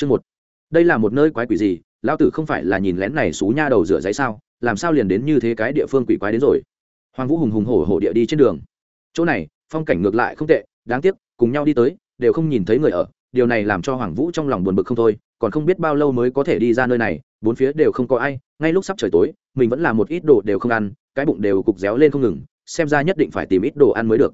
chương một. Đây là một nơi quái quỷ gì? Lão tử không phải là nhìn lén này xú nha đầu rửa giấy sao? Làm sao liền đến như thế cái địa phương quỷ quái đến rồi? Hoàng vũ hùng hùng hổ hổ địa đi trên đường. Chỗ này, phong cảnh ngược lại không tệ, đáng tiếc, cùng nhau đi tới, đều không nhìn thấy người ở. Điều này làm cho hoàng vũ trong lòng buồn bực không thôi, còn không biết bao lâu mới có thể đi ra nơi này, bốn phía đều không có ai, ngay lúc sắp trời tối, mình vẫn là một ít đồ đều không ăn, cái bụng đều cục réo lên không ngừng, xem ra nhất định phải tìm ít đồ ăn mới được.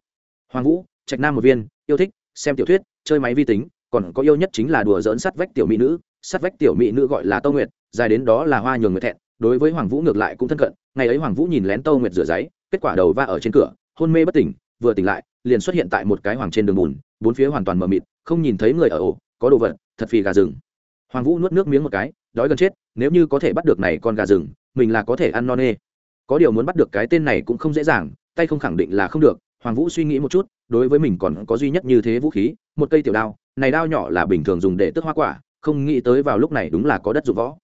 Hoàng vũ, trạch nam một viên, yêu thích, xem tiểu thuyết, chơi máy vi tính còn có yêu nhất chính là đùa dỡn sát vách tiểu mỹ nữ, sát vách tiểu mỹ nữ gọi là tâu nguyệt, dài đến đó là hoa nhường người thẹn, đối với hoàng vũ ngược lại cũng thân cận, ngày ấy hoàng vũ nhìn lén tâu nguyệt rửa giấy, kết quả đầu va ở trên cửa, hôn mê bất tỉnh, vừa tỉnh lại, liền xuất hiện tại một cái hoàng trên đường bùn, bốn phía hoàn toàn mờ mịt, không nhìn thấy người ở ổ, có đồ vật, thật phì gà rừng. Hoàng vũ nuốt nước miếng một cái, đói gần chết, nếu như có thể bắt được này con gà rừng, mình là có thể ăn non nê. Có điều muốn bắt được cái tên này cũng không dễ dàng, tay không khẳng định là không được hoàng vũ suy nghĩ một chút, đối với mình còn có duy nhất như thế vũ khí, một cây tiểu đao, này đao nhỏ là bình thường dùng để tước hoa quả, không nghĩ tới vào lúc này đúng là có đất dụng võ.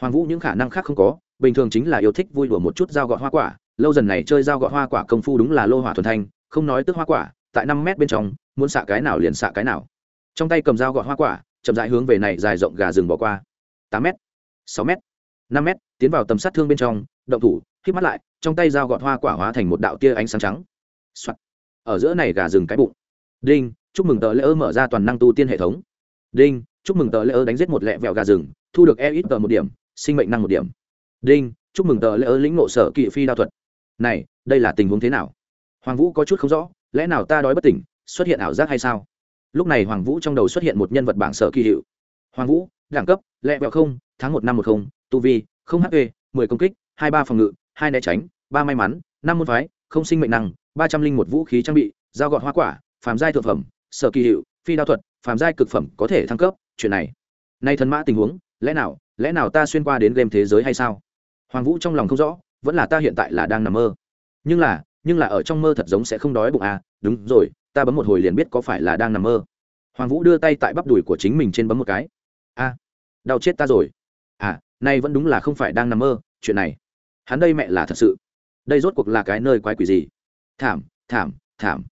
Hoàng vũ những khả năng khác không có, bình thường chính là yêu thích vui đùa một chút dao gọt hoa quả, lâu dần này chơi dao gọt hoa quả công phu đúng là lô hỏa thuần thanh, không nói tước hoa quả, tại năm mét bên trong, muốn xạ cái nào liền xạ cái nào. Trong tay cầm dao gọt hoa quả, chậm rãi hướng về này dài rộng gà rừng bỏ qua. Tám m sáu m năm m tiến vào tầm sát thương bên trong, động thủ hít mắt lại, trong tay dao gọt hoa quả hóa thành một đạo tia ánh sáng trắng、Soạn ở giữa này gà rừng cái bụng. Đinh, chúc mừng tờ lễ ơ mở ra toàn năng tu tiên hệ thống. Đinh, chúc mừng tờ lễ ơ đánh giết một lẹ vẹo gà rừng, thu được e ít tờ một điểm, sinh mệnh năng một điểm. Đinh, chúc mừng tờ lễ ơ lĩnh ngộ sở kỵ phi đao thuật. Này, đây là tình huống thế nào? Hoàng vũ có chút không rõ, lẽ nào ta đói bất tỉnh, xuất hiện ảo giác hay sao? Lúc này hoàng vũ trong đầu xuất hiện một nhân vật bảng sở kỳ hiệu. Hoàng vũ, đẳng cấp, lẹ vẹo không, tháng một năm một không, tu vi, không hp mười công kích, hai ba phòng ngự, hai né tránh, ba may mắn, năm môn phái, không sinh mệnh năng ba trăm linh một vũ khí trang bị, dao gọt hoa quả, phàm giai thực phẩm, sở kỳ hiệu, phi đao thuật, phàm giai cực phẩm có thể thăng cấp, chuyện này. Nay thần mã tình huống, lẽ nào lẽ nào ta xuyên qua đến game thế giới hay sao? Hoàng vũ trong lòng không rõ, vẫn là ta hiện tại là đang nằm mơ. Nhưng là nhưng là ở trong mơ thật giống sẽ không đói bụng à đúng rồi, ta bấm một hồi liền biết có phải là đang nằm mơ. Hoàng vũ đưa tay tại bắp đùi của chính mình trên bấm một cái. A, đau chết ta rồi. À nay vẫn đúng là không phải đang nằm mơ, chuyện này. Hắn đây mẹ là thật sự. Đây rốt cuộc là cái nơi quái quỷ gì? Thảm thảm thảm.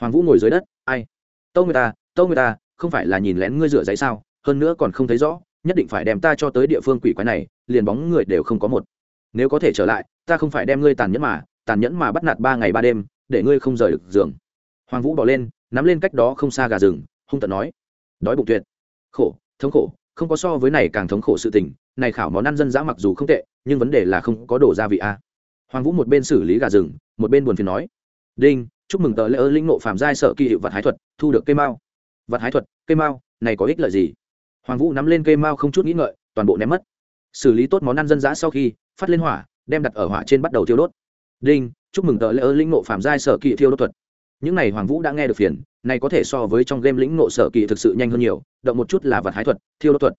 Hoàng vũ ngồi dưới đất, ai? Tâu người ta, tâu người ta, không phải là nhìn lén ngươi rửa giấy sao? Hơn nữa còn không thấy rõ, nhất định phải đem ta cho tới địa phương quỷ quái này, liền bóng người đều không có một. Nếu có thể trở lại, ta không phải đem ngươi tàn nhẫn mà, tàn nhẫn mà bắt nạt ba ngày ba đêm, để ngươi không rời được giường. Hoàng vũ bỏ lên, nắm lên cách đó không xa gà rừng, hung tận nói, đói bụng tuyệt. Khổ, thống khổ, không có so với này càng thống khổ sự tình, này khảo món ăn dân dã mặc dù không tệ, nhưng vấn đề là không có đồ gia vị a. Hoàng vũ một bên xử lý gà rừng, một bên buồn phiền nói đinh, chúc mừng tờ lễ ơ linh ngộ phạm giai sợ kỳ hiệu vật hái thuật, thu được cây mao. Vật hái thuật, cây mao, này có ích lợi gì? Hoàng vũ nắm lên cây mao không chút nghĩ ngợi, toàn bộ ném mất. Xử lý tốt món ăn dân dã sau khi, phát lên hỏa, đem đặt ở hỏa trên bắt đầu thiêu đốt. Đinh, chúc mừng tờ lễ ơ linh ngộ phạm giai sở kỳ thiêu đốt thuật. Những này hoàng vũ đã nghe được phiền, này có thể so với trong game lĩnh ngộ sở kỳ thực sự nhanh hơn nhiều, động một chút là vật hái thuật, thiêu đốt thuật.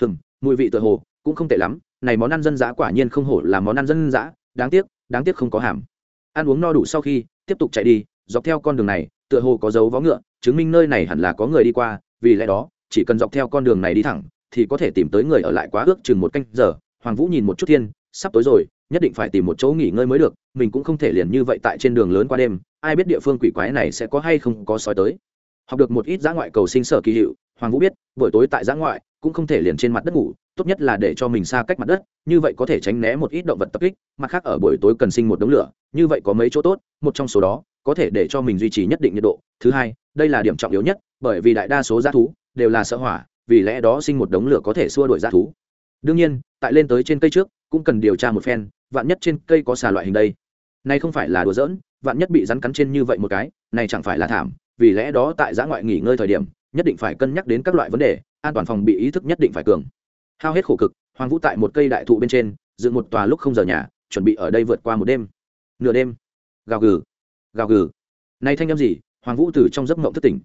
Hừm, mùi vị tựa hồ cũng không tệ lắm, này món ăn dân dã quả nhiên không hổ là món ăn dân dã, đáng tiếc đáng tiếc không có hàm ăn uống no đủ sau khi, tiếp tục chạy đi, dọc theo con đường này, tựa hồ có dấu vó ngựa, chứng minh nơi này hẳn là có người đi qua, vì lẽ đó, chỉ cần dọc theo con đường này đi thẳng, thì có thể tìm tới người ở lại quá ước chừng một canh giờ. Hoàng vũ nhìn một chút thiên, sắp tối rồi, nhất định phải tìm một chỗ nghỉ ngơi mới được, mình cũng không thể liền như vậy tại trên đường lớn qua đêm, ai biết địa phương quỷ quái này sẽ có hay không có sói tới. Học được một ít giã ngoại cầu sinh sở kỳ hiệu, hoàng vũ biết, buổi tối tại giã ngoại, cũng không thể liền trên mặt đất ngủ tốt nhất là để cho mình xa cách mặt đất, như vậy có thể tránh né một ít động vật tập kích, mặt khác ở buổi tối cần sinh một đống lửa, như vậy có mấy chỗ tốt, một trong số đó, có thể để cho mình duy trì nhất định nhiệt độ. Thứ hai, đây là điểm trọng yếu nhất, bởi vì đại đa số g thú đều là sợ hỏa, vì lẽ đó sinh một đống lửa có thể xua đuổi g thú. Đương nhiên, tại lên tới trên cây trước, cũng cần điều tra một phen, vạn nhất trên cây có xà loại hình đây. Này không phải là đùa giỡn, vạn nhất bị rắn cắn trên như vậy một cái, này chẳng phải là thảm, vì lẽ đó tại giã ngoại nghỉ ngơi thời điểm, nhất định phải cân nhắc đến các loại vấn đề, an toàn phòng bị ý thức nhất định phải cường hao hết khổ cực, hoàng vũ tại một cây đại thụ bên trên, dựng một tòa lúc không giờ nhà, chuẩn bị ở đây vượt qua một đêm. Nửa đêm, gào gừ gào gừ. Nay thanh â m gì? Hoàng vũ từ trong giấc mộng thất tỉnh.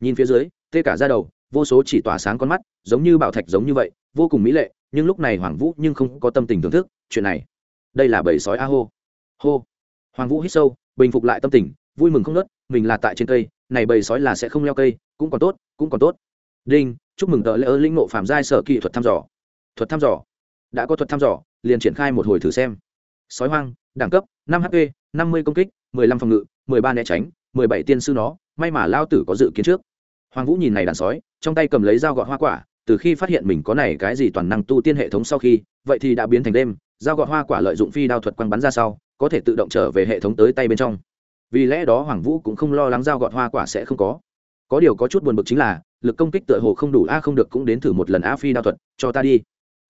Nhìn phía dưới, tê cả ra đầu, vô số chỉ tỏa sáng con mắt, giống như bảo thạch giống như vậy, vô cùng mỹ lệ, nhưng lúc này hoàng vũ nhưng không có tâm tình thưởng thức chuyện này. Đây là bầy sói a hô. Hô. Hoàng vũ hít sâu, bình phục lại tâm tình, vui mừng không nớt mình là tại trên cây, này bầy sói là sẽ không leo cây, cũng còn tốt, cũng còn tốt. Đinh, chúc mừng tờ lễ ơ linh nộ phạm giai sở kỹ thuật thăm dò thuật thăm dò. Đã có thuật thăm dò, liền triển khai một hồi thử xem. Sói hoang, đẳng cấp, năm hp, năm mươi công kích, mười lăm phòng ngự, mười ba né tránh, mười bảy tiên sư nó, may mà lao tử có dự kiến trước. Hoàng vũ nhìn này đàn sói, trong tay cầm lấy dao gọt hoa quả, từ khi phát hiện mình có này cái gì toàn năng tu tiên hệ thống sau khi, vậy thì đã biến thành đêm, dao gọt hoa quả lợi dụng phi đao thuật quăng bắn ra sau, có thể tự động trở về hệ thống tới tay bên trong. Vì lẽ đó hoàng vũ cũng không lo lắng dao gọt hoa quả sẽ không có. Có điều có chút buồn bực chính là, lực công kích tựa hồ không đủ, a không được cũng đến thử một lần a phi đao thuật, cho ta đi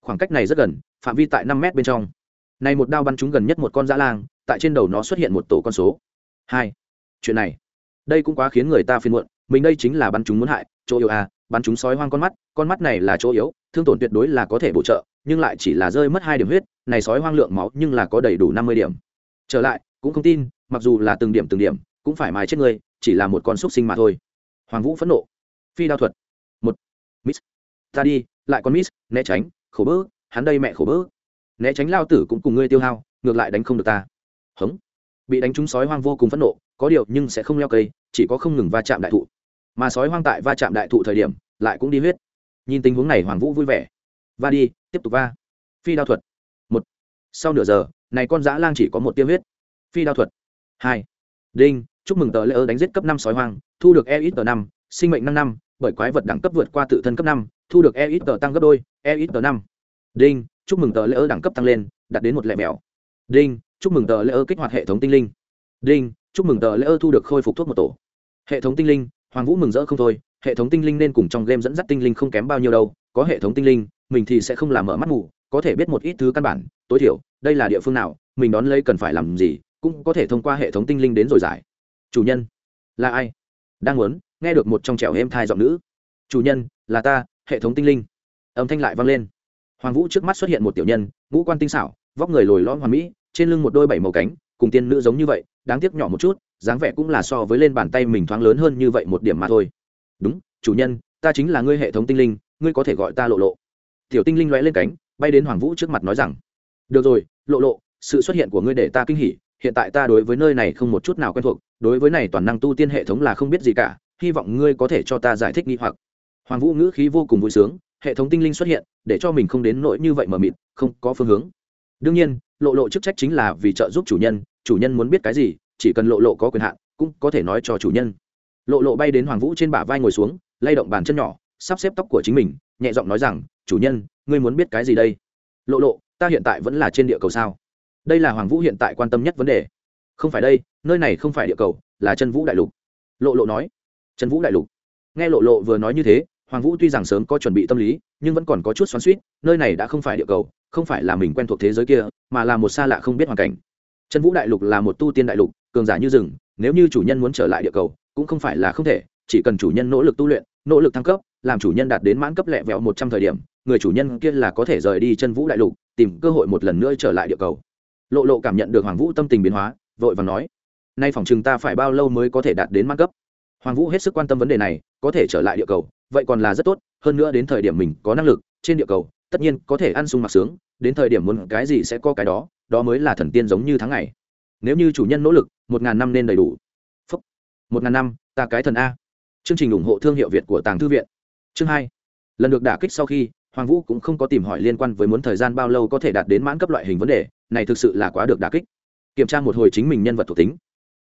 khoảng cách này rất gần phạm vi tại năm mét bên trong. Này một đao bắn trúng gần nhất một con dã lang tại trên đầu nó xuất hiện một tổ con số. Hai. Chuyện này. Đây cũng quá khiến người ta phiền muộn mình đây chính là bắn chúng muốn hại chỗ yếu à, bắn chúng sói hoang con mắt con mắt này là chỗ yếu thương tổn tuyệt đối là có thể bổ trợ nhưng lại chỉ là rơi mất hai điểm huyết này sói hoang lượng máu nhưng là có đầy đủ năm mươi điểm. Trở lại cũng không tin mặc dù là từng điểm từng điểm cũng phải mài chết người chỉ là một con xúc sinh mà thôi. Hoàng vũ phẫn nộ. Phi đao thuật. Một. Miss. Ta đi lại con miss né tránh khổ bớ hắn đây mẹ khổ bớ né tránh lao tử cũng cùng ngươi tiêu hao, ngược lại đánh không được ta. Hống. Bị đánh trúng sói hoang vô cùng phẫn nộ, có điều nhưng sẽ không leo cây, chỉ có không ngừng va chạm đại thụ. Mà sói hoang tại va chạm đại thụ thời điểm, lại cũng đi huyết. Nhìn tình huống này, hoàng vũ vui vẻ. Va đi, tiếp tục va. Phi đao thuật. Một. Sau nửa giờ, này con dã lang chỉ có một tiêu huyết. Phi đao thuật. Hai. Đinh. Chúc mừng tờ lễ ơ đánh giết cấp năm sói hoang, thu được e ít tờ năm, sinh mệnh năm năm bởi quái vật đẳng cấp vượt qua tự thân cấp năm, thu được e ít tờ tăng gấp đôi e ít tờ năm. Đinh, chúc mừng tờ lễ ơ đẳng cấp tăng lên, đạt đến một lẻ mèo đinh, chúc mừng tờ lễ ơ kích hoạt hệ thống tinh linh. Đinh, chúc mừng tờ lễ ơ thu được khôi phục thuốc một tổ. Hệ thống tinh linh, hoàng vũ mừng rỡ không thôi, hệ thống tinh linh nên cùng trong game dẫn dắt tinh linh không kém bao nhiêu đâu, có hệ thống tinh linh, mình thì sẽ không làm mở mắt mù có thể biết một ít thứ căn bản, tối thiểu, đây là địa phương nào, mình đón lấy cần phải làm gì, cũng có thể thông qua hệ thống tinh linh đến rồi giải. Chủ nhân, là ai? Đang muốn nghe được một trong trẻo êm thai giọng nữ. Chủ nhân, là ta, hệ thống tinh linh. Âm thanh lại vang lên. Hoàng vũ trước mắt xuất hiện một tiểu nhân, ngũ quan tinh xảo, vóc người lồi lõm hoàn mỹ, trên lưng một đôi bảy màu cánh, cùng tiên nữ giống như vậy, đáng tiếc nhỏ một chút, dáng vẻ cũng là so với lên bàn tay mình thoáng lớn hơn như vậy một điểm mà thôi. Đúng, chủ nhân, ta chính là ngươi hệ thống tinh linh, ngươi có thể gọi ta lộ lộ. Tiểu tinh linh lóe lên cánh, bay đến hoàng vũ trước mặt nói rằng, được rồi, lộ lộ, sự xuất hiện của ngươi để ta kinh hỉ, hiện tại ta đối với nơi này không một chút nào quen thuộc, đối với này toàn năng tu tiên hệ thống là không biết gì cả hy vọng ngươi có thể cho ta giải thích nghi hoặc. Hoàng vũ ngữ khí vô cùng vui sướng, hệ thống tinh linh xuất hiện, để cho mình không đến nỗi như vậy mờ mịt, không có phương hướng. Đương nhiên, lộ lộ chức trách chính là vì trợ giúp chủ nhân chủ nhân muốn biết cái gì, chỉ cần lộ lộ có quyền hạn, cũng có thể nói cho chủ nhân. Lộ lộ bay đến hoàng vũ trên bả vai ngồi xuống, lay động bàn chân nhỏ, sắp xếp tóc của chính mình, nhẹ giọng nói rằng, chủ nhân, ngươi muốn biết cái gì đây? Lộ lộ, ta hiện tại vẫn là trên địa cầu sao? Đây là hoàng vũ hiện tại quan tâm nhất vấn đề. Không phải đây, nơi này không phải địa cầu, là chân vũ đại lục. Lộ lộ nói. Trần vũ đại lục. Nghe lộ lộ vừa nói như thế, hoàng vũ tuy rằng sớm có chuẩn bị tâm lý, nhưng vẫn còn có chút xoắn suýt, nơi này đã không phải địa cầu, không phải là mình quen thuộc thế giới kia, mà là một xa lạ không biết hoàn cảnh. Trần vũ đại lục là một tu tiên đại lục, cường giả như rừng, nếu như chủ nhân muốn trở lại địa cầu, cũng không phải là không thể, chỉ cần chủ nhân nỗ lực tu luyện, nỗ lực thăng cấp, làm chủ nhân đạt đến mãn cấp lẹ vẹo một trăm thời điểm, người chủ nhân kia là có thể rời đi chân vũ đại lục, tìm cơ hội một lần nữa trở lại địa cầu. Lộ lộ cảm nhận được hoàng vũ tâm tình biến hóa, vội và nói, nay phòng chừng ta phải bao lâu mới có thể đạt đến mãn cấp? Hoàng vũ hết sức quan tâm vấn đề này, có thể trở lại địa cầu, vậy còn là rất tốt, hơn nữa đến thời điểm mình có năng lực, trên địa cầu, tất nhiên có thể ăn sung mặc sướng, đến thời điểm muốn cái gì sẽ có cái đó đó mới là thần tiên giống như tháng ngày. Nếu như chủ nhân nỗ lực, một ngàn năm nên đầy đủ. Phúc. một ngàn năm, ta cái thần a. Chương trình ủng hộ thương hiệu việt của tàng thư viện. Chương hai. Lần được đả kích sau khi, hoàng vũ cũng không có tìm hỏi liên quan với muốn thời gian bao lâu có thể đạt đến mãn cấp loại hình vấn đề, này thực sự là quá được đả kích. Kiểm tra một hồi chính mình nhân vật thuộc tính.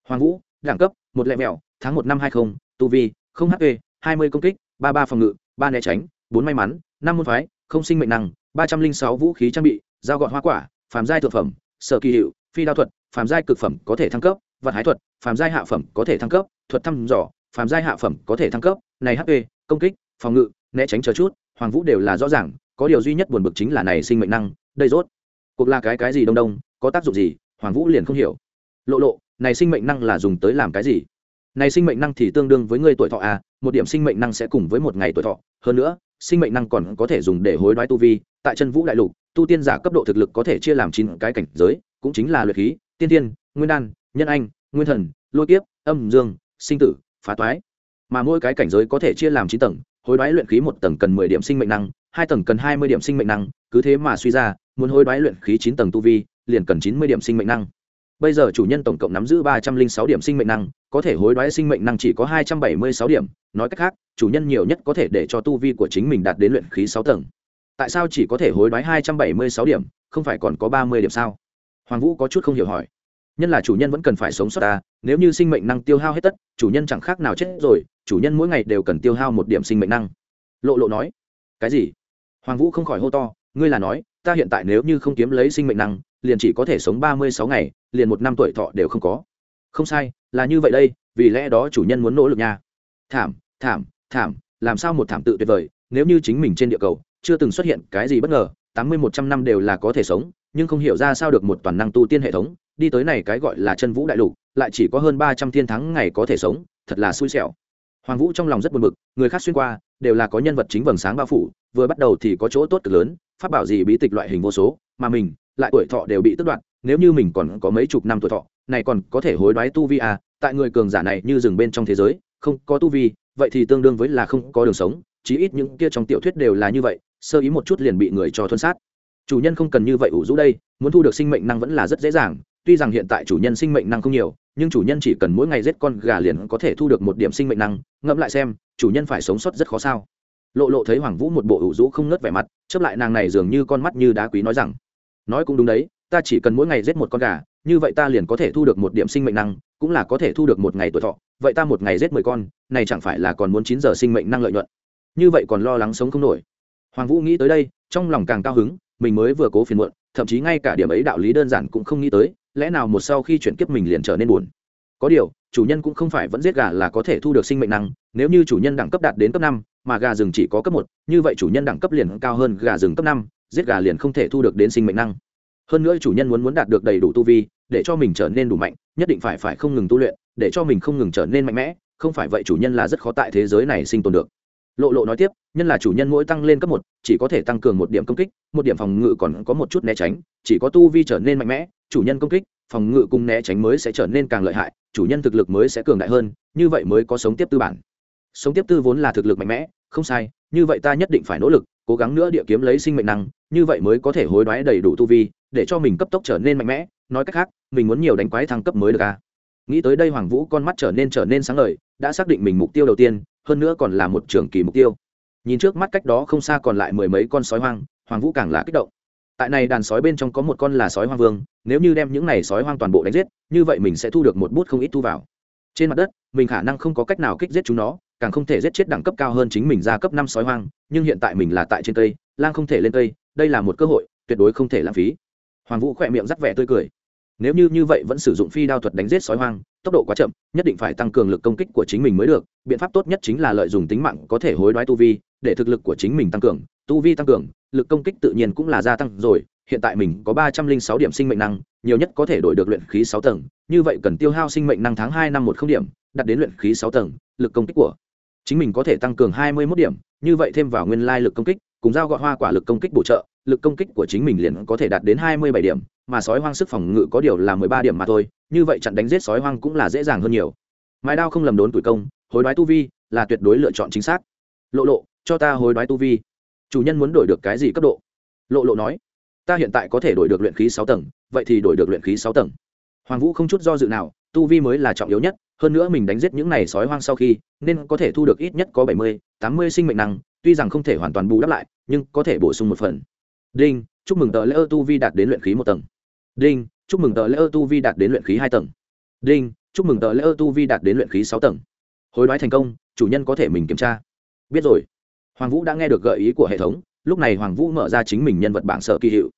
Hoàng vũ, đẳng cấp, một lẹ mẹo tháng một năm hai mươi tu vi, không hp hai mươi công kích, ba ba phòng ngự, ba né tránh, bốn may mắn, năm môn phái, không sinh mệnh năng, ba trăm linh sáu vũ khí trang bị, dao gọn hoa quả, phàm giai thực phẩm, sở kỳ hiệu, phi đao thuật, phàm giai cực phẩm có thể thăng cấp, vật hái thuật, phàm giai hạ phẩm có thể thăng cấp, thuật thăm dò, phàm giai hạ phẩm có thể thăng cấp, này hp công kích, phòng ngự, né tránh chờ chút, hoàng vũ đều là rõ ràng, có điều duy nhất buồn bực chính là này sinh mệnh năng, đây rốt. Cuộc là cái cái gì đông đông, có tác dụng gì, hoàng vũ liền không hiểu. Lộ lộ, này sinh mệnh năng là dùng tới làm cái gì? Này sinh mệnh năng thì tương đương với người tuổi thọ à một điểm sinh mệnh năng sẽ cùng với một ngày tuổi thọ. Hơn nữa, sinh mệnh năng còn có thể dùng để hối đoái tu vi. Tại chân vũ đại lục, tu tiên giả cấp độ thực lực có thể chia làm chín cái cảnh giới, cũng chính là luyện khí, tiên tiên nguyên đan, nhân anh, nguyên thần, lôi kiếp, âm dương, sinh tử, phá toái. Mà mỗi cái cảnh giới có thể chia làm chín tầng, hối đoái luyện khí một tầng cần mười điểm sinh mệnh năng, hai tầng cần hai mươi điểm sinh mệnh năng, cứ thế mà suy ra, muốn hối đoái luyện khí chín tầng tu vi, liền cần chín mươi điểm sinh mệnh năng bây giờ chủ nhân tổng cộng nắm giữ ba trăm linh sáu điểm sinh mệnh năng, có thể hối đoái sinh mệnh năng chỉ có hai trăm bảy mươi sáu điểm. Nói cách khác, chủ nhân nhiều nhất có thể để cho tu vi của chính mình đạt đến luyện khí sáu tầng. Tại sao chỉ có thể hối đoái hai trăm bảy mươi sáu điểm, không phải còn có ba mươi điểm sao? Hoàng vũ có chút không hiểu hỏi. Nhân là chủ nhân vẫn cần phải sống sót ta, nếu như sinh mệnh năng tiêu hao hết tất, chủ nhân chẳng khác nào chết rồi, chủ nhân mỗi ngày đều cần tiêu hao một điểm sinh mệnh năng. Lộ lộ nói. Cái gì? Hoàng vũ không khỏi hô to. Ngươi là nói, ta hiện tại nếu như không kiếm lấy sinh mệnh năng liền chỉ có thể sống ba mươi sáu ngày, liền một năm tuổi thọ đều không có. Không sai, là như vậy đây, vì lẽ đó chủ nhân muốn nỗ lực nha. Thảm thảm thảm, làm sao một thảm tự tuyệt vời, nếu như chính mình trên địa cầu chưa từng xuất hiện cái gì bất ngờ, tám mươi một trăm năm đều là có thể sống, nhưng không hiểu ra sao được một toàn năng tu tiên hệ thống, đi tới này cái gọi là chân vũ đại lục, lại chỉ có hơn ba trăm thiên thắng ngày có thể sống, thật là xui xẻo. Hoàng vũ trong lòng rất buồn bực, người khác xuyên qua, đều là có nhân vật chính vầng sáng bao phủ, vừa bắt đầu thì có chỗ tốt cực lớn phát bảo gì bí tịch loại hình vô số, mà mình lại tuổi thọ đều bị tước đoạt, nếu như mình còn có mấy chục năm tuổi thọ, này còn có thể hối đoái tu vi à tại người cường giả này như rừng bên trong thế giới, không có tu vi, vậy thì tương đương với là không có đường sống, chí ít những kia trong tiểu thuyết đều là như vậy, sơ ý một chút liền bị người cho thuân sát. Chủ nhân không cần như vậy ủ rũ đây, muốn thu được sinh mệnh năng vẫn là rất dễ dàng, tuy rằng hiện tại chủ nhân sinh mệnh năng không nhiều, nhưng chủ nhân chỉ cần mỗi ngày giết con gà liền có thể thu được một điểm sinh mệnh năng, ngẫm lại xem, chủ nhân phải sống sót rất khó sao. Lộ lộ thấy hoàng vũ một bộ ủ rũ không ngớt vẻ mặt chấp lại nàng này dường như con mắt như đá quý nói rằng nói cũng đúng đấy, ta chỉ cần mỗi ngày giết một con gà, như vậy ta liền có thể thu được một điểm sinh mệnh năng, cũng là có thể thu được một ngày tuổi thọ. Vậy ta một ngày giết mười con, này chẳng phải là còn muốn chín giờ sinh mệnh năng lợi nhuận? Như vậy còn lo lắng sống không nổi. Hoàng vũ nghĩ tới đây, trong lòng càng cao hứng, mình mới vừa cố phiền muộn, thậm chí ngay cả điểm ấy đạo lý đơn giản cũng không nghĩ tới, lẽ nào một sau khi chuyển kiếp mình liền trở nên buồn? Có điều, chủ nhân cũng không phải vẫn giết gà là có thể thu được sinh mệnh năng, nếu như chủ nhân đẳng cấp đạt đến cấp năm, mà gà rừng chỉ có cấp một, như vậy chủ nhân đẳng cấp liền cao hơn gà rừng cấp năm giết gà liền không thể thu được đến sinh mệnh năng. Hơn nữa chủ nhân muốn muốn đạt được đầy đủ tu vi, để cho mình trở nên đủ mạnh, nhất định phải phải không ngừng tu luyện, để cho mình không ngừng trở nên mạnh mẽ, không phải vậy chủ nhân là rất khó tại thế giới này sinh tồn được. Lộ lộ nói tiếp, nhân là chủ nhân mỗi tăng lên cấp một, chỉ có thể tăng cường một điểm công kích, một điểm phòng ngự còn có một chút né tránh, chỉ có tu vi trở nên mạnh mẽ, chủ nhân công kích, phòng ngự cùng né tránh mới sẽ trở nên càng lợi hại, chủ nhân thực lực mới sẽ cường đại hơn, như vậy mới có sống tiếp tư bản. Sống tiếp tư vốn là thực lực mạnh mẽ, không sai, như vậy ta nhất định phải nỗ lực cố gắng nữa địa kiếm lấy sinh mệnh năng, như vậy mới có thể hối đoái đầy đủ tu vi, để cho mình cấp tốc trở nên mạnh mẽ. Nói cách khác, mình muốn nhiều đánh quái thăng cấp mới được à? Nghĩ tới đây hoàng vũ con mắt trở nên trở nên sáng lời đã xác định mình mục tiêu đầu tiên, hơn nữa còn là một trường kỳ mục tiêu. Nhìn trước mắt cách đó không xa còn lại mười mấy con sói hoang, hoàng vũ càng là kích động. Tại này đàn sói bên trong có một con là sói hoang vương, nếu như đem những này sói hoang toàn bộ đánh giết, như vậy mình sẽ thu được một bút không ít thu vào. Trên mặt đất, mình khả năng không có cách nào kích giết chúng nó càng không thể giết chết đẳng cấp cao hơn chính mình ra cấp năm sói hoang, nhưng hiện tại mình là tại trên cây, lang không thể lên cây, đây là một cơ hội, tuyệt đối không thể lãng phí. Hoàng vũ khỏe miệng rắc vẻ tươi cười. Nếu như như vậy vẫn sử dụng phi đao thuật đánh giết sói hoang, tốc độ quá chậm, nhất định phải tăng cường lực công kích của chính mình mới được. Biện pháp tốt nhất chính là lợi dụng tính mạng có thể hối đoái tu vi, để thực lực của chính mình tăng cường. Tu vi tăng cường, lực công kích tự nhiên cũng là gia tăng rồi. Hiện tại mình có ba trăm linh sáu điểm sinh mệnh năng, nhiều nhất có thể đổi được luyện khí sáu tầng. Như vậy cần tiêu hao sinh mệnh năng tháng hai năm một không điểm đặt đến luyện khí sáu tầng, lực công kích của chính mình có thể tăng cường hai mươi mốt điểm, như vậy thêm vào nguyên lai lực công kích, cùng giao gọi hoa quả lực công kích bổ trợ, lực công kích của chính mình liền có thể đạt đến hai mươi bảy điểm, mà sói hoang sức phòng ngự có điều là mười ba điểm mà thôi, như vậy chặn đánh giết sói hoang cũng là dễ dàng hơn nhiều. Mái đao không lầm đốn tuổi công, hối đoái tu vi, là tuyệt đối lựa chọn chính xác. Lộ lộ, cho ta hối đoái tu vi. Chủ nhân muốn đổi được cái gì cấp độ? Lộ lộ nói, ta hiện tại có thể đổi được luyện khí sáu tầng, vậy thì đổi được luyện khí sáu tầng. Hoàng vũ không chút do dự nào, tu vi mới là trọng yếu nhất hơn nữa mình đánh giết những này sói hoang sau khi, nên có thể thu được ít nhất có bảy mươi, tám mươi sinh mệnh năng, tuy rằng không thể hoàn toàn bù đắp lại, nhưng có thể bổ sung một phần. Đinh, chúc mừng tờ lễ ơ tu vi đạt đến luyện khí một tầng. Đinh, chúc mừng tờ lễ ơ tu vi đạt đến luyện khí hai tầng. Đinh, chúc mừng tờ lễ ơ tu vi đạt đến luyện khí sáu tầng. Hối đoái thành công, chủ nhân có thể mình kiểm tra. Biết rồi. Hoàng vũ đã nghe được gợi ý của hệ thống, lúc này hoàng vũ mở ra chính mình nhân vật bảng sở kỳ hiệu.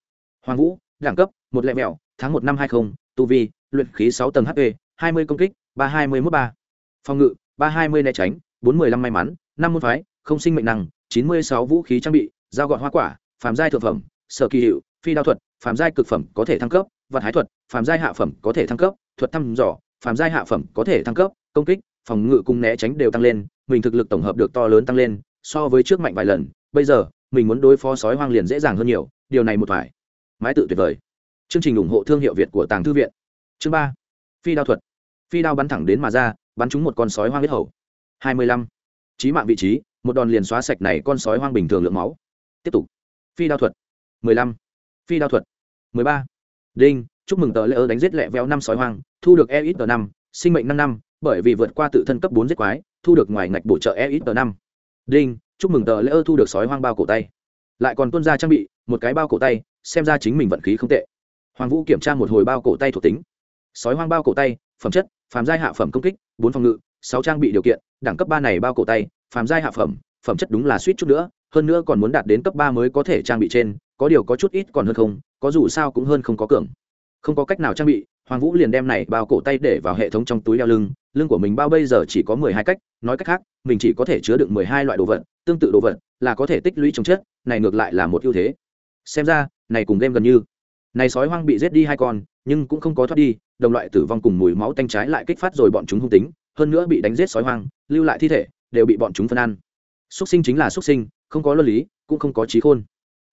Hoàng vũ, đẳng cấp, một lẹ mẹo, tháng một năm hai mươi tu vi, luyện khí sáu tầng hp hai mươi công kích ba hai mươi mốt ba. Phòng ngự, ba hai mươi né tránh, bốn mươi lăm may mắn, năm môn phái, không sinh mệnh năng, chín mươi sáu vũ khí trang bị, dao gọn hoa quả, phàm giai thượng phẩm, sở kỳ hiệu, phi đao thuật, phàm giai cực phẩm có thể thăng cấp, vật hái thuật, phàm giai hạ phẩm có thể thăng cấp, thuật thăm dò, phàm giai hạ phẩm có thể thăng cấp, công kích, phòng ngự cùng né tránh đều tăng lên, mình thực lực tổng hợp được to lớn tăng lên, so với trước mạnh vài lần, bây giờ, mình muốn đối phó sói hoang liền dễ dàng hơn nhiều, điều này một phải mái tự tuyệt vời. Chương trình ủng hộ thương hiệu việt của tàng thư viện. Chương ba. Phi đao thuật phi đao bắn thẳng đến mà ra, bắn trúng một con sói hoang huyết hầu. Hai mươi lăm. Trí mạng vị trí, một đòn liền xóa sạch này con sói hoang bình thường lượng máu. Tiếp tục. Phi đao thuật. Mười lăm. Phi đao thuật. Mười ba. Đinh, chúc mừng tờ lễ ơ đánh giết lẹ véo năm sói hoang, thu được e ít tờ năm, sinh mệnh năm năm, bởi vì vượt qua tự thân cấp bốn giết quái, thu được ngoài ngạch bổ trợ e ít tờ năm. Đinh, chúc mừng tờ lễ ơ thu được sói hoang bao cổ tay. Lại còn tuân ra trang bị, một cái bao cổ tay, xem ra chính mình vận khí không tệ. Hoàng vũ kiểm tra một hồi bao cổ tay thuộc tính. Sói hoang bao cổ tay, phẩm chất phàm giai hạ phẩm công kích, bốn phòng ngự, sáu trang bị điều kiện, đẳng cấp ba này bao cổ tay, phàm giai hạ phẩm phẩm chất đúng là suýt chút nữa, hơn nữa còn muốn đạt đến cấp ba mới có thể trang bị trên, có điều có chút ít còn hơn không, có dù sao cũng hơn không có cường. Không có cách nào trang bị, hoàng vũ liền đem này bao cổ tay để vào hệ thống trong túi đeo lưng lưng của mình bao bây giờ chỉ có mười hai cách, nói cách khác, mình chỉ có thể chứa được mười hai loại đồ vật, tương tự đồ vật, là có thể tích lũy trồng chất, này ngược lại là một ưu thế. Xem ra, này cùng game gần như. Này sói hoang bị giết đi hai con nhưng cũng không có thoát đi, đồng loại tử vong cùng mùi máu tanh trái lại kích phát rồi bọn chúng hung tính, hơn nữa bị đánh giết sói hoang, lưu lại thi thể, đều bị bọn chúng phân ăn. Xuất sinh chính là xuất sinh, không có luân lý, cũng không có trí khôn.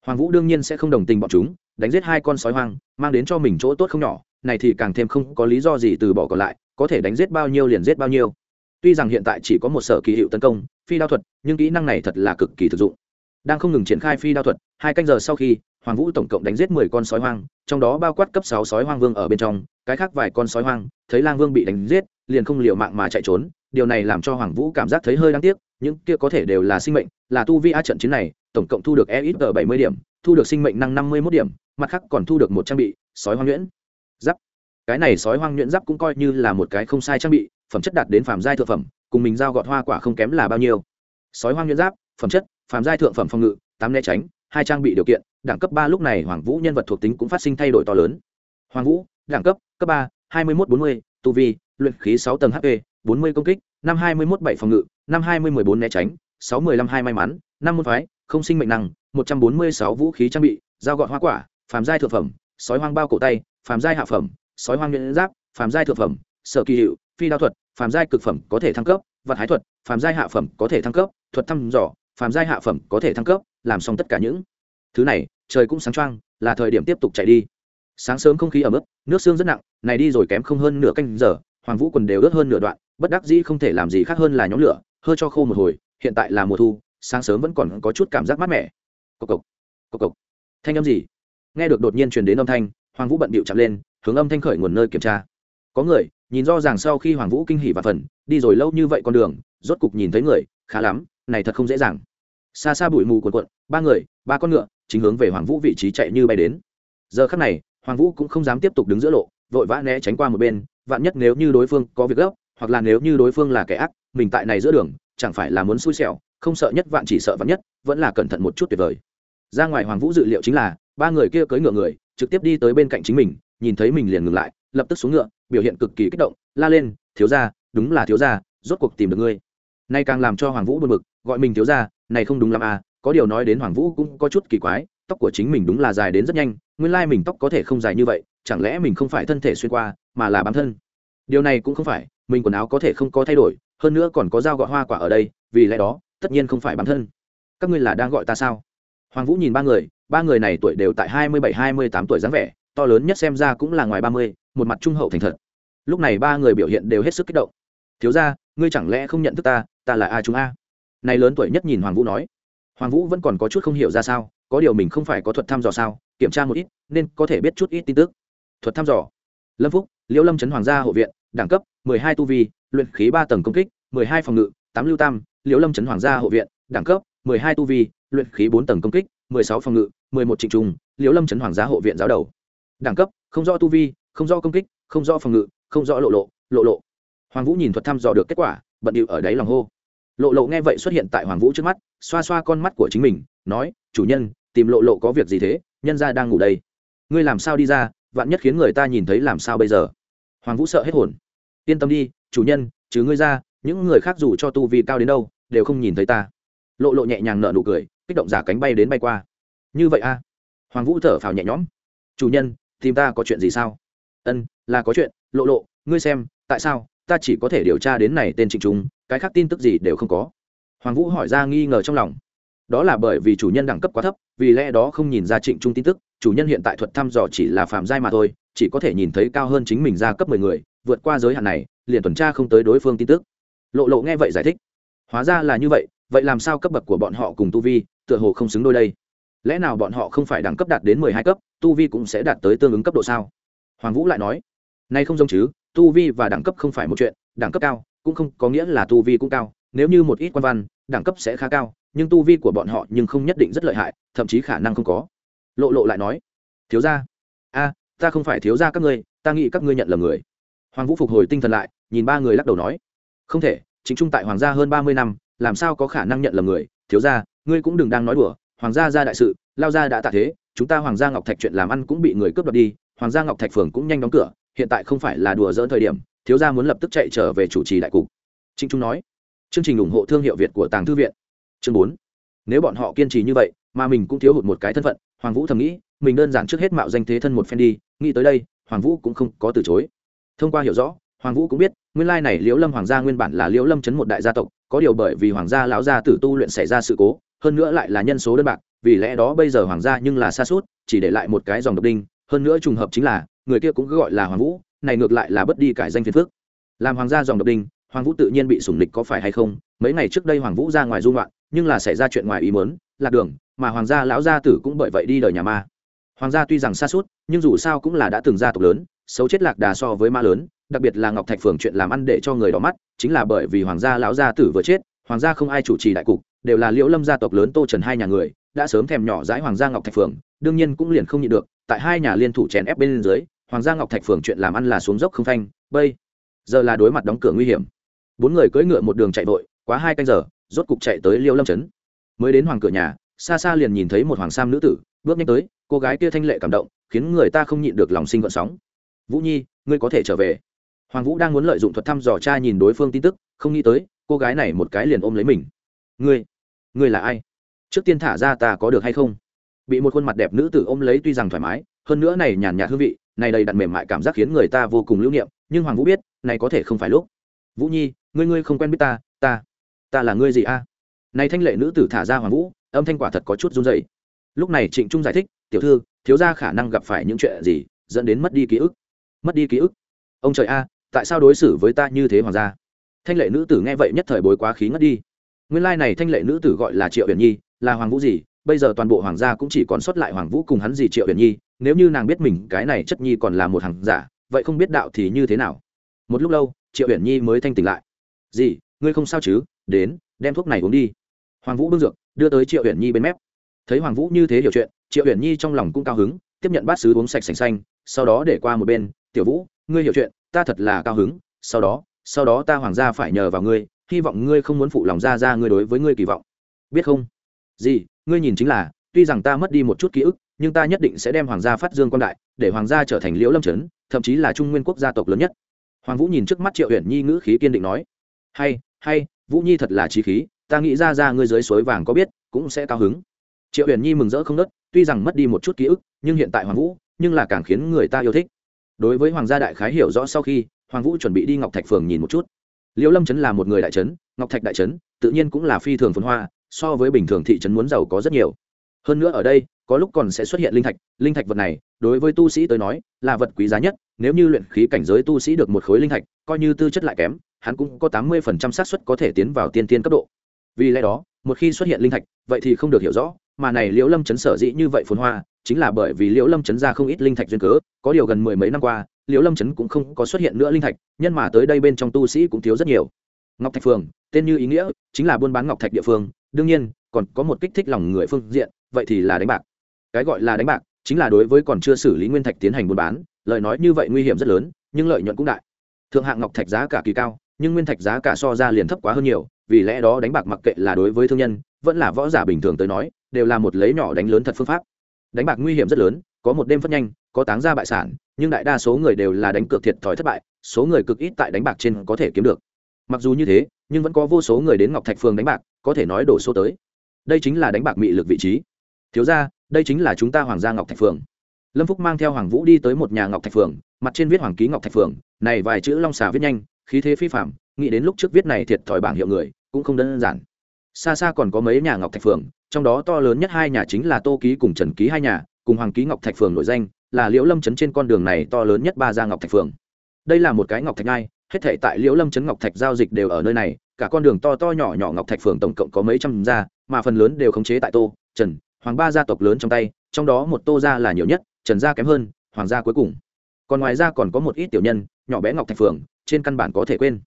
Hoàng vũ đương nhiên sẽ không đồng tình bọn chúng, đánh giết hai con sói hoang, mang đến cho mình chỗ tốt không nhỏ, này thì càng thêm không có lý do gì từ bỏ còn lại, có thể đánh giết bao nhiêu liền giết bao nhiêu. Tuy rằng hiện tại chỉ có một sở kỳ hiệu tấn công, phi đao thuật, nhưng kỹ năng này thật là cực kỳ thực dụng. Đang không ngừng triển khai phi đao thuật, hai canh giờ sau khi hoàng vũ tổng cộng đánh giết mười con sói hoang, trong đó bao quát cấp sáu sói hoang vương ở bên trong, cái khác vài con sói hoang, thấy lang vương bị đánh giết, liền không liều mạng mà chạy trốn. Điều này làm cho hoàng vũ cảm giác thấy hơi đáng tiếc, những kia có thể đều là sinh mệnh, là tu vi a trận chiến này, tổng cộng thu được e ít bảy mươi điểm, thu được sinh mệnh năng năm mươi mốt điểm, mặt khác còn thu được một trang bị, sói hoang nhuyễn. Giáp. Cái này sói hoang nhuyễn giáp cũng coi như là một cái không sai trang bị, phẩm chất đạt đến phàm giai thượng phẩm, cùng mình giao gọt hoa quả không kém là bao nhiêu. Sói hoang nhuyễn giáp, phẩm chất, phàm giai thượng phẩm phòng ngự, tám né tránh, hai trang bị điều kiện đẳng cấp ba lúc này hoàng vũ nhân vật thuộc tính cũng phát sinh thay đổi to lớn. Hoàng vũ, đẳng cấp cấp ba, hai mươi một bốn mươi, tu vi, luyện khí sáu tầng hp bốn mươi công kích, năm hai mươi một bảy phòng ngự, năm hai mươi mười bốn né tránh, sáu mươi lăm hai may mắn, năm môn phái, không sinh mệnh năng, một trăm bốn mươi sáu vũ khí trang bị, dao gọn hoa quả, phàm giai thượng phẩm, sói hoang bao cổ tay, phàm giai hạ phẩm, sói hoang nhuyễn giáp, phàm giai thượng phẩm, sở kỳ hiệu, phi đao thuật, phàm giai cực phẩm có thể thăng cấp, vật hái thuật, phàm giai hạ phẩm có thể thăng cấp, thuật thăm dò, phàm giai hạ phẩm có thể thăng cấp, làm xong tất cả những thứ này, trời cũng sáng trăng là thời điểm tiếp tục chạy đi. Sáng sớm không khí ở mức nước sương rất nặng, này đi rồi kém không hơn nửa canh giờ, hoàng vũ quần đều ướt hơn nửa đoạn, bất đắc dĩ không thể làm gì khác hơn là nhóm lửa hơi cho khô một hồi, hiện tại là mùa thu, sáng sớm vẫn còn có chút cảm giác mát mẻ. Cộc cộc cộc cộc. Thanh âm gì? Nghe được đột nhiên truyền đến âm thanh, hoàng vũ bận bịu chạm lên, hướng âm thanh khởi nguồn nơi kiểm tra. Có người, nhìn rõ ràng sau khi hoàng vũ kinh hỉ và phần, đi rồi lâu như vậy con đường, rốt cục nhìn thấy người, khá lắm, này thật không dễ dàng. Xa xa bụi mù cuộn cuộn, ba người, ba con ngựa chính hướng về hoàng vũ vị trí chạy như bay đến. Giờ khắc này, hoàng vũ cũng không dám tiếp tục đứng giữa lộ, vội vã né tránh qua một bên, vạn nhất nếu như đối phương có việc gấp, hoặc là nếu như đối phương là kẻ ác, mình tại này giữa đường, chẳng phải là muốn xui xẻo, không sợ nhất vạn chỉ sợ vạn nhất, vẫn là cẩn thận một chút tuyệt vời. Ra ngoài hoàng vũ dự liệu chính là, ba người kia cưỡi ngựa người, trực tiếp đi tới bên cạnh chính mình, nhìn thấy mình liền ngừng lại, lập tức xuống ngựa, biểu hiện cực kỳ kích động, la lên, thiếu gia, đúng là thiếu gia, rốt cuộc tìm được ngươi. Nay càng làm cho hoàng vũ buồn bực, gọi mình thiếu gia, này không đúng lắm à có điều nói đến hoàng vũ cũng có chút kỳ quái, tóc của chính mình đúng là dài đến rất nhanh, nguyên lai mình tóc có thể không dài như vậy, chẳng lẽ mình không phải thân thể xuyên qua, mà là bám thân? Điều này cũng không phải, mình quần áo có thể không có thay đổi, hơn nữa còn có dao gọt hoa quả ở đây, vì lẽ đó, tất nhiên không phải bám thân. Các ngươi là đang gọi ta sao? Hoàng vũ nhìn ba người ba người này tuổi đều tại hai mươi bảy, hai mươi tám tuổi dáng vẻ, to lớn nhất xem ra cũng là ngoài ba mươi, một mặt trung hậu thành thật. Lúc này ba người biểu hiện đều hết sức kích động. Thiếu ra ngươi chẳng lẽ không nhận thức ta ta là a chúng a? Này lớn tuổi nhất nhìn hoàng vũ nói hoàng vũ vẫn còn có chút không hiểu ra sao, có điều mình không phải có thuật thăm dò sao, kiểm tra một ít, nên có thể biết chút ít tin tức. Thuật thăm dò. Lâm phúc, liễu lâm trấn hoàng gia hộ viện, đẳng cấp, mười hai tu vi, luyện khí ba tầng công kích, mười hai phòng ngự, tám lưu tam, liễu lâm trấn hoàng gia hộ viện, đẳng cấp, mười hai tu vi, luyện khí bốn tầng công kích, mười sáu phòng ngự, mười một trịnh trung liễu lâm trấn hoàng gia hộ viện giáo đầu. Đẳng cấp, không rõ tu vi, không rõ công kích, không rõ phòng ngự, không rõ lộ lộ lộ lộ. Hoàng vũ nhìn thuật thăm dò được kết quả, bận điệu ở đáy lòng hô lộ lộ nghe vậy xuất hiện tại hoàng vũ trước mắt, xoa xoa con mắt của chính mình, nói, chủ nhân, tìm lộ lộ có việc gì thế? Nhân ra đang ngủ đây. Ngươi làm sao đi ra? Vạn nhất khiến người ta nhìn thấy làm sao bây giờ? Hoàng vũ sợ hết hồn. Yên tâm đi, chủ nhân chứ ngươi ra, những người khác dù cho tu vi cao đến đâu, đều không nhìn thấy ta. Lộ lộ nhẹ nhàng nở nụ cười, kích động giả cánh bay đến bay qua. Như vậy a hoàng vũ thở phào nhẹ nhõm. Chủ nhân, tìm ta có chuyện gì sao? Ân, là có chuyện. Lộ lộ, ngươi xem, tại sao? Ta chỉ có thể điều tra đến này tên trịnh trung, cái khác tin tức gì đều không có. Hoàng vũ hỏi ra nghi ngờ trong lòng. Đó là bởi vì chủ nhân đẳng cấp quá thấp, vì lẽ đó không nhìn ra trịnh trung tin tức, chủ nhân hiện tại thuật thăm dò chỉ là phạm giai mà thôi, chỉ có thể nhìn thấy cao hơn chính mình ra cấp mười người, vượt qua giới hạn này, liền tuần tra không tới đối phương tin tức. Lộ lộ nghe vậy giải thích. Hóa ra là như vậy vậy làm sao cấp bậc của bọn họ cùng tu vi, tựa hồ không xứng đôi đây? Lẽ nào bọn họ không phải đẳng cấp đạt đến mười hai cấp, tu vi cũng sẽ đạt tới tương ứng cấp độ sao? Hoàng vũ lại nói. Nay không giống chứ tu vi và đẳng cấp không phải một chuyện, đẳng cấp cao cũng không có nghĩa là tu vi cũng cao, nếu như một ít quan văn, đẳng cấp sẽ khá cao, nhưng tu vi của bọn họ nhưng không nhất định rất lợi hại, thậm chí khả năng không có. Lộ lộ lại nói, thiếu gia, a, ta không phải thiếu gia các ngươi, ta nghĩ các ngươi nhận lầm người. Hoàng vũ phục hồi tinh thần lại, nhìn ba người lắc đầu nói, không thể, chính trung tại hoàng gia hơn ba mươi năm, làm sao có khả năng nhận lầm người? Thiếu gia, ngươi cũng đừng đang nói đùa, hoàng gia ra đại sự, lao gia đã tạ thế, chúng ta hoàng gia ngọc thạch chuyện làm ăn cũng bị người cướp đoạt đi, hoàng gia ngọc thạch phường cũng nhanh đóng cửa hiện tại không phải là đùa dỡn thời điểm, thiếu gia muốn lập tức chạy trở về chủ trì đại cục. Trinh trung nói. Chương trình ủng hộ thương hiệu việt của tàng thư viện. Chương bốn. Nếu bọn họ kiên trì như vậy, mà mình cũng thiếu hụt một cái thân phận, hoàng vũ thầm nghĩ, mình đơn giản trước hết mạo danh thế thân một phen đi, nghĩ tới đây, hoàng vũ cũng không có từ chối. Thông qua hiểu rõ, hoàng vũ cũng biết, nguyên lai này liễu lâm hoàng gia nguyên bản là liễu lâm chấn một đại gia tộc, có điều bởi vì hoàng gia lão gia tử tu luyện xảy ra sự cố, hơn nữa lại là nhân số đơn bạc, vì lẽ đó bây giờ hoàng gia nhưng là xa suốt, chỉ để lại một cái dòng độc đinh, hơn nữa trùng hợp chính là người kia cũng cứ gọi là hoàng vũ, này ngược lại là bất đi cải danh phiền phước làm hoàng gia dòng độc đinh, hoàng vũ tự nhiên bị sủng lịch có phải hay không? Mấy ngày trước đây hoàng vũ ra ngoài dung loạn nhưng là xảy ra chuyện ngoài ý mớn lạc đường, mà hoàng gia lão gia tử cũng bởi vậy đi đời nhà ma. Hoàng gia tuy rằng xa suốt, nhưng dù sao cũng là đã từng gia tộc lớn, xấu chết lạc đà so với ma lớn, đặc biệt là ngọc thạch phường chuyện làm ăn để cho người đỏ mắt, chính là bởi vì hoàng gia lão gia tử vừa chết, hoàng gia không ai chủ trì đại cục, đều là liễu lâm gia tộc lớn tô trần hai nhà người, đã sớm thèm nhỏ dãi hoàng gia ngọc thạch phường, đương nhiên cũng liền không nhịn được, tại hai nhà liên thủ chèn ép bên dưới hoàng gia ngọc thạch phường chuyện làm ăn là xuống dốc không phanh, bây giờ là đối mặt đóng cửa nguy hiểm. Bốn người cưỡi ngựa một đường chạy vội, quá hai canh giờ, rốt cục chạy tới liêu lâm trấn. Mới đến hoàng cửa nhà, xa xa liền nhìn thấy một hoàng sam nữ tử, bước nhanh tới, cô gái kia thanh lệ cảm động, khiến người ta không nhịn được lòng sinh gợn sóng. Vũ nhi, ngươi có thể trở về. Hoàng vũ đang muốn lợi dụng thuật thăm dò cha nhìn đối phương tin tức, không nghĩ tới, cô gái này một cái liền ôm lấy mình. Ngươi ngươi là ai? Trước tiên thả ra ta có được hay không? Bị một khuôn mặt đẹp nữ tử ôm lấy tuy rằng thoải mái, hơn nữa này nhàn nhạt hương vị này đầy đặn mềm mại cảm giác khiến người ta vô cùng lưu niệm, nhưng hoàng vũ biết, này có thể không phải lúc. Vũ nhi, ngươi ngươi không quen biết ta ta ta là ngươi gì a? Này thanh lệ nữ tử thả ra hoàng vũ, âm thanh quả thật có chút run rẩy. Lúc này trịnh trung giải thích, tiểu thư, thiếu ra khả năng gặp phải những chuyện gì, dẫn đến mất đi ký ức. Mất đi ký ức? Ông trời a, tại sao đối xử với ta như thế hoàng gia? Thanh lệ nữ tử nghe vậy nhất thời bối quá khí ngất đi. Nguyên lai này thanh lệ nữ tử gọi là triệu huyền nhi, là hoàng vũ gì? Bây giờ toàn bộ hoàng gia cũng chỉ còn sót lại hoàng vũ cùng hắn gì triệu huyền nhi nếu như nàng biết mình cái này chất nhi còn là một hàng giả, vậy không biết đạo thì như thế nào? Một lúc lâu, triệu huyền nhi mới thanh tỉnh lại. Gì, ngươi không sao chứ? Đến, đem thuốc này uống đi. Hoàng vũ bưng dược đưa tới triệu huyền nhi bên mép. Thấy hoàng vũ như thế hiểu chuyện, triệu huyền nhi trong lòng cũng cao hứng, tiếp nhận bát sứ uống sạch sành xanh, sau đó để qua một bên, tiểu vũ, ngươi hiểu chuyện, ta thật là cao hứng, sau đó sau đó ta hoàng gia phải nhờ vào ngươi, hy vọng ngươi không muốn phụ lòng ra ra ngươi đối với ngươi kỳ vọng. Biết không? Gì, ngươi nhìn chính là, tuy rằng ta mất đi một chút ký ức nhưng ta nhất định sẽ đem hoàng gia phát dương quan đại, để hoàng gia trở thành liễu lâm trấn, thậm chí là trung nguyên quốc gia tộc lớn nhất. Hoàng vũ nhìn trước mắt triệu huyện nhi ngữ khí kiên định nói, hay hay, vũ nhi thật là trí khí, ta nghĩ ra ra ngươi dưới suối vàng có biết, cũng sẽ cao hứng. Triệu huyền nhi mừng rỡ không nớt, tuy rằng mất đi một chút ký ức, nhưng hiện tại hoàng vũ, nhưng là càng khiến người ta yêu thích. Đối với hoàng gia đại khái hiểu rõ sau khi, hoàng vũ chuẩn bị đi ngọc thạch phường nhìn một chút. Liễu lâm trấn là một người đại trấn, ngọc thạch đại trấn, tự nhiên cũng là phi thường phồn hoa, so với bình thường thị trấn muốn giàu có rất nhiều hơn nữa ở đây, có lúc còn sẽ xuất hiện linh thạch linh thạch vật này, đối với tu sĩ tới nói, là vật quý giá nhất, nếu như luyện khí cảnh giới tu sĩ được một khối linh thạch, coi như tư chất lại kém, hắn cũng có tám mươi phần trăm xác suất có thể tiến vào tiên tiên cấp độ. Vì lẽ đó, một khi xuất hiện linh thạch, vậy thì không được hiểu rõ, mà này liễu lâm chấn sở dĩ như vậy phồn hoa, chính là bởi vì liễu lâm chấn ra không ít linh thạch duyên cớ, có điều gần mười mấy năm qua, liễu lâm chấn cũng không có xuất hiện nữa linh thạch, nhân mà tới đây bên trong tu sĩ cũng thiếu rất nhiều. Ngọc thạch phường, tên như ý nghĩa, chính là buôn bán ngọc thạch địa phương, đương nhiên, còn có một kích thích lòng người phương diện vậy thì là đánh bạc. Cái gọi là đánh bạc chính là đối với còn chưa xử lý nguyên thạch tiến hành buôn bán, lời nói như vậy nguy hiểm rất lớn, nhưng lợi nhuận cũng đại. Thượng hạng ngọc thạch giá cả kỳ cao, nhưng nguyên thạch giá cả so ra liền thấp quá hơn nhiều, vì lẽ đó đánh bạc mặc kệ là đối với thương nhân, vẫn là võ giả bình thường tới nói, đều là một lấy nhỏ đánh lớn thật phương pháp. Đánh bạc nguy hiểm rất lớn, có một đêm phất nhanh, có táng ra bại sản, nhưng đại đa số người đều là đánh cược thiệt thòi thất bại, số người cực ít tại đánh bạc trên có thể kiếm được. Mặc dù như thế, nhưng vẫn có vô số người đến ngọc thạch phường đánh bạc, có thể nói đổ số tới. Đây chính là đánh bạc mị lực vị trí thiếu ra, đây chính là chúng ta hoàng gia ngọc thạch phường. Lâm phúc mang theo hoàng vũ đi tới một nhà ngọc thạch phường, mặt trên viết hoàng ký ngọc thạch phường, này vài chữ long xà viết nhanh, khí thế phi phạm nghĩ đến lúc trước viết này thiệt thòi bảng hiệu người, cũng không đơn giản. Xa xa còn có mấy nhà ngọc thạch phường, trong đó to lớn nhất hai nhà chính là tô ký cùng trần ký hai nhà, cùng hoàng ký ngọc thạch phường nổi danh, là liễu lâm trấn trên con đường này to lớn nhất ba gia ngọc thạch phường. Đây là một cái ngọc thạch ngai hết thể tại liễu lâm trấn ngọc thạch giao dịch đều ở nơi này, cả con đường to to nhỏ nhỏ ngọc thạch phường tổng cộng có mấy trăm gia, mà phần lớn đều khống chế tại tô, trần hoàng ba gia tộc lớn trong tay, trong đó một tô gia là nhiều nhất, trần gia kém hơn, hoàng gia cuối cùng. Còn ngoài ra còn có một ít tiểu nhân, nhỏ bé ngọc thạch phường trên căn bản có thể quên.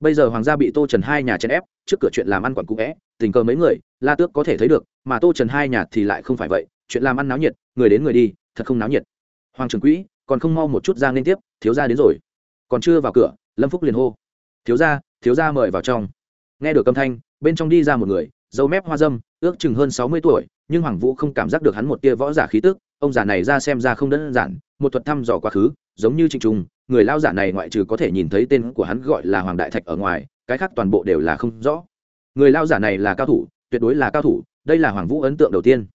Bây giờ hoàng gia bị tô trần hai nhà chèn ép, trước cửa chuyện làm ăn quản cũ vẽ, tình cờ mấy người, la tước có thể thấy được, mà tô trần hai nhà thì lại không phải vậy, chuyện làm ăn náo nhiệt, người đến người đi, thật không náo nhiệt. Hoàng trưởng quỹ, còn không mau một chút ra liên tiếp, thiếu gia đến rồi. Còn chưa vào cửa, lâm phúc liền hô. Thiếu gia thiếu gia mời vào trong. Nghe được âm thanh, bên trong đi ra một người, dâu mép hoa dâm, ước chừng hơn sáu mươi tuổi nhưng hoàng vũ không cảm giác được hắn một tia võ giả khí tức, ông già này ra xem ra không đơn giản, một thuật thăm dò quá khứ, giống như trịnh trung, người lao giả này ngoại trừ có thể nhìn thấy tên của hắn gọi là hoàng đại thạch ở ngoài, cái khác toàn bộ đều là không rõ. Người lao giả này là cao thủ, tuyệt đối là cao thủ, đây là hoàng vũ ấn tượng đầu tiên.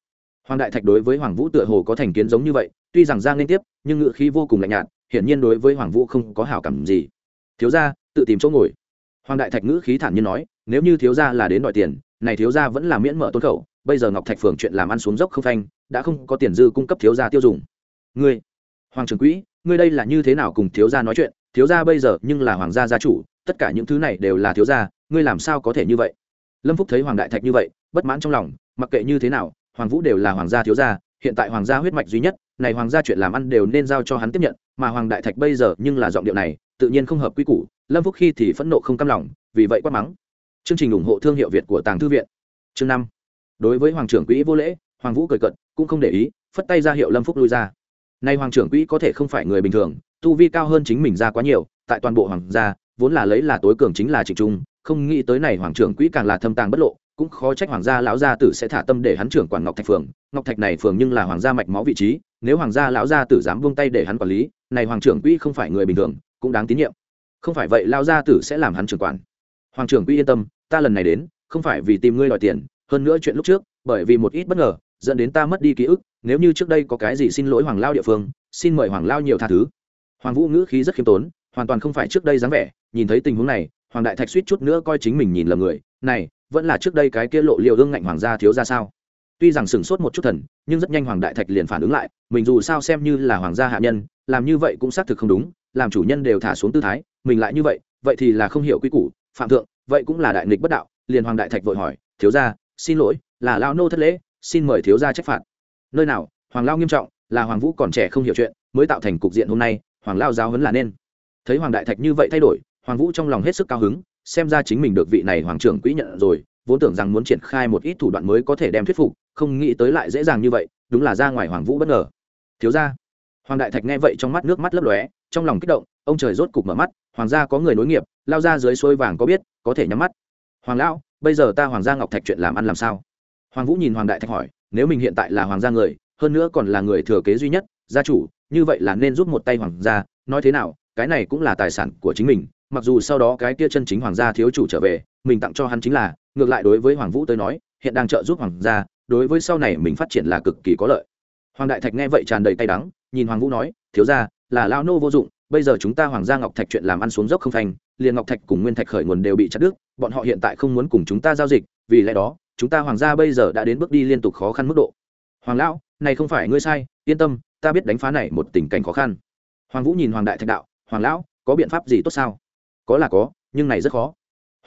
Hoàng đại thạch đối với hoàng vũ tựa hồ có thành kiến giống như vậy, tuy rằng giang liên tiếp, nhưng ngự khí vô cùng lạnh nhạt, hiển nhiên đối với hoàng vũ không có hảo cảm gì. Thiếu gia, tự tìm chỗ ngồi. Hoàng đại thạch ngữ khí thản nhiên nói, nếu như thiếu gia là đến đòi tiền này thiếu gia vẫn là miễn mở tôn khẩu, bây giờ ngọc thạch phường chuyện làm ăn xuống dốc không phanh, đã không có tiền dư cung cấp thiếu gia tiêu dùng. Ngươi, hoàng trường quỹ, ngươi đây là như thế nào cùng thiếu gia nói chuyện? Thiếu gia bây giờ nhưng là hoàng gia gia chủ, tất cả những thứ này đều là thiếu gia, ngươi làm sao có thể như vậy? Lâm phúc thấy hoàng đại thạch như vậy, bất mãn trong lòng, mặc kệ như thế nào, hoàng vũ đều là hoàng gia thiếu gia, hiện tại hoàng gia huyết mạch duy nhất, này hoàng gia chuyện làm ăn đều nên giao cho hắn tiếp nhận, mà hoàng đại thạch bây giờ nhưng là giọng điệu này, tự nhiên không hợp quy củ, lâm phúc khi thì phẫn nộ không cam lòng, vì vậy quát mắng chương trình ủng hộ thương hiệu việt của tàng thư viện. Chương năm. Đối với hoàng trưởng quỹ vô lễ, hoàng vũ cười cận cũng không để ý, phất tay ra hiệu lâm phúc lui ra. Nay hoàng trưởng quỹ có thể không phải người bình thường, tu vi cao hơn chính mình ra quá nhiều, tại toàn bộ hoàng gia, vốn là lấy là tối cường chính là trịnh trung, không nghĩ tới này hoàng trưởng quỹ càng là thâm tàng bất lộ, cũng khó trách hoàng gia lão gia tử sẽ thả tâm để hắn trưởng quản ngọc thạch phường. Ngọc thạch này phường nhưng là hoàng gia mạch máu vị trí, nếu hoàng gia lão gia tử dám buông tay để hắn quản lý, này hoàng trưởng quỹ không phải người bình thường, cũng đáng tín nhiệm. Không phải vậy, lão gia tử sẽ làm hắn trưởng quản hoàng trưởng quỹ yên tâm, ta lần này đến, không phải vì tìm ngươi đòi tiền, hơn nữa chuyện lúc trước, bởi vì một ít bất ngờ, dẫn đến ta mất đi ký ức, nếu như trước đây có cái gì xin lỗi hoàng lao địa phương, xin mời hoàng lao nhiều tha thứ. Hoàng vũ ngữ khí rất khiêm tốn, hoàn toàn không phải trước đây dáng vẻ, nhìn thấy tình huống này, hoàng đại thạch suýt chút nữa coi chính mình nhìn lầm người, này, vẫn là trước đây cái kia lộ liều hương ngạnh hoàng gia thiếu ra sao? Tuy rằng sửng sốt một chút thần, nhưng rất nhanh hoàng đại thạch liền phản ứng lại, mình dù sao xem như là hoàng gia hạ nhân, làm như vậy cũng xác thực không đúng, làm chủ nhân đều thả xuống tư thái, mình lại như vậy vậy thì là không hiểu quy củ phạm thượng, vậy cũng là đại nghịch bất đạo, liền hoàng đại thạch vội hỏi, thiếu gia, xin lỗi, là lao nô thất lễ, xin mời thiếu gia trách phạt. Nơi nào, hoàng lao nghiêm trọng, là hoàng vũ còn trẻ không hiểu chuyện, mới tạo thành cục diện hôm nay, hoàng lao giáo hấn là nên. Thấy hoàng đại thạch như vậy thay đổi, hoàng vũ trong lòng hết sức cao hứng, xem ra chính mình được vị này hoàng trưởng quỹ nhận rồi, vốn tưởng rằng muốn triển khai một ít thủ đoạn mới có thể đem thuyết phục, không nghĩ tới lại dễ dàng như vậy, đúng là ra ngoài hoàng vũ bất ngờ. Thiếu ra hoàng đại thạch nghe vậy trong mắt nước mắt lấp lóe, trong lòng kích động, ông trời rốt cục mở mắt hoàng gia có người nối nghiệp, lao ra dưới xuôi vàng có biết, có thể nhắm mắt. Hoàng lão, bây giờ ta hoàng gia ngọc thạch chuyện làm ăn làm sao? Hoàng vũ nhìn hoàng đại thạch hỏi, nếu mình hiện tại là hoàng gia người, hơn nữa còn là người thừa kế duy nhất, gia chủ, như vậy là nên giúp một tay hoàng gia, nói thế nào, cái này cũng là tài sản của chính mình, mặc dù sau đó cái kia chân chính hoàng gia thiếu chủ trở về, mình tặng cho hắn chính là, ngược lại đối với hoàng vũ tới nói, hiện đang trợ giúp hoàng gia, đối với sau này mình phát triển là cực kỳ có lợi. Hoàng đại thạch nghe vậy tràn đầy cay đắng, nhìn hoàng vũ nói, thiếu ra là lao nô vô dụng bây giờ chúng ta hoàng gia ngọc thạch chuyện làm ăn xuống dốc không thành, liền ngọc thạch cùng nguyên thạch khởi nguồn đều bị chặt đứt, bọn họ hiện tại không muốn cùng chúng ta giao dịch, vì lẽ đó, chúng ta hoàng gia bây giờ đã đến bước đi liên tục khó khăn mức độ. Hoàng lão, này không phải ngươi sai, yên tâm, ta biết đánh phá này một tình cảnh khó khăn. Hoàng vũ nhìn hoàng đại thạch đạo, hoàng lão, có biện pháp gì tốt sao? Có là có, nhưng này rất khó.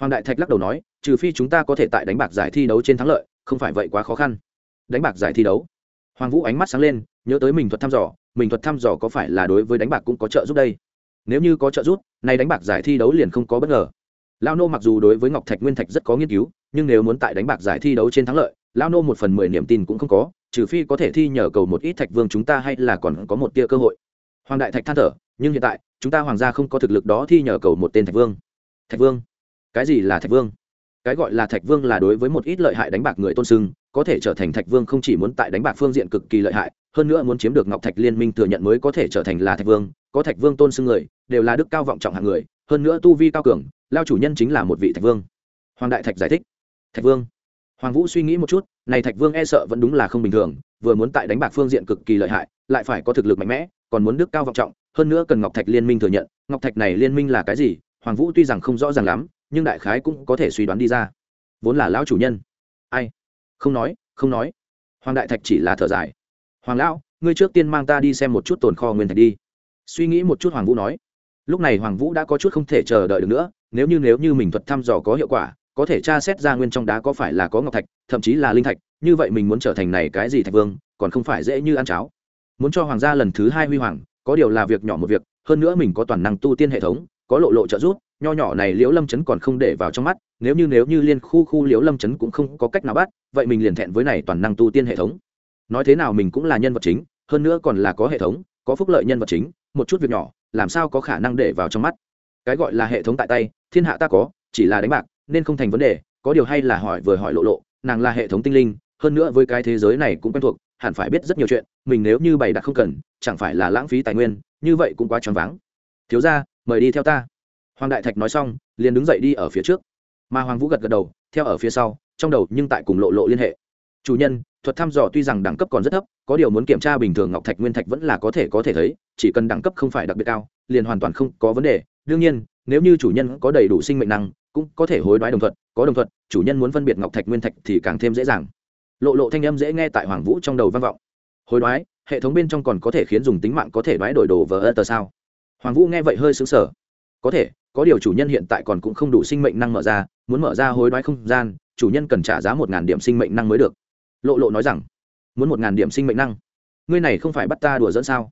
Hoàng đại thạch lắc đầu nói, trừ phi chúng ta có thể tại đánh bạc giải thi đấu trên thắng lợi, không phải vậy quá khó khăn. Đánh bạc giải thi đấu? Hoàng vũ ánh mắt sáng lên, nhớ tới mình thuật thăm dò, mình thuật thăm dò có phải là đối với đánh bạc cũng có trợ giúp đây? Nếu như có trợ giúp, nay đánh bạc giải thi đấu liền không có bất ngờ. Lao nô mặc dù đối với ngọc thạch nguyên thạch rất có nghiên cứu, nhưng nếu muốn tại đánh bạc giải thi đấu trên thắng lợi lao nô một phần mười niềm tin cũng không có, trừ phi có thể thi nhờ cầu một ít thạch vương chúng ta hay là còn có một tia cơ hội. Hoàng đại thạch than thở, nhưng hiện tại, chúng ta hoàng gia không có thực lực đó thi nhờ cầu một tên thạch vương. Thạch vương? Cái gì là thạch vương? Cái gọi là thạch vương là đối với một ít lợi hại đánh bạc người tôn sưng, có thể trở thành thạch vương không chỉ muốn tại đánh bạc phương diện cực kỳ lợi hại, hơn nữa muốn chiếm được ngọc thạch liên minh thừa nhận mới có thể trở thành là thạch vương, có thạch vương tôn xưng người, đều là đức cao vọng trọng hạng người, hơn nữa tu vi cao cường, lao chủ nhân chính là một vị thạch vương. Hoàng đại thạch giải thích. Thạch vương. Hoàng vũ suy nghĩ một chút, này thạch vương e sợ vẫn đúng là không bình thường, vừa muốn tại đánh bạc phương diện cực kỳ lợi hại, lại phải có thực lực mạnh mẽ, còn muốn đức cao vọng trọng, hơn nữa cần ngọc thạch liên minh thừa nhận, ngọc thạch này liên minh là cái gì, hoàng vũ tuy rằng không rõ ràng lắm nhưng đại khái cũng có thể suy đoán đi ra. Vốn là lão chủ nhân. Ai? Không nói không nói. Hoàng đại thạch chỉ là thở dài. Hoàng lão, ngươi trước tiên mang ta đi xem một chút tồn kho nguyên thạch đi. Suy nghĩ một chút hoàng vũ nói. Lúc này hoàng vũ đã có chút không thể chờ đợi được nữa, nếu như nếu như mình thuật thăm dò có hiệu quả, có thể tra xét ra nguyên trong đá có phải là có ngọc thạch, thậm chí là linh thạch, như vậy mình muốn trở thành này cái gì thạch vương, còn không phải dễ như ăn cháo. Muốn cho hoàng gia lần thứ hai huy hoàng, có điều là việc nhỏ một việc, hơn nữa mình có toàn năng tu tiên hệ thống, có lộ lộ trợ giúp nho nhỏ này liễu lâm chấn còn không để vào trong mắt, nếu như nếu như liên khu khu liễu lâm chấn cũng không có cách nào bắt, vậy mình liền thẹn với này toàn năng tu tiên hệ thống. Nói thế nào mình cũng là nhân vật chính, hơn nữa còn là có hệ thống, có phúc lợi nhân vật chính, một chút việc nhỏ, làm sao có khả năng để vào trong mắt? Cái gọi là hệ thống tại tay, thiên hạ ta có, chỉ là đánh bạc, nên không thành vấn đề, có điều hay là hỏi vừa hỏi lộ lộ, nàng là hệ thống tinh linh, hơn nữa với cái thế giới này cũng quen thuộc, hẳn phải biết rất nhiều chuyện, mình nếu như bày đặt không cần, chẳng phải là lãng phí tài nguyên, như vậy cũng quá choáng váng. Thiếu ra mời đi theo ta hoàng đại thạch nói xong, liền đứng dậy đi ở phía trước. Mà hoàng vũ gật gật đầu, theo ở phía sau, trong đầu nhưng tại cùng lộ lộ liên hệ. Chủ nhân, thuật thăm dò tuy rằng đẳng cấp còn rất thấp, có điều muốn kiểm tra bình thường ngọc thạch nguyên thạch vẫn là có thể có thể thấy, chỉ cần đẳng cấp không phải đặc biệt cao, liền hoàn toàn không có vấn đề. Đương nhiên, nếu như chủ nhân có đầy đủ sinh mệnh năng, cũng có thể hối đoái đồng thuận có đồng thuận chủ nhân muốn phân biệt ngọc thạch nguyên thạch thì càng thêm dễ dàng. Lộ lộ thanh âm dễ nghe tại hoàng vũ trong đầu vang vọng. Hối đoái, hệ thống bên trong còn có thể khiến dùng tính mạng có thể đoái đổi đồ vờ ơ tờ sao? Hoàng vũ nghe vậy hơi xứng sở có thể có điều chủ nhân hiện tại còn cũng không đủ sinh mệnh năng mở ra, muốn mở ra hối đoái không gian, chủ nhân cần trả giá một ngàn điểm sinh mệnh năng mới được. Lộ lộ nói rằng, muốn một ngàn điểm sinh mệnh năng? Ngươi này không phải bắt ta đùa dẫn sao?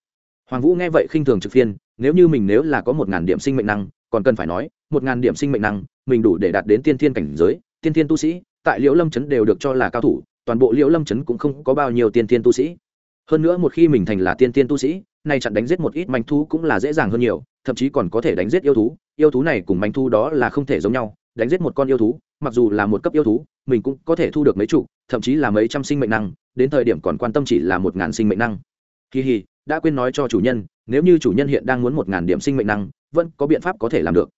Hoàng vũ nghe vậy khinh thường trực phiên, nếu như mình nếu là có một ngàn điểm sinh mệnh năng, còn cần phải nói, một ngàn điểm sinh mệnh năng, mình đủ để đạt đến tiên thiên cảnh giới, tiên thiên tu sĩ, tại liễu lâm trấn đều được cho là cao thủ, toàn bộ liễu lâm trấn cũng không có bao nhiêu tiên thiên tu sĩ. Hơn nữa một khi mình thành là tiên thiên tu sĩ, nay chặn đánh giết một ít manh thú cũng là dễ dàng hơn nhiều thậm chí còn có thể đánh giết yêu thú. Yêu thú này cùng manh thú đó là không thể giống nhau. Đánh giết một con yêu thú, mặc dù là một cấp yêu thú, mình cũng có thể thu được mấy chục, thậm chí là mấy trăm sinh mệnh năng. Đến thời điểm còn quan tâm chỉ là một ngàn sinh mệnh năng. Kỳ hì, đã quên nói cho chủ nhân, nếu như chủ nhân hiện đang muốn một ngàn điểm sinh mệnh năng, vẫn có biện pháp có thể làm được.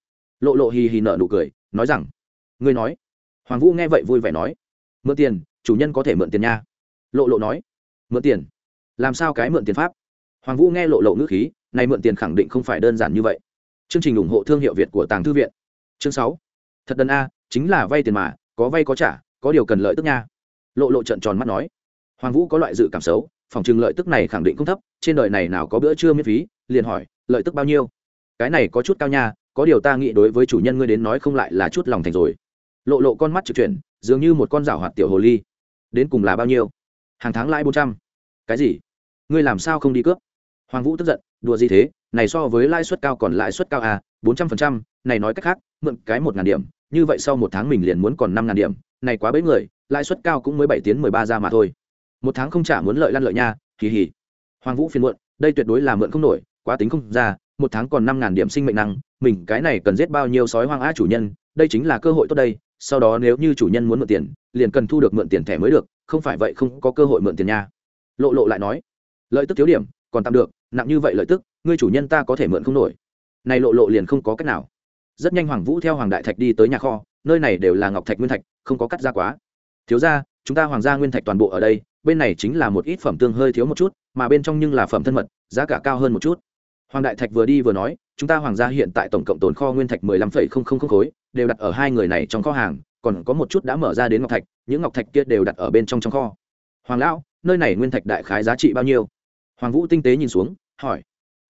Lộ lộ hì hì nợ nụ cười, nói rằng, ngươi nói. Hoàng vũ nghe vậy vui vẻ nói, mượn tiền, chủ nhân có thể mượn tiền nha. Lộ lộ nói, mượn tiền? Làm sao cái mượn tiền pháp? Hoàng vũ nghe lộ lộ ngữ khí này mượn tiền khẳng định không phải đơn giản như vậy. Chương trình ủng hộ thương hiệu việt của tàng thư viện. Chương sáu. Thật đần a, chính là vay tiền mà, có vay có trả, có điều cần lợi tức nha. Lộ lộ trận tròn mắt nói. Hoàng vũ có loại dự cảm xấu, phòng trường lợi tức này khẳng định không thấp, trên đời này nào có bữa trưa miễn phí, liền hỏi, lợi tức bao nhiêu? Cái này có chút cao nha, có điều ta nghĩ đối với chủ nhân ngươi đến nói không lại là chút lòng thành rồi. Lộ lộ con mắt trực chuyển, dường như một con rảo hoạt tiểu hồ ly. Đến cùng là bao nhiêu? Hàng tháng lãi bốn trăm. Cái gì? Ngươi làm sao không đi cướp? Hoàng vũ tức giận đùa gì thế? Này so với lãi suất cao còn lãi suất cao à? Bốn trăm phần trăm, này nói cách khác, mượn cái một ngàn điểm, như vậy sau một tháng mình liền muốn còn năm ngàn điểm. Này quá bấy người, lãi suất cao cũng mới bảy tiếng mười ba ra mà thôi. Một tháng không trả muốn lợi lăn lợi nha kỳ hỉ hoàng vũ phiền muộn, đây tuyệt đối là mượn không nổi, quá tính không ra, một tháng còn năm ngàn điểm sinh mệnh năng, mình cái này cần giết bao nhiêu sói hoang á chủ nhân, đây chính là cơ hội tốt đây, sau đó nếu như chủ nhân muốn mượn tiền, liền cần thu được mượn tiền thẻ mới được, không phải vậy không có cơ hội mượn tiền nha. Lộ lộ lại nói, lợi tức thiếu điểm, còn tạm được nặng như vậy lợi tức, ngươi chủ nhân ta có thể mượn không nổi. Này lộ lộ liền không có cách nào. Rất nhanh hoàng vũ theo hoàng đại thạch đi tới nhà kho, nơi này đều là ngọc thạch nguyên thạch, không có cắt ra quá. Thiếu ra chúng ta hoàng gia nguyên thạch toàn bộ ở đây, bên này chính là một ít phẩm tương hơi thiếu một chút, mà bên trong nhưng là phẩm thân mật, giá cả cao hơn một chút. Hoàng đại thạch vừa đi vừa nói, chúng ta hoàng gia hiện tại tổng cộng tồn kho nguyên thạch mười lăm phẩy không không không khối, đều đặt ở hai người này trong kho hàng, còn có một chút đã mở ra đến ngọc thạch, những ngọc thạch kia đều đặt ở bên trong trong kho. Hoàng lão, nơi này nguyên thạch đại khái giá trị bao nhiêu? Hoàng vũ tinh tế nhìn xuống hỏi,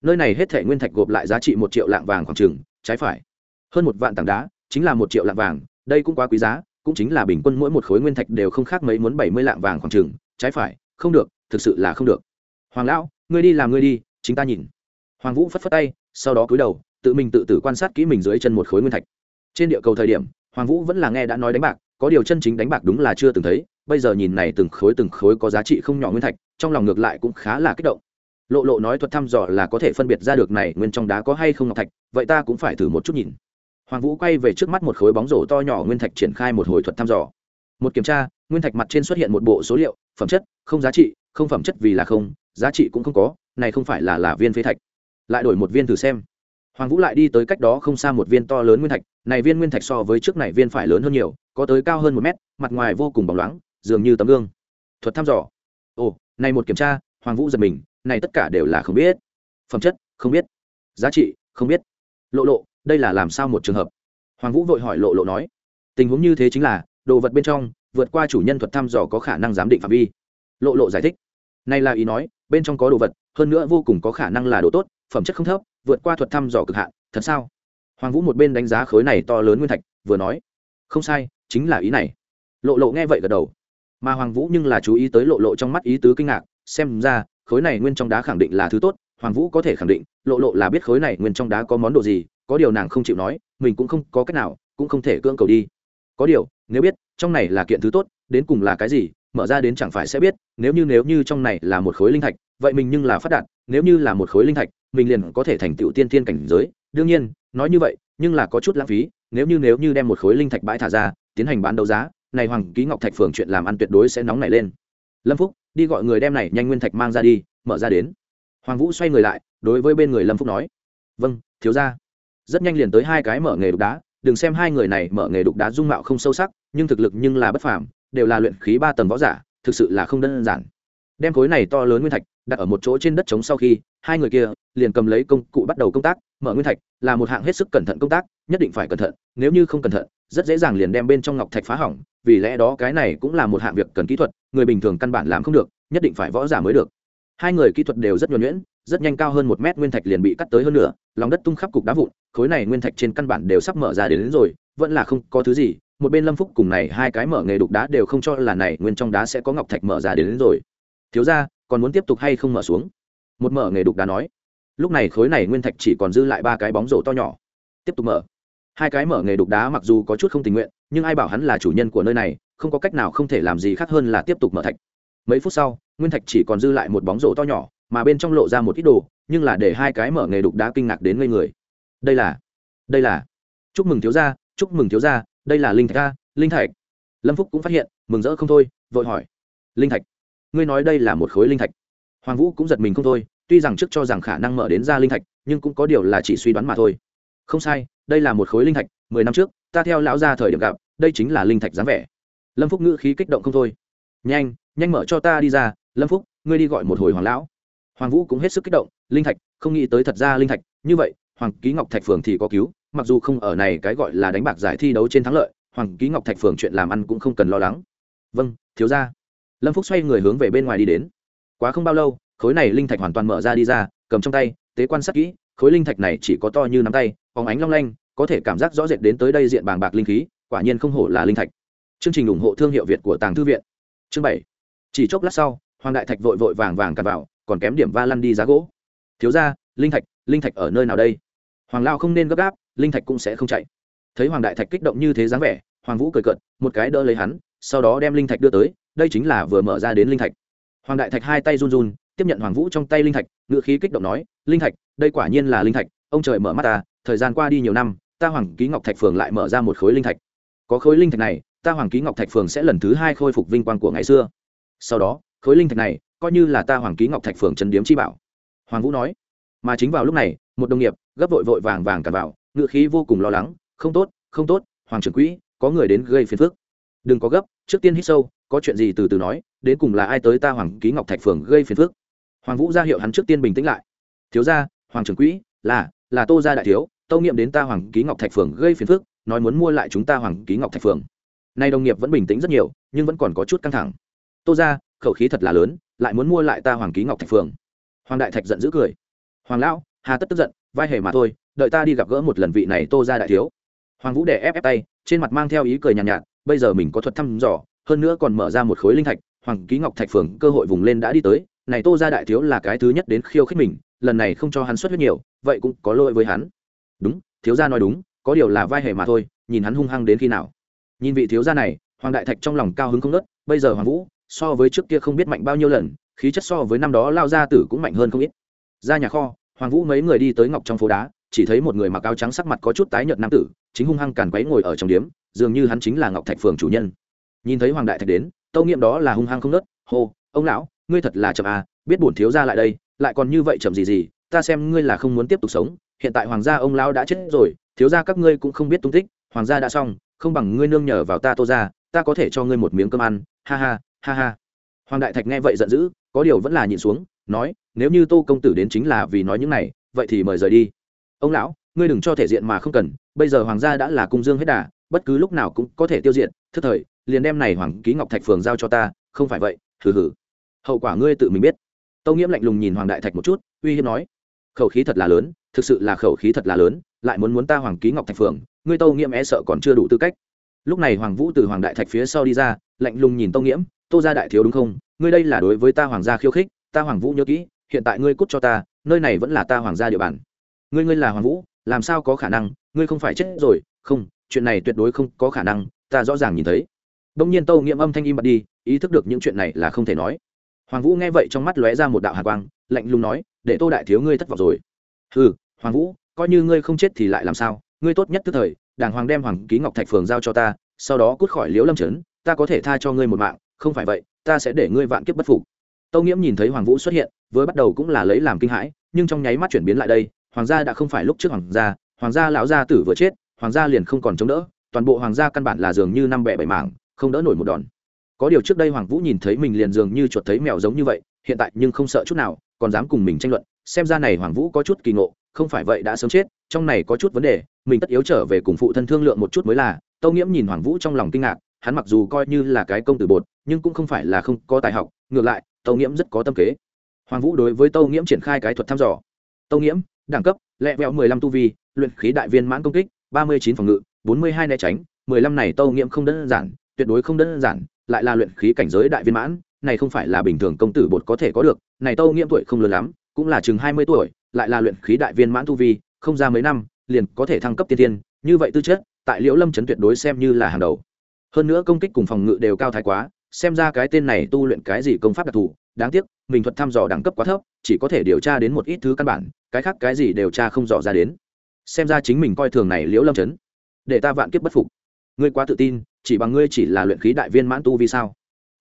nơi này hết thể nguyên thạch gộp lại giá trị một triệu lạng vàng khoảng trừng trái phải. Hơn một vạn tảng đá, chính là một triệu lạng vàng, đây cũng quá quý giá, cũng chính là bình quân mỗi một khối nguyên thạch đều không khác mấy muốn bảy mươi lạng vàng khoảng trừng trái phải, không được, thực sự là không được. Hoàng lão, ngươi đi làm ngươi đi, chính ta nhìn. Hoàng vũ phất phất tay, sau đó cúi đầu, tự mình tự tử quan sát kỹ mình dưới chân một khối nguyên thạch. Trên địa cầu thời điểm, hoàng vũ vẫn là nghe đã nói đánh bạc, có điều chân chính đánh bạc đúng là chưa từng thấy, bây giờ nhìn này từng khối từng khối có giá trị không nhỏ nguyên thạch, trong lòng ngược lại cũng khá là kích động lộ lộ nói thuật thăm dò là có thể phân biệt ra được này nguyên trong đá có hay không ngọc thạch, vậy ta cũng phải thử một chút nhìn. Hoàng vũ quay về trước mắt một khối bóng rổ to nhỏ nguyên thạch triển khai một hồi thuật thăm dò. Một kiểm tra, nguyên thạch mặt trên xuất hiện một bộ số liệu, phẩm chất, không giá trị, không phẩm chất vì là không, giá trị cũng không có, này không phải là là viên phế thạch. Lại đổi một viên thử xem. Hoàng vũ lại đi tới cách đó không xa một viên to lớn nguyên thạch, này viên nguyên thạch so với trước này viên phải lớn hơn nhiều, có tới cao hơn một mét, mặt ngoài vô cùng bóng loáng, dường như tấm gương. Thuật thăm dò. Ồ, này một kiểm tra, hoàng vũ giật mình này tất cả đều là không biết. Phẩm chất, không biết. Giá trị, không biết. Lộ lộ, đây là làm sao một trường hợp? Hoàng vũ vội hỏi lộ lộ nói. Tình huống như thế chính là, đồ vật bên trong, vượt qua chủ nhân thuật thăm dò có khả năng giám định phạm vi. Lộ lộ giải thích. Này là ý nói, bên trong có đồ vật, hơn nữa vô cùng có khả năng là đồ tốt, phẩm chất không thấp, vượt qua thuật thăm dò cực hạn, thật sao? Hoàng vũ một bên đánh giá khối này to lớn nguyên thạch, vừa nói. Không sai, chính là ý này. Lộ lộ nghe vậy gật đầu. Mà hoàng vũ nhưng là chú ý tới lộ lộ trong mắt ý tứ kinh ngạc, xem ra khối này nguyên trong đá khẳng định là thứ tốt, hoàng vũ có thể khẳng định, lộ lộ là biết khối này nguyên trong đá có món đồ gì, có điều nàng không chịu nói, mình cũng không có cách nào, cũng không thể cưỡng cầu đi. Có điều, nếu biết, trong này là kiện thứ tốt, đến cùng là cái gì, mở ra đến chẳng phải sẽ biết, nếu như nếu như trong này là một khối linh thạch, vậy mình nhưng là phát đạt, nếu như là một khối linh thạch, mình liền có thể thành tựu tiên tiên cảnh giới. Đương nhiên, nói như vậy, nhưng là có chút lãng phí, nếu như nếu như đem một khối linh thạch bãi thả ra, tiến hành bán đấu giá, này hoàng ký ngọc thạch phường chuyện làm ăn tuyệt đối sẽ nóng nảy lên lâm phúc, đi gọi người đem này nhanh nguyên thạch mang ra đi, mở ra đến. Hoàng vũ xoay người lại, đối với bên người lâm phúc nói. Vâng thiếu ra rất nhanh liền tới hai cái mở nghề đục đá, đừng xem hai người này mở nghề đục đá dung mạo không sâu sắc, nhưng thực lực nhưng là bất phàm, đều là luyện khí ba tầng võ giả, thực sự là không đơn giản. Đem khối này to lớn nguyên thạch đặt ở một chỗ trên đất trống sau khi, hai người kia liền cầm lấy công cụ bắt đầu công tác, mở nguyên thạch là một hạng hết sức cẩn thận công tác, nhất định phải cẩn thận, nếu như không cẩn thận, rất dễ dàng liền đem bên trong ngọc thạch phá hỏng, vì lẽ đó cái này cũng là một hạng việc cần kỹ thuật người bình thường căn bản làm không được nhất định phải võ giả mới được. Hai người kỹ thuật đều rất nhuẩn nhuyễn rất nhanh cao hơn một mét nguyên thạch liền bị cắt tới hơn nửa lòng đất tung khắp cục đá vụn khối này nguyên thạch trên căn bản đều sắp mở ra đến, đến rồi vẫn là không có thứ gì. Một bên lâm phúc cùng này hai cái mở nghề đục đá đều không cho là này nguyên trong đá sẽ có ngọc thạch mở ra đến, đến rồi. Thiếu ra còn muốn tiếp tục hay không mở xuống? Một mở nghề đục đá nói. Lúc này khối này nguyên thạch chỉ còn dư lại ba cái bóng rổ to nhỏ. Tiếp tục mở. Hai cái mở nghề đục đá mặc dù có chút không tình nguyện nhưng ai bảo hắn là chủ nhân của nơi này không có cách nào không thể làm gì khác hơn là tiếp tục mở thạch. Mấy phút sau, nguyên thạch chỉ còn dư lại một bóng rổ to nhỏ, mà bên trong lộ ra một ít đồ, nhưng là để hai cái mở nghề đục đá kinh ngạc đến ngây người. Đây là đây là, chúc mừng thiếu gia, chúc mừng thiếu gia, đây là linh thạch a, linh thạch. Lâm phúc cũng phát hiện, mừng rỡ không thôi, vội hỏi. Linh thạch, ngươi nói đây là một khối linh thạch. Hoàng vũ cũng giật mình không thôi, tuy rằng trước cho rằng khả năng mở đến ra linh thạch, nhưng cũng có điều là chỉ suy đoán mà thôi. Không sai, đây là một khối linh thạch, mười năm trước, ta theo lão gia thời điểm gặp, đây chính là linh thạch dáng vẻ lâm phúc ngữ khí kích động không thôi. Nhanh nhanh mở cho ta đi ra, lâm phúc, ngươi đi gọi một hồi hoàng lão. Hoàng vũ cũng hết sức kích động, linh thạch, không nghĩ tới thật ra linh thạch, như vậy, hoàng ký ngọc thạch phường thì có cứu, mặc dù không ở này cái gọi là đánh bạc giải thi đấu trên thắng lợi, hoàng ký ngọc thạch phường chuyện làm ăn cũng không cần lo lắng. Vâng thiếu ra lâm phúc xoay người hướng về bên ngoài đi đến. Quá không bao lâu, khối này linh thạch hoàn toàn mở ra đi ra, cầm trong tay, tế quan sát kỹ, khối linh thạch này chỉ có to như nắm tay, phóng ánh long lanh, có thể cảm giác rõ rệt đến tới đây diện bàng bạc linh khí, quả nhiên không hổ là linh thạch chương trình ủng hộ thương hiệu việt của tàng thư viện. Chương bảy. Chỉ chốc lát sau, hoàng đại thạch vội vội vàng vàng cặt vào, còn kém điểm va lăn đi giá gỗ. Thiếu ra linh thạch linh thạch ở nơi nào đây? Hoàng lao không nên gấp gáp, linh thạch cũng sẽ không chạy. Thấy hoàng đại thạch kích động như thế dáng vẻ, hoàng vũ cười cợt, một cái đỡ lấy hắn, sau đó đem linh thạch đưa tới, đây chính là vừa mở ra đến linh thạch. Hoàng đại thạch hai tay run run, tiếp nhận hoàng vũ trong tay linh thạch ngựa khí kích động nói, linh thạch, đây quả nhiên là linh thạch, ông trời mở mắt ta, thời gian qua đi nhiều năm, ta hoàng ký ngọc thạch phường lại mở ra một khối linh thạch. Có khối linh thạch này ta hoàng ký ngọc thạch phường sẽ lần thứ hai khôi phục vinh quang của ngày xưa. Sau đó, khối linh thạch này, coi như là ta hoàng ký ngọc thạch phường trần điếm chi bảo. Hoàng vũ nói. Mà chính vào lúc này, một đồng nghiệp, gấp vội vội vàng vàng cả vào, ngựa khí vô cùng lo lắng. Không tốt không tốt, hoàng trưởng quỹ, có người đến gây phiền phức. Đừng có gấp, trước tiên hít sâu, có chuyện gì từ từ nói, đến cùng là ai tới ta hoàng ký ngọc thạch phường gây phiền phức. Hoàng vũ ra hiệu hắn trước tiên bình tĩnh lại. Thiếu gia, hoàng trưởng quỹ, là là tô gia đại thiếu, tâu nghiệm đến ta hoàng ký ngọc thạch phường gây phiền phức, nói muốn mua lại chúng ta hoàng ký ngọc thạch phường nay đồng nghiệp vẫn bình tĩnh rất nhiều nhưng vẫn còn có chút căng thẳng. Tô gia khẩu khí thật là lớn lại muốn mua lại ta hoàng ký ngọc thạch phường. Hoàng đại thạch giận dữ cười. Hoàng lão hà tất tức giận vai hề mà thôi đợi ta đi gặp gỡ một lần vị này tô ra đại thiếu. Hoàng vũ đẻ ép ép tay trên mặt mang theo ý cười nhàn nhạt, nhạt bây giờ mình có thuật thăm dò hơn nữa còn mở ra một khối linh thạch hoàng ký ngọc thạch phường cơ hội vùng lên đã đi tới này tô ra đại thiếu là cái thứ nhất đến khiêu khích mình lần này không cho hắn xuất huyết nhiều vậy cũng có lỗi với hắn. Đúng thiếu gia nói đúng có điều là vai hề mà thôi nhìn hắn hung hăng đến khi nào nhìn vị thiếu gia này, hoàng đại thạch trong lòng cao hứng không nớt bây giờ hoàng vũ, so với trước kia không biết mạnh bao nhiêu lần, khí chất so với năm đó lao ra tử cũng mạnh hơn không ít. Ra nhà kho, hoàng vũ mấy người đi tới ngọc trong phố đá, chỉ thấy một người mặc áo trắng sắc mặt có chút tái nhợt nam tử, chính hung hăng càn quấy ngồi ở trong điếm, dường như hắn chính là ngọc thạch phường chủ nhân. Nhìn thấy hoàng đại thạch đến, tâu nghiệm đó là hung hăng không nớt hô, ông lão, ngươi thật là chậm à biết bổn thiếu ra lại đây, lại còn như vậy chậm gì gì, ta xem ngươi là không muốn tiếp tục sống, hiện tại hoàng gia ông lão đã chết rồi, thiếu gia các ngươi cũng không biết tung tích, hoàng gia đã xong không bằng ngươi nương nhờ vào ta tô ra, ta có thể cho ngươi một miếng cơm ăn. Ha ha ha ha. Hoàng đại thạch nghe vậy giận dữ, có điều vẫn là nhịn xuống, nói, nếu như tô công tử đến chính là vì nói những này, vậy thì mời rời đi. Ông lão, ngươi đừng cho thể diện mà không cần, bây giờ hoàng gia đã là cung dương hết đà, bất cứ lúc nào cũng có thể tiêu diệt, thức thời, liền đem này hoàng ký ngọc thạch phường giao cho ta, không phải vậy, hừ hừ. Hậu quả ngươi tự mình biết. Tâu nghiễm lạnh lùng nhìn hoàng đại thạch một chút, uy hiếp nói, khẩu khí thật là lớn thực sự là khẩu khí thật là lớn lại muốn muốn ta hoàng ký ngọc thạch phượng, ngươi tâu nghiễm e sợ còn chưa đủ tư cách. Lúc này hoàng vũ từ hoàng đại thạch phía sau đi ra lạnh lùng nhìn tâu nghiễm tô gia đại thiếu đúng không? Ngươi đây là đối với ta hoàng gia khiêu khích ta hoàng vũ nhớ kỹ hiện tại ngươi cút cho ta nơi này vẫn là ta hoàng gia địa bàn. Ngươi ngươi là hoàng vũ làm sao có khả năng? Ngươi không phải chết rồi. Không chuyện này tuyệt đối không có khả năng ta rõ ràng nhìn thấy. Đông nhiên tâu nghiệm âm thanh im bặt đi ý thức được những chuyện này là không thể nói. Hoàng vũ nghe vậy trong mắt lóe ra một đạo hạ quang lạnh lùng nói để tô đại thiếu ngươi thất vọng rồi. Ừ hoàng vũ, coi như ngươi không chết thì lại làm sao? Ngươi tốt nhất tức thời, đàng hoàng đem hoàng ký ngọc thạch phường giao cho ta, sau đó cút khỏi liễu lâm trấn, ta có thể tha cho ngươi một mạng, không phải vậy, ta sẽ để ngươi vạn kiếp bất phục. Tâu nghiễm nhìn thấy hoàng vũ xuất hiện với bắt đầu cũng là lấy làm kinh hãi, nhưng trong nháy mắt chuyển biến lại đây, hoàng gia đã không phải lúc trước hoàng gia hoàng gia lão gia tử vừa chết, hoàng gia liền không còn chống đỡ, toàn bộ hoàng gia căn bản là dường như năm bẹ bảy mảng, không đỡ nổi một đòn. Có điều trước đây hoàng vũ nhìn thấy mình liền dường như chuột thấy mèo giống như vậy, hiện tại nhưng không sợ chút nào, còn dám cùng mình tranh luận, xem ra này hoàng vũ có chút kỳ ngộ không phải vậy đã sớm chết, trong này có chút vấn đề, mình tất yếu trở về cùng phụ thân thương lượng một chút mới là, tâu nghiễm nhìn hoàng vũ trong lòng kinh ngạc, hắn mặc dù coi như là cái công tử bột, nhưng cũng không phải là không có tài học, ngược lại, tâu nghiễm rất có tâm kế. Hoàng vũ đối với tâu nghiễm triển khai cái thuật thăm dò. Tâu nghiễm, đẳng cấp, lẹ vẹo mười lăm tu vi, luyện khí đại viên mãn công kích, ba mươi chín phòng ngự, bốn mươi hai né tránh, mười lăm này tâu nghiễm không đơn giản, tuyệt đối không đơn giản, lại là luyện khí cảnh giới đại viên mãn, này không phải là bình thường công tử bột có thể có được, này tâu nghiễm tuổi không lớn lắm, cũng là chừng hai mươi tuổi lại là luyện khí đại viên mãn tu vi, không ra mấy năm, liền có thể thăng cấp tiên tiên như vậy tư chất, tại liễu lâm trấn tuyệt đối xem như là hàng đầu. Hơn nữa công kích cùng phòng ngự đều cao thái quá, xem ra cái tên này tu luyện cái gì công pháp đặc thù, đáng tiếc, mình thuật thăm dò đẳng cấp quá thấp, chỉ có thể điều tra đến một ít thứ căn bản, cái khác cái gì điều tra không dò ra đến. Xem ra chính mình coi thường này liễu lâm trấn để ta vạn kiếp bất phục. Ngươi quá tự tin, chỉ bằng ngươi chỉ là luyện khí đại viên mãn tu vì sao?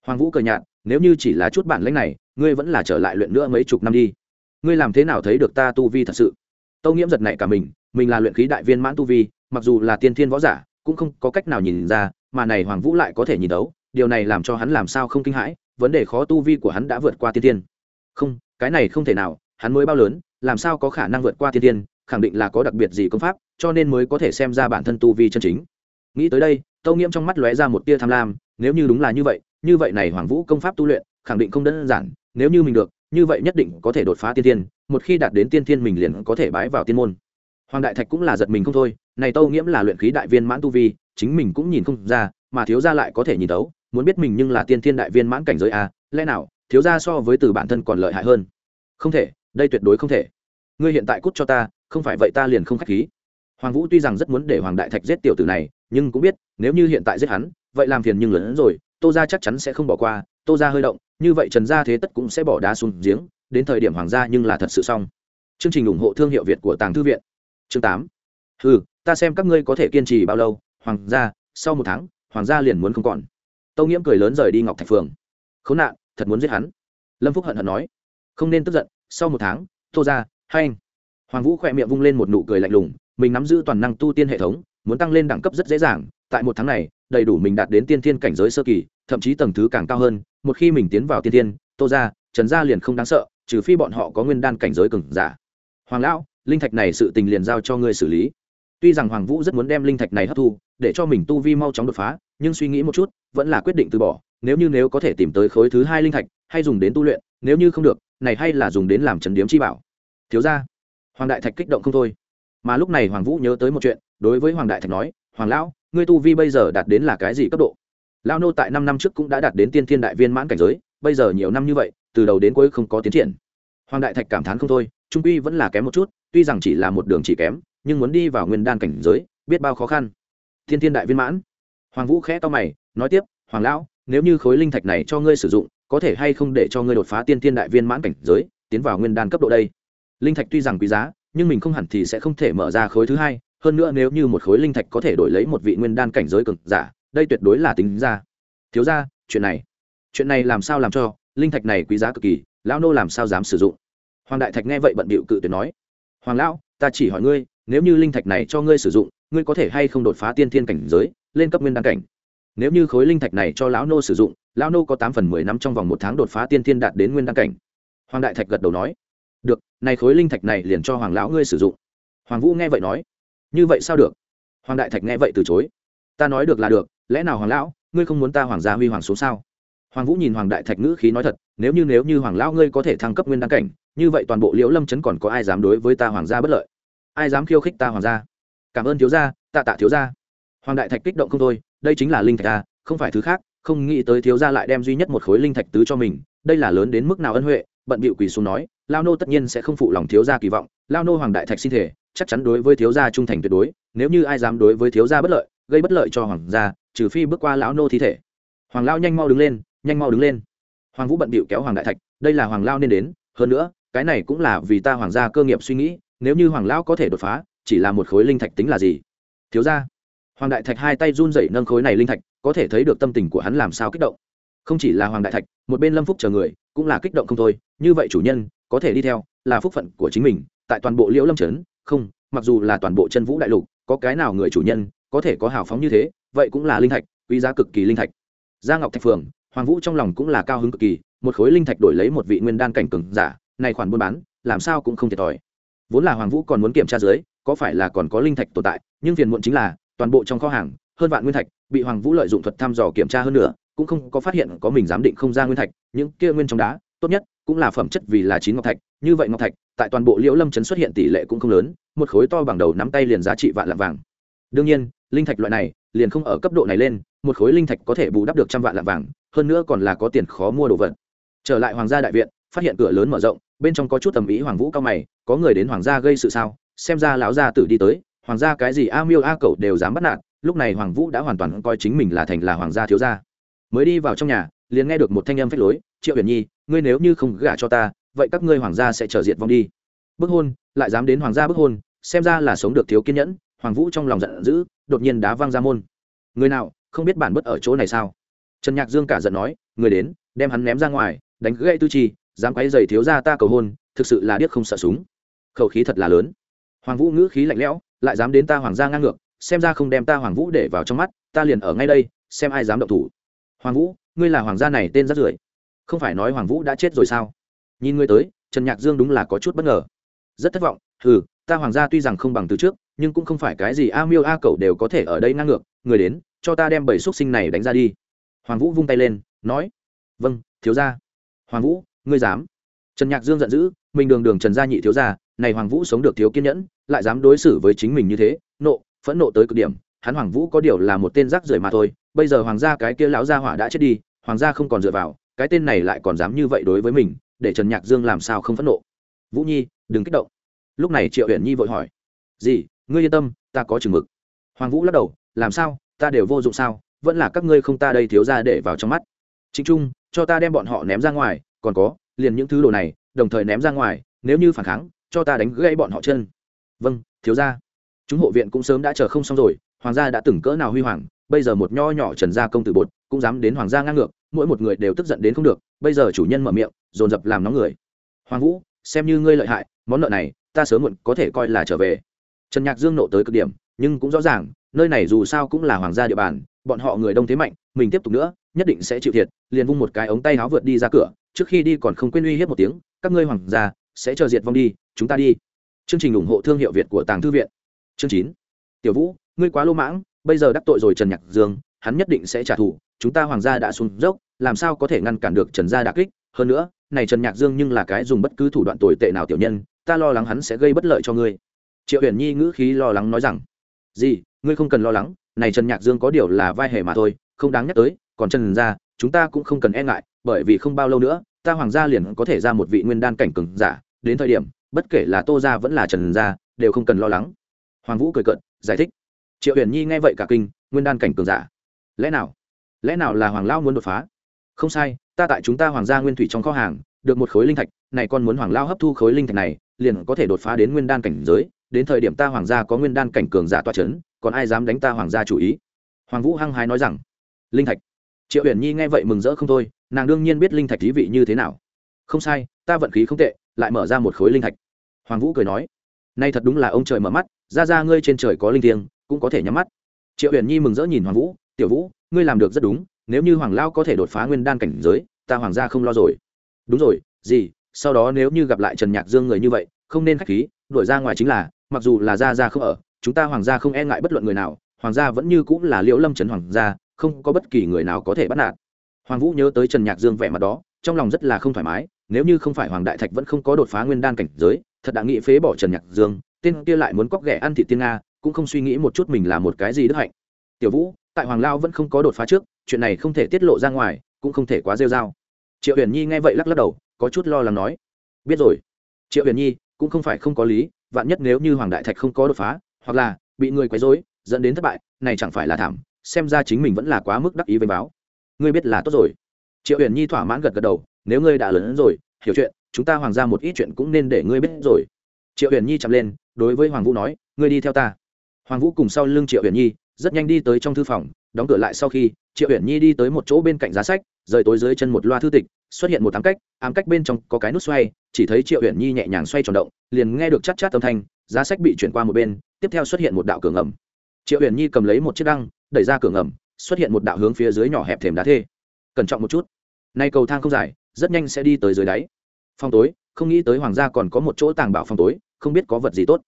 Hoàng vũ cờ nhạt, nếu như chỉ là chút bản lãnh này, ngươi vẫn là trở lại luyện nữa mấy chục năm đi ngươi làm thế nào thấy được ta tu vi thật sự? Tâu nghiễm giật này cả mình mình là luyện khí đại viên mãn tu vi, mặc dù là tiên thiên võ giả, cũng không có cách nào nhìn ra, mà này hoàng vũ lại có thể nhìn đấu, điều này làm cho hắn làm sao không kinh hãi, vấn đề khó tu vi của hắn đã vượt qua tiên thiên. Không, cái này không thể nào, hắn mới bao lớn, làm sao có khả năng vượt qua tiên thiên, khẳng định là có đặc biệt gì công pháp, cho nên mới có thể xem ra bản thân tu vi chân chính. Nghĩ tới đây, tâu nghiễm trong mắt lóe ra một tia tham lam, nếu như đúng là như vậy như vậy này hoàng vũ công pháp tu luyện, khẳng định không đơn giản, nếu như mình được như vậy nhất định có thể đột phá tiên thiên, một khi đạt đến tiên thiên mình liền có thể bái vào tiên môn. Hoàng đại thạch cũng là giật mình không thôi, này tâu nghiễm là luyện khí đại viên mãn tu vi, chính mình cũng nhìn không ra, mà thiếu gia lại có thể nhìn tấu muốn biết mình nhưng là tiên thiên đại viên mãn cảnh giới a lẽ nào, thiếu gia so với từ bản thân còn lợi hại hơn? Không thể, đây tuyệt đối không thể. Ngươi hiện tại cút cho ta, không phải vậy ta liền không khách khí. Hoàng vũ tuy rằng rất muốn để hoàng đại thạch giết tiểu tử này, nhưng cũng biết, nếu như hiện tại giết hắn, vậy làm phiền nhưng lớn hơn rồi tô gia chắc chắn sẽ không bỏ qua, tô gia hơi động, như vậy trần gia thế tất cũng sẽ bỏ đá xuống giếng, đến thời điểm hoàng gia nhưng là thật sự xong. Chương trình ủng hộ thương hiệu việt của tàng thư viện. Chương tám. Ừ ta xem các ngươi có thể kiên trì bao lâu, hoàng gia, sau một tháng, hoàng gia liền muốn không còn. Tâu nghiễm cười lớn rời đi ngọc thạch phường. Khốn nạn, thật muốn giết hắn. Lâm phúc hận hận nói. Không nên tức giận, sau một tháng, tô ra hai anh. Hoàng vũ khỏe miệng vung lên một nụ cười lạnh lùng, mình nắm giữ toàn năng tu tiên hệ thống, muốn tăng lên đẳng cấp rất dễ dàng, tại một tháng này đầy đủ mình đạt đến tiên thiên cảnh giới sơ kỳ, thậm chí tầng thứ càng cao hơn, một khi mình tiến vào tiên thiên, tô ra, trần gia liền không đáng sợ, trừ phi bọn họ có nguyên đan cảnh giới cừng giả. Hoàng lão, linh thạch này sự tình liền giao cho ngươi xử lý. Tuy rằng hoàng vũ rất muốn đem linh thạch này hấp thu, để cho mình tu vi mau chóng đột phá, nhưng suy nghĩ một chút, vẫn là quyết định từ bỏ. Nếu như nếu có thể tìm tới khối thứ hai linh thạch, hay dùng đến tu luyện, nếu như không được, này hay là dùng đến làm trần điếm chi bảo. Thiếu ra hoàng đại thạch kích động không thôi. Mà lúc này hoàng vũ nhớ tới một chuyện, đối với hoàng đại thạch nói, hoàng lão ngươi tu vi bây giờ đạt đến là cái gì cấp độ? Lao nô tại năm năm trước cũng đã đạt đến tiên thiên đại viên mãn cảnh giới, bây giờ nhiều năm như vậy, từ đầu đến cuối không có tiến triển. Hoàng đại thạch cảm thán không thôi, trung quy vẫn là kém một chút, tuy rằng chỉ là một đường chỉ kém, nhưng muốn đi vào nguyên đan cảnh giới, biết bao khó khăn. Thiên thiên đại viên mãn. Hoàng vũ khẽ to mày, nói tiếp, hoàng lão, nếu như khối linh thạch này cho ngươi sử dụng, có thể hay không để cho ngươi đột phá tiên thiên đại viên mãn cảnh giới, tiến vào nguyên đan cấp độ đây? Linh thạch tuy rằng quý giá, nhưng mình không hẳn thì sẽ không thể mở ra khối thứ hai hơn nữa nếu như một khối linh thạch có thể đổi lấy một vị nguyên đan cảnh giới cực giả, đây tuyệt đối là tính ra. Thiếu ra chuyện này chuyện này làm sao làm cho? Linh thạch này quý giá cực kỳ, lão nô làm sao dám sử dụng? Hoàng đại thạch nghe vậy bận bịu cự tuyệt nói. Hoàng lão, ta chỉ hỏi ngươi, nếu như linh thạch này cho ngươi sử dụng, ngươi có thể hay không đột phá tiên thiên cảnh giới, lên cấp nguyên đan cảnh? Nếu như khối linh thạch này cho lão nô sử dụng, lão nô có tám phần mười năm trong vòng một tháng đột phá tiên thiên đạt đến nguyên đan cảnh? Hoàng đại thạch gật đầu nói. Được, này khối linh thạch này liền cho hoàng lão ngươi sử dụng. Hoàng vũ nghe vậy nói như vậy sao được? Hoàng đại thạch nghe vậy từ chối. Ta nói được là được, lẽ nào hoàng lão, ngươi không muốn ta hoàng gia huy hoàng xuống sao? Hoàng vũ nhìn hoàng đại thạch ngữ khí nói thật, nếu như nếu như hoàng lão ngươi có thể thăng cấp nguyên đăng cảnh, như vậy toàn bộ liễu lâm chấn còn có ai dám đối với ta hoàng gia bất lợi? Ai dám khiêu khích ta hoàng gia? Cảm ơn thiếu gia, tạ tạ thiếu gia. Hoàng đại thạch kích động không thôi, đây chính là linh thạch ta, không phải thứ khác, không nghĩ tới thiếu gia lại đem duy nhất một khối linh thạch tứ cho mình, đây là lớn đến mức nào ân huệ, bận bịu quỳ xuống nói lao nô tất nhiên sẽ không phụ lòng thiếu gia kỳ vọng lao nô hoàng đại thạch xin thể chắc chắn đối với thiếu gia trung thành tuyệt đối nếu như ai dám đối với thiếu gia bất lợi gây bất lợi cho hoàng gia trừ phi bước qua lão nô thi thể. Hoàng lao nhanh mau đứng lên nhanh mau đứng lên. Hoàng vũ bận bịu kéo hoàng đại thạch đây là hoàng lao nên đến hơn nữa cái này cũng là vì ta hoàng gia cơ nghiệp suy nghĩ nếu như hoàng lão có thể đột phá chỉ là một khối linh thạch tính là gì? Thiếu gia, hoàng đại thạch hai tay run rẩy nâng khối này linh thạch có thể thấy được tâm tình của hắn làm sao kích động. Không chỉ là hoàng đại thạch một bên lâm phúc chờ người cũng là kích động không thôi như vậy chủ nhân có thể đi theo, là phúc phận của chính mình, tại toàn bộ liễu lâm trấn, không, mặc dù là toàn bộ chân vũ đại lục, có cái nào người chủ nhân có thể có hào phóng như thế, vậy cũng là linh thạch, quý giá cực kỳ linh thạch. Gia ngọc thạch phường, hoàng vũ trong lòng cũng là cao hứng cực kỳ, một khối linh thạch đổi lấy một vị nguyên đan cảnh cường giả, này khoản buôn bán, làm sao cũng không thiệt thòi. Vốn là hoàng vũ còn muốn kiểm tra dưới, có phải là còn có linh thạch tồn tại, nhưng phiền muộn chính là, toàn bộ trong kho hàng, hơn vạn nguyên thạch, bị hoàng vũ lợi dụng thuật thăm dò kiểm tra hơn nữa, cũng không có phát hiện có mình giám định không ra nguyên thạch, những kia nguyên trong đá tốt nhất, cũng là phẩm chất vì là chín ngọc thạch, như vậy ngọc thạch, tại toàn bộ liễu lâm trấn xuất hiện tỷ lệ cũng không lớn, một khối to bằng đầu nắm tay liền giá trị vạn lạng vàng. Đương nhiên, linh thạch loại này, liền không ở cấp độ này lên, một khối linh thạch có thể bù đắp được trăm vạn lạng vàng, hơn nữa còn là có tiền khó mua đồ vật. Trở lại hoàng gia đại viện, phát hiện cửa lớn mở rộng, bên trong có chút tầm ý hoàng vũ cao mày, có người đến hoàng gia gây sự sao? Xem ra lão gia tử đi tới, hoàng gia cái gì a miêu a cậu đều dám bắt nạt, lúc này hoàng vũ đã hoàn toàn coi chính mình là thành là hoàng gia thiếu gia. Mới đi vào trong nhà, liền nghe được một thanh âm phách lối, triệu huyền nhi ngươi nếu như không gả cho ta, vậy các ngươi hoàng gia sẽ trở diệt vong đi. Bức hôn, lại dám đến hoàng gia bức hôn, xem ra là sống được thiếu kiên nhẫn, hoàng vũ trong lòng giận dữ, đột nhiên đá văng ra môn. Người nào, không biết bản bất ở chỗ này sao? Trần nhạc dương cả giận nói, người đến, đem hắn ném ra ngoài, đánh gãy tư chi dám quấy giày thiếu ra ta cầu hôn, thực sự là điếc không sợ súng. Khẩu khí thật là lớn. Hoàng vũ ngữ khí lạnh lẽo, lại dám đến ta hoàng gia ngang ngược, xem ra không đem ta hoàng vũ để vào trong mắt, ta liền ở ngay đây, xem ai dám động thủ. Hoàng vũ, ngươi là hoàng gia này tên rất rưởi không phải nói hoàng vũ đã chết rồi sao? Nhìn ngươi tới, trần nhạc dương đúng là có chút bất ngờ. Rất thất vọng ừ ta hoàng gia tuy rằng không bằng từ trước, nhưng cũng không phải cái gì a miêu a cậu đều có thể ở đây ngang ngược, người đến, cho ta đem bảy xúc sinh này đánh ra đi. Hoàng vũ vung tay lên, nói vâng thiếu gia. Hoàng vũ, ngươi dám? Trần nhạc dương giận dữ, mình đường đường trần gia nhị thiếu gia, này hoàng vũ sống được thiếu kiên nhẫn, lại dám đối xử với chính mình như thế, nộ, phẫn nộ tới cực điểm, hắn hoàng vũ có điều là một tên rác rưởi mà thôi, bây giờ hoàng gia cái kia lão gia hỏa đã chết đi, hoàng gia không còn dựa vào cái tên này lại còn dám như vậy đối với mình, để trần nhạc dương làm sao không phẫn nộ? Vũ nhi, đừng kích động. Lúc này triệu huyền nhi vội hỏi. Gì? Ngươi yên tâm, ta có chừng mực. Hoàng vũ lắc đầu. Làm sao? Ta đều vô dụng sao? Vẫn là các ngươi không ta đây thiếu ra để vào trong mắt. Chính trung, cho ta đem bọn họ ném ra ngoài. Còn có, liền những thứ đồ này, đồng thời ném ra ngoài. Nếu như phản kháng, cho ta đánh gãy bọn họ chân. Vâng thiếu ra chúng hộ viện cũng sớm đã chờ không xong rồi. Hoàng gia đã từng cỡ nào huy hoàng. Bây giờ một nho nhỏ trần gia công tử bột, cũng dám đến hoàng gia ngang ngược mỗi một người đều tức giận đến không được, bây giờ chủ nhân mở miệng, dồn dập làm nóng người. Hoàng vũ, xem như ngươi lợi hại, món nợ này, ta sớm muộn có thể coi là trở về. Trần nhạc dương nộ tới cực điểm, nhưng cũng rõ ràng, nơi này dù sao cũng là hoàng gia địa bàn, bọn họ người đông thế mạnh, mình tiếp tục nữa, nhất định sẽ chịu thiệt, liền vung một cái ống tay áo vượt đi ra cửa, trước khi đi còn không quên uy hiếp một tiếng, các ngươi hoàng gia, sẽ chờ diệt vong đi, chúng ta đi. Chương trình ủng hộ thương hiệu việt của tàng thư viện. Chương chín. Tiểu vũ, ngươi quá lô mãng, bây giờ đắc tội rồi trần nhạc dương, hắn nhất định sẽ trả thù chúng ta hoàng gia đã xuống dốc, làm sao có thể ngăn cản được trần gia đà kích? Hơn nữa, này trần nhạc dương nhưng là cái dùng bất cứ thủ đoạn tồi tệ nào tiểu nhân, ta lo lắng hắn sẽ gây bất lợi cho ngươi. Triệu huyền nhi ngữ khí lo lắng nói rằng, gì, ngươi không cần lo lắng, này trần nhạc dương có điều là vai hề mà thôi, không đáng nhắc tới, còn trần gia, chúng ta cũng không cần e ngại, bởi vì không bao lâu nữa, ta hoàng gia liền có thể ra một vị nguyên đan cảnh cường giả, đến thời điểm, bất kể là tô gia vẫn là trần gia, đều không cần lo lắng. Hoàng vũ cười cận giải thích. Triệu huyền nhi nghe vậy cả kinh, nguyên đan cảnh cường giả. Lẽ nào lẽ nào là hoàng lao muốn đột phá? Không sai, ta tại chúng ta hoàng gia nguyên thủy trong kho hàng, được một khối linh thạch, này con muốn hoàng lao hấp thu khối linh thạch này, liền có thể đột phá đến nguyên đan cảnh giới, đến thời điểm ta hoàng gia có nguyên đan cảnh cường giả toa c h ấ n còn ai dám đánh ta hoàng gia chủ ý? Hoàng vũ hăng hái nói rằng, linh thạch. Triệu uyển nhi nghe vậy mừng rỡ không thôi, nàng đương nhiên biết linh thạch thí vị như thế nào. Không sai, ta vận khí không tệ, lại mở ra một khối linh thạch. Hoàng vũ cười nói, nay thật đúng là ông trời mở mắt, ra ra ngươi trên trời có linh thiêng, cũng có thể nhắm mắt. Triệu uyển nhi mừng rỡ nhìn hoàng vũ, tiểu vũ ngươi làm được rất đúng, nếu như hoàng lao có thể đột phá nguyên đan cảnh giới, ta hoàng gia không lo rồi. Đúng rồi, gì, sau đó nếu như gặp lại trần nhạc dương người như vậy, không nên k h á c h khí, đuổi ra ngoài chính là, mặc dù là gia gia không ở, chúng ta hoàng gia không e ngại bất luận người nào, hoàng gia vẫn như cũng là liễu lâm trấn hoàng gia, không có bất kỳ người nào có thể bắt nạt. Hoàng vũ nhớ tới trần nhạc dương vẻ mặt đó, trong lòng rất là không thoải mái, nếu như không phải hoàng đại thạch vẫn không có đột phá nguyên đan cảnh giới, thật đã nghĩ phế bỏ trần nhạc dương, tên kia lại muốn cóc ghẻ ăn thị tiên nga, cũng không suy nghĩ một chút mình là một cái gì đức hạnh. Tiểu vũ tại hoàng lao vẫn không có đột phá trước, chuyện này không thể tiết lộ ra ngoài, cũng không thể quá rêu r a o triệu huyền nhi nghe vậy lắc lắc đầu, có chút lo lắng nói, biết rồi. Triệu huyền nhi cũng không phải không có lý, vạn nhất nếu như hoàng đại thạch không có đột phá, hoặc là bị người quấy rối, dẫn đến thất bại, này chẳng phải là thảm, xem ra chính mình vẫn là quá mức đắc ý với báo. Ngươi biết là tốt rồi. Triệu huyền nhi thỏa mãn gật gật đầu, nếu ngươi đã lớn rồi, hiểu chuyện, chúng ta hoàng ra một ít chuyện cũng nên để ngươi biết rồi. Triệu huyền nhi chậm lên, đối với hoàng vũ nói, ngươi đi theo ta. Hoàng vũ cùng sau lưng triệu huyền nhi rất nhanh đi tới trong thư phòng, đóng cửa lại sau khi, triệu uyển nhi đi tới một chỗ bên cạnh giá sách, rời tối dưới chân một loa thư tịch, xuất hiện một ám cách ám cách bên trong có cái nút xoay, chỉ thấy triệu uyển nhi nhẹ nhàng xoay tròn động, liền nghe được chát chát âm thanh, giá sách bị chuyển qua một bên, tiếp theo xuất hiện một đạo cửa ngầm. Triệu uyển nhi cầm lấy một chiếc đăng, đẩy ra cửa ngầm, xuất hiện một đạo hướng phía dưới nhỏ hẹp thềm đá thê. Cẩn trọng một chút. Nay cầu thang không dài, rất nhanh sẽ đi tới dưới đáy. Phòng tối, không nghĩ tới hoàng gia còn có một chỗ tàng bảo phòng tối, không biết có vật gì tốt.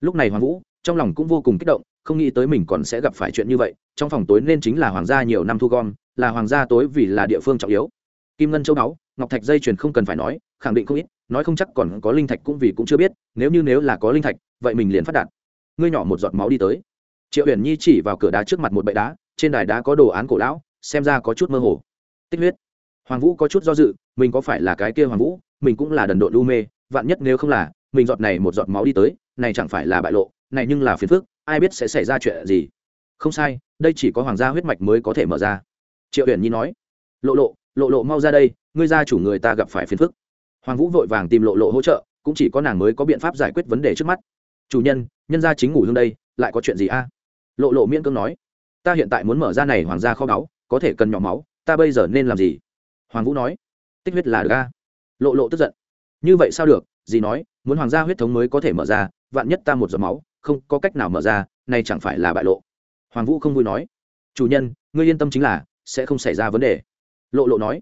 Lúc này hoàng vũ trong lòng cũng vô cùng kích động, không nghĩ tới mình còn sẽ gặp phải chuyện như vậy, trong phòng tối nên chính là hoàng gia nhiều năm thu gom, là hoàng gia tối vì là địa phương trọng yếu. Kim ngân châu báu ngọc thạch dây chuyền không cần phải nói, khẳng định không ít, nói không chắc còn có linh thạch cũng vì cũng chưa biết, nếu như nếu là có linh thạch, vậy mình liền phát đạt. Ngươi nhỏ một giọt máu đi tới. Triệu huyền nhi chỉ vào cửa đá trước mặt một bệ đá, trên đài đá có đồ án cổ lão, xem ra có chút mơ hồ. Tích huyết. Hoàng vũ có chút do dự, mình có phải là cái kia hoàng vũ, mình cũng là đần độn lu mê, vạn nhất nếu không là, mình giọt này một giọt máu đi tới, này chẳng phải là bại lộ này nhưng là phiền phức, ai biết sẽ xảy ra chuyện gì. Không sai, đây chỉ có hoàng gia huyết mạch mới có thể mở ra. Triệu huyền nhi nói, lộ lộ lộ lộ mau ra đây, ngươi gia chủ người ta gặp phải phiền phức. Hoàng vũ vội vàng tìm lộ lộ hỗ trợ, cũng chỉ có nàng mới có biện pháp giải quyết vấn đề trước mắt. Chủ nhân nhân gia chính ngủ hương đây, lại có chuyện gì a? Lộ lộ miễn cưỡng nói, ta hiện tại muốn mở ra này hoàng gia kho báu, có thể cần nhỏ máu, ta bây giờ nên làm gì? Hoàng vũ nói, tích huyết là được a. Lộ lộ tức giận, như vậy sao được gì nói, muốn hoàng gia huyết thống mới có thể mở ra, vạn nhất ta một giọt máu không có cách nào mở ra nay chẳng phải là bại lộ. Hoàng vũ không vui nói, chủ nhân, ngươi yên tâm chính là sẽ không xảy ra vấn đề. Lộ lộ nói,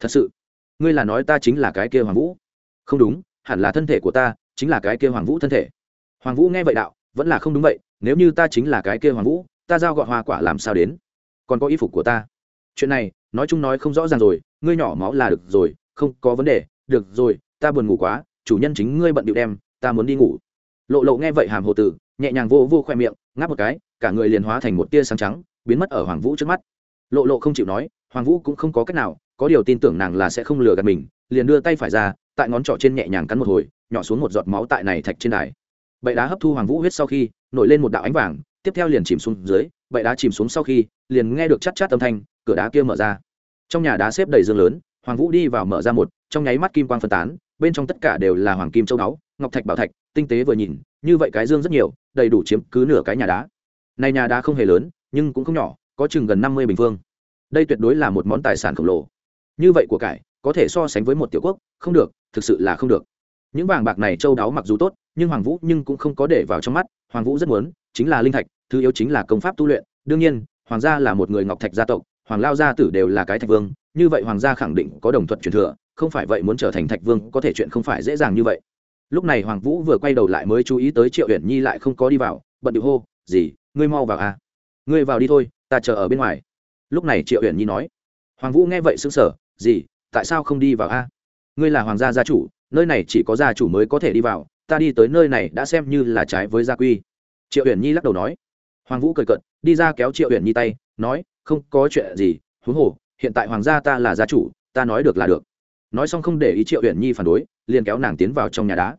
thật sự, ngươi là nói ta chính là cái kia hoàng vũ. Không đúng, hẳn là thân thể của ta chính là cái kia hoàng vũ thân thể. Hoàng vũ nghe vậy đạo, vẫn là không đúng vậy, nếu như ta chính là cái kia hoàng vũ, ta giao gọn hoa quả làm sao đến? Còn có y phục của ta. Chuyện này, nói chung nói không rõ ràng rồi, ngươi nhỏ máu là được rồi, không có vấn đề, được rồi, ta buồn ngủ quá, chủ nhân chính ngươi bận điệu đem, ta muốn đi ngủ. Lộ lộ nghe vậy hàm hồ tử nhẹ nhàng vô vô khoe miệng, ngáp một cái, cả người liền hóa thành một tia sáng trắng, biến mất ở hoàng vũ trước mắt. Lộ lộ không chịu nói, hoàng vũ cũng không có cách nào, có điều tin tưởng nàng là sẽ không lừa gạt mình, liền đưa tay phải ra, tại ngón trỏ trên nhẹ nhàng cắn một hồi, nhỏ xuống một giọt máu tại này thạch trên đài. Bậy đá hấp thu hoàng vũ huyết sau khi, nổi lên một đạo ánh vàng, tiếp theo liền chìm xuống dưới, bậy đá chìm xuống sau khi, liền nghe được chát chát âm thanh, cửa đá kia mở ra. Trong nhà đá xếp đầy dương lớn, hoàng vũ đi vào mở ra một, trong nháy mắt kim quang phân tán, bên trong tất cả đều là hoàng kim châu báu ngọc thạch bảo thạch, tinh tế vừa nhìn, như vậy cái dương rất nhiều, đầy đủ chiếm cứ nửa cái nhà đá. Này nhà đá không hề lớn, nhưng cũng không nhỏ, có chừng gần năm mươi bình phương. Đây tuyệt đối là một món tài sản khổng lồ. Như vậy của cải, có thể so sánh với một tiểu quốc, không được, thực sự là không được. Những vàng bạc này châu đáo mặc dù tốt, nhưng hoàng vũ nhưng cũng không có để vào trong mắt. Hoàng vũ rất muốn, chính là linh thạch, thứ yếu chính là công pháp tu luyện. Đương nhiên, hoàng gia là một người ngọc thạch gia tộc, hoàng lao gia tử đều là cái thạch vương, như vậy hoàng gia khẳng định có đồng thuận truyền thừa, không phải vậy muốn trở thành thạch vương có thể chuyện không phải dễ dàng như vậy lúc này hoàng vũ vừa quay đầu lại mới chú ý tới triệu uyển nhi lại không có đi vào, bận điệu hô, gì, ngươi mau vào à? Ngươi vào đi thôi, ta chờ ở bên ngoài. Lúc này triệu uyển nhi nói. Hoàng vũ nghe vậy sững sờ, gì, tại sao không đi vào a ngươi là hoàng gia gia chủ, nơi này chỉ có gia chủ mới có thể đi vào, ta đi tới nơi này đã xem như là trái với gia quy. Triệu uyển nhi lắc đầu nói. Hoàng vũ cười cận đi ra kéo triệu uyển nhi tay, nói, không có chuyện gì, huống hồ, hiện tại hoàng gia ta là gia chủ, ta nói được là được nói xong không để ý triệu uyển nhi phản đối, liền kéo nàng tiến vào trong nhà đá.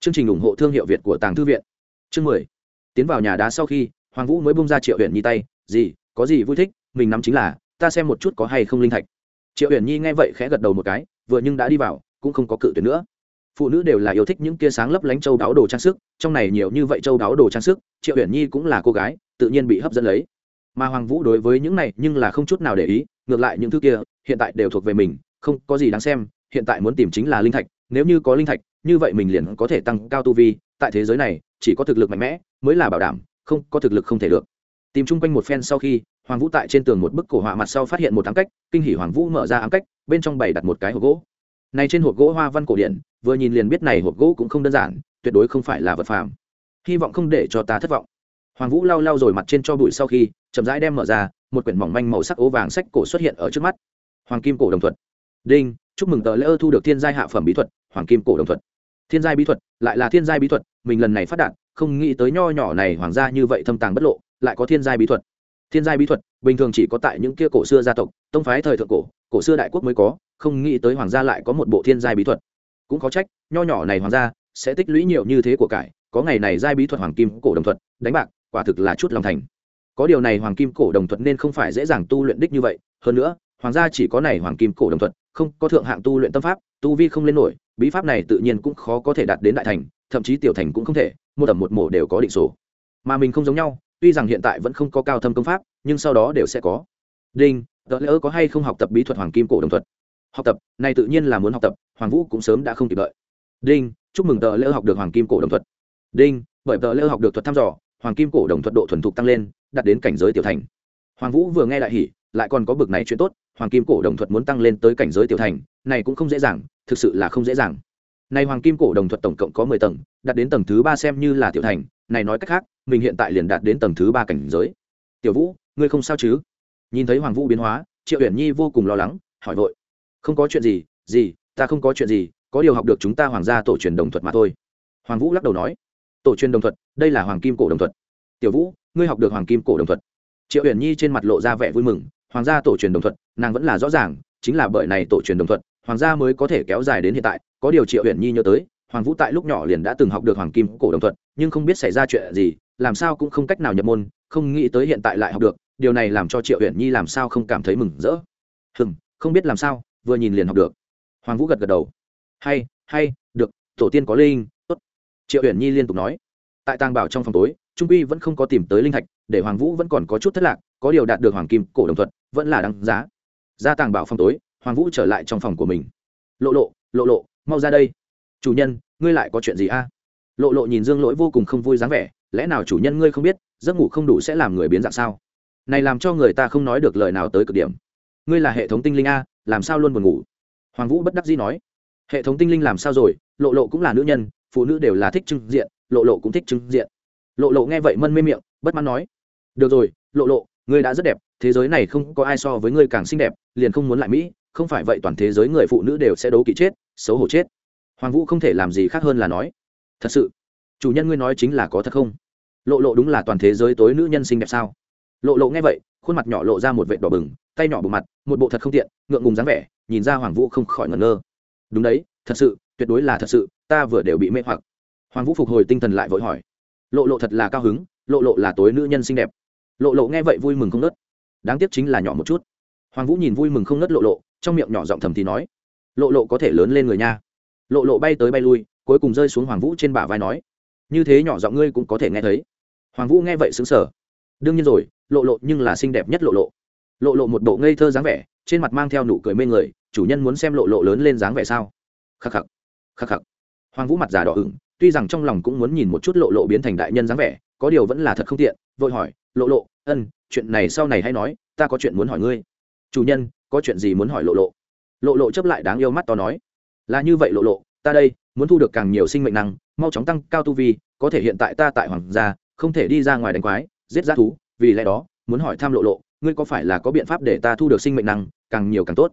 Chương trình ủng hộ thương hiệu việt của tàng thư viện. Chương mười. Tiến vào nhà đá sau khi, hoàng vũ mới bung ra triệu huyện nhi tay gì có gì vui thích, mình nắm chính là, ta xem một chút có hay không linh thạch. Triệu uyển nhi nghe vậy khẽ gật đầu một cái, vừa nhưng đã đi vào, cũng không có cự tuyệt nữa. Phụ nữ đều là yêu thích những kia sáng lấp lánh châu đáo đồ trang sức, trong này nhiều như vậy châu đáo đồ trang sức, triệu uyển nhi cũng là cô gái, tự nhiên bị hấp dẫn lấy. Mà hoàng vũ đối với những này nhưng là không chút nào để ý, ngược lại những thứ kia, hiện tại đều thuộc về mình, không có gì đáng xem hiện tại muốn tìm chính là linh thạch, nếu như có linh thạch, như vậy mình liền có thể tăng cao tu vi, tại thế giới này, chỉ có thực lực mạnh mẽ mới là bảo đảm, không có thực lực không thể được. Tìm chung quanh một phen sau khi, hoàng vũ tại trên tường một bức cổ họa mặt sau phát hiện một ám cách, kinh hỉ hoàng vũ mở ra ám cách, bên trong bày đặt một cái hộp gỗ. Này trên hộp gỗ hoa văn cổ điển, vừa nhìn liền biết này hộp gỗ cũng không đơn giản, tuyệt đối không phải là vật phàm. Hy vọng không để cho ta thất vọng. Hoàng vũ lau lau rồi mặt trên cho bụi sau khi, chậm rãi đem mở ra, một quyển mỏng manh màu sắc ố vàng sách cổ xuất hiện ở trước mắt. Hoàng kim cổ đồng thuật. Đinh chúc mừng tờ lễ ơ thu được thiên giai hạ phẩm bí thuật, hoàng kim cổ đồng thuật. Thiên giai bí thuật, lại là thiên giai bí thuật, mình lần này phát đạt, không nghĩ tới nho nhỏ này hoàng gia như vậy thâm tàng bất lộ, lại có thiên giai bí thuật. Thiên giai bí thuật, bình thường chỉ có tại những kia cổ xưa gia tộc, tông phái thời thượng cổ cổ xưa đại quốc mới có, không nghĩ tới hoàng gia lại có một bộ thiên giai bí thuật. Cũng có trách, nho nhỏ này hoàng gia sẽ tích lũy nhiều như thế của cải, có ngày này giai bí thuật hoàng kim cổ đồng thuật đánh bạc, quả thực là chút lòng thành. Có điều này hoàng kim cổ đồng thuật nên không phải dễ dàng tu luyện đích như vậy, hơn nữa, hoàng gia chỉ có này hoàng kim cổ đồng thuật không có thượng hạng tu luyện tâm pháp, tu vi không lên nổi, bí pháp này tự nhiên cũng khó có thể đạt đến đại thành, thậm chí tiểu thành cũng không thể, một tầm một mổ đều có định số. Mà mình không giống nhau, tuy rằng hiện tại vẫn không có cao thâm công pháp, nhưng sau đó đều sẽ có. Đinh tờ lỡ có hay không học tập bí thuật hoàng kim cổ đồng thuật? Học tập, này tự nhiên là muốn học tập, hoàng vũ cũng sớm đã không kịp đợi. Đinh, chúc mừng tờ lỡ học được hoàng kim cổ đồng thuật. Đinh, bởi tờ lỡ học được thuật thăm dò, hoàng kim cổ đồng thuật độ thuần thục tăng lên, đạt đến cảnh giới tiểu thành. Hoàng vũ vừa nghe đại hỉ lại còn có bực này chuyện tốt, hoàng kim cổ đồng thuật muốn tăng lên tới cảnh giới tiểu thành, này cũng không dễ dàng, thực sự là không dễ dàng. Này hoàng kim cổ đồng thuật tổng cộng có mười tầng, đạt đến tầng thứ ba xem như là tiểu thành, này nói cách khác, mình hiện tại liền đạt đến tầng thứ ba cảnh giới. Tiểu vũ, ngươi không sao chứ? Nhìn thấy hoàng vũ biến hóa, triệu uyển nhi vô cùng lo lắng, hỏi vội. Không có chuyện gì gì, ta không có chuyện gì, có điều học được chúng ta hoàng gia tổ truyền đồng thuật mà thôi. Hoàng vũ lắc đầu nói. Tổ truyền đồng thuật, đây là hoàng kim cổ đồng thuật. Tiểu vũ, ngươi học được hoàng kim cổ đồng thuật. Triệu uyển nhi trên mặt lộ ra vẻ vui mừng hoàng gia tổ truyền đồng thuật, nàng vẫn là rõ ràng, chính là bởi này tổ truyền đồng thuật, hoàng gia mới có thể kéo dài đến hiện tại. Có điều triệu uyển nhi nhớ tới, hoàng vũ tại lúc nhỏ liền đã từng học được hoàng kim cổ đồng thuật, nhưng không biết xảy ra chuyện gì, làm sao cũng không cách nào nhập môn, không nghĩ tới hiện tại lại học được, điều này làm cho triệu uyển nhi làm sao không cảm thấy mừng rỡ. Hừm, không biết làm sao, vừa nhìn liền học được. Hoàng vũ gật gật đầu. Hay hay, được, tổ tiên có linh, tốt. Triệu uyển nhi liên tục nói. Tại tàng bảo trong phòng tối, trung quy vẫn không có tìm tới linh thạch để hoàng vũ vẫn còn có chút thất lạc, có điều đạt được hoàng kim cổ đồng thuật, vẫn là đáng giá. Ra tàng bảo phòng tối, hoàng vũ trở lại trong phòng của mình. Lộ lộ lộ lộ, mau ra đây. Chủ nhân, ngươi lại có chuyện gì a? Lộ lộ nhìn dương lỗi vô cùng không vui dáng vẻ, lẽ nào chủ nhân ngươi không biết, giấc ngủ không đủ sẽ làm người biến dạng sao? Này làm cho người ta không nói được lời nào tới cực điểm. Ngươi là hệ thống tinh linh a, làm sao luôn buồn ngủ? Hoàng vũ bất đắc dĩ nói. Hệ thống tinh linh làm sao rồi? Lộ lộ cũng là nữ nhân, phụ nữ đều là thích trưng diện, lộ lộ cũng thích trưng diện. Lộ lộ nghe vậy mân mê miệng, bất mãn nói được rồi, lộ lộ, ngươi đã rất đẹp, thế giới này không có ai so với ngươi càng xinh đẹp, liền không muốn lại mỹ, không phải vậy toàn thế giới người phụ nữ đều sẽ đấu kỵ chết, xấu hổ chết. Hoàng vũ không thể làm gì khác hơn là nói, thật sự, chủ nhân ngươi nói chính là có thật không? Lộ lộ đúng là toàn thế giới tối nữ nhân xinh đẹp sao? Lộ lộ nghe vậy, khuôn mặt nhỏ lộ ra một vệt đỏ bừng, tay nhỏ bù mặt, một bộ thật không tiện, ngượng ngùng dáng vẻ, nhìn ra hoàng vũ không khỏi ngẩn ngơ. Đúng đấy, thật sự, tuyệt đối là thật sự, ta vừa đều bị mê hoặc. Hoàng vũ phục hồi tinh thần lại vội hỏi. Lộ lộ thật là cao hứng, lộ lộ là tối nữ nhân xinh đẹp lộ lộ nghe vậy vui mừng không nớt đáng tiếc chính là nhỏ một chút. Hoàng vũ nhìn vui mừng không nớt lộ lộ, trong miệng nhỏ giọng thầm thì nói, lộ lộ có thể lớn lên người nha. Lộ lộ bay tới bay lui, cuối cùng rơi xuống hoàng vũ trên bả vai nói, như thế nhỏ giọng ngươi cũng có thể nghe thấy. Hoàng vũ nghe vậy xứng sở đương nhiên rồi, lộ lộ nhưng là xinh đẹp nhất lộ lộ. Lộ lộ một bộ ngây thơ dáng vẻ, trên mặt mang theo nụ cười mê người, chủ nhân muốn xem lộ lộ lớn lên dáng vẻ sao? Khắc khắc khắc khắc. Hoàng vũ mặt già đỏ ửng, tuy rằng trong lòng cũng muốn nhìn một chút lộ lộ biến thành đại nhân dáng vẻ có điều vẫn là thật không tiện, vội hỏi, lộ lộ, ân, chuyện này sau này hay nói, ta có chuyện muốn hỏi ngươi. Chủ nhân, có chuyện gì muốn hỏi lộ lộ? Lộ lộ chấp lại đáng yêu mắt to nói, là như vậy lộ lộ, ta đây muốn thu được càng nhiều sinh mệnh năng, mau chóng tăng cao tu vi, có thể hiện tại ta tại hoàng gia, không thể đi ra ngoài đánh quái, giết g thú, vì lẽ đó muốn hỏi tham lộ lộ, ngươi có phải là có biện pháp để ta thu được sinh mệnh năng, càng nhiều càng tốt?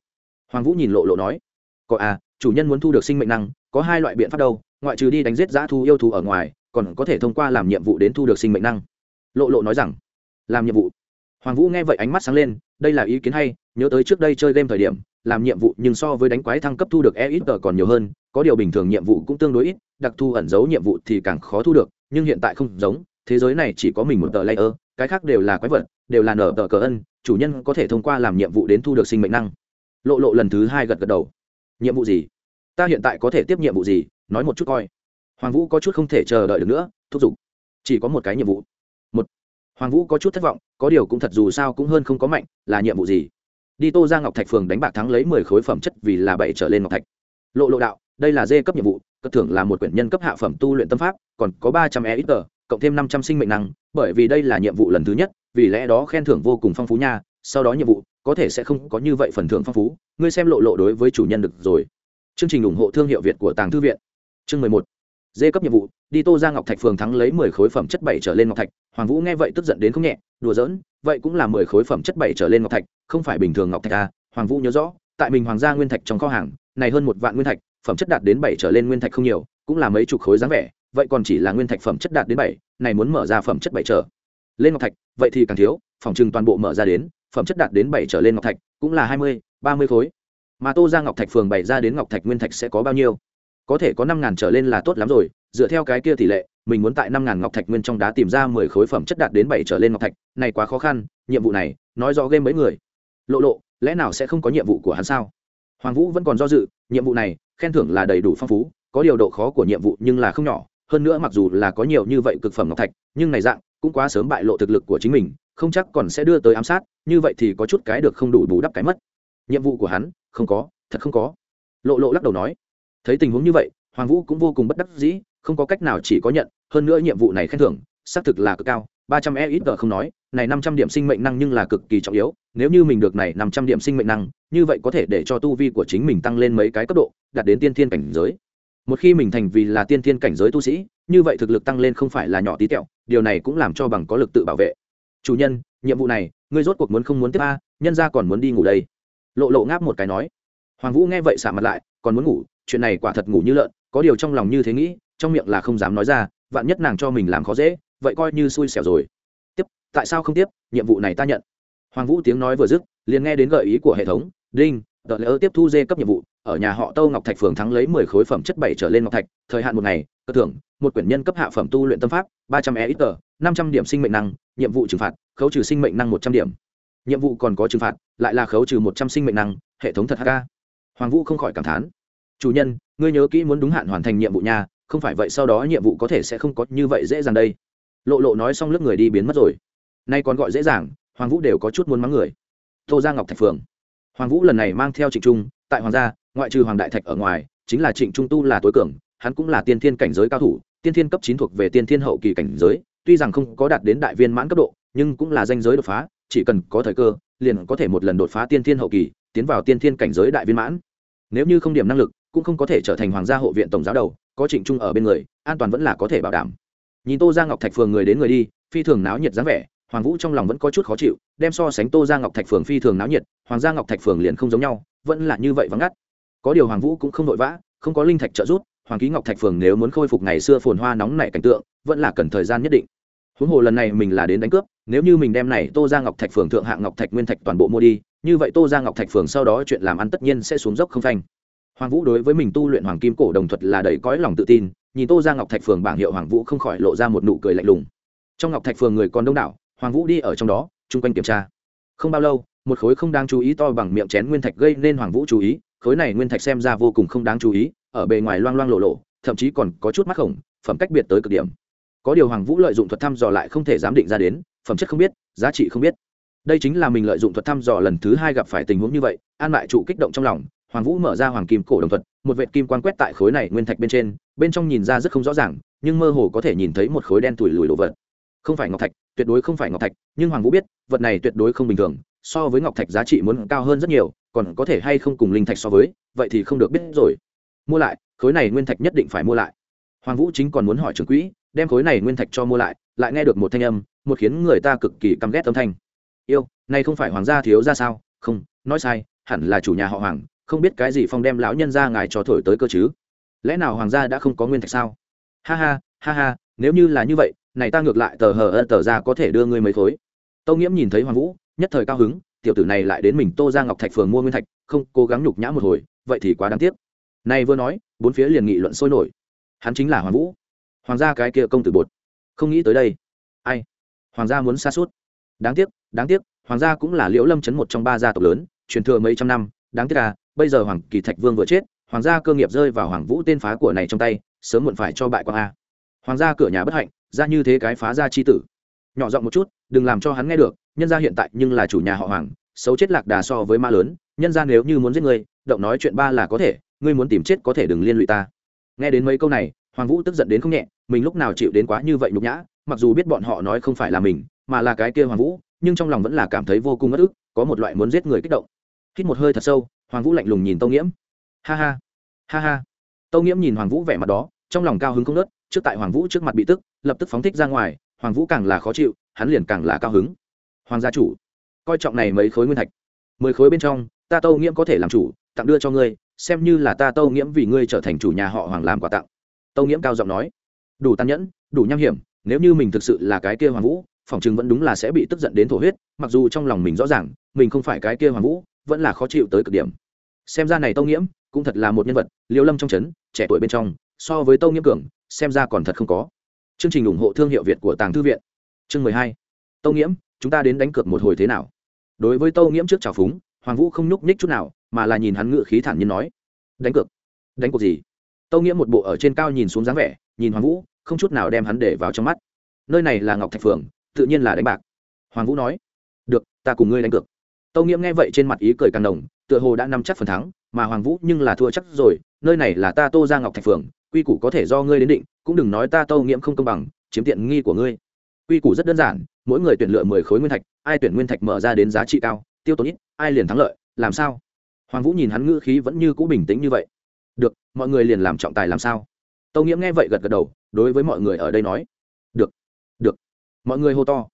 Hoàng vũ nhìn lộ lộ nói, có à chủ nhân muốn thu được sinh mệnh năng, có hai loại biện pháp đâu, ngoại trừ đi đánh giết g thú yêu thú ở ngoài còn có thể thông qua làm nhiệm vụ đến thu được sinh mệnh năng. Lộ lộ nói rằng, làm nhiệm vụ? Hoàng vũ nghe vậy ánh mắt sáng lên, đây là ý kiến hay, nhớ tới trước đây chơi game thời điểm, làm nhiệm vụ nhưng so với đánh quái thăng cấp thu được e ít tờ còn nhiều hơn, có điều bình thường nhiệm vụ cũng tương đối ít, đặc thù ẩn giấu nhiệm vụ thì càng khó thu được, nhưng hiện tại không giống, thế giới này chỉ có mình một tờ layer, cái khác đều là quái vật, đều là nở tờ cờ ân, chủ nhân có thể thông qua làm nhiệm vụ đến thu được sinh mệnh năng. Lộ lộ lần thứ hai gật gật đầu. Nhiệm vụ gì? Ta hiện tại có thể tiếp nhiệm vụ gì? Nói một chút coi hoàng vũ có chút không thể chờ đợi được nữa, thúc giục. Chỉ có một cái nhiệm vụ. Một, hoàng vũ có chút thất vọng, có điều cũng thật dù sao cũng hơn không có mạnh, là nhiệm vụ gì? Đi tô ra ngọc thạch phường đánh bạc thắng lấy mười khối phẩm chất vì là bảy trở lên ngọc thạch. Lộ lộ đạo, đây là dê cấp nhiệm vụ, cấp thưởng là một quyển nhân cấp hạ phẩm tu luyện tâm pháp, còn có ba trăm e ít tờ, cộng thêm năm trăm sinh mệnh năng, bởi vì đây là nhiệm vụ lần thứ nhất, vì lẽ đó khen thưởng vô cùng phong phú nha. Sau đó nhiệm vụ, có thể sẽ không có như vậy phần thưởng phong phú. Ngươi xem lộ lộ đối với chủ nhân được rồi. Chương trình ủng hộ thương hiệu việt của tàng thư viện. Chương mười một dê cấp nhiệm vụ, đi tô ra ngọc thạch phường thắng lấy mười khối phẩm chất bảy trở lên ngọc thạch. Hoàng vũ nghe vậy tức giận đến không nhẹ, đùa giỡn, vậy cũng là mười khối phẩm chất bảy trở lên ngọc thạch, không phải bình thường ngọc thạch à? Hoàng vũ nhớ rõ, tại mình hoàng gia nguyên thạch trong kho hàng, này hơn một vạn nguyên thạch, phẩm chất đạt đến bảy trở lên nguyên thạch không nhiều, cũng là mấy chục khối dáng vẻ, vậy còn chỉ là nguyên thạch phẩm chất đạt đến bảy, này muốn mở ra phẩm chất bảy trở lên ngọc thạch, vậy thì càng thiếu, phòng trừng toàn bộ mở ra đến, phẩm chất đạt đến bảy trở lên ngọc thạch, cũng là hai mươi, ba mươi khối. Mà tô ra ngọc thạch phường bày ra đến ngọc thạch nguyên thạch sẽ có bao nhiêu? Có thể có năm ngàn trở lên là tốt lắm rồi, dựa theo cái kia tỷ lệ, mình muốn tại năm ngàn ngọc thạch nguyên trong đá tìm ra mười khối phẩm chất đạt đến bảy trở lên ngọc thạch, này quá khó khăn, nhiệm vụ này, nói rõ game mấy người. Lộ lộ, lẽ nào sẽ không có nhiệm vụ của hắn sao? Hoàng vũ vẫn còn do dự, nhiệm vụ này, khen thưởng là đầy đủ phong phú, có điều độ khó của nhiệm vụ nhưng là không nhỏ, hơn nữa mặc dù là có nhiều như vậy cực phẩm ngọc thạch, nhưng này dạng, cũng quá sớm bại lộ thực lực của chính mình, không chắc còn sẽ đưa tới ám sát, như vậy thì có chút cái được không đủ bù đắp cái mất. Nhiệm vụ của hắn, không có, thật không có. Lộ lộ lắc đầu nói thấy tình huống như vậy, hoàng vũ cũng vô cùng bất đắc dĩ, không có cách nào chỉ có nhận, hơn nữa nhiệm vụ này khen thưởng, xác thực là cực cao. Ba trăm e ít g không nói, này năm trăm điểm sinh mệnh năng nhưng là cực kỳ trọng yếu, nếu như mình được này năm trăm điểm sinh mệnh năng, như vậy có thể để cho tu vi của chính mình tăng lên mấy cái cấp độ, đạt đến tiên thiên cảnh giới. Một khi mình thành vì là tiên thiên cảnh giới tu sĩ, như vậy thực lực tăng lên không phải là nhỏ tí tẹo, điều này cũng làm cho bằng có lực tự bảo vệ. Chủ nhân, nhiệm vụ này, ngươi rốt cuộc muốn không muốn tiếp a, nhân ra còn muốn đi ngủ đây. Lộ lộ ngáp một cái nói. Hoàng vũ nghe vậy xả mặt lại, còn muốn ngủ chuyện này quả thật ngủ như lợn, có điều trong lòng như thế nghĩ, trong miệng là không dám nói ra, vạn nhất nàng cho mình làm khó dễ, vậy coi như xui xẻo rồi. Tiếp, tại sao không tiếp? Nhiệm vụ này ta nhận. Hoàng vũ tiếng nói vừa dứt, liền nghe đến gợi ý của hệ thống, đinh đợt lỡ tiếp thu dê cấp nhiệm vụ, ở nhà họ tâu ngọc thạch phường thắng lấy mười khối phẩm chất bảy trở lên ngọc thạch, thời hạn một ngày, cơ thưởng, một quyển nhân cấp hạ phẩm tu luyện tâm pháp, ba trăm e ít tờ, năm trăm điểm sinh mệnh năng, nhiệm vụ trừng phạt, khấu trừ sinh mệnh năng một trăm điểm. Nhiệm vụ còn có trừng phạt, lại là khấu trừ một trăm sinh mệnh năng, hệ thống thật hk hoàng vũ không khỏi cảm thán chủ nhân, ngươi nhớ kỹ muốn đúng hạn hoàn thành nhiệm vụ nha, không phải vậy sau đó nhiệm vụ có thể sẽ không có như vậy dễ dàng đây. Lộ lộ nói xong lớp người đi biến mất rồi. Nay còn gọi dễ dàng, hoàng vũ đều có chút muốn mắng người. Tô ra ngọc thạch phường hoàng vũ lần này mang theo trịnh trung, tại hoàng gia, ngoại trừ hoàng đại thạch ở ngoài, chính là trịnh trung tu là tối cường, hắn cũng là tiên thiên cảnh giới cao thủ, tiên thiên cấp chín thuộc về tiên thiên hậu kỳ cảnh giới, tuy rằng không có đạt đến đại viên mãn cấp độ, nhưng cũng là danh giới đột phá, chỉ cần có thời cơ, liền có thể một lần đột phá tiên thiên hậu kỳ, tiến vào tiên thiên cảnh giới đại viên mãn. Nếu như không điểm năng lực cũng không có thể trở thành hoàng gia hộ viện tổng giáo đầu, có trịnh trung ở bên người, an toàn vẫn là có thể bảo đảm. Nhìn tô ra ngọc thạch phường người đến người đi, phi thường náo nhiệt dáng vẻ, hoàng vũ trong lòng vẫn có chút khó chịu, đem so sánh tô ra ngọc thạch phường phi thường náo nhiệt, hoàng gia ngọc thạch phường liền không giống nhau, vẫn là như vậy vắng ngắt. Có điều hoàng vũ cũng không vội vã, không có linh thạch trợ giúp, hoàng ký ngọc thạch phường nếu muốn khôi phục ngày xưa phồn hoa nóng nảy cảnh tượng, vẫn là cần thời gian nhất định. Huống hồ lần này mình là đến đánh cướp, nếu như mình đem này tô ra ngọc thạch phường thượng hạng ngọc thạch nguyên thạch toàn bộ mua đi, như vậy tô ra ngọc thạch phường sau đó chuyện làm ăn tất nhiên sẽ xuống dốc không phanh hoàng vũ đối với mình tu luyện hoàng kim cổ đồng thuật là đầy cõi lòng tự tin, nhìn tô ra ngọc thạch phường bảng hiệu hoàng vũ không khỏi lộ ra một nụ cười lạnh lùng. Trong ngọc thạch phường người còn đông đảo, hoàng vũ đi ở trong đó, chung quanh kiểm tra. Không bao lâu, một khối không đáng chú ý to bằng miệng chén nguyên thạch gây nên hoàng vũ chú ý, khối này nguyên thạch xem ra vô cùng không đáng chú ý, ở bề ngoài loang loang lộ lộ, thậm chí còn có chút mắc khổng, phẩm cách biệt tới cực điểm. Có điều hoàng vũ lợi dụng thuật thăm dò lại không thể giám định ra đến, phẩm chất không biết, giá trị không biết. Đây chính là mình lợi dụng thuật thăm dò lần thứ hai gặp phải tình huống như vậy, an mại trụ kích động trong lòng hoàng vũ mở ra hoàng kim cổ đồng thuật, một vệt kim quan quét tại khối này nguyên thạch bên trên, bên trong nhìn ra rất không rõ ràng, nhưng mơ hồ có thể nhìn thấy một khối đen tủi lùi đồ vật. Không phải ngọc thạch, tuyệt đối không phải ngọc thạch, nhưng hoàng vũ biết, vật này tuyệt đối không bình thường, so với ngọc thạch giá trị muốn cao hơn rất nhiều, còn có thể hay không cùng linh thạch so với, vậy thì không được biết rồi. Mua lại, khối này nguyên thạch nhất định phải mua lại. Hoàng vũ chính còn muốn hỏi trưởng quỹ, đem khối này nguyên thạch cho mua lại lại nghe được một thanh âm, một khiến người ta cực kỳ căm ghét âm thanh. Yêu, này không phải hoàng gia thiếu ra sao? Không, nói sai, hẳn là chủ nhà họ hoàng không biết cái gì phong đem lão nhân ra ngài cho thổi tới cơ chứ? Lẽ nào hoàng gia đã không có nguyên thạch sao? Ha ha ha ha, nếu như là như vậy, này ta ngược lại tờ hờ ơ tờ ra có thể đưa ngươi mấy khối. Tâu nghiễm nhìn thấy hoàng vũ, nhất thời cao hứng, tiểu tử này lại đến mình tô ra ngọc thạch phường mua nguyên thạch, không, cố gắng nhục nhã một hồi, vậy thì quá đáng tiếc. Này vừa nói, bốn phía liền nghị luận sôi nổi. Hắn chính là hoàng vũ. Hoàng gia cái kia công tử bột. Không nghĩ tới đây. Ai? Hoàng gia muốn xa suốt. Đáng tiếc đáng tiếc, hoàng gia cũng là liễu lâm chấn một trong ba gia tộc lớn, truyền thừa mấy trăm năm, đáng tiếc à bây giờ hoàng kỳ thạch vương vừa chết, hoàng gia cơ nghiệp rơi vào hoàng vũ tên phá của này trong tay, sớm muộn phải cho bại quang a. Hoàng gia cửa nhà bất hạnh, ra như thế cái phá gia chi tử. Nhỏ giọng một chút, đừng làm cho hắn nghe được, nhân gia hiện tại nhưng là chủ nhà họ hoàng, xấu chết lạc đà so với ma lớn, nhân gia nếu như muốn giết ngươi động nói chuyện ba là có thể, ngươi muốn tìm chết có thể đừng liên lụy ta. Nghe đến mấy câu này, hoàng vũ tức giận đến không nhẹ, mình lúc nào chịu đến quá như vậy nhục nhã, mặc dù biết bọn họ nói không phải là mình, mà là cái kia hoàng vũ, nhưng trong lòng vẫn là cảm thấy vô cùng ngất ức, có một loại muốn giết người kích động. Hít một hơi thật sâu hoàng vũ lạnh lùng nhìn tâu nghiễm. Ha ha ha ha. Tâu nghiễm nhìn hoàng vũ vẻ mặt đó, trong lòng cao hứng không nớt trước tại hoàng vũ trước mặt bị tức, lập tức phóng thích ra ngoài, hoàng vũ càng là khó chịu, hắn liền càng là cao hứng. Hoàng gia chủ, coi trọng này mấy khối nguyên thạch. Mười khối bên trong, ta tâu nghiễm có thể làm chủ, tặng đưa cho ngươi, xem như là ta tâu nghiễm vì ngươi trở thành chủ nhà họ hoàng làm quà tặng. Tâu nghiễm cao giọng nói. Đủ tàn nhẫn, đủ nham hiểm, nếu như mình thực sự là cái kia hoàng vũ phỏng chừng vẫn đúng là sẽ bị tức giận đến thổ huyết, mặc dù trong lòng mình rõ ràng, mình không phải cái kia hoàng vũ, vẫn là khó chịu tới cực điểm xem ra này tâu nghiễm cũng thật là một nhân vật, liêu lâm trong trấn, trẻ tuổi bên trong, so với tâu nghiễm cường, xem ra còn thật không có. Chương trình ủng hộ thương hiệu việt của tàng thư viện. Chương mười hai. Tâu nghiễm, chúng ta đến đánh cược một hồi thế nào? Đối với tâu nghiễm trước trào phúng, hoàng vũ không nhúc nhích chút nào, mà là nhìn hắn ngự khí thản nhiên nói. Đánh cược? Đánh cược gì? Tâu nghiễm một bộ ở trên cao nhìn xuống dáng vẻ, nhìn hoàng vũ, không chút nào đem hắn để vào trong mắt. Nơi này là ngọc thạch phường tự nhiên là đánh bạc. Hoàng vũ nói. Được, ta cùng ngươi đánh cược tâu nghiễm nghe vậy trên mặt ý cười càng đồng tựa hồ đã nắm chắc phần thắng, mà hoàng vũ nhưng là thua chắc rồi, nơi này là ta tô ra ngọc thạch phường, quy củ có thể do ngươi đến định, cũng đừng nói ta tâu nghiễm không công bằng, chiếm tiện nghi của ngươi. Quy củ rất đơn giản, mỗi người tuyển lựa mười khối nguyên thạch, ai tuyển nguyên thạch mở ra đến giá trị cao, tiêu tốn ít, ai liền thắng lợi, làm sao? Hoàng vũ nhìn hắn ngữ khí vẫn như cũ bình tĩnh như vậy. Được, mọi người liền làm trọng tài làm sao? Tâu nghiễm nghe vậy gật gật đầu, đối với mọi người ở đây nói. Được được. Mọi người hô to.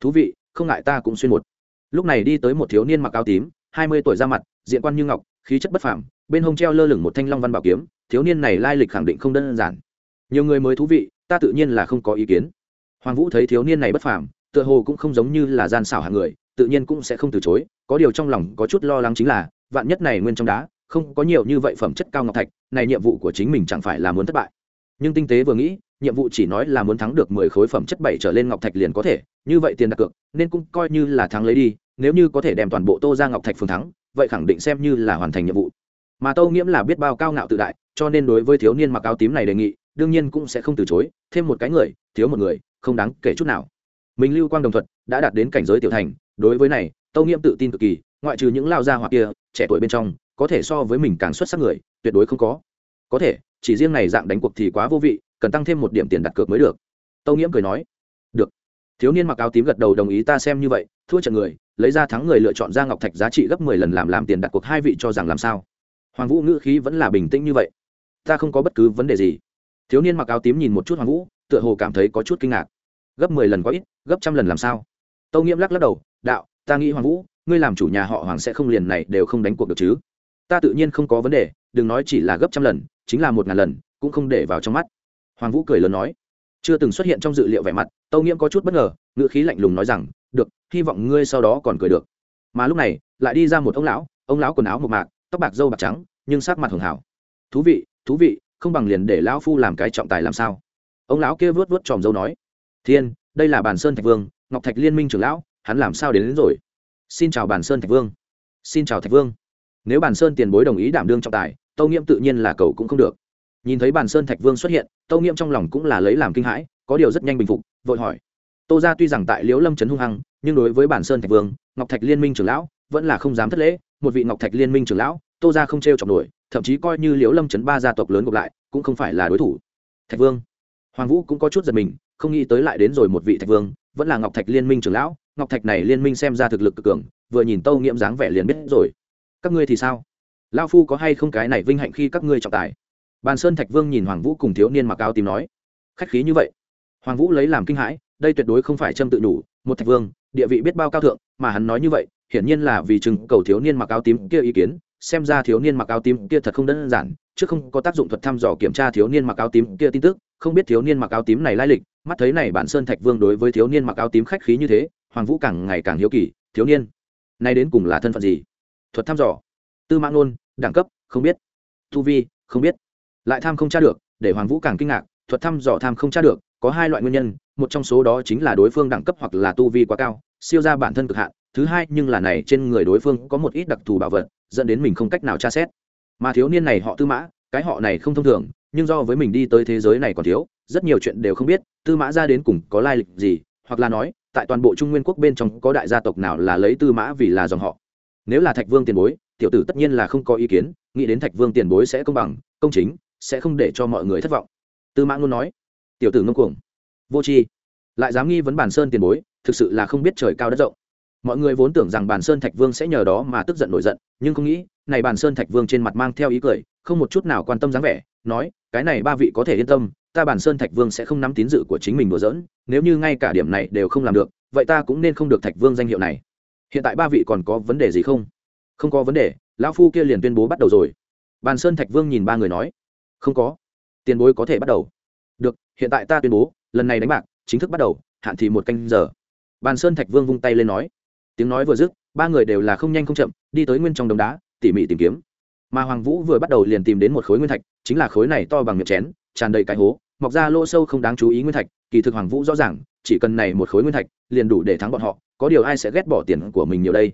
Thú vị, không ngại ta cũng xuyên một lúc này đi tới một thiếu niên mặc áo tím, hai mươi tuổi ra mặt, diện quan như ngọc, khí chất bất phàm, bên hông treo lơ lửng một thanh long văn bảo kiếm. Thiếu niên này lai lịch khẳng định không đơn giản. Nhiều người mới thú vị, ta tự nhiên là không có ý kiến. Hoàng vũ thấy thiếu niên này bất phàm, tựa hồ cũng không giống như là gian xảo hạng người, tự nhiên cũng sẽ không từ chối. Có điều trong lòng có chút lo lắng chính là, vạn nhất này nguyên trong đá, không có nhiều như vậy phẩm chất cao ngọc thạch, này nhiệm vụ của chính mình chẳng phải là muốn thất bại. Nhưng tinh tế vừa nghĩ nhiệm vụ chỉ nói là muốn thắng được mười khối phẩm chất bảy trở lên ngọc thạch liền có thể, như vậy tiền đặt cược, nên cũng coi như là thắng lấy đi, nếu như có thể đem toàn bộ tô ra ngọc thạch phương thắng, vậy khẳng định xem như là hoàn thành nhiệm vụ. Mà tô nghiễm là biết bao cao ngạo tự đại, cho nên đối với thiếu niên mặc áo tím này đề nghị, đương nhiên cũng sẽ không từ chối, thêm một cái người, thiếu một người, không đáng kể chút nào. Mình lưu quang đồng thuật đã đạt đến cảnh giới tiểu thành, đối với này tô nghiễm tự tin cực kỳ, ngoại trừ những lao gia hoặc kia, trẻ tuổi bên trong, có thể so với mình càng xuất sắc người, tuyệt đối không có. Có thể, chỉ riêng này dạng đánh cuộc thì quá vô vị cần tăng thêm một điểm tiền đặt cược mới được. Tâu nghiễm cười nói, được. Thiếu niên mặc áo tím gật đầu đồng ý ta xem như vậy, thua trận người, lấy ra thắng người lựa chọn ra ngọc thạch giá trị gấp mười lần làm làm tiền đặt cuộc hai vị cho rằng làm sao? Hoàng vũ ngữ khí vẫn là bình tĩnh như vậy. Ta không có bất cứ vấn đề gì. Thiếu niên mặc áo tím nhìn một chút hoàng vũ, tựa hồ cảm thấy có chút kinh ngạc. Gấp mười lần có ít, gấp trăm lần làm sao? Tâu nghiễm lắc lắc đầu, đạo, ta nghĩ hoàng vũ, ngươi làm chủ nhà họ hoàng sẽ không liền này đều không đánh cuộc được chứ? Ta tự nhiên không có vấn đề, đừng nói chỉ là gấp trăm lần, chính là một ngàn lần, cũng không để vào trong mắt hoàng vũ cười lớn nói chưa từng xuất hiện trong dự liệu vẻ mặt tâu nghiễm có chút bất ngờ ngữ khí lạnh lùng nói rằng được hy vọng ngươi sau đó còn cười được. Mà lúc này lại đi ra một ông lão ông lão quần áo mộc mạc tóc bạc dâu bạc trắng nhưng sát mặt hường hảo. Thú vị thú vị không bằng liền để lão phu làm cái trọng tài làm sao? Ông lão kia vớt vớt tròm dâu nói thiên đây là bàn sơn thạch vương ngọc thạch liên minh trưởng lão hắn làm sao đến, đến rồi? Xin chào bàn sơn thạch vương. Xin chào thạch vương. Nếu bàn sơn tiền bối đồng ý đảm đương trọng tài tâu nghiễm tự nhiên là cầu cũng không được nhìn thấy bàn sơn thạch vương xuất hiện tâu nghiêm trong lòng cũng là lấy làm kinh hãi, có điều rất nhanh bình phục, vội hỏi. Tô ra tuy rằng tại liễu lâm trấn hung hăng, nhưng đối với bản sơn thạch vương, ngọc thạch liên minh trưởng lão vẫn là không dám thất lễ. Một vị ngọc thạch liên minh trưởng lão, tô ra không t r e o chọc nổi, thậm chí coi như liễu lâm trấn ba gia tộc lớn gộp lại, cũng không phải là đối thủ. Thạch vương. Hoàng vũ cũng có chút giật mình, không nghĩ tới lại đến rồi một vị thạch vương, vẫn là ngọc thạch liên minh trưởng lão. Ngọc thạch này liên minh xem ra thực lực cực cường, vừa nhìn tâu nghiễm dáng vẻ liền biết rồi. Các ngươi thì sao? Lao phu có hay không cái này vinh hạnh khi các ngươi trọng tài? Bàn sơn thạch vương nhìn hoàng vũ cùng thiếu niên mặc áo tím nói, khách khí như vậy. Hoàng vũ lấy làm kinh hãi, đây tuyệt đối không phải châm tự đủ, một thạch vương, địa vị biết bao cao thượng, mà hắn nói như vậy, hiển nhiên là vì chừng cầu thiếu niên mặc áo tím kia ý kiến, xem ra thiếu niên mặc áo tím kia thật không đơn giản, chứ không có tác dụng thuật thăm dò kiểm tra thiếu niên mặc áo tím kia tin tức, không biết thiếu niên mặc áo tím này lai lịch, mắt thấy này bản sơn thạch vương đối với thiếu niên mặc áo tím khách khí như thế, hoàng vũ càng ngày càng hiếu kỳ, thiếu niên, nay đến cùng là thân phận gì? Thuật thăm dò. Tư mạng nôn đẳng cấp, không biết. Tu vi, không biết lại tham không tra được, để hoàng vũ càng kinh ngạc, thuật thăm dò tham không tra được, có hai loại nguyên nhân, một trong số đó chính là đối phương đẳng cấp hoặc là tu vi quá cao, siêu ra bản thân cực hạn, thứ hai nhưng là này trên người đối phương có một ít đặc thù bảo vật, dẫn đến mình không cách nào tra xét. Mà thiếu niên này họ tư mã, cái họ này không thông thường, nhưng do với mình đi tới thế giới này còn thiếu, rất nhiều chuyện đều không biết, tư mã ra đến cùng có lai lịch gì, hoặc là nói, tại toàn bộ trung nguyên quốc bên trong có đại gia tộc nào là lấy tư mã vì là dòng họ. Nếu là thạch vương tiền bối, tiểu tử tất nhiên là không có ý kiến, nghĩ đến thạch vương tiền bối sẽ công bằng, công chính sẽ không để cho mọi người thất vọng. Tư mã ngôn nói, tiểu tử ngông cuồng. Vô tri. Lại dám nghi vấn bản sơn tiền bối, thực sự là không biết trời cao đất rộng. Mọi người vốn tưởng rằng bản sơn thạch vương sẽ nhờ đó mà tức giận nổi giận, nhưng không nghĩ, này bản sơn thạch vương trên mặt mang theo ý cười, không một chút nào quan tâm dáng vẻ, nói, cái này ba vị có thể yên tâm, ta bản sơn thạch vương sẽ không nắm tín dự của chính mình đùa giỡn, nếu như ngay cả điểm này đều không làm được, vậy ta cũng nên không được thạch vương danh hiệu này. Hiện tại ba vị còn có vấn đề gì không? Không có vấn đề, lão phu kia liền tuyên bố bắt đầu rồi. Bàn sơn thạch vương nhìn ba người nói không có. Tiền bối có thể bắt đầu. Được, hiện tại ta tuyên bố, lần này đánh bạc chính thức bắt đầu, hạn thì một canh giờ. Bàn sơn thạch vương vung tay lên nói. Tiếng nói vừa dứt, ba người đều là không nhanh không chậm, đi tới nguyên trong đống đá, tỉ mỉ tìm kiếm. Mà hoàng vũ vừa bắt đầu liền tìm đến một khối nguyên thạch, chính là khối này to bằng miệng chén, tràn đầy cái hố, mọc ra lỗ sâu không đáng chú ý nguyên thạch, kỳ thực hoàng vũ rõ ràng, chỉ cần này một khối nguyên thạch, liền đủ để thắng bọn họ, có điều ai sẽ ghét bỏ tiền của mình nhiều đây?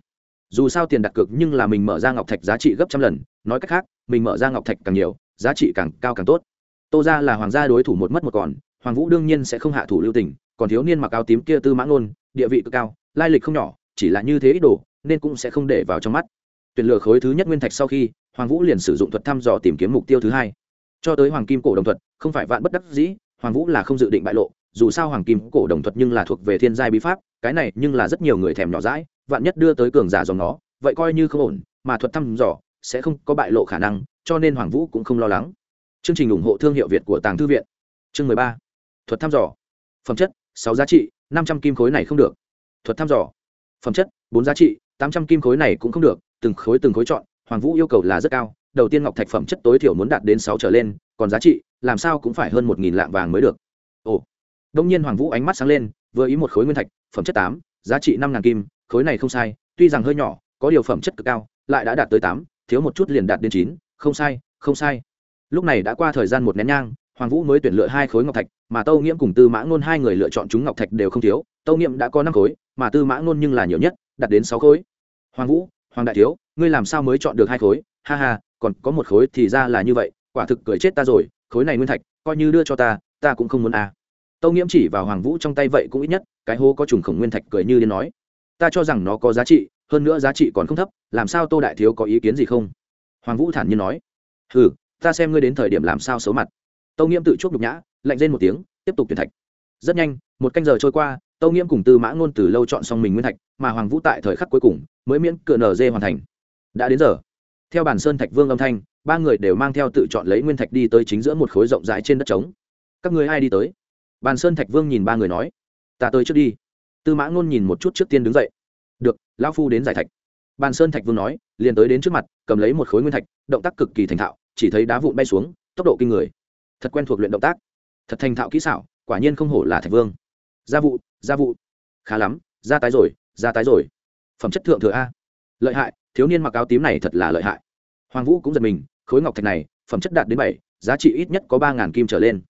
Dù sao tiền đặt cược nhưng là mình mở ra ngọc thạch giá trị gấp trăm lần, nói cách khác, mình mở ra ngọc thạch càng nhiều giá trị càng cao càng tốt. Tô ra là hoàng gia đối thủ một mất một còn, hoàng vũ đương nhiên sẽ không hạ thủ lưu tình, còn thiếu niên mặc áo tím kia tư mã ngôn, địa vị cực cao, lai lịch không nhỏ, chỉ là như thế ít đồ, nên cũng sẽ không để vào trong mắt. Tuyển lựa khối thứ nhất nguyên thạch sau khi, hoàng vũ liền sử dụng thuật thăm dò tìm kiếm mục tiêu thứ hai. Cho tới hoàng kim cổ đồng thuật, không phải vạn bất đắc dĩ, hoàng vũ là không dự định bại lộ, dù sao hoàng kim cổ đồng thuật nhưng là thuộc về thiên giai bí pháp, cái này nhưng là rất nhiều người thèm nhỏ rãi vạn nhất đưa tới cường giả dòng nó, vậy coi như không ổn, mà thuật thăm dò sẽ không có bại lộ khả năng cho nên hoàng vũ cũng không lo lắng. Chương trình ủng hộ thương hiệu việt của tàng thư viện. Chương mười ba. Thuật thăm dò. Phẩm chất, sáu giá trị, năm trăm kim khối này không được. Thuật thăm dò. Phẩm chất, bốn giá trị, tám trăm kim khối này cũng không được. Từng khối từng khối chọn. Hoàng vũ yêu cầu là rất cao. Đầu tiên ngọc thạch phẩm chất tối thiểu muốn đạt đến sáu trở lên, còn giá trị, làm sao cũng phải hơn một nghìn lạng vàng mới được. Ồ. Đông nhiên hoàng vũ ánh mắt sáng lên, vừa ý một khối nguyên thạch, phẩm chất tám, giá trị năm ngàn kim, khối này không sai, tuy rằng hơi nhỏ, có điều phẩm chất cực cao, lại đã đạt tới tám, thiếu một chút liền đạt đến chín không sai không sai. Lúc này đã qua thời gian một nén nhang, hoàng vũ mới tuyển lựa hai khối ngọc thạch, mà tâu nghiễm cùng tư mã ngôn hai người lựa chọn chúng ngọc thạch đều không thiếu. Tâu nghiễm đã có năm khối, mà tư mã ngôn nhưng là nhiều nhất, đạt đến sáu khối. Hoàng vũ, hoàng đại thiếu, ngươi làm sao mới chọn được hai khối? Ha ha, còn có một khối thì ra là như vậy, quả thực cười chết ta rồi. Khối này nguyên thạch, coi như đưa cho ta ta cũng không muốn à. tâu nghiễm chỉ vào hoàng vũ trong tay vậy cũng ít nhất, cái hố có trùng khổng nguyên thạch cười như điên nói. Ta cho rằng nó có giá trị, hơn nữa giá trị còn không thấp, làm sao tô đại thiếu có ý kiến gì không? Hoàng vũ thản nhiên nói ừ ta xem ngươi đến thời điểm làm sao xấu mặt. Tâu nghiễm tự chuốc nhục nhã, lạnh lên một tiếng, tiếp tục tuyển thạch. Rất nhanh, một canh giờ trôi qua, tâu nghiễm cùng tư mã ngôn từ lâu chọn xong mình nguyên thạch, mà hoàng vũ tại thời khắc cuối cùng mới miễn cựa nở dê hoàn thành. Đã đến giờ. Theo bản sơn thạch vương âm thanh, ba người đều mang theo tự chọn lấy nguyên thạch đi tới chính giữa một khối rộng rãi trên đất trống. Các người ai đi tới? Bàn sơn thạch vương nhìn ba người nói. Ta tới trước đi. Tư mã ngôn nhìn một chút trước tiên đứng dậy. Được, lão phu đến giải thạch bàn sơn thạch vương nói, liền tới đến trước mặt, cầm lấy một khối nguyên thạch, động tác cực kỳ thành thạo, chỉ thấy đá vụn bay xuống, tốc độ kinh người. Thật quen thuộc luyện động tác. Thật thành thạo kỹ xảo, quả nhiên không hổ là thạch vương. Gia vụ gia vụ. Khá lắm ra tái rồi ra tái rồi. Phẩm chất thượng thừa a. Lợi hại, thiếu niên mặc áo tím này thật là lợi hại. Hoàng vũ cũng giật mình, khối ngọc thạch này, phẩm chất đạt đến bảy, giá trị ít nhất có ba ngàn kim trở lên.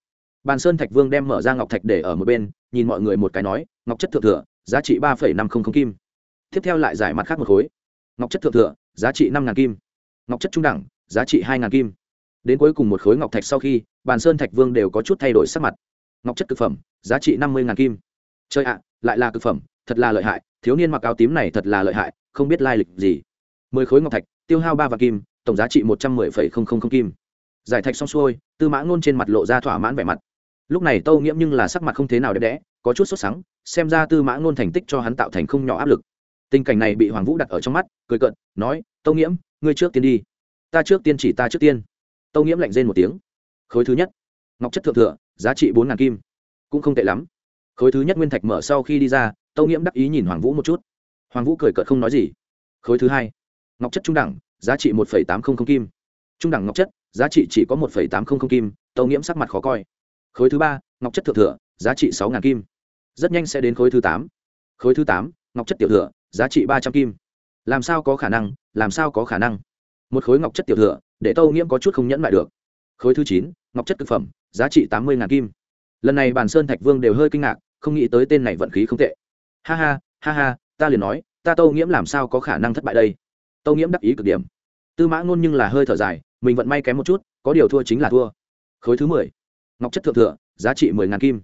Bàn sơn thạch vương đem mở ra ngọc thạch để ở một bên, nhìn mọi người một cái nói, ngọc chất thượng thừa, giá trị ba năm trăm linh kim. Tiếp theo lại giải mặt khác một khối ngọc chất thượng thừa, giá trị năm ngàn kim. Ngọc chất trung đẳng, giá trị hai ngàn kim. Đến cuối cùng một khối ngọc thạch sau khi, bàn sơn thạch vương đều có chút thay đổi sắc mặt. Ngọc chất cực phẩm, giá trị năm mươi ngàn kim. Chơi ạ, lại là cực phẩm, thật là lợi hại, thiếu niên mặc áo tím này thật là lợi hại, không biết lai lịch gì. Mười khối ngọc thạch, tiêu hao ba vạn kim, tổng giá trị một trăm mười phẩy không không không kim. Giải thạch xong xuôi, tư mã ngôn trên mặt lộ ra thỏa mãn vẻ mặt. Lúc này tâu nghiễm nhưng là sắc mặt không thế nào đẹp đẽ, có chút sốt sắng, xem ra tư mã ngôn thành tích cho hắn tạo thành không nhỏ áp lực tình cảnh này bị hoàng vũ đặt ở trong mắt, cười cận nói, tâu nghiễm, ngươi trước tiên đi. Ta trước tiên chỉ ta trước tiên. Tâu nghiễm lạnh rên một tiếng. Khối thứ nhất, ngọc chất thượng thừa, giá trị bốn ngàn kim. Cũng không tệ lắm. Khối thứ nhất nguyên thạch mở sau khi đi ra, tâu nghiễm đắc ý nhìn hoàng vũ một chút. Hoàng vũ cười cợt không nói gì. Khối thứ hai, ngọc chất trung đẳng, giá trị một tám trăm linh kim. Trung đẳng ngọc chất, giá trị chỉ có một tám trăm linh kim, tâu nghiễm sắc mặt khó coi. Khối thứ ba, ngọc chất thượng thừa, giá trị sáu kim. Rất nhanh sẽ đến khối thứ tám. Khối thứ tám, ngọc chất tiểu thừa giá trị ba trăm kim. Làm sao có khả năng, làm sao có khả năng? Một khối ngọc chất tiểu thừa, để tâu nghiễm có chút không nhẫn lại được. Khối thứ chín, ngọc chất thực phẩm, giá trị tám mươi kim. Lần này bàn sơn thạch vương đều hơi kinh ngạc, không nghĩ tới tên này vận khí không tệ. Ha ha ha ha, ta liền nói, ta tâu nghiễm làm sao có khả năng thất bại đây? Tâu nghiễm đắc ý cực điểm. Tư mã ngôn nhưng là hơi thở dài, mình vận may kém một chút, có điều thua chính là thua. Khối thứ mười, ngọc chất thượng thừa, giá trị mười ngàn kim.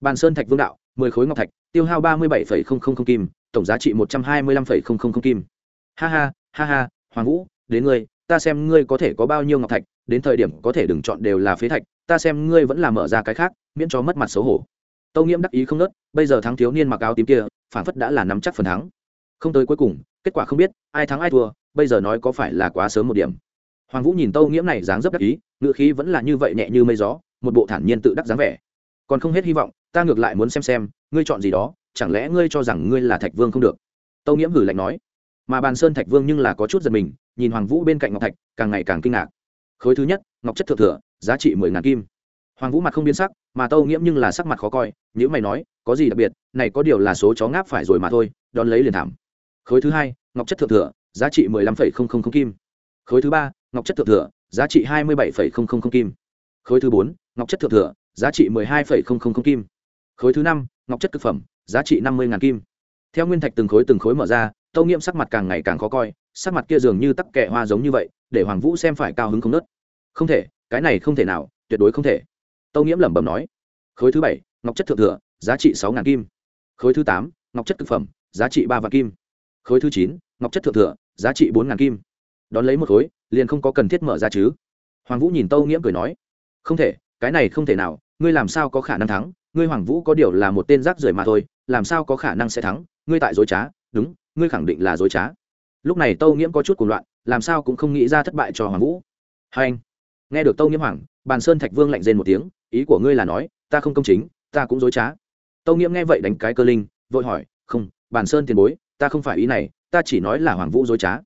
Bàn sơn thạch vương đạo, mười khối ngọc thạch, tiêu hao ba mươi bảy phẩy không không không kim tổng giá trị một trăm hai mươi lăm phẩy không không không kim. Ha ha ha ha, hoàng vũ, đến ngươi, ta xem ngươi có thể có bao nhiêu ngọc thạch, đến thời điểm có thể đừng chọn đều là phế thạch, ta xem ngươi vẫn là mở ra cái khác, miễn cho mất mặt xấu hổ. Tâu nghiễm đắc ý không nớt, bây giờ thắng thiếu niên mặc áo tím kia, phản phất đã là nắm chắc phần thắng. Không tới cuối cùng, kết quả không biết, ai thắng ai thua, bây giờ nói có phải là quá sớm một điểm. Hoàng vũ nhìn tâu nghiễm này dáng dấp đắc ý ngựa khí vẫn là như vậy nhẹ như mây gió, một bộ thản nhiên tự đắc dáng vẻ. Còn không hết hy vọng, ta ngược lại muốn xem xem, ngươi chọn gì đó chẳng lẽ ngươi cho rằng ngươi là thạch vương không được? Tâu nghiễm hử lạnh nói. Mà bàn sơn thạch vương nhưng là có chút giật mình, nhìn hoàng vũ bên cạnh ngọc thạch, càng ngày càng kinh ngạc. Khối thứ nhất, ngọc chất thượng thừa, giá trị mười ngàn kim. Hoàng vũ mặt không biến sắc, mà tâu nghiễm nhưng là sắc mặt khó coi nếu mày nói, có gì đặc biệt, này có điều là số chó ngáp phải rồi mà thôi, đón lấy liền thảm. Khối thứ hai, ngọc chất thượng thừa, giá trị mười lăm phẩy không không không kim. Khối thứ ba, ngọc chất thượng thừa, giá trị hai mươi bảy phẩy không không không kim. Khối thứ bốn, ngọc chất thượng thừa, giá trị mười hai phẩy không không không kim. Khối thứ năm, ngọc chất thực phẩm giá trị năm mươi ngàn kim. Theo nguyên thạch từng khối từng khối mở ra, tâu nghiệm sắc mặt càng ngày càng khó coi, sắc mặt kia dường như tắc kẹ hoa giống như vậy, để hoàng vũ xem phải cao hứng không nớt. Không thể, cái này không thể nào, tuyệt đối không thể. Tâu nghiễm lẩm bẩm nói. Khối thứ bảy, ngọc chất thượng thừa, giá trị sáu ngàn kim. Khối thứ tám, ngọc chất thực phẩm, giá trị ba vạn kim. Khối thứ chín, ngọc chất thượng thừa, giá trị bốn ngàn kim. Đón lấy một khối, liền không có cần thiết mở ra chứ. Hoàng vũ nhìn tâu nghiễm cười nói. Không thể, cái này không thể nào, ngươi làm sao có khả năng thắng? Ngươi hoàng vũ có điều là một tên rác rưởi mà thôi, làm sao có khả năng sẽ thắng? Ngươi tại dối trá. Đúng, ngươi khẳng định là dối trá. Lúc này tâu nghiễm có chút cuồng loạn, làm sao cũng không nghĩ ra thất bại cho hoàng vũ. Hai anh, nghe được tâu nghiễm hoàng bàn sơn thạch vương lạnh rên một tiếng, ý của ngươi là nói, ta không công chính, ta cũng dối trá. Tâu nghiễm nghe vậy đánh cái cơ linh, vội hỏi, không, bàn sơn tiền bối, ta không phải ý này, ta chỉ nói là hoàng vũ dối trá.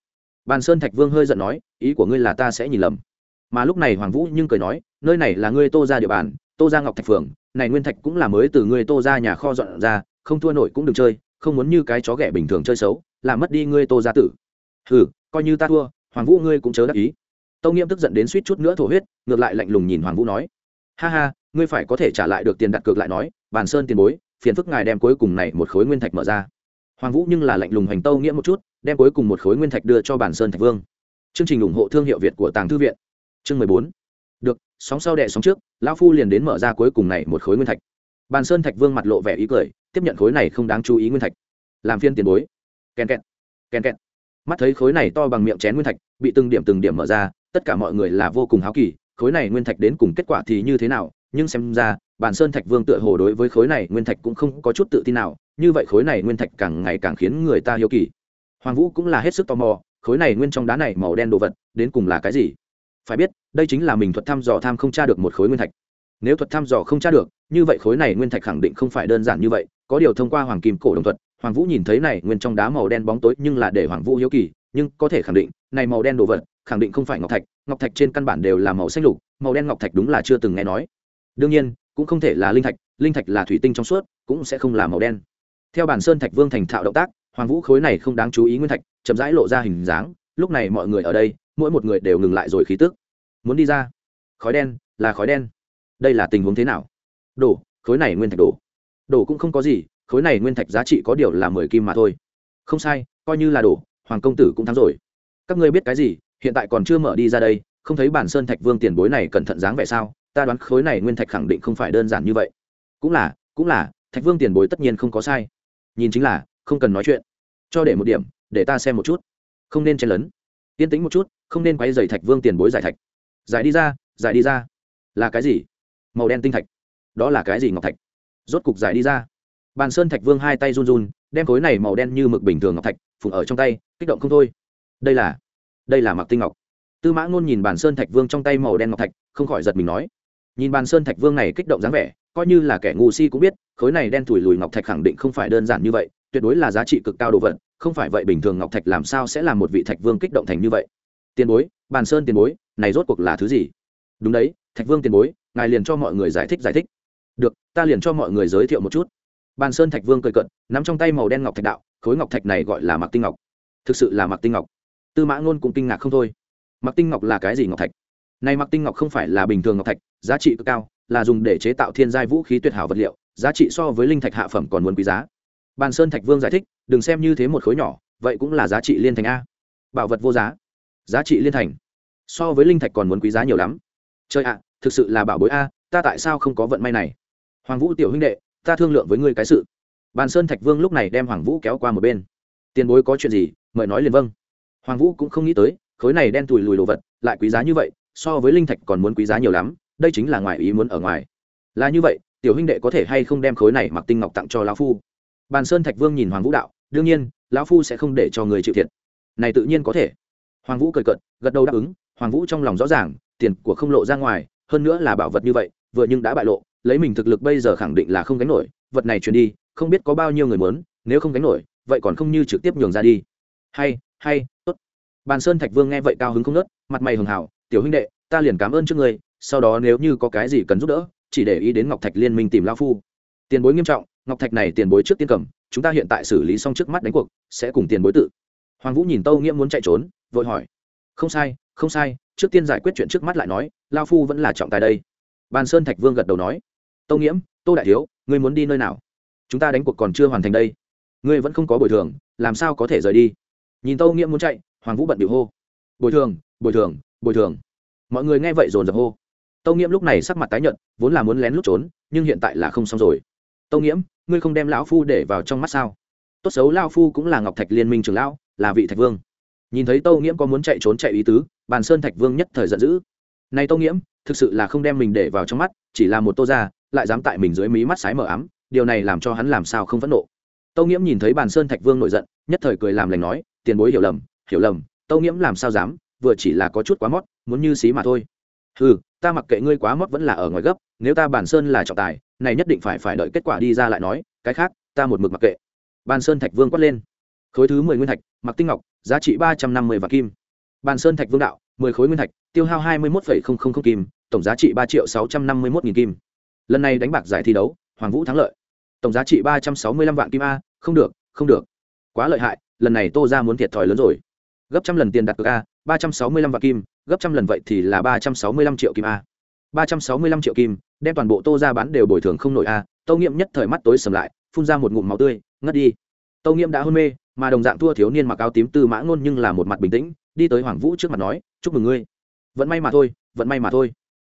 Bàn sơn thạch vương hơi giận nói, ý của ngươi là ta sẽ nhìn lầm. Mà lúc này hoàng vũ nhưng cười nói, nơi này là ngươi tô ra địa bàn tô ra ngọc thạch phường, này nguyên thạch cũng là mới từ ngươi tô ra nhà kho dọn ra, không thua nổi cũng đừng chơi, không muốn như cái chó ghẻ bình thường chơi xấu làm mất đi ngươi tô ra tử. Hừ, coi như ta thua, hoàng vũ ngươi cũng chớ đắc ý. Tâu nghiêm tức giận đến suýt chút nữa thổ huyết, ngược lại lạnh lùng nhìn hoàng vũ nói. Ha ha, ngươi phải có thể trả lại được tiền đặt cược lại nói, bàn sơn tiền bối, phiền phức ngài đem cuối cùng này một khối nguyên thạch mở ra. Hoàng vũ nhưng là lạnh lùng hành tâu nghĩa một chút, đem cuối cùng một khối nguyên thạch đưa cho bản sơn thạch vương. Chương trình ủng hộ thương hiệu việt của tàng thư viện. Chương mười bốn sóng sau đẻ sóng trước, lão phu liền đến mở ra cuối cùng này một khối nguyên thạch. Bàn sơn thạch vương mặt lộ vẻ ý cười, tiếp nhận khối này không đáng chú ý nguyên thạch. Làm phiên tiền bối. Kèn kẹt kèn kẹt. Mắt thấy khối này to bằng miệng chén nguyên thạch, bị từng điểm từng điểm mở ra, tất cả mọi người là vô cùng háo kỳ, khối này nguyên thạch đến cùng kết quả thì như thế nào, nhưng xem ra bản sơn thạch vương tựa hồ đối với khối này nguyên thạch cũng không có chút tự tin nào, như vậy khối này nguyên thạch càng ngày càng khiến người ta hiếu kỳ. Hoàng vũ cũng là hết sức tò mò, khối này nguyên trong đá này màu đen đồ vật, đến cùng là cái gì? Phải biết đây chính là mình thuật thăm dò tham không tra được một khối nguyên thạch. Nếu thuật thăm dò không tra được, như vậy khối này nguyên thạch khẳng định không phải đơn giản như vậy. Có điều thông qua hoàng kim cổ đồng thuật, hoàng vũ nhìn thấy này nguyên trong đá màu đen bóng tối nhưng là để hoàng vũ hiếu kỳ, nhưng có thể khẳng định, này màu đen đồ vật khẳng định không phải ngọc thạch. Ngọc thạch trên căn bản đều là màu xanh lục, màu đen ngọc thạch đúng là chưa từng nghe nói. Đương nhiên, cũng không thể là linh thạch linh thạch là thủy tinh trong suốt, cũng sẽ không là màu đen. Theo bản sơn thạch vương thành thạo động tác, hoàng vũ khối này không đáng chú ý nguyên thạch, chậm rãi lộ ra hình dáng. Lúc này mọi người ở đây, mỗi một người đều ngừng lại rồi khí tức muốn đi ra. Khói đen, là khói đen. Đây là tình huống thế nào? Đổ khối này nguyên thạch đổ đổ cũng không có gì, khối này nguyên thạch giá trị có điều là mười kim mà thôi. Không sai, coi như là đổ hoàng công tử cũng thắng rồi. Các ngươi biết cái gì, hiện tại còn chưa mở đi ra đây, không thấy bản sơn thạch vương tiền bối này cẩn thận dáng vẻ sao? Ta đoán khối này nguyên thạch khẳng định không phải đơn giản như vậy. Cũng là cũng là, thạch vương tiền bối tất nhiên không có sai. Nhìn chính là, không cần nói chuyện. Cho để một điểm, để ta xem một chút. Không nên chen lấn. Yên tĩnh một chút, không nên quay dày thạch vương tiền bối giải thạch giải đi ra, giải đi ra. Là cái gì? Màu đen tinh thạch. Đó là cái gì ngọc thạch? Rốt cục giải đi ra. Bàn sơn thạch vương hai tay run run, đem khối này màu đen như mực bình thường ngọc thạch phùng ở trong tay, kích động không thôi. Đây là đây là mặc tinh ngọc. Tư mã ngôn nhìn bàn sơn thạch vương trong tay màu đen ngọc thạch, không khỏi giật mình nói. Nhìn bàn sơn thạch vương này kích động dáng vẻ, coi như là kẻ ngu si cũng biết, khối này đen thủi lùi ngọc thạch khẳng định không phải đơn giản như vậy, tuyệt đối là giá trị cực cao đồ vật, không phải vậy bình thường ngọc thạch làm sao sẽ làm một vị thạch vương kích động thành như vậy? Tiền bối, bàn sơn tiền bối, này rốt cuộc là thứ gì? Đúng đấy, thạch vương tiền bối, ngài liền cho mọi người giải thích giải thích. Được, ta liền cho mọi người giới thiệu một chút. Bàn sơn thạch vương cười cận nắm trong tay màu đen ngọc thạch đạo, khối ngọc thạch này gọi là mặc tinh ngọc. Thực sự là mặc tinh ngọc. Tư mã ngôn cũng kinh ngạc không thôi. Mặc tinh ngọc là cái gì ngọc thạch? Này mặc tinh ngọc không phải là bình thường ngọc thạch, giá trị cực cao, là dùng để chế tạo thiên giai vũ khí tuyệt hảo vật liệu, giá trị so với linh thạch hạ phẩm còn muốn quý giá. Bàn sơn thạch vương giải thích, đừng xem như thế một khối nhỏ, vậy cũng là giá trị liên thành a. Bảo vật vô giá giá trị liên thành. So với linh thạch còn muốn quý giá nhiều lắm. Trời ạ, thực sự là bảo bối a, ta tại sao không có vận may này? Hoàng vũ tiểu huynh đệ, ta thương lượng với ngươi cái sự. Bàn sơn thạch vương lúc này đem hoàng vũ kéo qua một bên. Tiền bối có chuyện gì, mời nói liền vâng. Hoàng vũ cũng không nghĩ tới, khối này đen tùi lùi đồ vật, lại quý giá như vậy, so với linh thạch còn muốn quý giá nhiều lắm, đây chính là ngoài ý muốn ở ngoài. Là như vậy, tiểu huynh đệ có thể hay không đem khối này mặc tinh ngọc tặng cho lão phu? Bàn sơn thạch vương nhìn hoàng vũ đạo, đương nhiên, lão phu sẽ không để cho người chịu thiệt. Này tự nhiên có thể hoàng vũ cười cận gật đầu đáp ứng, hoàng vũ trong lòng rõ ràng, tiền của không lộ ra ngoài, hơn nữa là bảo vật như vậy, vừa nhưng đã bại lộ, lấy mình thực lực bây giờ khẳng định là không gánh nổi, vật này chuyển đi, không biết có bao nhiêu người muốn, nếu không gánh nổi, vậy còn không như trực tiếp nhường ra đi. Hay hay, tốt. Bàn sơn thạch vương nghe vậy cao hứng không nớt mặt mày hường hảo, tiểu huynh đệ, ta liền cảm ơn trước người. sau đó nếu như có cái gì cần giúp đỡ, chỉ để ý đến ngọc thạch liên minh tìm lao phu. Tiền bối nghiêm trọng, ngọc thạch này tiền bối trước tiên cầm, chúng ta hiện tại xử lý xong trước mắt đánh cuộc, sẽ cùng tiền bối tự. Hoàng vũ nhìn tâu nghĩa muốn chạy trốn vội hỏi. Không sai không sai, trước tiên giải quyết chuyện trước mắt lại nói, lao phu vẫn là trọng tài đây. Bàn sơn thạch vương gật đầu nói. Tô nghiễm, tô đại thiếu, ngươi muốn đi nơi nào? Chúng ta đánh cuộc còn chưa hoàn thành đây. Ngươi vẫn không có bồi thường, làm sao có thể rời đi? Nhìn tô nghiễm muốn chạy, hoàng vũ bận điệu hô. Bồi thường bồi thường bồi thường. Mọi người nghe vậy dồn dập hô. Tô nghiễm lúc này sắc mặt tái nhợt, vốn là muốn lén lút trốn, nhưng hiện tại là không xong rồi. Tô nghiễm, ngươi không đem lão phu để vào trong mắt sao? Tốt xấu lao phu cũng là ngọc thạch liên minh trưởng lão, là vị thạch vương nhìn thấy tâu nghiễm có muốn chạy trốn chạy ý tứ, bàn sơn thạch vương nhất thời giận dữ. Này tâu nghiễm, thực sự là không đem mình để vào trong mắt, chỉ là một tô ra lại dám tại mình dưới mí mắt sái mờ ám, điều này làm cho hắn làm sao không phẫn nộ. Tâu nghiễm nhìn thấy bàn sơn thạch vương nổi giận, nhất thời cười làm lành nói, tiền bối hiểu lầm hiểu lầm, tâu nghiễm làm sao dám, vừa chỉ là có chút quá mót, muốn như xí mà thôi. Ừ ta mặc kệ ngươi quá mót vẫn là ở ngoài gấp, nếu ta bàn sơn là trọng tài, này nhất định phải phải đợi kết quả đi ra lại nói, cái khác, ta một mực mặc kệ. Bàn sơn thạch vương quát lên khối thứ mười nguyên thạch, mặc tinh ngọc, giá trị ba trăm năm mươi vạn kim. Bàn sơn thạch vương đạo, mười khối nguyên thạch, tiêu hao hai mươi một không không không kim, tổng giá trị ba triệu sáu trăm năm mươi một nghìn kim. Lần này đánh bạc giải thi đấu, hoàng vũ thắng lợi. Tổng giá trị ba trăm sáu mươi lăm vạn kim a, không được không được. Quá lợi hại, lần này tô ra muốn thiệt thòi lớn rồi. Gấp trăm lần tiền đặt cược a, ba trăm sáu mươi lăm vạn kim, gấp trăm lần vậy thì là ba trăm sáu mươi lăm triệu kim a. Ba trăm sáu mươi lăm triệu kim, đem toàn bộ tô ra bán đều bồi thường không nổi a tâu nghiệm nhất thời mắt tối sầm lại, phun ra một ngụm máu tươi, ngất đi tâu nghiệm đã hôn mê, mà đồng dạng thua thiếu niên mặc áo tím tư mã ngôn nhưng là một mặt bình tĩnh, đi tới hoàng vũ trước mặt nói, chúc mừng ngươi. Vẫn may mà thôi vẫn may mà thôi.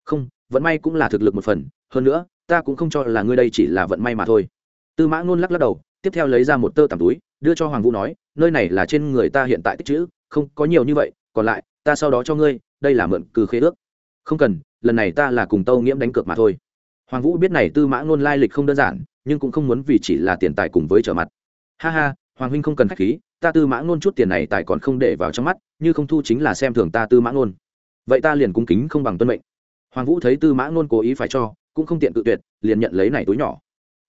Không vẫn may cũng là thực lực một phần, hơn nữa, ta cũng không cho là ngươi đây chỉ là vận may mà thôi. Tư mã ngôn lắc lắc đầu, tiếp theo lấy ra một tơ tằm túi, đưa cho hoàng vũ nói, nơi này là trên người ta hiện tại tích chữ không có nhiều như vậy, còn lại, ta sau đó cho ngươi, đây là mượn cừ khế ước. Không cần, lần này ta là cùng tâu nghiễm đánh cược mà thôi. Hoàng vũ biết này tư mã ngôn lai lịch không đơn giản, nhưng cũng không muốn vì chỉ là tiền tài cùng với trở mặt ha ha, hoàng huynh không cần k h á c h khí, ta tư mã ngôn chút tiền này tài còn không để vào trong mắt, như không thu chính là xem thường ta tư mã ngôn. Vậy ta liền cung kính không bằng tuân mệnh. Hoàng vũ thấy tư mã ngôn cố ý phải cho, cũng không tiện tự tuyệt, liền nhận lấy này túi nhỏ.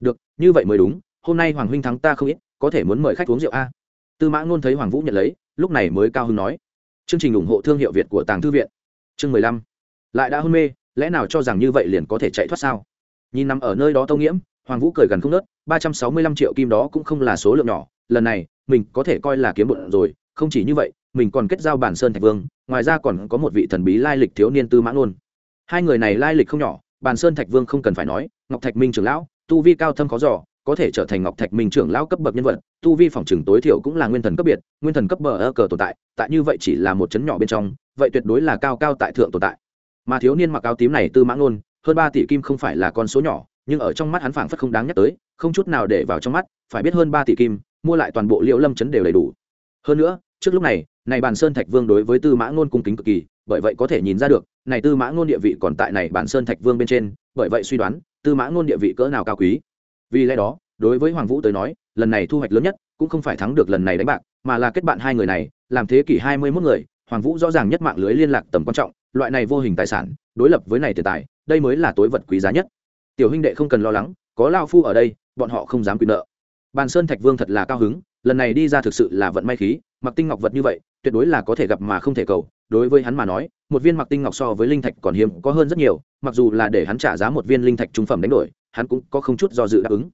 Được, như vậy mới đúng, hôm nay hoàng huynh thắng ta không ít, có thể muốn mời khách uống rượu a. Tư mã ngôn thấy hoàng vũ nhận lấy, lúc này mới cao hứng nói. Chương trình ủng hộ thương hiệu việt của tàng thư viện. Chương mười lăm. Lại đã hôn mê, lẽ nào cho rằng như vậy liền có thể chạy thoát sao? Nhìn nằm ở nơi đó tâu nghiễm hoàng vũ cười gần không nớt ba trăm sáu mươi lăm triệu kim đó cũng không là số lượng nhỏ lần này mình có thể coi là kiếm bộn rồi không chỉ như vậy mình còn kết giao bản sơn thạch vương ngoài ra còn có một vị thần bí lai lịch thiếu niên tư mã luôn. hai người này lai lịch không nhỏ bản sơn thạch vương không cần phải nói ngọc thạch minh trưởng lão tu vi cao thâm khó giỏ có thể trở thành ngọc thạch minh trưởng lão cấp bậc nhân vật tu vi phòng trừng tối thiểu cũng là nguyên thần cấp biệt nguyên thần cấp bờ ơ cờ tồn tại tại như vậy chỉ là một chấn nhỏ bên trong vậy tuyệt đối là cao cao tại thượng tồn tại mà thiếu niên mặc áo tím này tư mã luôn, hơn ba tỷ kim không phải là con số nhỏ nhưng ở trong mắt hắn phảng phất không đáng nhắc tới, không chút nào để vào trong mắt, phải biết hơn ba tỷ kim, mua lại toàn bộ liễu lâm chấn đều đầy đủ. Hơn nữa, trước lúc này này bản sơn thạch vương đối với tư mã ngôn cung kính cực kỳ, bởi vậy có thể nhìn ra được, này tư mã ngôn địa vị còn tại này bản sơn thạch vương bên trên, bởi vậy suy đoán, tư mã ngôn địa vị cỡ nào cao quý. Vì lẽ đó, đối với hoàng vũ tới nói, lần này thu hoạch lớn nhất cũng không phải thắng được lần này đánh bạc, mà là kết bạn hai người này, làm thế kỷ hai mươi 21 người, hoàng vũ rõ ràng nhất mạng lưới liên lạc tầm quan trọng, loại này vô hình tài sản, đối lập với này tiền tài, đây mới là tối vật quý giá nhất tiểu huynh đệ không cần lo lắng, có lao phu ở đây, bọn họ không dám quyền nợ. Bàn sơn thạch vương thật là cao hứng, lần này đi ra thực sự là vận may khí, mặc tinh ngọc vật như vậy, tuyệt đối là có thể gặp mà không thể cầu. Đối với hắn mà nói, một viên mặc tinh ngọc so với linh thạch còn hiếm có hơn rất nhiều, mặc dù là để hắn trả giá một viên linh thạch trung phẩm đánh đổi, hắn cũng có không chút do dự đáp ứng.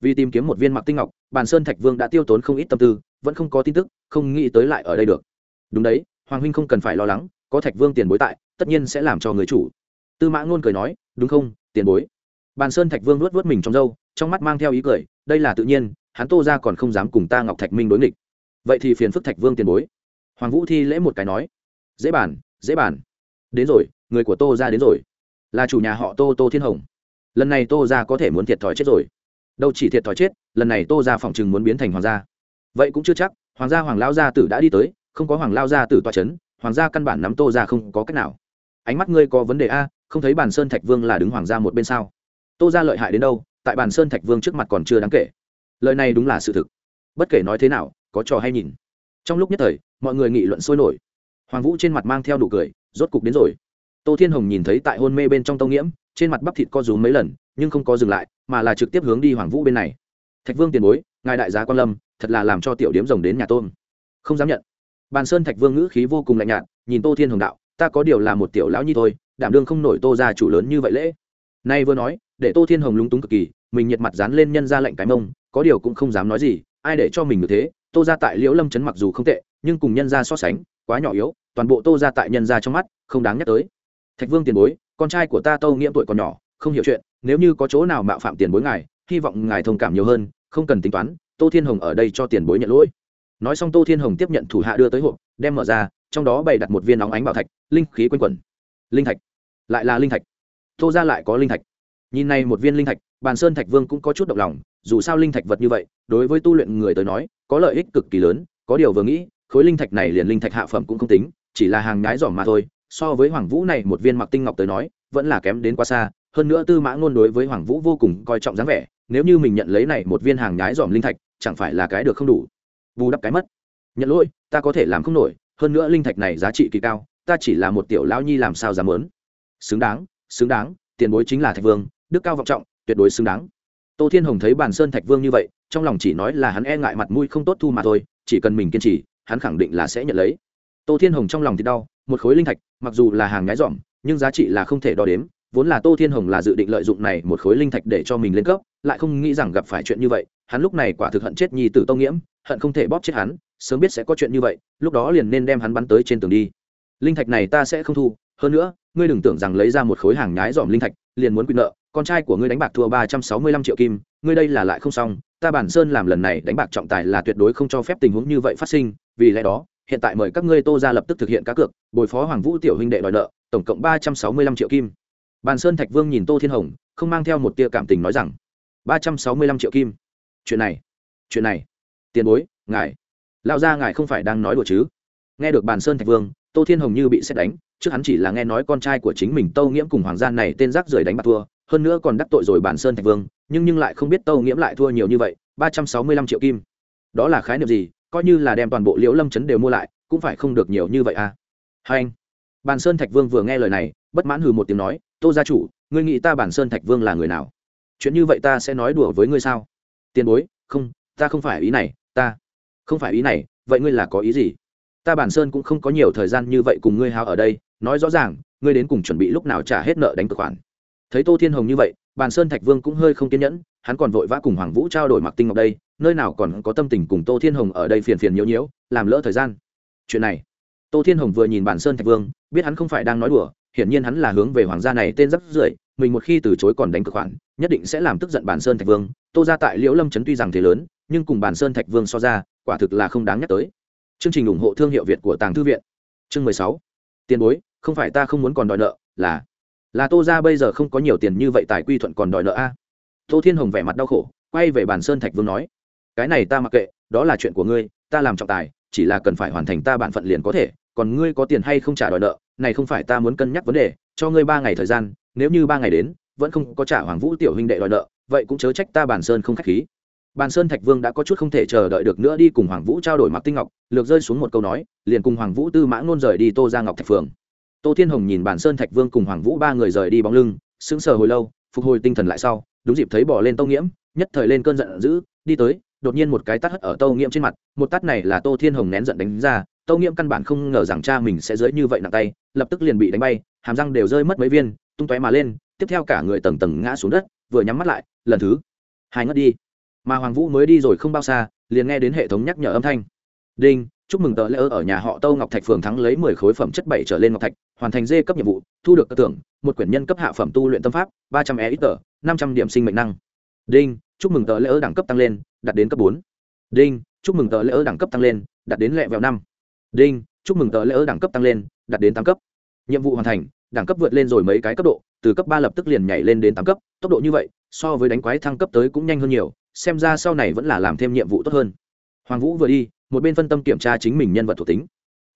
Vì tìm kiếm một viên mặc tinh ngọc, bàn sơn thạch vương đã tiêu tốn không ít tâm tư, vẫn không có tin tức, không nghĩ tới lại ở đây được. Đúng đấy, hoàng huynh không cần phải lo lắng, có thạch vương tiền bối tại, tất nhiên sẽ làm cho người chủ. Tư mã ngôn cười nói, đúng không, tiền bối? Bàn sơn thạch vương luốt vớt mình trong râu, trong mắt mang theo ý cười, đây là tự nhiên, hắn tô ra còn không dám cùng ta ngọc thạch minh đối nghịch. Vậy thì phiền phức thạch vương tiền bối. Hoàng vũ thi lễ một cái nói. Dễ bàn dễ bàn. Đến rồi, người của tô ra đến rồi. Là chủ nhà họ tô tô thiên hồng. Lần này tô ra có thể muốn thiệt thòi chết rồi. Đâu chỉ thiệt thòi chết, lần này tô ra phòng chừng muốn biến thành hoàng gia. Vậy cũng chưa chắc, hoàng gia hoàng lao gia tử đã đi tới, không có hoàng lao gia tử toa c h ấ n hoàng gia căn bản nắm tô ra không có cách nào. Ánh mắt ngươi có vấn đề a, không thấy bàn sơn thạch vương là đứng hoàng gia một bên sao? Tô ra lợi hại đến đâu, tại bàn sơn thạch vương trước mặt còn chưa đáng kể. Lời này đúng là sự thực. Bất kể nói thế nào, có trò hay nhìn. Trong lúc nhất thời, mọi người nghị luận sôi nổi. Hoàng vũ trên mặt mang theo đủ cười, rốt cục đến rồi. Tô thiên hồng nhìn thấy tại hôn mê bên trong tông nghiễm, trên mặt bắp thịt co rúm mấy lần, nhưng không có dừng lại, mà là trực tiếp hướng đi hoàng vũ bên này. Thạch vương tiền bối, ngài đại giá quan lâm, thật là làm cho tiểu điếm rồng đến nhà tôm không dám nhận. Bàn sơn thạch vương ngữ khí vô cùng lạnh nhạt, nhìn tô thiên hồng đạo, ta có điều là một tiểu lão nhi thôi, đảm đương không nổi tô ra chủ lớn như vậy lễ nay vừa nói, để tô thiên hồng lúng túng cực kỳ, mình nhiệt mặt dán lên nhân ra lệnh cái mông, có điều cũng không dám nói gì, ai để cho mình như thế, tô ra tại liễu lâm chấn mặc dù không tệ, nhưng cùng nhân ra so sánh, quá nhỏ yếu, toàn bộ tô ra tại nhân ra trong mắt, không đáng nhắc tới. Thạch vương tiền bối, con trai của ta tô nghiễm tuổi còn nhỏ, không hiểu chuyện, nếu như có chỗ nào mạo phạm tiền bối ngài, hy vọng ngài thông cảm nhiều hơn, không cần tính toán, tô thiên hồng ở đây cho tiền bối nhận lỗi. Nói xong tô thiên hồng tiếp nhận thủ hạ đưa tới hộp, đem mở ra, trong đó bày đặt một viên nóng ánh bảo thạch, linh khí quanh quẩn. Linh thạch. Lại là linh thạch tô ra lại có linh thạch. Nhìn này một viên linh thạch, bàn sơn thạch vương cũng có chút động lòng, dù sao linh thạch vật như vậy, đối với tu luyện người tới nói, có lợi ích cực kỳ lớn, có điều vừa nghĩ, khối linh thạch này liền linh thạch hạ phẩm cũng không tính, chỉ là hàng nhái giỏm mà thôi, so với hoàng vũ này một viên mặc tinh ngọc tới nói, vẫn là kém đến quá xa, hơn nữa tư mã ngôn đối với hoàng vũ vô cùng coi trọng dáng vẻ, nếu như mình nhận lấy này một viên hàng nhái giỏm linh thạch, chẳng phải là cái được không đủ. Bù đắp cái mất. Nhận lỗi, ta có thể làm không nổi, hơn nữa linh thạch này giá trị kỳ cao, ta chỉ là một tiểu lão nhi làm sao dám lớn xứng đáng xứng đáng, tiền bối chính là thạch vương, đức cao vọng trọng, tuyệt đối xứng đáng. Tô thiên hồng thấy bàn sơn thạch vương như vậy, trong lòng chỉ nói là hắn e ngại mặt mũi không tốt thu mà thôi, chỉ cần mình kiên trì, hắn khẳng định là sẽ nhận lấy. Tô thiên hồng trong lòng thì đau, một khối linh thạch, mặc dù là hàng nhái dỏm, nhưng giá trị là không thể đo đếm, vốn là tô thiên hồng là dự định lợi dụng này một khối linh thạch để cho mình lên cấp, lại không nghĩ rằng gặp phải chuyện như vậy, hắn lúc này quả thực hận chết nhi tử tông nghiễm, hận không thể bóp chết hắn, sớm biết sẽ có chuyện như vậy, lúc đó liền nên đem hắn bắn tới trên tường đi. Linh thạch này ta sẽ không thu hơn nữa, ngươi đừng tưởng rằng lấy ra một khối hàng nhái dòm linh thạch, liền muốn quy nợ, con trai của ngươi đánh bạc thua ba trăm sáu mươi lăm triệu kim, ngươi đây là lại không xong, ta bản sơn làm lần này đánh bạc trọng tài là tuyệt đối không cho phép tình huống như vậy phát sinh, vì lẽ đó, hiện tại mời các ngươi tô ra lập tức thực hiện cá cược, bồi phó hoàng vũ tiểu huynh đệ đòi nợ, tổng cộng ba trăm sáu mươi lăm triệu kim. Bàn sơn thạch vương nhìn tô thiên hồng, không mang theo một tia cảm tình nói rằng, ba trăm sáu mươi lăm triệu kim. Chuyện này chuyện này, tiền bối, ngài lao gia ngài không phải đang nói đùa chứ? Nghe được bàn sơn thạch vương, tô thiên hồng như bị xét đánh trước hắn chỉ là nghe nói con trai của chính mình tâu nghiễm cùng hoàng gia này tên rác rưởi đánh bạc thua, hơn nữa còn đắc tội rồi bản sơn thạch vương, nhưng nhưng lại không biết tâu nghiễm lại thua nhiều như vậy, ba trăm sáu mươi lăm triệu kim. Đó là khái niệm gì? Coi như là đem toàn bộ liễu lâm chấn đều mua lại, cũng phải không được nhiều như vậy à? Hai anh. Bản sơn thạch vương vừa nghe lời này, bất mãn hừ một tiếng nói, tô gia chủ, ngươi nghĩ ta bản sơn thạch vương là người nào? Chuyện như vậy ta sẽ nói đùa với ngươi sao? Tiền bối, không, ta không phải ý này, ta. Không phải ý này, vậy ngươi là có ý gì? Ta bản sơn cũng không có nhiều thời gian như vậy cùng ngươi hao ở đây nói rõ ràng ngươi đến cùng chuẩn bị lúc nào trả hết nợ đánh cược khoản. Thấy tô thiên hồng như vậy bàn sơn thạch vương cũng hơi không kiên nhẫn hắn còn vội vã cùng hoàng vũ trao đổi mặc tinh ngọc đây nơi nào còn có tâm tình cùng tô thiên hồng ở đây phiền phiền nhiễu nhiễu làm lỡ thời gian. Chuyện này tô thiên hồng vừa nhìn bàn sơn thạch vương biết hắn không phải đang nói đùa hiển nhiên hắn là hướng về hoàng gia này tên rất rưỡi, mình một khi từ chối còn đánh cược khoản nhất định sẽ làm tức giận bàn sơn thạch vương. Tô ra tại liễu lâm trấn tuy rằng thế lớn nhưng cùng bàn sơn thạch vương so ra quả thực là không đáng nhắc tới chương trình ủng hộ thương hiệu việt của tàng thư viện. Chương mười sáu. Tiền bối, không phải ta không muốn còn đòi nợ, là là tô ra bây giờ không có nhiều tiền như vậy tài quy thuận còn đòi nợ a. Tô thiên hồng vẻ mặt đau khổ, quay về bàn sơn thạch vương nói, cái này ta mặc kệ, đó là chuyện của ngươi, ta làm trọng tài, chỉ là cần phải hoàn thành ta bản phận liền có thể, còn ngươi có tiền hay không trả đòi nợ, này không phải ta muốn cân nhắc vấn đề, cho ngươi ba ngày thời gian, nếu như ba ngày đến, vẫn không có trả hoàng vũ tiểu huynh đệ đòi nợ, vậy cũng chớ trách ta bản sơn không k h á c h khí bàn sơn thạch vương đã có chút không thể chờ đợi được nữa đi cùng hoàng vũ trao đổi mặc tinh ngọc, lược rơi xuống một câu nói, liền cùng hoàng vũ tư mã ngôn rời đi tô ra ngọc thạch phường. Tô thiên hồng nhìn bàn sơn thạch vương cùng hoàng vũ ba người rời đi bóng lưng, sững sờ hồi lâu, phục hồi tinh thần lại sau, đúng dịp thấy bỏ lên tâu nghiễm, nhất thời lên cơn giận dữ, đi tới, đột nhiên một cái tát hất ở tâu nghiễm trên mặt, một tát này là tô thiên hồng nén giận đánh ra tâu nghiễm căn bản không ngờ rằng cha mình sẽ dưới như vậy nặng tay, lập tức liền bị đánh bay, hàm răng đều rơi mất mấy viên, tung tóe mà lên, tiếp theo cả người tầng tầng ngã xuống đất, vừa nhắm mắt lại, lần thứ hai ngất đi mà hoàng vũ mới đi rồi không bao xa, liền nghe đến hệ thống nhắc nhở âm thanh. Đinh, chúc mừng tờ lễ ở nhà họ tâu ngọc thạch phường thắng lấy mười khối phẩm chất bảy trở lên ngọc thạch, hoàn thành dê cấp nhiệm vụ, thu được cơ tưởng, một quyển nhân cấp hạ phẩm tu luyện tâm pháp, ba trăm e ít tờ, năm trăm điểm sinh mệnh năng. Đinh, chúc mừng tờ lễ đẳng cấp tăng lên, đạt đến cấp bốn. Đinh, chúc mừng tờ lễ đẳng cấp tăng lên, đạt đến lẹ vẹo năm. Đinh, chúc mừng tờ lễ đẳng cấp tăng lên, đạt đến tám cấp. Nhiệm vụ hoàn thành, đẳng cấp vượt lên rồi mấy cái cấp độ, từ cấp ba lập tức liền nhảy lên đến tám cấp, tốc độ như vậy, so với đánh quái thăng cấp tới cũng nhanh hơn nhiều xem ra sau này vẫn là làm thêm nhiệm vụ tốt hơn. Hoàng vũ vừa đi, một bên phân tâm kiểm tra chính mình nhân vật thuộc tính.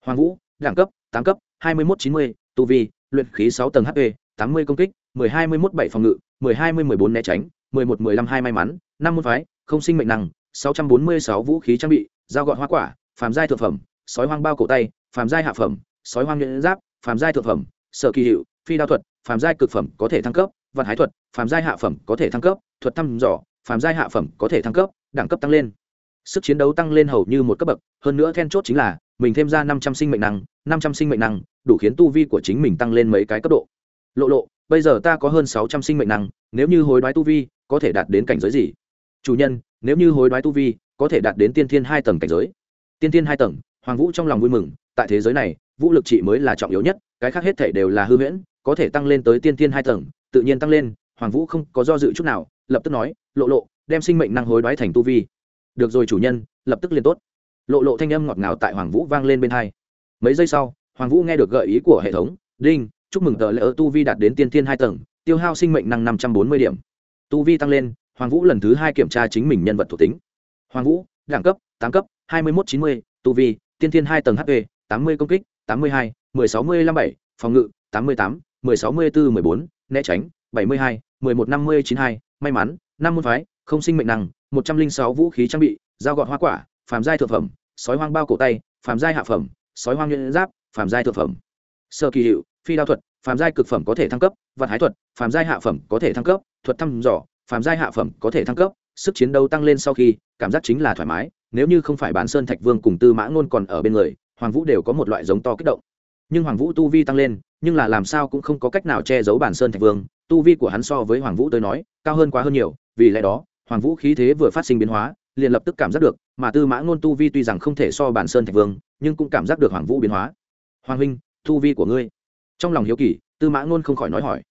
Hoàng vũ, đẳng cấp, tám cấp, hai mươi một chín mươi, tu vi, luyện khí sáu tầng hp tám mươi công kích, mười hai mươi một bảy phòng ngự, mười hai mươi mười bốn né tránh, mười một mười lăm hai may mắn, năm môn phái, không sinh mệnh năng, sáu trăm bốn mươi sáu vũ khí trang bị, dao gọn hoa quả, phàm giai thượng phẩm, sói hoang bao cổ tay, phàm giai hạ phẩm, sói hoang nhẫn giáp, phàm giai thượng phẩm, sở kỳ hiệu, phi đao thuật, phàm giai cực phẩm có thể thăng cấp văn hái thuật, phàm giai hạ phẩm có thể thăng cấp, thuật thăm dò phàm giai hạ phẩm có thể thăng cấp, đẳng cấp tăng lên. Sức chiến đấu tăng lên hầu như một cấp bậc, hơn nữa then chốt chính là, mình thêm ra năm trăm sinh mệnh năng, năm trăm sinh mệnh năng, đủ khiến tu vi của chính mình tăng lên mấy cái cấp độ. Lộ lộ, bây giờ ta có hơn sáu trăm sinh mệnh năng, nếu như hối đoái tu vi, có thể đạt đến cảnh giới gì? Chủ nhân, nếu như hối đoái tu vi, có thể đạt đến tiên thiên hai tầng cảnh giới. Tiên thiên hai tầng, hoàng vũ trong lòng vui mừng, tại thế giới này, vũ lực trị mới là trọng yếu nhất, cái khác hết thể đều là hư huyễn, có thể tăng lên tới tiên thiên hai tầng, tự nhiên tăng lên, hoàng vũ không có do dự chút nào lập tức nói, lộ lộ, đem sinh mệnh năng hối đoái thành tu vi. Được rồi, chủ nhân, lập tức liền tốt. Lộ lộ thanh âm ngọt ngào tại hoàng vũ vang lên bên hai. Mấy giây sau, hoàng vũ nghe được gợi ý của hệ thống, đinh, chúc mừng tờ lễ tu vi đạt đến tiên thiên hai tầng, tiêu hao sinh mệnh năng năm trăm bốn mươi điểm. Tu vi tăng lên, hoàng vũ lần thứ hai kiểm tra chính mình nhân vật thuộc tính. Hoàng vũ, đẳng cấp, tám cấp, hai mươi một chín mươi, tu vi, tiên thiên hai tầng hp tám mươi công kích, tám mươi hai, mười sáu mươi năm bảy, phòng ngự, tám mươi tám, mười sáu mươi bốn mười bốn, né tránh, bảy mươi hai, mười một năm mươi chín hai may mắn, năm môn phái, không sinh mệnh năng, một trăm linh sáu vũ khí trang bị, dao gọt hoa quả, phàm giai thượng phẩm, sói hoang bao cổ tay, phàm giai hạ phẩm, sói hoang nhuyễn giáp, phàm giai thượng phẩm. Sơ kỳ hiệu, phi đao thuật, phàm giai cực phẩm có thể thăng cấp, vật hái thuật, phàm giai hạ phẩm có thể thăng cấp, thuật thăm dò, phàm giai hạ phẩm có thể thăng cấp, sức chiến đấu tăng lên sau khi, cảm giác chính là thoải mái, nếu như không phải bản sơn thạch vương cùng tư mã ngôn còn ở bên người, hoàng vũ đều có một loại giống to kích động. Nhưng hoàng vũ tu vi tăng lên nhưng là làm sao cũng không có cách nào che giấu bản sơn thạch vương, tu vi của hắn so với hoàng vũ tới nói, cao hơn quá hơn nhiều, vì lẽ đó, hoàng vũ khí thế vừa phát sinh biến hóa, liền lập tức cảm giác được, mà tư mã ngôn tu vi tuy rằng không thể so bản sơn thạch vương, nhưng cũng cảm giác được hoàng vũ biến hóa. Hoàng huynh, tu vi của ngươi. Trong lòng hiếu kỳ, tư mã ngôn không khỏi nói hỏi.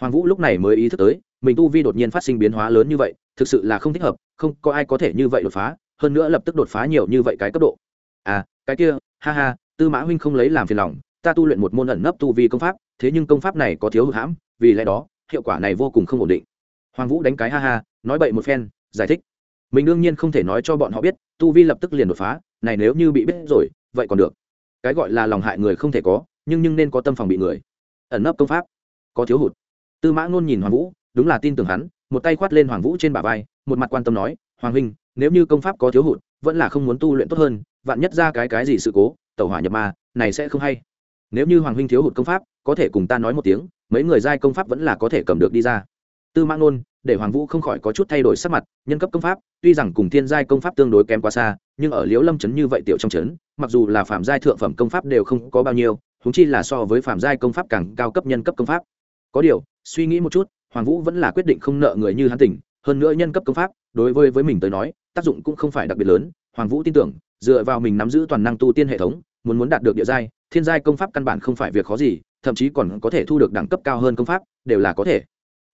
Hoàng vũ lúc này mới ý thức tới, mình tu vi đột nhiên phát sinh biến hóa lớn như vậy, thực sự là không thích hợp, không có ai có thể như vậy đột phá, hơn nữa lập tức đột phá nhiều như vậy cái cấp độ. À cái kia, ha ha, tư mã huynh không lấy làm phiền lòng ta tu luyện một môn ẩn nấp tu vi công pháp, thế nhưng công pháp này có thiếu hụt hãm, vì lẽ đó, hiệu quả này vô cùng không ổn định. Hoàng vũ đánh cái ha ha, nói bậy một phen, giải thích. Mình đương nhiên không thể nói cho bọn họ biết, tu vi lập tức liền đột phá, này nếu như bị biết rồi, vậy còn được. Cái gọi là lòng hại người không thể có, nhưng nhưng nên có tâm phòng bị người. Ẩn nấp công pháp, có thiếu hụt. Tư mã ngôn nhìn hoàng vũ, đúng là tin tưởng hắn, một tay khoát lên hoàng vũ trên bả vai, một mặt quan tâm nói, hoàng huynh, nếu như công pháp có thiếu hụt, vẫn là không muốn tu luyện tốt hơn, vạn nhất ra cái cái gì sự cố, tẩu hỏa nhập ma, này sẽ không hay nếu như hoàng huynh thiếu hụt công pháp, có thể cùng ta nói một tiếng, mấy người giai công pháp vẫn là có thể cầm được đi ra. Tư mã ngôn, để hoàng vũ không khỏi có chút thay đổi sắc mặt, nhân cấp công pháp, tuy rằng cùng thiên giai công pháp tương đối kém quá xa, nhưng ở liễu lâm trấn như vậy tiểu trong trấn, mặc dù là phạm giai thượng phẩm công pháp đều không có bao nhiêu húng chi là so với phạm giai công pháp càng cao cấp nhân cấp công pháp. Có điều, suy nghĩ một chút, hoàng vũ vẫn là quyết định không nợ người như hắn tỉnh, hơn nữa nhân cấp công pháp, đối với với mình tới nói, tác dụng cũng không phải đặc biệt lớn. Hoàng vũ tin tưởng, dựa vào mình nắm giữ toàn năng tu tiên hệ thống muốn muốn đạt được địa giai, thiên giai công pháp căn bản không phải việc khó gì, thậm chí còn có thể thu được đẳng cấp cao hơn công pháp, đều là có thể.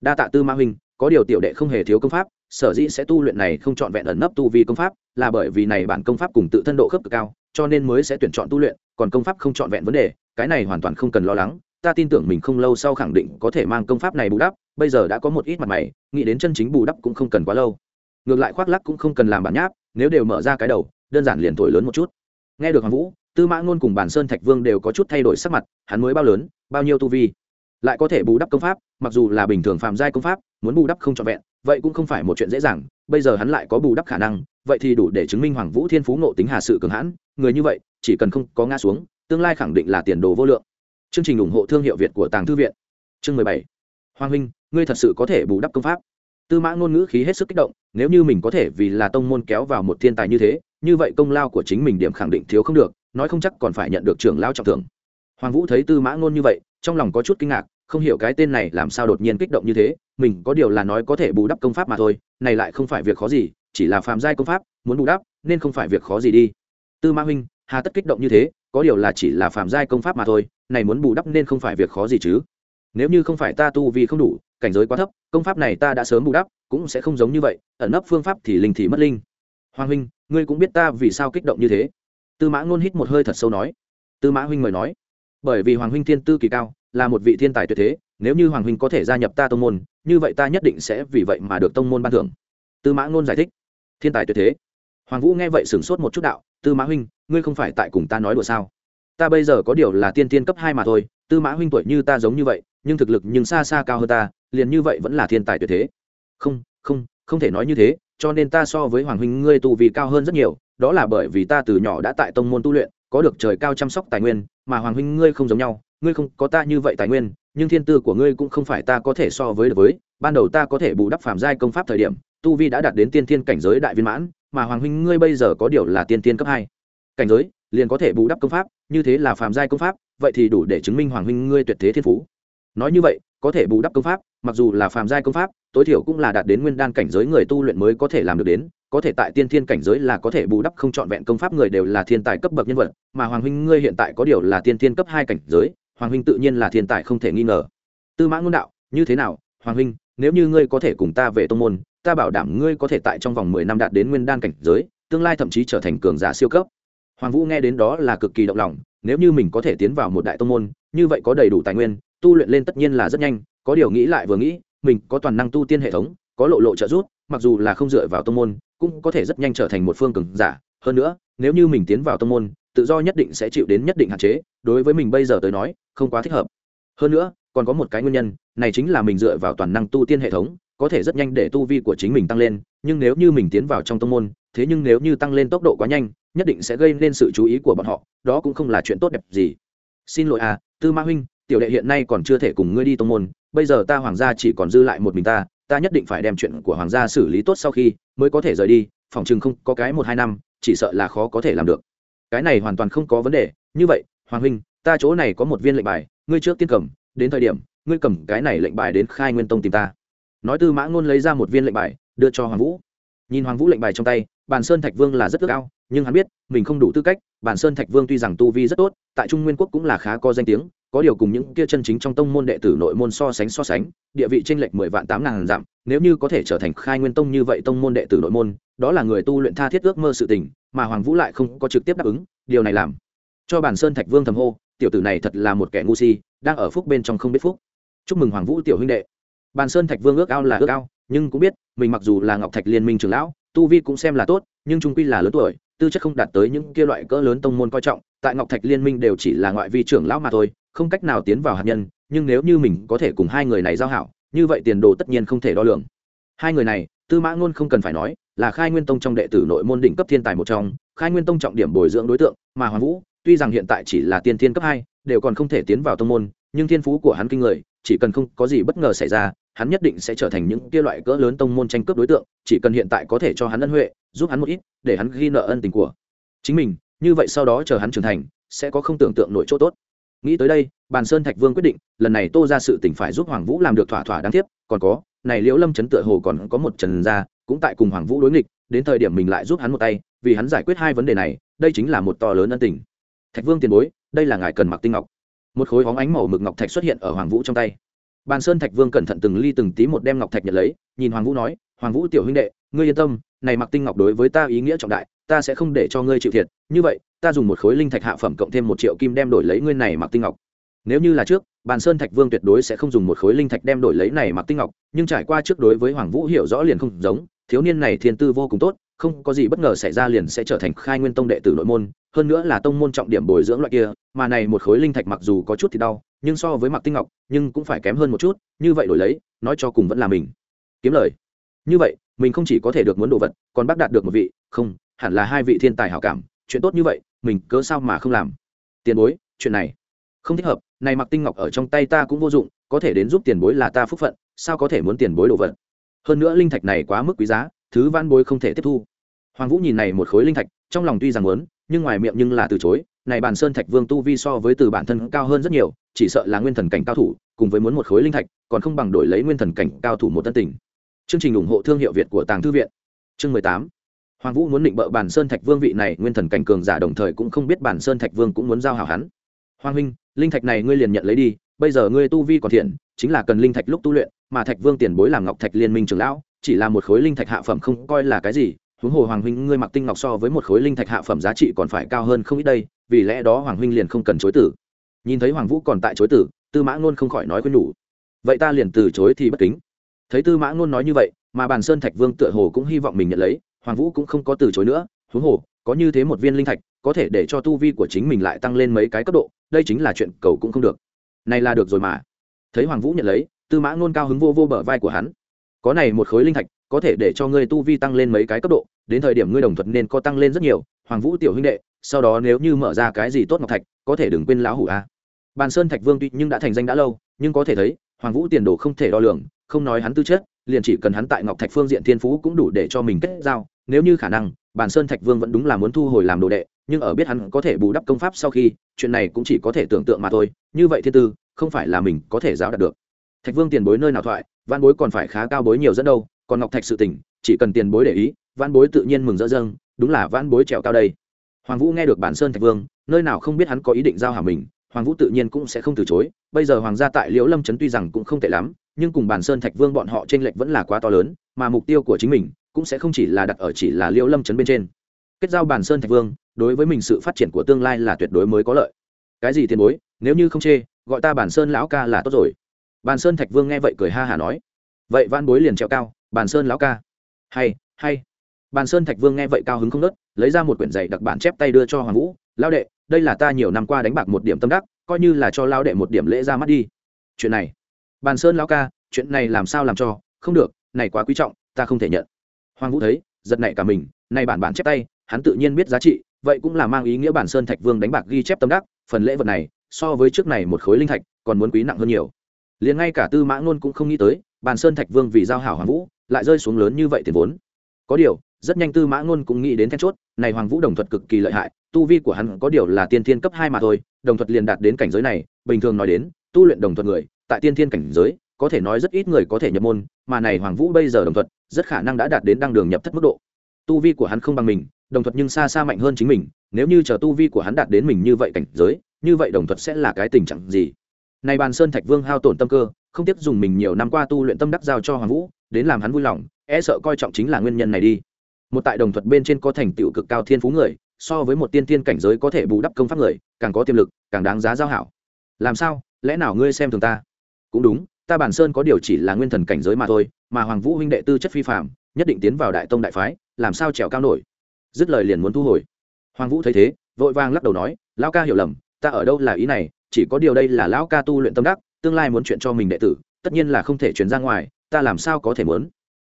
Đa tạ tư ma huynh, có điều tiểu đệ không hề thiếu công pháp, sở dĩ sẽ tu luyện này không chọn vẹn ẩn nấp tu vi công pháp, là bởi vì này bản công pháp cùng tự thân độ khớp cực cao, cho nên mới sẽ tuyển chọn tu luyện, còn công pháp không chọn vẹn vấn đề, cái này hoàn toàn không cần lo lắng, ta tin tưởng mình không lâu sau khẳng định có thể mang công pháp này bù đắp, bây giờ đã có một ít mặt mày, nghĩ đến chân chính bù đắp cũng không cần quá lâu. Ngược lại khoác lắc cũng không cần làm bản nháp, nếu đều mở ra cái đầu, đơn giản liền thổi lớn một chút. Nghe được hoàng vũ tư mã ngôn cùng bản sơn thạch vương đều có chút thay đổi sắc mặt, hắn mới bao lớn, bao nhiêu tu vi? Lại có thể bù đắp công pháp, mặc dù là bình thường phạm giai công pháp, muốn bù đắp không trọn vẹn, vậy cũng không phải một chuyện dễ dàng, bây giờ hắn lại có bù đắp khả năng, vậy thì đủ để chứng minh hoàng vũ thiên phú ngộ tính hà sự cường hãn, người như vậy, chỉ cần không có ngã xuống, tương lai khẳng định là tiền đồ vô lượng. Chương trình ủng hộ thương hiệu việt của tàng thư viện. Chương mười bảy. Hoàng huynh, ngươi thật sự có thể bù đắp công pháp. Tư mã ngôn ngữ khí hết sức kích động, nếu như mình có thể vì là tông môn kéo vào một thiên tài như thế, như vậy công lao của chính mình điểm khẳng định thiếu không được nói không chắc còn phải nhận được trưởng lao trọng thưởng. Hoàng vũ thấy tư mã ngôn như vậy, trong lòng có chút kinh ngạc, không hiểu cái tên này làm sao đột nhiên kích động như thế, mình có điều là nói có thể bù đắp công pháp mà thôi, này lại không phải việc khó gì, chỉ là phàm giai công pháp, muốn bù đắp, nên không phải việc khó gì đi. Tư mã huynh, hà tất kích động như thế, có điều là chỉ là phàm giai công pháp mà thôi, này muốn bù đắp nên không phải việc khó gì chứ. Nếu như không phải ta tu vì không đủ, cảnh giới quá thấp, công pháp này ta đã sớm bù đắp, cũng sẽ không giống như vậy, ẩn nấp phương pháp thì linh thì mất linh. Hoàng huynh, ngươi cũng biết ta vì sao kích động như thế tư mã ngôn hít một hơi thật sâu nói. Tư mã huynh mời nói. Bởi vì hoàng huynh thiên tư kỳ cao, là một vị thiên tài tuyệt thế, nếu như hoàng huynh có thể gia nhập ta tông môn, như vậy ta nhất định sẽ vì vậy mà được tông môn ban thưởng. Tư mã ngôn giải thích. Thiên tài tuyệt thế. Hoàng vũ nghe vậy sửng sốt một chút đạo, tư mã huynh, ngươi không phải tại cùng ta nói đùa sao? Ta bây giờ có điều là tiên tiên cấp hai mà thôi, tư mã huynh tuổi như ta giống như vậy, nhưng thực lực nhưng xa xa cao hơn ta, liền như vậy vẫn là thiên tài tuyệt thế. Không không không thể nói như thế, cho nên ta so với hoàng huynh ngươi tu vì cao hơn rất nhiều đó là bởi vì ta từ nhỏ đã tại tông môn tu luyện, có được trời cao chăm sóc tài nguyên, mà hoàng huynh ngươi không giống nhau, ngươi không có ta như vậy tài nguyên, nhưng thiên tư của ngươi cũng không phải ta có thể so với được với. Ban đầu ta có thể bù đắp phạm giai công pháp thời điểm, tu vi đã đạt đến tiên thiên cảnh giới đại viên mãn, mà hoàng huynh ngươi bây giờ có điều là tiên thiên cấp hai. Cảnh giới, liền có thể bù đắp công pháp, như thế là phạm giai công pháp, vậy thì đủ để chứng minh hoàng huynh ngươi tuyệt thế thiên phú. Nói như vậy, có thể bù đắp công pháp, mặc dù là phạm giai công pháp, tối thiểu cũng là đạt đến nguyên đan cảnh giới người tu luyện mới có thể làm được đến có thể tại tiên thiên cảnh giới là có thể bù đắp không trọn vẹn công pháp người đều là thiên tài cấp bậc nhân vật, mà hoàng huynh ngươi hiện tại có điều là tiên thiên cấp hai cảnh giới, hoàng huynh tự nhiên là thiên tài không thể nghi ngờ. Tư mã ngôn đạo, như thế nào? Hoàng huynh, nếu như ngươi có thể cùng ta về tông môn, ta bảo đảm ngươi có thể tại trong vòng mười năm đạt đến nguyên đan cảnh giới, tương lai thậm chí trở thành cường giả siêu cấp. Hoàng vũ nghe đến đó là cực kỳ động lòng, nếu như mình có thể tiến vào một đại tông môn, như vậy có đầy đủ tài nguyên, tu luyện lên tất nhiên là rất nhanh, có điều nghĩ lại vừa nghĩ, mình có toàn năng tu tiên hệ thống, có lộ lộ trợ giúp, mặc dù là không dựa vào tông môn cũng có thể rất nhanh trở thành một phương cường giả. Hơn nữa, nếu như mình tiến vào tông môn, tự do nhất định sẽ chịu đến nhất định hạn chế, đối với mình bây giờ tới nói, không quá thích hợp. Hơn nữa, còn có một cái nguyên nhân, này chính là mình dựa vào toàn năng tu tiên hệ thống, có thể rất nhanh để tu vi của chính mình tăng lên, nhưng nếu như mình tiến vào trong tông môn, thế nhưng nếu như tăng lên tốc độ quá nhanh, nhất định sẽ gây nên sự chú ý của bọn họ, đó cũng không là chuyện tốt đẹp gì. Xin lỗi à tư Ma huynh, tiểu đệ hiện nay còn chưa thể cùng ngươi đi tông môn, bây giờ ta hoàng gia chỉ còn dư lại một mình ta ta nhất định phải đem chuyện của hoàng gia xử lý tốt sau khi mới có thể rời đi, phòng chừng không có cái một hai năm, chỉ sợ là khó có thể làm được. Cái này hoàn toàn không có vấn đề. Như vậy, hoàng huynh, ta chỗ này có một viên lệnh bài, ngươi trước tiên cầm, đến thời điểm, ngươi cầm cái này lệnh bài đến khai nguyên tông tìm ta. Nói tư mã ngôn lấy ra một viên lệnh bài, đưa cho hoàng vũ. Nhìn hoàng vũ lệnh bài trong tay, bàn sơn thạch vương là rất ước ao, nhưng hắn biết, mình không đủ tư cách. Bàn sơn thạch vương tuy rằng tu vi rất tốt, tại trung nguyên quốc cũng là khá có danh tiếng có điều cùng những kia chân chính trong tông môn đệ tử nội môn so sánh so sánh, địa vị tranh lệch mười vạn tám ngàn dặm, nếu như có thể trở thành khai nguyên tông như vậy tông môn đệ tử nội môn, đó là người tu luyện tha thiết ước mơ sự tình, mà hoàng vũ lại không có trực tiếp đáp ứng, điều này làm cho bản sơn thạch vương thầm hô, tiểu tử này thật là một kẻ ngu si, đang ở phúc bên trong không biết phúc. Chúc mừng hoàng vũ tiểu huynh đệ. Bàn sơn thạch vương ước ao là ước ao, nhưng cũng biết, mình mặc dù là ngọc thạch liên minh trường lão, tu vi cũng xem là tốt, nhưng trung quy là lớn tuổi, tư chất không đạt tới những kia loại cỡ lớn tông môn coi trọng, tại ngọc thạch liên minh đều chỉ là ngoại vi trưởng lão mà thôi không cách nào tiến vào hạt nhân, nhưng nếu như mình có thể cùng hai người này giao hảo, như vậy tiền đồ tất nhiên không thể đo lường. Hai người này, tư mã ngôn không cần phải nói, là khai nguyên tông trong đệ tử nội môn đỉnh cấp thiên tài một trong, khai nguyên tông trọng điểm bồi dưỡng đối tượng, mà hoàng vũ, tuy rằng hiện tại chỉ là tiên thiên cấp hai, đều còn không thể tiến vào tông môn, nhưng thiên phú của hắn kinh người, chỉ cần không có gì bất ngờ xảy ra, hắn nhất định sẽ trở thành những kia loại cỡ lớn tông môn tranh cướp đối tượng, chỉ cần hiện tại có thể cho hắn ân huệ, giúp hắn một ít, để hắn ghi nợ ân tình của chính mình, như vậy sau đó chờ hắn trưởng thành, sẽ có không tưởng tượng nổi chỗ tốt nghĩ tới đây, bàn sơn thạch vương quyết định, lần này tô ra sự tỉnh phải giúp hoàng vũ làm được thỏa thỏa đáng tiếc còn có, này liễu lâm chấn tựa hồ còn có một trần gia, cũng tại cùng hoàng vũ đối nghịch, đến thời điểm mình lại giúp hắn một tay, vì hắn giải quyết hai vấn đề này, đây chính là một to lớn ân tình. Thạch vương tiền bối, đây là ngài cần mặc tinh ngọc. Một khối hóng ánh màu mực ngọc thạch xuất hiện ở hoàng vũ trong tay. Bàn sơn thạch vương cẩn thận từng ly từng tí một đem ngọc thạch nhận lấy, nhìn hoàng vũ nói, hoàng vũ tiểu huynh đệ, ngươi yên tâm, này mặc tinh ngọc đối với ta ý nghĩa trọng đại ta sẽ không để cho ngươi chịu thiệt. Như vậy, ta dùng một khối linh thạch hạ phẩm cộng thêm một triệu kim đem đổi lấy ngươi này mặc tinh ngọc. Nếu như là trước, bàn sơn thạch vương tuyệt đối sẽ không dùng một khối linh thạch đem đổi lấy này mặc tinh ngọc, nhưng trải qua trước đối với hoàng vũ hiểu rõ liền không giống, thiếu niên này thiên tư vô cùng tốt, không có gì bất ngờ xảy ra liền sẽ trở thành khai nguyên tông đệ tử nội môn, hơn nữa là tông môn trọng điểm bồi dưỡng loại kia, mà này một khối linh thạch mặc dù có chút thì đau, nhưng so với mặc tinh ngọc, nhưng cũng phải kém hơn một chút, như vậy đổi lấy, nói cho cùng vẫn là mình. Kiếm lời. Như vậy, mình không chỉ có thể được muốn đồ vật, còn bác đạt được một vị, không hẳn là hai vị thiên tài hảo cảm, chuyện tốt như vậy, mình cớ sao mà không làm? Tiền bối, chuyện này không thích hợp, này mặc tinh ngọc ở trong tay ta cũng vô dụng, có thể đến giúp tiền bối là ta phúc phận, sao có thể muốn tiền bối đồ vật? Hơn nữa linh thạch này quá mức quý giá, thứ van bối không thể tiếp thu. Hoàng vũ nhìn này một khối linh thạch, trong lòng tuy rằng muốn, nhưng ngoài miệng nhưng là từ chối, này bàn sơn thạch vương tu vi so với từ bản thân cao hơn rất nhiều, chỉ sợ là nguyên thần cảnh cao thủ, cùng với muốn một khối linh thạch, còn không bằng đổi lấy nguyên thần cảnh cao thủ một tân tình. Chương trình ủng hộ thương hiệu việt của tàng thư viện. Chương mười tám hoàng vũ muốn định bợ bản sơn thạch vương vị này, nguyên thần cảnh cường giả đồng thời cũng không biết bản sơn thạch vương cũng muốn giao hảo hắn. Hoàng huynh, linh thạch này ngươi liền nhận lấy đi, bây giờ ngươi tu vi còn thiện, chính là cần linh thạch lúc tu luyện, mà thạch vương tiền bối làm ngọc thạch liên minh trưởng lão, chỉ là một khối linh thạch hạ phẩm không coi là cái gì, huống hồ hoàng huynh ngươi mặc tinh ngọc so với một khối linh thạch hạ phẩm giá trị còn phải cao hơn không ít đây, vì lẽ đó hoàng huynh liền không cần chối tử nhìn thấy hoàng vũ còn tại chối tử tư mã ngôn không khỏi nói quên nhủ. Vậy ta liền từ chối thì bất kính. Thấy tư mã ngôn nói như vậy, mà bàn sơn thạch vương tựa hồ cũng hy vọng mình nhận lấy hoàng vũ cũng không có từ chối nữa, huống hồ, có như thế một viên linh thạch, có thể để cho tu vi của chính mình lại tăng lên mấy cái cấp độ, đây chính là chuyện cầu cũng không được. Này là được rồi mà. Thấy hoàng vũ nhận lấy, tư mã ngôn cao hứng vô vô bờ vai của hắn. Có này một khối linh thạch, có thể để cho ngươi tu vi tăng lên mấy cái cấp độ, đến thời điểm ngươi đồng thuận nên có tăng lên rất nhiều, hoàng vũ tiểu huynh đệ, sau đó nếu như mở ra cái gì tốt ngọc thạch, có thể đừng quên lão hủ a. Bàn sơn thạch vương tuy nhưng đã thành danh đã lâu, nhưng có thể thấy, hoàng vũ tiền đồ không thể đo lường, không nói hắn tư chất liền chỉ cần hắn tại ngọc thạch phương diện thiên phú cũng đủ để cho mình kết giao. Nếu như khả năng bản sơn thạch vương vẫn đúng là muốn thu hồi làm đồ đệ, nhưng ở biết hắn có thể bù đắp công pháp sau khi, chuyện này cũng chỉ có thể tưởng tượng mà thôi. Như vậy thiên tư, không phải là mình có thể giáo đạt được. Thạch vương tiền bối nơi nào thoại, văn bối còn phải khá cao bối nhiều dẫn đâu, còn ngọc thạch sự tình, chỉ cần tiền bối để ý, văn bối tự nhiên mừng rỡ dâng, đúng là văn bối trèo cao đây. Hoàng vũ nghe được bản sơn thạch vương, nơi nào không biết hắn có ý định giao hảo mình hoàng vũ tự nhiên cũng sẽ không từ chối, bây giờ hoàng gia tại liễu lâm trấn tuy rằng cũng không tệ lắm, nhưng cùng bản sơn thạch vương bọn họ trên lệch vẫn là quá to lớn, mà mục tiêu của chính mình cũng sẽ không chỉ là đặt ở chỉ là liễu lâm trấn bên trên. Kết giao bản sơn thạch vương, đối với mình sự phát triển của tương lai là tuyệt đối mới có lợi. Cái gì tiền bối, nếu như không chê, gọi ta bản sơn lão ca là tốt rồi. Bàn sơn thạch vương nghe vậy cười ha hả nói. Vậy van bối liền trèo cao, bàn sơn lão ca. Hay hay. Bàn sơn thạch vương nghe vậy cao hứng không nớt lấy ra một quyển giấy đặc bản chép tay đưa cho hoàng vũ lao đệ, đây là ta nhiều năm qua đánh bạc một điểm tâm đắc, coi như là cho lao đệ một điểm lễ ra mắt đi. Chuyện này, bàn sơn lão ca, chuyện này làm sao làm cho? Không được, này quá quý trọng, ta không thể nhận. Hoàng vũ thấy, giật nảy cả mình, này bản bản chép tay, hắn tự nhiên biết giá trị, vậy cũng là mang ý nghĩa bản sơn thạch vương đánh bạc ghi chép tâm đắc, phần lễ vật này, so với trước này một khối linh thạch, còn muốn quý nặng hơn nhiều. Liền ngay cả tư mã ngôn cũng không nghĩ tới, bàn sơn thạch vương vì giao hảo hoàng vũ, lại rơi xuống lớn như vậy tiền vốn. Có điều, rất nhanh tư mã ngôn cũng nghĩ đến then chốt, này hoàng vũ đồng thuật cực kỳ lợi hại tu vi của hắn có điều là tiên thiên cấp hai mà thôi, đồng thuật liền đạt đến cảnh giới này, bình thường nói đến, tu luyện đồng thuật người, tại tiên thiên cảnh giới, có thể nói rất ít người có thể nhập môn, mà này hoàng vũ bây giờ đồng thuật, rất khả năng đã đạt đến đăng đường nhập thất mức độ. Tu vi của hắn không bằng mình, đồng thuật nhưng xa xa mạnh hơn chính mình, nếu như chờ tu vi của hắn đạt đến mình như vậy cảnh giới, như vậy đồng thuật sẽ là cái tình trạng gì? Này bàn sơn thạch vương hao tổn tâm cơ, không tiếp dùng mình nhiều năm qua tu luyện tâm đắc giao cho hoàng vũ, đến làm hắn vui lòng e sợ coi trọng chính là nguyên nhân này đi. Một tại đồng thuật bên trên có thành tựu cực cao thiên phú người so với một tiên tiên cảnh giới có thể bù đắp công pháp người, càng có tiềm lực, càng đáng giá giao hảo. Làm sao? Lẽ nào ngươi xem thường ta? Cũng đúng, ta bản sơn có điều chỉ là nguyên thần cảnh giới mà thôi, mà hoàng vũ huynh đệ tư chất phi phạm nhất định tiến vào đại tông đại phái, làm sao trèo cao nổi? Dứt lời liền muốn thu hồi. Hoàng vũ thấy thế, vội vàng lắc đầu nói, lão ca hiểu lầm, ta ở đâu là ý này, chỉ có điều đây là lão ca tu luyện tâm đắc, tương lai muốn chuyện cho mình đệ tử, tất nhiên là không thể chuyển ra ngoài, ta làm sao có thể muốn?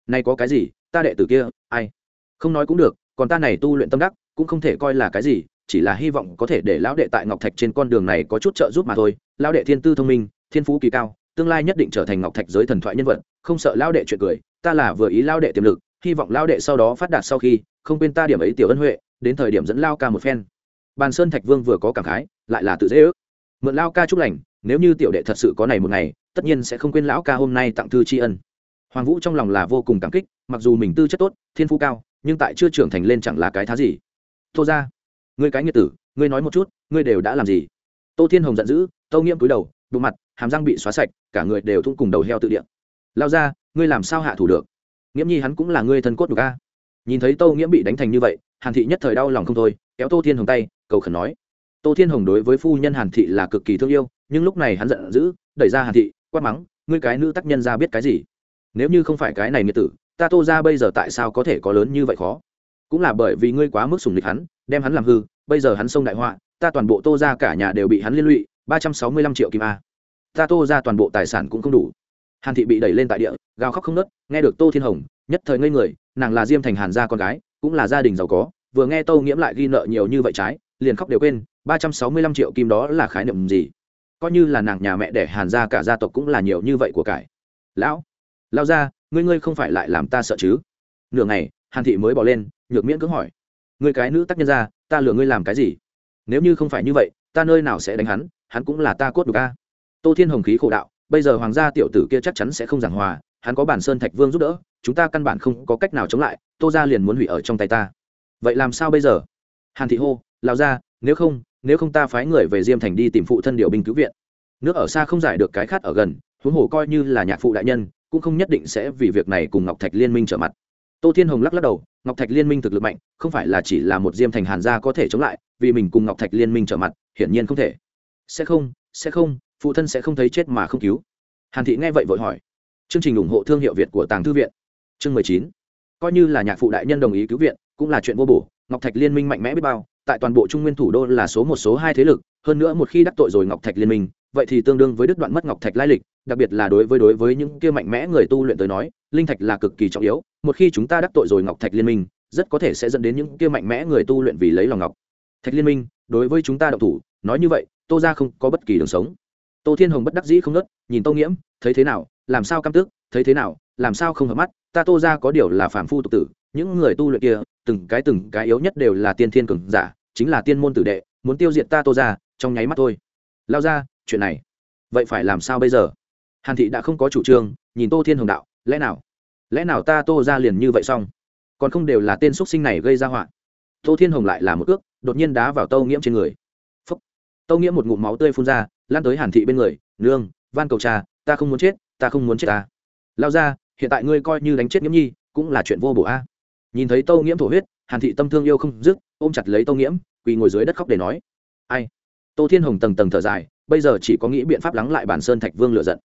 Nay có cái gì, ta đệ tử kia, ai? Không nói cũng được, còn ta này tu luyện tâm đắc cũng không thể coi là cái gì, chỉ là hy vọng có thể để lão đệ tại ngọc thạch trên con đường này có chút trợ giúp mà thôi. Lão đệ thiên tư thông minh, thiên phú kỳ cao, tương lai nhất định trở thành ngọc thạch giới thần thoại nhân vật, không sợ lão đệ chuyện cười, ta là vừa ý lão đệ tiềm lực, hy vọng lão đệ sau đó phát đạt sau khi, không quên ta điểm ấy tiểu ân huệ, đến thời điểm dẫn lao ca một phen. Bàn sơn thạch vương vừa có cảm khái, lại là tự dễ ước. Mượn lao ca chúc lành, nếu như tiểu đệ thật sự có này một ngày, tất nhiên sẽ không quên lão ca hôm nay tặng thư tri ân. Hoàng vũ trong lòng là vô cùng cảm kích, mặc dù mình tư chất tốt, thiên phú cao, nhưng tại chưa trưởng thành lên chẳng là cái thá gì tô ra ngươi cái nghiệt tử, ngươi nói một chút, ngươi đều đã làm gì? Tô thiên hồng giận dữ, tâu nghiêm cúi đầu đụng mặt, hàm răng bị xóa sạch, cả người đều thung cùng đầu heo tự điện lao ra ngươi làm sao hạ thủ được? Nghiễm nhi hắn cũng là ngươi thân cốt được a. Nhìn thấy tô nghiễm bị đánh thành như vậy, hàn thị nhất thời đau lòng không thôi, kéo tô thiên hồng tay, cầu khẩn nói. Tô thiên hồng đối với phu nhân hàn thị là cực kỳ thương yêu, nhưng lúc này hắn giận dữ, đẩy ra hàn thị, quát mắng, ngươi cái nữ tác nhân ra biết cái gì? Nếu như không phải cái này nghĩa tử, ta tô ra bây giờ tại sao có thể có lớn như vậy khó? Cũng là bởi vì ngươi quá mức sùng địch hắn, đem hắn làm hư, bây giờ hắn xông đại họa, ta toàn bộ tô ra cả nhà đều bị hắn liên lụy, ba trăm sáu mươi lăm triệu kim a. Ta tô ra toàn bộ tài sản cũng không đủ. Hàn thị bị đẩy lên tại địa, gào khóc không nớt nghe được tô thiên hồng, nhất thời ngây người, nàng là diêm thành hàn gia con gái, cũng là gia đình giàu có, vừa nghe tô nghiễm lại ghi nợ nhiều như vậy trái, liền khóc đều quên, ba trăm sáu mươi lăm triệu kim đó là khái niệm gì? Coi như là nàng nhà mẹ đẻ hàn gia cả gia tộc cũng là nhiều như vậy của cải. Lão lao ra ngươi ngươi không phải lại làm ta sợ chứ? Nửa ngày hàn thị mới bỏ lên, nhược miễn cưỡng hỏi. Ngươi cái nữ tác nhân ra, ta lừa ngươi làm cái gì? Nếu như không phải như vậy, ta nơi nào sẽ đánh hắn hắn cũng là ta cốt được ca tô thiên hồng khí khổ đạo, bây giờ hoàng gia tiểu tử kia chắc chắn sẽ không giảng hòa, hắn có bản sơn thạch vương giúp đỡ, chúng ta căn bản không có cách nào chống lại, tô ra liền muốn hủy ở trong tay ta. Vậy làm sao bây giờ? Hàn thị hô lao ra nếu không nếu không ta phái người về diêm thành đi tìm phụ thân điều binh cứu viện. Nước ở xa không giải được cái khát ở gần, huống hồ coi như là nhạc phụ đại nhân, cũng không nhất định sẽ vì việc này cùng ngọc thạch liên minh trở mặt tô thiên hồng lắc lắc đầu, ngọc thạch liên minh thực lực mạnh, không phải là chỉ là một diêm thành hàn gia có thể chống lại, vì mình cùng ngọc thạch liên minh trở mặt, hiển nhiên không thể. Sẽ không sẽ không, phụ thân sẽ không thấy chết mà không cứu. Hàn thị nghe vậy vội hỏi. Chương trình ủng hộ thương hiệu việt của tàng thư viện. Chương mười chín. Coi như là nhạc phụ đại nhân đồng ý cứu viện, cũng là chuyện vô bổ, ngọc thạch liên minh mạnh mẽ biết bao, tại toàn bộ trung nguyên thủ đô là số một, số hai thế lực, hơn nữa một khi đắc tội rồi ngọc thạch liên minh, vậy thì tương đương với đứt đoạn mất ngọc thạch lai lịch đặc biệt là đối với đối với những kia mạnh mẽ người tu luyện tới nói, linh thạch là cực kỳ trọng yếu, một khi chúng ta đắc tội rồi ngọc thạch liên minh, rất có thể sẽ dẫn đến những kia mạnh mẽ người tu luyện vì lấy lòng ngọc thạch liên minh, đối với chúng ta đậu thủ, nói như vậy, tô ra không có bất kỳ đường sống. Tô thiên hồng bất đắc dĩ không nớt, nhìn tô nghiễm, thấy thế nào, làm sao căm tức, thấy thế nào, làm sao không hợp mắt, ta tô ra có điều là phản phu tục tử, những người tu luyện kia, từng cái từng cái yếu nhất đều là tiên thiên cường giả, chính là tiên môn tử đệ, muốn tiêu diệt ta tô ra trong nháy mắt thôi. Lao ra chuyện này, vậy phải làm sao bây giờ? Hàn thị đã không có chủ trương, nhìn tô thiên hồng đạo, lẽ nào? Lẽ nào ta tô ra liền như vậy xong? Còn không đều là tên x sinh này gây ra họa? Tô thiên hồng lại là một ước đột nhiên đá vào tâu nghiễm trên người. Phúc! Tâu nghiễm một ngụm máu tươi phun ra, lan tới hàn thị bên người, nương, van cầu cha ta không muốn chết, ta không muốn chết ta. Lao ra, hiện tại ngươi coi như đánh chết nghiễm nhi, cũng là chuyện vô bổ a. Nhìn thấy tâu nghiễm thổ huyết, hàn thị tâm thương yêu không dứt, ôm chặt lấy tâu nghiễm, quỳ ngồi dưới đất khóc để nói, ai? Tô thiên hồng tầng tầng thở dài, bây giờ chỉ có nghĩ biện pháp lắng lại bản sơn thạch vương lựa giận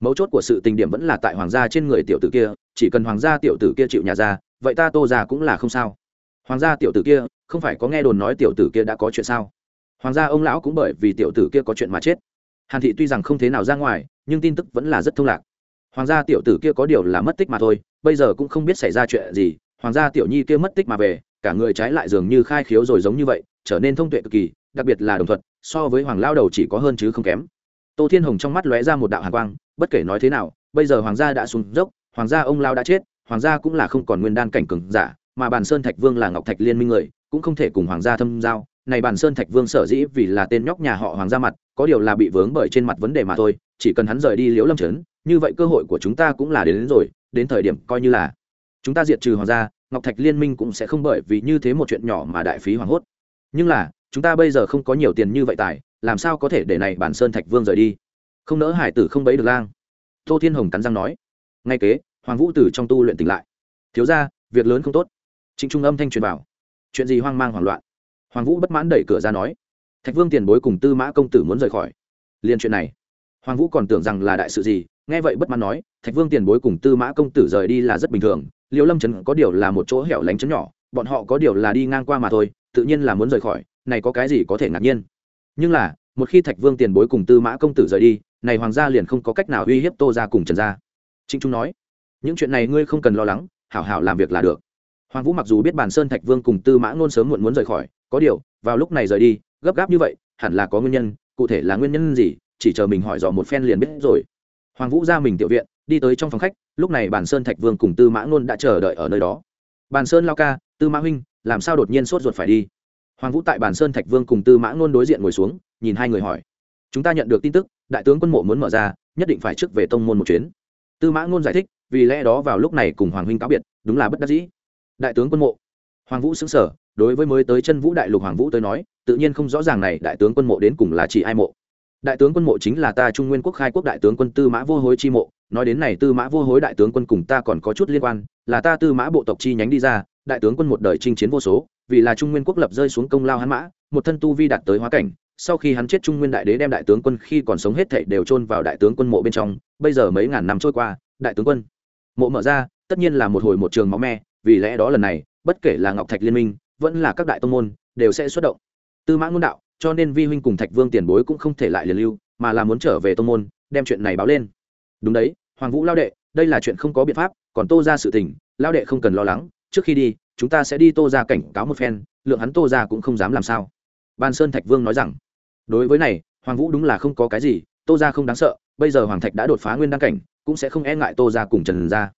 mấu chốt của sự tình điểm vẫn là tại hoàng gia trên người tiểu tử kia, chỉ cần hoàng gia tiểu tử kia chịu nhà ra, vậy ta tô ra cũng là không sao. Hoàng gia tiểu tử kia, không phải có nghe đồn nói tiểu tử kia đã có chuyện sao? Hoàng gia ông lão cũng bởi vì tiểu tử kia có chuyện mà chết. Hàn thị tuy rằng không thế nào ra ngoài, nhưng tin tức vẫn là rất thông lạc. Hoàng gia tiểu tử kia có điều là mất tích mà thôi, bây giờ cũng không biết xảy ra chuyện gì, hoàng gia tiểu nhi kia mất tích mà về, cả người trái lại dường như khai khiếu rồi giống như vậy, trở nên thông tuệ cực kỳ, đặc biệt là đồng thuận, so với hoàng lao đầu chỉ có hơn chứ không kém tô thiên hồng trong mắt lóe ra một đạo hàn quang bất kể nói thế nào bây giờ hoàng gia đã xuống dốc hoàng gia ông lao đã chết hoàng gia cũng là không còn nguyên đan cảnh cường giả mà bàn sơn thạch vương là ngọc thạch liên minh người cũng không thể cùng hoàng gia thâm giao. Này bàn sơn thạch vương sở dĩ vì là tên nhóc nhà họ hoàng gia mặt có điều là bị vướng bởi trên mặt vấn đề mà thôi chỉ cần hắn rời đi liễu lâm trấn như vậy cơ hội của chúng ta cũng là đến, đến rồi đến thời điểm coi như là chúng ta diệt trừ hoàng gia ngọc thạch liên minh cũng sẽ không bởi vì như thế một chuyện nhỏ mà đại phí hoàng hốt. Nhưng là chúng ta bây giờ không có nhiều tiền như vậy tài làm sao có thể để này bản sơn thạch vương rời đi? Không nỡ hải tử không bấy được lang. Tô thiên hồng cắn răng nói. Ngay kế, hoàng vũ tử trong tu luyện tỉnh lại. Thiếu ra việc lớn không tốt. Trịnh trung âm thanh truyền bảo chuyện gì hoang mang hoảng loạn? Hoàng vũ bất mãn đẩy cửa ra nói. Thạch vương tiền bối cùng tư mã công tử muốn rời khỏi. Liên chuyện này. Hoàng vũ còn tưởng rằng là đại sự gì, nghe vậy bất mãn nói, thạch vương tiền bối cùng tư mã công tử rời đi là rất bình thường. Liêu lâm trấn có điều là một chỗ hẻo lánh trấn nhỏ, bọn họ có điều là đi ngang qua mà thôi, tự nhiên là muốn rời khỏi, này có cái gì có thể ngạc nhiên? Nhưng là, một khi thạch vương tiền bối cùng tư mã công tử rời đi, này hoàng gia liền không có cách nào uy hiếp tô ra cùng trần gia. Trịnh trung nói, những chuyện này ngươi không cần lo lắng, hảo hảo làm việc là được. Hoàng vũ mặc dù biết bản sơn thạch vương cùng tư mã ngôn sớm muộn muốn rời khỏi, có điều, vào lúc này rời đi, gấp gáp như vậy, hẳn là có nguyên nhân, cụ thể là nguyên nhân gì, chỉ chờ mình hỏi dò một phen liền biết rồi. Hoàng vũ ra mình tiểu viện, đi tới trong phòng khách, lúc này bản sơn thạch vương cùng tư mã ngôn đã chờ đợi ở nơi đó. Bàn sơn lao ca, tư mã huynh, làm sao đột nhiên sốt ruột phải đi? Hoàng vũ tại bản sơn thạch vương cùng tư mã ngôn đối diện ngồi xuống, nhìn hai người hỏi. Chúng ta nhận được tin tức, đại tướng quân mộ muốn mở ra, nhất định phải trước về tông môn một chuyến. Tư mã ngôn giải thích, vì lẽ đó vào lúc này cùng hoàng huynh cáo biệt, đúng là bất đắc dĩ. Đại tướng quân mộ. Hoàng vũ xứng sở đối với mới tới chân vũ đại lục hoàng vũ tới nói, tự nhiên không rõ ràng này đại tướng quân mộ đến cùng là chỉ ai mộ. Đại tướng quân mộ chính là ta trung nguyên quốc khai quốc đại tướng quân tư mã vô hối chi mộ, nói đến này tư mã vô hối đại tướng quân cùng ta còn có chút liên quan, là ta tư mã bộ tộc chi nhánh đi ra, đại tướng quân một đời chinh chiến vô số vì là trung nguyên quốc lập rơi xuống công lao hắn mã, một thân tu vi đạt tới hóa cảnh, sau khi hắn chết trung nguyên đại đế đem đại tướng quân khi còn sống hết thảy đều chôn vào đại tướng quân mộ bên trong, bây giờ mấy ngàn năm trôi qua, đại tướng quân mộ mở ra, tất nhiên là một hồi một trường máu me, vì lẽ đó lần này, bất kể là ngọc thạch liên minh, vẫn là các đại tông môn, đều sẽ xuất động. Tư mã ngôn đạo, cho nên vi huynh cùng thạch vương tiền bối cũng không thể lại liền lưu, mà là muốn trở về tông môn, đem chuyện này báo lên. Đúng đấy, hoàng vũ lao đệ, đây là chuyện không có biện pháp, còn tô ra sự tình, lao đệ không cần lo lắng, trước khi đi chúng ta sẽ đi tô ra cảnh cáo một phen, lượng hắn tô ra cũng không dám làm sao. Ban sơn thạch vương nói rằng, đối với này, hoàng vũ đúng là không có cái gì, tô ra không đáng sợ, bây giờ hoàng thạch đã đột phá nguyên đan cảnh, cũng sẽ không e ngại tô ra cùng trần ra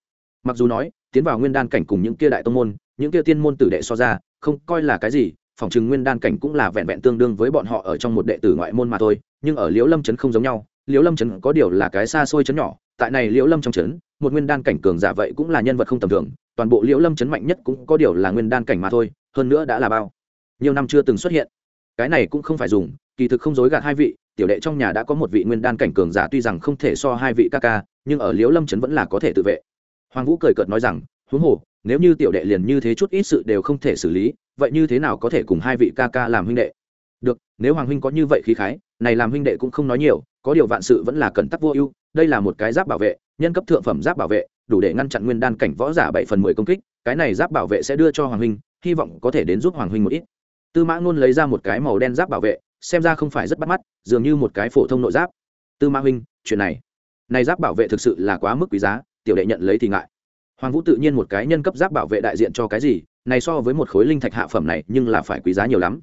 mặc dù nói, tiến vào nguyên đan cảnh cùng những kia đại tông môn, những kia tiên môn tử đệ so ra, không coi là cái gì, phòng chừng nguyên đan cảnh cũng là vẹn vẹn tương đương với bọn họ ở trong một đệ tử ngoại môn mà thôi, nhưng ở liễu lâm trấn không giống nhau, liễu lâm trấn có điều là cái xa xôi trấn nhỏ, tại này liễu lâm trong trấn, một nguyên đan cảnh cường giả vậy cũng là nhân vật không tầm thường toàn bộ liễu lâm chấn mạnh nhất cũng có điều là nguyên đan cảnh mà thôi, hơn nữa đã là bao. Nhiều năm chưa từng xuất hiện. Cái này cũng không phải dùng, kỳ thực không dối gạt hai vị, tiểu đệ trong nhà đã có một vị nguyên đan cảnh cường giả tuy rằng không thể so hai vị ca ca, nhưng ở liễu lâm trấn vẫn là có thể tự vệ. Hoàng vũ cười cợt nói rằng, huống hồ, nếu như tiểu đệ liền như thế chút ít sự đều không thể xử lý, vậy như thế nào có thể cùng hai vị ca ca làm huynh đệ? Được, nếu hoàng huynh có như vậy khí khái, này làm huynh đệ cũng không nói nhiều, có điều vạn sự vẫn là cần tắc vô ưu, đây là một cái giáp bảo vệ, nhân cấp thượng phẩm giáp bảo vệ đủ để ngăn chặn nguyên đan cảnh võ giả bảy phần mười công kích, cái này giáp bảo vệ sẽ đưa cho hoàng huynh, hy vọng có thể đến giúp hoàng huynh một ít. Tư mã ngôn lấy ra một cái màu đen giáp bảo vệ, xem ra không phải rất bắt mắt, dường như một cái phổ thông nội giáp. Tư mã huynh, chuyện này này giáp bảo vệ thực sự là quá mức quý giá, tiểu đệ nhận lấy thì ngại. Hoàng vũ tự nhiên một cái nhân cấp giáp bảo vệ đại diện cho cái gì, này so với một khối linh thạch hạ phẩm này nhưng là phải quý giá nhiều lắm.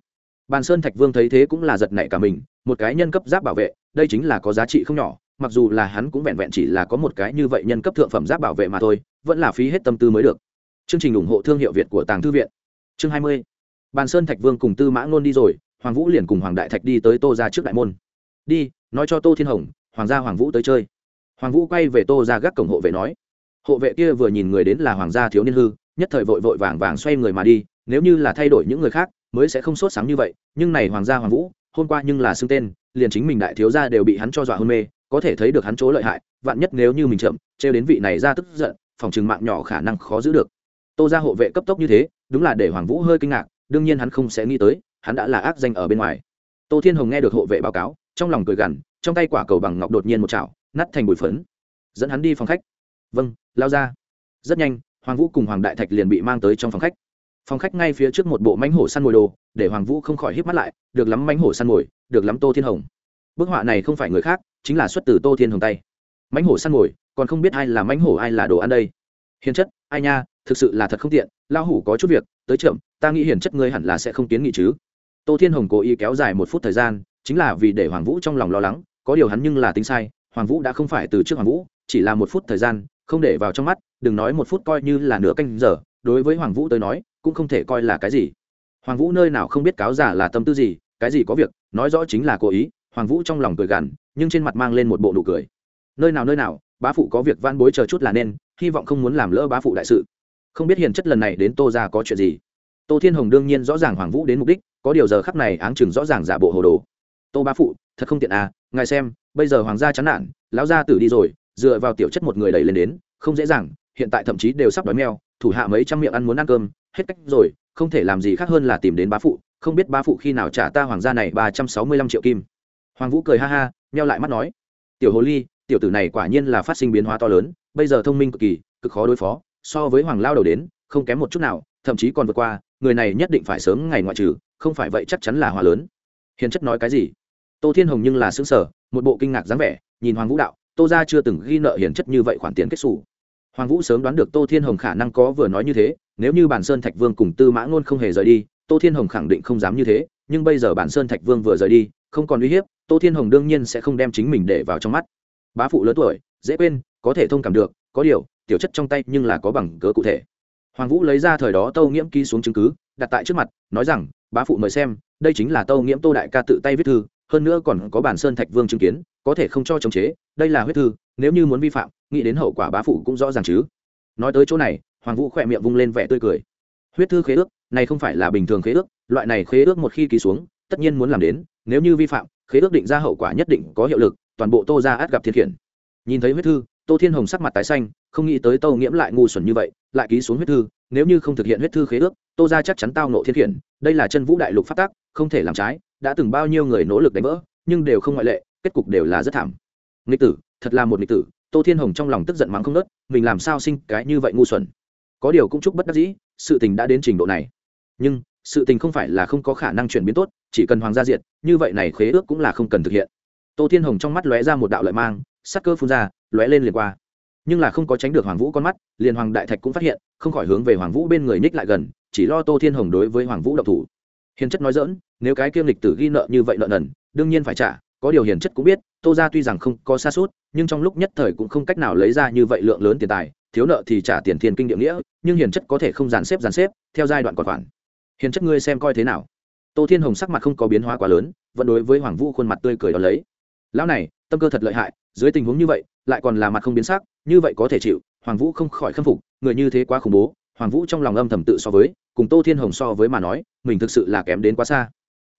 Bàn sơn thạch vương thấy thế cũng là giật nảy cả mình, một cái nhân cấp giáp bảo vệ, đây chính là có giá trị không nhỏ mặc dù là hắn cũng vẹn vẹn chỉ là có một cái như vậy nhân cấp thượng phẩm giáp bảo vệ mà thôi, vẫn là phí hết tâm tư mới được. Chương trình ủng hộ thương hiệu việt của tàng thư viện. Chương hai mươi. Bàn sơn thạch vương cùng tư mã ngôn đi rồi, hoàng vũ liền cùng hoàng đại thạch đi tới tô ra trước đại môn. Đi, nói cho tô thiên hồng, hoàng gia hoàng vũ tới chơi. Hoàng vũ quay về tô ra gác cổng hộ vệ nói. Hộ vệ kia vừa nhìn người đến là hoàng gia thiếu niên hư, nhất thời vội vội vàng vàng xoay người mà đi, nếu như là thay đổi những người khác, mới sẽ không sốt sáng như vậy, nhưng này hoàng gia hoàng vũ, hôm qua nhưng là xưng tên, liền chính mình đại thiếu gia đều bị hắn cho dọa hôn mê có thể thấy được hắn chỗ lợi hại, vạn nhất nếu như mình chậm, trêu đến vị này ra tức giận, phòng trừng mạng nhỏ khả năng khó giữ được. Tô ra hộ vệ cấp tốc như thế, đúng là để hoàng vũ hơi kinh ngạc, đương nhiên hắn không sẽ nghĩ tới, hắn đã là ác danh ở bên ngoài. Tô thiên hồng nghe được hộ vệ báo cáo, trong lòng cười gằn, trong tay quả cầu bằng ngọc đột nhiên một chảo nắt thành bụi phấn, dẫn hắn đi phòng khách. Vâng lao ra. Rất nhanh, hoàng vũ cùng hoàng đại thạch liền bị mang tới trong phòng khách. Phòng khách ngay phía trước một bộ mánh hổ săn mồi đồ, để hoàng vũ không khỏi hít mắt lại, được lắm mánh hổ săn mồi, được lắm tô thiên hồng bức họa này không phải người khác, chính là xuất từ tô thiên hồng tay. Mãnh hổ săn mồi, còn không biết ai là mãnh hổ, ai là đồ ăn đây. Hiền chất, ai nha, thực sự là thật không tiện lao hủ có chút việc, tới trượm ta nghĩ hiền chất ngươi hẳn là sẽ không kiến nghị chứ. Tô thiên hồng cố ý kéo dài một phút thời gian, chính là vì để hoàng vũ trong lòng lo lắng, có điều hắn nhưng là tính sai, hoàng vũ đã không phải từ trước hoàng vũ, chỉ là một phút thời gian, không để vào trong mắt, đừng nói một phút coi như là nửa canh giờ, đối với hoàng vũ tới nói, cũng không thể coi là cái gì. Hoàng vũ nơi nào không biết cáo giả là tâm tư gì, cái gì có việc, nói rõ chính là cố ý hoàng vũ trong lòng cười gằn, nhưng trên mặt mang lên một bộ nụ cười. Nơi nào nơi nào, bá phụ có việc van bối chờ chút là nên, hy vọng không muốn làm lỡ bá phụ đại sự. Không biết hiền chất lần này đến tô ra có chuyện gì. Tô thiên hồng đương nhiên rõ ràng hoàng vũ đến mục đích, có điều giờ khắc này áng chừng rõ ràng giả bộ hồ đồ. Tô bá phụ, thật không tiện à ngài xem, bây giờ hoàng gia chán nản, lão gia tử đi rồi, dựa vào tiểu chất một người đẩy lên đến, không dễ dàng, hiện tại thậm chí đều sắp đói mèo, thủ hạ mấy trăm miệng ăn muốn ăn cơm, hết cách rồi, không thể làm gì khác hơn là tìm đến bá phụ, không biết bá phụ khi nào trả ta hoàng gia này ba trăm sáu mươi lăm triệu kim hoàng vũ cười ha ha, nheo lại mắt nói, tiểu hồ ly, tiểu tử này quả nhiên là phát sinh biến hóa to lớn, bây giờ thông minh cực kỳ, cực khó đối phó, so với hoàng lao đầu đến, không kém một chút nào, thậm chí còn vượt qua, người này nhất định phải sớm ngày ngoại trừ, không phải vậy chắc chắn là hòa lớn. Hiền chất nói cái gì? Tô thiên hồng nhưng là xứng sở một bộ kinh ngạc dáng vẻ, nhìn hoàng vũ đạo, tô ra chưa từng ghi nợ hiền chất như vậy khoản tiền kết xù. Hoàng vũ sớm đoán được tô thiên hồng khả năng có vừa nói như thế, nếu như bản sơn thạch vương cùng tư mã ngôn không hề rời đi, tô thiên hồng khẳng định không dám như thế, nhưng bây giờ bản sơn thạch vương vừa rời đi, không còn uy hiếp tô thiên hồng đương nhiên sẽ không đem chính mình để vào trong mắt. Bá phụ lớn tuổi, dễ quên, có thể thông cảm được, có điều, tiểu chất trong tay nhưng là có bằng cớ cụ thể. Hoàng vũ lấy ra thời đó tâu nghiễm ký xuống chứng cứ, đặt tại trước mặt, nói rằng, bá phụ mời xem, đây chính là tâu nghiễm tô đại ca tự tay viết thư, hơn nữa còn có bản sơn thạch vương chứng kiến, có thể không cho chống chế, đây là huyết thư, nếu như muốn vi phạm, nghĩ đến hậu quả bá phụ cũng rõ ràng chứ. Nói tới chỗ này, hoàng vũ khỏe miệng vung lên vẻ tươi cười. Huyết thư khế ước, này không phải là bình thường khế ước, loại này khế ước một khi ký xuống tất nhiên muốn làm đến, nếu như vi phạm, khế ước định ra hậu quả nhất định có hiệu lực, toàn bộ tô ra át gặp thiên khiển. Nhìn thấy huyết thư, tô thiên hồng sắc mặt tái xanh, không nghĩ tới tâu nghiễm lại ngu xuẩn như vậy, lại ký xuống huyết thư, nếu như không thực hiện huyết thư khế ước, tô ra chắc chắn tao nộ thiên khiển, đây là chân vũ đại lục phát tác, không thể làm trái, đã từng bao nhiêu người nỗ lực đánh vỡ, nhưng đều không ngoại lệ, kết cục đều là rất thảm. Nghịch tử, thật là một nghịch tử, tô thiên hồng trong lòng tức giận mắng không nớt mình làm sao sinh cái như vậy ngu xuẩn. Có điều cũng chúc bất đắc dĩ, sự tình đã đến trình độ này. Nhưng sự tình không phải là không có khả năng chuyển biến tốt, chỉ cần hoàng gia diệt, như vậy này khế ước cũng là không cần thực hiện. Tô thiên hồng trong mắt lóe ra một đạo lợi mang, sắc cơ phun ra, lóe lên liền qua. Nhưng là không có tránh được hoàng vũ con mắt, liền hoàng đại thạch cũng phát hiện, không khỏi hướng về hoàng vũ bên người ních lại gần, chỉ lo tô thiên hồng đối với hoàng vũ độc thủ. Hiền chất nói dỡn nếu cái kiêm lịch tử ghi nợ như vậy nợ nần, đương nhiên phải trả, có điều hiền chất cũng biết, tô ra tuy rằng không có xa suốt, nhưng trong lúc nhất thời cũng không cách nào lấy ra như vậy lượng lớn tiền tài, thiếu nợ thì trả tiền thiên kinh địa nghĩa, nhưng hiền chất có thể không dàn xếp dàn xếp, theo giai đoạn còn khoản hiền chất ngươi xem coi thế nào. Tô thiên hồng sắc mặt không có biến hóa quá lớn, vẫn đối với hoàng vũ khuôn mặt tươi cười đó lấy. Lão này, tâm cơ thật lợi hại, dưới tình huống như vậy, lại còn là mặt không biến sắc, như vậy có thể chịu, hoàng vũ không khỏi khâm phục, người như thế quá khủng bố. Hoàng vũ trong lòng âm thầm tự so với, cùng tô thiên hồng so với mà nói, mình thực sự là kém đến quá xa.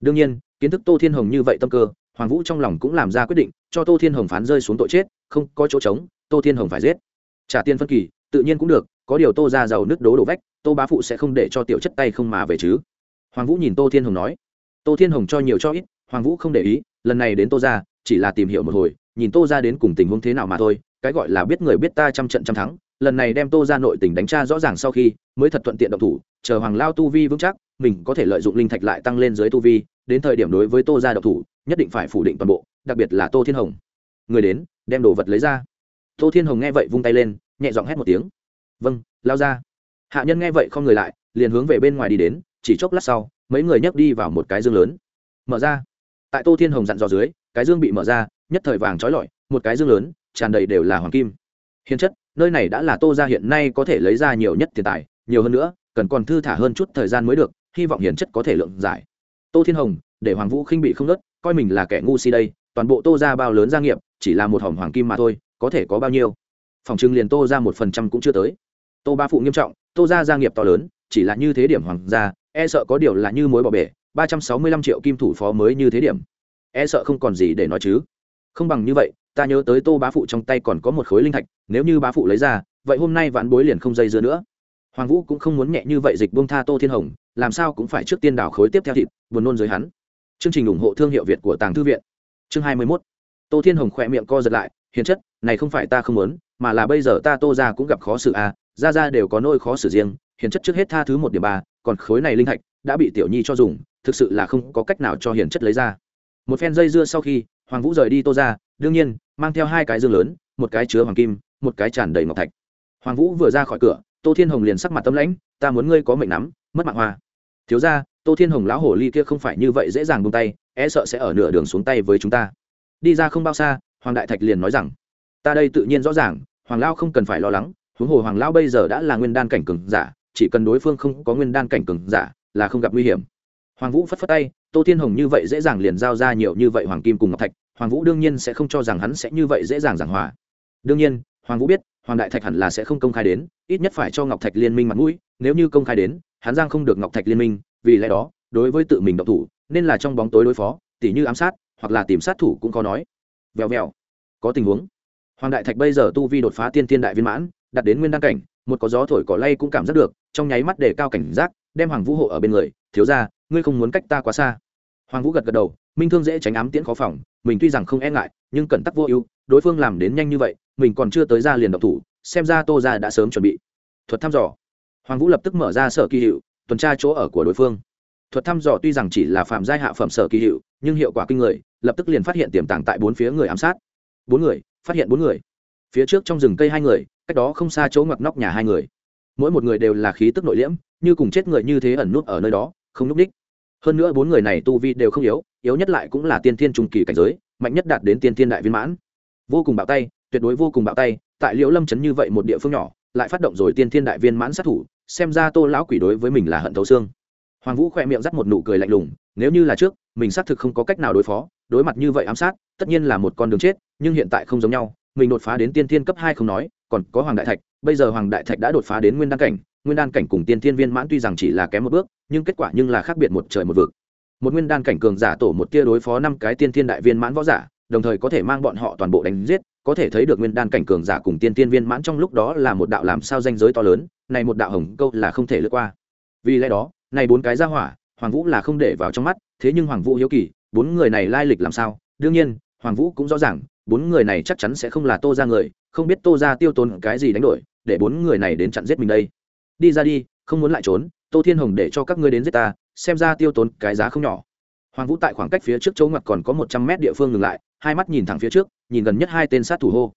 Đương nhiên, kiến thức tô thiên hồng như vậy tâm cơ, hoàng vũ trong lòng cũng làm ra quyết định, cho tô thiên hồng phán rơi xuống tội chết, không có chỗ trống, tô thiên hồng phải giết. Trả tiền phân kỳ, tự nhiên cũng được, có điều tô ra giàu nước đố đổ vách tô bá phụ sẽ không để cho tiểu chất tay không mà về chứ? Hoàng vũ nhìn tô thiên hồng nói. Tô thiên hồng cho nhiều cho ít, hoàng vũ không để ý, lần này đến tô ra chỉ là tìm hiểu một hồi, nhìn tô ra đến cùng tình huống thế nào mà thôi, cái gọi là biết người biết ta trăm trận trăm thắng, lần này đem tô ra nội tình đánh tra rõ ràng sau khi, mới thật thuận tiện động thủ, chờ hoàng lao tu vi vững chắc, mình có thể lợi dụng linh thạch lại tăng lên dưới tu vi, đến thời điểm đối với tô ra động thủ, nhất định phải phủ định toàn bộ, đặc biệt là tô thiên hồng. Người đến, đem đồ vật lấy ra. Tô thiên hồng nghe vậy vung tay lên, nhẹ giọng hét một tiếng. Vâng lao ra hạ nhân nghe vậy không người lại, liền hướng về bên ngoài đi đến, chỉ chốc lát sau, mấy người nhấc đi vào một cái dương lớn. Mở ra. Tại tô thiên hồng dặn dò dưới, cái dương bị mở ra, nhất thời vàng trói lọi, một cái dương lớn, tràn đầy đều là hoàng kim. Hiền chất, nơi này đã là tô ra hiện nay có thể lấy ra nhiều nhất tiền tài, nhiều hơn nữa, cần còn thư thả hơn chút thời gian mới được, hy vọng hiền chất có thể lượng giải. Tô thiên hồng, để hoàng vũ khinh bị không nớt, coi mình là kẻ ngu si đây, toàn bộ tô ra bao lớn gia nghiệp, chỉ là một hòm hoàng kim mà thôi, có thể có bao nhiêu? Phòng trưng liền tô ra một phần trăm cũng chưa tới tô ba phụ nghiêm trọng tô ra gia nghiệp to lớn chỉ là như thế điểm hoàng gia e sợ có điều là như mối bỏ bể ba trăm sáu mươi lăm triệu kim thủ phó mới như thế điểm. E sợ không còn gì để nói chứ. Không bằng như vậy ta nhớ tới tô bá phụ trong tay còn có một khối linh thạch nếu như bá phụ lấy ra vậy hôm nay vãn bối liền không dây dưa nữa. Hoàng vũ cũng không muốn nhẹ như vậy dịch buông tha tô thiên hồng làm sao cũng phải trước tiên đảo khối tiếp theo thịt buồn nôn dưới hắn. Chương trình ủng hộ thương hiệu việt của tàng thư viện. Chương hai mươi 21. tô thiên hồng khỏe miệng co giật lại hiền chất này không phải ta không muốn mà là bây giờ ta tô ra cũng gặp khó xử à, ra ra đều có nỗi khó xử riêng, hiền chất trước hết tha thứ một điểm ba, còn khối này linh thạch đã bị tiểu nhi cho dùng, thực sự là không có cách nào cho hiền chất lấy ra. Một phen dây dưa sau khi, hoàng vũ rời đi tô ra đương nhiên, mang theo hai cái dương lớn, một cái chứa hoàng kim, một cái tràn đầy ngọc thạch. Hoàng vũ vừa ra khỏi cửa, tô thiên hồng liền sắc mặt tâm lãnh, ta muốn ngươi có mệnh nắm, mất mạng hoa. Thiếu ra tô thiên hồng lão hồ ly kia không phải như vậy dễ dàng buông tay e sợ sẽ ở nửa đường xuống tay với chúng ta. Đi ra không bao xa, hoàng đại thạch liền nói rằng, ta đây tự nhiên rõ ràng, hoàng lao không cần phải lo lắng huống hồ hoàng Lão bây giờ đã là nguyên đan cảnh cường giả, chỉ cần đối phương không có nguyên đan cảnh cường giả là không gặp nguy hiểm. Hoàng vũ phất phất tay, tô thiên hồng như vậy dễ dàng liền giao ra nhiều như vậy hoàng kim cùng ngọc thạch, hoàng vũ đương nhiên sẽ không cho rằng hắn sẽ như vậy dễ dàng giảng hòa. Đương nhiên, hoàng vũ biết, hoàng đại thạch hẳn là sẽ không công khai đến, ít nhất phải cho ngọc thạch liên minh mặt mũi, nếu như công khai đến, hắn giang không được ngọc thạch liên minh, vì lẽ đó, đối với tự mình độc thủ, nên là trong bóng tối đối phó, tỉ như ám sát, hoặc là tìm sát thủ cũng có nói. Vèo vèo. Có tình huống. Hoàng đại thạch bây giờ tu vi đột phá tiên thiên đại viên mãn đặt đến nguyên đăng cảnh, một có gió thổi cỏ lay cũng cảm giác được, trong nháy mắt để cao cảnh giác, đem hoàng vũ hộ ở bên người, thiếu ra ngươi không muốn cách ta quá xa. Hoàng vũ gật gật đầu, minh thương dễ tránh ám tiễn khó phòng, mình tuy rằng không e ngại, nhưng cẩn tắc vô ưu, đối phương làm đến nhanh như vậy, mình còn chưa tới ra liền độc thủ, xem ra tô ra đã sớm chuẩn bị. Thuật thăm dò. Hoàng vũ lập tức mở ra sở kỳ hiệu, tuần tra chỗ ở của đối phương. Thuật thăm dò tuy rằng chỉ là phạm giai hạ phẩm sở kỳ hiệu, nhưng hiệu quả kinh người, lập tức liền phát hiện tiềm tàng tại bốn phía người ám sát. Bốn người, phát hiện bốn người. Phía trước trong rừng cây hai người cách đó không xa chỗ ngoặc nóc nhà hai người. Mỗi một người đều là khí tức nội liễm, như cùng chết người như thế ẩn nút ở nơi đó, không núp đích. Hơn nữa bốn người này tu vi đều không yếu yếu nhất lại cũng là tiên thiên trung kỳ cảnh giới, mạnh nhất đạt đến tiên thiên đại viên mãn. Vô cùng bạo tay, tuyệt đối vô cùng bạo tay, tại liễu lâm chấn như vậy một địa phương nhỏ, lại phát động rồi tiên thiên đại viên mãn sát thủ, xem ra tô lão quỷ đối với mình là hận thấu xương. Hoàng vũ khỏe miệng dắt một nụ cười lạnh lùng, nếu như là trước, mình xác thực không có cách nào đối phó, đối mặt như vậy ám sát, tất nhiên là một con đường chết, nhưng hiện tại không giống nhau, mình đột phá đến tiên thiên cấp hai không nói còn có hoàng đại thạch, bây giờ hoàng đại thạch đã đột phá đến nguyên đan cảnh, nguyên đan cảnh cùng tiên thiên viên mãn tuy rằng chỉ là kém một bước, nhưng kết quả nhưng là khác biệt một trời một vực. Một nguyên đan cảnh cường giả tổ một tia đối phó năm cái tiên thiên đại viên mãn võ giả, đồng thời có thể mang bọn họ toàn bộ đánh giết, có thể thấy được nguyên đan cảnh cường giả cùng tiên tiên viên mãn trong lúc đó là một đạo làm sao danh giới to lớn, này một đạo hồng câu là không thể lướt qua. Vì lẽ đó, này bốn cái ra hỏa, hoàng vũ là không để vào trong mắt, thế nhưng hoàng vũ hiếu kỳ, bốn người này lai lịch làm sao? Đương nhiên, hoàng vũ cũng rõ ràng, bốn người này chắc chắn sẽ không là tô ra người không biết tô ra tiêu tốn cái gì đánh đổi, để bốn người này đến chặn giết mình đây. Đi ra đi, không muốn lại trốn, tô thiên hồng để cho các ngươi đến giết ta, xem ra tiêu tốn cái giá không nhỏ. Hoàng vũ tại khoảng cách phía trước chỗ ngoặt còn có một trăm mét địa phương ngừng lại, hai mắt nhìn thẳng phía trước, nhìn gần nhất hai tên sát thủ hô.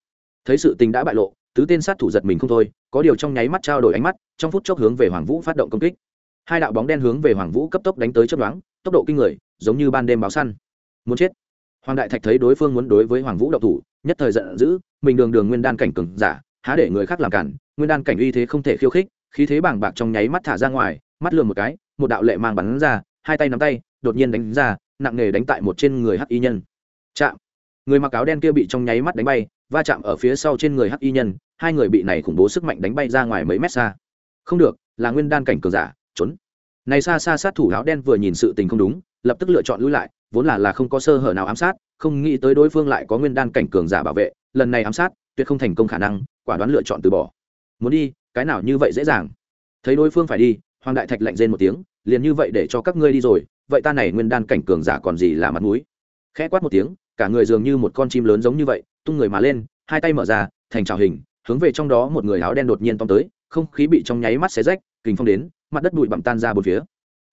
Thấy sự tình đã bại lộ, tứ tên sát thủ giật mình không thôi, có điều trong nháy mắt trao đổi ánh mắt, trong phút chốc hướng về hoàng vũ phát động công kích. Hai đạo bóng đen hướng về hoàng vũ cấp tốc đánh tới chấp đoán tốc độ kinh người, giống như ban đêm báo săn. Muốn chết hoàng đại thạch thấy đối phương muốn đối với hoàng vũ độc thủ, nhất thời giận dữ, mình đường đường nguyên đan cảnh cừng giả, há để người khác làm cản, nguyên đan cảnh uy thế không thể khiêu khích, khí thế bàng bạc trong nháy mắt thả ra ngoài, mắt lườm một cái, một đạo lệ mang bắn ra, hai tay nắm tay, đột nhiên đánh ra, nặng nề đánh tại một trên người hắc y nhân. Chạm! Người mặc áo đen kia bị trong nháy mắt đánh bay, va chạm ở phía sau trên người hắc y nhân, hai người bị này khủng bố sức mạnh đánh bay ra ngoài mấy mét xa. Không được, là nguyên đan cảnh cường giả, trốn. Này xa xa sát thủ áo đen vừa nhìn sự tình không đúng, lập tức lựa chọn lui lại vốn là là không có sơ hở nào ám sát, không nghĩ tới đối phương lại có nguyên đan cảnh cường giả bảo vệ, lần này ám sát, tuyệt không thành công khả năng, quả đoán lựa chọn từ bỏ. Muốn đi, cái nào như vậy dễ dàng? Thấy đối phương phải đi, hoàng đại thạch lạnh rên một tiếng, liền như vậy để cho các ngươi đi rồi, vậy ta này nguyên đan cảnh cường giả còn gì là mặt mũi? Khẽ quát một tiếng, cả người dường như một con chim lớn giống như vậy, tung người mà lên, hai tay mở ra, thành trào hình, hướng về trong đó một người áo đen đột nhiên tông tới, không khí bị trong nháy mắt xé rách, kình phong đến, mặt đất bụi bặm tan ra bốn phía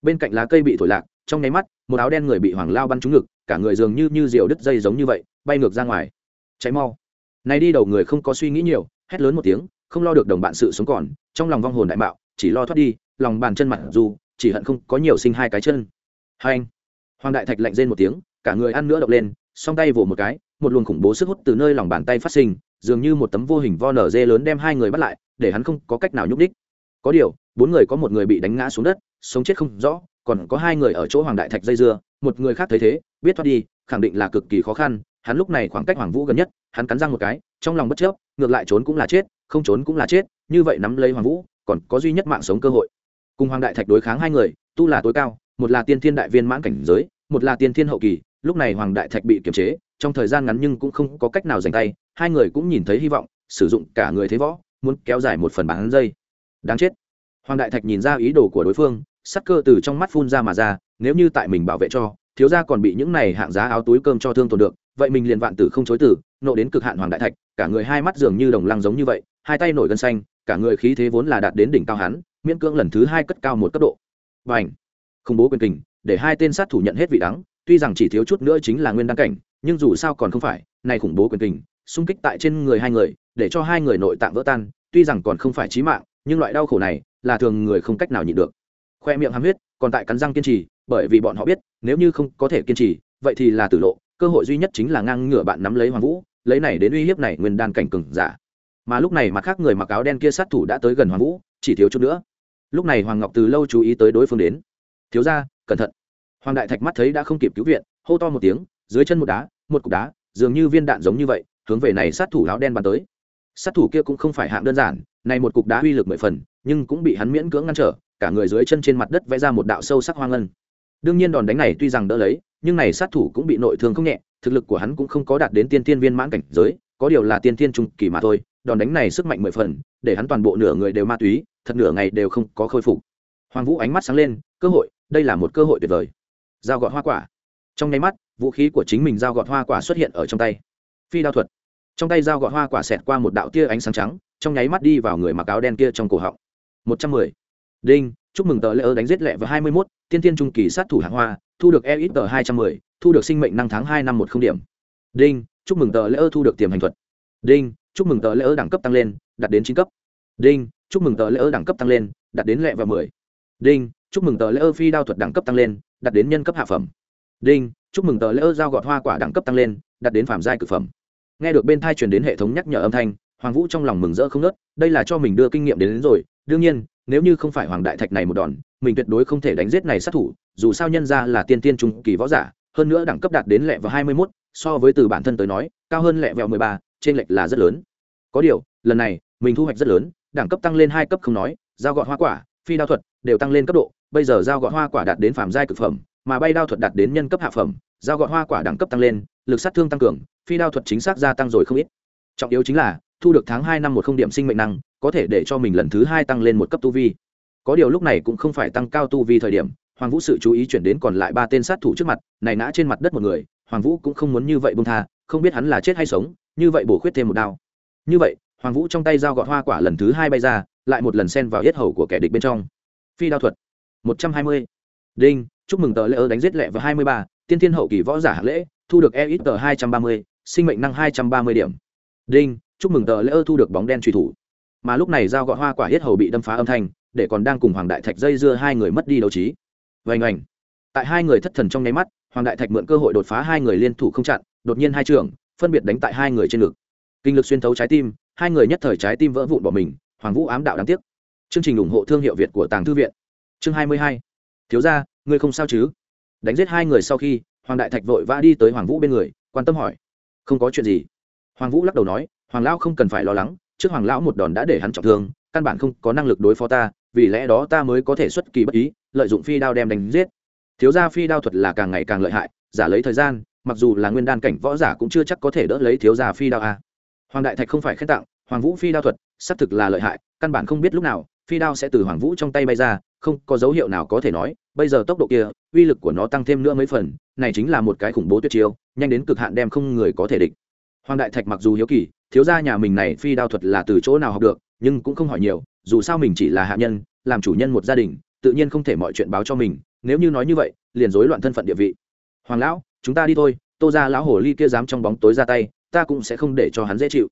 bên cạnh lá cây bị thổi lạc, trong nháy mắt, một áo đen người bị hoàng lao bắn trúng ngực, cả người dường như như diều đứt dây giống như vậy, bay ngược ra ngoài. Cháy mau. Này đi đầu người không có suy nghĩ nhiều, hét lớn một tiếng, không lo được đồng bạn sự sống còn, trong lòng vong hồn đại bạo chỉ lo thoát đi, lòng bàn chân mặt dù, chỉ hận không có nhiều sinh hai cái chân. Hai anh. Hoàng đại thạch lạnh rên một tiếng, cả người ăn nữa độc lên, song tay vỗ một cái, một luồng khủng bố sức hút từ nơi lòng bàn tay phát sinh, dường như một tấm vô hình vo nở dê lớn đem hai người bắt lại, để hắn không có cách nào nhúc đích có điều, bốn người có một người bị đánh ngã xuống đất sống chết không rõ, còn có hai người ở chỗ hoàng đại thạch dây dưa, một người khác thấy thế, biết thoát đi, khẳng định là cực kỳ khó khăn, hắn lúc này khoảng cách hoàng vũ gần nhất, hắn cắn răng một cái, trong lòng bất chấp ngược lại trốn cũng là chết, không trốn cũng là chết, như vậy nắm lấy hoàng vũ, còn có duy nhất mạng sống cơ hội. Cùng hoàng đại thạch đối kháng hai người, tu là tối cao, một là tiên thiên đại viên mãn cảnh giới, một là tiên thiên hậu kỳ, lúc này hoàng đại thạch bị kiềm chế, trong thời gian ngắn nhưng cũng không có cách nào giành tay, hai người cũng nhìn thấy hy vọng, sử dụng cả người thế võ, muốn kéo dài một phần bán dây đáng chết. Hoàng đại thạch nhìn ra ý đồ của đối phương sắc cơ từ trong mắt phun ra mà ra nếu như tại mình bảo vệ cho thiếu gia còn bị những này hạng giá áo túi cơm cho thương tổn được vậy mình liền vạn tử không chối tử, nộ đến cực hạn hoàng đại thạch cả người hai mắt dường như đồng lăng giống như vậy hai tay nổi gân xanh cả người khí thế vốn là đạt đến đỉnh cao hắn miễn cưỡng lần thứ hai cất cao một cấp độ. Và ảnh khủng bố quyền kình để hai tên sát thủ nhận hết vị đắng tuy rằng chỉ thiếu chút nữa chính là nguyên đăng cảnh nhưng dù sao còn không phải này khủng bố quyền kình xung kích tại trên người hai người để cho hai người nội tạng vỡ tan tuy rằng còn không phải chí mạng nhưng loại đau khổ này là thường người không cách nào nhịn được khoe miệng hàm huyết, còn tại cắn răng kiên trì, bởi vì bọn họ biết, nếu như không có thể kiên trì, vậy thì là tử lộ, cơ hội duy nhất chính là ngang ngửa bạn nắm lấy hoàng vũ, lấy này đến uy hiếp này nguyên đan cảnh cừng giả. Mà lúc này mặt khác người mặc áo đen kia sát thủ đã tới gần hoàng vũ, chỉ thiếu chút nữa. Lúc này hoàng ngọc từ lâu chú ý tới đối phương đến. Thiếu ra cẩn thận. Hoàng đại thạch mắt thấy đã không kịp cứu viện, hô to một tiếng, dưới chân một đá, một cục đá, dường như viên đạn giống như vậy, hướng về này sát thủ áo đen bắn tới. Sát thủ kia cũng không phải hạng đơn giản, này một cục đá uy lực mười phần, nhưng cũng bị hắn miễn cưỡng ngăn trở cả người dưới chân trên mặt đất vẽ ra một đạo sâu sắc hoang ngân đương nhiên đòn đánh này tuy rằng đỡ lấy, nhưng này sát thủ cũng bị nội thương không nhẹ, thực lực của hắn cũng không có đạt đến tiên tiên viên mãn cảnh giới, có điều là tiên tiên trung kỳ mà thôi, đòn đánh này sức mạnh mười phần, để hắn toàn bộ nửa người đều ma túy, thật nửa ngày đều không có khôi phục. Hoàng vũ ánh mắt sáng lên, cơ hội, đây là một cơ hội tuyệt vời. Dao gọt hoa quả. Trong nháy mắt, vũ khí của chính mình dao gọt hoa quả xuất hiện ở trong tay. Phi đao thuật. Trong tay dao gọt hoa quả xẹt qua một đạo tia ánh sáng trắng, trong nháy mắt đi vào người mặc áo đen kia trong cổ họng. Một trăm mười đinh, chúc mừng tờ lễ ơ đánh giết lẹ vào hai mươi mốt, tiên tiên trung kỳ sát thủ hạng hoa, thu được e ít tờ hai trăm mười, thu được sinh mệnh năng tháng hai năm một không điểm. Đinh, chúc mừng tờ lễ ơ thu được tiềm hành thuật. Đinh, chúc mừng tờ lễ ơ đẳng cấp tăng lên, đạt đến chín cấp. Đinh, chúc mừng tờ lễ ơ đẳng cấp tăng lên, đạt đến lẹ và mười. Đinh, chúc mừng tờ lễ ơ phi đao thuật đẳng cấp tăng lên, đạt đến nhân cấp hạ phẩm. Đinh, chúc mừng tờ lễ ơ giao gọt hoa quả đẳng cấp tăng lên, đạt đến phạm giai cực phẩm. Nghe được bên thai truyền đến hệ thống nhắc nhở âm thanh hoàng vũ trong lòng mừng rỡ không nớt đây là cho mình đưa kinh nghiệm đến, đến rồi. Đương nhiên nếu như không phải hoàng đại thạch này một đòn mình tuyệt đối không thể đánh giết này sát thủ dù sao nhân ra là tiên tiên trung kỳ võ giả hơn nữa đẳng cấp đạt đến lẹ vào hai mươi mốt so với từ bản thân tới nói cao hơn lẹ vẹo mười ba trên lệch là rất lớn. Có điều lần này mình thu hoạch rất lớn đẳng cấp tăng lên hai cấp không nói giao gọt hoa quả phi đao thuật đều tăng lên cấp độ bây giờ giao gọt hoa quả đạt đến phàm giai cực phẩm mà bay đao thuật đạt đến nhân cấp hạ phẩm giao gọt hoa quả đẳng cấp tăng lên lực sát thương tăng cường phi đao thuật chính xác gia tăng rồi không ít. Trọng yếu chính là thu được tháng hai năm một không điểm sinh mệnh năng, có thể để cho mình lần thứ hai tăng lên một cấp tu vi. Có điều lúc này cũng không phải tăng cao tu vi thời điểm, hoàng vũ sự chú ý chuyển đến còn lại ba tên sát thủ trước mặt, này ngã trên mặt đất một người, hoàng vũ cũng không muốn như vậy bông tha, không biết hắn là chết hay sống, như vậy bổ khuyết thêm một đao. Như vậy, hoàng vũ trong tay dao gọt hoa quả lần thứ hai bay ra, lại một lần xen vào yết hầu của kẻ địch bên trong. Phi đao thuật, một trăm hai mươi. Đinh, chúc mừng tờ lễ ơ đánh giết lẹ vừa hai mươi ba, tiên thiên hậu kỳ võ giả hạng lễ, thu được e ít tờ hai trăm ba mươi, sinh mệnh năng hai trăm ba mươi điểm. Đinh chúc mừng tờ lễ ơ thu được bóng đen truy thủ. Mà lúc này dao gọt hoa quả hết hầu bị đâm phá âm thanh, để còn đang cùng hoàng đại thạch dây dưa hai người mất đi đấu trí. Vành ảnh tại hai người thất thần trong nháy mắt, hoàng đại thạch mượn cơ hội đột phá hai người liên thủ không chặn, đột nhiên hai trường, phân biệt đánh tại hai người trên ngực. Kinh lực xuyên thấu trái tim, hai người nhất thời trái tim vỡ vụn bỏ mình, hoàng vũ ám đạo đáng tiếc. Chương trình ủng hộ thương hiệu việt của tàng thư viện. Chương hai mươi hai. Thiếu ra ngươi không sao chứ? Đánh giết hai người sau khi, hoàng đại thạch vội vã đi tới hoàng vũ bên người, quan tâm hỏi. Không có chuyện gì. Hoàng vũ lắc đầu nói hoàng lão không cần phải lo lắng, trước hoàng lão một đòn đã để hắn trọng thương, căn bản không có năng lực đối phó ta, vì lẽ đó ta mới có thể xuất kỳ bất ý, lợi dụng phi đao đem đánh giết. Thiếu gia phi đao thuật là càng ngày càng lợi hại, giả lấy thời gian, mặc dù là nguyên đan cảnh võ giả cũng chưa chắc có thể đỡ lấy thiếu gia phi đao a. Hoàng đại thạch không phải khen tặng, hoàng vũ phi đao thuật, xác thực là lợi hại, căn bản không biết lúc nào, phi đao sẽ từ hoàng vũ trong tay bay ra, không có dấu hiệu nào có thể nói, bây giờ tốc độ kia, uy lực của nó tăng thêm nữa mấy phần, này chính là một cái khủng bố tuyệt chiêu, nhanh đến cực hạn đem không người có thể địch. Hoàng đại thạch mặc dù hiếu kỳ thiếu gia nhà mình này phi đao thuật là từ chỗ nào học được, nhưng cũng không hỏi nhiều, dù sao mình chỉ là hạ nhân, làm chủ nhân một gia đình, tự nhiên không thể mọi chuyện báo cho mình, nếu như nói như vậy, liền rối loạn thân phận địa vị. Hoàng lão, chúng ta đi thôi, tô ra lão hồ ly kia dám trong bóng tối ra tay, ta cũng sẽ không để cho hắn dễ chịu.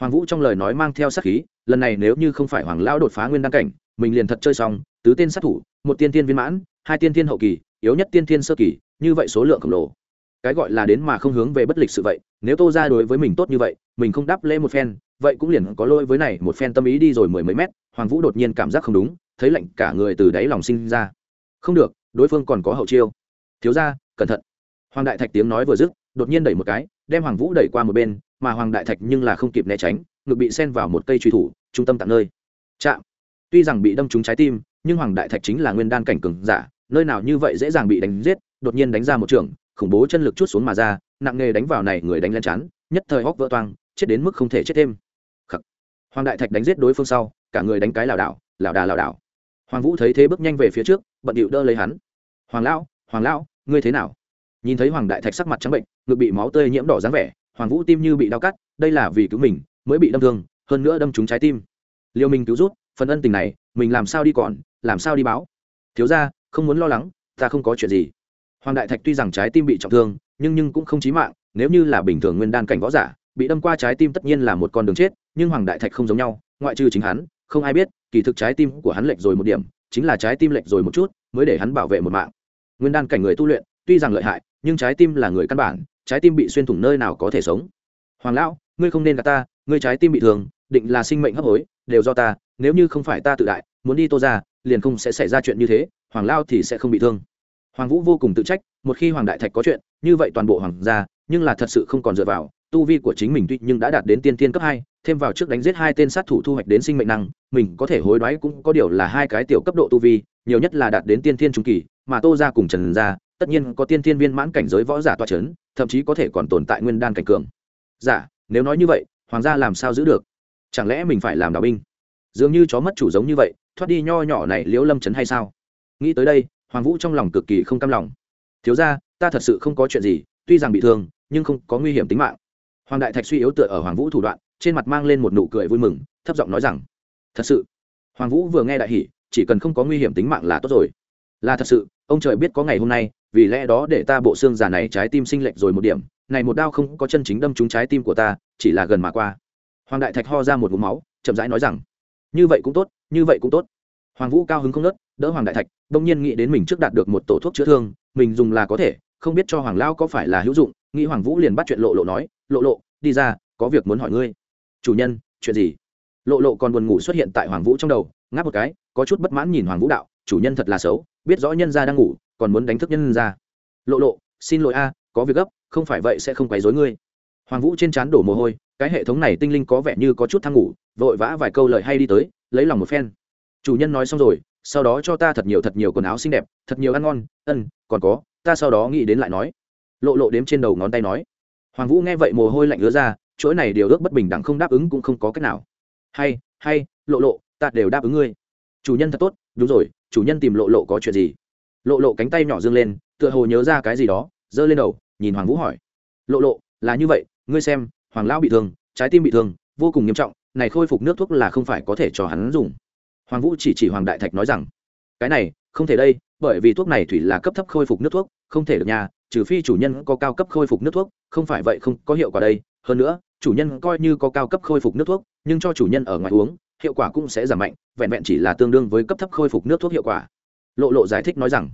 Hoàng vũ trong lời nói mang theo sát khí, lần này nếu như không phải hoàng lão đột phá nguyên đăng cảnh, mình liền thật chơi xong, tứ tên sát thủ, một tiên tiên viên mãn, hai tiên tiên hậu kỳ, yếu nhất tiên tiên sơ kỳ, như vậy số lượng khổng lồ cái gọi là đến mà không hướng về bất lịch sự vậy, nếu tô ra đối với mình tốt như vậy, mình không đáp lễ một phen, vậy cũng liền có lỗi với này, một phen tâm ý đi rồi mười mấy mét, hoàng vũ đột nhiên cảm giác không đúng, thấy lạnh cả người từ đáy lòng sinh ra. Không được, đối phương còn có hậu chiêu. Thiếu ra cẩn thận. Hoàng đại thạch tiếng nói vừa dứt, đột nhiên đẩy một cái, đem hoàng vũ đẩy qua một bên, mà hoàng đại thạch nhưng là không kịp né tránh, ngực bị sen vào một cây truy thủ, trung tâm tạm nơi. Chạm. Tuy rằng bị đâm trúng trái tim, nhưng hoàng đại thạch chính là nguyên đan cảnh cường giả, nơi nào như vậy dễ dàng bị đánh giết, đột nhiên đánh ra một trường khủng bố chân lực chút xuống mà ra, nặng nghề đánh vào này người đánh lên chán, nhất thời hóc vỡ toang, chết đến mức không thể chết thêm. Khắc. hoàng đại thạch đánh giết đối phương sau, cả người đánh cái lảo đảo, lảo đà lảo đảo. Hoàng vũ thấy thế bước nhanh về phía trước, bận điệu đỡ lấy hắn. Hoàng lão hoàng lão, ngươi thế nào? Nhìn thấy hoàng đại thạch sắc mặt trắng bệnh, ngực bị máu tươi nhiễm đỏ dáng vẻ, hoàng vũ tim như bị đau cắt, đây là vì cứu mình, mới bị đâm thương, hơn nữa đâm trúng trái tim. Liều mình cứu rút, phần ân tình này, mình làm sao đi còn, làm sao đi báo? Thiếu ra không muốn lo lắng, ta không có chuyện gì hoàng đại thạch tuy rằng trái tim bị trọng thương, nhưng nhưng cũng không chí mạng, nếu như là bình thường nguyên đan cảnh võ giả, bị đâm qua trái tim tất nhiên là một con đường chết, nhưng hoàng đại thạch không giống nhau, ngoại trừ chính hắn, không ai biết, kỳ thực trái tim của hắn lệch rồi một điểm, chính là trái tim lệch rồi một chút, mới để hắn bảo vệ một mạng. Nguyên đan cảnh người tu luyện, tuy rằng lợi hại, nhưng trái tim là người căn bản, trái tim bị xuyên thủng nơi nào có thể sống. Hoàng lão, ngươi không nên gạt ta, ngươi trái tim bị thương, định là sinh mệnh hấp hối, đều do ta, nếu như không phải ta tự đại, muốn đi tô ra, liền không sẽ xảy ra chuyện như thế, hoàng lao thì sẽ không bị thương hoàng vũ vô cùng tự trách một khi hoàng đại thạch có chuyện như vậy toàn bộ hoàng gia nhưng là thật sự không còn dựa vào tu vi của chính mình tuy nhưng đã đạt đến tiên tiên cấp hai thêm vào trước đánh giết hai tên sát thủ thu hoạch đến sinh mệnh năng mình có thể hối đoái cũng có điều là hai cái tiểu cấp độ tu vi nhiều nhất là đạt đến tiên tiên trung kỳ mà tô ra cùng trần ra tất nhiên có tiên tiên viên mãn cảnh giới võ giả toa c h ấ n thậm chí có thể còn tồn tại nguyên đan cảnh cường. Giả dạ, nếu nói như vậy hoàng gia làm sao giữ được? Chẳng lẽ mình phải làm đạo binh? Dường như chó mất chủ giống như vậy thoát đi nho nhỏ này liễu lâm chấn hay sao? Nghĩ tới đây hoàng vũ trong lòng cực kỳ không cam lòng. Thiếu ra ta thật sự không có chuyện gì, tuy rằng bị thương, nhưng không có nguy hiểm tính mạng. Hoàng đại thạch suy yếu tựa ở hoàng vũ thủ đoạn, trên mặt mang lên một nụ cười vui mừng, thấp giọng nói rằng, thật sự. Hoàng vũ vừa nghe đại hỷ chỉ cần không có nguy hiểm tính mạng là tốt rồi. Là thật sự, ông trời biết có ngày hôm nay, vì lẽ đó để ta bộ xương già này trái tim sinh lệch rồi một điểm, này một đao không có chân chính đâm trúng trái tim của ta, chỉ là gần mà qua. Hoàng đại thạch ho ra một ngụm máu, chậm rãi nói rằng, như vậy cũng tốt, như vậy cũng tốt. Hoàng vũ cao hứng không nớt đỡ hoàng đại thạch đông nhiên nghĩ đến mình trước đạt được một tổ thuốc chữa thương, mình dùng là có thể, không biết cho hoàng lao có phải là hữu dụng, nghĩ hoàng vũ liền bắt chuyện lộ lộ nói, lộ lộ, đi ra, có việc muốn hỏi ngươi. Chủ nhân, chuyện gì? Lộ lộ còn buồn ngủ xuất hiện tại hoàng vũ trong đầu, ngáp một cái, có chút bất mãn nhìn hoàng vũ đạo, chủ nhân thật là xấu, biết rõ nhân gia đang ngủ, còn muốn đánh thức nhân gia. Lộ lộ, xin lỗi a, có việc gấp, không phải vậy sẽ không quấy rối ngươi. Hoàng vũ trên trán đổ mồ hôi, cái hệ thống này tinh linh có vẻ như có chút thang ngủ, vội vã vài câu lời hay đi tới, lấy lòng một phen. Chủ nhân nói xong rồi sau đó cho ta thật nhiều thật nhiều quần áo xinh đẹp, thật nhiều ăn ngon, ân, còn có, ta sau đó nghĩ đến lại nói. Lộ lộ đếm trên đầu ngón tay nói. Hoàng vũ nghe vậy mồ hôi lạnh ứa ra, chuỗi này điều ước bất bình đẳng không đáp ứng cũng không có cách nào. Hay hay, lộ lộ, ta đều đáp ứng ngươi. Chủ nhân thật tốt, đúng rồi, chủ nhân tìm lộ lộ có chuyện gì? Lộ lộ cánh tay nhỏ dương lên, tựa hồ nhớ ra cái gì đó, giơ lên đầu, nhìn hoàng vũ hỏi. Lộ lộ, là như vậy, ngươi xem, hoàng lão bị thương, trái tim bị thương, vô cùng nghiêm trọng, này khôi phục nước thuốc là không phải có thể cho hắn dùng hoàng vũ chỉ chỉ hoàng đại thạch nói rằng, cái này, không thể đây, bởi vì thuốc này thủy là cấp thấp khôi phục nước thuốc, không thể được nhà, trừ phi chủ nhân có cao cấp khôi phục nước thuốc, không phải vậy không có hiệu quả đây. Hơn nữa, chủ nhân coi như có cao cấp khôi phục nước thuốc, nhưng cho chủ nhân ở ngoài uống, hiệu quả cũng sẽ giảm mạnh, vẹn vẹn chỉ là tương đương với cấp thấp khôi phục nước thuốc hiệu quả. Lộ lộ giải thích nói rằng,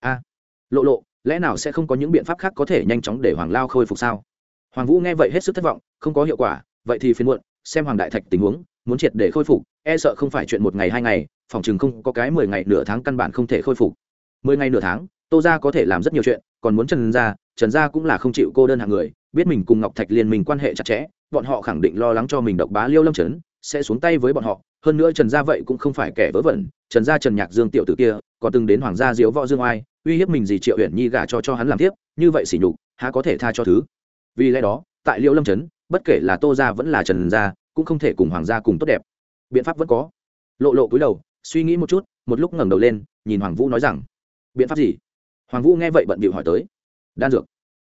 a, lộ lộ, lẽ nào sẽ không có những biện pháp khác có thể nhanh chóng để hoàng lao khôi phục sao? Hoàng vũ nghe vậy hết sức thất vọng, không có hiệu quả, vậy thì phiền muộn, xem hoàng đại thạch tình huống muốn triệt để khôi phục e sợ không phải chuyện một ngày hai ngày, phòng chừng không có cái mười ngày nửa tháng căn bản không thể khôi phục. Mười ngày nửa tháng, tô ra có thể làm rất nhiều chuyện, còn muốn trần ra trần gia cũng là không chịu cô đơn hạng người, biết mình cùng ngọc thạch liên minh quan hệ chặt chẽ, bọn họ khẳng định lo lắng cho mình độc bá liêu lâm trấn, sẽ xuống tay với bọn họ. Hơn nữa trần gia vậy cũng không phải kẻ vớ vẩn, trần gia trần nhạc dương tiểu tử kia, còn từng đến hoàng gia diếu võ dương oai, uy hiếp mình gì triệu uyển nhi gả cho cho hắn làm tiếp, như vậy xỉ nhục, há có thể tha cho thứ. Vì lẽ đó, tại liêu lâm trấn, bất kể là tô gia vẫn là trần gia cũng không thể cùng hoàng gia cùng tốt đẹp. Biện pháp vẫn có. Lộ lộ cúi đầu, suy nghĩ một chút, một lúc ngẩng đầu lên, nhìn hoàng vũ nói rằng, biện pháp gì? Hoàng vũ nghe vậy bận bịu hỏi tới, đan dược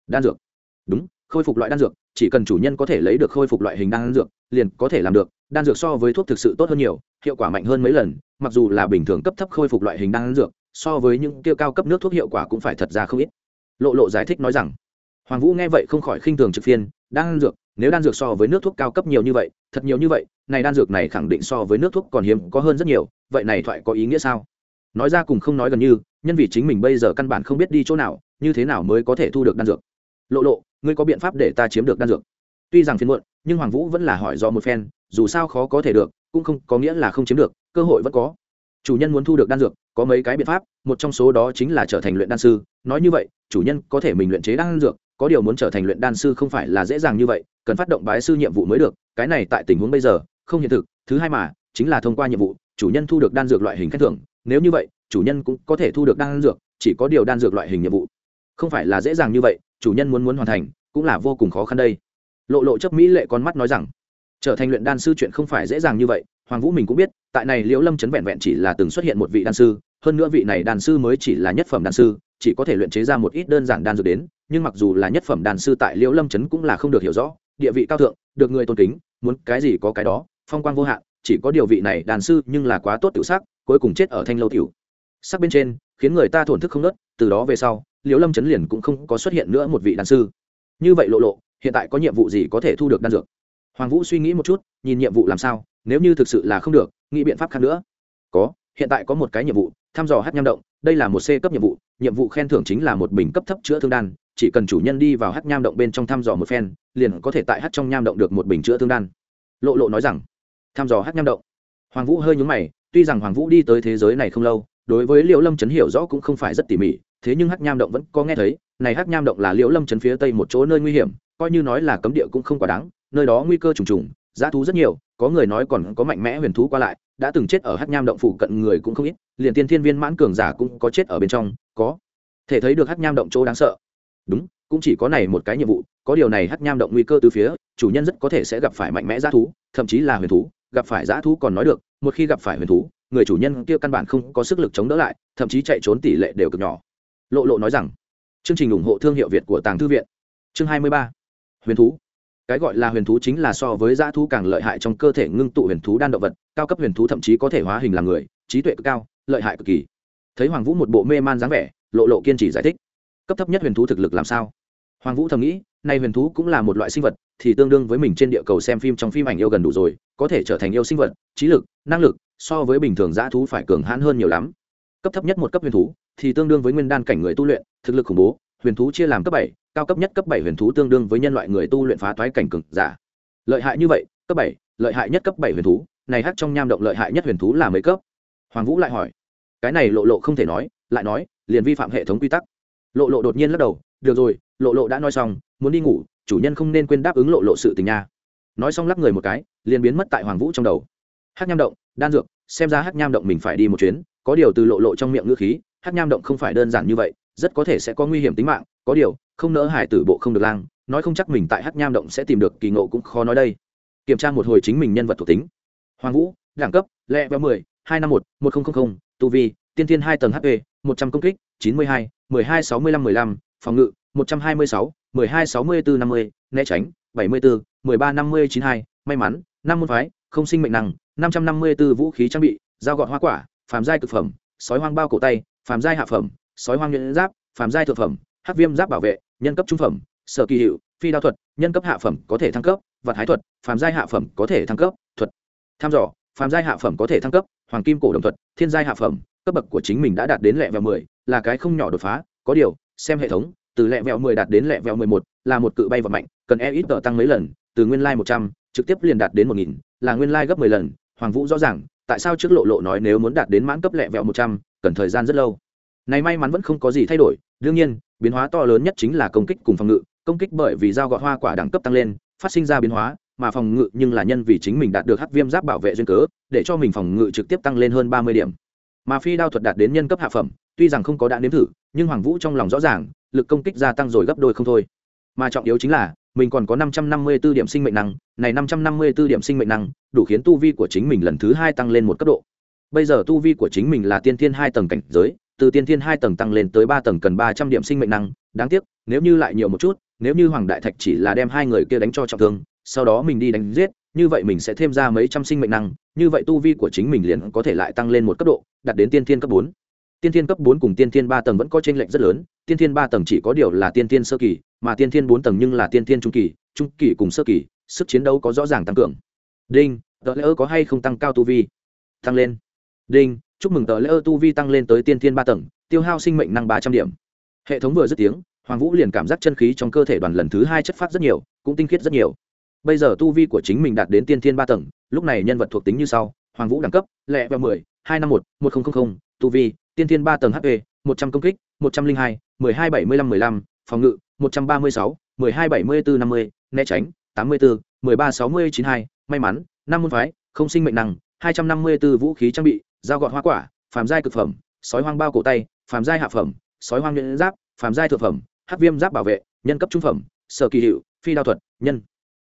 đan dược. Đúng, khôi phục loại đan dược, chỉ cần chủ nhân có thể lấy được khôi phục loại hình đan dược, liền có thể làm được, đan dược so với thuốc thực sự tốt hơn nhiều, hiệu quả mạnh hơn mấy lần, mặc dù là bình thường cấp thấp khôi phục loại hình đan dược, so với những tiêu cao cấp nước thuốc hiệu quả cũng phải thật ra không ít. Lộ lộ giải thích nói rằng, hoàng vũ nghe vậy không khỏi khinh thường trực phiên, đan dược nếu đan dược so với nước thuốc cao cấp nhiều như vậy, thật nhiều như vậy, này đan dược này khẳng định so với nước thuốc còn hiếm, có hơn rất nhiều, vậy này thoại có ý nghĩa sao? Nói ra cùng không nói gần như, nhân vì chính mình bây giờ căn bản không biết đi chỗ nào, như thế nào mới có thể thu được đan dược? Lộ lộ, ngươi có biện pháp để ta chiếm được đan dược? Tuy rằng phiền muộn, nhưng hoàng vũ vẫn là hỏi do một phen, dù sao khó có thể được, cũng không, có nghĩa là không chiếm được, cơ hội vẫn có. Chủ nhân muốn thu được đan dược, có mấy cái biện pháp, một trong số đó chính là trở thành luyện đan sư, nói như vậy, chủ nhân có thể mình luyện chế đan dược có điều muốn trở thành luyện đan sư không phải là dễ dàng như vậy, cần phát động bái sư nhiệm vụ mới được, cái này tại tình huống bây giờ, không hiện thực. Thứ hai mà, chính là thông qua nhiệm vụ, chủ nhân thu được đan dược loại hình khen thưởng. Nếu như vậy, chủ nhân cũng có thể thu được đan dược, chỉ có điều đan dược loại hình nhiệm vụ. Không phải là dễ dàng như vậy, chủ nhân muốn muốn hoàn thành, cũng là vô cùng khó khăn đây. Lộ lộ chấp mỹ lệ con mắt nói rằng, trở thành luyện đan sư chuyện không phải dễ dàng như vậy, hoàng vũ mình cũng biết, tại này liễu lâm chấn vẹn vẹn chỉ là từng xuất hiện một vị đan sư, hơn nữa vị này đan sư mới chỉ là nhất phẩm đan sư chỉ có thể luyện chế ra một ít đơn giản đan dược đến, nhưng mặc dù là nhất phẩm đàn sư tại liễu lâm trấn cũng là không được hiểu rõ, địa vị cao thượng, được người tôn kính, muốn cái gì có cái đó, phong quang vô hạn, chỉ có điều vị này đàn sư nhưng là quá tốt tiểu sắc, cuối cùng chết ở thanh lâu tiểu. Sắc bên trên, khiến người ta thổn thức không nớt, từ đó về sau, liễu lâm trấn liền cũng không có xuất hiện nữa một vị đàn sư. Như vậy lộ lộ, hiện tại có nhiệm vụ gì có thể thu được đan dược? Hoàng vũ suy nghĩ một chút, nhìn nhiệm vụ làm sao, nếu như thực sự là không được, nghĩ biện pháp khác nữa. Có, hiện tại có một cái nhiệm vụ, thăm dò hát nham động, đây là một c cấp nhiệm vụ nhiệm vụ khen thưởng chính là một bình cấp thấp chữa thương đan, chỉ cần chủ nhân đi vào hát nham động bên trong thăm dò một phen, liền có thể tại hát trong nham động được một bình chữa thương đan. Lộ lộ nói rằng, thăm dò hát nham động? Hoàng vũ hơi nhúng mày, tuy rằng hoàng vũ đi tới thế giới này không lâu, đối với liễu lâm chấn hiểu rõ cũng không phải rất tỉ mỉ, thế nhưng hát nham động vẫn có nghe thấy, này hát nham động là liễu lâm chấn phía tây một chỗ nơi nguy hiểm, coi như nói là cấm địa cũng không quá đáng, nơi đó nguy cơ trùng trùng, giá thú rất nhiều có người nói còn có mạnh mẽ huyền thú qua lại, đã từng chết ở hát nham động phủ cận người cũng không ít, liền tiên thiên viên mãn cường giả cũng có chết ở bên trong, có thể thấy được hát nham động chỗ đáng sợ. Đúng, cũng chỉ có này một cái nhiệm vụ, có điều này hát nham động nguy cơ từ phía, chủ nhân rất có thể sẽ gặp phải mạnh mẽ g thú, thậm chí là huyền thú, gặp phải g thú còn nói được, một khi gặp phải huyền thú, người chủ nhân kia căn bản không có sức lực chống đỡ lại, thậm chí chạy trốn tỷ lệ đều cực nhỏ. Lộ lộ nói rằng, chương trình ủng hộ thương hiệu việt của tàng thư viện. Chương hai mươi ba, huyền thú cái gọi là huyền thú chính là so với dã thú càng lợi hại trong cơ thể ngưng tụ huyền thú đan động vật, cao cấp huyền thú thậm chí có thể hóa hình làm người, trí tuệ cực cao, lợi hại cực kỳ. Thấy hoàng vũ một bộ mê man dáng vẻ, lộ lộ kiên trì giải thích. Cấp thấp nhất huyền thú thực lực làm sao? Hoàng vũ thầm nghĩ, nay huyền thú cũng là một loại sinh vật, thì tương đương với mình trên địa cầu xem phim trong phim ảnh yêu gần đủ rồi, có thể trở thành yêu sinh vật, trí lực, năng lực, so với bình thường dã thú phải cường hãn hơn nhiều lắm. Cấp thấp nhất một cấp huyền thú, thì tương đương với nguyên đan cảnh người tu luyện, thực lực khủng bố, huyền thú chia làm cấp bảy cao cấp nhất cấp bảy huyền thú tương đương với nhân loại người tu luyện phá toái cảnh cực giả. Lợi hại như vậy, cấp bảy, lợi hại nhất cấp bảy huyền thú, này hát trong nham động lợi hại nhất huyền thú là mấy cấp? Hoàng vũ lại hỏi. Cái này lộ lộ không thể nói, lại nói, liền vi phạm hệ thống quy tắc. Lộ lộ đột nhiên lắc đầu, được rồi, lộ lộ đã nói xong, muốn đi ngủ, chủ nhân không nên quên đáp ứng lộ lộ sự tình nha. Nói xong lắc người một cái, liền biến mất tại hoàng vũ trong đầu. Hát nham động, đan dược, xem ra hát nham động mình phải đi một chuyến, có điều từ lộ lộ trong miệng ngữ khí hát nham động không phải đơn giản như vậy, rất có thể sẽ có nguy hiểm tính mạng, có điều không nỡ hải tử bộ không được lang, nói không chắc mình tại hát nham động sẽ tìm được kỳ ngộ cũng khó nói đây. Kiểm tra một hồi chính mình nhân vật thuộc tính. Hoàng vũ, đẳng cấp, lẹ véo mười, hai năm một một nghìn tu vi, tiên tiên hai tầng hp một trăm công kích, chín mươi hai, mười hai sáu mươi lăm mười lăm, phòng ngự, một trăm hai mươi sáu, mười hai sáu mươi bốn năm mươi, né tránh, bảy mươi bốn mười ba năm mươi chín hai, may mắn, năm môn phái, không sinh mệnh năng năm trăm năm mươi b ố vũ khí trang bị, dao gọt hoa quả, phàm giai thực phẩm, sói hoang bao cổ tay, phàm giai hạ phẩm, sói hoang nhuyễn giáp, phàm giai thượng phẩm, hắc viêm giáp bảo vệ nhân cấp trung phẩm, sở kỳ hiệu, phi đao thuật, nhân cấp hạ phẩm có thể thăng cấp vật hái thuật, phàm giai hạ phẩm có thể thăng cấp, thuật. Tham dò, phàm giai hạ phẩm có thể thăng cấp, hoàng kim cổ đồng thuật, thiên giai hạ phẩm, cấp bậc của chính mình đã đạt đến lẹ vẹo mười, là cái không nhỏ đột phá. Có điều, xem hệ thống, từ lẹ vẹo mười đạt đến lẹ vẹo mười một là một cự bay vật mạnh, cần e ít tờ tăng mấy lần, từ nguyên lai một trăm, trực tiếp liền đạt đến một nghìn, là nguyên lai gấp mười lần. Hoàng vũ rõ ràng, tại sao trước lộ lộ nói nếu muốn đạt đến mãn cấp lẹ vẹo một trăm, cần thời gian rất lâu. Này may mắn vẫn không có gì thay đổi, đương nhiên biến hóa to lớn nhất chính là công kích cùng phòng ngự, công kích bởi vì dao gọt hoa quả đẳng cấp tăng lên, phát sinh ra biến hóa, mà phòng ngự nhưng là nhân vì chính mình đạt được hắc viêm giáp bảo vệ duyên cớ, để cho mình phòng ngự trực tiếp tăng lên hơn ba mươi điểm. Mà phi đao thuật đạt đến nhân cấp hạ phẩm, tuy rằng không có đã nếm thử, nhưng hoàng vũ trong lòng rõ ràng, lực công kích gia tăng rồi gấp đôi không thôi. Mà trọng yếu chính là, mình còn có năm trăm năm mươi 554 điểm sinh mệnh năng, này năm trăm năm mươi 554 điểm sinh mệnh năng, đủ khiến tu vi của chính mình lần thứ hai tăng lên một cấp độ. Bây giờ tu vi của chính mình là tiên thiên hai tầng cảnh giới từ tiên thiên hai tầng tăng lên tới ba tầng cần ba trăm điểm sinh mệnh năng, đáng tiếc, nếu như lại nhiều một chút, nếu như hoàng đại thạch chỉ là đem hai người kia đánh cho trọng thương, sau đó mình đi đánh giết, như vậy mình sẽ thêm ra mấy trăm sinh mệnh năng, như vậy tu vi của chính mình liền có thể lại tăng lên một cấp độ, đạt đến tiên thiên cấp bốn. Tiên thiên cấp bốn cùng tiên thiên ba tầng vẫn có tranh lệch rất lớn, tiên thiên ba tầng chỉ có điều là tiên thiên sơ kỳ, mà tiên thiên bốn tầng nhưng là tiên thiên trung kỳ trung kỳ cùng sơ kỳ, sức chiến đấu có rõ ràng tăng cường. Đinh tờ lễ ơ có hay không tăng cao tu vi? Tăng lên. Đinh chúc mừng tờ lễ ơ tu vi tăng lên tới tiên thiên ba tầng, tiêu hao sinh mệnh năng ba trăm điểm. Hệ thống vừa dứt tiếng, hoàng vũ liền cảm giác chân khí trong cơ thể đoàn lần thứ hai chất phát rất nhiều, cũng tinh khiết rất nhiều. Bây giờ tu vi của chính mình đạt đến tiên thiên ba tầng, lúc này nhân vật thuộc tính như sau, hoàng vũ đẳng cấp lẹ và mười, hai năm một một nghìn tu vi, tiên thiên ba tầng hp một trăm công kích, một trăm linh hai, mười hai bảy mươi lăm mười lăm, phòng ngự, một trăm ba mươi sáu, mười hai bảy mươi bốn năm mươi, né tránh, tám mươi bốn, mười ba sáu mươi chín hai, may mắn, năm môn phái, không sinh mệnh năng, hai trăm năm mươi b ố vũ khí trang bị dao gọt hoa quả, phàm giai cực phẩm, sói hoang bao cổ tay, phàm giai hạ phẩm, sói hoang nhuyễn giáp, phàm giai thượng phẩm, hắc viêm giáp bảo vệ, nhân cấp trung phẩm, sở kỳ hiệu, phi đao thuật, nhân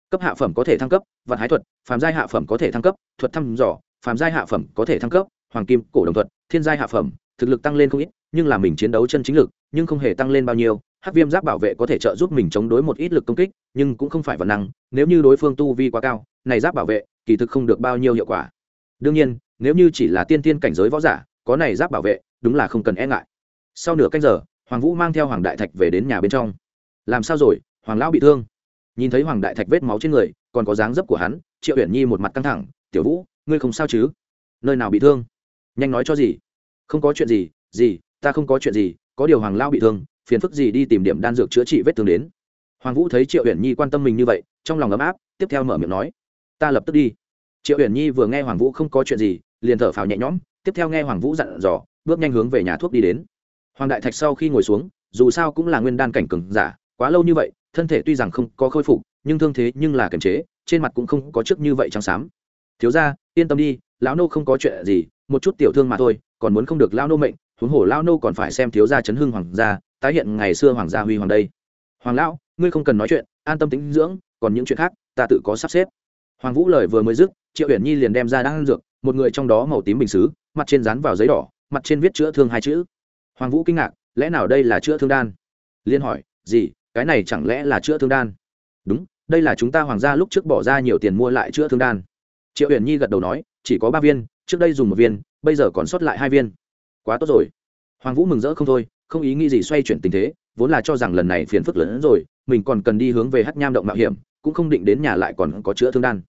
cấp hạ phẩm có thể thăng cấp, vật hái thuật, phàm giai hạ phẩm có thể thăng cấp, thuật thăm dò, phàm giai hạ phẩm có thể thăng cấp, hoàng kim, cổ đồng thuật, thiên giai hạ phẩm, thực lực tăng lên không ít, nhưng là mình chiến đấu chân chính lực, nhưng không hề tăng lên bao nhiêu, hắc viêm giáp bảo vệ có thể trợ giúp mình chống đối một ít lực công kích, nhưng cũng không phải vật năng, nếu như đối phương tu vi quá cao, này giáp bảo vệ, kỳ thực không được bao nhiêu hiệu quả. Đương nhiên nếu như chỉ là tiên tiên cảnh giới võ giả, có này giáp bảo vệ, đúng là không cần e ngại. Sau nửa canh giờ, hoàng vũ mang theo hoàng đại thạch về đến nhà bên trong. Làm sao rồi, hoàng lão bị thương? Nhìn thấy hoàng đại thạch vết máu trên người, còn có dáng dấp của hắn, triệu uyển nhi một mặt căng thẳng, tiểu vũ, ngươi không sao chứ? Nơi nào bị thương? Nhanh nói cho gì? Không có chuyện gì gì, ta không có chuyện gì, có điều hoàng lao bị thương, phiền phức gì đi tìm điểm đan dược chữa trị vết thương đến. Hoàng vũ thấy triệu uyển nhi quan tâm mình như vậy, trong lòng ấm áp, tiếp theo mở miệng nói, ta lập tức đi. Triệu uyển nhi vừa nghe hoàng vũ không có chuyện gì liền thở phào nhẹ nhõm, tiếp theo nghe hoàng vũ dặn dò, bước nhanh hướng về nhà thuốc đi đến. Hoàng đại thạch sau khi ngồi xuống, dù sao cũng là nguyên đan cảnh cừng giả, quá lâu như vậy, thân thể tuy rằng không có khôi phục, nhưng thương thế nhưng là kiềm chế, trên mặt cũng không có trước như vậy trắng xám. Thiếu ra yên tâm đi, lão nô không có chuyện gì, một chút tiểu thương mà thôi, còn muốn không được lão nô mệnh, huống hồ lão nô còn phải xem thiếu gia chấn hưng hoàng gia, tái hiện ngày xưa hoàng gia huy hoàng đây. Hoàng lão, ngươi không cần nói chuyện, an tâm tính dưỡng, còn những chuyện khác, ta tự có sắp xếp. Hoàng vũ lời vừa mới dứt, triệu uyển nhi liền đem ra đang dược một người trong đó màu tím bình xứ, mặt trên dán vào giấy đỏ, mặt trên viết chữa thương hai chữ. Hoàng vũ kinh ngạc, lẽ nào đây là chữa thương đan? Liên hỏi, gì, cái này chẳng lẽ là chữa thương đan? Đúng, đây là chúng ta hoàng gia lúc trước bỏ ra nhiều tiền mua lại chữa thương đan. Triệu huyền nhi gật đầu nói, chỉ có ba viên, trước đây dùng một viên, bây giờ còn sót lại hai viên. Quá tốt rồi. Hoàng vũ mừng rỡ không thôi, không ý nghĩ gì xoay chuyển tình thế, vốn là cho rằng lần này phiền phức lớn hơn rồi, mình còn cần đi hướng về hát nham động mạo hiểm, cũng không định đến nhà lại còn có chữa thương đan.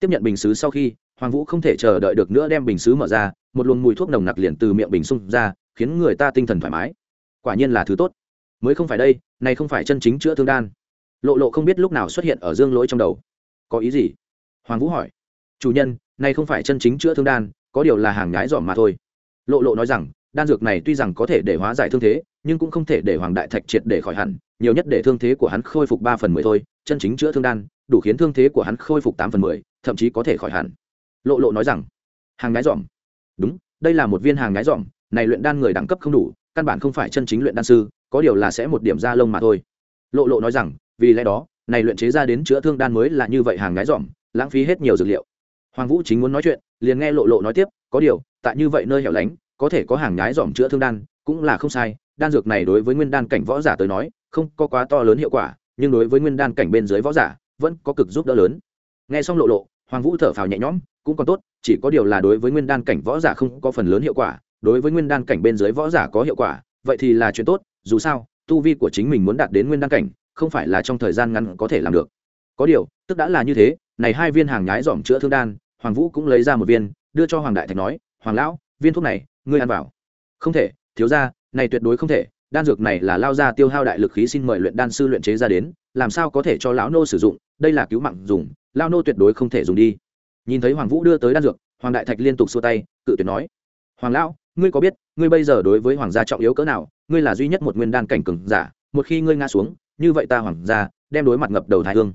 Tiếp nhận bình xứ sau khi hoàng vũ không thể chờ đợi được nữa đem bình xứ mở ra, một luồng mùi thuốc nồng nặc liền từ miệng bình xung ra, khiến người ta tinh thần thoải mái. Quả nhiên là thứ tốt. Mới không phải đây, này không phải chân chính chữa thương đan. Lộ lộ không biết lúc nào xuất hiện ở dương lỗi trong đầu. Có ý gì? Hoàng vũ hỏi. Chủ nhân, này không phải chân chính chữa thương đan, có điều là hàng nhái dỏm mà thôi. Lộ lộ nói rằng, đan dược này tuy rằng có thể để hóa giải thương thế, nhưng cũng không thể để hoàng đại thạch triệt để khỏi hẳn, nhiều nhất để thương thế của hắn khôi phục ba phần mười thôi, chân chính chữa thương đan, đủ khiến thương thế của hắn khôi phục tám phần mười, thậm chí có thể khỏi hẳn lộ lộ nói rằng, hàng gái dòm. Đúng, đây là một viên hàng gái dòm, này luyện đan người đẳng cấp không đủ, căn bản không phải chân chính luyện đan sư, có điều là sẽ một điểm da lông mà thôi. Lộ lộ nói rằng, vì lẽ đó, này luyện chế ra đến chữa thương đan mới là như vậy hàng gái dòm, lãng phí hết nhiều dược liệu. Hoàng vũ chính muốn nói chuyện, liền nghe lộ lộ nói tiếp, có điều, tại như vậy nơi hẻo lánh, có thể có hàng nhái dòm chữa thương đan, cũng là không sai, đan dược này đối với nguyên đan cảnh võ giả tới nói, không có quá to lớn hiệu quả, nhưng đối với nguyên đan cảnh bên dưới võ giả, vẫn có cực giúp đỡ lớn. Nghe xong lộ lộ, hoàng vũ thở phào nhẹ nhõm cũng còn tốt, chỉ có điều là đối với nguyên đan cảnh võ giả không có phần lớn hiệu quả, đối với nguyên đan cảnh bên dưới võ giả có hiệu quả, vậy thì là chuyện tốt, dù sao, tu vi của chính mình muốn đạt đến nguyên đan cảnh, không phải là trong thời gian ngắn có thể làm được. Có điều, tức đã là như thế, này hai viên hàng nhái dòm chữa thương đan, hoàng vũ cũng lấy ra một viên, đưa cho hoàng đại thạch nói, hoàng lão, viên thuốc này, ngươi ăn vào. Không thể, thiếu ra này tuyệt đối không thể, đan dược này là lao ra tiêu hao đại lực khí xin mời luyện đan sư luyện chế ra đến, làm sao có thể cho lão nô sử dụng, đây là cứu mạng dùng lao nô tuyệt đối không thể dùng đi nhìn thấy hoàng vũ đưa tới đan dược, hoàng đại thạch liên tục xua tay, cự tuyệt nói, hoàng lão, ngươi có biết, ngươi bây giờ đối với hoàng gia trọng yếu cỡ nào? Ngươi là duy nhất một nguyên đan cảnh cường giả, một khi ngươi ngã xuống, như vậy ta hoàng gia đem đối mặt ngập đầu thái hương.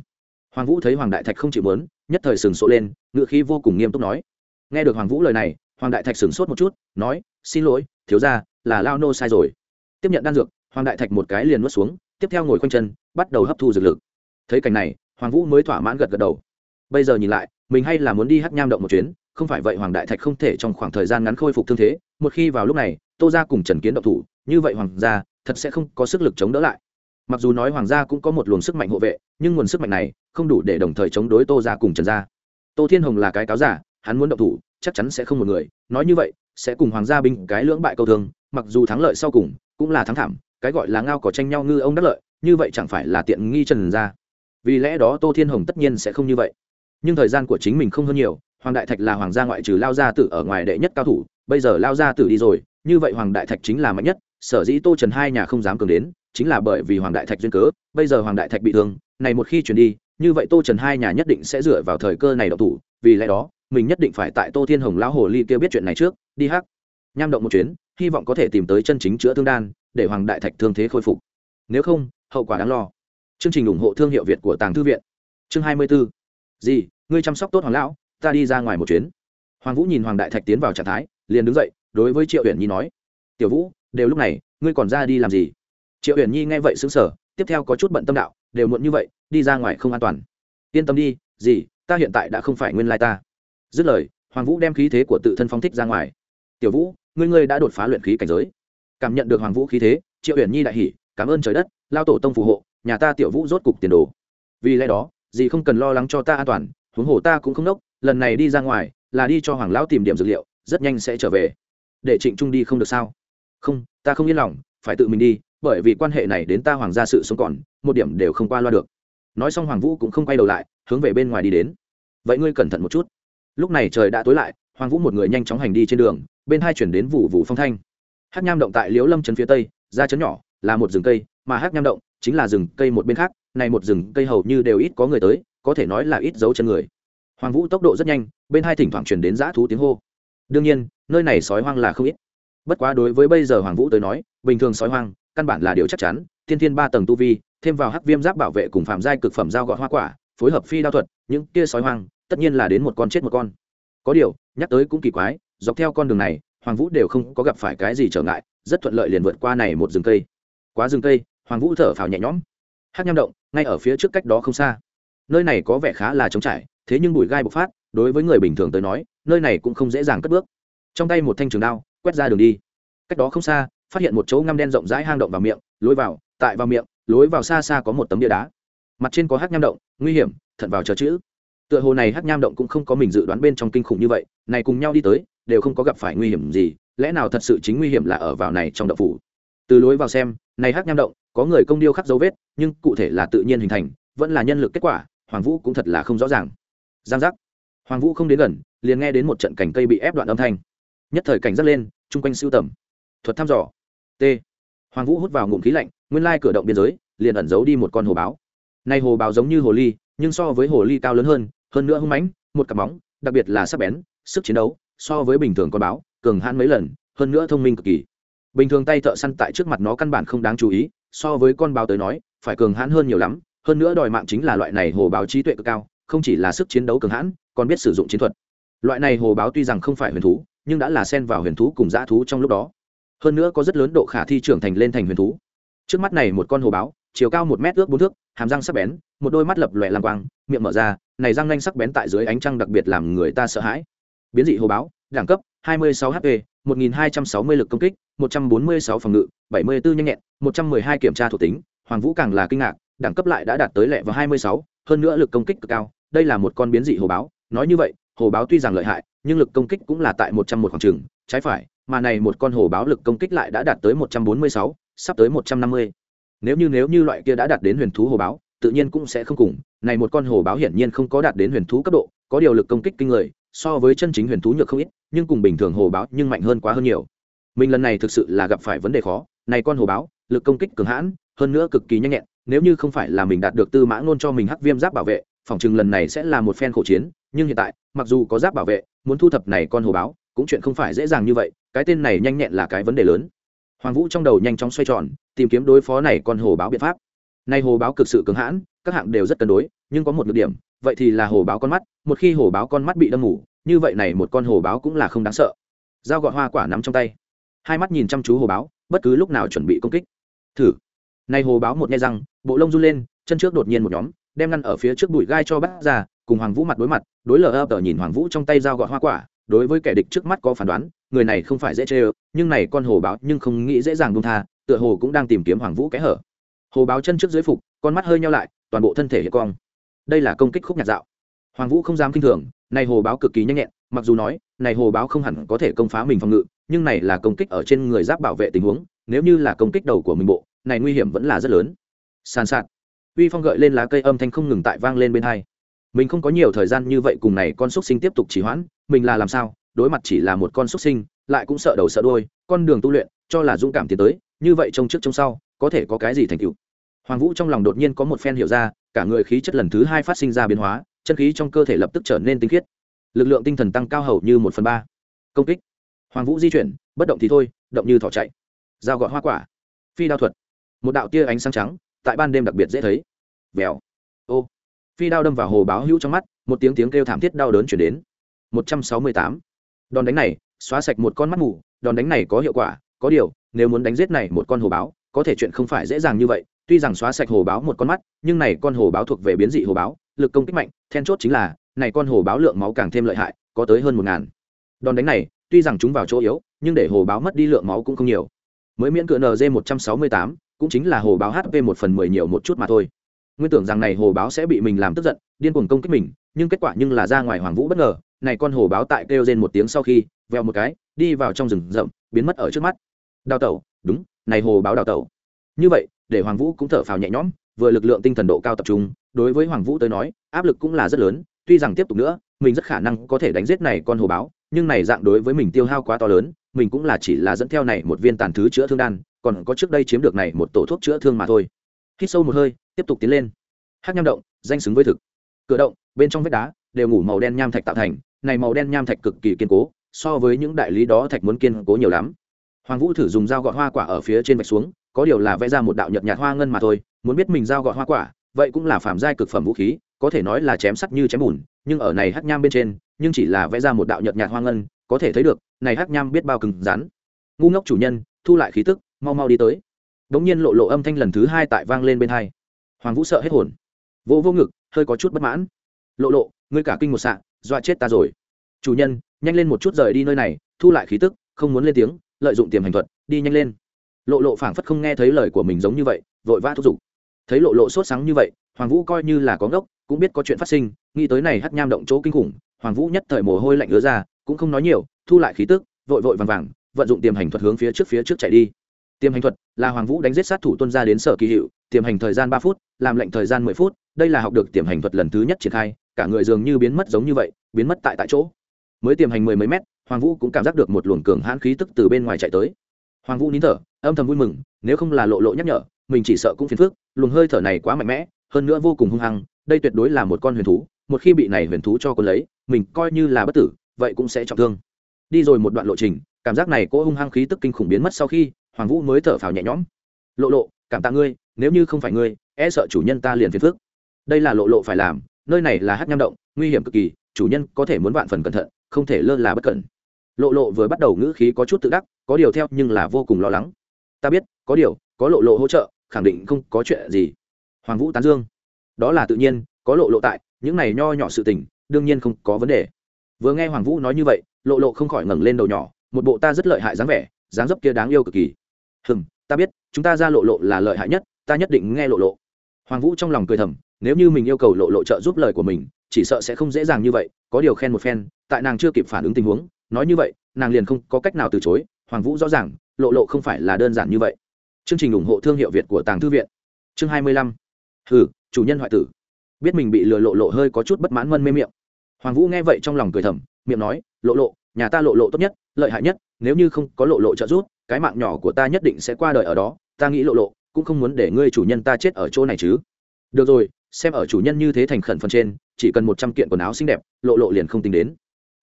Hoàng vũ thấy hoàng đại thạch không chịu mớn, nhất thời sừng sộ lên ngự khí vô cùng nghiêm túc nói. Nghe được hoàng vũ lời này, hoàng đại thạch sửng sốt một chút, nói, xin lỗi, thiếu ra là lao nô sai rồi. Tiếp nhận đan dược, hoàng đại thạch một cái liền nuốt xuống, tiếp theo ngồi khoanh chân, bắt đầu hấp thu dược lực. Thấy cảnh này, hoàng vũ mới thỏa mãn gật gật đầu. Bây giờ nhìn lại mình hay là muốn đi hát nham động một chuyến, không phải vậy hoàng đại thạch không thể trong khoảng thời gian ngắn khôi phục thương thế, một khi vào lúc này, tô ra cùng trần kiến động thủ, như vậy hoàng gia thật sẽ không có sức lực chống đỡ lại. Mặc dù nói hoàng gia cũng có một luồng sức mạnh hộ vệ, nhưng nguồn sức mạnh này không đủ để đồng thời chống đối tô ra cùng trần gia. Tô thiên hồng là cái cáo giả, hắn muốn động thủ, chắc chắn sẽ không một người. Nói như vậy, sẽ cùng hoàng gia binh cái lưỡng bại câu thương, mặc dù thắng lợi sau cùng cũng là thắng thảm, cái gọi là ngao có tranh nhau ngư ông đắc lợi, như vậy chẳng phải là tiện nghi trần gia. Vì lẽ đó tô thiên hồng tất nhiên sẽ không như vậy nhưng thời gian của chính mình không hơn nhiều, hoàng đại thạch là hoàng gia ngoại trừ lao gia tử ở ngoài đệ nhất cao thủ, bây giờ lao gia tử đi rồi, như vậy hoàng đại thạch chính là mạnh nhất, sở dĩ tô trần hai nhà không dám cường đến, chính là bởi vì hoàng đại thạch duyên cớ, bây giờ hoàng đại thạch bị thương, này một khi chuyển đi, như vậy tô trần hai nhà nhất định sẽ dựa vào thời cơ này đậu thủ, vì lẽ đó, mình nhất định phải tại tô thiên hồng lão hồ ly kêu biết chuyện này trước, đi hắc. Nham động một chuyến, hy vọng có thể tìm tới chân chính chữa thương đan, để hoàng đại thạch thương thế khôi phục. Nếu không, hậu quả đáng lo. Chương trình ủng hộ thương hiệu việt của tàng thư viện. Chương hai mươi b ố gì? Ngươi chăm sóc tốt hoàng lão, ta đi ra ngoài một chuyến. Hoàng vũ nhìn hoàng đại thạch tiến vào trạng thái, liền đứng dậy, đối với triệu Uyển nhi nói, tiểu vũ, đều lúc này, ngươi còn ra đi làm gì? Triệu huyền nhi nghe vậy xứng sở tiếp theo có chút bận tâm đạo, đều muộn như vậy, đi ra ngoài không an toàn. Yên tâm đi gì ta hiện tại đã không phải nguyên lai ta. Dứt lời, hoàng vũ đem khí thế của tự thân phong thích ra ngoài. Tiểu vũ, ngươi ngươi đã đột phá luyện khí cảnh giới. Cảm nhận được hoàng vũ khí thế, triệu uyển nhi đại hỉ, cảm ơn trời đất, lao tổ tông phù hộ, nhà ta tiểu vũ rốt cục tiền đồ. Vì lẽ đó, dì không cần lo lắng cho ta an toàn huống hồ ta cũng không nốc, lần này đi ra ngoài, là đi cho hoàng lão tìm điểm dược liệu, rất nhanh sẽ trở về. Để trịnh trung đi không được sao? Không, ta không yên lòng, phải tự mình đi, bởi vì quan hệ này đến ta hoàng gia sự sống còn, một điểm đều không qua loa được. Nói xong hoàng vũ cũng không quay đầu lại, hướng về bên ngoài đi đến. Vậy ngươi cẩn thận một chút. Lúc này trời đã tối lại, hoàng vũ một người nhanh chóng hành đi trên đường, bên hai chuyển đến vụ vụ phong thanh. Hát nham động tại liễu lâm trấn phía tây, ra trấn nhỏ, là một rừng cây, mà hát nham động chính là rừng cây một bên khác, này một rừng cây hầu như đều ít có người tới có thể nói là ít dấu chân người. Hoàng vũ tốc độ rất nhanh, bên hai thỉnh thoảng truyền đến dã thú tiếng hô. Đương nhiên, nơi này sói hoang là không ít. Bất quá đối với bây giờ hoàng vũ tới nói, bình thường sói hoang, căn bản là điều chắc chắn, thiên thiên ba tầng tu vi, thêm vào hắc viêm giáp bảo vệ cùng phạm giai cực phẩm dao gọt hoa quả, phối hợp phi đao thuật, những kia sói hoang, tất nhiên là đến một con chết một con. Có điều, nhắc tới cũng kỳ quái, dọc theo con đường này, hoàng vũ đều không có gặp phải cái gì trở ngại, rất thuận lợi liền vượt qua này một rừng cây. Quá rừng cây, hoàng vũ thở phào nhẹ nhõm. Hát nham động, ngay ở phía trước cách đó không xa nơi này có vẻ khá là trống trải, thế nhưng bụi gai bộc phát, đối với người bình thường tới nói, nơi này cũng không dễ dàng cất bước. Trong tay một thanh trường đao, quét ra đường đi. Cách đó không xa, phát hiện một chỗ ngăm đen rộng rãi hang động vào miệng, lối vào, tại vào miệng, lối vào xa xa có một tấm bia đá. Mặt trên có hát nham động, nguy hiểm, thận vào chờ chữ. Tựa hồ này hát nham động cũng không có mình dự đoán bên trong kinh khủng như vậy, này cùng nhau đi tới, đều không có gặp phải nguy hiểm gì, lẽ nào thật sự chính nguy hiểm là ở vào này trong động phủ? Từ lối vào xem, này hát nham động, có người công điêu khắc dấu vết, nhưng cụ thể là tự nhiên hình thành, vẫn là nhân lực kết quả hoàng vũ cũng thật là không rõ ràng. Giang giác. Hoàng vũ không đến gần, liền nghe đến một trận cành cây bị ép đoạn âm thanh. Nhất thời cảnh giác lên, chung quanh siêu tầm. Thuật thăm dò. T. Hoàng vũ hút vào ngụm khí lạnh, nguyên lai cửa động biên giới, liền ẩn giấu đi một con hồ báo. Nay hồ báo giống như hồ ly, nhưng so với hồ ly cao lớn hơn hơn nữa hung mãnh, một cặp bóng đặc biệt là sắc bén, sức chiến đấu, so với bình thường con báo, cường hãn mấy lần, hơn nữa thông minh cực kỳ. Bình thường tay thợ săn tại trước mặt nó căn bản không đáng chú ý, so với con báo tới nói, phải cường hãn hơn nhiều lắm hơn nữa đòi mạng chính là loại này hồ báo trí tuệ cực cao, không chỉ là sức chiến đấu cường hãn, còn biết sử dụng chiến thuật. Loại này hồ báo tuy rằng không phải huyền thú, nhưng đã là xen vào huyền thú cùng dã thú trong lúc đó. Hơn nữa có rất lớn độ khả thi trưởng thành lên thành huyền thú. Trước mắt này một con hồ báo, chiều cao một mét ước bốn thước, hàm răng sắc bén, một đôi mắt lập lòe lang quang, miệng mở ra, này răng nanh sắc bén tại dưới ánh trăng đặc biệt làm người ta sợ hãi. Biến dị hồ báo, đẳng cấp 26 hp 1260 lực công kích 146 phòng ngự 74 nhanh nhẹn 112 kiểm tra thuộc tính, hoàng vũ càng là kinh ngạc đẳng cấp lại đã đạt tới lẹ vào 26, hơn nữa lực công kích cực cao đây là một con biến dị hồ báo nói như vậy hồ báo tuy rằng lợi hại nhưng lực công kích cũng là tại 101 khoảng trường trái phải mà này một con hồ báo lực công kích lại đã đạt tới 146, sắp tới 150. nếu như nếu như loại kia đã đạt đến huyền thú hồ báo tự nhiên cũng sẽ không cùng này một con hồ báo hiển nhiên không có đạt đến huyền thú cấp độ có điều lực công kích kinh người so với chân chính huyền thú nhược không ít nhưng cùng bình thường hồ báo nhưng mạnh hơn quá hơn nhiều mình lần này thực sự là gặp phải vấn đề khó này con hồ báo lực công kích cường hãn hơn nữa cực kỳ nhanh nhẹn nếu như không phải là mình đạt được tư mã ngôn cho mình hắc viêm giáp bảo vệ phòng chừng lần này sẽ là một phen khổ chiến, nhưng hiện tại, mặc dù có giáp bảo vệ, muốn thu thập này con hồ báo, cũng chuyện không phải dễ dàng như vậy, cái tên này nhanh nhẹn là cái vấn đề lớn. Hoàng vũ trong đầu nhanh chóng xoay tròn, tìm kiếm đối phó này con hồ báo biện pháp. Nay hồ báo cực sự cứng hãn, các hạng đều rất cân đối, nhưng có một nhược điểm, vậy thì là hồ báo con mắt, một khi hồ báo con mắt bị đâm ngủ, như vậy này một con hồ báo cũng là không đáng sợ. Dao gọt hoa quả nắm trong tay. Hai mắt nhìn chăm chú hồ báo, bất cứ lúc nào chuẩn bị công kích. Thử nay hồ báo một nghe răng, bộ lông run lên, chân trước đột nhiên một nhóm, đem ngăn ở phía trước bụi gai cho bắt ra, cùng hoàng vũ mặt đối mặt, đối lờ ập tờ nhìn hoàng vũ trong tay dao gọt hoa quả, đối với kẻ địch trước mắt có phán đoán, người này không phải dễ chê ơ, nhưng này con hồ báo nhưng không nghĩ dễ dàng buông tha, tựa hồ cũng đang tìm kiếm hoàng vũ kẽ hở. Hồ báo chân trước dưới phục, con mắt hơi nhau lại, toàn bộ thân thể hiện cong. Đây là công kích khúc nhạc dạo. Hoàng vũ không dám k i n h thường, này hồ báo cực kỳ nhanh nhẹn, mặc dù nói, này hồ báo không hẳn có thể công phá mình phòng ngự, nhưng này là công kích ở trên người giáp bảo vệ tình huống, nếu như là công kích đầu của mình bộ này nguy hiểm vẫn là rất lớn. Sàn sạt. Uy phong gợi lên lá cây âm thanh không ngừng tại vang lên bên hai. Mình không có nhiều thời gian như vậy cùng này con xúc sinh tiếp tục chỉ hoãn, mình là làm sao? Đối mặt chỉ là một con xúc sinh, lại cũng sợ đầu sợ đôi con đường tu luyện, cho là dũng cảm tiến tới, như vậy trông trước trông sau, có thể có cái gì thành tựu? Hoàng vũ trong lòng đột nhiên có một phen hiểu ra, cả người khí chất lần thứ hai phát sinh ra biến hóa, chân khí trong cơ thể lập tức trở nên tinh khiết. Lực lượng tinh thần tăng cao hầu như một phần ba. Công kích. Hoàng vũ di chuyển, bất động thì thôi, động như thỏ chạy. Dao gọt hoa quả. Phi đao thuật một đạo tia ánh sáng trắng tại ban đêm đặc biệt dễ thấy. Vèo. Ô. Phi đao đâm vào hồ báo hữu trong mắt, một tiếng tiếng kêu thảm thiết đau đớn chuyển đến. Một trăm sáu mươi tám. Đòn đánh này, xóa sạch một con mắt mù, đòn đánh này có hiệu quả, có điều, nếu muốn đánh giết này một con hồ báo, có thể chuyện không phải dễ dàng như vậy. Tuy rằng xóa sạch hồ báo một con mắt, nhưng này con hồ báo thuộc về biến dị hồ báo, lực công kích mạnh, then chốt chính là, này con hồ báo lượng máu càng thêm lợi hại, có tới hơn một ngàn. Đòn đánh này, tuy rằng chúng vào chỗ yếu, nhưng để hồ báo mất đi lượng máu cũng không nhiều. Mới miễn cựa nz một trăm sáu mươi tám cũng chính là hồ báo hp một phần mười nhiều một chút mà thôi. Nguyên tưởng rằng này hồ báo sẽ bị mình làm tức giận, điên cuồng công kích mình, nhưng kết quả nhưng là ra ngoài hoàng vũ bất ngờ, này con hồ báo tại kêu rên một tiếng sau khi veo một cái, đi vào trong rừng rậm, biến mất ở trước mắt. Đào tẩu, đúng, này hồ báo đào tẩu. Như vậy, để hoàng vũ cũng thở phào nhẹ nhõm, vừa lực lượng tinh thần độ cao tập trung, đối với hoàng vũ tới nói, áp lực cũng là rất lớn, tuy rằng tiếp tục nữa, mình rất khả năng có thể đánh giết này con hồ báo, nhưng này dạng đối với mình tiêu hao quá to lớn, mình cũng là chỉ là dẫn theo này một viên tàn thứ chữa thương đan còn có trước đây chiếm được này một tổ thuốc chữa thương mà thôi. Hít sâu một hơi, tiếp tục tiến lên. Hát nham động, danh xứng với thực. Cửa động, bên trong vách đá, đều ngủ màu đen nham thạch tạo thành. Này màu đen nham thạch cực kỳ kiên cố, so với những đại lý đó thạch muốn kiên cố nhiều lắm. Hoàng vũ thử dùng dao gọt hoa quả ở phía trên vạch xuống, có điều là vẽ ra một đạo nhợt nhạt hoa ngân mà thôi. Muốn biết mình dao gọt hoa quả, vậy cũng là phạm giai cực phẩm vũ khí, có thể nói là chém sắt như chém bùn. Nhưng ở này hắc nham bên trên, nhưng chỉ là vẽ ra một đạo nhợt nhạt hoa ngân, có thể thấy được, này hắc nham biết bao cứng rắn. Ngu ngốc chủ nhân, thu lại khí tức mau mau đi tới. Đống nhiên lộ lộ âm thanh lần thứ hai tại vang lên bên hai. Hoàng vũ sợ hết hồn. Vô vô ngực, hơi có chút bất mãn. Lộ lộ, ngươi cả kinh một sạng dọa chết ta rồi. Chủ nhân, nhanh lên một chút rời đi nơi này, thu lại khí tức, không muốn lên tiếng, lợi dụng tiềm hành thuật, đi nhanh lên. Lộ lộ phảng phất không nghe thấy lời của mình giống như vậy, vội vã thúc giục. Thấy lộ lộ sốt sáng như vậy, hoàng vũ coi như là có ngốc, cũng biết có chuyện phát sinh, nghĩ tới này hắt nham động chỗ kinh khủng, hoàng vũ nhất thời mồ hôi lạnh ứa ra, cũng không nói nhiều, thu lại khí tức, vội vội vàng vàng, vận dụng tiềm hành thuật hướng phía trước phía trước chạy đi tiềm hành thuật, là hoàng vũ đánh giết sát thủ tuân ra đến sở kỳ hiệu tiềm hành thời gian ba phút, làm lệnh thời gian mười phút, đây là học được tiềm hành thuật lần thứ nhất triển khai, cả người dường như biến mất giống như vậy, biến mất tại tại chỗ. Mới tiềm hành mười mấy mét, hoàng vũ cũng cảm giác được một luồng cường hãn khí tức từ bên ngoài chạy tới. Hoàng vũ nín thở, âm thầm vui mừng, nếu không là lộ lộ nhắc nhở, mình chỉ sợ cũng phiền phức, luồng hơi thở này quá mạnh mẽ, hơn nữa vô cùng hung hăng, đây tuyệt đối là một con huyền thú, một khi bị này huyền thú cho con lấy, mình coi như là bất tử, vậy cũng sẽ trọng thương. Đi rồi một đoạn lộ trình, cảm giác này cỗ hung hăng khí tức kinh khủng biến mất sau khi hoàng vũ mới thở phào nhẹ nhõm. Lộ lộ, cảm tạ ngươi, nếu như không phải ngươi e sợ chủ nhân ta liền phiền phước. đây là lộ lộ phải làm, nơi này là hát nham động, nguy hiểm cực kỳ, chủ nhân có thể muốn vạn phần cẩn thận, không thể lơ là bất cẩn. Lộ lộ vừa bắt đầu ngữ khí có chút tự đắc, có điều theo nhưng là vô cùng lo lắng. Ta biết, có điều, có lộ lộ hỗ trợ, khẳng định không có chuyện gì. Hoàng vũ tán dương. Đó là tự nhiên, có lộ lộ tại, những này nho nhỏ sự tình, đương nhiên không có vấn đề. Vừa nghe hoàng vũ nói như vậy, lộ lộ không khỏi ngẩng lên đầu nhỏ, một bộ ta rất lợi hại dáng vẻ, dáng dấp kia đáng yêu cực kỳ hừm, ta biết, chúng ta ra lộ lộ là lợi hại nhất, ta nhất định nghe lộ lộ. Hoàng vũ trong lòng cười thầm, nếu như mình yêu cầu lộ lộ trợ giúp lời của mình, chỉ sợ sẽ không dễ dàng như vậy, có điều khen một phen, tại nàng chưa kịp phản ứng tình huống, nói như vậy, nàng liền không có cách nào từ chối, hoàng vũ rõ ràng, lộ lộ không phải là đơn giản như vậy. Chương trình ủng hộ thương hiệu việt của tàng thư viện. Chương hai mươi lăm. Hừ, chủ nhân hoại tử. Biết mình bị lừa lộ lộ hơi có chút bất mãn mân mê miệng. Hoàng vũ nghe vậy trong lòng cười thầm, miệng nói, lộ lộ, nhà ta lộ lộ tốt nhất, lợi hại nhất, nếu như không có lộ lộ trợ giúp cái mạng nhỏ của ta nhất định sẽ qua đời ở đó, ta nghĩ lộ lộ, cũng không muốn để ngươi chủ nhân ta chết ở chỗ này chứ. Được rồi, xem ở chủ nhân như thế thành khẩn phần trên, chỉ cần một trăm kiện quần áo xinh đẹp, lộ lộ liền không tính đến.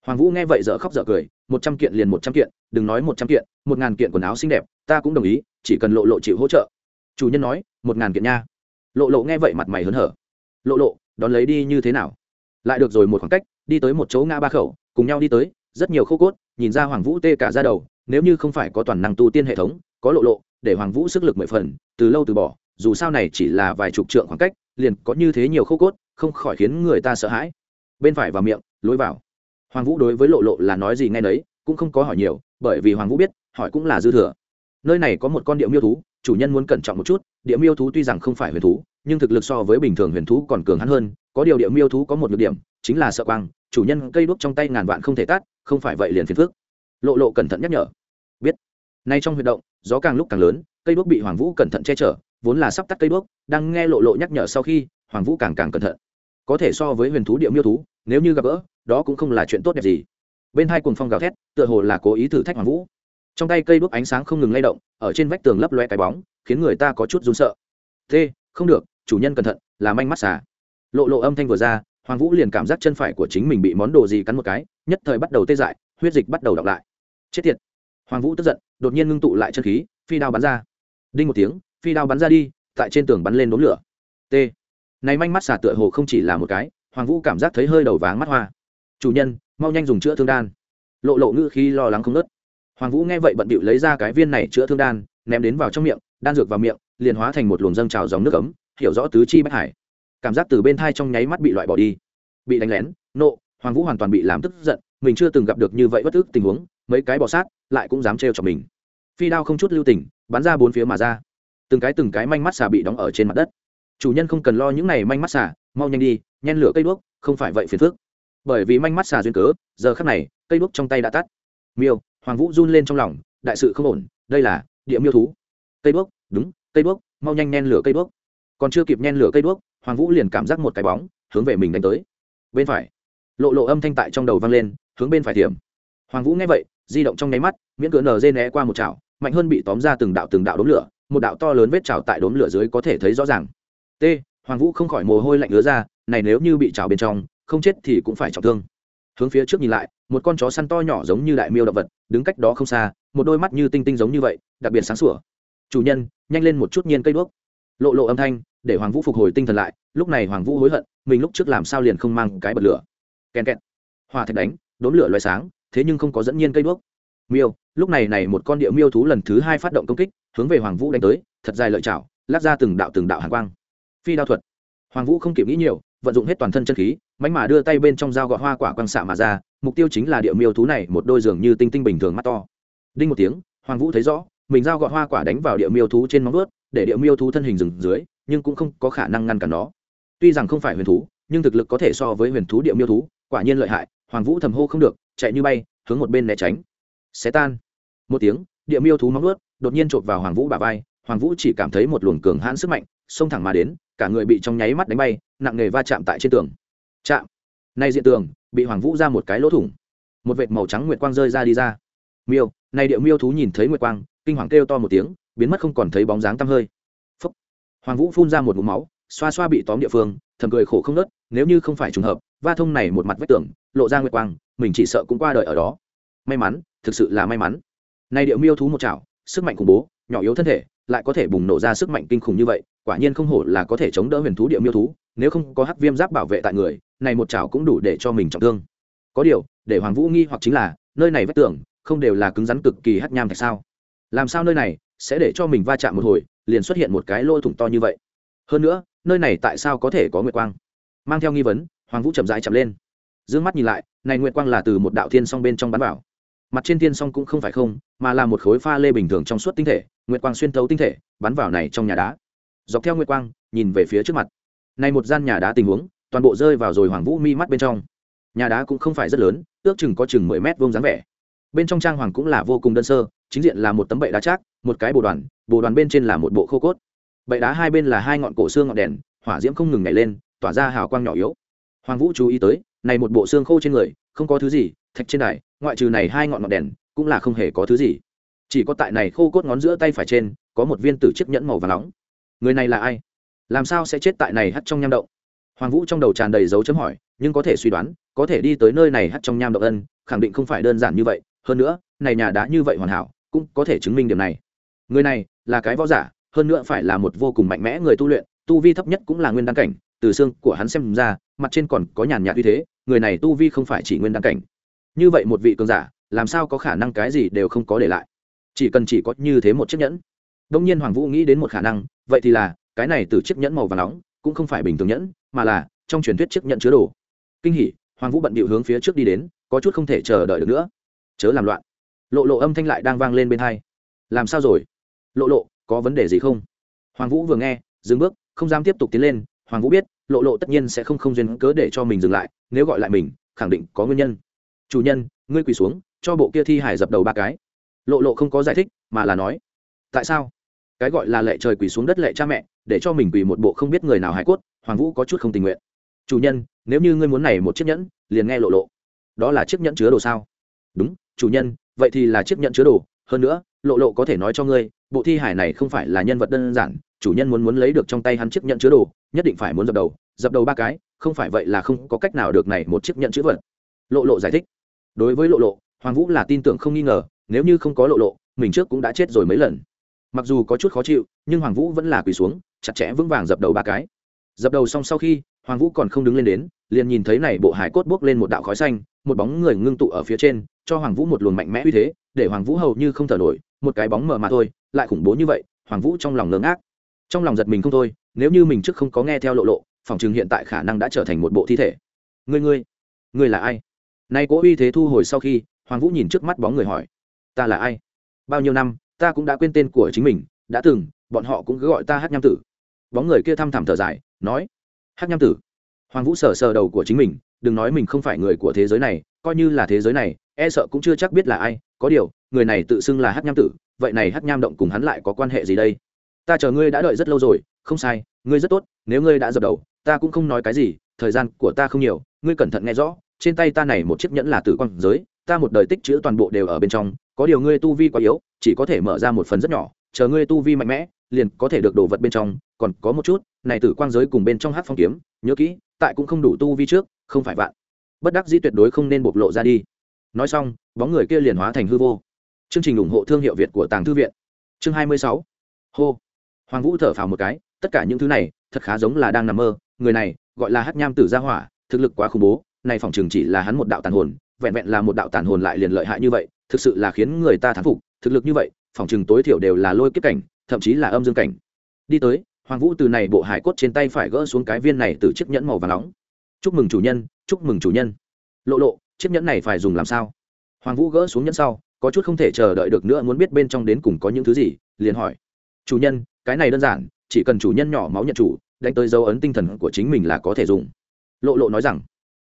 Hoàng vũ nghe vậy dở khóc dở cười, một trăm kiện liền một trăm kiện, đừng nói một trăm kiện, một ngàn kiện quần áo xinh đẹp, ta cũng đồng ý, chỉ cần lộ lộ chịu hỗ trợ. Chủ nhân nói, một ngàn kiện nha. Lộ lộ nghe vậy mặt mày hớn hở. Lộ lộ, đón lấy đi như thế nào? Lại được rồi một khoảng cách, đi tới một chỗ ngã ba khẩu, cùng nhau đi tới, rất nhiều khô cốt, nhìn ra hoàng vũ tê cả ra đầu nếu như không phải có toàn năng tu tiên hệ thống, có lộ lộ, để hoàng vũ sức lực mười phần, từ lâu từ bỏ, dù sao này chỉ là vài chục trượng khoảng cách, liền có như thế nhiều khô cốt, không khỏi khiến người ta sợ hãi. Bên phải vào miệng, lối vào. Hoàng vũ đối với lộ lộ là nói gì nghe nấy, cũng không có hỏi nhiều, bởi vì hoàng vũ biết, hỏi cũng là dư thừa. Nơi này có một con địa miêu thú, chủ nhân muốn cẩn trọng một chút, địa miêu thú tuy rằng không phải huyền thú, nhưng thực lực so với bình thường huyền thú còn cường hắn hơn, có điều địa miêu thú có một nhược điểm, chính là sợ quang, chủ nhân cây đuốc trong tay ngàn vạn không thể tát, không phải vậy liền phiền phước lộ lộ cẩn thận nhắc nhở. Biết. Nay trong huy động, gió càng lúc càng lớn, cây đuốc bị hoàng vũ cẩn thận che chở, vốn là sắp tắt cây đuốc, đang nghe lộ lộ nhắc nhở sau khi, hoàng vũ càng càng cẩn thận. Có thể so với huyền thú địa miêu thú, nếu như gặp gỡ, đó cũng không là chuyện tốt đẹp gì. Bên hai cùng phong gào thét, tựa hồ là cố ý thử thách hoàng vũ. Trong tay cây đuốc ánh sáng không ngừng lay động, ở trên vách tường lấp loe cái bóng, khiến người ta có chút run sợ. Thế không được, chủ nhân cẩn thận là manh mắt xả lộ lộ âm thanh vừa ra, hoàng vũ liền cảm giác chân phải của chính mình bị món đồ gì cắn một cái, nhất thời bắt đầu tê dại, huyết dịch bắt đầu đọc lại chết tiệt. Hoàng vũ tức giận, đột nhiên ngưng tụ lại chân khí, phi đao bắn ra. Đinh một tiếng, phi đao bắn ra đi, tại trên tường bắn lên đốn lửa. T. Này manh mắt xả tựa hồ không chỉ là một cái, hoàng vũ cảm giác thấy hơi đầu váng mắt hoa. Chủ nhân, mau nhanh dùng chữa thương đan. Lộ lộ ngữ khi lo lắng không nớt hoàng vũ nghe vậy bận bịu lấy ra cái viên này chữa thương đan, ném đến vào trong miệng, đan dược vào miệng, liền hóa thành một luồng dâng trào dòng nước ấm, hiểu rõ tứ chi bách hải. Cảm giác từ bên thai trong nháy mắt bị loại bỏ đi. Bị đánh lén, nộ, hoàng vũ hoàn toàn bị làm tức giận, mình chưa từng gặp được như vậy bất ức tình huống mấy cái bò sát, lại cũng dám trêu cho mình. Phi đao không chút lưu tình, bắn ra bốn phía mà ra. Từng cái từng cái manh mắt xà bị đóng ở trên mặt đất. Chủ nhân không cần lo những này manh mắt xà, mau nhanh đi, nhen lửa cây đuốc, không phải vậy phiền phước. bởi vì manh mắt xà duyên cớ, giờ khắc này, cây đuốc trong tay đã tắt. Miêu, hoàng vũ run lên trong lòng, đại sự không ổn, đây là địa miêu thú. Cây đuốc, đúng, cây đuốc, mau nhanh nhen lửa cây đuốc. Còn chưa kịp nhen lửa cây đuốc, hoàng vũ liền cảm giác một cái bóng, hướng về mình đánh tới. Bên phải, lộ lộ âm thanh tại trong đầu vang lên, hướng bên phải tiệm. Hoàng vũ nghe vậy di động trong nháy mắt, miễn cửa nở dê né qua một chảo, mạnh hơn bị tóm ra từng đạo từng đạo đốm lửa, một đạo to lớn vết chảo tại đốm lửa dưới có thể thấy rõ ràng. T, hoàng vũ không khỏi mồ hôi lạnh ứa ra, này nếu như bị chảo bên trong, không chết thì cũng phải trọng thương. Hướng phía trước nhìn lại, một con chó săn to nhỏ giống như đại miêu động vật, đứng cách đó không xa, một đôi mắt như tinh tinh giống như vậy, đặc biệt sáng sủa. Chủ nhân, nhanh lên một chút nhiên cây đuốc. Lộ lộ âm thanh, để hoàng vũ phục hồi tinh thần lại, lúc này hoàng vũ hối hận, mình lúc trước làm sao liền không mang cái bật lửa. Kèn kẹt. Hòa thạch đánh đốn lửa loài sáng thế nhưng không có dẫn nhiên cây đuốc. Miêu, lúc này này một con địa miêu thú lần thứ hai phát động công kích, hướng về hoàng vũ đánh tới, thật dài lợi chảo lát ra từng đạo từng đạo hàn quang. Phi đao thuật. Hoàng vũ không kịp nghĩ nhiều, vận dụng hết toàn thân chân khí mánh mà đưa tay bên trong dao gọt hoa quả quang xạ mà ra, mục tiêu chính là địa miêu thú này một đôi giường như tinh tinh bình thường mắt to. Đinh một tiếng, hoàng vũ thấy rõ, mình dao gọt hoa quả đánh vào địa miêu thú trên móng vuốt, để địa miêu thú thân hình rừng dưới, nhưng cũng không có khả năng ngăn cản nó. Tuy rằng không phải huyền thú, nhưng thực lực có thể so với huyền thú địa miêu thú, quả nhiên lợi hại hoàng vũ thầm hô không được, chạy như bay, hướng một bên né tránh. Xé tan. Một tiếng, địa miêu thú móng ướt đột nhiên chộp vào hoàng vũ bà vai. Hoàng vũ chỉ cảm thấy một luồng cường hãn sức mạnh xông thẳng mà đến, cả người bị trong nháy mắt đánh bay, nặng nề va chạm tại trên tường. Chạm. Nay diện tường bị hoàng vũ ra một cái lỗ thủng. Một vệt màu trắng nguyệt quang rơi ra đi ra. Miêu, này địa miêu thú nhìn thấy nguyệt quang, kinh hoàng kêu to một tiếng, biến mất không còn thấy bóng dáng tăm hơi. Phúc. hoàng vũ phun ra một mũ máu, xoa xoa bị tóm địa phương, thầm cười khổ không nớt, nếu như không phải trùng hợp va thông này một mặt vách tường, lộ ra nguyệt quang, mình chỉ sợ cũng qua đời ở đó. May mắn, thực sự là may mắn. Này điệu miêu thú một chảo, sức mạnh khủng bố, nhỏ yếu thân thể, lại có thể bùng nổ ra sức mạnh kinh khủng như vậy, quả nhiên không hổ là có thể chống đỡ huyền thú địa miêu thú, nếu không có hắc viêm giáp bảo vệ tại người, này một chảo cũng đủ để cho mình trọng thương. Có điều, để hoàng vũ nghi hoặc chính là, nơi này vách tường, không đều là cứng rắn cực kỳ hắc nham thạch sao? Làm sao nơi này sẽ để cho mình va chạm một hồi, liền xuất hiện một cái lỗ thủng to như vậy? Hơn nữa, nơi này tại sao có thể có nguyệt quang? Mang theo nghi vấn hoàng vũ chậm rãi chậm lên. D mắt nhìn lại, này nguyệt quang là từ một đạo thiên song bên trong bắn vào. Mặt trên thiên song cũng không phải không, mà là một khối pha lê bình thường trong suốt tinh thể, nguyệt quang xuyên thấu tinh thể, bắn vào này trong nhà đá. Dọc theo nguyệt quang, nhìn về phía trước mặt. Này một gian nhà đá tình huống, toàn bộ rơi vào rồi hoàng vũ mi mắt bên trong. Nhà đá cũng không phải rất lớn, ước chừng có chừng mười mét vuông dáng vẻ. Bên trong trang hoàng cũng là vô cùng đơn sơ, chính diện là một tấm bệ đá trác, một cái bồ đoàn bồ đoàn bên trên là một bộ khô cốt. Bệ đá hai bên là hai ngọn cổ xương ngọn đèn, hỏa diễm không ngừng nhảy lên, tỏa ra hào quang nhỏ yếu hoàng vũ chú ý tới, này một bộ xương khô trên người, không có thứ gì, thạch trên đài, ngoại trừ này hai ngọn ngọn đèn, cũng là không hề có thứ gì. Chỉ có tại này khô cốt ngón giữa tay phải trên, có một viên tử chiếc nhẫn màu và nóng. Người này là ai? Làm sao sẽ chết tại này hắt trong nham động? Hoàng vũ trong đầu tràn đầy dấu chấm hỏi, nhưng có thể suy đoán, có thể đi tới nơi này hắt trong nham động ân, khẳng định không phải đơn giản như vậy. Hơn nữa, này nhà đã như vậy hoàn hảo, cũng có thể chứng minh điểm này. Người này là cái võ giả, hơn nữa phải là một vô cùng mạnh mẽ người tu luyện, tu vi thấp nhất cũng là nguyên đăng cảnh từ xương của hắn xem ra, mặt trên còn có nhàn nhạt uy thế, người này tu vi không phải chỉ nguyên đăng cảnh. Như vậy một vị cường giả, làm sao có khả năng cái gì đều không có để lại? Chỉ cần chỉ có như thế một chiếc nhẫn. Đông nhiên hoàng vũ nghĩ đến một khả năng, vậy thì là, cái này từ chiếc nhẫn màu và nóng, cũng không phải bình thường nhẫn, mà là, trong truyền thuyết chiếc nhẫn chứa đồ. Kinh hỉ, hoàng vũ bận bịu hướng phía trước đi đến, có chút không thể chờ đợi được nữa. Chớ làm loạn. Lộ lộ âm thanh lại đang vang lên bên hai. Làm sao rồi? Lộ lộ, có vấn đề gì không? Hoàng vũ vừa nghe, dừng bước, không dám tiếp tục tiến lên hoàng vũ biết, lộ lộ tất nhiên sẽ không không duyên cớ để cho mình dừng lại, nếu gọi lại mình, khẳng định có nguyên nhân. Chủ nhân, ngươi quỳ xuống, cho bộ kia thi hải dập đầu ba cái. Lộ lộ không có giải thích, mà là nói, tại sao? Cái gọi là lệ trời quỳ xuống đất lệ cha mẹ, để cho mình quỳ một bộ không biết người nào hải cốt, hoàng vũ có chút không tình nguyện. Chủ nhân, nếu như ngươi muốn này một chiếc nhẫn, liền nghe lộ lộ. Đó là chiếc nhẫn chứa đồ sao? Đúng, chủ nhân, vậy thì là chiếc nhẫn chứa đồ. Hơn nữa, lộ lộ có thể nói cho ngươi, bộ thi hải này không phải là nhân vật đơn giản chủ nhân muốn muốn lấy được trong tay hắn chiếc nhẫn chứa đồ, nhất định phải muốn dập đầu dập đầu ba cái, không phải vậy là không có cách nào được này một chiếc nhẫn chữ vật. Lộ lộ giải thích. Đối với lộ lộ, hoàng vũ là tin tưởng không nghi ngờ, nếu như không có lộ lộ, mình trước cũng đã chết rồi mấy lần. Mặc dù có chút khó chịu, nhưng hoàng vũ vẫn là quỳ xuống, chặt chẽ vững vàng dập đầu ba cái. Dập đầu xong sau khi, hoàng vũ còn không đứng lên đến, liền nhìn thấy này bộ hải cốt bốc lên một đạo khói xanh, một bóng người ngưng tụ ở phía trên, cho hoàng vũ một luồng mạnh mẽ uy thế, để hoàng vũ hầu như không thở nổi, một cái bóng mờ mà thôi, lại khủng bố như vậy, hoàng vũ trong lòng ngớ ngác trong lòng giật mình không thôi, nếu như mình trước không có nghe theo lộ lộ, phòng chừng hiện tại khả năng đã trở thành một bộ thi thể. Ngươi ngươi ngươi là ai? Nay cố uy thế thu hồi sau khi, hoàng vũ nhìn trước mắt bóng người hỏi. Ta là ai? Bao nhiêu năm, ta cũng đã quên tên của chính mình, đã từng, bọn họ cũng cứ gọi ta hát nham tử. Bóng người kia thăm thẳm thở dài, nói hát nham tử. Hoàng vũ sờ sờ đầu của chính mình, đừng nói mình không phải người của thế giới này, coi như là thế giới này e sợ cũng chưa chắc biết là ai, có điều, người này tự xưng là hát nham tử, vậy này hát nham động cùng hắn lại có quan hệ gì đây? Ta chờ ngươi đã đợi rất lâu rồi, không sai, ngươi rất tốt, nếu ngươi đã dập đầu, ta cũng không nói cái gì, thời gian của ta không nhiều, ngươi cẩn thận nghe rõ, trên tay ta này một chiếc nhẫn là tử quang giới, ta một đời tích chữ toàn bộ đều ở bên trong, có điều ngươi tu vi quá yếu, chỉ có thể mở ra một phần rất nhỏ, chờ ngươi tu vi mạnh mẽ, liền có thể được đồ vật bên trong, còn có một chút, này tử quang giới cùng bên trong hát phong kiếm, nhớ kỹ, tại cũng không đủ tu vi trước, không phải vạn. Bất đắc dĩ tuyệt đối không nên bộc lộ ra đi. Nói xong, bóng người kia liền hóa thành hư vô. Chương trình ủng hộ thương hiệu việt của tàng thư viện. Chương hai mươi sáu. Hô hoàng vũ thở phào một cái, tất cả những thứ này, thật khá giống là đang nằm mơ, người này, gọi là hát nham tử gia hỏa, thực lực quá khủng bố này phòng trường chỉ là hắn một đạo tàn hồn, vẹn vẹn là một đạo tàn hồn lại liền lợi hại như vậy, thực sự là khiến người ta thán phục, thực lực như vậy, phòng trường tối thiểu đều là lôi kiếp cảnh, thậm chí là âm dương cảnh. Đi tới, hoàng vũ từ này bộ hải cốt trên tay phải gỡ xuống cái viên này từ chiếc nhẫn màu và nóng. Chúc mừng chủ nhân, chúc mừng chủ nhân. Lộ lộ, chiếc nhẫn này phải dùng làm sao? Hoàng vũ gỡ xuống nhẫn sau, có chút không thể chờ đợi được nữa, muốn biết bên trong đến cùng có những thứ gì, liền hỏi. Chủ nhân cái này đơn giản, chỉ cần chủ nhân nhỏ máu nhận chủ, đánh tới dấu ấn tinh thần của chính mình là có thể dùng. Lộ lộ nói rằng,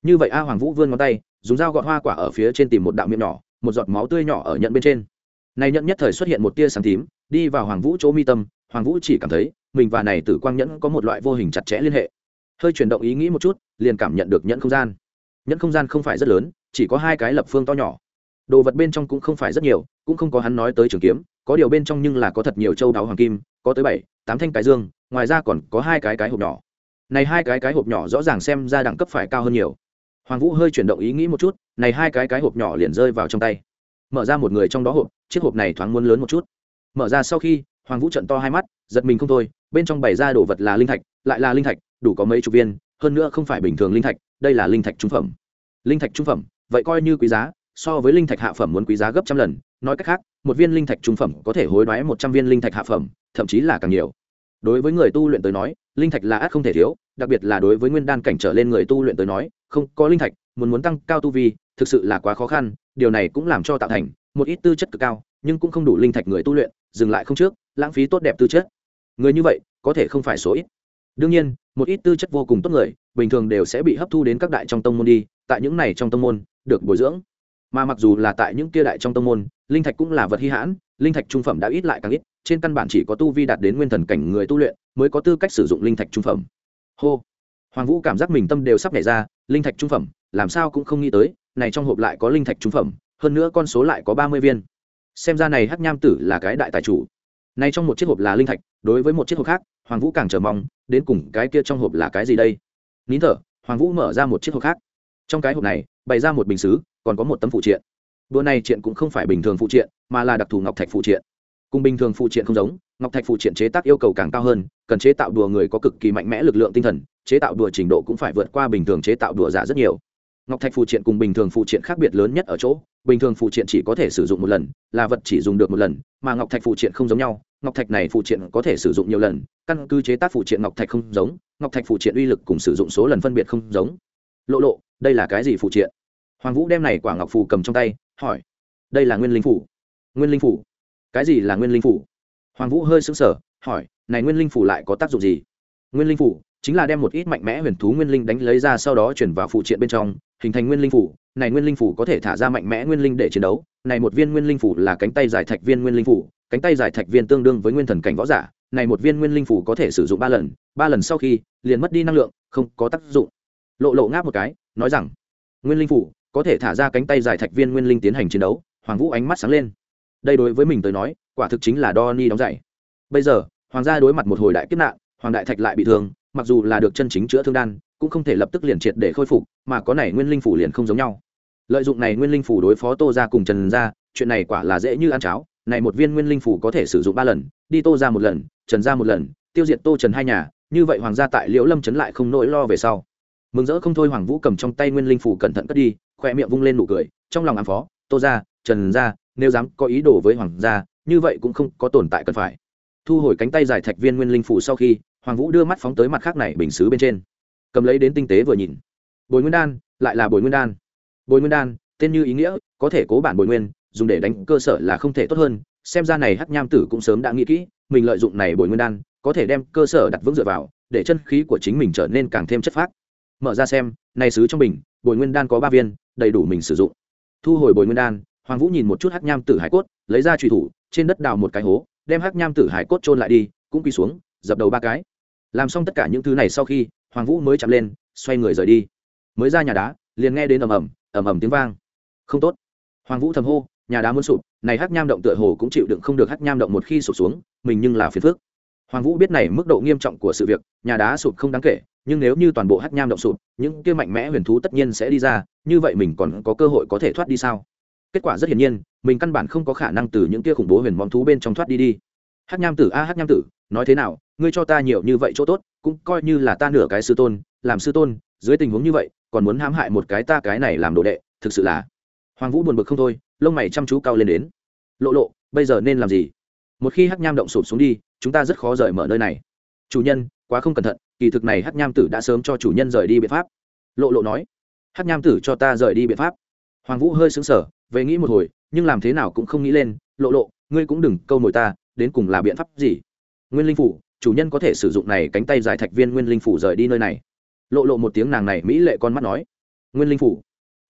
như vậy a hoàng vũ vươn ngón tay, dùng dao gọt hoa quả ở phía trên tìm một đạo miệng nhỏ, một giọt máu tươi nhỏ ở nhận bên trên. Này nhận nhất thời xuất hiện một tia sáng tím, đi vào hoàng vũ chỗ mi tâm, hoàng vũ chỉ cảm thấy mình và này tử quang nhẫn có một loại vô hình chặt chẽ liên hệ. Hơi chuyển động ý nghĩ một chút, liền cảm nhận được nhẫn không gian. Nhẫn không gian không phải rất lớn, chỉ có hai cái lập phương to nhỏ. Đồ vật bên trong cũng không phải rất nhiều, cũng không có hắn nói tới trường kiếm, có điều bên trong nhưng là có thật nhiều châu đáo hoàng kim có tới bảy, tám thanh cái dương, ngoài ra còn có hai cái cái hộp nhỏ. Này hai cái cái hộp nhỏ rõ ràng xem ra đẳng cấp phải cao hơn nhiều. Hoàng vũ hơi chuyển động ý nghĩ một chút, này hai cái cái hộp nhỏ liền rơi vào trong tay. Mở ra một người trong đó hộp, chiếc hộp này thoáng muốn lớn một chút. Mở ra sau khi, hoàng vũ trận to hai mắt, giật mình không thôi, bên trong bày ra đồ vật là linh thạch, lại là linh thạch, đủ có mấy chục viên, hơn nữa không phải bình thường linh thạch, đây là linh thạch trung phẩm. Linh thạch trung phẩm, vậy coi như quý giá, so với linh thạch hạ phẩm muốn quý giá gấp trăm lần, nói cách khác một viên linh thạch trung phẩm có thể hối đoái một trăm viên linh thạch hạ phẩm, thậm chí là càng nhiều. Đối với người tu luyện tới nói, linh thạch là ác không thể thiếu, đặc biệt là đối với nguyên đan cảnh trở lên người tu luyện tới nói, không có linh thạch, muốn muốn tăng cao tu vi, thực sự là quá khó khăn, điều này cũng làm cho tạo thành một ít tư chất cực cao, nhưng cũng không đủ linh thạch người tu luyện, dừng lại không trước, lãng phí tốt đẹp tư chất. Người như vậy, có thể không phải số ít. Đương nhiên, một ít tư chất vô cùng tốt người, bình thường đều sẽ bị hấp thu đến các đại trong tông môn đi, tại những này trong tông môn, được bồi dưỡng. Mà mặc dù là tại những kia đại trong tông môn linh thạch cũng là vật hy hãn, linh thạch trung phẩm đã ít lại càng ít, trên căn bản chỉ có tu vi đạt đến nguyên thần cảnh người tu luyện mới có tư cách sử dụng linh thạch trung phẩm. Hô! Hoàng vũ cảm giác mình tâm đều sắp nhảy ra, linh thạch trung phẩm, làm sao cũng không nghĩ tới, này trong hộp lại có linh thạch trung phẩm, hơn nữa con số lại có ba mươi viên. Xem ra này hắc nham tử là cái đại tài chủ. Nay trong một chiếc hộp là linh thạch, đối với một chiếc hộp khác, hoàng vũ càng chờ mong, đến cùng cái kia trong hộp là cái gì đây? Nín thở, hoàng vũ mở ra một chiếc hộp khác. Trong cái hộp này, bày ra một bình xứ, còn có một tấm phụ triện đua này triện cũng không phải bình thường phụ triện, mà là đặc thù ngọc thạch phụ triện. Cùng bình thường phụ triện không giống, ngọc thạch phụ triện chế tác yêu cầu càng cao hơn, cần chế tạo đùa người có cực kỳ mạnh mẽ lực lượng tinh thần, chế tạo đùa trình độ cũng phải vượt qua bình thường chế tạo đùa giả rất nhiều. Ngọc thạch phụ triện cùng bình thường phụ triện khác biệt lớn nhất ở chỗ, bình thường phụ triện chỉ có thể sử dụng một lần, là vật chỉ dùng được một lần, mà ngọc thạch phụ triện không giống nhau, ngọc thạch này phụ triện có thể sử dụng nhiều lần, căn cứ chế tác phụ triện ngọc thạch không giống, ngọc thạch phụ triện uy lực cùng sử dụng số lần phân biệt không giống. Lộ lộ, đây là cái gì phụ triện? Hoàng vũ đem này quả ngọc phù cầm trong tay hỏi đây là nguyên linh phủ nguyên linh phủ cái gì là nguyên linh phủ hoàng vũ hơi sững sờ hỏi này nguyên linh phủ lại có tác dụng gì nguyên linh phủ chính là đem một ít mạnh mẽ huyền thú nguyên linh đánh lấy ra sau đó chuyển vào phụ triện bên trong hình thành nguyên linh phủ này nguyên linh phủ có thể thả ra mạnh mẽ nguyên linh để chiến đấu này một viên nguyên linh phủ là cánh tay giải thạch viên nguyên linh phủ cánh tay giải thạch viên tương đương với nguyên thần cảnh võ giả này một viên nguyên linh phủ có thể sử dụng ba lần ba lần sau khi liền mất đi năng lượng không có tác dụng lộ lộ ngáp một cái nói rằng nguyên linh phủ có thể thả ra cánh tay giải thạch viên nguyên linh tiến hành chiến đấu, hoàng vũ ánh mắt sáng lên. Đây đối với mình tới nói, quả thực chính là đo ni đóng dạy bây giờ, hoàng gia đối mặt một hồi đại kiếp nạn, hoàng đại thạch lại bị thương, mặc dù là được chân chính chữa thương đan, cũng không thể lập tức liền triệt để khôi phục, mà có này nguyên linh phủ liền không giống nhau. Lợi dụng này nguyên linh phủ đối phó tô ra cùng trần ra chuyện này quả là dễ như ăn cháo, này một viên nguyên linh phủ có thể sử dụng ba lần, đi tô ra một lần, trần ra một lần, tiêu diệt tô trần hai nhà, như vậy hoàng gia tại liễu lâm trấn lại không nỗi lo về sau. Mừng rỡ không thôi, hoàng vũ cầm trong tay nguyên linh phủ cẩn thận cất đi khoe miệng vung lên nụ cười, trong lòng ám phó, tô ra trần ra nếu dám có ý đồ với hoàng gia, như vậy cũng không có tồn tại cần phải. Thu hồi cánh tay giải thạch viên nguyên linh phủ sau khi, hoàng vũ đưa mắt phóng tới mặt khác này bình xứ bên trên. Cầm lấy đến tinh tế vừa nhìn. Bồi nguyên đan, lại là bồi nguyên đan. Bồi nguyên đan, tên như ý nghĩa, có thể cố bản bồi nguyên, dùng để đánh cơ sở là không thể tốt hơn, xem ra này hắc nham tử cũng sớm đã nghĩ kỹ, mình lợi dụng này bồi nguyên đan, có thể đem cơ sở đặt vững dựa vào, để chân khí của chính mình trở nên càng thêm chất phác. Mở ra xem, này sứ trong bình bồi nguyên đan có ba viên, đầy đủ mình sử dụng. Thu hồi bồi nguyên đan, hoàng vũ nhìn một chút hắc nham tử hải cốt, lấy ra trùy thủ, trên đất đào một cái hố, đem hắc nham tử hải cốt trôn lại đi, cũng quỳ xuống, dập đầu ba cái. Làm xong tất cả những thứ này sau khi, hoàng vũ mới chạm lên, xoay người rời đi. Mới ra nhà đá, liền nghe đến ầm ầm ầm ầm tiếng vang. Không tốt. Hoàng vũ thầm hô, nhà đá muốn sụp, này hắc nham động tựa hồ cũng chịu đựng không được hắc nham động một khi sụp xuống, mình nhưng là phiền phức. Hoàng vũ biết này mức độ nghiêm trọng của sự việc, nhà đá sụp không đáng kể nhưng nếu như toàn bộ hắc nham động sụp những kia mạnh mẽ huyền thú tất nhiên sẽ đi ra, như vậy mình còn có cơ hội có thể thoát đi sao? Kết quả rất hiển nhiên, mình căn bản không có khả năng từ những kia khủng bố huyền mong thú bên trong thoát đi đi. Hắc nham tử a hắc nham tử, nói thế nào? Ngươi cho ta nhiều như vậy chỗ tốt, cũng coi như là ta nửa cái sư tôn, làm sư tôn, dưới tình huống như vậy, còn muốn hãm hại một cái ta cái này làm đồ đệ, thực sự là. Hoàng vũ buồn bực không thôi, lông mày chăm chú cao lên đến. Lộ lộ, bây giờ nên làm gì? Một khi hắc nham động sụp xuống đi, chúng ta rất khó rời mở nơi này. Chủ nhân quá không cẩn thận, kỳ thực này hắc nham tử đã sớm cho chủ nhân rời đi biện pháp. Lộ lộ nói, hắc nham tử cho ta rời đi biện pháp. Hoàng vũ hơi xứng sở về nghĩ một hồi, nhưng làm thế nào cũng không nghĩ lên, lộ lộ, ngươi cũng đừng câu mồi ta, đến cùng là biện pháp gì? Nguyên linh phủ, chủ nhân có thể sử dụng này cánh tay dài thạch viên nguyên linh phủ rời đi nơi này. Lộ lộ một tiếng nàng này mỹ lệ con mắt nói, nguyên linh phủ?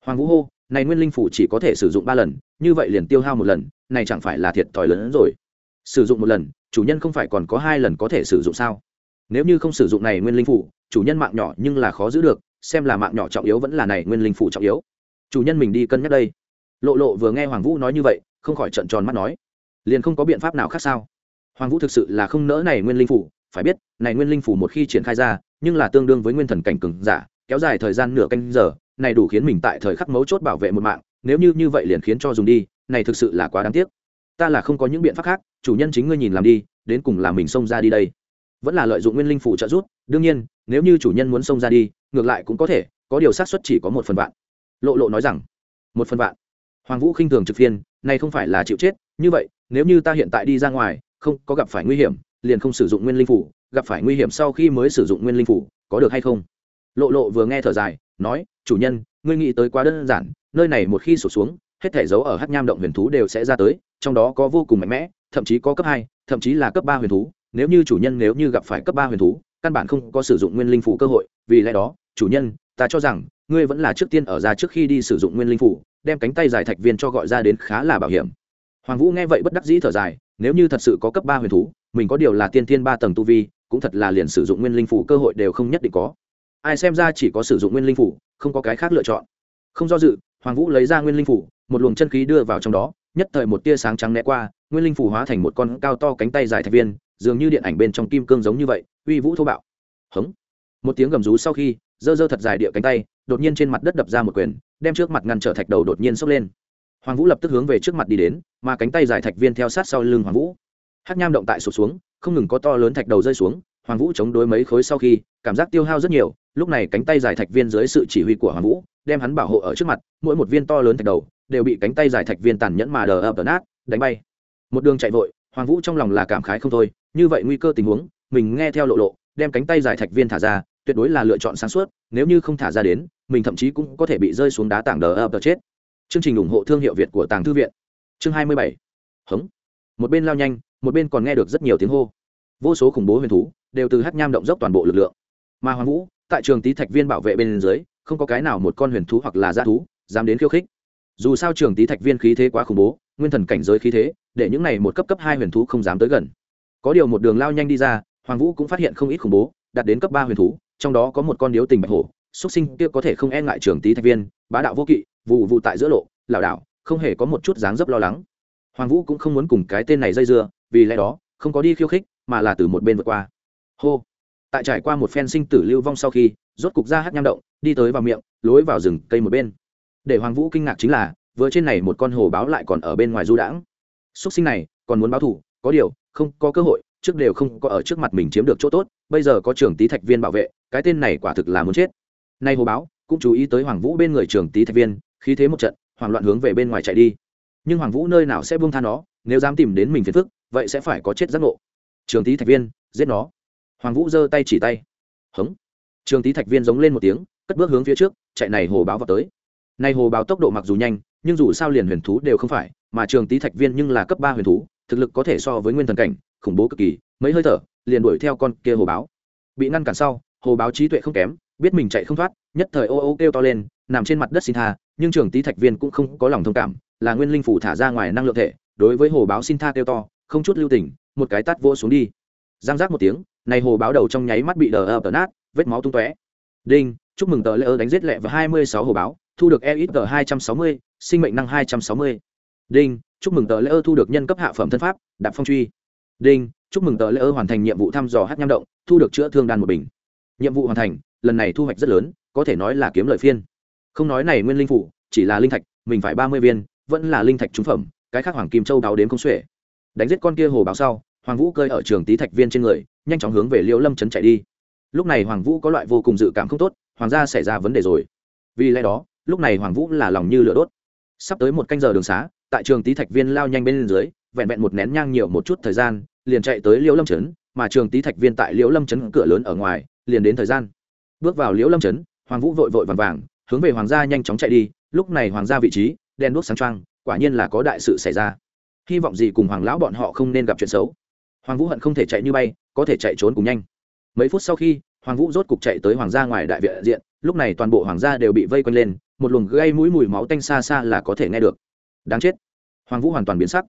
Hoàng vũ hô, này nguyên linh phủ chỉ có thể sử dụng ba lần, như vậy liền tiêu hao một lần, này chẳng phải là thiệt thòi lớn hơn rồi. Sử dụng một lần, chủ nhân không phải còn có hai lần có thể sử dụng sao? Nếu như không sử dụng này nguyên linh phủ, chủ nhân mạng nhỏ nhưng là khó giữ được, xem là mạng nhỏ trọng yếu vẫn là này nguyên linh phủ trọng yếu. Chủ nhân mình đi cân nhắc đây. Lộ lộ vừa nghe hoàng vũ nói như vậy, không khỏi trận tròn mắt nói, liền không có biện pháp nào khác sao? Hoàng vũ thực sự là không nỡ này nguyên linh phủ, phải biết, này nguyên linh phủ một khi triển khai ra, nhưng là tương đương với nguyên thần cảnh cường giả, kéo dài thời gian nửa canh giờ, này đủ khiến mình tại thời khắc mấu chốt bảo vệ một mạng, nếu như như vậy liền khiến cho dùng đi, này thực sự là quá đáng tiếc. Ta là không có những biện pháp khác, chủ nhân chính ngươi nhìn làm đi, đến cùng là mình xông ra đi đây vẫn là lợi dụng nguyên linh phủ trợ giúp, đương nhiên, nếu như chủ nhân muốn xông ra đi, ngược lại cũng có thể, có điều xác suất chỉ có một phần vạn. Lộ lộ nói rằng, một phần vạn? Hoàng vũ khinh thường trực phiên, này không phải là chịu chết, như vậy, nếu như ta hiện tại đi ra ngoài, không, có gặp phải nguy hiểm, liền không sử dụng nguyên linh phủ, gặp phải nguy hiểm sau khi mới sử dụng nguyên linh phủ, có được hay không? Lộ lộ vừa nghe thở dài, nói, chủ nhân, ngươi nghĩ tới quá đơn giản, nơi này một khi sụt xuống, hết thể dấu ở hát nham động huyền thú đều sẽ ra tới, trong đó có vô cùng mạnh mẽ, thậm chí có cấp hai, thậm chí là cấp ba huyền thú nếu như chủ nhân nếu như gặp phải cấp ba huyền thú, căn bản không có sử dụng nguyên linh phủ cơ hội, vì lẽ đó, chủ nhân, ta cho rằng, ngươi vẫn là trước tiên ở ra trước khi đi sử dụng nguyên linh phủ đem cánh tay giải thạch viên cho gọi ra đến khá là bảo hiểm. Hoàng vũ nghe vậy bất đắc dĩ thở dài, nếu như thật sự có cấp ba huyền thú, mình có điều là tiên thiên ba tầng tu vi, cũng thật là liền sử dụng nguyên linh phủ cơ hội đều không nhất định có. Ai xem ra chỉ có sử dụng nguyên linh phủ không có cái khác lựa chọn. Không do dự, hoàng vũ lấy ra nguyên linh phủ một luồng chân khí đưa vào trong đó, nhất thời một tia sáng trắng né qua, nguyên linh phủ hóa thành một con cao to cánh tay dài thạch viên dường như điện ảnh bên trong kim cương giống như vậy, uy vũ thô bạo. Hống. Một tiếng gầm rú sau khi dơ dơ thật dài địa cánh tay, đột nhiên trên mặt đất đập ra một quyền, đem trước mặt ngăn trở thạch đầu đột nhiên sốc lên. Hoàng vũ lập tức hướng về trước mặt đi đến, mà cánh tay dài thạch viên theo sát sau lưng hoàng vũ. Hát nham động tại sụt xuống, không ngừng có to lớn thạch đầu rơi xuống, hoàng vũ chống đối mấy khối sau khi, cảm giác tiêu hao rất nhiều, lúc này cánh tay dài thạch viên dưới sự chỉ huy của hoàng vũ, đem hắn bảo hộ ở trước mặt, mỗi một viên to lớn thạch đầu, đều bị cánh tay dài thạch viên tàn nhẫn mà đờ ập nát, đánh bay. Một đường chạy vội, hoàng vũ trong lòng là cảm khái không thôi như vậy nguy cơ tình huống, mình nghe theo lộ lộ, đem cánh tay dài thạch viên thả ra, tuyệt đối là lựa chọn sáng suốt, nếu như không thả ra đến, mình thậm chí cũng có thể bị rơi xuống đá tảng đờ ập chết. Chương trình ủng hộ thương hiệu việt của tàng thư viện. Chương hai mươi bảy. Hống. Một bên lao nhanh, một bên còn nghe được rất nhiều tiếng hô. Vô số khủng bố huyền thú đều từ hát nham động dốc toàn bộ lực lượng. Mà hoàng vũ, tại trường tý thạch viên bảo vệ bên dưới, không có cái nào một con huyền thú hoặc là g thú dám đến khiêu khích. Dù sao trường tý thạch viên khí thế quá khủng bố, nguyên thần cảnh giới khí thế, để những này một cấp cấp hai huyền thú không dám tới gần có điều một đường lao nhanh đi ra, hoàng vũ cũng phát hiện không ít khủng bố, đạt đến cấp ba huyền thú, trong đó có một con điếu tình bạch hổ. Xuất sinh kia có thể không e ngại trường tý thạch viên, bá đạo vô kỵ, vụ vụ tại giữa lộ, lảo đảo, không hề có một chút dáng dấp lo lắng. Hoàng vũ cũng không muốn cùng cái tên này dây dưa, vì lẽ đó, không có đi khiêu khích, mà là từ một bên vượt qua. Hô. Tại trải qua một phen sinh tử lưu vong sau khi, rốt cục ra hát nham động, đi tới vào miệng, lối vào rừng cây một bên. Để hoàng vũ kinh ngạc chính là, vừa trên này một con hồ báo lại còn ở bên ngoài du đãng. Xuất sinh này, còn muốn báo thủ, có điều không có cơ hội, trước đều không có ở trước mặt mình chiếm được chỗ tốt, bây giờ có trưởng tý thạch viên bảo vệ, cái tên này quả thực là muốn chết. Nay hồ báo cũng chú ý tới hoàng vũ bên người trưởng tý thạch viên, khí thế một trận Hoàng loạn hướng về bên ngoài chạy đi. Nhưng hoàng vũ nơi nào sẽ buông tha nó, nếu dám tìm đến mình phiền phức, vậy sẽ phải có chết giác ngộ. Trường tý thạch viên, giết nó. Hoàng vũ giơ tay chỉ tay. Hống. Trường tý thạch viên giống lên một tiếng, cất bước hướng phía trước, chạy này hồ báo vào tới. Nay hồ báo tốc độ mặc dù nhanh, nhưng dù sao liền huyền thú đều không phải, mà trường tý thạch viên nhưng là cấp ba huyền thú thực lực có thể so với nguyên thần cảnh, khủng bố cực kỳ, mấy hơi thở, liền đuổi theo con kia hồ báo. Bị ngăn cản sau, hồ báo trí tuệ không kém, biết mình chạy không thoát, nhất thời ô ô kêu to lên, nằm trên mặt đất xin tha, nhưng trường tý thạch viên cũng không có lòng thông cảm, là nguyên linh phủ thả ra ngoài năng lượng thể, đối với hồ báo xin tha kêu to, không chút lưu tình, một cái tát vỗ xuống đi. Giang giác một tiếng, này hồ báo đầu trong nháy mắt bị đờ ập tờ nát, vết máu tung tóe. Đinh, chúc mừng tờ lễ ơ đánh giết lẹ và hai mươi sáu hồ báo, thu được e ít tờ hai trăm sáu mươi, sinh mệnh năng hai trăm sáu mươi. Đinh chúc mừng tờ lễ ơ thu được nhân cấp hạ phẩm thân pháp, đạp phong truy. Đinh, chúc mừng tờ lễ ơ hoàn thành nhiệm vụ thăm dò hát nham động, thu được chữa thương đan một bình. Nhiệm vụ hoàn thành, lần này thu hoạch rất lớn, có thể nói là kiếm lợi phiên. Không nói này nguyên linh phủ, chỉ là linh thạch, mình phải ba mươi viên, vẫn là linh thạch trúng phẩm, cái khác hoàng kim châu đáo đến không xuể. Đánh giết con kia hồ báo sau, hoàng vũ cơi ở trường tý thạch viên trên người, nhanh chóng hướng về liễu lâm trấn chạy đi. Lúc này hoàng vũ có loại vô cùng dự cảm không tốt, hoàng gia xảy ra vấn đề rồi. Vì lẽ đó, lúc này hoàng vũ là lòng như lửa đốt. Sắp tới một canh giờ đường xá tại trường tý thạch viên lao nhanh bên dưới, vẹn vẹn một nén nhang nhiều một chút thời gian, liền chạy tới liễu lâm trấn, mà trường tý thạch viên tại liễu lâm trấn cửa lớn ở ngoài, liền đến thời gian. Bước vào liễu lâm trấn, hoàng vũ vội vội vàng vàng, hướng về hoàng gia nhanh chóng chạy đi, lúc này hoàng gia vị trí, đen đuốc sáng trăng quả nhiên là có đại sự xảy ra. Hy vọng gì cùng hoàng lão bọn họ không nên gặp chuyện xấu. Hoàng vũ hận không thể chạy như bay, có thể chạy trốn cùng nhanh. Mấy phút sau khi, hoàng vũ rốt cục chạy tới hoàng gia ngoài đại viện diện, lúc này toàn bộ hoàng gia đều bị vây quanh lên, một luồng gây mũi mùi máu tanh xa xa là có thể nghe được đáng chết. Hoàng vũ hoàn toàn biến sắc.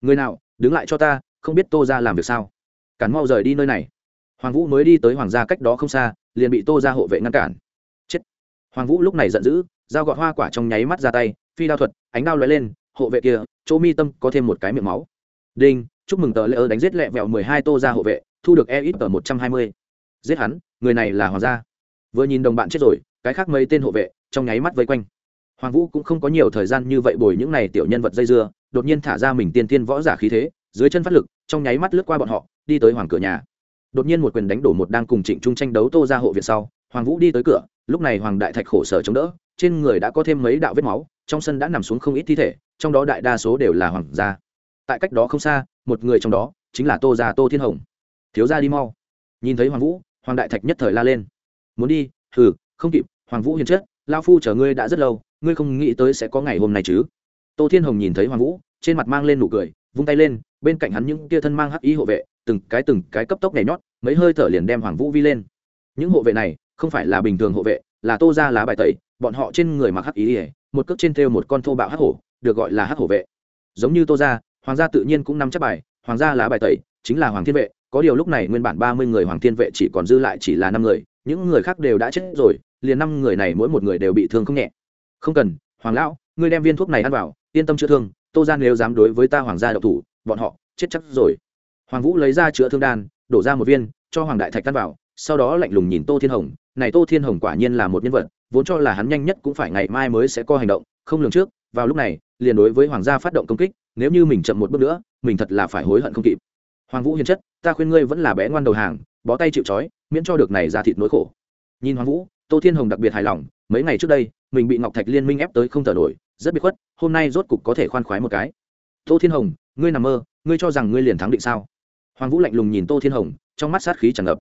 Người nào, đứng lại cho ta, không biết tô ra làm việc sao? Cản mau rời đi nơi này. Hoàng vũ mới đi tới hoàng gia cách đó không xa, liền bị tô ra hộ vệ ngăn cản. Chết. Hoàng vũ lúc này giận dữ, dao gọt hoa quả trong nháy mắt ra tay, phi đao thuật, ánh đao lóe lên, hộ vệ kia, chỗ mi tâm có thêm một cái miệng máu. Đinh, chúc mừng tờ lễ ơ đánh giết lẹ vẹo mười hai tô ra hộ vệ, thu được e ít tờ một trăm hai mươi. Giết hắn, người này là hoàng gia. Vừa nhìn đồng bạn chết rồi, cái khác mấy tên hộ vệ, trong nháy mắt vây quanh hoàng vũ cũng không có nhiều thời gian như vậy bồi những này tiểu nhân vật dây dưa, đột nhiên thả ra mình tiên tiên võ giả khí thế, dưới chân phát lực, trong nháy mắt lướt qua bọn họ, đi tới hoàng cửa nhà. Đột nhiên một quyền đánh đổ một đang cùng trịnh trung tranh đấu tô ra hộ viện sau, hoàng vũ đi tới cửa, lúc này hoàng đại thạch khổ sở chống đỡ, trên người đã có thêm mấy đạo vết máu, trong sân đã nằm xuống không ít thi thể, trong đó đại đa số đều là hoàng gia. Tại cách đó không xa, một người trong đó chính là tô gia tô thiên hồng. Thiếu gia đi mau. Nhìn thấy hoàng vũ, hoàng đại thạch nhất thời la lên. Muốn đi? Hừ, không kịp, hoàng vũ hiền chất lao phu chờ ngươi đã rất lâu ngươi không nghĩ tới sẽ có ngày hôm nay chứ? Tô thiên hồng nhìn thấy hoàng vũ, trên mặt mang lên nụ cười, vung tay lên, bên cạnh hắn những tia thân mang hắc ý hộ vệ, từng cái từng cái cấp tốc nhảy nhót, mấy hơi thở liền đem hoàng vũ vi lên. Những hộ vệ này, không phải là bình thường hộ vệ, là tô ra lá bài tẩy, bọn họ trên người mặc hắc ý ỉa một cước trên thêu một con thô bạo hắc hổ, được gọi là hắc hổ vệ. Giống như tô ra, hoàng gia tự nhiên cũng nắm chắc bài, hoàng gia lá bài tẩy chính là hoàng thiên vệ, có điều lúc này nguyên bản ba mươi người hoàng thiên vệ chỉ còn dư lại chỉ là năm người, những người khác đều đã chết rồi, liền năm người này mỗi một người đều bị thương không nhẹ không cần, hoàng lão, ngươi đem viên thuốc này ăn vào, yên tâm chữa thương, tô gian nếu dám đối với ta hoàng gia độc thủ, bọn họ chết chắc rồi. Hoàng vũ lấy ra chữa thương đan, đổ ra một viên, cho hoàng đại thạch ăn vào, sau đó lạnh lùng nhìn tô thiên hồng, này tô thiên hồng quả nhiên là một nhân vật, vốn cho là hắn nhanh nhất cũng phải ngày mai mới sẽ có hành động, không lường trước, vào lúc này, liền đối với hoàng gia phát động công kích, nếu như mình chậm một bước nữa, mình thật là phải hối hận không kịp. Hoàng vũ hiền chất, ta khuyên ngươi vẫn là bé ngoan đầu hàng, bó tay chịu trói, miễn cho được này ra thịt nỗi khổ. Nhìn hoàng vũ, tô thiên hồng đặc biệt hài lòng, mấy ngày trước đây mình bị ngọc thạch liên minh ép tới không thở nổi, rất bị khuất, hôm nay rốt cục có thể khoan khoái một cái. Tô thiên hồng, ngươi nằm mơ, ngươi cho rằng ngươi liền thắng định sao? Hoàng vũ lạnh lùng nhìn tô thiên hồng, trong mắt sát khí tràn ngập.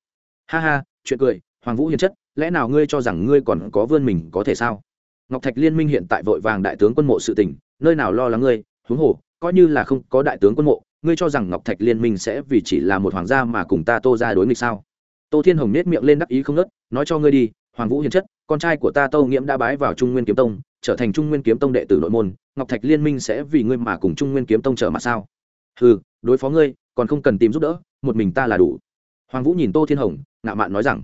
Ha ha, chuyện cười, hoàng vũ hiền chất, lẽ nào ngươi cho rằng ngươi còn có vươn mình có thể sao? Ngọc thạch liên minh hiện tại vội vàng đại tướng quân mộ sự tỉnh nơi nào lo lắng ngươi, huống hồ, coi như là không có đại tướng quân mộ, ngươi cho rằng ngọc thạch liên minh sẽ vì chỉ là một hoàng gia mà cùng ta tô ra đối nghịch sao? Tô thiên hồng nết miệng lên đắc ý không nớt nói cho ngươi đi, hoàng vũ hiền chất con trai của ta tô nghiễm đã bái vào trung nguyên kiếm tông, trở thành trung nguyên kiếm tông đệ tử nội môn, ngọc thạch liên minh sẽ vì ngươi mà cùng trung nguyên kiếm tông trở mặt sao? Ừ đối phó ngươi, còn không cần tìm giúp đỡ, một mình ta là đủ. Hoàng vũ nhìn tô thiên hồng, ngạo mạn nói rằng,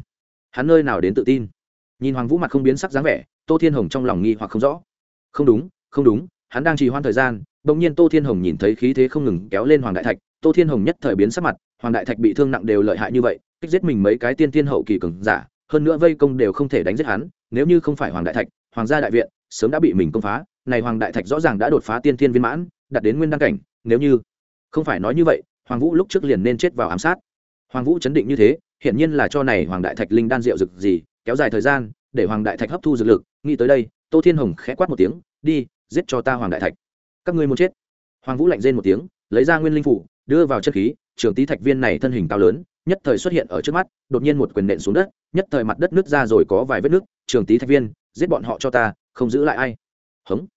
hắn nơi nào đến tự tin? Nhìn hoàng vũ mặt không biến sắc dáng vẻ, tô thiên hồng trong lòng nghi hoặc không rõ. Không đúng không đúng, hắn đang trì hoãn thời gian. Bỗng nhiên tô thiên hồng nhìn thấy khí thế không ngừng kéo lên hoàng đại thạch, tô thiên hồng nhất thời biến sắc mặt, hoàng đại thạch bị thương nặng đều lợi hại như vậy, kích giết mình mấy cái tiên tiên hậu kỳ cường giả hơn nữa vây công đều không thể đánh giết hắn, nếu như không phải hoàng đại thạch, hoàng gia đại viện sớm đã bị mình công phá, này hoàng đại thạch rõ ràng đã đột phá tiên thiên viên mãn đặt đến nguyên đăng cảnh, nếu như không phải nói như vậy, hoàng vũ lúc trước liền nên chết vào ám sát. Hoàng vũ chấn định như thế, hiển nhiên là cho này hoàng đại thạch linh đan rượu rực gì, kéo dài thời gian, để hoàng đại thạch hấp thu dược lực, nghĩ tới đây, tô thiên hồng khẽ quát một tiếng, đi, giết cho ta hoàng đại thạch. Các ngươi muốn chết. Hoàng vũ lạnh rên một tiếng, lấy ra nguyên linh phủ, đưa vào chân khí trường tý thạch viên này thân hình cao lớn nhất thời xuất hiện ở trước mắt, đột nhiên một quyền nện xuống đất, nhất thời mặt đất nứt ra rồi có vài vết nước. trường tý thạch viên, giết bọn họ cho ta, không giữ lại ai. Hống.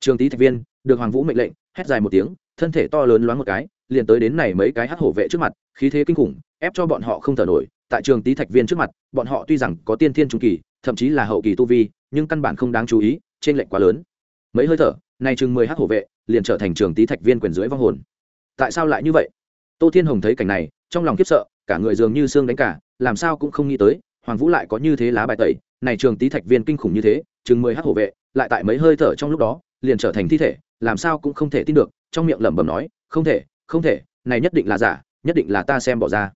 Trường tý thạch viên, được hoàng vũ mệnh lệnh, hét dài một tiếng, thân thể to lớn loáng một cái, liền tới đến này mấy cái hắc hổ vệ trước mặt, khí thế kinh khủng, ép cho bọn họ không thở nổi. Tại trường tý thạch viên trước mặt, bọn họ tuy rằng có tiên thiên trung kỳ, thậm chí là hậu kỳ tu vi, nhưng căn bản không đáng chú ý trên lệnh quá lớn. Mấy hơi thở, nay chừng mười hắc hổ vệ, liền trở thành trường tý thạch viên quyền dưới vong hồn. Tại sao lại như vậy? Tô thiên hồng thấy cảnh này, trong lòng khiếp sợ cả người dường như xương đánh cả, làm sao cũng không nghĩ tới, hoàng vũ lại có như thế lá bài tẩy, này trường tý thạch viên kinh khủng như thế, chừng mười hắc hổ vệ, lại tại mấy hơi thở trong lúc đó, liền trở thành thi thể, làm sao cũng không thể tin được, trong miệng lẩm bẩm nói, không thể không thể, này nhất định là giả, nhất định là ta xem bỏ ra.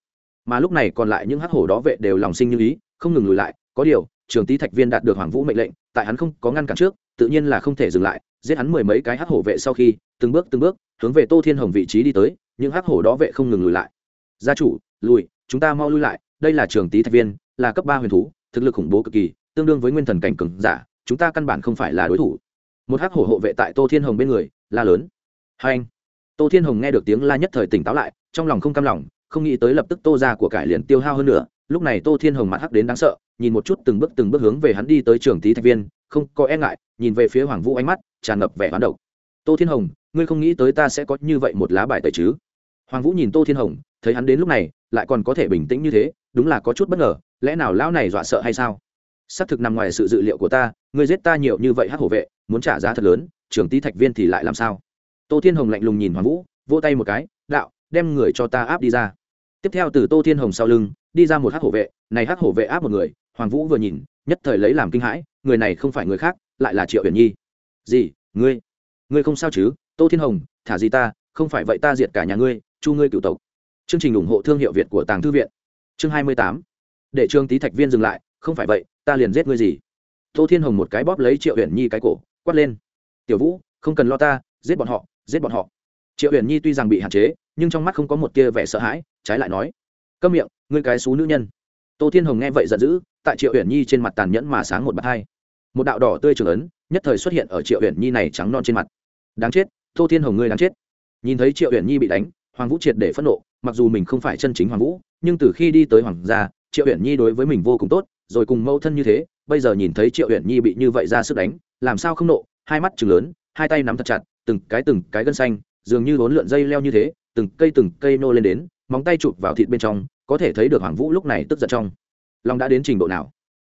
Mà lúc này còn lại những hắc hổ đó vệ đều lòng sinh như ý, không ngừng lùi lại, có điều, trường tý thạch viên đạt được hoàng vũ mệnh lệnh, tại hắn không có ngăn cản trước, tự nhiên là không thể dừng lại, giết hắn mười mấy cái hắc hổ vệ sau khi, từng bước từng bước, hướng về tô thiên hồng vị trí đi tới, những hắc hổ đó vệ không ngừng lùi lại. Gia chủ lùi, chúng ta mau lui lại, đây là trường tý thạch viên, là cấp ba huyền thú, thực lực khủng bố cực kỳ, tương đương với nguyên thần cảnh cường giả, chúng ta căn bản không phải là đối thủ. Một hắc hổ hộ vệ tại tô thiên hồng bên người, la lớn. Hai anh. Tô thiên hồng nghe được tiếng la nhất thời tỉnh táo lại, trong lòng không cam lòng, không nghĩ tới lập tức tô ra của cải liền tiêu hao hơn nữa. Lúc này tô thiên hồng mặt hắc đến đáng sợ, nhìn một chút từng bước từng bước hướng về hắn đi tới trường tý thạch viên, không có e ngại, nhìn về phía hoàng vũ ánh mắt, tràn ngập vẻ hoán độc. Tô thiên hồng, ngươi không nghĩ tới ta sẽ có như vậy một lá bài tẩy chứ? Hoàng vũ nhìn tô thiên hồng, thấy hắn đến lúc này lại còn có thể bình tĩnh như thế, đúng là có chút bất ngờ, lẽ nào lão này dọa sợ hay sao? Xác thực nằm ngoài sự dự liệu của ta, ngươi giết ta nhiều như vậy hắc hổ vệ, muốn trả giá thật lớn, trưởng tý thạch viên thì lại làm sao? Tô thiên hồng lạnh lùng nhìn hoàng vũ, vỗ tay một cái, đạo, đem người cho ta áp đi ra. Tiếp theo từ tô thiên hồng sau lưng, đi ra một hắc hổ vệ, này hắc hổ vệ áp một người, hoàng vũ vừa nhìn, nhất thời lấy làm kinh hãi, người này không phải người khác, lại là triệu huyền nhi. Gì, ngươi? Ngươi không sao chứ? Tô thiên hồng, thả gì ta, không phải vậy ta diệt cả nhà ngươi, chu ngươi cựu tộc chương trình ủng hộ thương hiệu việt của tàng thư viện. Chương hai mươi tám. Để trương tý thạch viên dừng lại, không phải vậy, ta liền giết ngươi gì? Tô thiên hồng một cái bóp lấy triệu huyền nhi cái cổ, quát lên. Tiểu vũ, không cần lo ta, giết bọn họ, giết bọn họ. Triệu huyền nhi tuy rằng bị hạn chế, nhưng trong mắt không có một tia vẻ sợ hãi, trái lại nói. Câm miệng, ngươi cái xú nữ nhân. Tô thiên hồng nghe vậy giận dữ, tại triệu huyền nhi trên mặt tàn nhẫn mà sáng một bạt hai. Một đạo đỏ tươi trường ấn, nhất thời xuất hiện ở triệu huyền nhi này trắng non trên mặt. Đáng chết, tô thiên hồng ngươi đáng chết. Nhìn thấy triệu huyền nhi bị đánh, hoàng vũ triệt để phẫn nộ mặc dù mình không phải chân chính hoàng vũ, nhưng từ khi đi tới hoàng gia, triệu uyển nhi đối với mình vô cùng tốt, rồi cùng mâu thân như thế, bây giờ nhìn thấy triệu uyển nhi bị như vậy ra sức đánh, làm sao không nộ, hai mắt chừng lớn, hai tay nắm thật chặt, từng cái từng cái gân xanh, dường như bốn lượn dây leo như thế, từng cây từng cây nô lên đến, móng tay chụp vào thịt bên trong, có thể thấy được hoàng vũ lúc này tức giận trong. Lòng đã đến trình độ nào?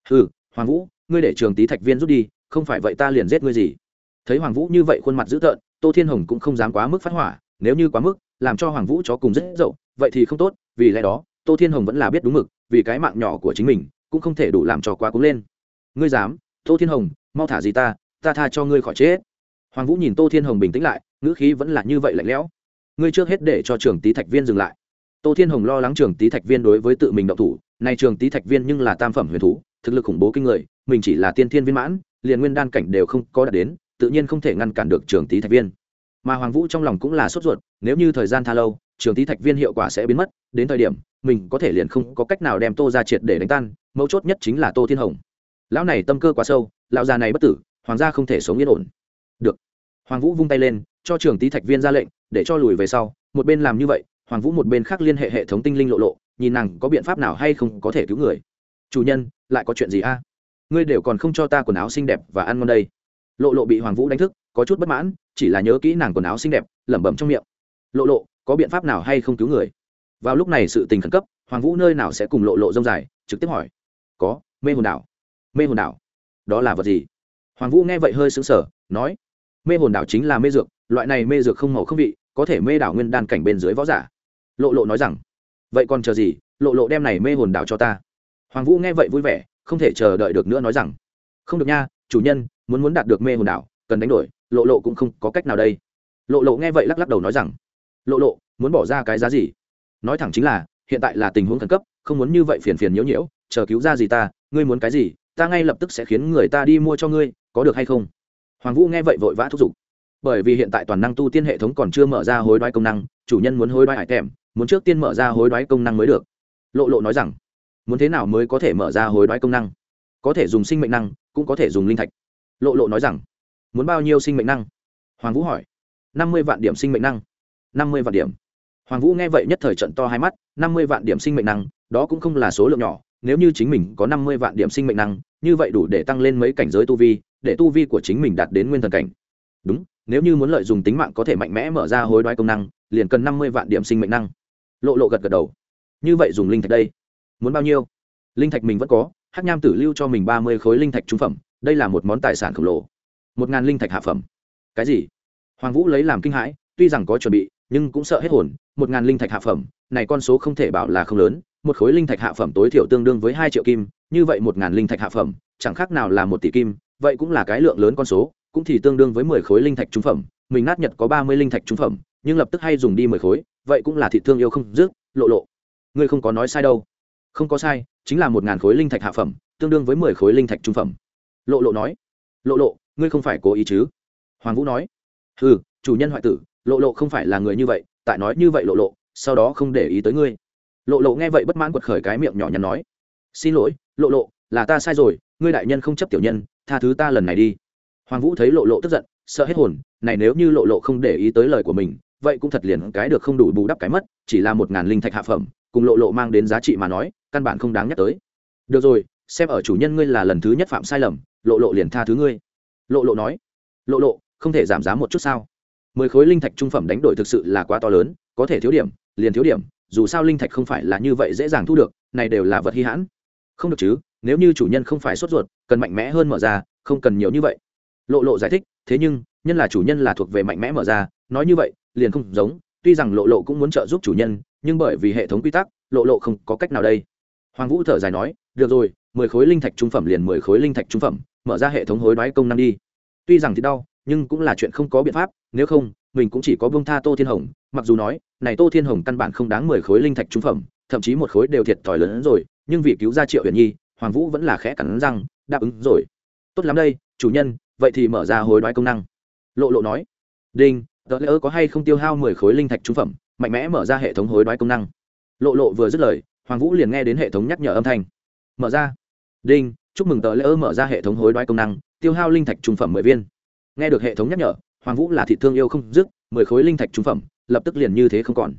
Ừ hoàng vũ, ngươi để trường tý thạch viên rút đi, không phải vậy ta liền giết ngươi gì? Thấy hoàng vũ như vậy khuôn mặt dữ tợn, tô thiên hồng cũng không dám quá mức phát hỏa, nếu như quá mức làm cho hoàng vũ chó cùng rất dậu, vậy thì không tốt, vì lẽ đó, tô thiên hồng vẫn là biết đúng mực, vì cái mạng nhỏ của chính mình, cũng không thể đủ làm cho quá cúng lên. Ngươi dám, tô thiên hồng, mau thả gì ta ta tha cho ngươi khỏi chết. Hoàng vũ nhìn tô thiên hồng bình tĩnh lại, ngữ khí vẫn là như vậy lạnh lẽo. Ngươi trước hết để cho trường tý thạch viên dừng lại. Tô thiên hồng lo lắng trường tý thạch viên đối với tự mình động thủ, nay trường tý thạch viên nhưng là tam phẩm huyền thú, thực lực khủng bố kinh người, mình chỉ là tiên thiên viên mãn, liền nguyên đan cảnh đều không có đạt đến, tự nhiên không thể ngăn cản được trường tý thạch viên mà hoàng vũ trong lòng cũng là sốt ruột, nếu như thời gian tha lâu, trường tý thạch viên hiệu quả sẽ biến mất, đến thời điểm, mình có thể liền không có cách nào đem tô ra triệt để đánh tan, mấu chốt nhất chính là tô thiên hồng. Lão này tâm cơ quá sâu, lão già này bất tử, hoàng gia không thể sống yên ổn. Được. Hoàng vũ vung tay lên, cho trường tý thạch viên ra lệnh, để cho lùi về sau, một bên làm như vậy, hoàng vũ một bên khác liên hệ hệ thống tinh linh lộ lộ, nhìn nàng có biện pháp nào hay không có thể cứu người. Chủ nhân, lại có chuyện gì a? Ngươi đều còn không cho ta quần áo xinh đẹp và ăn ngon đây. Lộ lộ bị hoàng vũ đánh thức, có chút bất mãn chỉ là nhớ kỹ nàng quần áo xinh đẹp, lẩm bẩm trong miệng. Lộ lộ, có biện pháp nào hay không cứu người? Vào lúc này sự tình khẩn cấp, hoàng vũ nơi nào sẽ cùng lộ lộ rông dài? Trực tiếp hỏi. Có, mê hồn đảo. Mê hồn đảo? Đó là vật gì? Hoàng vũ nghe vậy hơi sững sờ, nói. Mê hồn đảo chính là mê dược, loại này mê dược không màu không vị, có thể mê đảo nguyên đan cảnh bên dưới võ giả. Lộ lộ nói rằng. Vậy còn chờ gì? Lộ lộ đem này mê hồn đảo cho ta. Hoàng vũ nghe vậy vui vẻ, không thể chờ đợi được nữa nói rằng. Không được nha, chủ nhân, muốn muốn đạt được mê hồn đảo, cần đánh đổi lộ lộ cũng không có cách nào đây. Lộ lộ nghe vậy lắc lắc đầu nói rằng, lộ lộ, muốn bỏ ra cái giá gì? Nói thẳng chính là, hiện tại là tình huống khẩn cấp, không muốn như vậy phiền phiền nhiễu nhiễu, chờ cứu ra gì ta, ngươi muốn cái gì, ta ngay lập tức sẽ khiến người ta đi mua cho ngươi, có được hay không? Hoàng vũ nghe vậy vội vã thúc giục. Bởi vì hiện tại toàn năng tu tiên hệ thống còn chưa mở ra hối đoái công năng, chủ nhân muốn hối đoái hải thèm muốn trước tiên mở ra hối đoái công năng mới được. Lộ lộ nói rằng, muốn thế nào mới có thể mở ra hối đoái công năng? Có thể dùng sinh mệnh năng, cũng có thể dùng linh thạch. Lộ lộ nói rằng muốn bao nhiêu sinh mệnh năng? Hoàng vũ hỏi. Năm mươi vạn điểm sinh mệnh năng. Năm mươi vạn điểm. Hoàng vũ nghe vậy nhất thời trận to hai mắt, năm mươi vạn điểm sinh mệnh năng, đó cũng không là số lượng nhỏ, nếu như chính mình có năm mươi vạn điểm sinh mệnh năng, như vậy đủ để tăng lên mấy cảnh giới tu vi, để tu vi của chính mình đạt đến nguyên thần cảnh. Đúng, nếu như muốn lợi dụng tính mạng có thể mạnh mẽ mở ra hối đoái công năng, liền cần năm mươi vạn điểm sinh mệnh năng. Lộ lộ gật gật đầu. Như vậy dùng linh thạch đây. Muốn bao nhiêu? Linh thạch mình vẫn có hát nham tử lưu cho mình ba mươi khối linh thạch trung phẩm, đây là một món tài sản khổng lồ một ngàn linh thạch hạ phẩm. Cái gì? Hoàng vũ lấy làm kinh hãi, tuy rằng có chuẩn bị, nhưng cũng sợ hết hồn. Một ngàn linh thạch hạ phẩm, này con số không thể bảo là không lớn. Một khối linh thạch hạ phẩm tối thiểu tương đương với hai triệu kim, như vậy một ngàn linh thạch hạ phẩm, chẳng khác nào là một tỷ kim, vậy cũng là cái lượng lớn con số, cũng thì tương đương với mười khối linh thạch trung phẩm. Mình nát nhật có ba mươi linh thạch trung phẩm, nhưng lập tức hay dùng đi mười khối, vậy cũng là thị thương yêu không dứt, lộ lộ. Ngươi không có nói sai đâu. Không có sai, chính là một ngàn khối linh thạch hạ phẩm, tương đương với mười khối linh thạch trung phẩm. Lộ lộ nói. Lộ lộ ngươi không phải cố ý chứ? Hoàng vũ nói. Ừ chủ nhân hoại tử, lộ lộ không phải là người như vậy, tại nói như vậy lộ lộ, sau đó không để ý tới ngươi. Lộ lộ nghe vậy bất mãn quật khởi cái miệng nhỏ nhắn nói. Xin lỗi, lộ lộ, là ta sai rồi, ngươi đại nhân không chấp tiểu nhân, tha thứ ta lần này đi. Hoàng vũ thấy lộ lộ tức giận, sợ hết hồn, này nếu như lộ lộ không để ý tới lời của mình, vậy cũng thật liền cái được không đủ bù đắp cái mất, chỉ là một ngàn linh thạch hạ phẩm, cùng lộ lộ mang đến giá trị mà nói, căn bản không đáng nhắc tới. Được rồi, xem ở chủ nhân ngươi là lần thứ nhất phạm sai lầm, lộ lộ liền tha thứ ngươi lộ lộ nói. Lộ lộ, không thể giảm giá một chút sao? Mười khối linh thạch trung phẩm đánh đổi thực sự là quá to lớn, có thể thiếu điểm, liền thiếu điểm, dù sao linh thạch không phải là như vậy dễ dàng thu được, này đều là vật hy hãn. Không được chứ, nếu như chủ nhân không phải sốt ruột, cần mạnh mẽ hơn mở ra, không cần nhiều như vậy. Lộ lộ giải thích, thế nhưng, nhân là chủ nhân là thuộc về mạnh mẽ mở ra, nói như vậy, liền không giống, tuy rằng lộ lộ cũng muốn trợ giúp chủ nhân, nhưng bởi vì hệ thống quy tắc, lộ lộ không có cách nào đây. Hoàng vũ thở dài nói, được rồi, mười khối linh thạch trung phẩm liền mười khối linh thạch trung phẩm mở ra hệ thống hối đoái công năng đi. Tuy rằng thì đau, nhưng cũng là chuyện không có biện pháp, nếu không, mình cũng chỉ có bông tha tô thiên hồng, mặc dù nói, này tô thiên hồng căn bản không đáng mười khối linh thạch trúng phẩm, thậm chí một khối đều thiệt thòi lớn hơn rồi, nhưng vì cứu ra triệu huyền nhi, hoàng vũ vẫn là khẽ cắn răng, đáp ứng rồi. Tốt lắm đây, chủ nhân, vậy thì mở ra hối đoái công năng. Lộ lộ nói. Đinh tờ lỡ có hay không tiêu hao mười khối linh thạch trung phẩm, mạnh mẽ mở ra hệ thống hối đoái công năng. Lộ lộ vừa dứt lời, hoàng vũ liền nghe đến hệ thống nhắc nhở âm thanh. Mở ra. Đinh chúc mừng tờ lỡ mở ra hệ thống hối đoái công năng, tiêu hao linh thạch trung phẩm mười viên. Nghe được hệ thống nhắc nhở, hoàng vũ là thị thương yêu không dứt, mười khối linh thạch trung phẩm, lập tức liền như thế không còn.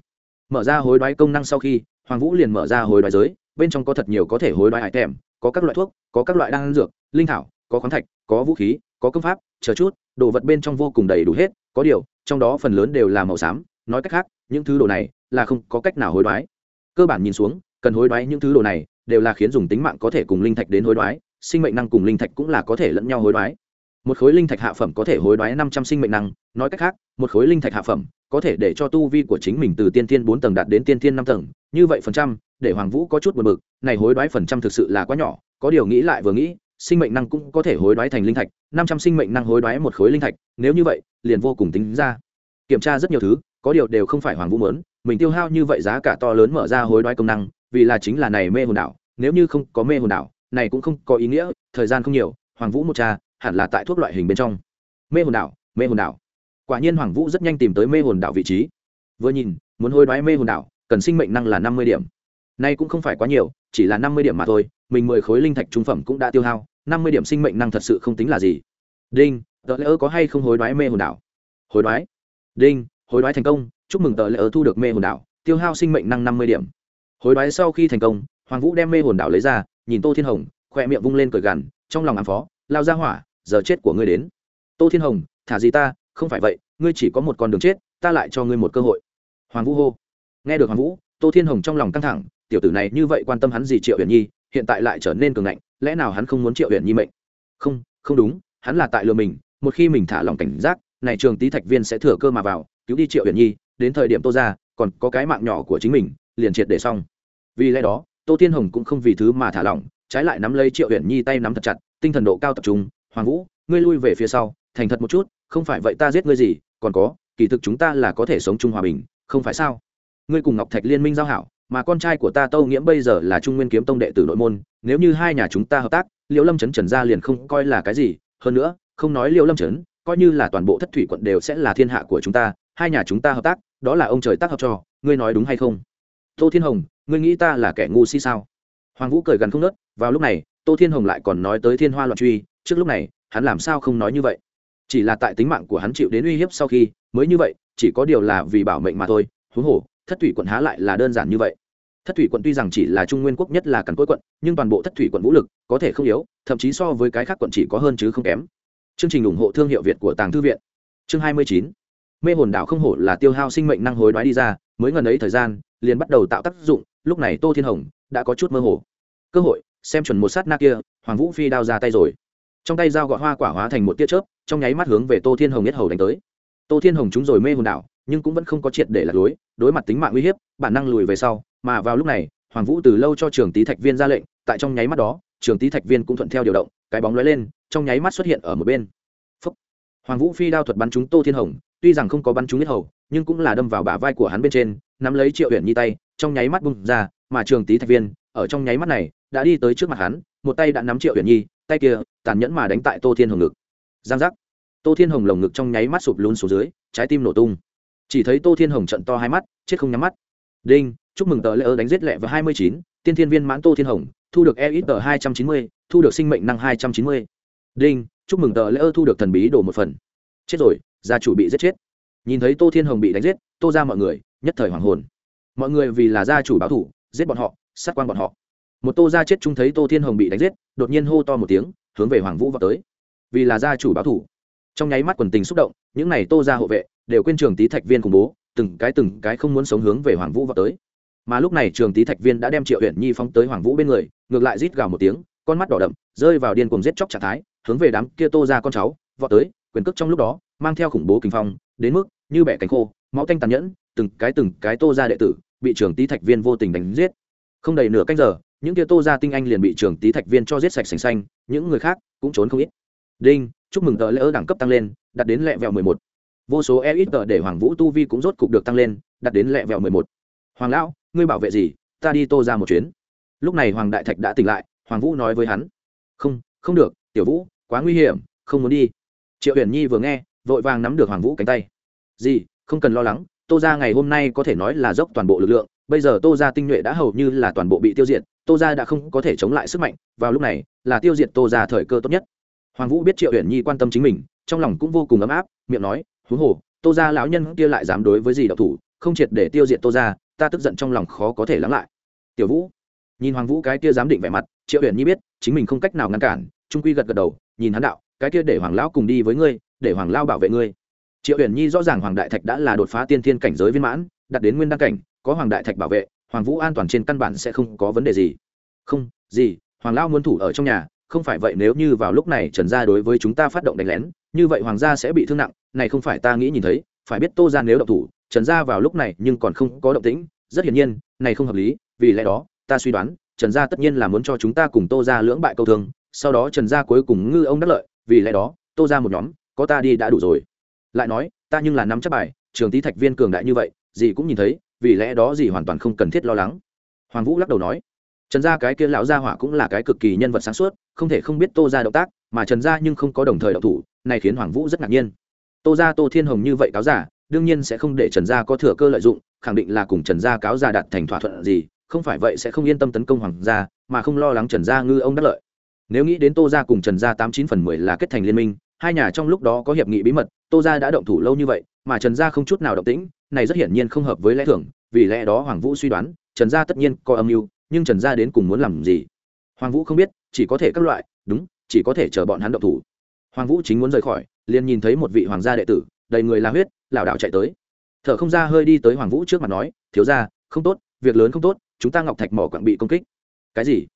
Mở ra hối đoái công năng sau khi, hoàng vũ liền mở ra hối đoái giới, bên trong có thật nhiều có thể hối đoái hải tèm có các loại thuốc, có các loại đan dược, linh thảo, có khoáng thạch, có vũ khí, có công pháp, chờ chút, đồ vật bên trong vô cùng đầy đủ hết, có điều, trong đó phần lớn đều là màu xám, nói cách khác, những thứ đồ này là không có cách nào hối đoái. Cơ bản nhìn xuống, cần hối đoái những thứ đồ này đều là khiến dùng tính mạng có thể cùng linh thạch đến hối đoái, sinh mệnh năng cùng linh thạch cũng là có thể lẫn nhau hối đoái. Một khối linh thạch hạ phẩm có thể hối đoái năm trăm sinh mệnh năng, nói cách khác, một khối linh thạch hạ phẩm có thể để cho tu vi của chính mình từ tiên thiên bốn tầng đạt đến tiên thiên năm tầng, như vậy phần trăm, để hoàng vũ có chút buồn bực, này hối đoái phần trăm thực sự là quá nhỏ, có điều nghĩ lại vừa nghĩ, sinh mệnh năng cũng có thể hối đoái thành linh thạch, năm trăm sinh mệnh năng hối đoái một khối linh thạch, nếu như vậy, liền vô cùng tính ra. Kiểm tra rất nhiều thứ, có điều đều không phải hoàng vũ mớn mình tiêu hao như vậy giá cả to lớn mở ra hối đoái công năng, vì là chính là này mê hồn đảo, nếu như không có mê hồn đảo, này cũng không có ý nghĩa, thời gian không nhiều, hoàng vũ một cha, hẳn là tại thuốc loại hình bên trong. Mê hồn đảo, mê hồn đảo. Quả nhiên hoàng vũ rất nhanh tìm tới mê hồn đảo vị trí. Vừa nhìn, muốn hối đoái mê hồn đảo, cần sinh mệnh năng là năm mươi điểm. Nay cũng không phải quá nhiều, chỉ là năm mươi điểm mà thôi, mình mười khối linh thạch trung phẩm cũng đã tiêu hao, năm mươi điểm sinh mệnh năng thật sự không tính là gì. Đinh tờ lễ ơ có hay không hối đoái mê hồn đảo? Hối đoái. Đinh hối đoái thành công, chúc mừng tờ lễ ơ thu được mê hồn đảo, tiêu hao sinh mệnh năng năm mươi điểm. Hối đoái sau khi thành công, hoàng vũ đem mê hồn đảo lấy ra, nhìn tô thiên hồng, khỏe miệng vung lên cười gằn, trong lòng ám phó, lao ra hỏa, giờ chết của ngươi đến. Tô thiên hồng, thả gì ta, không phải vậy, ngươi chỉ có một con đường chết, ta lại cho ngươi một cơ hội. Hoàng vũ hô. Nghe được hoàng vũ, tô thiên hồng trong lòng căng thẳng, tiểu tử này như vậy quan tâm hắn gì triệu huyền nhi, hiện tại lại trở nên cường ngạnh, lẽ nào hắn không muốn triệu huyền nhi mệnh? Không không đúng, hắn là tại lừa mình, một khi mình thả lòng cảnh giác, này trường tý thạch viên sẽ thừa cơ mà vào cứu đi triệu huyền nhi, đến thời điểm tô ra, còn có cái mạng nhỏ của chính mình, liền triệt để xong. Vì lẽ đó, tô thiên hồng cũng không vì thứ mà thả lỏng, trái lại nắm lấy triệu huyền nhi tay nắm thật chặt, tinh thần độ cao tập trung, hoàng vũ, ngươi lui về phía sau, thành thật một chút, không phải vậy ta giết ngươi gì, còn có, kỳ thực chúng ta là có thể sống chung hòa bình, không phải sao? Ngươi cùng ngọc thạch liên minh giao hảo, mà con trai của ta tâu nghiễm bây giờ là trung nguyên kiếm tông đệ tử nội môn, nếu như hai nhà chúng ta hợp tác, liễu lâm trấn trần gia liền không coi là cái gì. Hơn nữa, không nói liễu lâm trấn, coi như là toàn bộ thất thủy quận đều sẽ là thiên hạ của chúng ta hai nhà chúng ta hợp tác, đó là ông trời tác hợp cho, ngươi nói đúng hay không? Tô thiên hồng, ngươi nghĩ ta là kẻ ngu si sao? Hoàng vũ cười gần không nớt, vào lúc này, tô thiên hồng lại còn nói tới thiên hoa loạn truy, trước lúc này, hắn làm sao không nói như vậy? Chỉ là tại tính mạng của hắn chịu đến uy hiếp sau khi, mới như vậy, chỉ có điều là vì bảo mệnh mà thôi, huống hồ, thất thủy quận há lại là đơn giản như vậy. Thất thủy quận tuy rằng chỉ là trung nguyên quốc nhất là cắn cuối quận, nhưng toàn bộ thất thủy quận vũ lực, có thể không yếu, thậm chí so với cái khác quận chỉ có hơn chứ không kém. Chương trình ủng hộ thương hiệu việt của tàng thư viện. Chương hai mươi chín mê hồn đảo không hổ là tiêu hao sinh mệnh năng hối đoái đi ra, mới ngần ấy thời gian, liền bắt đầu tạo tác dụng, lúc này tô thiên hồng đã có chút mơ hồ. Cơ hội, xem chuẩn một sát na kia, hoàng vũ phi đao ra tay rồi. Trong tay dao gọt hoa quả hóa thành một tia chớp, trong nháy mắt hướng về tô thiên hồng nhất hầu đánh tới. Tô thiên hồng chúng rồi mê hồn đảo, nhưng cũng vẫn không có triệt để lạc lối, đối mặt tính mạng uy hiếp, bản năng lùi về sau, mà vào lúc này, hoàng vũ từ lâu cho trường tý thạch viên ra lệnh, tại trong nháy mắt đó, trường tý thạch viên cũng thuận theo điều động, cái bóng lóe lên, trong nháy mắt xuất hiện ở một bên. Phúc. hoàng vũ phi đao thuật bắn trúng tô thiên hồng tuy rằng không có bắn trúng nhất hầu, nhưng cũng là đâm vào bả vai của hắn bên trên, nắm lấy triệu huyện nhi tay, trong nháy mắt bung ra, mà trường tý thạch viên, ở trong nháy mắt này, đã đi tới trước mặt hắn, một tay đã nắm triệu huyện nhi, tay kia, tàn nhẫn mà đánh tại tô thiên hồng ngực. Giang giác. Tô thiên hồng lồng ngực trong nháy mắt sụp lún xuống dưới, trái tim nổ tung. Chỉ thấy tô thiên hồng trận to hai mắt, chết không nhắm mắt. Đinh, chúc mừng tờ lễ ơ đánh giết lẹ vào hai mươi chín, tiên thiên viên mãn tô thiên hồng, thu được e ít tờ hai trăm chín mươi, thu được sinh mệnh năng hai trăm chín mươi. Đinh, chúc mừng tờ lễ ơ thu được thần bí đổ một phần. Chết rồi gia chủ bị giết chết. Nhìn thấy tô thiên hồng bị đánh giết, tô ra mọi người nhất thời hoàng hồn. Mọi người vì là gia chủ báo thủ giết bọn họ, sát quan bọn họ. Một tô gia chết chung thấy tô thiên hồng bị đánh giết, đột nhiên hô to một tiếng, hướng về hoàng vũ vào tới. Vì là gia chủ báo thủ trong nháy mắt quần tình xúc động, những n à y tô gia hộ vệ đều quên trường tý thạch viên khủng bố, từng cái từng cái không muốn sống hướng về hoàng vũ vào tới. Mà lúc này trường tý thạch viên đã đem triệu huyện nhi phóng tới hoàng vũ bên người, ngược lại rít gào một tiếng, con mắt đỏ đậm, rơi vào điên cuồng giết chóc trạng thái, hướng về đám kia tô ra con cháu vọt tới quyền cước trong lúc đó, mang theo khủng bố kinh phong, đến mức như bẻ cánh khô, máu tanh tàn nhẫn, từng cái từng cái tô ra đệ tử, bị trưởng tý thạch viên vô tình đánh giết. Không đầy nửa canh giờ, những kia tô ra tinh anh liền bị trưởng tý thạch viên cho giết sạch sành xanh, những người khác cũng trốn không ít. Đinh, chúc mừng tờ lễ đẳng cấp tăng lên đặt đến lẹ vẹo mười một. Vô số e ít tờ để hoàng vũ tu vi cũng rốt cục được tăng lên đặt đến lẹ vẹo mười một. Hoàng lão, ngươi bảo vệ gì? Ta đi tô ra một chuyến. Lúc này hoàng đại thạch đã tỉnh lại, hoàng vũ nói với hắn. Không không được, tiểu vũ, quá nguy hiểm, không muốn đi triệu huyền nhi vừa nghe, vội vàng nắm được hoàng vũ cánh tay. Gì, không cần lo lắng, tô ra ngày hôm nay có thể nói là dốc toàn bộ lực lượng, bây giờ tô ra tinh nhuệ đã hầu như là toàn bộ bị tiêu diệt, tô ra đã không có thể chống lại sức mạnh, vào lúc này, là tiêu diệt tô ra thời cơ tốt nhất. Hoàng vũ biết triệu huyền nhi quan tâm chính mình, trong lòng cũng vô cùng ấm áp, miệng nói, huống hồ, tô ra lão nhân kia lại dám đối với gì độc thủ, không triệt để tiêu diệt tô ra ta tức giận trong lòng khó có thể lắng lại. Tiểu vũ. Nhìn hoàng vũ cái kia dám định vẻ mặt, triệu huyền nhi biết, chính mình không cách nào ngăn cản, trung quy gật gật đầu, nhìn hắn đạo cái kia để hoàng lão cùng đi với ngươi, để hoàng lao bảo vệ ngươi. Triệu huyền nhi rõ ràng hoàng đại thạch đã là đột phá tiên thiên cảnh giới viên mãn, đặt đến nguyên đăng cảnh, có hoàng đại thạch bảo vệ, hoàng vũ an toàn trên căn bản sẽ không có vấn đề gì. Không, gì, hoàng lao muốn thủ ở trong nhà, không phải vậy nếu như vào lúc này trần gia đối với chúng ta phát động đánh lén, như vậy hoàng gia sẽ bị thương nặng, này không phải ta nghĩ nhìn thấy, phải biết tô ra nếu động thủ, trần gia vào lúc này nhưng còn không có động tĩnh, rất hiển nhiên, này không hợp lý, vì lẽ đó, ta suy đoán, trần gia tất nhiên là muốn cho chúng ta cùng tô ra lưỡng bại câu thương, sau đó trần gia cuối cùng ngư ông đắc lợi vì lẽ đó, tô ra một nhóm, có ta đi đã đủ rồi. Lại nói, ta nhưng là nắm chắc bài, trường tý thạch viên cường đại như vậy, gì cũng nhìn thấy, vì lẽ đó gì hoàn toàn không cần thiết lo lắng. Hoàng vũ lắc đầu nói, trần gia cái kia lão gia hỏa cũng là cái cực kỳ nhân vật sáng suốt, không thể không biết tô ra động tác, mà trần gia nhưng không có đồng thời động thủ, này khiến hoàng vũ rất ngạc nhiên. Tô ra tô thiên hồng như vậy cáo giả, đương nhiên sẽ không để trần gia có thừa cơ lợi dụng, khẳng định là cùng trần gia cáo giả đạt thành thỏa thuận gì, không phải vậy sẽ không yên tâm tấn công hoàng gia, mà không lo lắng trần gia ngư ông đắc lợi nếu nghĩ đến tô gia cùng trần gia tám chín phần mười là kết thành liên minh, hai nhà trong lúc đó có hiệp nghị bí mật, tô gia đã động thủ lâu như vậy, mà trần gia không chút nào động tĩnh, này rất hiển nhiên không hợp với lẽ thường, vì lẽ đó hoàng vũ suy đoán, trần gia tất nhiên có âm mưu, nhưng trần gia đến cùng muốn làm gì? Hoàng vũ không biết, chỉ có thể các loại, đúng, chỉ có thể chờ bọn hắn động thủ. Hoàng vũ chính muốn rời khỏi, liền nhìn thấy một vị hoàng gia đệ tử, đầy người la huyết, lảo đảo chạy tới. Thở không ra hơi đi tới hoàng vũ trước mặt nói, thiếu ra không tốt, việc lớn không tốt, chúng ta ngọc thạch mỏ quặng bị công kích. Cái gì?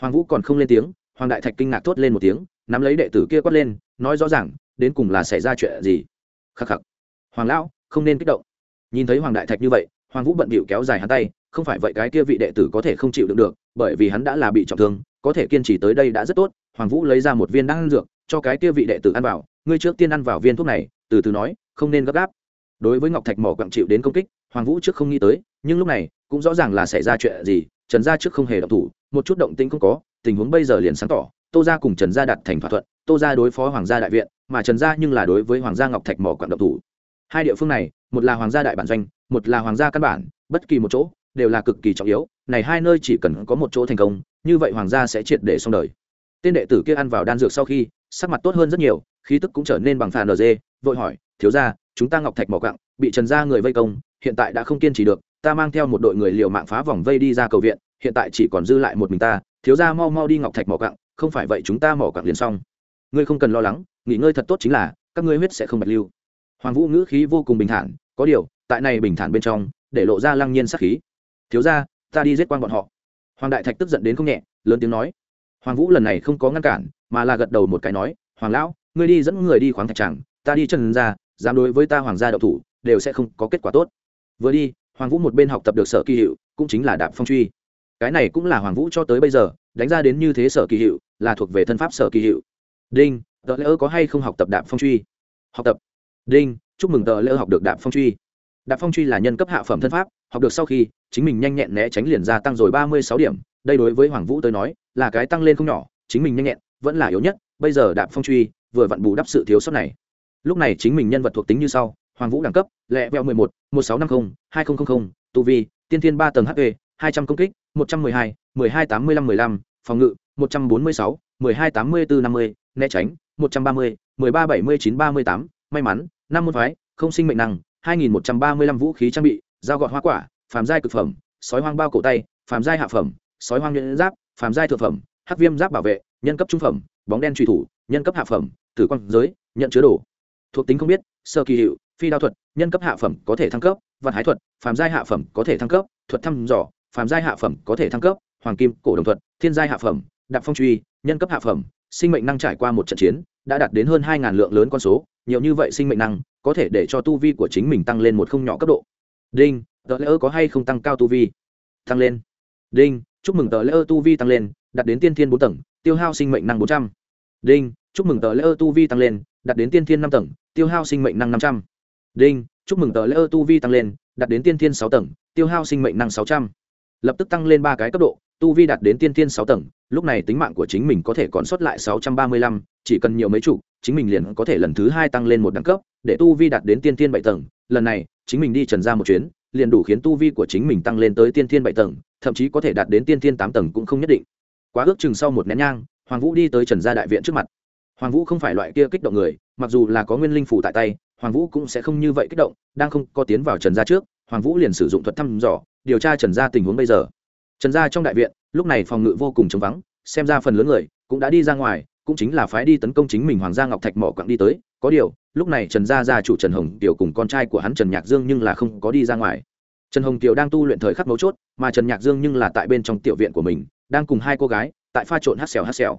Hoàng vũ còn không lên tiếng hoàng đại thạch kinh ngạc thốt lên một tiếng, nắm lấy đệ tử kia quát lên, nói rõ ràng, đến cùng là xảy ra chuyện gì? Khắc khắc. Hoàng lão, không nên kích động. Nhìn thấy hoàng đại thạch như vậy, hoàng vũ bận bịu kéo dài hắn tay, không phải vậy cái kia vị đệ tử có thể không chịu đựng được, bởi vì hắn đã là bị trọng thương, có thể kiên trì tới đây đã rất tốt. Hoàng vũ lấy ra một viên đan dược, cho cái kia vị đệ tử ăn vào, ngươi trước tiên ăn vào viên thuốc này, từ từ nói, không nên gấp gáp. Đối với ngọc thạch mỏ quặng chịu đến công kích, hoàng vũ trước không nghĩ tới, nhưng lúc này, cũng rõ ràng là xảy ra chuyện gì, trần gia trước không hề động thủ, một chút động tĩnh không có tình huống bây giờ liền sáng tỏ, tô gia cùng trần gia đặt thành thỏa thuận, tô gia đối phó hoàng gia đại viện, mà trần gia nhưng là đối với hoàng gia ngọc thạch mỏ quặng động thủ. Hai địa phương này, một là hoàng gia đại bản doanh, một là hoàng gia căn bản, bất kỳ một chỗ, đều là cực kỳ trọng yếu, này hai nơi chỉ cần có một chỗ thành công, như vậy hoàng gia sẽ triệt để xong đời. Tên đệ tử kia ăn vào đan dược sau khi, sắc mặt tốt hơn rất nhiều, khí tức cũng trở nên bằng phàn nd vội hỏi, thiếu gia, chúng ta ngọc thạch mỏ quặng, bị trần gia người vây công, hiện tại đã không kiên trì được, ta mang theo một đội người liều mạng phá vòng vây đi ra cầu viện, hiện tại chỉ còn dư lại một mình ta thiếu gia mau mau đi ngọc thạch mỏ quặng, không phải vậy chúng ta mỏ quặng liền xong. Ngươi không cần lo lắng, nghỉ ngơi thật tốt chính là, các ngươi huyết sẽ không bạch lưu. Hoàng vũ ngữ khí vô cùng bình thản, có điều, tại này bình thản bên trong, để lộ ra lăng nhiên sát khí. Thiếu ra ta đi giết quan bọn họ. Hoàng đại thạch tức giận đến không nhẹ, lớn tiếng nói. Hoàng vũ lần này không có ngăn cản, mà là gật đầu một cái nói, hoàng lão, ngươi đi dẫn người đi khoáng thạch tràng ta đi chân ra dám đối với ta hoàng gia đậu thủ, đều sẽ không có kết quả tốt. Vừa đi, hoàng vũ một bên học tập được sở kỳ hiệu, cũng chính là đạp phong truy cái này cũng là hoàng vũ cho tới bây giờ, đánh ra đến như thế sở kỳ hiệu, là thuộc về thân pháp sở kỳ hiệu. Đinh tờ lễ ơ có hay không học tập đạp phong truy? Học tập. Đinh, chúc mừng tờ lễ ơ học được đạp phong truy. Đạp phong truy là nhân cấp hạ phẩm thân pháp, học được sau khi, chính mình nhanh nhẹn né tránh liền gia tăng rồi ba mươi sáu điểm. Đây đối với hoàng vũ tới nói, là cái tăng lên không nhỏ, chính mình nhanh nhẹn, vẫn là yếu nhất. Bây giờ đạp phong truy vừa vặn bù đắp sự thiếu sót này. Lúc này chính mình nhân vật thuộc tính như sau, hoàng vũ đẳng cấp, lẹ vẹo mười một một sáu năm mươi hai nghìn tu vi, tiên thiên ba tầng hp hai trăm công kích một trăm mười hai mười hai tám mươi lăm mười lăm, phòng ngự, một trăm bốn mươi sáu, mười hai tám mươi bốn năm mươi, né tránh, một trăm ba mươi, mười ba bảy mươi chín ba mươi tám, may mắn, năm môn phái, không sinh mệnh năng, hai nghìn một trăm ba mươi lăm vũ khí trang bị, dao gọt hoa quả, phàm giai cực phẩm, sói hoang bao cổ tay, phàm giai hạ phẩm, sói hoang nhuyễn giáp, phàm giai thượng phẩm, hắc viêm giáp bảo vệ, nhân cấp trung phẩm, bóng đen truy thủ, nhân cấp hạ phẩm, tử quang giới, nhận chứa đồ. Thuộc tính không biết, sơ kỳ hiệu, phi đao thuật, nhân cấp hạ phẩm có thể thăng cấp văn hái thuật, phàm giai hạ phẩm có thể thăng cấp, thuật thăm dò phàm giai hạ phẩm có thể thăng cấp, hoàng kim, cổ đồng thuật thiên giai hạ phẩm, đạp phong truy, nhân cấp hạ phẩm, sinh mệnh năng trải qua một trận chiến, đã đạt đến hơn hai ngàn lượng lớn con số, nhiều như vậy sinh mệnh năng có thể để cho tu vi của chính mình tăng lên một không nhỏ cấp độ. Đinh, tờ lễ ơ có hay không tăng cao tu vi? Tăng lên. Đinh, chúc mừng tờ lễ ơ tu vi tăng lên, đạt đến tiên thiên bốn tầng, tiêu hao sinh mệnh năng bốn trăm. Đinh, chúc mừng tờ lễ ơ tu vi tăng lên, đạt đến tiên thiên năm tầng, tiêu hao sinh mệnh năng năm trăm. Đinh, chúc mừng tờ lễ ơ tu vi tăng lên, đạt đến tiên thiên sáu tầng, tiêu hao sinh mệnh năng sáu trăm lập tức tăng lên ba cái cấp độ, tu vi đạt đến tiên thiên sáu tầng, lúc này tính mạng của chính mình có thể còn sót lại sáu trăm ba mươi lăm, chỉ cần nhiều mấy chục, chính mình liền có thể lần thứ hai tăng lên một đẳng cấp, để tu vi đạt đến tiên thiên bảy tầng. Lần này, chính mình đi trần ra một chuyến, liền đủ khiến tu vi của chính mình tăng lên tới tiên thiên bảy tầng, thậm chí có thể đạt đến tiên thiên tám tầng cũng không nhất định. Quá ước chừng sau một nén nhang, hoàng vũ đi tới trần gia đại viện trước mặt. Hoàng vũ không phải loại kia kích động người, mặc dù là có nguyên linh phủ tại tay, hoàng vũ cũng sẽ không như vậy kích động, đang không có tiến vào trần gia trước, hoàng vũ liền sử dụng thuật thăm dò điều tra trần gia tình huống bây giờ. Trần gia trong đại viện, lúc này phòng ngự vô cùng trống vắng, xem ra phần lớn người cũng đã đi ra ngoài, cũng chính là phái đi tấn công chính mình hoàng gia ngọc thạch mỏ quặng đi tới. Có điều, lúc này trần gia gia chủ trần hồng tiểu cùng con trai của hắn trần nhạc dương nhưng là không có đi ra ngoài. Trần hồng tiểu đang tu luyện thời khắc mấu chốt, mà trần nhạc dương nhưng là tại bên trong tiểu viện của mình, đang cùng hai cô gái tại pha trộn hát xèo hát xèo.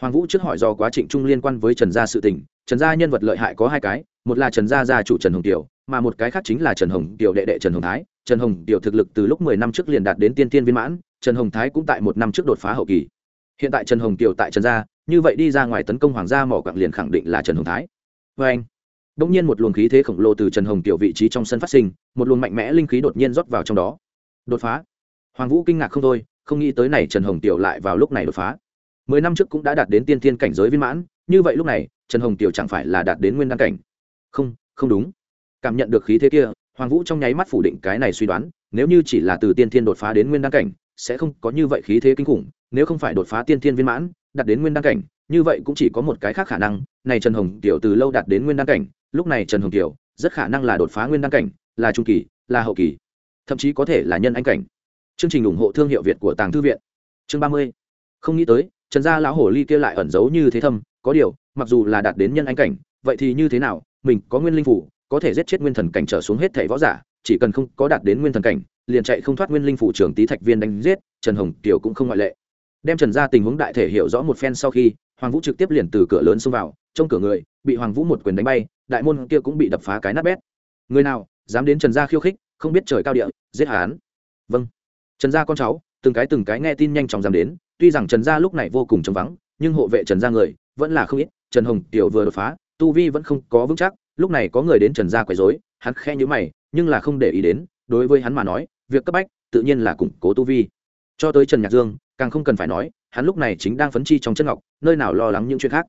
Hoàng vũ trước hỏi do quá trình chung liên quan với trần gia sự tình, trần gia nhân vật lợi hại có hai cái, một là trần gia gia chủ trần hồng tiểu mà một cái khác chính là trần hồng tiểu đệ đệ trần hồng thái trần hồng tiểu thực lực từ lúc mười năm trước liền đạt đến tiên tiên viên mãn, trần hồng thái cũng tại một năm trước đột phá hậu kỳ. Hiện tại trần hồng tiểu tại trần gia, như vậy đi ra ngoài tấn công hoàng gia mỏ quặng liền khẳng định là trần hồng thái. Vê anh đông nhiên một luồng khí thế khổng lồ từ trần hồng tiểu vị trí trong sân phát sinh, một luồng mạnh mẽ linh khí đột nhiên rót vào trong đó. Đột phá. Hoàng vũ kinh ngạc không thôi, không nghĩ tới này trần hồng tiểu lại vào lúc này đột phá. Mười năm trước cũng đã đạt đến tiên thiên cảnh giới viên mãn, như vậy lúc này, trần hồng tiểu chẳng phải là đạt đến nguyên đan cảnh. Không không đúng. Cảm nhận được khí thế kia hoàng vũ trong nháy mắt phủ định cái này suy đoán, nếu như chỉ là từ tiên thiên đột phá đến nguyên đan cảnh, sẽ không có như vậy khí thế kinh khủng, nếu không phải đột phá tiên thiên viên mãn, đạt đến nguyên đan cảnh, như vậy cũng chỉ có một cái khác khả năng, này trần hồng tiểu từ lâu đạt đến nguyên đan cảnh, lúc này trần hồng tiểu rất khả năng là đột phá nguyên đan cảnh, là trung kỳ, là hậu kỳ, thậm chí có thể là nhân anh cảnh. Chương trình ủng hộ thương hiệu việt của tàng thư viện. Chương ba mươi. Không nghĩ tới, trần gia lão hồ ly kia lại ẩn giấu như thế thâm, có điều, mặc dù là đạt đến nhân anh cảnh, vậy thì như thế nào, mình có nguyên linh phủ có thể giết chết nguyên thần cảnh trở xuống hết thảy võ giả, chỉ cần không có đạt đến nguyên thần cảnh, liền chạy không thoát nguyên linh phủ trưởng tý thạch viên đánh giết, trần hồng tiểu cũng không ngoại lệ. Đem trần gia tình huống đại thể hiểu rõ một phen sau khi, hoàng vũ trực tiếp liền từ cửa lớn xông vào, trong cửa người, bị hoàng vũ một quyền đánh bay, đại môn kia cũng bị đập phá cái nát bét. Người nào, dám đến trần gia khiêu khích, không biết trời cao địa, giết hắn. Vâng. Trần gia con cháu, từng cái từng cái nghe tin nhanh chóng dám đến, tuy rằng trần gia lúc này vô cùng trống vắng, nhưng hộ vệ trần gia người, vẫn là không ít, trần hồng tiểu vừa đột phá, tu vi vẫn không có vững chắc lúc này có người đến trần gia quấy rối, hắn khe nhữ mày, nhưng là không để ý đến, đối với hắn mà nói, việc cấp bách, tự nhiên là củng cố tu vi. Cho tới trần nhạc dương, càng không cần phải nói, hắn lúc này chính đang phấn chi trong chân ngọc, nơi nào lo lắng những chuyện khác.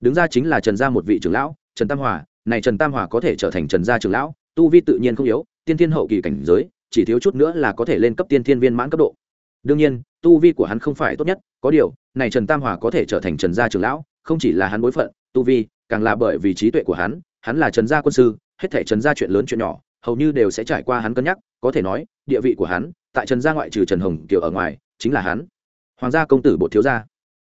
Đứng ra chính là trần gia một vị trưởng lão, trần tam hòa, này trần tam hòa có thể trở thành trần gia trưởng lão, tu vi tự nhiên không yếu, tiên thiên hậu kỳ cảnh giới, chỉ thiếu chút nữa là có thể lên cấp tiên thiên viên mãn cấp độ. Đương nhiên, tu vi của hắn không phải tốt nhất, có điều, này trần tam hòa có thể trở thành trần gia trưởng lão, không chỉ là hắn bối phận, tu vi, càng là bởi vì trí tuệ của hắn hắn là trần gia quân sư, hết thể trần gia chuyện lớn chuyện nhỏ, hầu như đều sẽ trải qua hắn cân nhắc, có thể nói, địa vị của hắn, tại trần gia ngoại trừ trần hồng kiều ở ngoài, chính là hắn. Hoàng gia công tử bộ thiếu gia.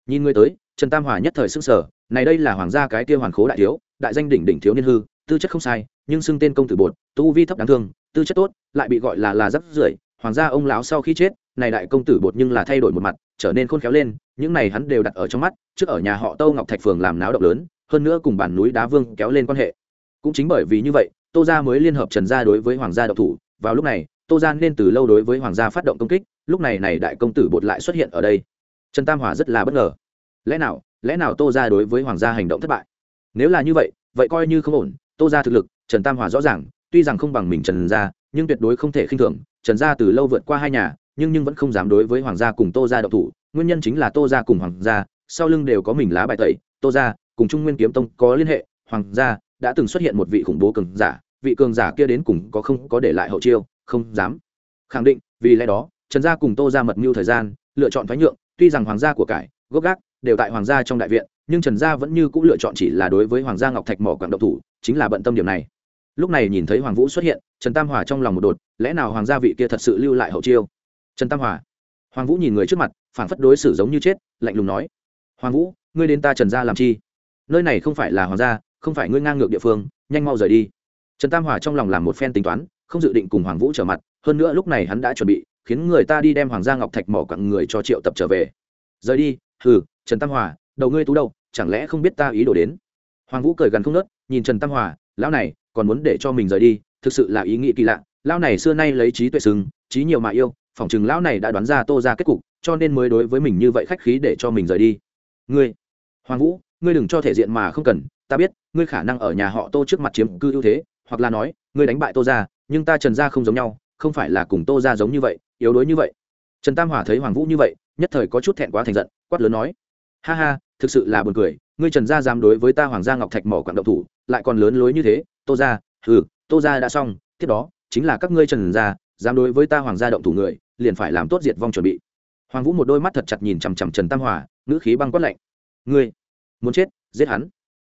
Nhìn ngươi tới, trần tam hòa nhất thời sức sở này đây là hoàng gia cái kia hoàn khố đại thiếu, đại danh đỉnh đỉnh thiếu niên hư, tư chất không sai, nhưng xưng tên công tử bột, tu vi thấp đáng thương, tư chất tốt, lại bị gọi là là rắp rưởi, hoàng gia ông lão sau khi chết, này đại công tử bột nhưng là thay đổi một mặt, trở nên khôn khéo lên, những này hắn đều đặt ở trong mắt, trước ở nhà họ tâu ngọc thạch phường làm náo động lớn, hơn nữa cùng bản núi đá vương kéo lên quan hệ cũng chính bởi vì như vậy, tô gia mới liên hợp trần gia đối với hoàng gia độc thủ. Vào lúc này, tô gia nên từ lâu đối với hoàng gia phát động công kích, lúc này này đại công tử bột lại xuất hiện ở đây. Trần tam hòa rất là bất ngờ. Lẽ nào lẽ nào tô gia đối với hoàng gia hành động thất bại? Nếu là như vậy vậy coi như không ổn. Tô gia thực lực, trần tam hòa rõ ràng, tuy rằng không bằng mình trần gia, nhưng tuyệt đối không thể khinh thường. Trần gia từ lâu vượt qua hai nhà, nhưng nhưng vẫn không dám đối với hoàng gia cùng tô gia độc thủ. Nguyên nhân chính là tô gia cùng hoàng gia, sau lưng đều có mình lá bài tẩy. Tô gia cùng trung nguyên kiếm tông có liên hệ, hoàng gia đã từng xuất hiện một vị khủng bố cường giả, vị cường giả kia đến cùng có không có để lại hậu chiêu? Không dám. Khẳng định, vì lẽ đó, trần gia cùng tô gia mật mưu thời gian, lựa chọn thoái nhượng, tuy rằng hoàng gia của cải, gốc gác, đều tại hoàng gia trong đại viện, nhưng trần gia vẫn như c ũ lựa chọn chỉ là đối với hoàng gia ngọc thạch mỏ quảng độc thủ, chính là bận tâm điểm này. Lúc này nhìn thấy hoàng vũ xuất hiện, trần tam hòa trong lòng một đột, lẽ nào hoàng gia vị kia thật sự lưu lại hậu chiêu? Trần tam hòa. Hoàng vũ nhìn người trước mặt phản phất đối xử giống như chết, lạnh lùng nói. Hoàng vũ, ngươi đến ta trần gia làm chi? Nơi này không phải là hoàng gia không phải ngươi ngang ngược địa phương, nhanh mau rời đi. Trần tam hòa trong lòng làm một phen tính toán, không dự định cùng hoàng vũ trở mặt, hơn nữa lúc này hắn đã chuẩn bị, khiến người ta đi đem hoàng gia ngọc thạch mỏ quặng người cho triệu tập trở về. Rời đi, hừ, trần tam hòa, đầu ngươi tú đâu, chẳng lẽ không biết ta ý đồ đến? Hoàng vũ cười gần không nớt, nhìn trần tam hòa, lão này, còn muốn để cho mình rời đi, thực sự là ý nghĩ kỳ lạ, lão này xưa nay lấy trí tuệ sừng trí nhiều mà yêu, phỏng chừng lão này đã đoán ra tô ra kết cục, cho nên mới đối với mình như vậy khách khí để cho mình rời đi. Ngươi, hoàng vũ, ngươi đừng cho thể diện mà không cần ta biết, ngươi khả năng ở nhà họ tô trước mặt chiếm cư ưu thế, hoặc là nói, ngươi đánh bại tô ra nhưng ta trần gia không giống nhau, không phải là cùng tô ra giống như vậy, yếu đuối như vậy. Trần tam hỏa thấy hoàng vũ như vậy, nhất thời có chút thẹn quá thành giận, quát lớn nói, ha ha, thực sự là buồn cười, ngươi trần gia dám đối với ta hoàng gia ngọc thạch mỏ quặng động thủ, lại còn lớn lối như thế, tô ra ừ tô ra đã xong, tiếp đó, chính là các ngươi trần gia, dám đối với ta hoàng gia động thủ người, liền phải làm tốt diệt vong chuẩn bị. Hoàng vũ một đôi mắt thật chặt nhìn chằm chằm trần tam hòa ngữ khí băng quát lạnh, ngươi, muốn chết, giết hắn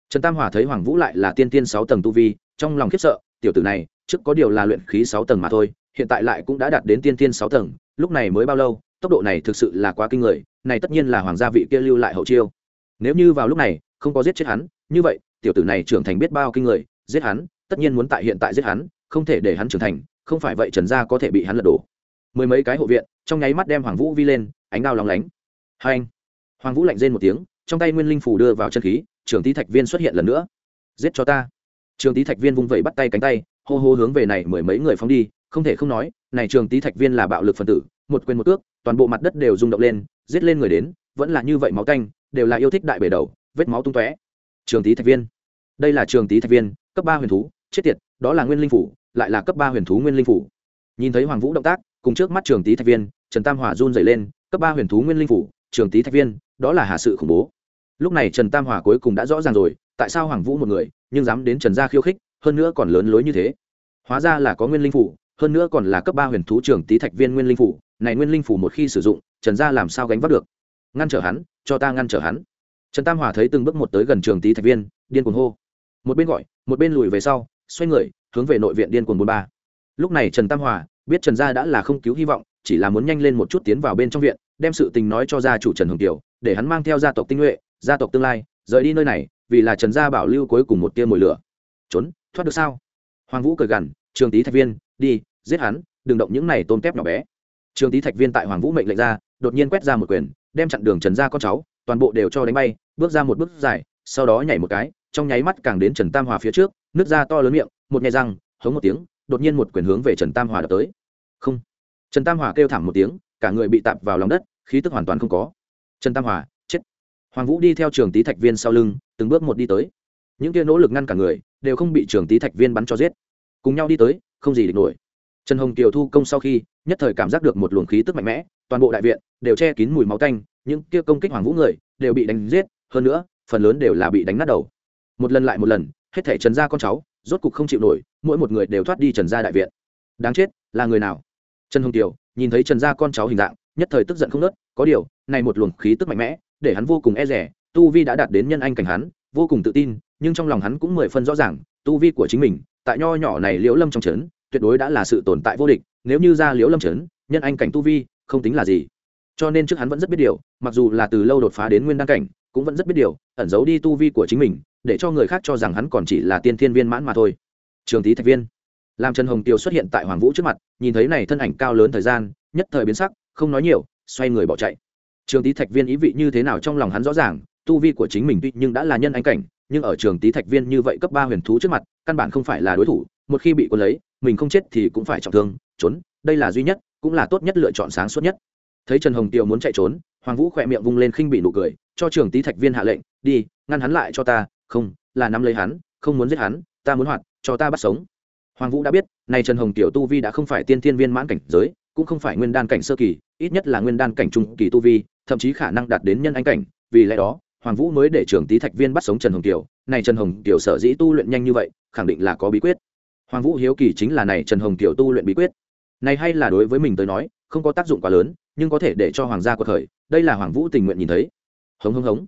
trần tam hòa thấy hoàng vũ lại là tiên tiên sáu tầng tu vi, trong lòng khiếp sợ, tiểu tử này, trước có điều là luyện khí sáu tầng mà thôi, hiện tại lại cũng đã đạt đến tiên tiên sáu tầng, lúc này mới bao lâu, tốc độ này thực sự là quá kinh người, này tất nhiên là hoàng gia vị kia lưu lại hậu chiêu. Nếu như vào lúc này, không có giết chết hắn, như vậy, tiểu tử này trưởng thành biết bao kinh người, giết hắn, tất nhiên muốn tại hiện tại giết hắn, không thể để hắn trưởng thành, không phải vậy trần gia có thể bị hắn lật đổ. Mười mấy cái hộ viện, trong nháy mắt đem hoàng vũ vi lên, ánh đao lóng lánh. Hai anh hoàng vũ lạnh rên một tiếng, trong tay nguyên linh phủ đưa vào chân khí trường tý thạch viên xuất hiện lần nữa. Giết cho ta. Trường tý thạch viên vung vẩy bắt tay cánh tay, hô hô hướng về này mười mấy người phóng đi, không thể không nói, này trường tý thạch viên là bạo lực phần tử, một quyền một ước toàn bộ mặt đất đều rung động lên, giết lên người đến, vẫn là như vậy máu tanh đều là yêu thích đại bể đầu, vết máu tung tóe. Trường tý thạch viên. Đây là trường tý thạch viên, cấp ba huyền thú, chết tiệt, đó là nguyên linh phủ, lại là cấp ba huyền thú nguyên linh phủ. Nhìn thấy hoàng vũ động tác, cùng trước mắt trường tý thạch viên, trần tam hòa run dày lên, cấp ba huyền thú nguyên linh phủ, trường tý thạch viên, đó là hạ sự khủng bố lúc này trần tam hòa cuối cùng đã rõ ràng rồi, tại sao hoàng vũ một người, nhưng dám đến trần gia khiêu khích, hơn nữa còn lớn lối như thế. Hóa ra là có nguyên linh phủ, hơn nữa còn là cấp ba huyền thú trưởng tý thạch viên nguyên linh phủ. Này nguyên linh phủ một khi sử dụng, trần gia làm sao gánh vác được? Ngăn trở hắn, cho ta ngăn trở hắn. Trần tam hòa thấy từng bước một tới gần trường tý thạch viên, điên cuồng hô. Một bên gọi, một bên lùi về sau, xoay người, hướng về nội viện điên cuồng bốn ba. Lúc này trần tam hòa biết trần gia đã là không cứu hy vọng, chỉ là muốn nhanh lên một chút tiến vào bên trong viện, đem sự tình nói cho gia chủ trần hồng kiều, để hắn mang theo gia tộc tinh nhuệ gia tộc tương lai, rời đi nơi này, vì là trần gia bảo lưu cuối cùng một tia mồi lửa. Trốn, thoát được sao? Hoàng vũ cười gằn, trường tý thạch viên, đi, giết hắn, đừng động những này tôm tép nhỏ bé. Trường tý thạch viên tại hoàng vũ mệnh lệnh ra, đột nhiên quét ra một quyền, đem chặn đường trần gia con cháu, toàn bộ đều cho đánh bay, bước ra một bước dài, sau đó nhảy một cái, trong nháy mắt càng đến trần tam hòa phía trước, nước da to lớn miệng, một nhai răng, hống một tiếng, đột nhiên một quyền hướng về trần tam hòa đập tới. Không. Trần tam hòa kêu thảm một tiếng, cả người bị tạp vào lòng đất, khí tức hoàn toàn không có. Trần tam hòa hoàng vũ đi theo trường tý thạch viên sau lưng, từng bước một đi tới. Những kia nỗ lực ngăn cả người, đều không bị trường tý thạch viên bắn cho giết. Cùng nhau đi tới, không gì địch nổi. Trần hồng kiều thu công sau khi, nhất thời cảm giác được một luồng khí tức mạnh mẽ, toàn bộ đại viện đều che kín mùi máu tanh, những kia công kích hoàng vũ người đều bị đánh giết, hơn nữa, phần lớn đều là bị đánh nát đầu. Một lần lại một lần, hết thể trần gia con cháu, rốt cục không chịu nổi, mỗi một người đều thoát đi trần gia đại viện. Đáng chết, là người nào? Trần hồng kiều nhìn thấy trần gia con cháu hình dạng, nhất thời tức giận không nớt, có điều, này một luồng khí tức mạnh mẽ để hắn vô cùng e rẻ, tu vi đã đạt đến nhân anh cảnh hắn, vô cùng tự tin, nhưng trong lòng hắn cũng mười phân rõ ràng, tu vi của chính mình, tại nho nhỏ này liễu lâm trong trấn, tuyệt đối đã là sự tồn tại vô địch, nếu như ra liễu lâm trấn, nhân anh cảnh tu vi không tính là gì. Cho nên trước hắn vẫn rất biết điều, mặc dù là từ lâu đột phá đến nguyên đăng cảnh, cũng vẫn rất biết điều, ẩn giấu đi tu vi của chính mình, để cho người khác cho rằng hắn còn chỉ là tiên thiên viên mãn mà thôi. Trường tý thạch viên. Làm trần hồng tiêu xuất hiện tại hoàng vũ trước mặt, nhìn thấy này thân ảnh cao lớn thời gian, nhất thời biến sắc, không nói nhiều, xoay người bỏ chạy trường tý thạch viên ý vị như thế nào trong lòng hắn rõ ràng, tu vi của chính mình tuy nhưng đã là nhân anh cảnh, nhưng ở trường tý thạch viên như vậy cấp ba huyền thú trước mặt, căn bản không phải là đối thủ, một khi bị quân lấy, mình không chết thì cũng phải trọng thương, trốn, đây là duy nhất, cũng là tốt nhất lựa chọn sáng suốt nhất. Thấy trần hồng tiều muốn chạy trốn, hoàng vũ khỏe miệng vung lên khinh bị nụ cười, cho trường tý thạch viên hạ lệnh, đi, ngăn hắn lại cho ta, không, là nắm lấy hắn, không muốn giết hắn, ta muốn hoạt, cho ta bắt sống. Hoàng vũ đã biết, này trần hồng tiểu tu vi đã không phải tiên thiên viên mãn cảnh giới, cũng không phải nguyên đan cảnh sơ kỳ, ít nhất là nguyên đan cảnh trung kỳ tu vi thậm chí khả năng đạt đến nhân anh cảnh. Vì lẽ đó, hoàng vũ mới để trưởng tý thạch viên bắt sống trần hồng kiều. Này trần hồng kiều sở dĩ tu luyện nhanh như vậy, khẳng định là có bí quyết. Hoàng vũ hiếu kỳ chính là này trần hồng kiều tu luyện bí quyết. Này hay là đối với mình tới nói, không có tác dụng quá lớn, nhưng có thể để cho hoàng gia cuộc khởi. Đây là hoàng vũ tình nguyện nhìn thấy. Hống hống hống.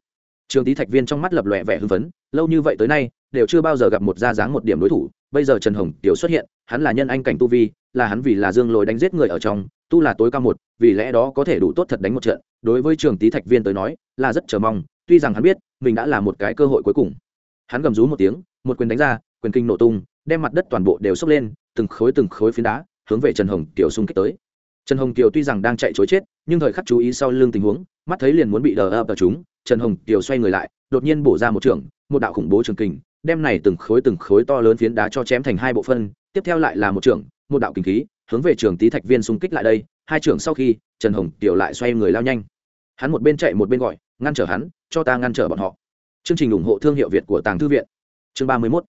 Trường tý thạch viên trong mắt lập lòe vẻ hưng phấn. Lâu như vậy tới nay, đều chưa bao giờ gặp một gia dáng một điểm đối thủ. Bây giờ trần hồng tiểu xuất hiện, hắn là nhân anh cảnh tu vi, là hắn vì là dương lồi đánh giết người ở trong tu là tối cao một, vì lẽ đó có thể đủ tốt thật đánh một trận. Đối với trường tý thạch viên tới nói, là rất chờ mong, tuy rằng hắn biết, mình đã là một cái cơ hội cuối cùng. Hắn gầm rú một tiếng, một quyền đánh ra, quyền kinh nổ tung, đem mặt đất toàn bộ đều sốc lên, từng khối từng khối phiến đá, hướng về trần hồng kiều xung kích tới. Trần hồng kiều tuy rằng đang chạy chối chết, nhưng thời khắc chú ý sau lưng tình huống, mắt thấy liền muốn bị đờ ập ở chúng, trần hồng kiều xoay người lại, đột nhiên bổ ra một trường, một đạo khủng bố trường kình, đem này từng khối từng khối to lớn phiến đá cho chém thành hai bộ phân, tiếp theo lại là một trường, một đạo kinh khí hướng về trường tý thạch viên xung kích lại đây, hai trường sau khi, trần hồng tiểu lại xoay người lao nhanh. Hắn một bên chạy một bên gọi, ngăn trở hắn, cho ta ngăn trở bọn họ. Chương trình ủng hộ thương hiệu việt của tàng thư viện. Chương ba mươi mốt.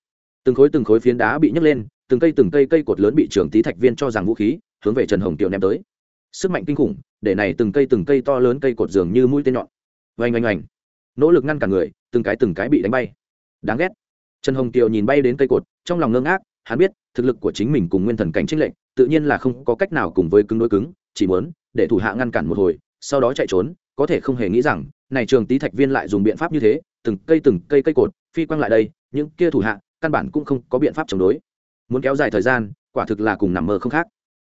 Từng khối từng khối phiến đá bị nhấc lên, từng cây từng cây cây cột lớn bị trường tý thạch viên cho rằng vũ khí, hướng về trần hồng tiểu ném tới. Sức mạnh kinh khủng, để này từng cây từng cây to lớn cây cột dường như mũi tên nhọn. Oanh oanh oanh. Nỗ lực ngăn cả người, từng cái từng cái bị đánh bay. Đáng ghét. Trần hồng tiều nhìn bay đến cây cột, trong lòng ngơ ngác, hắn biết thực lực của chính mình cùng nguyên thần cảnh trích lệnh tự nhiên là không có cách nào cùng với cứng đối cứng, chỉ muốn để thủ hạ ngăn cản một hồi, sau đó chạy trốn, có thể không hề nghĩ rằng, này trường tý thạch viên lại dùng biện pháp như thế, từng cây từng cây cây cột, phi quăng lại đây, những kia thủ hạ căn bản cũng không có biện pháp chống đối. Muốn kéo dài thời gian, quả thực là cùng nằm mơ không khác.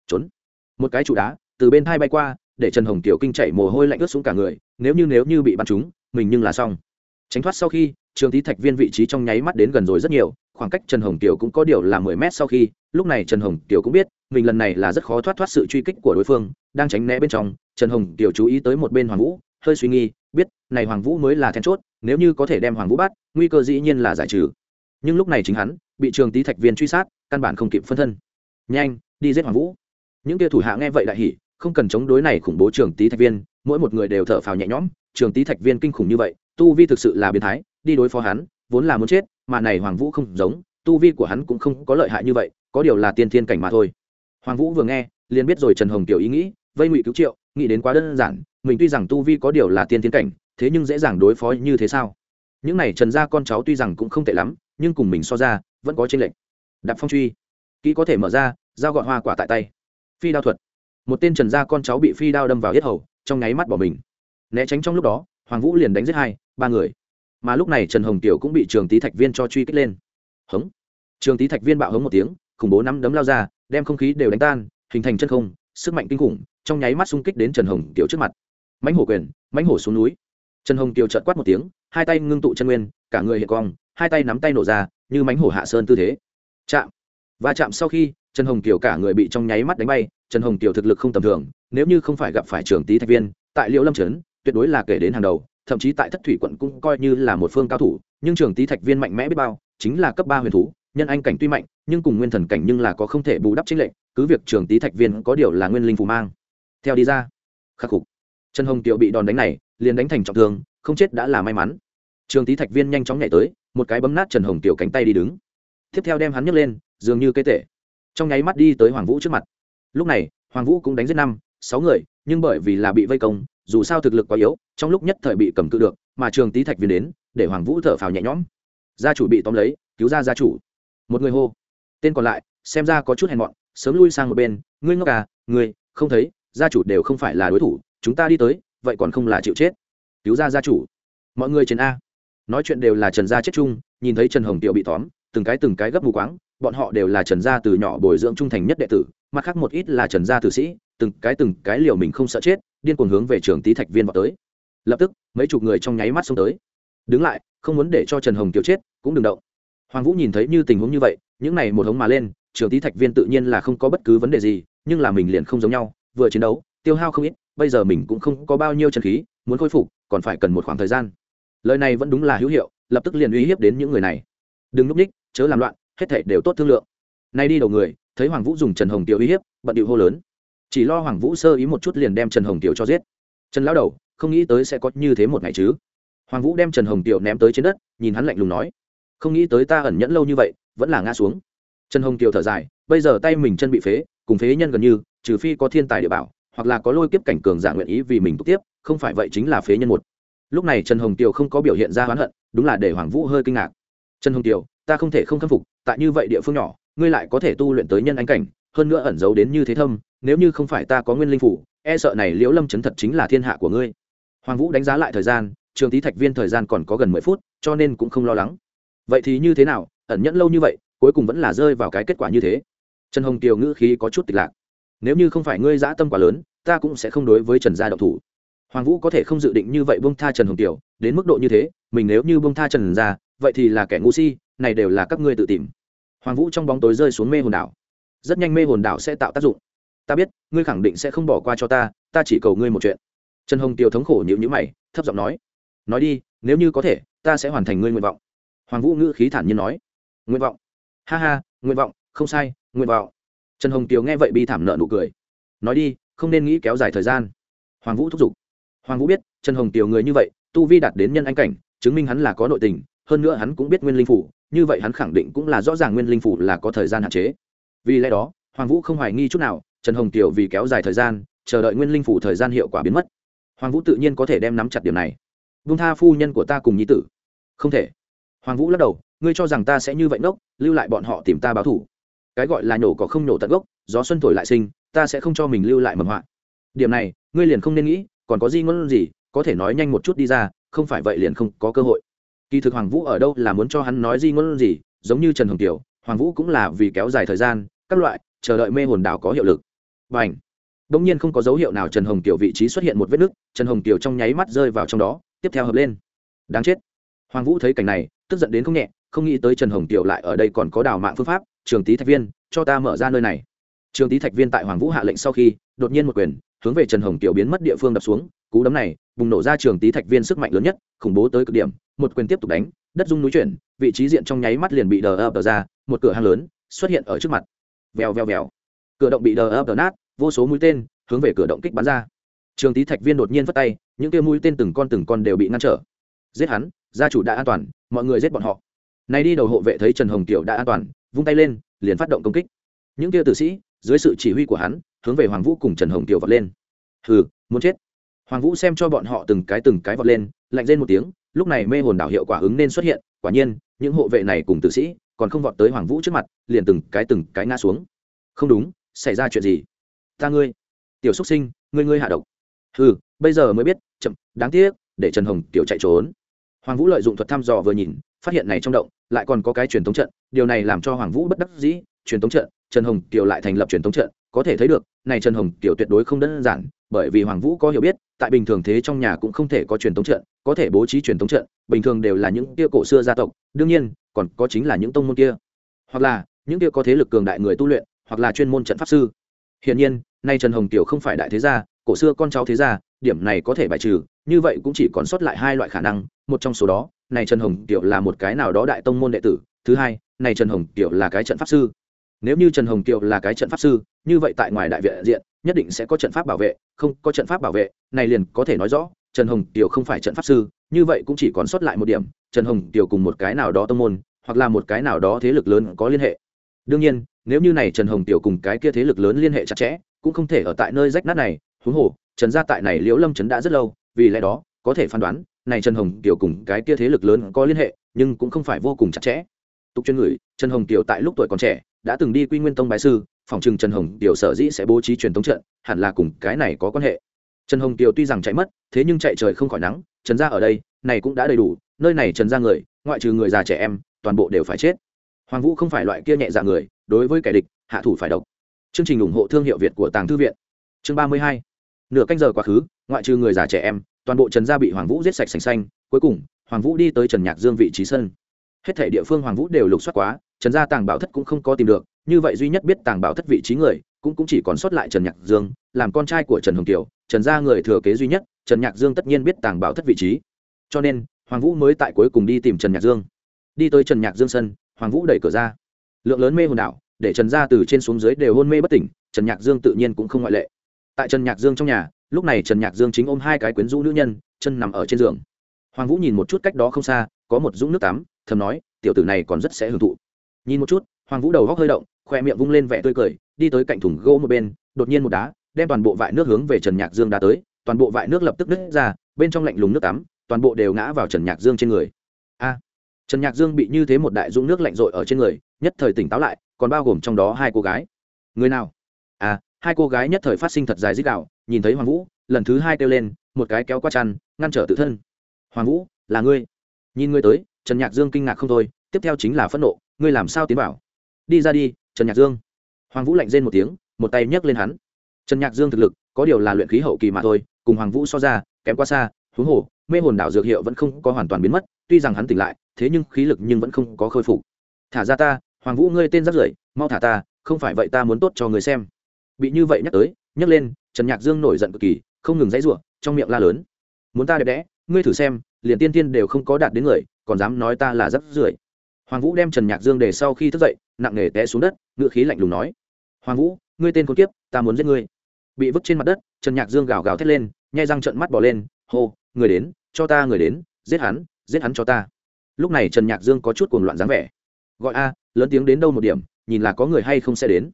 Trốn. Một cái trụ đá, từ bên thai bay qua, để trần hồng tiểu kinh chạy mồ hôi lạnh ướt xuống cả người, nếu như nếu như bị bắn trúng, mình nhưng là xong tránh thoát sau khi, trường tý thạch viên vị trí trong nháy mắt đến gần rồi rất nhiều, khoảng cách trần hồng tiểu cũng có điều là mười mét sau khi, lúc này trần hồng tiểu cũng biết, mình lần này là rất khó thoát thoát sự truy kích của đối phương, đang tránh né bên trong, trần hồng tiểu chú ý tới một bên hoàng vũ, hơi suy nghi biết, này hoàng vũ mới là then chốt, nếu như có thể đem hoàng vũ bắt, nguy cơ dĩ nhiên là giải trừ. Nhưng lúc này chính hắn, bị trường tý thạch viên truy sát, căn bản không kịp phân thân. Nhanh, đi giết hoàng vũ. Những kia thủ hạ nghe vậy đại hỉ, không cần chống đối này khủng bố trường tý thạch viên, mỗi một người đều thở phào nhẹ nhõm, trường tý thạch viên kinh khủng như vậy tu vi thực sự là biến thái, đi đối phó hắn, vốn là muốn chết, mà này hoàng vũ không giống, tu vi của hắn cũng không có lợi hại như vậy, có điều là tiên thiên cảnh mà thôi. Hoàng vũ vừa nghe, liền biết rồi trần hồng tiểu ý nghĩ, vây ngụy cứu triệu, nghĩ đến quá đơn giản, mình tuy rằng tu vi có điều là tiên thiên cảnh, thế nhưng dễ dàng đối phó như thế sao? Những này trần gia con cháu tuy rằng cũng không tệ lắm, nhưng cùng mình so ra, vẫn có tranh lệch. Đạp phong truy. Kỹ có thể mở ra dao gọn hoa quả tại tay. Phi đao thuật. Một tên trần gia con cháu bị phi đao đâm vào yết hầu, trong nháy mắt bỏ mình. Né tránh trong lúc đó hoàng vũ liền đánh giết hai, ba người. Mà lúc này trần hồng tiểu cũng bị trường tý thạch viên cho truy kích lên. Hống. Trường tý thạch viên bạo hống một tiếng, khủng bố nắm đấm lao ra, đem không khí đều đánh tan, hình thành chân không, sức mạnh kinh khủng, trong nháy mắt xung kích đến trần hồng tiểu trước mặt. Mãnh hổ quyền, mãnh hổ xuống núi. Trần hồng tiểu trợt quát một tiếng, hai tay ngưng tụ chân nguyên, cả người hiện cong, hai tay nắm tay nổ ra, như mãnh hổ hạ sơn tư thế. Chạm. Và chạm sau khi, trần hồng tiểu cả người bị trong nháy mắt đánh bay, trần hồng tiểu thực lực không tầm thường, nếu như không phải gặp phải trường tý thạch viên, tại liễu lâm trấn tuyệt đối là kể đến hàng đầu, thậm chí tại thất thủy quận cũng coi như là một phương cao thủ, nhưng trường tý thạch viên mạnh mẽ biết bao, chính là cấp ba huyền thú, nhân anh cảnh tuy mạnh, nhưng cùng nguyên thần cảnh nhưng là có không thể bù đắp chính lệnh cứ việc trường tý thạch viên có điều là nguyên linh phù mang. Theo đi ra, khắc phục trần hồng tiệu bị đòn đánh này, liền đánh thành trọng thương, không chết đã là may mắn. Trường tý thạch viên nhanh chóng nhảy tới, một cái bấm nát trần hồng tiệu cánh tay đi đứng. Tiếp theo đem hắn nhấc lên, dường như cây tể trong nháy mắt đi tới hoàng vũ trước mặt. Lúc này, hoàng vũ cũng đánh giết năm sáu người, nhưng bởi vì là bị vây công, dù sao thực lực quá yếu, trong lúc nhất thời bị cầm cự được, mà trường tý thạch viên đến, để hoàng vũ thở phào nhẹ nhõm. Gia chủ bị tóm lấy, cứu ra gia chủ. Một người hô. Tên còn lại, xem ra có chút hèn mọn, sớm lui sang một bên. Ngươi ngốc à ngươi, không thấy, gia chủ đều không phải là đối thủ, chúng ta đi tới, vậy còn không là chịu chết. Cứu ra gia chủ. Mọi người trên a. Nói chuyện đều là trần gia chết chung, nhìn thấy trần hồng tiểu bị tóm, từng cái từng cái gấp mù quáng, bọn họ đều là trần gia từ nhỏ bồi dưỡng trung thành nhất đệ tử, mặt khác một ít là trần gia tử sĩ từng cái từng cái liều mình không sợ chết, điên cuồng hướng về trường tý thạch viên vào tới. Lập tức, mấy chục người trong nháy mắt xông tới. Đứng lại, không muốn để cho trần hồng kiều chết, cũng đừng động. Hoàng vũ nhìn thấy như tình huống như vậy, những này một hống mà lên, trường tý thạch viên tự nhiên là không có bất cứ vấn đề gì, nhưng là mình liền không giống nhau, vừa chiến đấu, tiêu hao không ít, bây giờ mình cũng không có bao nhiêu chân khí, muốn khôi phục, còn phải cần một khoảng thời gian. Lời này vẫn đúng là hữu hiệu, lập tức liền uy hiếp đến những người này. Đừng núp ních, chớ làm loạn, hết thể đều tốt thương lượng. Nay đi đầu người, thấy hoàng vũ dùng trần hồng tiểu uy hiếp, bận điệu hô lớn chỉ lo hoàng vũ sơ ý một chút liền đem trần hồng tiểu cho giết. Trần lão đầu, không nghĩ tới sẽ có như thế một ngày chứ. Hoàng vũ đem trần hồng tiểu ném tới trên đất, nhìn hắn lạnh lùng nói, không nghĩ tới ta ẩn nhẫn lâu như vậy, vẫn là ngã xuống. Trần hồng tiểu thở dài, bây giờ tay mình chân bị phế, cùng phế nhân gần như, trừ phi có thiên tài địa bảo, hoặc là có lôi kiếp cảnh cường giả nguyện ý vì mình tục tiếp, không phải vậy chính là phế nhân một. Lúc này trần hồng tiểu không có biểu hiện ra oán hận, đúng là để hoàng vũ hơi kinh ngạc. Trần hồng tiểu, ta không thể không khâm phục, tại như vậy địa phương nhỏ, ngươi lại có thể tu luyện tới nhân anh cảnh, hơn nữa ẩn giấu đến như thế thâm nếu như không phải ta có nguyên linh phủ e sợ này liễu lâm chấn thật chính là thiên hạ của ngươi. Hoàng vũ đánh giá lại thời gian, trường tý thạch viên thời gian còn có gần mười phút, cho nên cũng không lo lắng. Vậy thì như thế nào? Ẩn nhẫn lâu như vậy, cuối cùng vẫn là rơi vào cái kết quả như thế. Trần hồng kiều ngữ khí có chút tịch lạc. Nếu như không phải ngươi dã tâm quá lớn, ta cũng sẽ không đối với trần gia độc thủ. Hoàng vũ có thể không dự định như vậy bông tha trần hồng kiều, đến mức độ như thế, mình nếu như bông tha trần gia, vậy thì là kẻ ngu si, này đều là các ngươi tự tìm. Hoàng vũ trong bóng tối rơi xuống mê hồn đảo. Rất nhanh mê hồn đảo sẽ tạo tác dụng ta biết, ngươi khẳng định sẽ không bỏ qua cho ta ta chỉ cầu ngươi một chuyện. Trần hồng Tiêu thống khổ nhịu nhữ mày, thấp giọng nói nói đi, nếu như có thể, ta sẽ hoàn thành ngươi nguyện vọng. Hoàng vũ ngữ khí thản nhiên nói, nguyện vọng. Ha ha, nguyện vọng, không sai, nguyện vọng. Trần hồng Tiêu nghe vậy bi thảm nợ nụ cười. Nói đi, không nên nghĩ kéo dài thời gian. Hoàng vũ thúc giục. Hoàng vũ biết, trần hồng Tiêu người như vậy, tu vi đạt đến nhân anh cảnh, chứng minh hắn là có nội tình, hơn nữa hắn cũng biết nguyên linh phủ, như vậy hắn khẳng định cũng là rõ ràng nguyên linh phủ là có thời gian hạn chế. Vì lẽ đó, hoàng vũ không hoài nghi chút nào trần hồng kiều vì kéo dài thời gian, chờ đợi nguyên linh phủ thời gian hiệu quả biến mất. Hoàng vũ tự nhiên có thể đem nắm chặt điểm này. Vung tha phu nhân của ta cùng nhi tử. Không thể. Hoàng vũ lắc đầu, ngươi cho rằng ta sẽ như vậy ngốc, lưu lại bọn họ tìm ta báo thủ. Cái gọi là nhổ có không nhổ tận gốc, gió xuân thổi lại sinh, ta sẽ không cho mình lưu lại mầm họa. Điểm này, ngươi liền không nên nghĩ, còn có gì ngôn gì, có thể nói nhanh một chút đi ra, không phải vậy liền không có cơ hội. Kỳ thực hoàng vũ ở đâu là muốn cho hắn nói gì ngôn gì, giống như trần hồng tiểu hoàng vũ cũng là vì kéo dài thời gian, các loại, chờ đợi mê hồn đảo có hiệu lực và ảnh. Đông nhiên không có dấu hiệu nào trần hồng tiểu vị trí xuất hiện một vết nứt, trần hồng tiểu trong nháy mắt rơi vào trong đó, tiếp theo hợp lên. Đáng chết. Hoàng vũ thấy cảnh này, tức giận đến không nhẹ, không nghĩ tới trần hồng tiểu lại ở đây còn có đào mạng phương pháp, trường tý thạch viên, cho ta mở ra nơi này. Trường tý thạch viên tại hoàng vũ hạ lệnh sau khi, đột nhiên một quyền, hướng về trần hồng tiểu biến mất địa phương đập xuống, cú đấm này bùng nổ ra trường tý thạch viên sức mạnh lớn nhất, khủng bố tới cực điểm, một quyền tiếp tục đánh, đất dung núi chuyển, vị trí diện trong nháy mắt liền bị đờ ập ra, một cửa hang lớn xuất hiện ở trước mặt. Vèo vèo vèo. Cửa động bị đờ ập nát vô số mũi tên hướng về cửa động kích bắn ra. Trường tý thạch viên đột nhiên vất tay, những kia mũi tên từng con từng con đều bị ngăn trở. Giết hắn, gia chủ đã an toàn, mọi người giết bọn họ. Nay đi đầu hộ vệ thấy trần hồng kiều đã an toàn, vung tay lên, liền phát động công kích. Những kia tử sĩ, dưới sự chỉ huy của hắn, hướng về hoàng vũ cùng trần hồng kiều vọt lên. Hừ, muốn chết. Hoàng vũ xem cho bọn họ từng cái từng cái vọt lên, lạnh lên một tiếng, lúc này mê hồn đảo hiệu quả ứng nên xuất hiện, quả nhiên, những hộ vệ này cùng tử sĩ còn không vọt tới hoàng vũ trước mặt, liền từng cái từng cái ngã xuống. Không đúng, xảy ra chuyện gì? Ta ngươi. Tiểu xúc sinh, ngươi ngươi hạ độc. Ừ bây giờ mới biết, chậm, đáng tiếc, để trần hồng tiểu chạy trốn. Hoàng vũ lợi dụng thuật thăm dò vừa nhìn, phát hiện này trong động, lại còn có cái truyền thống trận, điều này làm cho hoàng vũ bất đắc dĩ, truyền thống trận, trần hồng tiểu lại thành lập truyền thống trận, có thể thấy được, này trần hồng tiểu tuyệt đối không đơn giản, bởi vì hoàng vũ có hiểu biết, tại bình thường thế trong nhà cũng không thể có truyền thống trận, có thể bố trí truyền thống trận, bình thường đều là những kia cổ xưa gia tộc, đương nhiên, còn có chính là những tông môn kia. Hoặc là, những kia có thế lực cường đại người tu luyện, hoặc là chuyên môn trận pháp sư hiển nhiên, nay trần hồng tiểu không phải đại thế gia, cổ xưa con cháu thế gia, điểm này có thể bài trừ, như vậy cũng chỉ còn sót lại hai loại khả năng, một trong số đó, này trần hồng tiểu là một cái nào đó đại tông môn đệ tử, thứ hai, này trần hồng tiểu là cái trận pháp sư. Nếu như trần hồng kiều là cái trận pháp sư, như vậy tại ngoài đại viện diện, nhất định sẽ có trận pháp bảo vệ, không có trận pháp bảo vệ, này liền có thể nói rõ, trần hồng kiều không phải trận pháp sư, như vậy cũng chỉ còn sót lại một điểm, trần hồng kiều cùng một cái nào đó tông môn, hoặc là một cái nào đó thế lực lớn có liên hệ. Đương nhiên nếu như này trần hồng tiểu cùng cái kia thế lực lớn liên hệ chặt chẽ, cũng không thể ở tại nơi rách nát này, huống hồ, trần gia tại này liễu lâm trấn đã rất lâu, vì lẽ đó, có thể phán đoán, này trần hồng tiểu cùng cái kia thế lực lớn có liên hệ, nhưng cũng không phải vô cùng chặt chẽ. Tục chuyên người trần hồng tiểu tại lúc tuổi còn trẻ, đã từng đi quy nguyên tông bái sư phòng trừng trần hồng tiểu sở dĩ sẽ bố trí truyền thống trận, hẳn là cùng cái này có quan hệ. Trần hồng tiểu tuy rằng chạy mất, thế nhưng chạy trời không khỏi nắng, trần gia ở đây, này cũng đã đầy đủ, nơi này trần gia người, ngoại trừ người già trẻ em, toàn bộ đều phải chết. Hoàng vũ không phải loại kia nhẹ dạ người đối với kẻ địch, hạ thủ phải độc. Chương trình ủng hộ thương hiệu việt của tàng thư viện. Chương ba mươi hai. Nửa canh giờ quá khứ, ngoại trừ người già trẻ em, toàn bộ trần gia bị hoàng vũ giết sạch sành xanh, cuối cùng, hoàng vũ đi tới trần nhạc dương vị trí sân. Hết thể địa phương hoàng vũ đều lục soát quá, trần gia tàng bảo thất cũng không có tìm được, như vậy duy nhất biết tàng bảo thất vị trí người, cũng cũng chỉ còn sót lại trần nhạc dương, làm con trai của trần hồng kiều, trần gia người thừa kế duy nhất, trần nhạc dương tất nhiên biết tàng bảo thất vị trí. Cho nên, hoàng vũ mới tại cuối cùng đi tìm trần nhạc dương. Đi tới trần nhạc dương sân, hoàng vũ đẩy cửa ra lượng lớn mê hồn đạo để trần gia từ trên xuống dưới đều hôn mê bất tỉnh, trần nhạc dương tự nhiên cũng không ngoại lệ. Tại trần nhạc dương trong nhà, lúc này trần nhạc dương chính ôm hai cái quyến rũ nữ nhân, chân nằm ở trên giường. Hoàng vũ nhìn một chút cách đó không xa, có một dũng nước tắm, thầm nói, tiểu tử này còn rất sẽ hưởng thụ. Nhìn một chút, hoàng vũ đầu góc hơi động, khoe miệng vung lên vẻ tươi cười, đi tới cạnh thùng gỗ một bên, đột nhiên một đá, đem toàn bộ vại nước hướng về trần nhạc dương đá tới, toàn bộ vại nước lập tức nứt ra, bên trong lạnh lùng nước tắm, toàn bộ đều ngã vào trần nhạc dương trên người. A! Trần nhạc dương bị như thế một đại dũng nước lạnh rội ở trên người nhất thời tỉnh táo lại, còn bao gồm trong đó hai cô gái. Người nào? À hai cô gái nhất thời phát sinh thật dài dích đạo, nhìn thấy hoàng vũ, lần thứ hai kêu lên, một cái kéo qua chăn, ngăn trở tự thân. Hoàng vũ, là ngươi. Nhìn ngươi tới, trần nhạc dương kinh ngạc không thôi, tiếp theo chính là phẫn nộ, ngươi làm sao tiến bảo đi ra đi, trần nhạc dương. Hoàng vũ lạnh rên một tiếng, một tay nhấc lên hắn. Trần nhạc dương thực lực, có điều là luyện khí hậu kỳ mà thôi, cùng hoàng vũ so ra, kém quá xa, huống hồ, mê hồn đảo dược hiệu vẫn không có hoàn toàn biến mất, tuy rằng hắn tỉnh lại, thế nhưng khí lực nhưng vẫn không có khôi phục. Thả ra ta hoàng vũ ngươi tên rất rưởi, mau thả ta, không phải vậy ta muốn tốt cho người xem. Bị như vậy nhắc tới, nhắc lên, trần nhạc dương nổi giận cực kỳ, không ngừng dãy ruộng trong miệng la lớn. Muốn ta đẹp đẽ, ngươi thử xem, liền tiên tiên đều không có đạt đến người, còn dám nói ta là rất rưởi. Hoàng vũ đem trần nhạc dương để sau khi thức dậy, nặng nề té xuống đất ngự khí lạnh lùng nói. Hoàng vũ, ngươi tên con kiếp, ta muốn giết ngươi. Bị vứt trên mặt đất, trần nhạc dương gào gào thét lên, nhai răng trận mắt bỏ lên, hô, người đến, cho ta người đến, giết hắn giết hắn cho ta. Lúc này trần nhạc dương có chút cuồng loạn dáng vẻ. Gọi a lớn tiếng đến đâu một điểm, nhìn là có người hay không sẽ đến.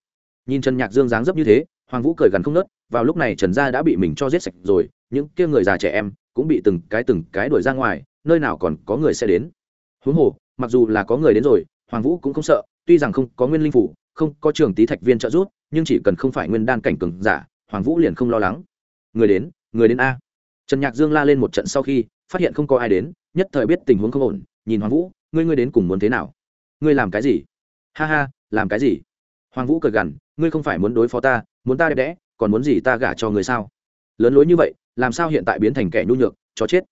Nhìn trần nhạc dương dáng dấp như thế, hoàng vũ cười gần không nớt, vào lúc này trần gia đã bị mình cho giết sạch rồi, những kia người già trẻ em cũng bị từng cái từng cái đuổi ra ngoài, nơi nào còn có người sẽ đến. Huống hồ, mặc dù là có người đến rồi, hoàng vũ cũng không sợ, tuy rằng không có nguyên linh phủ, không có trường tý thạch viên trợ giúp, nhưng chỉ cần không phải nguyên đan cảnh cường giả, hoàng vũ liền không lo lắng. Người đến người đến a. Trần nhạc dương la lên một trận sau khi, phát hiện không có ai đến, nhất thời biết tình huống không ổn, nhìn hoàng vũ, ngươi ngươi đến cùng muốn thế nào? Ngươi làm cái gì? Ha ha, làm cái gì? Hoàng vũ cười gằn, ngươi không phải muốn đối phó ta, muốn ta đẹp đẽ, còn muốn gì ta gả cho người sao? Lớn lối như vậy, làm sao hiện tại biến thành kẻ nhu nhược cho chết?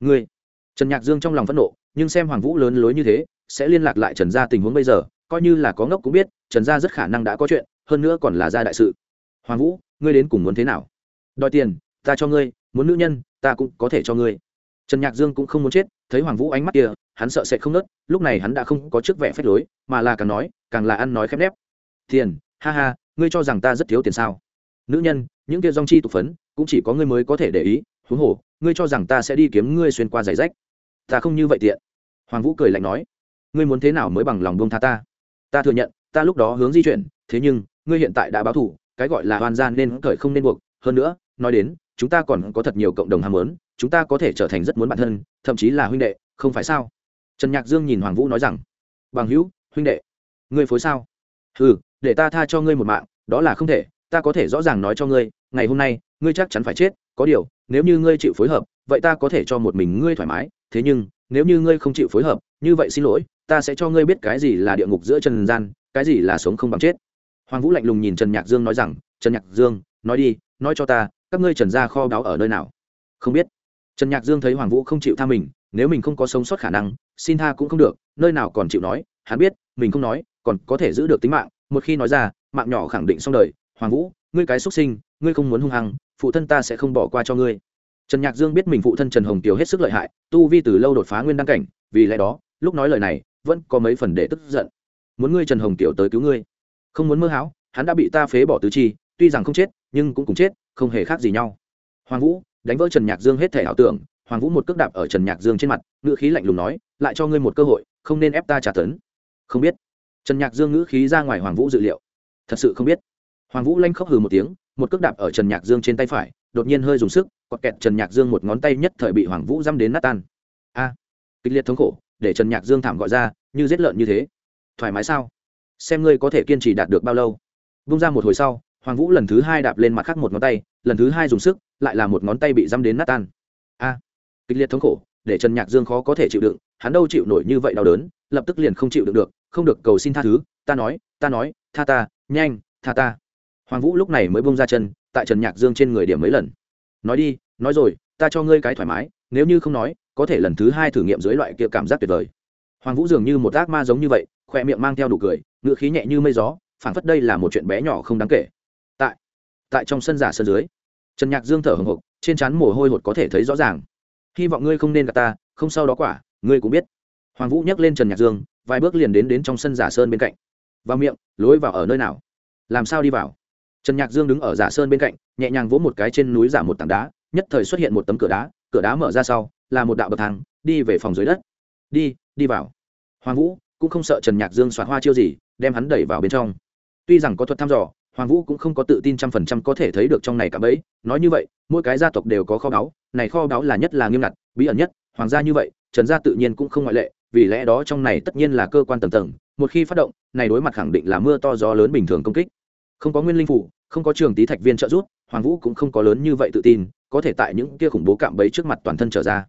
Ngươi. Trần nhạc dương trong lòng phẫn nộ, nhưng xem hoàng vũ lớn lối như thế, sẽ liên lạc lại trần gia tình huống bây giờ, coi như là có ngốc cũng biết, trần gia rất khả năng đã có chuyện, hơn nữa còn là gia đại sự. Hoàng vũ, ngươi đến cùng muốn thế nào? Đòi tiền, ta cho ngươi, muốn nữ nhân, ta cũng có thể cho ngươi trần nhạc dương cũng không muốn chết, thấy hoàng vũ ánh mắt kia, hắn sợ sẽ không nớt, lúc này hắn đã không có trước vẻ phép lối, mà là càng nói, càng là ăn nói khép nép. Tiền, ha ha, ngươi cho rằng ta rất thiếu tiền sao? Nữ nhân, những kia dòng chi tục phấn, cũng chỉ có ngươi mới có thể để ý, huống hồ, ngươi cho rằng ta sẽ đi kiếm ngươi xuyên qua giày rách. Ta không như vậy tiện. Hoàng vũ cười lạnh nói. Ngươi muốn thế nào mới bằng lòng bông tha ta? Ta thừa nhận, ta lúc đó hướng di chuyển, thế nhưng, ngươi hiện tại đã báo thủ cái gọi là hoàn gian nên cởi không nên buộc. Hơn nữa, nói đến, chúng ta còn có thật nhiều cộng đồng ham muốn chúng ta có thể trở thành rất muốn bản thân, thậm chí là huynh đệ, không phải sao? Trần nhạc dương nhìn hoàng vũ nói rằng, bằng hữu, huynh đệ, ngươi phối sao? Ừ để ta tha cho ngươi một mạng, đó là không thể, ta có thể rõ ràng nói cho ngươi, ngày hôm nay, ngươi chắc chắn phải chết, có điều, nếu như ngươi chịu phối hợp, vậy ta có thể cho một mình ngươi thoải mái, thế nhưng, nếu như ngươi không chịu phối hợp, như vậy xin lỗi, ta sẽ cho ngươi biết cái gì là địa ngục giữa trần gian, cái gì là sống không bằng chết. Hoàng vũ lạnh lùng nhìn trần nhạc dương nói rằng, trần nhạc dương, nói đi, nói cho ta, các ngươi trần ra kho báu ở nơi nào? Không biết trần nhạc dương thấy hoàng vũ không chịu tha mình, nếu mình không có sống sót khả năng, xin tha cũng không được, nơi nào còn chịu nói, hắn biết, mình không nói, còn có thể giữ được tính mạng. Một khi nói ra, mạng nhỏ khẳng định xong đời. Hoàng vũ, ngươi cái xuất sinh, ngươi không muốn hung hăng, phụ thân ta sẽ không bỏ qua cho ngươi. Trần nhạc dương biết mình phụ thân trần hồng kiều hết sức lợi hại, tu vi từ lâu đột phá nguyên đăng cảnh, vì lẽ đó, lúc nói lời này, vẫn có mấy phần để tức giận. Muốn ngươi trần hồng kiều tới cứu ngươi. Không muốn mơ hão, hắn đã bị ta phế bỏ tứ chi, tuy rằng không chết, nhưng cũng cùng chết, không hề khác gì nhau. Hoàng vũ đánh vỡ trần nhạc dương hết thể ảo tưởng, hoàng vũ một cước đạp ở trần nhạc dương trên mặt, ngữ khí lạnh lùng nói, lại cho ngươi một cơ hội, không nên ép ta trả tấn không biết. Trần nhạc dương ngữ khí ra ngoài hoàng vũ dự liệu. Thật sự không biết. Hoàng vũ lanh khóc hừ một tiếng, một cước đạp ở trần nhạc dương trên tay phải, đột nhiên hơi dùng sức quọt kẹt trần nhạc dương một ngón tay nhất thời bị hoàng vũ dăm đến nát tan. A, kịch liệt thống khổ, để trần nhạc dương thảm gọi ra, như giết lợn như thế. Thoải mái sao? Xem ngươi có thể kiên trì đạt được bao lâu. Vung ra một hồi sau, hoàng vũ lần thứ hai đạp lên mặt khác một ngón tay, lần thứ hai dùng sức lại là một ngón tay bị dăm đến nát tan. A, kịch liệt thống khổ, để trần nhạc dương khó có thể chịu đựng, hắn đâu chịu nổi như vậy đau đớn, lập tức liền không chịu đựng được, không được cầu xin tha thứ, ta nói ta nói, tha ta, nhanh, tha ta. Hoàng vũ lúc này mới bông ra chân, tại trần nhạc dương trên người điểm mấy lần. Nói đi, nói rồi, ta cho ngươi cái thoải mái, nếu như không nói, có thể lần thứ hai thử nghiệm dưới loại kia cảm giác tuyệt vời. Hoàng vũ dường như một ác ma giống như vậy khoe miệng mang theo đủ cười ngựa khí nhẹ như mây gió, phảng phất đây là một chuyện bé nhỏ không đáng kể. Tại tại trong sân giả sân dưới trần nhạc dương thở hồng hộc, trên trán mồ hôi hột có thể thấy rõ ràng. Hy vọng ngươi không nên gặp ta, không sau đó quả, ngươi cũng biết. Hoàng vũ nhấc lên trần nhạc dương, vài bước liền đến đến trong sân giả sơn bên cạnh. Vào miệng, lối vào ở nơi nào? Làm sao đi vào? Trần nhạc dương đứng ở giả sơn bên cạnh, nhẹ nhàng vỗ một cái trên núi giả một tảng đá, nhất thời xuất hiện một tấm cửa đá cửa đá mở ra sau, là một đạo bậc thang, đi về phòng dưới đất. Đi đi vào. Hoàng vũ cũng không sợ trần nhạc dương soạt hoa chiêu gì, đem hắn đẩy vào bên trong. Tuy rằng có thuật thăm dò hoàng vũ cũng không có tự tin trăm phần trăm có thể thấy được trong này cả bấy nói như vậy, mỗi cái gia tộc đều có kho báu. Này kho báu là nhất là nghiêm ngặt, bí ẩn nhất. Hoàng gia như vậy, trần gia tự nhiên cũng không ngoại lệ, vì lẽ đó trong này tất nhiên là cơ quan tầng tầng. Một khi phát động, này đối mặt khẳng định là mưa to gió lớn bình thường công kích. Không có nguyên linh phủ, không có trường tý thạch viên trợ giúp, hoàng vũ cũng không có lớn như vậy tự tin, có thể tại những kia khủng bố cạm bấy trước mặt toàn thân trở ra.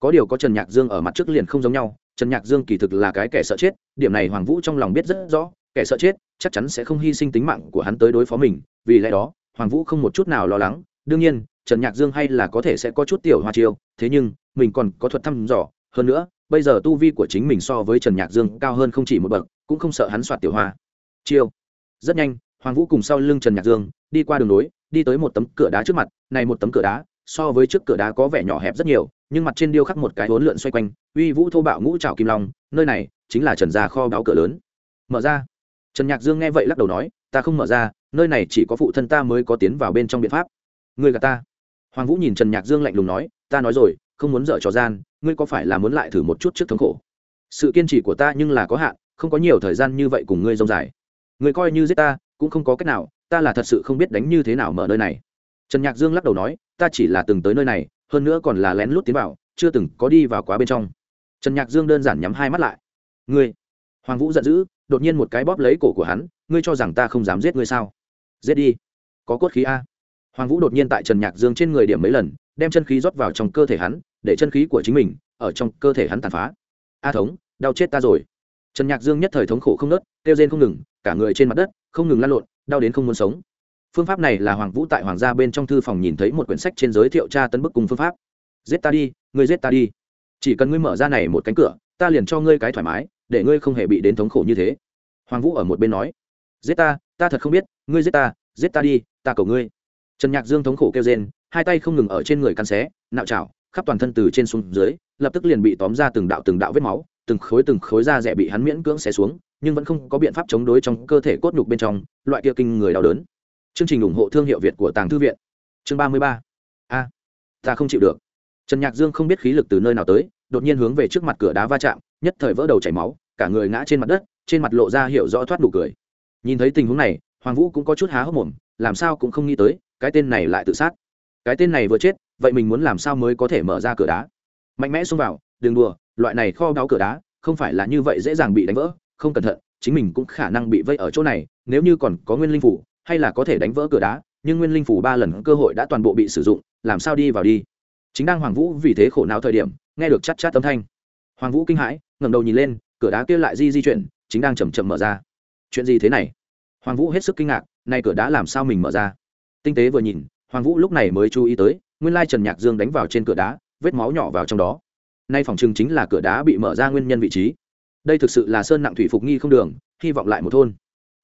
Có điều có trần nhạc dương ở mặt trước liền không giống nhau. Trần nhạc dương kỳ thực là cái kẻ sợ chết, điểm này hoàng vũ trong lòng biết rất rõ kẻ sợ chết, chắc chắn sẽ không hy sinh tính mạng của hắn tới đối phó mình, vì lẽ đó, hoàng vũ không một chút nào lo lắng, đương nhiên, trần nhạc dương hay là có thể sẽ có chút tiểu hoa chiêu, thế nhưng, mình còn có thuật thăm dò, hơn nữa, bây giờ tu vi của chính mình so với trần nhạc dương cao hơn không chỉ một bậc, cũng không sợ hắn soạt tiểu hoa. Chiêu. Rất nhanh, hoàng vũ cùng sau lưng trần nhạc dương, đi qua đường nối, đi tới một tấm cửa đá trước mặt, này một tấm cửa đá, so với trước cửa đá có vẻ nhỏ hẹp rất nhiều, nhưng mặt trên điêu khắc một cái hốn lượn xoay quanh, uy vũ thô bạo ngũ trào kim long, nơi này chính là trần gia kho báo cửa lớn. Mở ra trần nhạc dương nghe vậy lắc đầu nói, ta không mở ra, nơi này chỉ có phụ thân ta mới có tiến vào bên trong biện pháp. Ngươi gà ta? Hoàng vũ nhìn trần nhạc dương lạnh lùng nói, ta nói rồi, không muốn dở trò gian, ngươi có phải là muốn lại thử một chút trước thống khổ? Sự kiên trì của ta nhưng là có hạn, không có nhiều thời gian như vậy cùng ngươi dông dài. Ngươi coi như giết ta, cũng không có cách nào, ta là thật sự không biết đánh như thế nào mở nơi này. Trần nhạc dương lắc đầu nói, ta chỉ là từng tới nơi này, hơn nữa còn là lén lút tiến vào, chưa từng có đi vào quá bên trong. Trần nhạc dương đơn giản nhắm hai mắt lại. Ngươi hoàng vũ giận dữ, đột nhiên một cái bóp lấy cổ của hắn, ngươi cho rằng ta không dám giết ngươi sao? Giết đi. Có cốt khí a. Hoàng vũ đột nhiên tại trần nhạc dương trên người điểm mấy lần, đem chân khí rót vào trong cơ thể hắn, để chân khí của chính mình ở trong cơ thể hắn tàn phá. A thống, đau chết ta rồi. Trần nhạc dương nhất thời thống khổ không nớt, kêu rên không ngừng, cả người trên mặt đất không ngừng lăn lộn, đau đến không muốn sống. Phương pháp này là hoàng vũ tại hoàng gia bên trong thư phòng nhìn thấy một quyển sách trên giới thiệu tra tấn bức cùng phương pháp. Giết ta đi, ngươi giết ta đi. Chỉ cần ngươi mở ra này một cánh cửa, ta liền cho ngươi cái thoải mái để ngươi không hề bị đến thống khổ như thế. Hoàng vũ ở một bên nói, giết ta ta thật không biết, ngươi giết ta giết ta đi, ta cầu ngươi. Trần nhạc dương thống khổ kêu rên, hai tay không ngừng ở trên người căn xé, nạo trào khắp toàn thân từ trên xuống dưới, lập tức liền bị tóm ra từng đạo từng đạo vết máu, từng khối từng khối da rẻ bị hắn miễn cưỡng xé xuống, nhưng vẫn không có biện pháp chống đối trong cơ thể cốt nhục bên trong, loại kia kinh người đau đớn. Chương trình ủng hộ thương hiệu việt của tàng thư viện. Chương ba mươi ba. A, ta không chịu được. Trần nhạc dương không biết khí lực từ nơi nào tới, đột nhiên hướng về trước mặt cửa đá va chạm nhất thời vỡ đầu chảy máu, cả người ngã trên mặt đất, trên mặt lộ ra hiệu rõ thoát đủ cười. Nhìn thấy tình huống này, hoàng vũ cũng có chút há hốc mồm, làm sao cũng không nghĩ tới, cái tên này lại tự sát. Cái tên này vừa chết, vậy mình muốn làm sao mới có thể mở ra cửa đá? Mạnh mẽ xông vào, đừng đùa, loại này kho đáo cửa đá, không phải là như vậy dễ dàng bị đánh vỡ, không cẩn thận, chính mình cũng khả năng bị vây ở chỗ này, nếu như còn có nguyên linh phủ, hay là có thể đánh vỡ cửa đá, nhưng nguyên linh phủ ba lần cơ hội đã toàn bộ bị sử dụng, làm sao đi vào đi? Chính đang hoàng vũ vì thế khổ não thời điểm, nghe được chát chát âm thanh, hoàng vũ kinh hãi ngẩng đầu nhìn lên, cửa đá kia lại di di chuyển, chính đang chầm chậm mở ra. Chuyện gì thế này? Hoàng vũ hết sức kinh ngạc, nay cửa đá làm sao mình mở ra? Tinh tế vừa nhìn, hoàng vũ lúc này mới chú ý tới, nguyên lai trần nhạc dương đánh vào trên cửa đá, vết máu nhỏ vào trong đó. Nay phòng chừng chính là cửa đá bị mở ra nguyên nhân vị trí. Đây thực sự là sơn nặng thủy phục nghi không đường, hy vọng lại một thôn.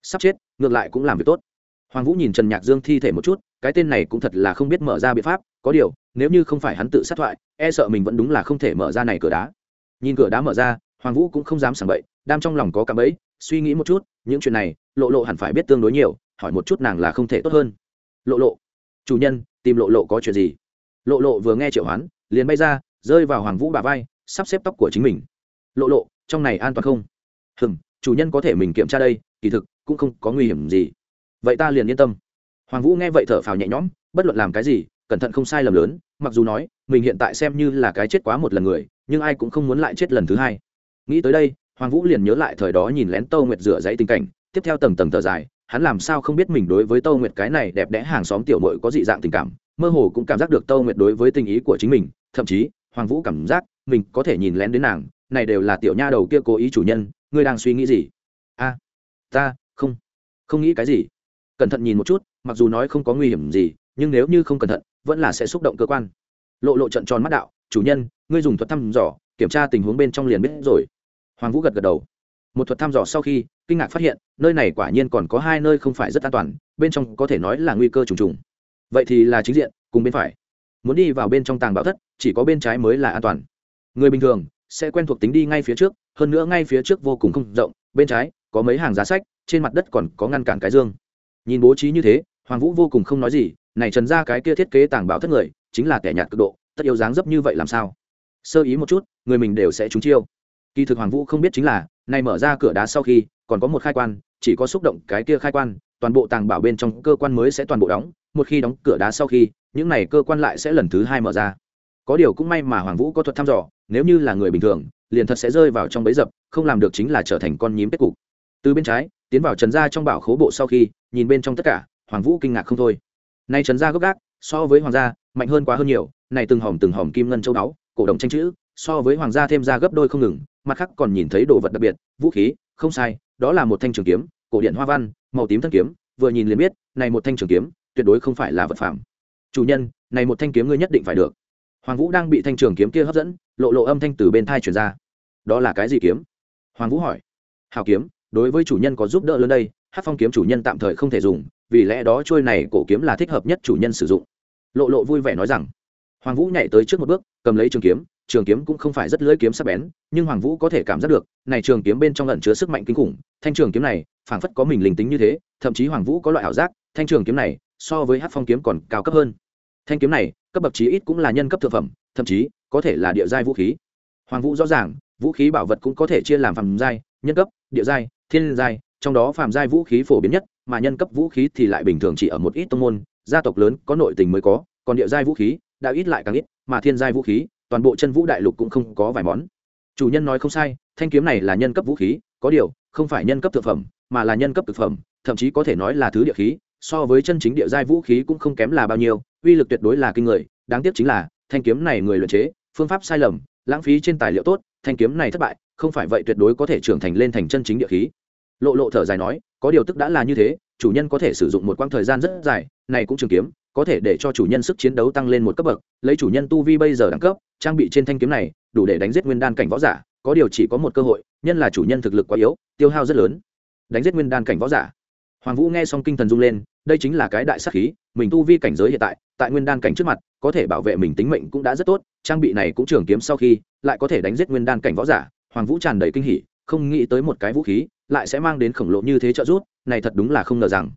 Sắp chết, ngược lại cũng làm việc tốt. Hoàng vũ nhìn trần nhạc dương thi thể một chút, cái tên này cũng thật là không biết mở ra biện pháp, có điều, nếu như không phải hắn tự sát thoại e sợ mình vẫn đúng là không thể mở ra này cửa đá nhìn cửa đá mở ra, hoàng vũ cũng không dám sảng bậy, đam trong lòng có cạm bẫy, suy nghĩ một chút, những chuyện này, lộ lộ hẳn phải biết tương đối nhiều, hỏi một chút nàng là không thể tốt hơn. Lộ lộ, chủ nhân, tìm lộ lộ có chuyện gì? Lộ lộ vừa nghe triệu hoán, liền bay ra, rơi vào hoàng vũ bà vai, sắp xếp tóc của chính mình. Lộ lộ, trong này an toàn không? Hừng chủ nhân có thể mình kiểm tra đây, kỳ thực, cũng không có nguy hiểm gì. Vậy ta liền yên tâm. Hoàng vũ nghe vậy thở phào nhẹ nhõm, bất luận làm cái gì, cẩn thận không sai lầm lớn, mặc dù nói, mình hiện tại xem như là cái chết quá một lần người nhưng ai cũng không muốn lại chết lần thứ hai. Nghĩ tới đây, hoàng vũ liền nhớ lại thời đó nhìn lén tâu nguyệt rửa dãy tình cảnh, tiếp theo tầng tầng thở dài, hắn làm sao không biết mình đối với tâu nguyệt cái này đẹp đẽ hàng xóm tiểu mội có dị dạng tình cảm, mơ hồ cũng cảm giác được tâu nguyệt đối với tình ý của chính mình, thậm chí, hoàng vũ cảm giác mình có thể nhìn lén đến nàng, này đều là tiểu nha đầu kia cố ý chủ nhân, ngươi đang suy nghĩ gì? A, ta, không không nghĩ cái gì. Cẩn thận nhìn một chút, mặc dù nói không có nguy hiểm gì, nhưng nếu như không cẩn thận, vẫn là sẽ xúc động cơ quan. Lộ lộ trận tròn mắt đạo chủ nhân, ngươi dùng thuật thăm dò, kiểm tra tình huống bên trong liền biết rồi. Hoàng vũ gật gật đầu. Một thuật thăm dò sau khi, kinh ngạc phát hiện, nơi này quả nhiên còn có hai nơi không phải rất an toàn, bên trong có thể nói là nguy cơ trùng trùng. Vậy thì là chính diện, cùng bên phải. Muốn đi vào bên trong tàng bảo thất, chỉ có bên trái mới là an toàn. Người bình thường sẽ quen thuộc tính đi ngay phía trước, hơn nữa ngay phía trước vô cùng không rộng, bên trái có mấy hàng giá sách, trên mặt đất còn có ngăn cản cái dương. Nhìn bố trí như thế, hoàng vũ vô cùng không nói gì, này trần ra cái kia thiết kế tàng bảo thất người, chính là kẻ nhạt cực độ tất yếu dáng dấp như vậy làm sao? Sơ ý một chút, người mình đều sẽ trúng chiêu. Kỳ thực hoàng vũ không biết chính là, nay mở ra cửa đá sau khi, còn có một khai quan, chỉ có xúc động cái kia khai quan, toàn bộ tàng bảo bên trong cơ quan mới sẽ toàn bộ đóng. Một khi đóng cửa đá sau khi, những này cơ quan lại sẽ lần thứ hai mở ra. Có điều cũng may mà hoàng vũ có thuật thăm dò, nếu như là người bình thường, liền thật sẽ rơi vào trong bẫy dập, không làm được chính là trở thành con nhím kết cục. Từ bên trái, tiến vào trần gia trong bảo khố bộ sau khi, nhìn bên trong tất cả, hoàng vũ kinh ngạc không thôi. Nay trần gia gốc gác so với hoàng gia, mạnh hơn quá hơn nhiều này từng hòm từng hòm kim ngân châu báu, cổ động tranh chữ, so với hoàng gia thêm ra gấp đôi không ngừng, mặt khác còn nhìn thấy đồ vật đặc biệt, vũ khí, không sai, đó là một thanh trường kiếm, cổ điện hoa văn, màu tím thân kiếm, vừa nhìn liền biết, này một thanh trường kiếm, tuyệt đối không phải là vật phẩm. Chủ nhân, này một thanh kiếm ngươi nhất định phải được. Hoàng vũ đang bị thanh trường kiếm kia hấp dẫn, lộ lộ âm thanh từ bên thai truyền ra. Đó là cái gì kiếm? Hoàng vũ hỏi. Hào kiếm, đối với chủ nhân có giúp đỡ lớn đây hát phong kiếm chủ nhân tạm thời không thể dùng, vì lẽ đó trôi này cổ kiếm là thích hợp nhất chủ nhân sử dụng. Lộ lộ vui vẻ nói rằng hoàng vũ nhảy tới trước một bước, cầm lấy trường kiếm trường kiếm cũng không phải rất lưỡi kiếm sắc bén, nhưng hoàng vũ có thể cảm giác được, này trường kiếm bên trong lẩn chứa sức mạnh kinh khủng, thanh trường kiếm này, phảng phất có mình linh tính như thế, thậm chí hoàng vũ có loại ảo giác, thanh trường kiếm này, so với hát phong kiếm còn cao cấp hơn. Thanh kiếm này, cấp bậc chí ít cũng là nhân cấp thượng phẩm, thậm chí, có thể là địa giai vũ khí. Hoàng vũ rõ ràng, vũ khí bảo vật cũng có thể chia làm phàm giai, nhân cấp, địa giai, thiên giai, trong đó phàm giai vũ khí phổ biến nhất, mà nhân cấp vũ khí thì lại bình thường chỉ ở một ít tông môn, gia tộc lớn có nội tình mới có, còn địa giai vũ khí đã ít lại càng ít, mà thiên giai vũ khí, toàn bộ chân vũ đại lục cũng không có vài món. Chủ nhân nói không sai, thanh kiếm này là nhân cấp vũ khí, có điều, không phải nhân cấp thực phẩm, mà là nhân cấp thực phẩm, thậm chí có thể nói là thứ địa khí, so với chân chính địa giai vũ khí cũng không kém là bao nhiêu, uy lực tuyệt đối là kinh người, đáng tiếc chính là, thanh kiếm này người luyện chế, phương pháp sai lầm, lãng phí trên tài liệu tốt, thanh kiếm này thất bại, không phải vậy tuyệt đối có thể trưởng thành lên thành chân chính địa khí. Lộ lộ thở dài nói, có điều tức đã là như thế, chủ nhân có thể sử dụng một quãng thời gian rất dài, này cũng trường kiếm có thể để cho chủ nhân sức chiến đấu tăng lên một cấp bậc, lấy chủ nhân tu vi bây giờ đẳng cấp, trang bị trên thanh kiếm này, đủ để đánh giết nguyên đan cảnh võ giả, có điều chỉ có một cơ hội, nhân là chủ nhân thực lực quá yếu, tiêu hao rất lớn. Đánh giết nguyên đan cảnh võ giả. Hoàng vũ nghe xong kinh thần rung lên, đây chính là cái đại sắc khí, mình tu vi cảnh giới hiện tại tại nguyên đan cảnh trước mặt, có thể bảo vệ mình tính mệnh cũng đã rất tốt, trang bị này cũng trường kiếm sau khi, lại có thể đánh giết nguyên đan cảnh võ giả. Hoàng vũ tràn đầy kinh hỉ, không nghĩ tới một cái vũ khí, lại sẽ mang đến khổng lồ như thế trợ giúp, này thật đúng là không ngờ rằng,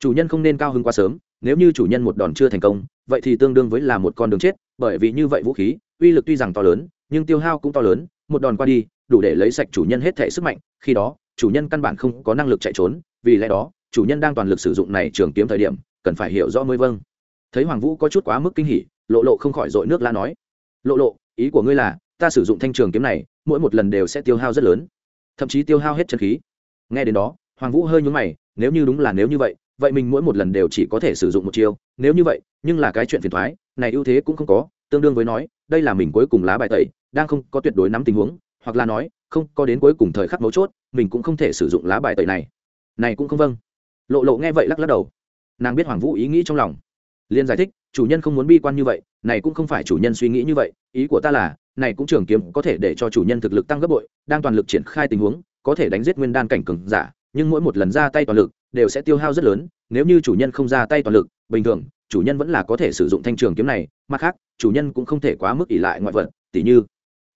chủ nhân không nên cao hứng quá sớm nếu như chủ nhân một đòn chưa thành công, vậy thì tương đương với là một con đường chết, bởi vì như vậy vũ khí, uy lực tuy rằng to lớn, nhưng tiêu hao cũng to lớn, một đòn qua đi, đủ để lấy sạch chủ nhân hết thể sức mạnh, khi đó, chủ nhân căn bản không có năng lực chạy trốn, vì lẽ đó, chủ nhân đang toàn lực sử dụng này trường kiếm thời điểm, cần phải hiểu rõ mới vâng. Thấy hoàng vũ có chút quá mức kinh hỉ, lộ lộ không khỏi dội nước la nói, lộ lộ, ý của ngươi là, ta sử dụng thanh trường kiếm này, mỗi một lần đều sẽ tiêu hao rất lớn, thậm chí tiêu hao hết chân khí. Nghe đến đó, hoàng vũ hơi nhướng mày, nếu như đúng là nếu như vậy vậy mình mỗi một lần đều chỉ có thể sử dụng một chiêu, nếu như vậy, nhưng là cái chuyện phiền thoái, này ưu thế cũng không có, tương đương với nói, đây là mình cuối cùng lá bài tẩy, đang không có tuyệt đối nắm tình huống, hoặc là nói, không có đến cuối cùng thời khắc mấu chốt, mình cũng không thể sử dụng lá bài tẩy này. Này cũng không vâng. Lộ lộ nghe vậy lắc lắc đầu. Nàng biết hoàng vũ ý nghĩ trong lòng. Liên giải thích, chủ nhân không muốn bi quan như vậy, này cũng không phải chủ nhân suy nghĩ như vậy, ý của ta là, này cũng trường kiếm có thể để cho chủ nhân thực lực tăng gấp bội, đang toàn lực triển khai tình huống, có thể đánh giết nguyên đan cảnh cường giả, nhưng mỗi một lần ra tay toàn lực đều sẽ tiêu hao rất lớn, nếu như chủ nhân không ra tay toàn lực, bình thường, chủ nhân vẫn là có thể sử dụng thanh trường kiếm này, mặt khác, chủ nhân cũng không thể quá mức ỷ lại ngoại vật, tỉ như,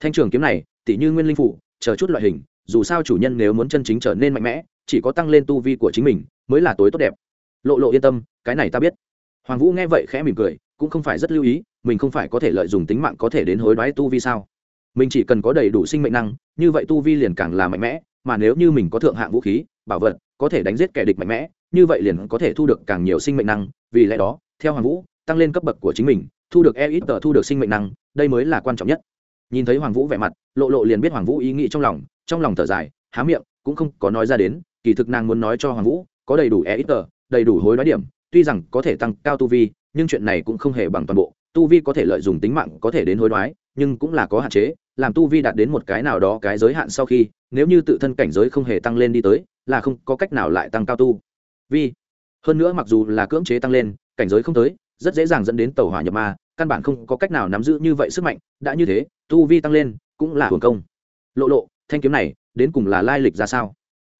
thanh trường kiếm này, tỉ như nguyên linh phụ chờ chút loại hình, dù sao chủ nhân nếu muốn chân chính trở nên mạnh mẽ, chỉ có tăng lên tu vi của chính mình, mới là tối tốt đẹp. Lộ lộ yên tâm, cái này ta biết. Hoàng vũ nghe vậy khẽ mỉm cười, cũng không phải rất lưu ý, mình không phải có thể lợi dụng tính mạng có thể đến hối đoái tu vi sao? Mình chỉ cần có đầy đủ sinh mệnh năng, như vậy tu vi liền càng là mạnh mẽ, mà nếu như mình có thượng hạng vũ khí bảo vật, có thể đánh giết kẻ địch mạnh mẽ, như vậy liền có thể thu được càng nhiều sinh mệnh năng, vì lẽ đó, theo hoàng vũ, tăng lên cấp bậc của chính mình, thu được e ít tờ, thu được sinh mệnh năng, đây mới là quan trọng nhất. Nhìn thấy hoàng vũ vẻ mặt, lộ lộ liền biết hoàng vũ ý nghĩ trong lòng trong lòng thở dài, há miệng, cũng không có nói ra đến, kỳ thực nàng muốn nói cho hoàng vũ, có đầy đủ e ít tờ, đầy đủ hối nói điểm, tuy rằng có thể tăng cao tu vi, nhưng chuyện này cũng không hề bằng toàn bộ. Tu vi có thể lợi dụng tính mạng có thể đến hối đoái, nhưng cũng là có hạn chế, làm tu vi đạt đến một cái nào đó cái giới hạn sau khi, nếu như tự thân cảnh giới không hề tăng lên đi tới là không có cách nào lại tăng cao tu. Vi hơn nữa mặc dù là cưỡng chế tăng lên, cảnh giới không tới, rất dễ dàng dẫn đến tàu hỏa nhập ma, căn bản không có cách nào nắm giữ như vậy sức mạnh, đã như thế, tu vi tăng lên cũng là hưởng công. Lộ lộ, thanh kiếm này, đến cùng là lai lịch ra sao?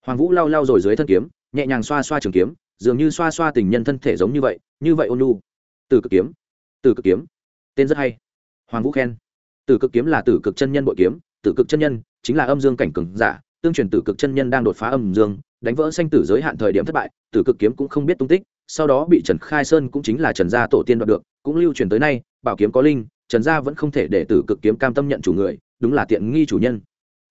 Hoàng vũ lau lau rồi dưới thân kiếm, nhẹ nhàng xoa xoa trường kiếm, dường như xoa xoa tình nhân thân thể giống như vậy như vậy ôn lu từ cực kiếm từ cực kiếm, tên rất hay. Hoàng vũ khen. Tử cực kiếm là tử cực chân nhân bội kiếm, tử cực chân nhân chính là âm dương cảnh cường giả tương truyền tử cực chân nhân đang đột phá âm dương, đánh vỡ sanh tử giới hạn thời điểm thất bại, tử cực kiếm cũng không biết tung tích, sau đó bị trần khai sơn cũng chính là trần gia tổ tiên đoạt được, cũng lưu truyền tới nay, bảo kiếm có linh, trần gia vẫn không thể để tử cực kiếm cam tâm nhận chủ người, đúng là tiện nghi chủ nhân.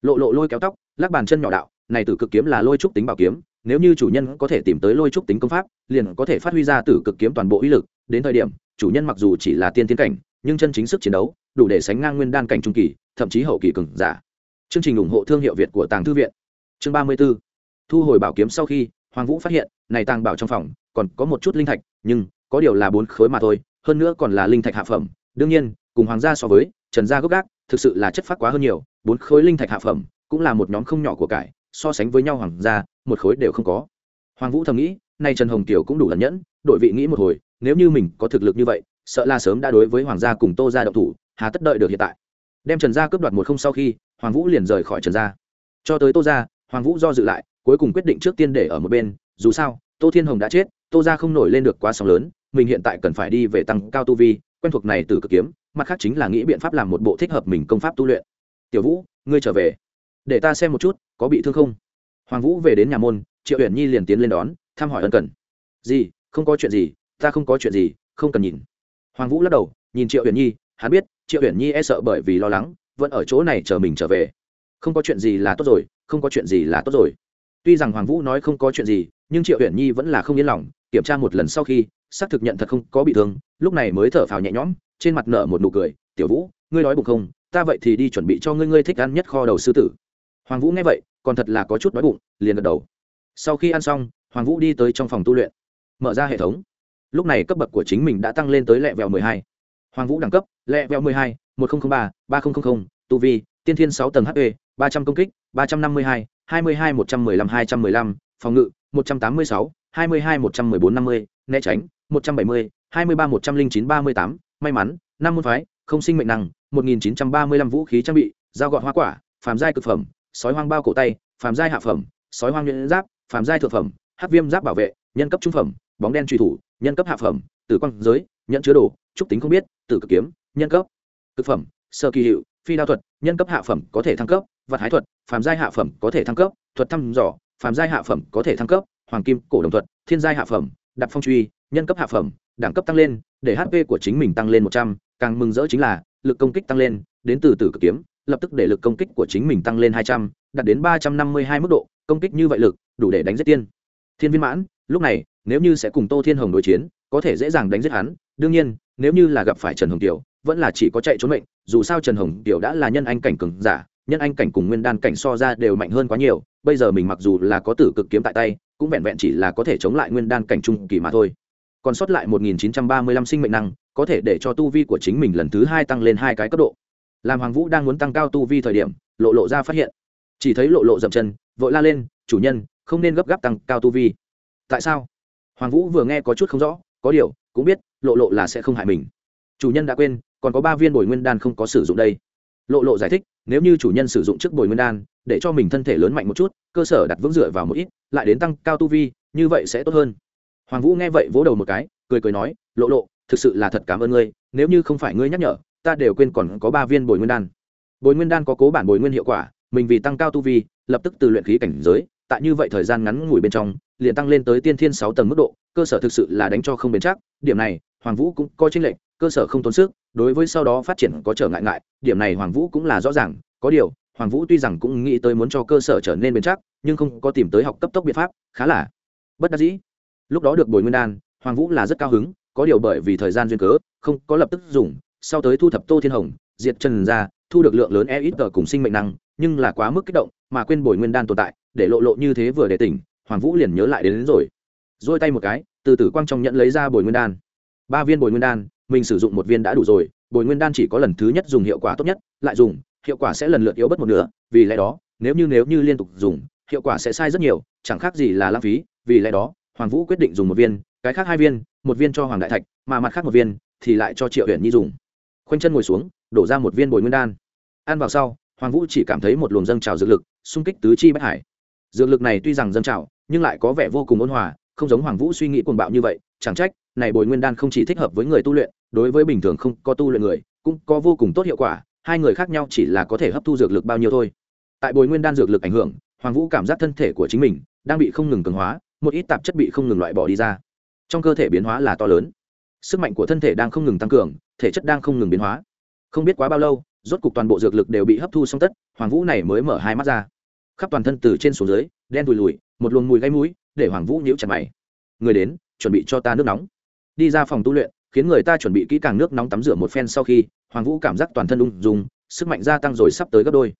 Lộ lộ lôi kéo tóc, lắc bàn chân nhỏ đạo, này tử cực kiếm là lôi trúc tính bảo kiếm, nếu như chủ nhân có thể tìm tới lôi trúc tính công pháp, liền có thể phát huy ra tử cực kiếm toàn bộ uy lực, đến thời điểm, chủ nhân mặc dù chỉ là tiên tiến cảnh, nhưng chân chính sức chiến đấu, đủ để sánh ngang nguyên đan cảnh trung kỳ, thậm chí hậu kỳ cường giả chương trình ủng hộ thương hiệu việt của tàng thư viện. Chương ba mươi 34. thu hồi bảo kiếm sau khi, hoàng vũ phát hiện, này tàng bảo trong phòng, còn có một chút linh thạch, nhưng, có điều là bốn khối mà thôi, hơn nữa còn là linh thạch hạ phẩm. Đương nhiên, cùng hoàng gia so với, trần gia gốc gác, thực sự là chất phát quá hơn nhiều. Bốn khối linh thạch hạ phẩm, cũng là một nhóm không nhỏ của cải, so sánh với nhau hoàng gia, một khối đều không có. Hoàng vũ thầm nghĩ, nay trần hồng kiều cũng đủ lần nhẫn, đội vị nghĩ một hồi, nếu như mình có thực lực như vậy, sợ là sớm đã đối với hoàng gia cùng tô gia động thủ, hà tất đợi được hiện tại đem trần gia cướp đoạt một không sau khi, hoàng vũ liền rời khỏi trần gia. Cho tới tô gia, hoàng vũ do dự lại, cuối cùng quyết định trước tiên để ở một bên, dù sao, tô thiên hồng đã chết, tô gia không nổi lên được quá sóng lớn, mình hiện tại cần phải đi về tăng cao tu vi, quen thuộc này từ cực kiếm, mặt khác chính là nghĩ biện pháp làm một bộ thích hợp mình công pháp tu luyện. Tiểu vũ, ngươi trở về. Để ta xem một chút, có bị thương không? Hoàng vũ về đến nhà môn, triệu uyển nhi liền tiến lên đón, thăm hỏi ân cần. Gì? Không có chuyện gì? Ta không có chuyện gì, không cần nhìn. Hoàng vũ lắc đầu, nhìn triệu uyển nhi, hắn biết triệu uyển nhi e sợ bởi vì lo lắng, vẫn ở chỗ này chờ mình trở về. Không có chuyện gì là tốt rồi, không có chuyện gì là tốt rồi. Tuy rằng hoàng vũ nói không có chuyện gì, nhưng triệu uyển nhi vẫn là không yên lòng, kiểm tra một lần sau khi, xác thực nhận thật không có bị thương, lúc này mới thở phào nhẹ nhõm, trên mặt nở một nụ cười, tiểu vũ, ngươi nói bụng không? Ta vậy thì đi chuẩn bị cho ngươi ngươi thích ăn nhất kho đầu sư tử. Hoàng vũ nghe vậy, còn thật là có chút đói bụng, liền gật đầu. Sau khi ăn xong, hoàng vũ đi tới trong phòng tu luyện, mở ra hệ thống. Lúc này cấp bậc của chính mình đã tăng lên tới lẹ vẹo mười hai hoàng vũ đẳng cấp, lẹ vẹo mười hai, một nghìn ba ba nghìn tu vi, tiên thiên sáu tầng hp ba trăm công kích, ba trăm năm mươi hai hai mươi hai, một trăm mười lăm, hai trăm mười lăm, phòng ngự, một trăm tám mươi sáu, hai mươi hai, một trăm mười bốn, năm mươi, né tránh, một trăm bảy mươi, hai mươi ba, một trăm linh chín, ba mươi tám, may mắn, năm môn phái, không sinh mệnh năng, một nghìn chín trăm ba mươi lăm vũ khí trang bị, dao gọt hoa quả, phàm giai cực phẩm, sói hoang bao cổ tay, phàm giai hạ phẩm, sói hoang nhuyễn giáp, phàm giai thượng phẩm hát viêm giáp bảo vệ, nhân cấp trung phẩm, bóng đen truy thủ, nhân cấp hạ phẩm, tử quang giới nhận chứa đồ trúc tính không biết, tử cực kiếm, nhân cấp. Cực phẩm, sơ kỳ hiệu, phi đao thuật, nhân cấp hạ phẩm có thể thăng cấp, vật hái thuật, phàm giai hạ phẩm có thể thăng cấp, thuật thăm dò, phàm giai hạ phẩm có thể thăng cấp, hoàng kim, cổ đồng thuật, thiên giai hạ phẩm, đạp phong truy, nhân cấp hạ phẩm, đẳng cấp tăng lên, để hp của chính mình tăng lên một trăm, càng mừng rỡ chính là, lực công kích tăng lên, đến từ tử cực kiếm, lập tức để lực công kích của chính mình tăng lên hai trăm, đạt đến ba trăm năm mươi hai mức độ, công kích như vậy lực, đủ để đánh giết tiên. Thiên viên mãn, lúc này, nếu như sẽ cùng tô thiên hồng đối chiến, có thể dễ dàng đánh giết hắn, đương nhiên nếu như là gặp phải trần hồng tiểu vẫn là chỉ có chạy trốn mệnh, dù sao trần hồng tiểu đã là nhân anh cảnh cường giả, nhân anh cảnh cùng nguyên đan cảnh so ra đều mạnh hơn quá nhiều, bây giờ mình mặc dù là có tử cực kiếm tại tay, cũng vẹn vẹn chỉ là có thể chống lại nguyên đan cảnh trung kỳ mà thôi. Còn sót lại 1935 sinh mệnh năng, có thể để cho tu vi của chính mình lần thứ hai tăng lên hai cái cấp độ. Làm hoàng vũ đang muốn tăng cao tu vi thời điểm, lộ lộ ra phát hiện. Chỉ thấy lộ lộ dậm chân, vội la lên, chủ nhân, không nên gấp gáp tăng cao tu vi. Tại sao? Hoàng vũ vừa nghe có chút không rõ, có điều cũng biết, lộ lộ là sẽ không hại mình. Chủ nhân đã quên, còn có ba viên bồi nguyên đan không có sử dụng đây. Lộ lộ giải thích, nếu như chủ nhân sử dụng trước bồi nguyên đan, để cho mình thân thể lớn mạnh một chút, cơ sở đặt vững dựa vào một ít, lại đến tăng cao tu vi, như vậy sẽ tốt hơn. Hoàng vũ nghe vậy vỗ đầu một cái, cười cười nói, lộ lộ, thực sự là thật cảm ơn ngươi, nếu như không phải ngươi nhắc nhở, ta đều quên còn có ba viên bồi nguyên đan. Bồi nguyên đan có cố bản bồi nguyên hiệu quả, mình vì tăng cao tu vi, lập tức từ luyện khí cảnh giới, tại như vậy thời gian ngắn ngủi bên trong liền tăng lên tới tiên thiên sáu tầng mức độ, cơ sở thực sự là đánh cho không bền chắc, điểm này, hoàng vũ cũng có tranh lệch, cơ sở không tốn sức, đối với sau đó phát triển có trở ngại ngại, điểm này hoàng vũ cũng là rõ ràng, có điều, hoàng vũ tuy rằng cũng nghĩ tới muốn cho cơ sở trở nên bền chắc, nhưng không có tìm tới học cấp tốc biện pháp, khá là bất đắc dĩ. Lúc đó được bồi nguyên đan, hoàng vũ là rất cao hứng, có điều bởi vì thời gian duyên cớ, không có lập tức dùng, sau tới thu thập tô thiên hồng, diệt trần ra, thu được lượng lớn e ít tờ cùng sinh mệnh năng, nhưng là quá mức kích động, mà quên bồi nguyên đan tồn tại, để lộ lộ như thế vừa để tỉnh hoàng vũ liền nhớ lại đến, đến rồi. Dôi tay một cái từ tử quang trong nhận lấy ra bồi nguyên đan. Ba viên bồi nguyên đan mình sử dụng một viên đã đủ rồi bồi nguyên đan chỉ có lần thứ nhất dùng hiệu quả tốt nhất lại dùng hiệu quả sẽ lần lượt yếu bớt một nửa vì lẽ đó nếu như nếu như liên tục dùng hiệu quả sẽ sai rất nhiều chẳng khác gì là lãng phí vì lẽ đó hoàng vũ quyết định dùng một viên cái khác hai viên một viên cho hoàng đại thạch mà mặt khác một viên thì lại cho triệu huyện nhi dùng. Khoanh chân ngồi xuống đổ ra một viên bồi nguyên đan. Ăn vào sau hoàng vũ chỉ cảm thấy một luồng dâng trào dược lực xung kích tứ chi bất hải dược lực này tuy rằng dâng trào, nhưng lại có vẻ vô cùng ôn hòa, không giống hoàng vũ suy nghĩ cuồng bạo như vậy, chẳng trách, này bồi nguyên đan không chỉ thích hợp với người tu luyện, đối với bình thường không có tu luyện người, cũng có vô cùng tốt hiệu quả, hai người khác nhau chỉ là có thể hấp thu dược lực bao nhiêu thôi. Tại bồi nguyên đan dược lực ảnh hưởng, hoàng vũ cảm giác thân thể của chính mình đang bị không ngừng cường hóa, một ít tạp chất bị không ngừng loại bỏ đi ra. Trong cơ thể biến hóa là to lớn. Sức mạnh của thân thể đang không ngừng tăng cường, thể chất đang không ngừng biến hóa. Không biết quá bao lâu, rốt cục toàn bộ dược lực đều bị hấp thu xong tất, hoàng vũ này mới mở hai mắt ra khắp toàn thân từ trên xuống dưới, đen tùi lùi một luồng mùi gáy mũi, để hoàng vũ nhíu chặt mày. Người đến, chuẩn bị cho ta nước nóng. Đi ra phòng tu luyện, khiến người ta chuẩn bị kỹ càng nước nóng tắm rửa một phen sau khi, hoàng vũ cảm giác toàn thân ung dung, sức mạnh gia tăng rồi sắp tới gấp đôi.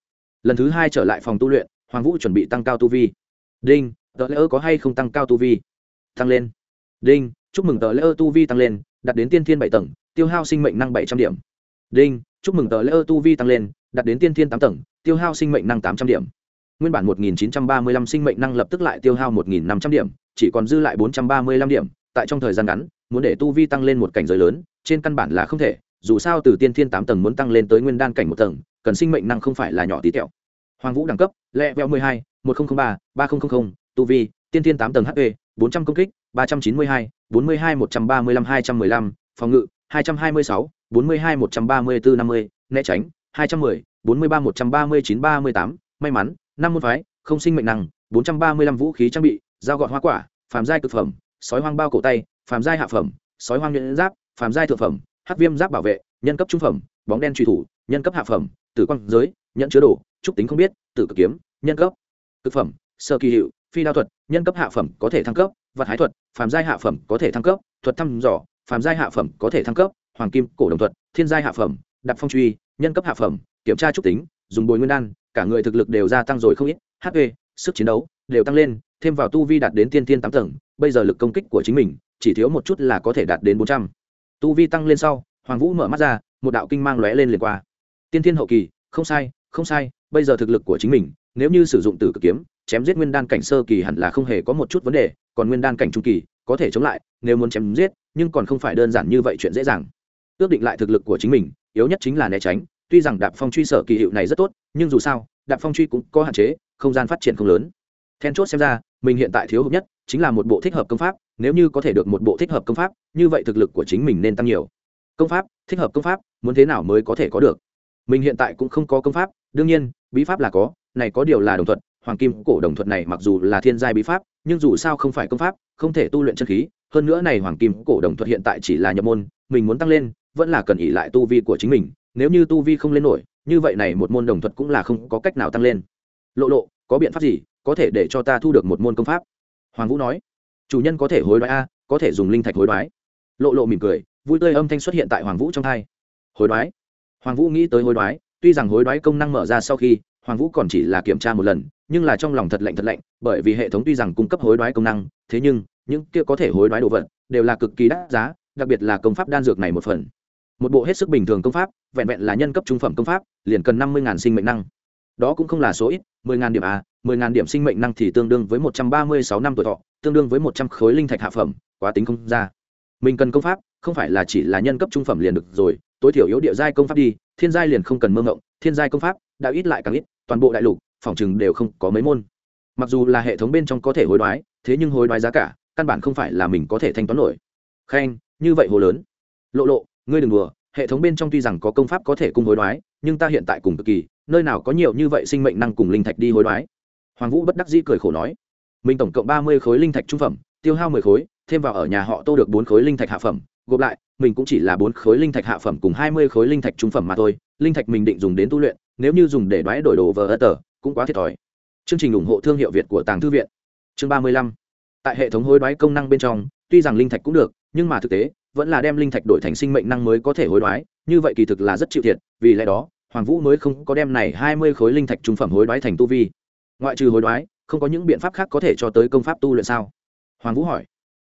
Lần thứ hai trở lại phòng tu luyện, hoàng vũ chuẩn bị tăng cao tu vi. Đinh, tờ lễ ơ có hay không tăng cao tu vi? Tăng lên. Đinh, chúc mừng tờ lễ ơ tu vi tăng lên, đạt đến tiên thiên bảy tầng, tiêu hao sinh mệnh năng bảy trăm điểm. Đinh, chúc mừng tờ lễ ơ tu vi tăng lên, đạt đến tiên thiên tám tầng, tiêu hao sinh mệnh năng tám trăm điểm nguyên bản 1935 sinh mệnh năng lập tức lại tiêu hao 1500 điểm, chỉ còn dư lại 435 điểm, tại trong thời gian ngắn, muốn để tu vi tăng lên một cảnh giới lớn, trên căn bản là không thể, dù sao từ tiên thiên 8 tầng muốn tăng lên tới nguyên đan cảnh một tầng, cần sinh mệnh năng không phải là nhỏ tí tẹo. Hoàng Vũ đẳng cấp, level 12, 1003, 3000, tu vi, tiên thiên 8 tầng HP, 400 công kích, 392, 42 135 215, phòng ngự, 226, 42 134 50, né tránh, 210, 43 139 38, may mắn, năm môn phái, không sinh mệnh năng, bốn trăm ba mươi lăm vũ khí trang bị, dao gọt hoa quả, phàm giai cực phẩm, sói hoang bao cổ tay, phàm giai hạ phẩm, sói hoang nhuyễn giáp, phàm giai thượng phẩm hát viêm giáp bảo vệ, nhân cấp trung phẩm, bóng đen truy thủ, nhân cấp hạ phẩm, tử quang giới nhận chứa đồ, trúc tính không biết, tử cực kiếm, nhân cấp cực phẩm, sơ kỳ hiệu, phi đao thuật, nhân cấp hạ phẩm có thể thăng cấp, vật hái thuật, phàm giai hạ phẩm có thể thăng cấp, thuật thăm dò, phàm giai hạ phẩm có thể thăng cấp, hoàng kim cổ đồng thuật, thiên giai hạ phẩm, đạp phong truy, nhân cấp hạ phẩm, kiểm tra trúc tính dùng bồi nguyên đan, cả người thực lực đều gia tăng rồi không ít hp sức chiến đấu đều tăng lên, thêm vào tu vi đạt đến tiên tiên tám tầng, bây giờ lực công kích của chính mình chỉ thiếu một chút là có thể đạt đến bốn trăm. Tu vi tăng lên sau, hoàng vũ mở mắt ra, một đạo kinh mang lóe lên liền qua. Tiên tiên hậu kỳ, không sai không sai, bây giờ thực lực của chính mình, nếu như sử dụng tử cực kiếm, chém giết nguyên đan cảnh sơ kỳ hẳn là không hề có một chút vấn đề, còn nguyên đan cảnh trung kỳ, có thể chống lại, nếu muốn chém giết, nhưng còn không phải đơn giản như vậy chuyện dễ dàng. Ước định lại thực lực của chính mình, yếu nhất chính là né tránh tuy rằng đạp phong truy sở kỳ hiệu này rất tốt, nhưng dù sao, đạp phong truy cũng có hạn chế, không gian phát triển không lớn. Then chốt xem ra, mình hiện tại thiếu hợp nhất, chính là một bộ thích hợp công pháp, nếu như có thể được một bộ thích hợp công pháp, như vậy thực lực của chính mình nên tăng nhiều. Công pháp, thích hợp công pháp, muốn thế nào mới có thể có được? Mình hiện tại cũng không có công pháp, đương nhiên, bí pháp là có, này có điều là đồng thuận hoàng kim cổ đồng thuận này mặc dù là thiên giai bí pháp, nhưng dù sao không phải công pháp, không thể tu luyện chân khí, hơn nữa này hoàng kim cổ đồng thuận hiện tại chỉ là nhập môn, mình muốn tăng lên, vẫn là cần ỉ lại tu vi của chính mình nếu như tu vi không lên nổi, như vậy này một môn đồng thuật cũng là không có cách nào tăng lên. Lộ lộ, có biện pháp gì có thể để cho ta thu được một môn công pháp? Hoàng vũ nói. Chủ nhân có thể hối đoái a, có thể dùng linh thạch hối đoái. Lộ lộ mỉm cười, vui tươi âm thanh xuất hiện tại hoàng vũ trong thai. Hối đoái. Hoàng vũ nghĩ tới hối đoái, tuy rằng hối đoái công năng mở ra sau khi, hoàng vũ còn chỉ là kiểm tra một lần, nhưng là trong lòng thật lạnh thật lạnh, bởi vì hệ thống tuy rằng cung cấp hối đoái công năng, thế nhưng, những kia có thể hối đoái đồ vật đều là cực kỳ đắt giá, đặc biệt là công pháp đan dược này một phần một bộ hết sức bình thường công pháp, vẹn vẹn là nhân cấp trung phẩm công pháp, liền cần năm mươi sinh mệnh năng. Đó cũng không là số ít, mười ngàn điểm à mười ngàn điểm sinh mệnh năng thì tương đương với một trăm ba mươi sáu năm tuổi thọ, tương đương với một trăm khối linh thạch hạ phẩm, quá tính không ra. Mình cần công pháp, không phải là chỉ là nhân cấp trung phẩm liền được rồi, tối thiểu yếu địa giai công pháp đi, thiên giai liền không cần mơ ngộng, thiên giai công pháp, đã ít lại càng ít, toàn bộ đại lục, phòng chừng đều không có mấy môn. Mặc dù là hệ thống bên trong có thể hối đoái, thế nhưng hối đoái giá cả, căn bản không phải là mình có thể thanh toán nổi. Khen, như vậy hồ lớn. Lộ lộ ngươi đừng đùa, hệ thống bên trong tuy rằng có công pháp có thể cung hối đoái, nhưng ta hiện tại cùng cực kỳ, nơi nào có nhiều như vậy sinh mệnh năng cùng linh thạch đi hối đoái. Hoàng vũ bất đắc dĩ cười khổ nói, mình tổng cộng ba mươi khối linh thạch trung phẩm, tiêu hao mười khối, thêm vào ở nhà họ tô được bốn khối linh thạch hạ phẩm, gộp lại, mình cũng chỉ là bốn khối linh thạch hạ phẩm cùng hai mươi khối linh thạch trung phẩm mà thôi, linh thạch mình định dùng đến tu luyện, nếu như dùng để đoái đổi đồ vờ ơ tờ, cũng quá thiệt thòi. Chương trình ủng hộ thương hiệu việt của tàng thư viện. Chương ba mươi lăm. Tại hệ thống hối đoái công năng bên trong, tuy rằng linh thạch cũng được, nhưng mà thực tế vẫn là đem linh thạch đổi thành sinh mệnh năng mới có thể hối đoái, như vậy kỳ thực là rất chịu thiệt, vì lẽ đó, hoàng vũ mới không có đem này hai mươi khối linh thạch trung phẩm hối đoái thành tu vi. Ngoại trừ hối đoái, không có những biện pháp khác có thể cho tới công pháp tu luyện sao? Hoàng vũ hỏi.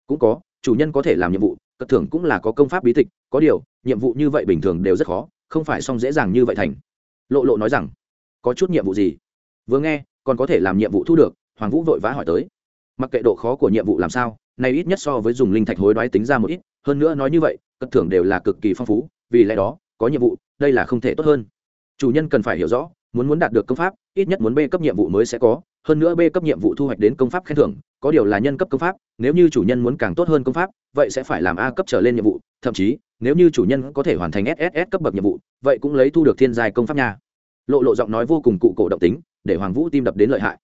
Cũng có, chủ nhân có thể làm nhiệm vụ, cất thưởng cũng là có công pháp bí tịch, có điều, nhiệm vụ như vậy bình thường đều rất khó, không phải xong dễ dàng như vậy thành. Lộ lộ nói rằng, có chút nhiệm vụ gì? Vừa nghe, còn có thể làm nhiệm vụ thu được, hoàng vũ vội vã hỏi tới. Mặc kệ độ khó của nhiệm vụ làm sao, nay ít nhất so với dùng linh thạch hối đoái tính ra một ít hơn nữa nói như vậy, cất thưởng đều là cực kỳ phong phú, vì lẽ đó, có nhiệm vụ, đây là không thể tốt hơn. Chủ nhân cần phải hiểu rõ, muốn muốn đạt được công pháp, ít nhất muốn b cấp nhiệm vụ mới sẽ có, hơn nữa b cấp nhiệm vụ thu hoạch đến công pháp khen thưởng, có điều là nhân cấp công pháp, nếu như chủ nhân muốn càng tốt hơn công pháp, vậy sẽ phải làm a cấp trở lên nhiệm vụ, thậm chí, nếu như chủ nhân có thể hoàn thành sss cấp bậc nhiệm vụ, vậy cũng lấy thu được thiên giai công pháp nha. Lộ lộ giọng nói vô cùng cụ cổ động tính, để hoàng vũ tim đập đến lợi hại.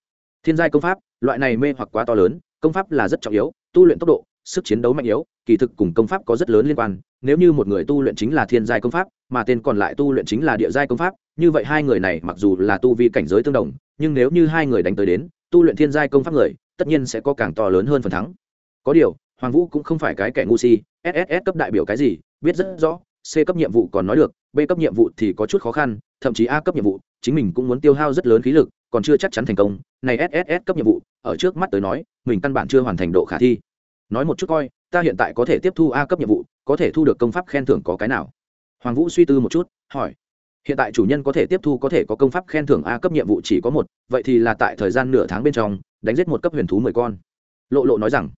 Thiên giai công pháp, loại này mê hoặc quá to lớn, công pháp là rất trọng yếu, tu luyện tốc độ sức chiến đấu mạnh yếu, kỳ thực cùng công pháp có rất lớn liên quan. Nếu như một người tu luyện chính là thiên giai công pháp, mà tên còn lại tu luyện chính là địa giai công pháp, như vậy hai người này mặc dù là tu vi cảnh giới tương đồng, nhưng nếu như hai người đánh tới đến, tu luyện thiên giai công pháp người, tất nhiên sẽ có càng to lớn hơn phần thắng. Có điều, hoàng vũ cũng không phải cái kẻ ngu si sss cấp đại biểu cái gì, biết rất rõ, c cấp nhiệm vụ còn nói được, b cấp nhiệm vụ thì có chút khó khăn, thậm chí a cấp nhiệm vụ, chính mình cũng muốn tiêu hao rất lớn khí lực, còn chưa chắc chắn thành công. Này sss cấp nhiệm vụ, ở trước mắt tới nói, mình căn bản chưa hoàn thành độ khả thi nói một chút coi, ta hiện tại có thể tiếp thu a cấp nhiệm vụ, có thể thu được công pháp khen thưởng có cái nào? Hoàng vũ suy tư một chút, hỏi. Hiện tại chủ nhân có thể tiếp thu có thể có công pháp khen thưởng a cấp nhiệm vụ chỉ có một, vậy thì là tại thời gian nửa tháng bên trong, đánh giết một cấp huyền thú mười con. Lộ lộ nói rằng,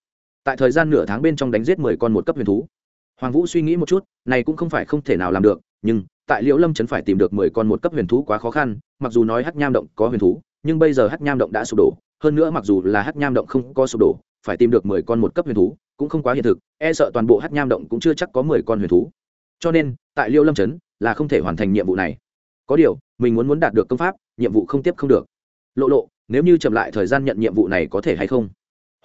tại thời gian nửa tháng bên trong đánh giết mười con một cấp huyền thú. Hoàng vũ suy nghĩ một chút, này cũng không phải không thể nào làm được, nhưng tại liễu lâm trấn phải tìm được mười con một cấp huyền thú quá khó khăn, mặc dù nói hắc nham động có huyền thú, nhưng bây giờ hắc nham động đã sụp đổ, hơn nữa mặc dù là hắc nham động không có sụp đổ phải tìm được mười con một cấp huyền thú, cũng không quá hiện thực e sợ toàn bộ hắc nham động cũng chưa chắc có mười con huyền thú. Cho nên, tại liêu lâm trấn, là không thể hoàn thành nhiệm vụ này. Có điều, mình muốn muốn đạt được công pháp, nhiệm vụ không tiếp không được. Lộ lộ, nếu như chậm lại thời gian nhận nhiệm vụ này có thể hay không?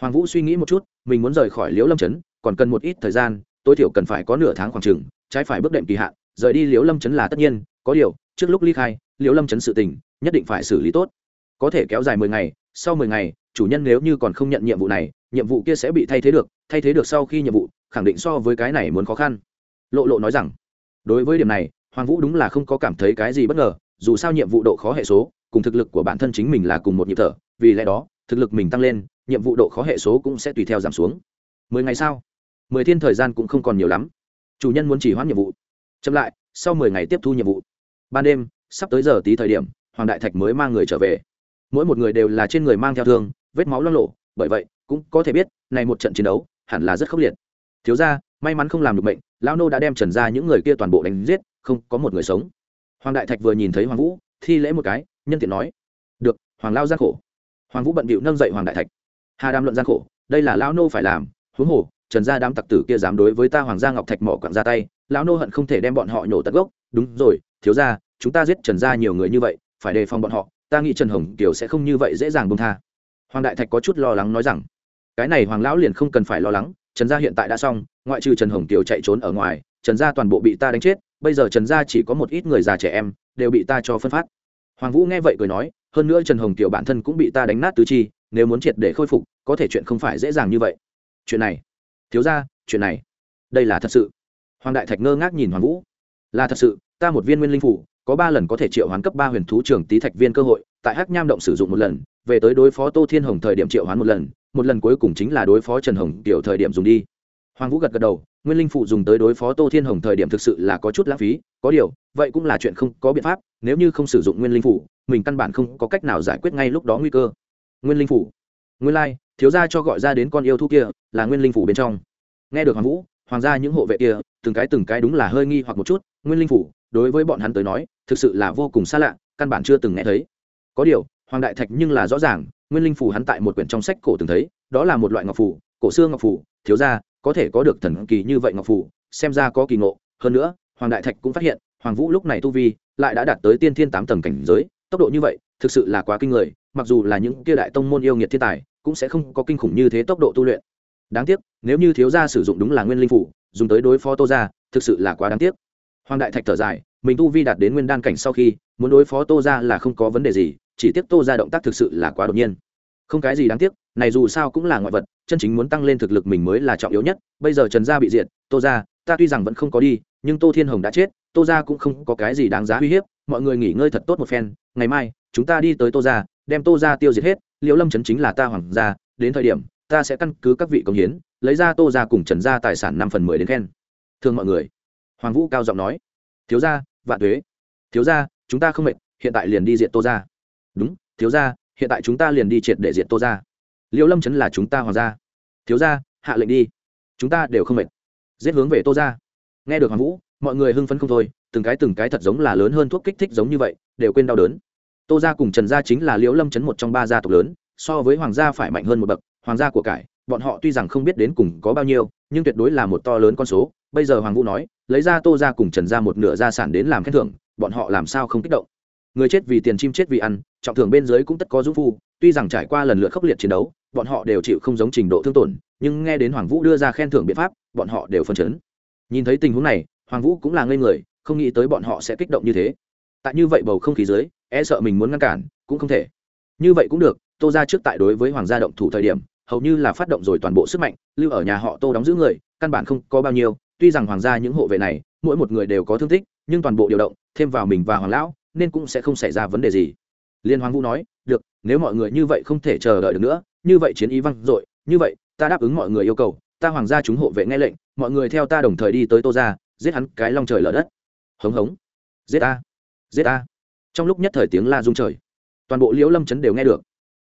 Hoàng vũ suy nghĩ một chút, mình muốn rời khỏi liễu lâm trấn, còn cần một ít thời gian, tối thiểu cần phải có nửa tháng khoảng chừng, trái phải bước đệm kỳ hạn, rời đi liễu lâm trấn là tất nhiên, có điều, trước lúc ly khai liễu lâm trấn sự tình, nhất định phải xử lý tốt. Có thể kéo dài mười ngày, sau mười ngày, chủ nhân nếu như còn không nhận nhiệm vụ này nhiệm vụ kia sẽ bị thay thế được, thay thế được sau khi nhiệm vụ, khẳng định so với cái này muốn khó khăn. Lộ lộ nói rằng, đối với điểm này, hoàng vũ đúng là không có cảm thấy cái gì bất ngờ, dù sao nhiệm vụ độ khó hệ số, cùng thực lực của bản thân chính mình là cùng một nhịp thở, vì lẽ đó, thực lực mình tăng lên, nhiệm vụ độ khó hệ số cũng sẽ tùy theo giảm xuống. Mười ngày sau, mười thiên thời gian cũng không còn nhiều lắm. Chủ nhân muốn chỉ hoãn nhiệm vụ. Chậm lại, sau mười ngày tiếp thu nhiệm vụ. Ban đêm, sắp tới giờ tí thời điểm, hoàng đại thạch mới mang người trở về. Mỗi một người đều là trên người mang theo thương, vết máu lo lộ bởi vậy cũng có thể biết, này một trận chiến đấu, hẳn là rất khốc liệt. Thiếu ra may mắn không làm được bệnh lão nô đã đem trần ra những người kia toàn bộ đánh giết, không có một người sống. Hoàng đại thạch vừa nhìn thấy hoàng vũ, thi lễ một cái, nhân tiện nói, được, hoàng lao gian khổ. Hoàng vũ bận bịu nâng dậy hoàng đại thạch. Hà Đam luận gian khổ, đây là lão nô phải làm, huống hồ, trần gia đám tặc tử kia dám đối với ta hoàng gia ngọc thạch mỏ quặng ra tay, lão nô hận không thể đem bọn họ nhổ tận gốc. Đúng rồi, thiếu ra chúng ta giết trần gia nhiều người như vậy, phải đề phòng bọn họ, ta nghĩ trần hồng kiều sẽ không như vậy dễ dàng bông tha. Hoàng đại thạch có chút lo lắng nói rằng cái này hoàng lão liền không cần phải lo lắng, trần gia hiện tại đã xong, ngoại trừ trần hồng kiều chạy trốn ở ngoài, trần gia toàn bộ bị ta đánh chết, bây giờ trần gia chỉ có một ít người già trẻ em, đều bị ta cho phân phát. Hoàng vũ nghe vậy cười nói, hơn nữa trần hồng kiều bản thân cũng bị ta đánh nát tứ chi, nếu muốn triệt để khôi phục, có thể chuyện không phải dễ dàng như vậy. Chuyện này, thiếu ra chuyện này, đây là thật sự. Hoàng đại thạch ngơ ngác nhìn hoàng vũ. Là thật sự, ta một viên nguyên linh phủ, có ba lần có thể triệu hoán cấp ba huyền thú trưởng tý thạch viên cơ hội, tại hắc nham động sử dụng một lần, về tới đối phó tô thiên hồng thời điểm triệu hoán một lần một lần cuối cùng chính là đối phó trần hồng tiểu thời điểm dùng đi. Hoàng vũ gật gật đầu nguyên linh phụ dùng tới đối phó tô thiên hồng thời điểm thực sự là có chút lãng phí có điều vậy cũng là chuyện không có biện pháp nếu như không sử dụng nguyên linh Phụ, mình căn bản không có cách nào giải quyết ngay lúc đó nguy cơ. Nguyên linh phủ nguyên lai、like, thiếu gia cho gọi ra đến con yêu thú kia là nguyên linh phủ bên trong. Nghe được hoàng vũ hoàng gia những hộ vệ kia từng cái từng cái đúng là hơi nghi hoặc một chút nguyên linh phủ đối với bọn hắn tới nói thực sự là vô cùng xa lạ căn bản chưa từng nghe thấy. Có điều hoàng đại thạch nhưng là rõ ràng nguyên linh phủ hắn tại một quyển trong sách cổ từng thấy, đó là một loại ngọc phủ cổ xưa ngọc phủ thiếu ra có thể có được thần kỳ như vậy ngọc phủ xem ra có kỳ ngộ. Hơn nữa, hoàng đại thạch cũng phát hiện, hoàng vũ lúc này tu vi lại đã đạt tới tiên thiên tám tầng cảnh giới, tốc độ như vậy, thực sự là quá kinh người, mặc dù là những kia đại tông môn yêu nghiệt thiên tài, cũng sẽ không có kinh khủng như thế tốc độ tu luyện. Đáng tiếc, nếu như thiếu gia sử dụng đúng là nguyên linh phủ dùng tới đối phó tô gia, thực sự là quá đáng tiếc. Hoàng đại thạch thở dài, mình tu vi đạt đến nguyên đan cảnh sau khi, muốn đối phó tô gia là không có vấn đề gì chỉ tiếc tô gia động tác thực sự là quá đột nhiên. Không cái gì đáng tiếc, này dù sao cũng là ngoại vật, chân chính muốn tăng lên thực lực mình mới là trọng yếu nhất. Bây giờ trần gia bị diệt, tô gia ta tuy rằng vẫn không có đi, nhưng tô thiên hồng đã chết, tô gia cũng không có cái gì đáng giá uy hiếp. Mọi người nghỉ ngơi thật tốt một phen, ngày mai, chúng ta đi tới tô gia đem tô gia tiêu diệt hết. Liễu lâm trấn chính là ta hoàng gia, đến thời điểm, ta sẽ căn cứ các vị công hiến, lấy ra tô gia cùng trần gia tài sản năm phần mười đến khen. Thương mọi người, hoàng vũ cao giọng nói, thiếu gia, vạn thuế thiếu gia, chúng ta không mệt, hiện tại liền đi diện tô gia đúng, thiếu gia, hiện tại chúng ta liền đi triệt để diện tô gia. Liêu lâm chấn là chúng ta hoàng gia. Thiếu gia, hạ lệnh đi. Chúng ta đều không mệt. Giết hướng về tô gia. Nghe được hoàng vũ, mọi người hưng phấn không thôi, từng cái từng cái thật giống là lớn hơn thuốc kích thích giống như vậy, đều quên đau đớn. Tô gia cùng trần gia chính là liễu lâm chấn một trong ba gia tộc lớn, so với hoàng gia phải mạnh hơn một bậc, hoàng gia của cải, bọn họ tuy rằng không biết đến cùng có bao nhiêu, nhưng tuyệt đối là một to lớn con số. Bây giờ hoàng vũ nói, lấy ra tô gia cùng trần gia một nửa gia sản đến làm khen thưởng, bọn họ làm sao không kích động? Người chết vì tiền, chim chết vì ăn trọng thưởng bên dưới cũng tất có dũng phu, tuy rằng trải qua lần lượt khốc liệt chiến đấu, bọn họ đều chịu không giống trình độ thương tổn, nhưng nghe đến hoàng vũ đưa ra khen thưởng biện pháp, bọn họ đều phân chấn. Nhìn thấy tình huống này, hoàng vũ cũng là ngây người, không nghĩ tới bọn họ sẽ kích động như thế. Tại như vậy bầu không khí dưới e sợ mình muốn ngăn cản, cũng không thể. Như vậy cũng được, tô ra trước tại đối với hoàng gia động thủ thời điểm, hầu như là phát động rồi toàn bộ sức mạnh, lưu ở nhà họ tô đóng giữ người, căn bản không có bao nhiêu, tuy rằng hoàng gia những hộ vệ này, mỗi một người đều có thương tích, nhưng toàn bộ điều động, thêm vào mình và hoàng lão, nên cũng sẽ không xảy ra vấn đề gì liên hoàng vũ nói, được, nếu mọi người như vậy không thể chờ đợi được nữa, như vậy chiến ý văng dội, như vậy, ta đáp ứng mọi người yêu cầu, ta hoàng gia chúng hộ vệ nghe lệnh, mọi người theo ta đồng thời đi tới tô ra giết hắn cái long trời lở đất. Hống hống. Giết ta giết ta. Trong lúc nhất thời tiếng la rung trời, toàn bộ liễu lâm chấn đều nghe được.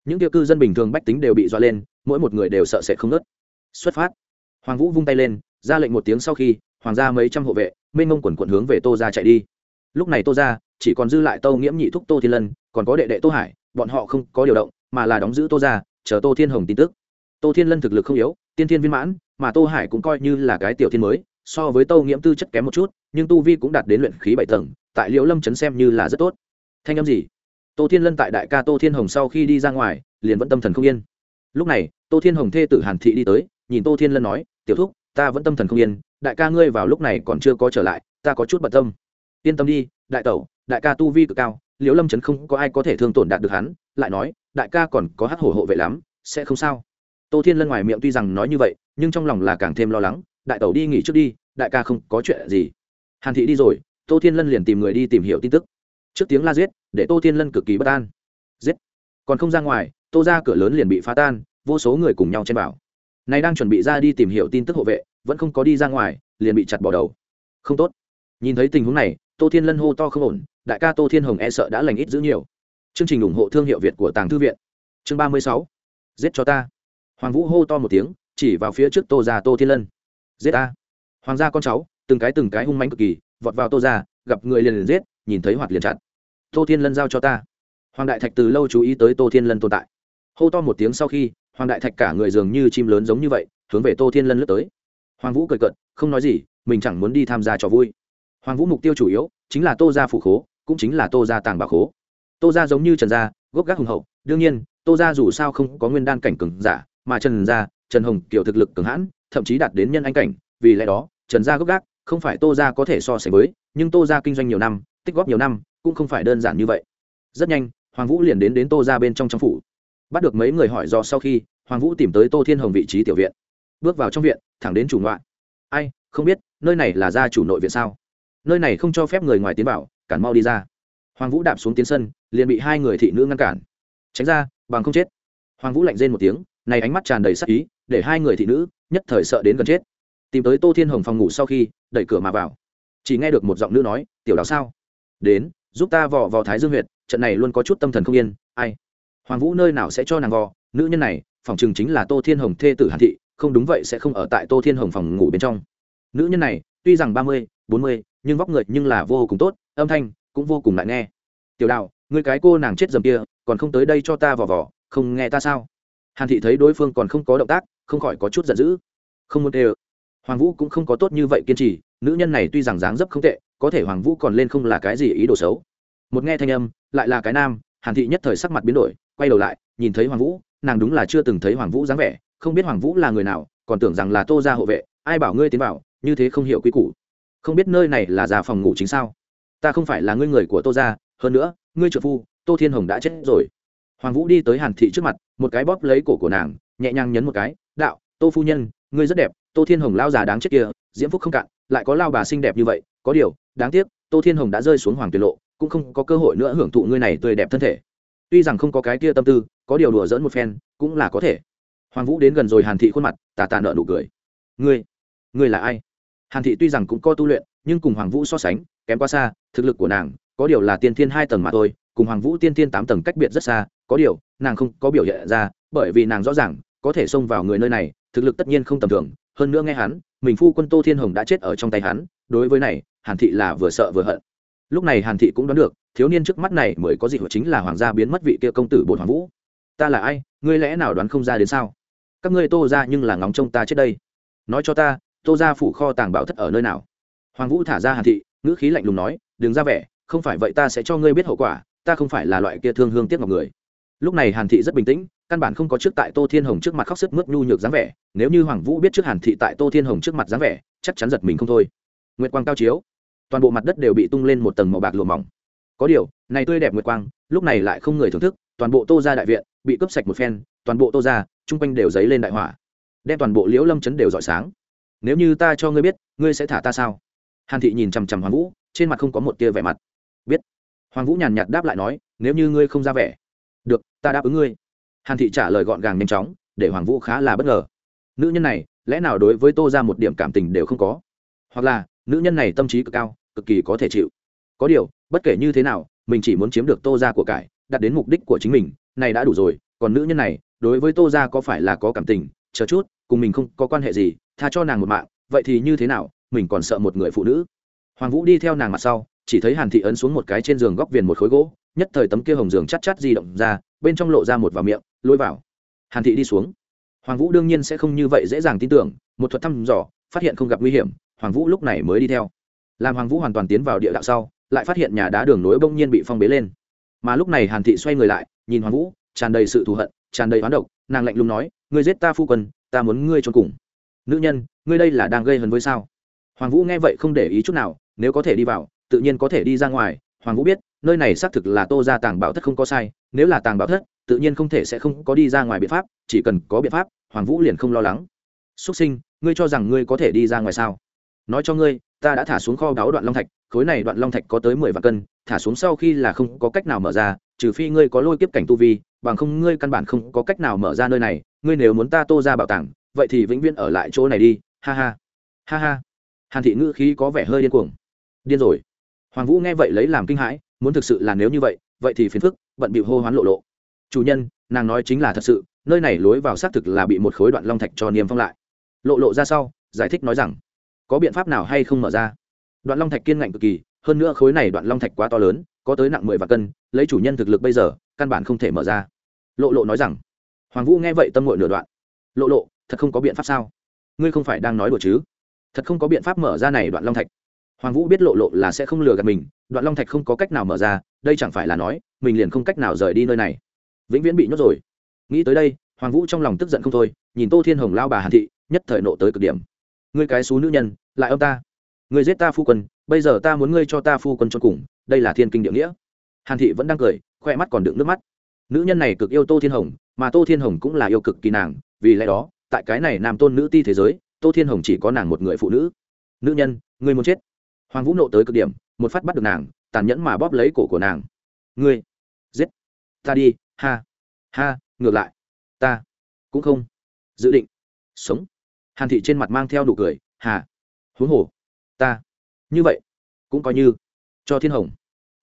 Những tiêu cư dân bình thường bách tính đều bị dọa lên, mỗi một người đều sợ sệt không nớt xuất phát. Hoàng vũ vung tay lên, ra lệnh một tiếng sau khi, hoàng gia mấy trăm hộ vệ, mênh mông quần quận hướng về tô ra chạy đi. Lúc này tô ra chỉ còn dư lại tâu nghiễm nhị thúc tô thiên lân còn có đệ đệ tô hải, bọn họ không có điều động, mà là đóng giữ tô ra chờ tô thiên hồng tin tức. Tô thiên lân thực lực không yếu, tiên thiên viên mãn, mà tô hải cũng coi như là cái tiểu thiên mới, so với tô nghiễm tư chất kém một chút, nhưng tu vi cũng đạt đến luyện khí bảy tầng, tại liễu lâm trấn xem như là rất tốt. Thanh âm gì? Tô thiên lân tại đại ca tô thiên hồng sau khi đi ra ngoài, liền vẫn tâm thần không yên. Lúc này, tô thiên hồng thê tử hàn thị đi tới, nhìn tô thiên lân nói, tiểu thúc, ta vẫn tâm thần không yên, đại ca ngươi vào lúc này còn chưa có trở lại, ta có chút bận tâm. Yên tâm đi, đại tẩu, đại ca tu vi cực cao liễu lâm trấn không có ai có thể thương tổn đạt được hắn, lại nói, đại ca còn có hát hổ hộ vệ lắm, sẽ không sao. Tô thiên lân ngoài miệng tuy rằng nói như vậy, nhưng trong lòng là càng thêm lo lắng, đại tẩu đi nghỉ trước đi, đại ca không có chuyện gì. Hàn thị đi rồi, tô thiên lân liền tìm người đi tìm hiểu tin tức. Trước tiếng la giết, để tô thiên lân cực kỳ bất an. Giết. Còn không ra ngoài, tô ra cửa lớn liền bị phá tan, vô số người cùng nhau chen bảo này đang chuẩn bị ra đi tìm hiểu tin tức hộ vệ, vẫn không có đi ra ngoài, liền bị chặt bỏ đầu. Không tốt. Nhìn thấy tình huống này, tô thiên lân hô to không ổn đại ca tô thiên hồng e sợ đã lành ít giữ nhiều. Chương trình ủng hộ thương hiệu việt của tàng thư viện. Chương ba mươi sáu. Giết cho ta. Hoàng vũ hô to một tiếng, chỉ vào phía trước tô già tô thiên lân. Giết ta. Hoàng gia con cháu, từng cái từng cái hung manh cực kỳ, vọt vào tô già gặp người liền liền giết, nhìn thấy hoạt liền chặn. Tô thiên lân giao cho ta. Hoàng đại thạch từ lâu chú ý tới tô thiên lân tồn tại. Hô to một tiếng sau khi, hoàng đại thạch cả người dường như chim lớn giống như vậy, hướng về tô thiên lân lướt tới. Hoàng vũ cười cận không nói gì, mình chẳng muốn đi tham gia trò vui. Hoàng vũ mục tiêu chủ yếu, chính là tô gia phụ khố cũng chính là tô gia tàng bạc khố. Tô gia giống như trần gia, gốc gác hùng hậu, đương nhiên, tô gia dù sao không có nguyên đan cảnh cường giả, mà trần gia, trần hồng kiểu thực lực cường hãn, thậm chí đạt đến nhân anh cảnh, vì lẽ đó, trần gia gốc gác không phải tô gia có thể so sánh với, nhưng tô gia kinh doanh nhiều năm, tích góp nhiều năm, cũng không phải đơn giản như vậy. Rất nhanh, hoàng vũ liền đến đến tô gia bên trong trong phủ. Bắt được mấy người hỏi do sau khi, hoàng vũ tìm tới tô thiên hồng vị trí tiểu viện. Bước vào trong viện, thẳng đến chủ ngoại. Ai, không biết, nơi này là gia chủ nội viện sao? Nơi này không cho phép người ngoài tiến vào cản mau đi ra. Hoàng vũ đạp xuống tiến sân, liền bị hai người thị nữ ngăn cản. Tránh ra, bằng không chết. Hoàng vũ lạnh rên một tiếng, này ánh mắt tràn đầy sắc ý, để hai người thị nữ nhất thời sợ đến gần chết. Tìm tới tô thiên hồng phòng ngủ sau khi, đẩy cửa mà vào. Chỉ nghe được một giọng nữ nói, tiểu đào sao? Đến, giúp ta vò vào thái dương huyệt, trận này luôn có chút tâm thần không yên, ai? Hoàng vũ nơi nào sẽ cho nàng vò, nữ nhân này, phòng chừng chính là tô thiên hồng thê tử hàn thị, không đúng vậy sẽ không ở tại tô thiên hồng phòng ngủ bên trong. Nữ nhân này, tuy rằng ba mươi, bốn mươi nhưng vóc người nhưng là vô cùng tốt, âm thanh cũng vô cùng lại nghe. Tiểu đạo người cái cô nàng chết dầm kia, còn không tới đây cho ta vò vò, không nghe ta sao? Hàn thị thấy đối phương còn không có động tác, không khỏi có chút giận dữ. Không muốn tê ơ. Hoàng vũ cũng không có tốt như vậy kiên trì, nữ nhân này tuy rằng dáng dấp không tệ, có thể hoàng vũ còn lên không là cái gì ý đồ xấu. Một nghe thanh âm, lại là cái nam, hàn thị nhất thời sắc mặt biến đổi, quay đầu lại, nhìn thấy hoàng vũ, nàng đúng là chưa từng thấy hoàng vũ dáng vẻ, không biết hoàng vũ là người nào, còn tưởng rằng là tô gia hộ vệ, ai bảo ngươi tiến vào, như thế không hiểu quy củ không biết nơi này là già phòng ngủ chính sao? Ta không phải là ngươi người của tô gia, hơn nữa, ngươi trợ phu, tô thiên hồng đã chết rồi. Hoàng vũ đi tới hàn thị trước mặt, một cái bóp lấy cổ của nàng, nhẹ nhàng nhấn một cái, đạo, tô phu nhân, ngươi rất đẹp, tô thiên hồng lao già đáng chết kia, diễm phúc không cạn, lại có lao bà xinh đẹp như vậy, có điều, đáng tiếc, tô thiên hồng đã rơi xuống hoàng tuyệt lộ, cũng không có cơ hội nữa hưởng thụ ngươi này tươi đẹp thân thể. Tuy rằng không có cái kia tâm tư, có điều đùa dỡn một phen, cũng là có thể. Hoàng vũ đến gần rồi hàn thị khuôn mặt, tà tà nợ nụ cười. Ngươi ngươi là ai? Hàn thị tuy rằng cũng có tu luyện, nhưng cùng hoàng vũ so sánh, kém quá xa, thực lực của nàng, có điều là tiên thiên hai tầng mà thôi, cùng hoàng vũ tiên thiên tám tầng cách biệt rất xa, có điều, nàng không có biểu hiện ra, bởi vì nàng rõ ràng, có thể xông vào người nơi này, thực lực tất nhiên không tầm thường, hơn nữa nghe hắn, mình phu quân tô thiên hồng đã chết ở trong tay hắn, đối với này, hàn thị là vừa sợ vừa hận. Lúc này hàn thị cũng đoán được, thiếu niên trước mắt này mới có gì chính là hoàng gia biến mất vị kia công tử bột hoàng vũ. Ta là ai, ngươi lẽ nào đoán không ra đến sao? Các ngươi tô ra nhưng là ngóng trông ta chết đây. Nói cho ta tô ra phủ kho tàng bảo thất ở nơi nào? Hoàng vũ thả ra hàn thị, ngữ khí lạnh lùng nói, đừng ra vẻ, không phải vậy ta sẽ cho ngươi biết hậu quả, ta không phải là loại kia thương hương tiếc ngọc người. Lúc này hàn thị rất bình tĩnh, căn bản không có trước tại tô thiên hồng trước mặt khóc sức mướt nhu nhược dáng vẻ, nếu như hoàng vũ biết trước hàn thị tại tô thiên hồng trước mặt dáng vẻ, chắc chắn giật mình không thôi. Nguyệt quang cao chiếu, toàn bộ mặt đất đều bị tung lên một tầng màu bạc lụa mỏng. Có điều, này tươi đẹp nguyệt quang, lúc này lại không người thưởng thức, toàn bộ tô ra đại viện bị cướp sạch một phen, toàn bộ tô ra chung quanh đều dấy lên đại hỏa, đem toàn bộ liễu lâm chấn đều rọi sáng nếu như ta cho ngươi biết, ngươi sẽ thả ta sao? Hàn thị nhìn chằm chằm hoàng vũ, trên mặt không có một tia vẻ mặt. Biết. Hoàng vũ nhàn nhạt đáp lại nói, nếu như ngươi không ra vẻ. Được, ta đáp ứng ngươi. Hàn thị trả lời gọn gàng nhanh chóng, để hoàng vũ khá là bất ngờ. Nữ nhân này, lẽ nào đối với tô ra một điểm cảm tình đều không có? Hoặc là, nữ nhân này tâm trí cực cao, cực kỳ có thể chịu. Có điều, bất kể như thế nào, mình chỉ muốn chiếm được tô ra của cải, đạt đến mục đích của chính mình, này đã đủ rồi, còn nữ nhân này, đối với tô ra có phải là có cảm tình? Chờ chút, cùng mình không có quan hệ gì tha cho nàng một mạng, vậy thì như thế nào, mình còn sợ một người phụ nữ? Hoàng vũ đi theo nàng mặt sau, chỉ thấy hàn thị ấn xuống một cái trên giường góc viền một khối gỗ, nhất thời tấm kia hồng giường chắt chắt di động ra, bên trong lộ ra một vào miệng, lôi vào. Hàn thị đi xuống. Hoàng vũ đương nhiên sẽ không như vậy dễ dàng tin tưởng, một thuật thăm dò, phát hiện không gặp nguy hiểm, hoàng vũ lúc này mới đi theo. Làm hoàng vũ hoàn toàn tiến vào địa đạo sau, lại phát hiện nhà đá đường nối bỗng nhiên bị phong bế lên. Mà lúc này hàn thị xoay người lại, nhìn hoàng vũ, tràn đầy sự thù hận, tràn đầy hoán độc, nàng lạnh lùng nói, ngươi giết ta phu quân, ta muốn ngươi trốn cùng nữ nhân, ngươi đây là đang gây hấn với sao? Hoàng vũ nghe vậy không để ý chút nào, nếu có thể đi vào, tự nhiên có thể đi ra ngoài. Hoàng vũ biết, nơi này xác thực là tô ra tàng bảo thất không có sai, nếu là tàng bảo thất, tự nhiên không thể sẽ không có đi ra ngoài biện pháp, chỉ cần có biện pháp, hoàng vũ liền không lo lắng. Xuất sinh, ngươi cho rằng ngươi có thể đi ra ngoài sao? Nói cho ngươi, ta đã thả xuống kho đáo đoạn long thạch, khối này đoạn long thạch có tới mười vạn cân, thả xuống sau khi là không có cách nào mở ra, trừ phi ngươi có lôi kiếp cảnh tu vi, bằng không ngươi căn bản không có cách nào mở ra nơi này, ngươi nếu muốn ta tô ra bảo tàng vậy thì vĩnh viễn ở lại chỗ này đi, ha ha. Ha ha. Hàn thị ngữ khí có vẻ hơi điên cuồng. Điên rồi. Hoàng vũ nghe vậy lấy làm kinh hãi, muốn thực sự là nếu như vậy vậy thì phiền phức, bận bị hô hoán lộ lộ. Chủ nhân, nàng nói chính là thật sự, nơi này lối vào xác thực là bị một khối đoạn long thạch cho niêm phong lại. Lộ lộ ra sau, giải thích nói rằng, có biện pháp nào hay không mở ra? Đoạn long thạch kiên ngạnh cực kỳ, hơn nữa khối này đoạn long thạch quá to lớn, có tới nặng mười vạn cân, lấy chủ nhân thực lực bây giờ, căn bản không thể mở ra. Lộ lộ nói rằng, hoàng vũ nghe vậy tâm ngội nửa đoạn. Lộ lộ thật không có biện pháp sao? Ngươi không phải đang nói đùa chứ? Thật không có biện pháp mở ra này đoạn long thạch. Hoàng vũ biết lộ lộ là sẽ không lừa gạt mình, đoạn long thạch không có cách nào mở ra, đây chẳng phải là nói, mình liền không cách nào rời đi nơi này. Vĩnh viễn bị nhốt rồi. Nghĩ tới đây, hoàng vũ trong lòng tức giận không thôi, nhìn tô thiên hồng lao bà hàn thị, nhất thời nộ tới cực điểm. Ngươi cái xú nữ nhân, lại ông ta. Ngươi giết ta phu quân, bây giờ ta muốn ngươi cho ta phu quân cho cùng, đây là thiên kinh địa nghĩa. Hàn thị vẫn đang cười, khoe mắt còn đựng nước mắt. Nữ nhân này cực yêu tô thiên hồng, mà tô thiên hồng cũng là yêu cực kỳ nàng, vì lẽ đó tại cái này nam tôn nữ ti thế giới, tô thiên hồng chỉ có nàng một người phụ nữ. Nữ nhân, ngươi muốn chết. Hoàng vũ nộ tới cực điểm, một phát bắt được nàng, tàn nhẫn mà bóp lấy cổ của nàng. Ngươi, giết. Ta đi, ha. Ha, ngược lại. Ta, cũng không. Dự định. Sống. Hàn thị trên mặt mang theo đủ cười, hà. Huống hồ. Ta. Như vậy. Cũng coi như. Cho thiên hồng.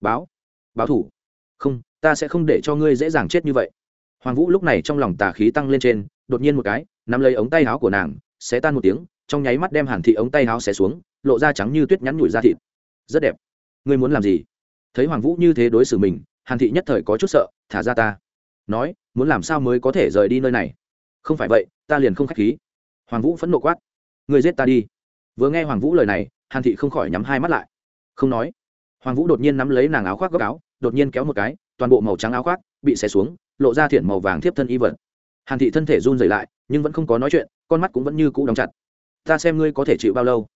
Báo. Báo thủ. Không, ta sẽ không để cho ngươi dễ dàng chết như vậy. Hoàng vũ lúc này trong lòng tà khí tăng lên trên, đột nhiên một cái nắm lấy ống tay áo của nàng, xé tan một tiếng, trong nháy mắt đem hàn thị ống tay áo xé xuống, lộ ra trắng như tuyết nhắn nhủi ra thịt. Rất đẹp. Ngươi muốn làm gì? Thấy hoàng vũ như thế đối xử mình, hàn thị nhất thời có chút sợ, thả ra ta. Nói, muốn làm sao mới có thể rời đi nơi này? Không phải vậy, ta liền không k h á c h khí. Hoàng vũ phẫn nộ quát. Ngươi giết ta đi. Vừa nghe hoàng vũ lời này, hàn thị không khỏi nhắm hai mắt lại. Không nói. Hoàng vũ đột nhiên nắm lấy nàng áo khoác góc áo, đột nhiên kéo một cái, toàn bộ màu trắng áo khoác bị xé xuống, lộ ra thiện màu vàng thiếp thân y vật hàn thị thân thể run rẩy lại, nhưng vẫn không có nói chuyện, con mắt cũng vẫn như cũ đóng chặt. Ta xem ngươi có thể chịu bao lâu?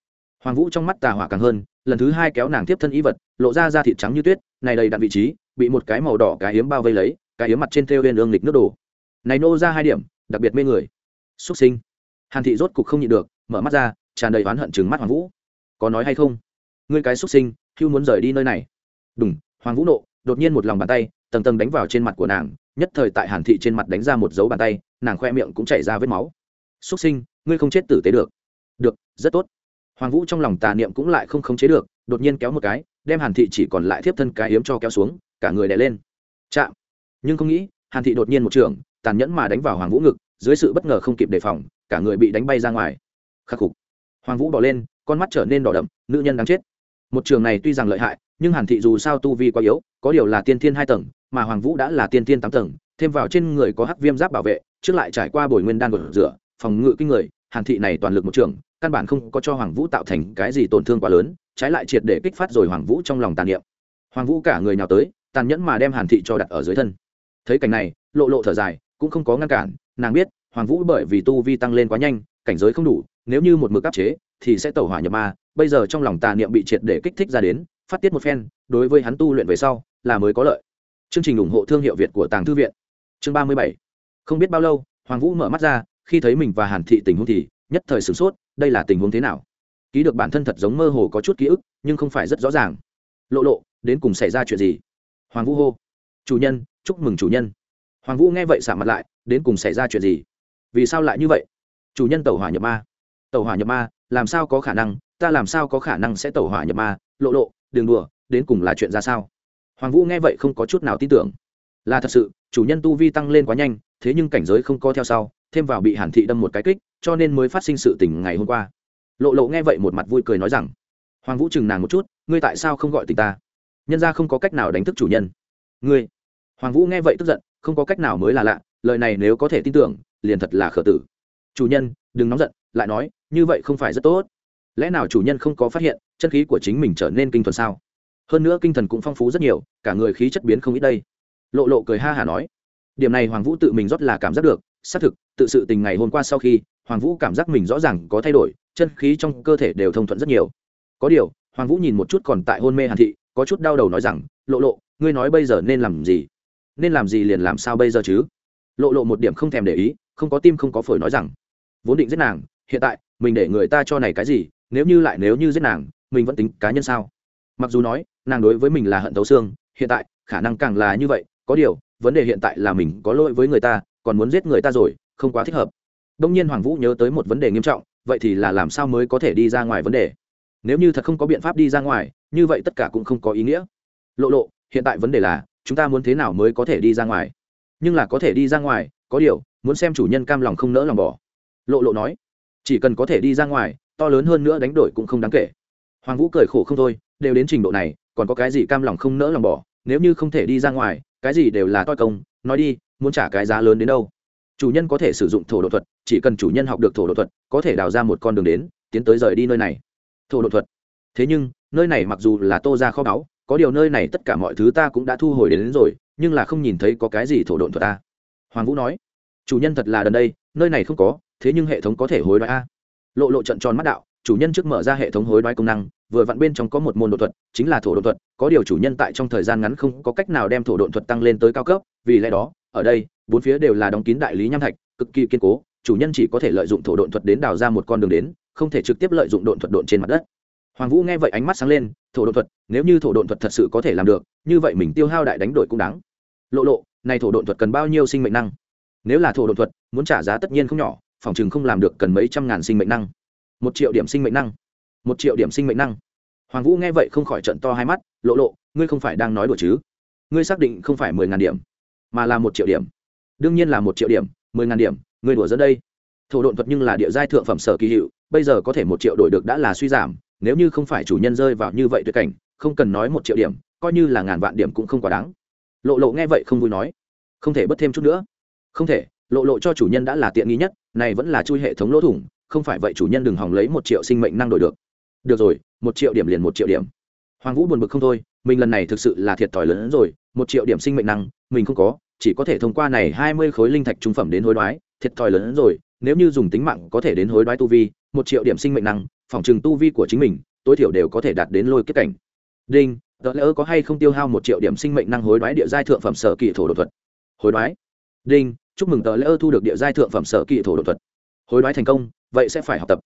Hoàng vũ trong mắt tà hỏa càng hơn, lần thứ hai kéo nàng tiếp thân y vật, lộ ra da thịt trắng như tuyết, này đầy đặn vị trí, bị một cái màu đỏ cái hiếm bao vây lấy, cái hiếm mặt trên theo bên ương lịch nước đổ. Này nô ra hai điểm, đặc biệt mê người. Xuất sinh. Hàn thị rốt cục không nhịn được, mở mắt ra, tràn đầy oán hận chừng mắt hoàng vũ. Có nói hay không? Ngươi cái xuất sinh, hưu muốn rời đi nơi này. Đúng hoàng vũ nộ, đột nhiên một lòng bàn tay, tầng tầng đánh vào trên mặt của nàng nhất thời tại hàn thị trên mặt đánh ra một dấu bàn tay, nàng khoe miệng cũng chảy ra vết máu. Súc sinh, ngươi không chết tử tế được. Được, rất tốt. Hoàng vũ trong lòng tà niệm cũng lại không khống chế được, đột nhiên kéo một cái, đem hàn thị chỉ còn lại thiếp thân cái hiếm cho kéo xuống, cả người đè lên. Chạm. Nhưng không nghĩ, hàn thị đột nhiên một trường, tàn nhẫn mà đánh vào hoàng vũ ngực, dưới sự bất ngờ không kịp đề phòng, cả người bị đánh bay ra ngoài. Khắc phục. Hoàng vũ bỏ lên, con mắt trở nên đỏ đậm, nữ nhân đáng chết. Một trường này tuy rằng lợi hại nhưng hàn thị dù sao tu vi quá yếu, có điều là tiên thiên hai tầng, mà hoàng vũ đã là tiên thiên tám tầng, thêm vào trên người có hắc viêm giáp bảo vệ, trước lại trải qua bồi nguyên đan gột rửa, phòng ngự kinh người, hàn thị này toàn lực một trường, căn bản không có cho hoàng vũ tạo thành cái gì tổn thương quá lớn, trái lại triệt để kích phát rồi hoàng vũ trong lòng tàn niệm. Hoàng vũ cả người nhào tới, tàn nhẫn mà đem hàn thị cho đặt ở dưới thân. Thấy cảnh này, lộ lộ thở dài, cũng không có ngăn cản, nàng biết, hoàng vũ bởi vì tu vi tăng lên quá nhanh, cảnh giới không đủ, nếu như một mực áp chế, thì sẽ tẩu hỏa nhập ma, bây giờ trong lòng tà niệm bị triệt để kích thích ra đến phát tiết một phen, đối với hắn tu luyện về sau, là mới có lợi. Chương trình ủng hộ thương hiệu việt của tàng thư viện. Chương ba mươi bảy. Không biết bao lâu, hoàng vũ mở mắt ra, khi thấy mình và hàn thị tình huống thì nhất thời sửng sốt, đây là tình huống thế nào? Ký được bản thân thật giống mơ hồ có chút ký ức, nhưng không phải rất rõ ràng. Lộ lộ, đến cùng xảy ra chuyện gì? Hoàng vũ hô. Chủ nhân, chúc mừng chủ nhân. Hoàng vũ nghe vậy xả mặt lại, đến cùng xảy ra chuyện gì? Vì sao lại như vậy? Chủ nhân tàu hỏa nhập ma. Tàu hỏa nhập ma, làm sao có khả năng? Ta làm sao có khả năng sẽ tàu hỏa nhập ma? Lộ lộ đừng đùa, đến cùng là chuyện ra sao? Hoàng vũ nghe vậy không có chút nào tin tưởng. Là thật sự, chủ nhân tu vi tăng lên quá nhanh, thế nhưng cảnh giới không co theo sau, thêm vào bị hàn thị đâm một cái kích, cho nên mới phát sinh sự tình ngày hôm qua. Lộ lộ nghe vậy một mặt vui cười nói rằng, hoàng vũ chừng nàng một chút, ngươi tại sao không gọi tình ta? Nhân ra không có cách nào đánh thức chủ nhân. Ngươi? Hoàng vũ nghe vậy tức giận, không có cách nào mới là lạ, lời này nếu có thể tin tưởng, liền thật là khở tử. Chủ nhân, đừng nóng giận, lại nói, như vậy không phải rất tốt. Lẽ nào chủ nhân không có phát hiện chân khí của chính mình trở nên kinh thuần sao? Hơn nữa kinh thần cũng phong phú rất nhiều, cả người khí chất biến không ít đây. Lộ lộ cười ha hả nói. Điểm này hoàng vũ tự mình rót là cảm giác được, xác thực, tự sự tình ngày hôm qua sau khi, hoàng vũ cảm giác mình rõ ràng có thay đổi, chân khí trong cơ thể đều thông thuận rất nhiều. Có điều, hoàng vũ nhìn một chút còn tại hôn mê hàn thị, có chút đau đầu nói rằng, lộ lộ, ngươi nói bây giờ nên làm gì? Nên làm gì liền làm sao bây giờ chứ? Lộ lộ một điểm không thèm để ý, không có tim không có phổi nói rằng, vốn định giết nàng, hiện tại, mình để người ta cho này cái gì, nếu như lại nếu như giết nàng mình vẫn tính cá nhân sao? Mặc dù nói, nàng đối với mình là hận thấu xương, hiện tại, khả năng càng là như vậy, có điều, vấn đề hiện tại là mình có lỗi với người ta, còn muốn giết người ta rồi, không quá thích hợp. Đông nhiên hoàng vũ nhớ tới một vấn đề nghiêm trọng, vậy thì là làm sao mới có thể đi ra ngoài vấn đề? Nếu như thật không có biện pháp đi ra ngoài, như vậy tất cả cũng không có ý nghĩa. Lộ lộ, hiện tại vấn đề là, chúng ta muốn thế nào mới có thể đi ra ngoài? Nhưng là có thể đi ra ngoài, có điều, muốn xem chủ nhân cam lòng không nỡ lòng bỏ. Lộ lộ nói, chỉ cần có thể đi ra ngoài, to lớn hơn nữa đánh đổi cũng không đáng kể hoàng vũ cười khổ không thôi đều đến trình độ này còn có cái gì cam lòng không nỡ lòng bỏ nếu như không thể đi ra ngoài cái gì đều là toi công nói đi muốn trả cái giá lớn đến đâu? Chủ nhân có thể sử dụng thổ độ thuật chỉ cần chủ nhân học được thổ độ thuật có thể đào ra một con đường đến tiến tới rời đi nơi này. Thổ độ thuật. Thế nhưng nơi này mặc dù là tô ra kho báu có điều nơi này tất cả mọi thứ ta cũng đã thu hồi đến, đến rồi nhưng là không nhìn thấy có cái gì thổ độ thuật ta. Hoàng vũ nói chủ nhân thật là đần đây nơi này không có thế nhưng hệ thống có thể hối đoái a. Lộ lộ trận tròn mắt đạo chủ nhân trước mở ra hệ thống hối đoái công năng, vừa vặn bên trong có một môn độ thuật, chính là thổ độ thuật, có điều chủ nhân tại trong thời gian ngắn không có cách nào đem thổ độ thuật tăng lên tới cao cấp, vì lẽ đó, ở đây, bốn phía đều là đóng kín đại lý nham thạch, cực kỳ kiên cố, chủ nhân chỉ có thể lợi dụng thổ đột thuật đến đào ra một con đường đến, không thể trực tiếp lợi dụng đột thuật độn trên mặt đất. Hoàng vũ nghe vậy ánh mắt sáng lên, thổ đột thuật, nếu như thổ đột thuật thật sự có thể làm được, như vậy mình tiêu hao đại đánh đổi cũng đáng. Lộ lộ, này thổ đột thuật cần bao nhiêu sinh mệnh năng? Nếu là thổ đột thuật, muốn trả giá tất nhiên không nhỏ, phòng chừng không làm được cần mấy trăm ngàn sinh mệnh năng một triệu điểm sinh mệnh năng. Một triệu điểm sinh mệnh năng. Hoàng vũ nghe vậy không khỏi trận to hai mắt, lộ lộ, ngươi không phải đang nói đùa chứ? Ngươi xác định không phải mười ngàn điểm, mà là một triệu điểm. Đương nhiên là một triệu điểm, mười ngàn điểm, ngươi đùa dẫn đây. Thổ độn thuật nhưng là địa giai thượng phẩm sở kỳ hiệu, bây giờ có thể một triệu đổi được đã là suy giảm, nếu như không phải chủ nhân rơi vào như vậy tuyệt cảnh, không cần nói một triệu điểm, coi như là ngàn vạn điểm cũng không quá đáng. Lộ lộ nghe vậy không vui nói, không thể bất thêm chút nữa. Không thể, lộ lộ cho chủ nhân đã là tiện nghi nhất, này vẫn là chui hệ thống lỗ thủng không phải vậy chủ nhân đừng hòng lấy một triệu sinh mệnh năng đổi được. Được rồi, một triệu điểm liền một triệu điểm. Hoàng vũ buồn bực không thôi, mình lần này thực sự là thiệt thòi lớn hơn rồi, một triệu điểm sinh mệnh năng, mình không có, chỉ có thể thông qua này hai mươi khối linh thạch trung phẩm đến hối đoái, thiệt thòi lớn hơn rồi, nếu như dùng tính mạng có thể đến hối đoái tu vi, một triệu điểm sinh mệnh năng, phòng trừng tu vi của chính mình, tối thiểu đều có thể đạt đến lôi kết cảnh. Đinh đỡ lỡ có hay không tiêu hao một triệu điểm sinh mệnh năng hối đoái địa giai thượng phẩm sở kỳ thổ đột thuật? Hối đoái. Đinh, chúc mừng tờ lỡ thu được địa giai thượng phẩm sở kỳ thổ đột thuật. Hối đoái thành công vậy sẽ phải học tập.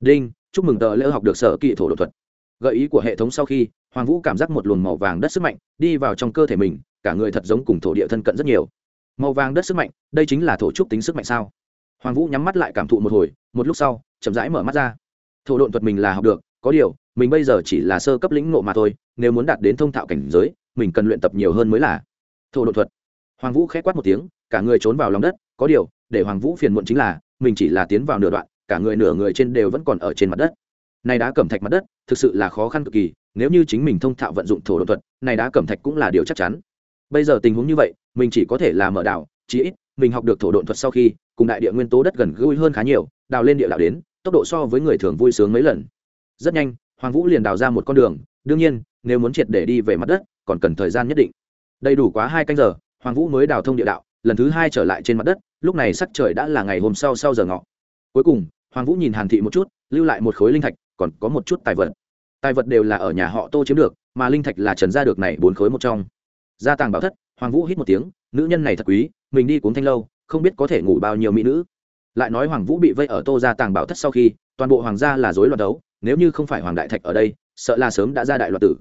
Đinh, chúc mừng tờ lễ học được sở kỹ thổ đột thuật. Gợi ý của hệ thống sau khi, hoàng vũ cảm giác một luồng màu vàng đất sức mạnh đi vào trong cơ thể mình, cả người thật giống cùng thổ địa thân cận rất nhiều. Màu vàng đất sức mạnh, đây chính là thổ trúc tính sức mạnh sao? Hoàng vũ nhắm mắt lại cảm thụ một hồi, một lúc sau, chậm rãi mở mắt ra. Thổ độn thuật mình là học được, có điều, mình bây giờ chỉ là sơ cấp lĩnh ngộ mà thôi, nếu muốn đạt đến thông thạo cảnh giới, mình cần luyện tập nhiều hơn mới là thổ độn thuật. Hoàng vũ k h quát một tiếng, cả người trốn vào lòng đất, có điều, để hoàng vũ phiền muộn chính là, mình chỉ là tiến vào nửa đoạn cả người nửa người trên đều vẫn còn ở trên mặt đất. Này đá cẩm thạch mặt đất, thực sự là khó khăn cực kỳ, nếu như chính mình thông thạo vận dụng thổ độn thuật, này đá cẩm thạch cũng là điều chắc chắn. Bây giờ tình huống như vậy, mình chỉ có thể là mở đảo, chí ít, mình học được thổ độn thuật sau khi, cùng đại địa nguyên tố đất gần gũi hơn khá nhiều, đào lên địa đạo đến, tốc độ so với người thường vui sướng mấy lần. Rất nhanh, hoàng vũ liền đào ra một con đường, đương nhiên, nếu muốn triệt để đi về mặt đất, còn cần thời gian nhất định. Đầy đủ quá hai canh giờ, hoàng vũ mới đào thông địa đạo, lần thứ hai trở lại trên mặt đất, lúc này sắc trời đã là ngày hôm sau sau giờ ngọ. Cuối cùng hoàng vũ nhìn hàn thị một chút, lưu lại một khối linh thạch, còn có một chút tài vật. Tài vật đều là ở nhà họ tô chiếm được, mà linh thạch là trần ra được này bốn khối một trong. Gia tàng bảo thất, hoàng vũ hít một tiếng, nữ nhân này thật quý, mình đi cuốn thanh lâu, không biết có thể ngủ bao nhiêu mỹ nữ. Lại nói hoàng vũ bị vây ở tô gia tàng bảo thất sau khi, toàn bộ hoàng gia là dối loạn đấu, nếu như không phải hoàng đại thạch ở đây, sợ là sớm đã ra đại loạn tử.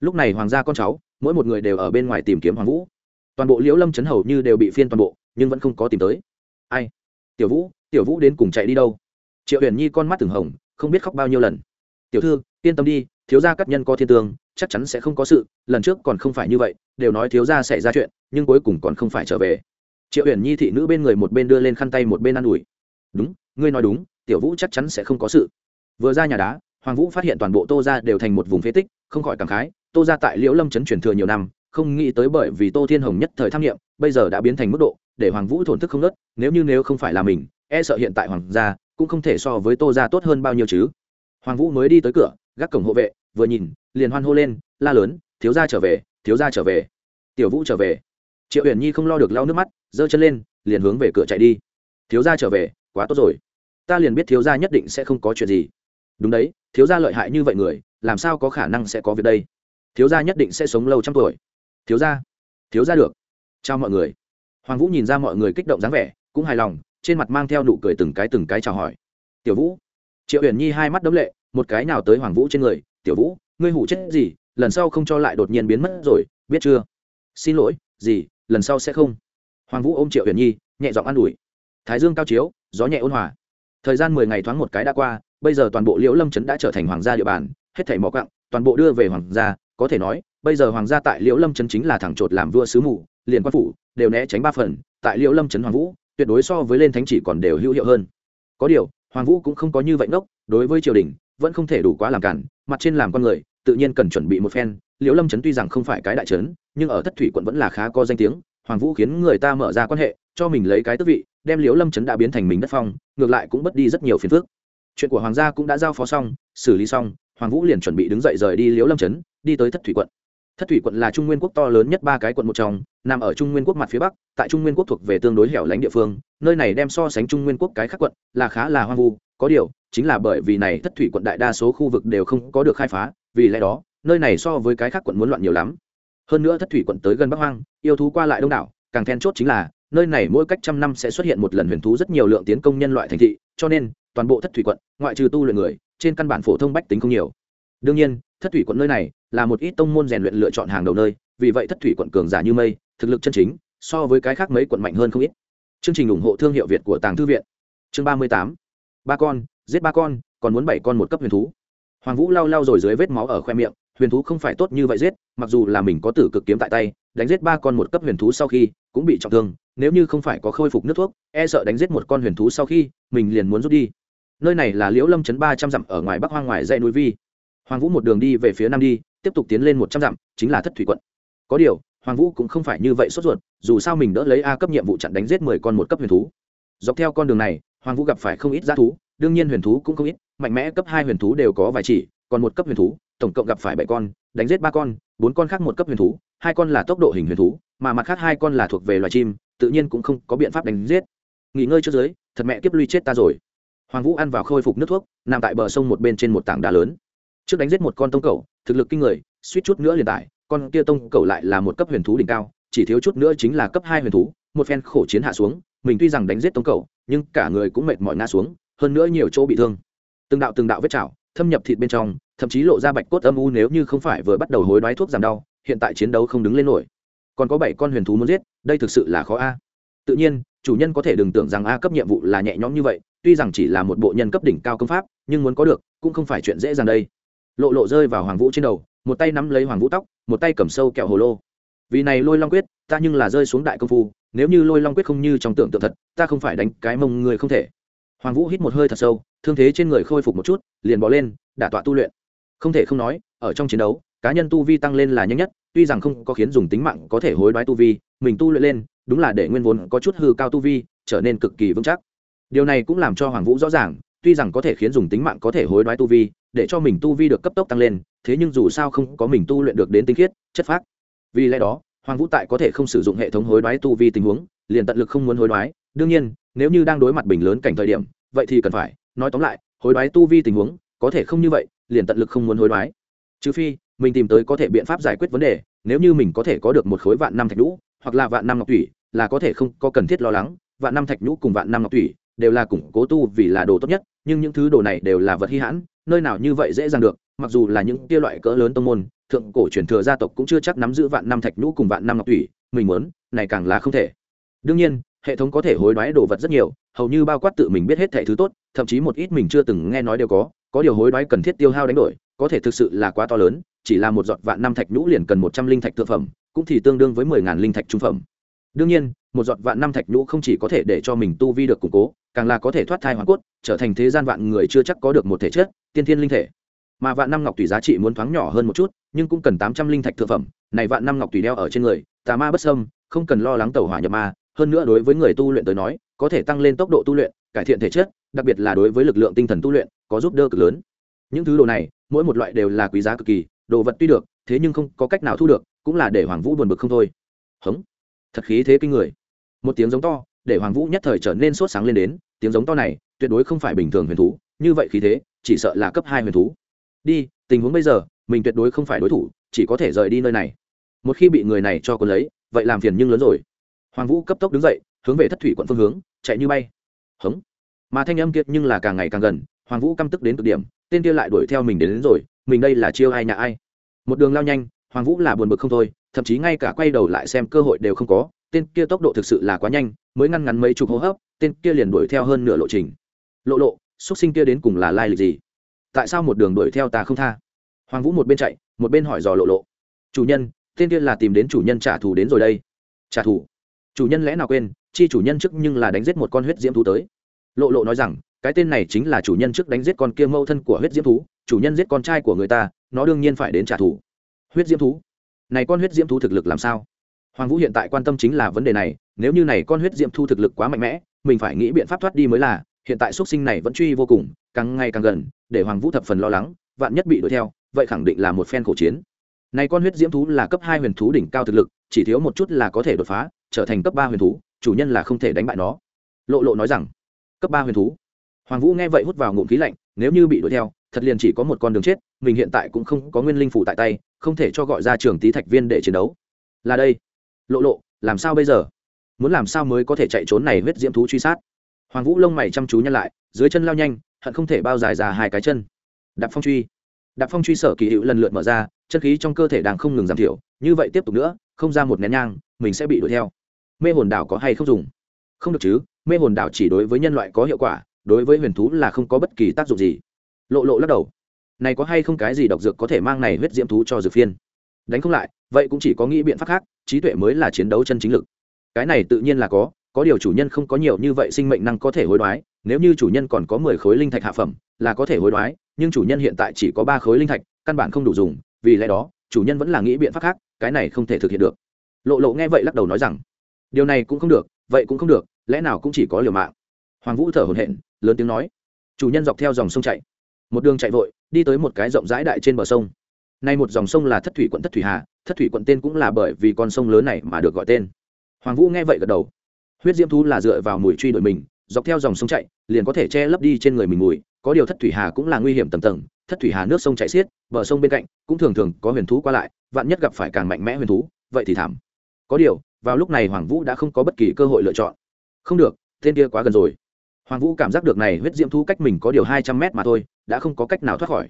Lúc này hoàng gia con cháu, mỗi một người đều ở bên ngoài tìm kiếm hoàng vũ. Toàn bộ liễu lâm chấn hầu như đều bị phiên toàn bộ, nhưng vẫn không có tìm tới. Ai? Tiểu vũ tiểu vũ đến cùng chạy đi đâu? Triệu huyền nhi con mắt từng hồng, không biết khóc bao nhiêu lần. Tiểu thư, yên tâm đi, thiếu gia các nhân có thiên tương, chắc chắn sẽ không có sự, lần trước còn không phải như vậy, đều nói thiếu gia xảy ra chuyện, nhưng cuối cùng còn không phải trở về. Triệu huyền nhi thị nữ bên người một bên đưa lên khăn tay một bên ă n ủi. Đúng, ngươi nói đúng, tiểu vũ chắc chắn sẽ không có sự. Vừa ra nhà đá, hoàng vũ phát hiện toàn bộ tô ra đều thành một vùng phế tích, không khỏi cảm khái, tô ra tại liễu lâm trấn truyền thừa nhiều năm, không nghĩ tới bởi vì tô thiên hồng nhất thời tham nghiệm bây giờ đã biến thành mức độ, để hoàng vũ thổn thức không nớt, nếu như nếu không phải là mình e sợ hiện tại hoàng gia cũng không thể so với tô ra tốt hơn bao nhiêu chứ. Hoàng vũ mới đi tới cửa, gác cổng hộ vệ, vừa nhìn, liền hoan hô lên, la lớn, thiếu gia trở về, thiếu gia trở về. Tiểu vũ trở về. Triệu uyển nhi không lo được lau nước mắt, giơ chân lên, liền hướng về cửa chạy đi. Thiếu gia trở về, quá tốt rồi. Ta liền biết thiếu gia nhất định sẽ không có chuyện gì. Đúng đấy, thiếu gia lợi hại như vậy người, làm sao có khả năng sẽ có việc đây? Thiếu gia nhất định sẽ sống lâu trăm tuổi. Thiếu gia thiếu gia được. Chào mọi người. Hoàng vũ nhìn ra mọi người kích động dáng vẻ, cũng hài lòng trên mặt mang theo nụ cười từng cái từng cái chào hỏi. Tiểu vũ. Triệu huyền nhi hai mắt đấm lệ, một cái nào tới hoàng vũ trên người, tiểu vũ, ngươi hủ chết gì, lần sau không cho lại đột nhiên biến mất rồi, biết chưa? Xin lỗi, gì, lần sau sẽ không. Hoàng vũ ôm triệu huyền nhi, nhẹ giọng an ủi. Thái dương cao chiếu, gió nhẹ ôn hòa. Thời gian mười ngày thoáng một cái đã qua, bây giờ toàn bộ liễu lâm trấn đã trở thành hoàng gia địa bàn, hết thảy mỏ cặng toàn bộ đưa về hoàng gia, có thể nói, bây giờ hoàng gia tại liễu lâm trấn chính là thẳng trột làm vua sứ mù, liền quan phủ đều né tránh ba phần, tại liễu lâm trấn hoàng vũ tuyệt đối so với lên thánh chỉ còn đều hữu hiệu hơn. Có điều, hoàng vũ cũng không có như vậy ngốc, đối với triều đình, vẫn không thể đủ quá làm cản, mặt trên làm con người, tự nhiên cần chuẩn bị một phen. Liễu lâm trấn tuy rằng không phải cái đại trấn, nhưng ở thất thủy quận vẫn là khá có danh tiếng. Hoàng vũ khiến người ta mở ra quan hệ, cho mình lấy cái tước vị, đem liễu lâm trấn đã biến thành mình đất phong, ngược lại cũng mất đi rất nhiều phiền phức. Chuyện của hoàng gia cũng đã giao phó xong, xử lý xong, hoàng vũ liền chuẩn bị đứng dậy rời đi liễu lâm trấn đi tới thất thủy quận thất thủy quận là trung nguyên quốc to lớn nhất ba cái quận một trong, nằm ở trung nguyên quốc mặt phía bắc, tại trung nguyên quốc thuộc về tương đối hẻo lánh địa phương, nơi này đem so sánh trung nguyên quốc cái khác quận là khá là hoang vu. Có điều, chính là bởi vì này thất thủy quận đại đa số khu vực đều không có được khai phá, vì lẽ đó, nơi này so với cái khác quận muốn loạn nhiều lắm. Hơn nữa thất thủy quận tới gần bắc hoang, yêu thú qua lại đông đảo, càng then chốt chính là, nơi này mỗi cách trăm năm sẽ xuất hiện một lần huyền thú rất nhiều lượng tiến công nhân loại thành thị, cho nên, toàn bộ thất thủy quận, ngoại trừ tu luyện người, trên căn bản phổ thông bách tính không nhiều. Đương nhiên, thất thủy quận nơi này là một ít tông môn rèn luyện lựa chọn hàng đầu nơi, vì vậy thất thủy quận cường giả như mây, thực lực chân chính, so với cái khác mấy quận mạnh hơn không ít. Chương trình ủng hộ thương hiệu việt của tàng thư viện. Chương ba mươi tám. Ba con, giết ba con, còn muốn bảy con một cấp huyền thú. Hoàng vũ lau lau rồi dưới vết máu ở khoe miệng, huyền thú không phải tốt như vậy giết, mặc dù là mình có tử cực kiếm tại tay, đánh giết ba con một cấp huyền thú sau khi cũng bị trọng thương, nếu như không phải có khôi phục nước thuốc e sợ đánh giết một con huyền thú sau khi mình liền muốn rút đi. Nơi này là liễu lâm chấn ba trăm dặm ở ngoài bắc hoang ngoài dãy núi vi hoàng vũ một đường đi về phía nam đi, tiếp tục tiến lên một trăm dặm, chính là thất thủy quận. Có điều, hoàng vũ cũng không phải như vậy sốt ruột, dù sao mình đỡ lấy a cấp nhiệm vụ chặn đánh giết mười con một cấp huyền thú. Dọc theo con đường này, hoàng vũ gặp phải không ít g thú, đương nhiên huyền thú cũng không ít, mạnh mẽ cấp hai huyền thú đều có vài chỉ, còn một cấp huyền thú, tổng cộng gặp phải bảy con, đánh giết ba con, bốn con khác một cấp huyền thú, hai con là tốc độ hình huyền thú, mà mặt khác hai con là thuộc về loài chim, tự nhiên cũng không có biện pháp đánh giết. Nghỉ ngơi trước dưới, thật mẹ kiếp lui chết ta rồi. Hoàng vũ ăn vào khôi phục nước thuốc, nằm tại bờ sông một bên trên một tảng đá lớn trước đánh giết một con tông cầu, thực lực kinh người, suýt chút nữa liền tải, con kia tông cầu lại là một cấp huyền thú đỉnh cao, chỉ thiếu chút nữa chính là cấp hai huyền thú, một phen khổ chiến hạ xuống, mình tuy rằng đánh giết tông cầu, nhưng cả người cũng mệt mỏi ngã xuống, hơn nữa nhiều chỗ bị thương. Từng đạo từng đạo vết chảo, thâm nhập thịt bên trong, thậm chí lộ ra bạch cốt âm u nếu như không phải vừa bắt đầu hối đoái thuốc giảm đau, hiện tại chiến đấu không đứng lên nổi. Còn có bảy con huyền thú muốn giết, đây thực sự là khó a. Tự nhiên, chủ nhân có thể đừng tưởng rằng a cấp nhiệm vụ là nhẹ nhõm như vậy, tuy rằng chỉ là một bộ nhân cấp đỉnh cao công pháp, nhưng muốn có được, cũng không phải chuyện dễ dàng đây lộ lộ rơi vào hoàng vũ trên đầu, một tay nắm lấy hoàng vũ tóc, một tay cầm sâu kẹo hồ lô. Vì này lôi long quyết, ta nhưng là rơi xuống đại công phu, nếu như lôi long quyết không như trong tưởng tượng thật, ta không phải đánh cái mông người không thể. Hoàng vũ hít một hơi thật sâu, thương thế trên người khôi phục một chút, liền bỏ lên, đả tọa tu luyện. Không thể không nói, ở trong chiến đấu, cá nhân tu vi tăng lên là nhanh nhất, tuy rằng không có khiến dùng tính mạng có thể hối đoái tu vi, mình tu luyện lên, đúng là để nguyên vốn có chút hư cao tu vi, trở nên cực kỳ vững chắc. Điều này cũng làm cho hoàng vũ rõ ràng, tuy rằng có thể khiến dùng tính mạng có thể hối đoái tu vi để cho mình tu vi được cấp tốc tăng lên, thế nhưng dù sao không có mình tu luyện được đến tinh khiết, chất phác. Vì lẽ đó, hoàng vũ tại có thể không sử dụng hệ thống hối đoái tu vi tình huống, liền tận lực không muốn hối đoái. Đương nhiên, nếu như đang đối mặt bình lớn cảnh thời điểm, vậy thì cần phải, nói tóm lại, hối đoái tu vi tình huống, có thể không như vậy, liền tận lực không muốn hối đoái. Trừ phi, mình tìm tới có thể biện pháp giải quyết vấn đề, nếu như mình có thể có được một khối vạn năm thạch nhũ, hoặc là vạn năm ngọc thủy, là có thể không có cần thiết lo lắng, vạn năm thạch nhũ cùng vạn năm ngọc thủy đều là củng cố tu vì là đồ tốt nhất, nhưng những thứ đồ này đều là vật hy hãn, nơi nào như vậy dễ dàng được, mặc dù là những kia loại cỡ lớn tông môn, thượng cổ truyền thừa gia tộc cũng chưa chắc nắm giữ vạn năm thạch nhũ cùng vạn năm ngọc thủy, mình muốn, này càng là không thể. Đương nhiên, hệ thống có thể hối đoái đồ vật rất nhiều, hầu như bao quát tự mình biết hết thẻ thứ tốt, thậm chí một ít mình chưa từng nghe nói đều có có điều hối đoái cần thiết tiêu hao đánh đổi, có thể thực sự là quá to lớn, chỉ là một giọt vạn năm thạch nhũ liền cần một trăm linh thạch thượng phẩm, cũng thì tương đương với mười ngàn linh thạch trung phẩm. Đương nhiên một giọt vạn năm thạch nhũ không chỉ có thể để cho mình tu vi được củng cố, càng là có thể thoát thai hoàn cốt, trở thành thế gian vạn người chưa chắc có được một thể chất, tiên thiên linh thể. Mà vạn năm ngọc tùy giá trị muốn thoáng nhỏ hơn một chút, nhưng cũng cần tám trăm linh thạch thượng phẩm. Này vạn năm ngọc tùy đeo ở trên người, tà ma bất sâm không cần lo lắng tẩu hỏa nhập ma. Hơn nữa đối với người tu luyện tới nói, có thể tăng lên tốc độ tu luyện, cải thiện thể chất, đặc biệt là đối với lực lượng tinh thần tu luyện, có giúp đỡ cực lớn. Những thứ đồ này, mỗi một loại đều là quý giá cực kỳ, đồ vật tuy được, thế nhưng không có cách nào thu được, cũng là để hoàng vũ buồn bực không thôi. Hống. Thật khí thế kinh người một tiếng giống to để hoàng vũ nhất thời trở nên sốt sáng lên đến tiếng giống to này tuyệt đối không phải bình thường huyền thú như vậy khí thế chỉ sợ là cấp hai huyền thú. Đi tình huống bây giờ mình tuyệt đối không phải đối thủ chỉ có thể rời đi nơi này. Một khi bị người này cho quân lấy vậy làm phiền nhưng lớn rồi. Hoàng vũ cấp tốc đứng dậy hướng về thất thủy quận phương hướng chạy như bay. Hống. Mà thanh âm kiệt nhưng là càng ngày càng gần hoàng vũ căm tức đến cực điểm tên kia lại đuổi theo mình đến, đến rồi mình đây là chiêu ai nhà ai? Một đường lao nhanh hoàng vũ là buồn bực không thôi thậm chí ngay cả quay đầu lại xem cơ hội đều không có tên kia tốc độ thực sự là quá nhanh, mới ngăn ngắn mấy chục hô hấp, tên kia liền đuổi theo hơn nửa lộ trình. Lộ lộ xuất sinh kia đến cùng là lai lịch gì? Tại sao một đường đuổi theo ta không tha? Hoàng vũ một bên chạy, một bên hỏi dò lộ lộ. Chủ nhân, tên kia là tìm đến chủ nhân trả thù đến rồi đây. Trả thù? Chủ nhân lẽ nào quên, chi chủ nhân trước nhưng là đánh giết một con huyết diễm thú tới. Lộ lộ nói rằng, cái tên này chính là chủ nhân trước đánh giết con kia mâu thân của huyết diễm thú, chủ nhân giết con trai của người ta, nó đương nhiên phải đến trả thù. Huyết diễm thú? Này con huyết diễm thú thực lực làm sao? Hoàng vũ hiện tại quan tâm chính là vấn đề này, nếu như này con huyết diễm thu thực lực quá mạnh mẽ, mình phải nghĩ biện pháp thoát đi mới là, hiện tại xuất sinh này vẫn truy vô cùng, càng ngày càng gần, để hoàng vũ thập phần lo lắng, vạn nhất bị đuổi theo, vậy khẳng định là một phen khổ chiến. Này con huyết diễm thú là cấp hai huyền thú đỉnh cao thực lực, chỉ thiếu một chút là có thể đột phá, trở thành cấp ba huyền thú, chủ nhân là không thể đánh bại nó. Lộ lộ nói rằng, cấp ba huyền thú. Hoàng vũ nghe vậy hút vào ngụm khí lạnh, nếu như bị đuổi theo, thật liền chỉ có một con đường chết, mình hiện tại cũng không có nguyên linh phủ tại tay, không thể cho gọi ra trường tý thạch viên để chiến đấu. Là đây lộ lộ, làm sao bây giờ? Muốn làm sao mới có thể chạy trốn này huyết diễm thú truy sát? Hoàng vũ lông mày chăm chú nhăn lại, dưới chân lao nhanh, hận không thể bao dài ra hai cái chân. Đạp phong truy. Đạp phong truy sở kỳ hữu lần lượt mở ra, chân khí trong cơ thể đang không ngừng giảm thiểu, như vậy tiếp tục nữa, không ra một nén nhang, mình sẽ bị đuổi theo. Mê hồn đảo có hay không dùng? Không được chứ, mê hồn đảo chỉ đối với nhân loại có hiệu quả, đối với huyền thú là không có bất kỳ tác dụng gì. Lộ lộ lắc đầu. Này có hay không cái gì độc dược có thể mang này huyết diễm thú cho dược phiên? Đánh không lại, vậy cũng chỉ có nghĩ biện pháp khác trí tuệ mới là chiến đấu chân chính lực. Cái này tự nhiên là có có điều chủ nhân không có nhiều như vậy sinh mệnh năng có thể hối đoái, nếu như chủ nhân còn có mười khối linh thạch hạ phẩm, là có thể hối đoái, nhưng chủ nhân hiện tại chỉ có ba khối linh thạch, căn bản không đủ dùng, vì lẽ đó, chủ nhân vẫn là nghĩ biện pháp khác, cái này không thể thực hiện được. Lộ lộ nghe vậy lắc đầu nói rằng, điều này cũng không được, vậy cũng không được, lẽ nào cũng chỉ có liều mạng. Hoàng vũ thở hổn hển, lớn tiếng nói. Chủ nhân dọc theo dòng sông chạy. Một đường chạy vội, đi tới một cái rộng rãi đại trên bờ sông nay một dòng sông là thất thủy quận thất thủy hà, thất thủy quận tên cũng là bởi vì con sông lớn này mà được gọi tên. Hoàng vũ nghe vậy gật đầu. Huyết diễm thú là dựa vào mùi truy đuổi mình, dọc theo dòng sông chạy, liền có thể che lấp đi trên người mình mùi, có điều thất thủy hà cũng là nguy hiểm tầm tầng, thất thủy hà nước sông chạy xiết, bờ sông bên cạnh cũng thường thường có huyền thú qua lại, vạn nhất gặp phải càng mạnh mẽ huyền thú, vậy thì thảm. Có điều, vào lúc này hoàng vũ đã không có bất kỳ cơ hội lựa chọn. Không được, tên kia quá gần rồi. Hoàng vũ cảm giác được này huyết diễm thú cách mình có điều hai trăm mét mà thôi, đã không có cách nào thoát khỏi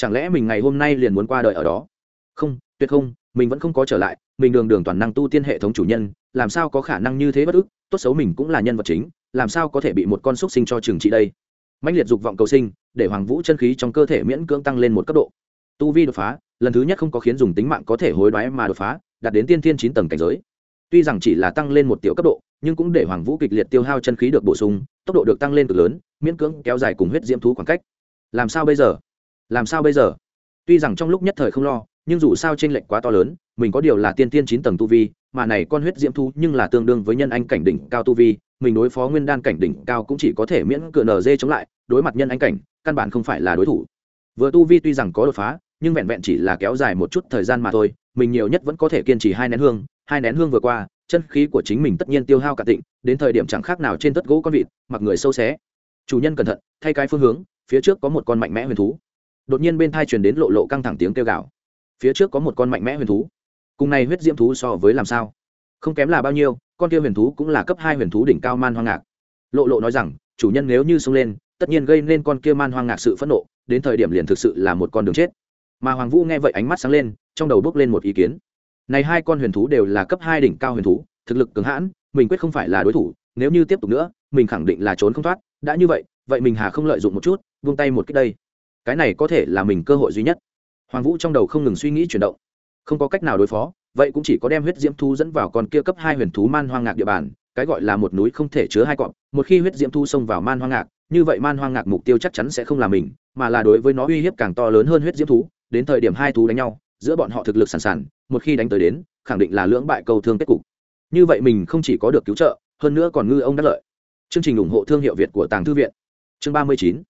chẳng lẽ mình ngày hôm nay liền muốn qua đời ở đó? Không, tuyệt không, mình vẫn không có trở lại, mình đường đường toàn năng tu tiên hệ thống chủ nhân, làm sao có khả năng như thế bất ức? Tốt xấu mình cũng là nhân vật chính, làm sao có thể bị một con xúc sinh cho trường trị đây? Mạnh liệt dục vọng cầu sinh, để hoàng vũ chân khí trong cơ thể miễn cưỡng tăng lên một cấp độ. Tu vi đột phá, lần thứ nhất không có khiến dùng tính mạng có thể hối đoái mà đột phá, đạt đến tiên thiên chín tầng cảnh giới. Tuy rằng chỉ là tăng lên một tiểu cấp độ, nhưng cũng để hoàng vũ kịch liệt tiêu hao chân khí được bổ sung, tốc độ được tăng lên cực lớn, miễn cưỡng kéo dài cùng huyết diễm thú khoảng cách. Làm sao bây giờ? Làm sao bây giờ? Tuy rằng trong lúc nhất thời không lo, nhưng dù sao trên lệch quá to lớn, mình có điều là tiên tiên chín tầng tu vi, mà này con huyết diễm thú nhưng là tương đương với nhân anh cảnh đỉnh cao tu vi, mình đối phó nguyên đan cảnh đỉnh cao cũng chỉ có thể miễn cửa nở dê chống lại, đối mặt nhân anh cảnh, căn bản không phải là đối thủ. Vừa tu vi tuy rằng có đột phá, nhưng vẹn vẹn chỉ là kéo dài một chút thời gian mà thôi, mình nhiều nhất vẫn có thể kiên trì hai nén hương, hai nén hương vừa qua, chân khí của chính mình tất nhiên tiêu hao cả tịnh, đến thời điểm chẳng khác nào trên tất gỗ con vịt, mặc người sâu xé. Chủ nhân cẩn thận, thay cái phương hướng, phía trước có một con mạnh mẽ huyền thú đột nhiên bên thai truyền đến lộ lộ căng thẳng tiếng kêu gào. Phía trước có một con mạnh mẽ huyền thú. Cùng này huyết diễm thú so với làm sao? Không kém là bao nhiêu, con kia huyền thú cũng là cấp hai huyền thú đỉnh cao man hoang ngạc. Lộ lộ nói rằng, chủ nhân nếu như xông lên, tất nhiên gây nên con kia man hoang ngạc sự phẫn nộ, đến thời điểm liền thực sự là một con đường chết. Mà hoàng vũ nghe vậy ánh mắt sáng lên, trong đầu bước lên một ý kiến. Này hai con huyền thú đều là cấp hai đỉnh cao huyền thú, thực lực cường hãn, mình quyết không phải là đối thủ, nếu như tiếp tục nữa, mình khẳng định là trốn không thoát. Đã như vậy vậy mình hà không lợi dụng một chút vung tay một cách đây cái này có thể là mình cơ hội duy nhất. Hoàng vũ trong đầu không ngừng suy nghĩ chuyển động. Không có cách nào đối phó, vậy cũng chỉ có đem huyết diễm thú dẫn vào con kia cấp hai huyền thú man hoang ngạc địa bàn, cái gọi là một núi không thể chứa hai cọp. Một khi huyết diễm thú xông vào man hoang ngạc, như vậy man hoang ngạc mục tiêu chắc chắn sẽ không là mình, mà là đối với nó uy hiếp càng to lớn hơn huyết diễm thú. Đến thời điểm hai thú đánh nhau, giữa bọn họ thực lực sẵn sàng, một khi đánh tới đến, khẳng định là lưỡng bại cầu thương kết cục. Như vậy mình không chỉ có được cứu trợ, hơn nữa còn ngư ông đắc lợi. Chương trình ủng hộ thương hiệu việt của tàng thư viện. Chương ba mươi chín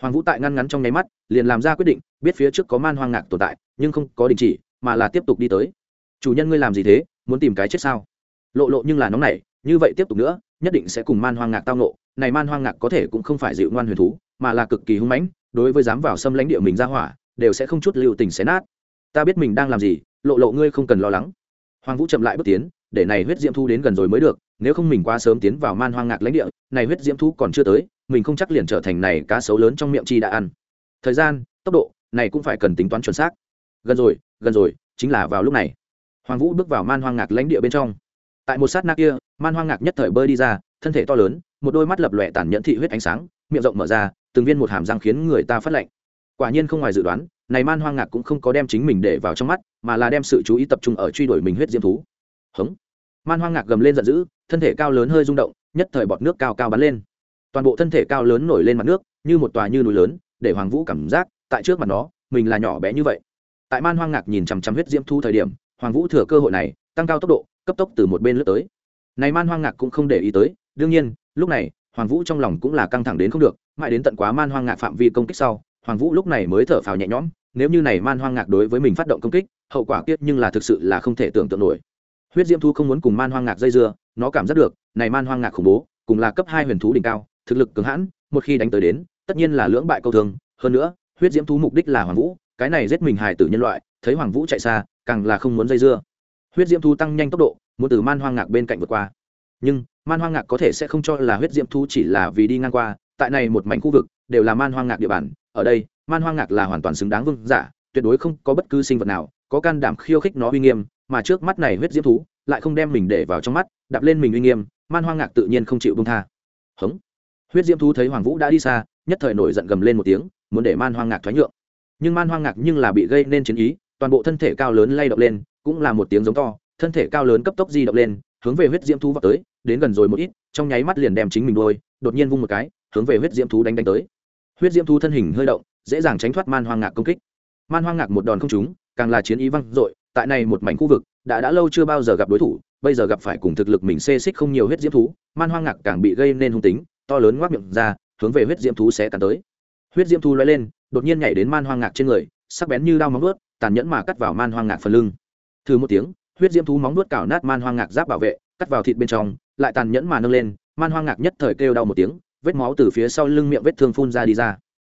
hoàng vũ tại ngăn ngắn trong nháy mắt, liền làm ra quyết định, biết phía trước có man hoang ngạc tồn tại, nhưng không có đình chỉ, mà là tiếp tục đi tới. Chủ nhân ngươi làm gì thế? Muốn tìm cái chết sao? Lộ lộ nhưng là nóng nảy, như vậy tiếp tục nữa, nhất định sẽ cùng man hoang ngạc tao nộ này man hoang ngạc có thể cũng không phải dịu ngoan huyền thú, mà là cực kỳ hung mãnh, đối với dám vào xâm lãnh địa mình ra hỏa, đều sẽ không chút lưu tình xé nát. Ta biết mình đang làm gì, lộ lộ ngươi không cần lo lắng. Hoàng vũ chậm lại bước tiến, để này huyết diễm thu đến gần rồi mới được, nếu không mình quá sớm tiến vào man hoang ngạc lãnh địa, này huyết diễm thu còn chưa tới mình không chắc liền trở thành này cá sấu lớn trong miệng chi đã ăn. Thời gian, tốc độ, này cũng phải cần tính toán chuẩn xác. Gần rồi gần rồi, chính là vào lúc này. Hoàng vũ bước vào man hoang ngạc lãnh địa bên trong. Tại một sát na kia, man hoang ngạc nhất thời bơi đi ra, thân thể to lớn, một đôi mắt lập lòe tàn nhẫn thị huyết ánh sáng, miệng rộng mở ra, từng viên một hàm răng khiến người ta phát lạnh. Quả nhiên không ngoài dự đoán, này man hoang ngạc cũng không có đem chính mình để vào trong mắt, mà là đem sự chú ý tập trung ở truy đuổi mình huyết diễm thú. Hống. Man hoang ngạc gầm lên giận dữ, thân thể cao lớn hơi rung động, nhất thời bọt nước cao cao bắn lên toàn bộ thân thể cao lớn nổi lên mặt nước, như một tòa như núi lớn, để hoàng vũ cảm giác, tại trước mặt nó, mình là nhỏ bé như vậy. Tại man hoang ngạc nhìn chằm chằm huyết diễm thu thời điểm, hoàng vũ thừa cơ hội này, tăng cao tốc độ, cấp tốc từ một bên lướt tới. Này man hoang ngạc cũng không để ý tới, đương nhiên, lúc này, hoàng vũ trong lòng cũng là căng thẳng đến không được, mãi đến tận quá man hoang ngạc phạm vi công kích sau, hoàng vũ lúc này mới thở phào nhẹ nhõm, nếu như này man hoang ngạc đối với mình phát động công kích, hậu quả kiết nhưng là thực sự là không thể tưởng tượng nổi. Huyết diễm thu không muốn cùng man hoang ngạc dây dưa, nó cảm giác được, này man hoang ngạc khủng bố, cùng là cấp hai huyền thú đỉnh cao thực lực cứng hãn, một khi đánh tới đến, tất nhiên là lưỡng bại câu thương. Hơn nữa, huyết diễm thú mục đích là hoàng vũ, cái này giết mình hài tử nhân loại, thấy hoàng vũ chạy xa, càng là không muốn dây dưa. Huyết diễm thú tăng nhanh tốc độ, muốn từ man hoang ngạc bên cạnh vượt qua. Nhưng, man hoang ngạc có thể sẽ không cho là huyết diễm thú chỉ là vì đi ngang qua, tại này một mảnh khu vực, đều là man hoang ngạc địa bàn. Ở đây, man hoang ngạc là hoàn toàn xứng đáng vương giả, tuyệt đối không có bất cứ sinh vật nào có can đảm khiêu khích nó uy nghiêm, mà trước mắt này huyết diễm thú lại không đem mình để vào trong mắt, đạp lên mình uy nghiêm, man hoang ngạc tự nhiên không chịu bông tha. Hống huyết diễm thú thấy hoàng vũ đã đi xa, nhất thời nổi giận gầm lên một tiếng, muốn để man hoang ngạc thoái nhượng. Nhưng man hoang ngạc nhưng là bị gây nên chiến ý, toàn bộ thân thể cao lớn lay động lên, cũng là một tiếng giống to, thân thể cao lớn cấp tốc di động lên, hướng về huyết diễm thú vào tới, đến gần rồi một ít, trong nháy mắt liền đem chính mình đôi đột nhiên vung một cái, hướng về huyết diễm thú đánh đánh tới. Huyết diễm thú thân hình hơi động, dễ dàng tránh thoát man hoang ngạc công kích. Man hoang ngạc một đòn không trúng, càng là chiến ý văng dội, tại này một mảnh khu vực, đã đã lâu chưa bao giờ gặp đối thủ, bây giờ gặp phải cùng thực lực mình xê xích không nhiều huyết diễm thú, man hoang ngạc càng bị gây nên hung tính to lớn ngoác miệng ra, hướng về huyết diễm thú sẽ cắn tới. Huyết diễm thú lói lên, đột nhiên nhảy đến man hoang ngạc trên người, sắc bén như đao móng vớt tàn nhẫn mà cắt vào man hoang ngạc phần lưng. Thử một tiếng, huyết diễm thú móng vớt cào nát man hoang ngạc giáp bảo vệ, cắt vào thịt bên trong, lại tàn nhẫn mà nâng lên, man hoang ngạc nhất thời kêu đau một tiếng, vết máu từ phía sau lưng miệng vết thương phun ra đi ra.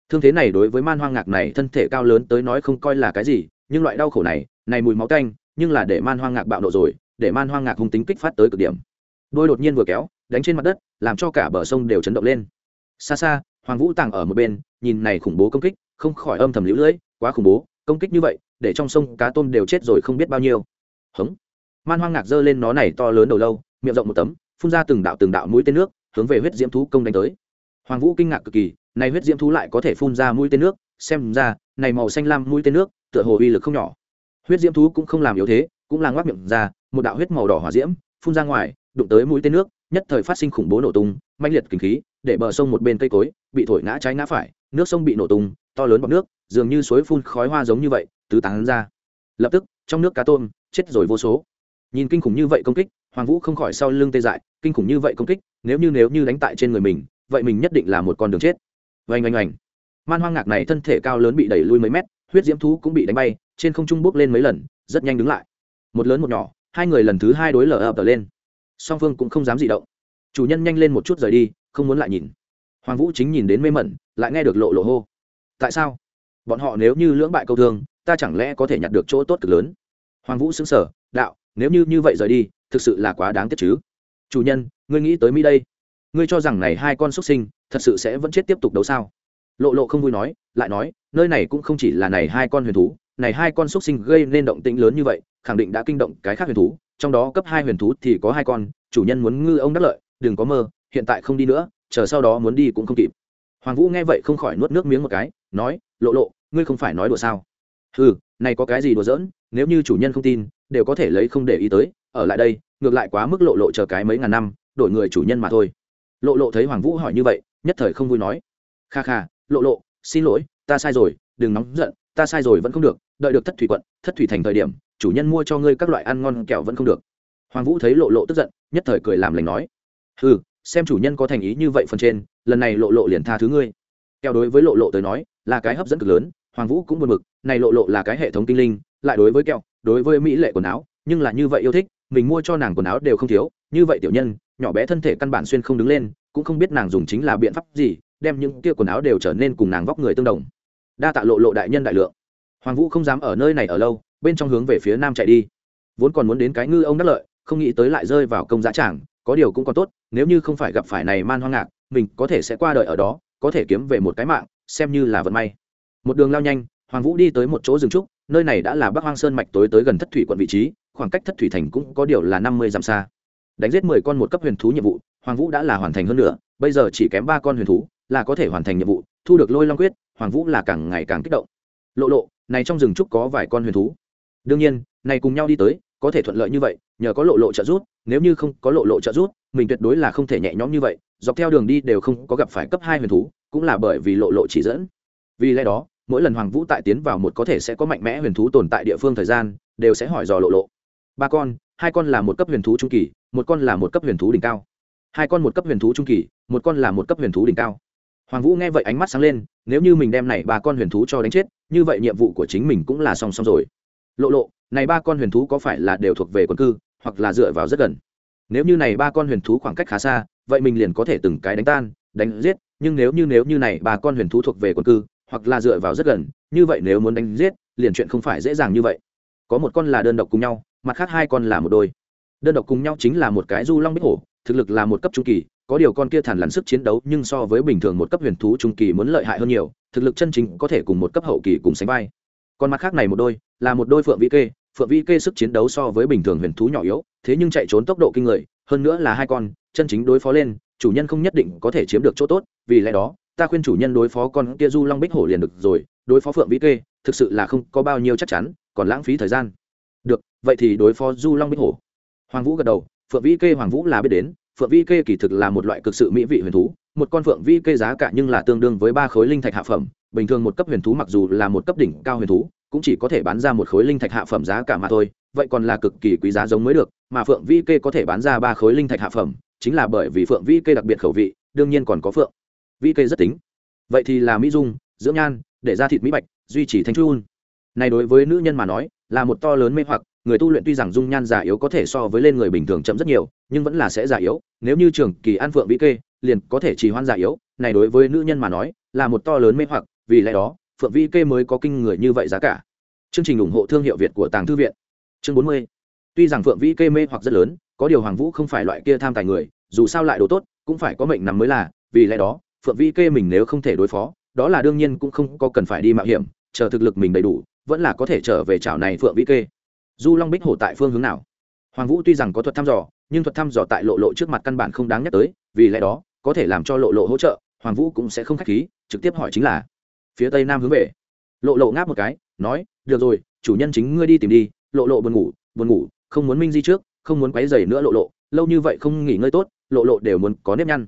Thương thế này đối với man hoang ngạc này thân thể cao lớn tới nói không coi là cái gì, nhưng loại đau khổ này này mùi máu canh, nhưng là để man hoang ngạc bạo nộ rồi, để man hoang ngạc hung tính kích phát tới cực điểm. Đôi đột nhiên vừa kéo, đánh trên mặt đất làm cho cả bờ sông đều chấn động lên. Xa xa, hoàng vũ tàng ở một bên, nhìn này khủng bố công kích, không khỏi âm thầm lũ lưỡi, quá khủng bố, công kích như vậy, để trong sông cá tôm đều chết rồi không biết bao nhiêu. Hống. Man hoang ngạc giơ lên nó này to lớn đầu lâu, miệng rộng một tấm, phun ra từng đạo từng đạo mũi tên nước, hướng về huyết diễm thú công đánh tới. Hoàng vũ kinh ngạc cực kỳ, này huyết diễm thú lại có thể phun ra mũi tên nước, xem ra, này màu xanh lam mũi tên nước, tựa hồ uy lực không nhỏ. Huyết diễm thú cũng không làm yếu thế, cũng là ngoác miệng ra, một đạo huyết màu đỏ hỏa diễm, phun ra ngoài, đụng tới mũi tên nước nhất thời phát sinh khủng bố nổ tung mạnh liệt kinh khí, để bờ sông một bên cây cối bị thổi ngã trái ngã phải, nước sông bị nổ tung, to lớn bọc nước, dường như suối phun khói hoa giống như vậy, tứ tán ra. Lập tức, trong nước cá tôm chết rồi vô số. Nhìn kinh khủng như vậy công kích, hoàng vũ không khỏi sau lưng tê dại, kinh khủng như vậy công kích, nếu như nếu như đánh tại trên người mình, vậy mình nhất định là một con đường chết. Oanh oanh oanh. Man hoang ngạc này thân thể cao lớn bị đẩy lui mấy mét, huyết diễm thú cũng bị đánh bay, trên không trung bốc lên mấy lần, rất nhanh đứng lại. Một lớn một nhỏ, hai người lần thứ hai đối lở ập lên song phương cũng không dám dị động. Chủ nhân nhanh lên một chút rời đi, không muốn lại nhìn. Hoàng vũ chính nhìn đến mê mẩn, lại nghe được lộ lộ hô. Tại sao? Bọn họ nếu như lưỡng bại câu thương, ta chẳng lẽ có thể nhặt được chỗ tốt cực lớn? Hoàng vũ xứng sở đạo, nếu như như vậy rời đi, thực sự là quá đáng tiếc chứ. Chủ nhân, ngươi nghĩ tới mỹ đây? Ngươi cho rằng này hai con xuất sinh, thật sự sẽ vẫn chết tiếp tục đấu sao? Lộ lộ không vui nói, lại nói, nơi này cũng không chỉ là này hai con huyền thú, này hai con xuất sinh gây nên động tĩnh lớn như vậy, khẳng định đã kinh động cái khác huyền thú trong đó cấp hai huyền thú thì có hai con, chủ nhân muốn ngư ông đắc lợi, đừng có mơ, hiện tại không đi nữa, chờ sau đó muốn đi cũng không kịp. Hoàng vũ nghe vậy không khỏi nuốt nước miếng một cái, nói, lộ lộ, ngươi không phải nói đùa sao? Ừ này có cái gì đùa giỡn, nếu như chủ nhân không tin, đều có thể lấy không để ý tới, ở lại đây, ngược lại quá mức lộ lộ chờ cái mấy ngàn năm, đổi người chủ nhân mà thôi. Lộ lộ thấy hoàng vũ hỏi như vậy, nhất thời không vui nói, kha kha, lộ lộ, xin lỗi, ta sai rồi, đừng nóng giận, ta sai rồi vẫn không được, đợi được thất thủy quận, thất thủy thành thời điểm chủ nhân mua cho ngươi các loại ăn ngon kẹo vẫn không được. Hoàng vũ thấy lộ lộ tức giận, nhất thời cười làm lành nói ừ xem chủ nhân có thành ý như vậy phần trên, lần này lộ lộ liền tha thứ ngươi. Kẹo đối với lộ lộ tới nói, là cái hấp dẫn cực lớn, hoàng vũ cũng buồn mực này lộ lộ là cái hệ thống tinh linh, lại đối với kẹo, đối với mỹ lệ quần áo, nhưng là như vậy yêu thích, mình mua cho nàng quần áo đều không thiếu, như vậy tiểu nhân, nhỏ bé thân thể căn bản xuyên không đứng lên, cũng không biết nàng dùng chính là biện pháp gì, đem những kia quần áo đều trở nên cùng nàng vóc người tương đồng. Đa tạ lộ lộ đại nhân đại lượng. Hoàng vũ không dám ở nơi này ở lâu bên trong hướng về phía nam chạy đi. Vốn còn muốn đến cái ngư ông đắc lợi, không nghĩ tới lại rơi vào công giá tràng, có điều cũng còn tốt, nếu như không phải gặp phải này man hoang ngạc, mình có thể sẽ qua đời ở đó, có thể kiếm về một cái mạng, xem như là vận may. Một đường lao nhanh, hoàng vũ đi tới một chỗ rừng trúc, nơi này đã là bắc hoang sơn mạch tối tới gần thất thủy quận vị trí, khoảng cách thất thủy thành cũng có điều là năm mươi dặm xa. Đánh giết mười con một cấp huyền thú nhiệm vụ, hoàng vũ đã là hoàn thành hơn nữa bây giờ chỉ kém ba con huyền thú, là có thể hoàn thành nhiệm vụ, thu được lôi long quyết, hoàng vũ là càng ngày càng kích động. Lộ lộ, này trong rừng trúc có vài con huyền thú đương nhiên, này cùng nhau đi tới, có thể thuận lợi như vậy, nhờ có lộ lộ trợ giúp, nếu như không có lộ lộ trợ giúp, mình tuyệt đối là không thể nhẹ nhõm như vậy, dọc theo đường đi đều không có gặp phải cấp hai huyền thú, cũng là bởi vì lộ lộ chỉ dẫn. Vì lẽ đó, mỗi lần hoàng vũ tại tiến vào một có thể sẽ có mạnh mẽ huyền thú tồn tại địa phương thời gian, đều sẽ hỏi dò lộ lộ. Ba con, hai con là một cấp huyền thú trung kỳ, một con là một cấp huyền thú đỉnh cao. Hai con một cấp huyền thú trung kỳ, một con là một cấp huyền thú đỉnh cao. Hoàng vũ nghe vậy ánh mắt sáng lên, nếu như mình đem này ba con huyền thú cho đánh chết, như vậy nhiệm vụ của chính mình cũng là song song rồi lộ lộ, này ba con huyền thú có phải là đều thuộc về quân cư, hoặc là dựa vào rất gần? Nếu như này ba con huyền thú khoảng cách khá xa, vậy mình liền có thể từng cái đánh tan, đánh giết, nhưng nếu như nếu như này ba con huyền thú thuộc về quân cư, hoặc là dựa vào rất gần, như vậy nếu muốn đánh giết, liền chuyện không phải dễ dàng như vậy. Có một con là đơn độc cùng nhau, mặt khác hai con là một đôi. Đơn độc cùng nhau chính là một cái du long bích hổ, thực lực là một cấp trung kỳ, có điều con kia thản lắn sức chiến đấu, nhưng so với bình thường một cấp huyền thú trung kỳ muốn lợi hại hơn nhiều, thực lực chân chính có thể cùng một cấp hậu kỳ cùng sánh vai còn mặt khác này một đôi, là một đôi phượng vĩ kê. Phượng vĩ kê sức chiến đấu so với bình thường huyền thú nhỏ yếu, thế nhưng chạy trốn tốc độ kinh người, hơn nữa là hai con, chân chính đối phó lên, chủ nhân không nhất định có thể chiếm được chỗ tốt, vì lẽ đó, ta khuyên chủ nhân đối phó con kia du long bích hổ liền được rồi, đối phó phượng vĩ kê, thực sự là không có bao nhiêu chắc chắn, còn lãng phí thời gian. Được, vậy thì đối phó du long bích hổ. Hoàng vũ gật đầu, phượng vĩ kê hoàng vũ là biết đến, phượng vĩ kê kỳ thực là một loại cực sự mỹ vị huyền thú, một con phượng vĩ kê giá cả nhưng là tương đương với ba khối linh thạch hạ phẩm bình thường một cấp huyền thú mặc dù là một cấp đỉnh cao huyền thú, cũng chỉ có thể bán ra một khối linh thạch hạ phẩm giá cả mà thôi, vậy còn là cực kỳ quý giá giống mới được, mà phượng vĩ kê có thể bán ra ba khối linh thạch hạ phẩm, chính là bởi vì phượng vĩ kê đặc biệt khẩu vị, đương nhiên còn có phượng vĩ kê rất tính. Vậy thì là mỹ dung, dưỡng nhan, để ra thịt mỹ bạch, duy trì thanh chun. Này đối với nữ nhân mà nói, là một to lớn mê hoặc, người tu luyện tuy rằng dung nhan già yếu có thể so với lên người bình thường chậm rất nhiều, nhưng vẫn là sẽ già yếu, nếu như trường kỳ an phượng vĩ kê, liền có thể trì hoãn già yếu. Này đối với nữ nhân mà nói, là một to lớn mê hoặc vì lẽ đó, phượng vi kê mới có kinh người như vậy giá cả. Chương trình ủng hộ thương hiệu việt của tàng thư viện. Chương bốn mươi. Tuy rằng phượng vi kê mê hoặc rất lớn, có điều hoàng vũ không phải loại kia tham tài người, dù sao lại đồ tốt, cũng phải có mệnh nằm mới là, vì lẽ đó, phượng vi kê mình nếu không thể đối phó, đó là đương nhiên cũng không có cần phải đi mạo hiểm, chờ thực lực mình đầy đủ, vẫn là có thể trở về chảo này phượng vi kê. Du long bích hổ tại phương hướng nào? Hoàng vũ tuy rằng có thuật thăm dò, nhưng thuật thăm dò tại lộ lộ trước mặt căn bản không đáng nhắc tới, vì lẽ đó, có thể làm cho lộ lộ hỗ trợ, hoàng vũ cũng sẽ không k h á c h khí, trực tiếp hỏi chính là phía tây nam hướng về. Lộ lộ ngáp một cái, nói, được rồi, chủ nhân chính ngươi đi tìm đi. Lộ lộ buồn ngủ buồn ngủ, không muốn minh di trước, không muốn quấy dày nữa lộ lộ, lâu như vậy không nghỉ ngơi tốt, lộ lộ đều muốn có nếp nhăn.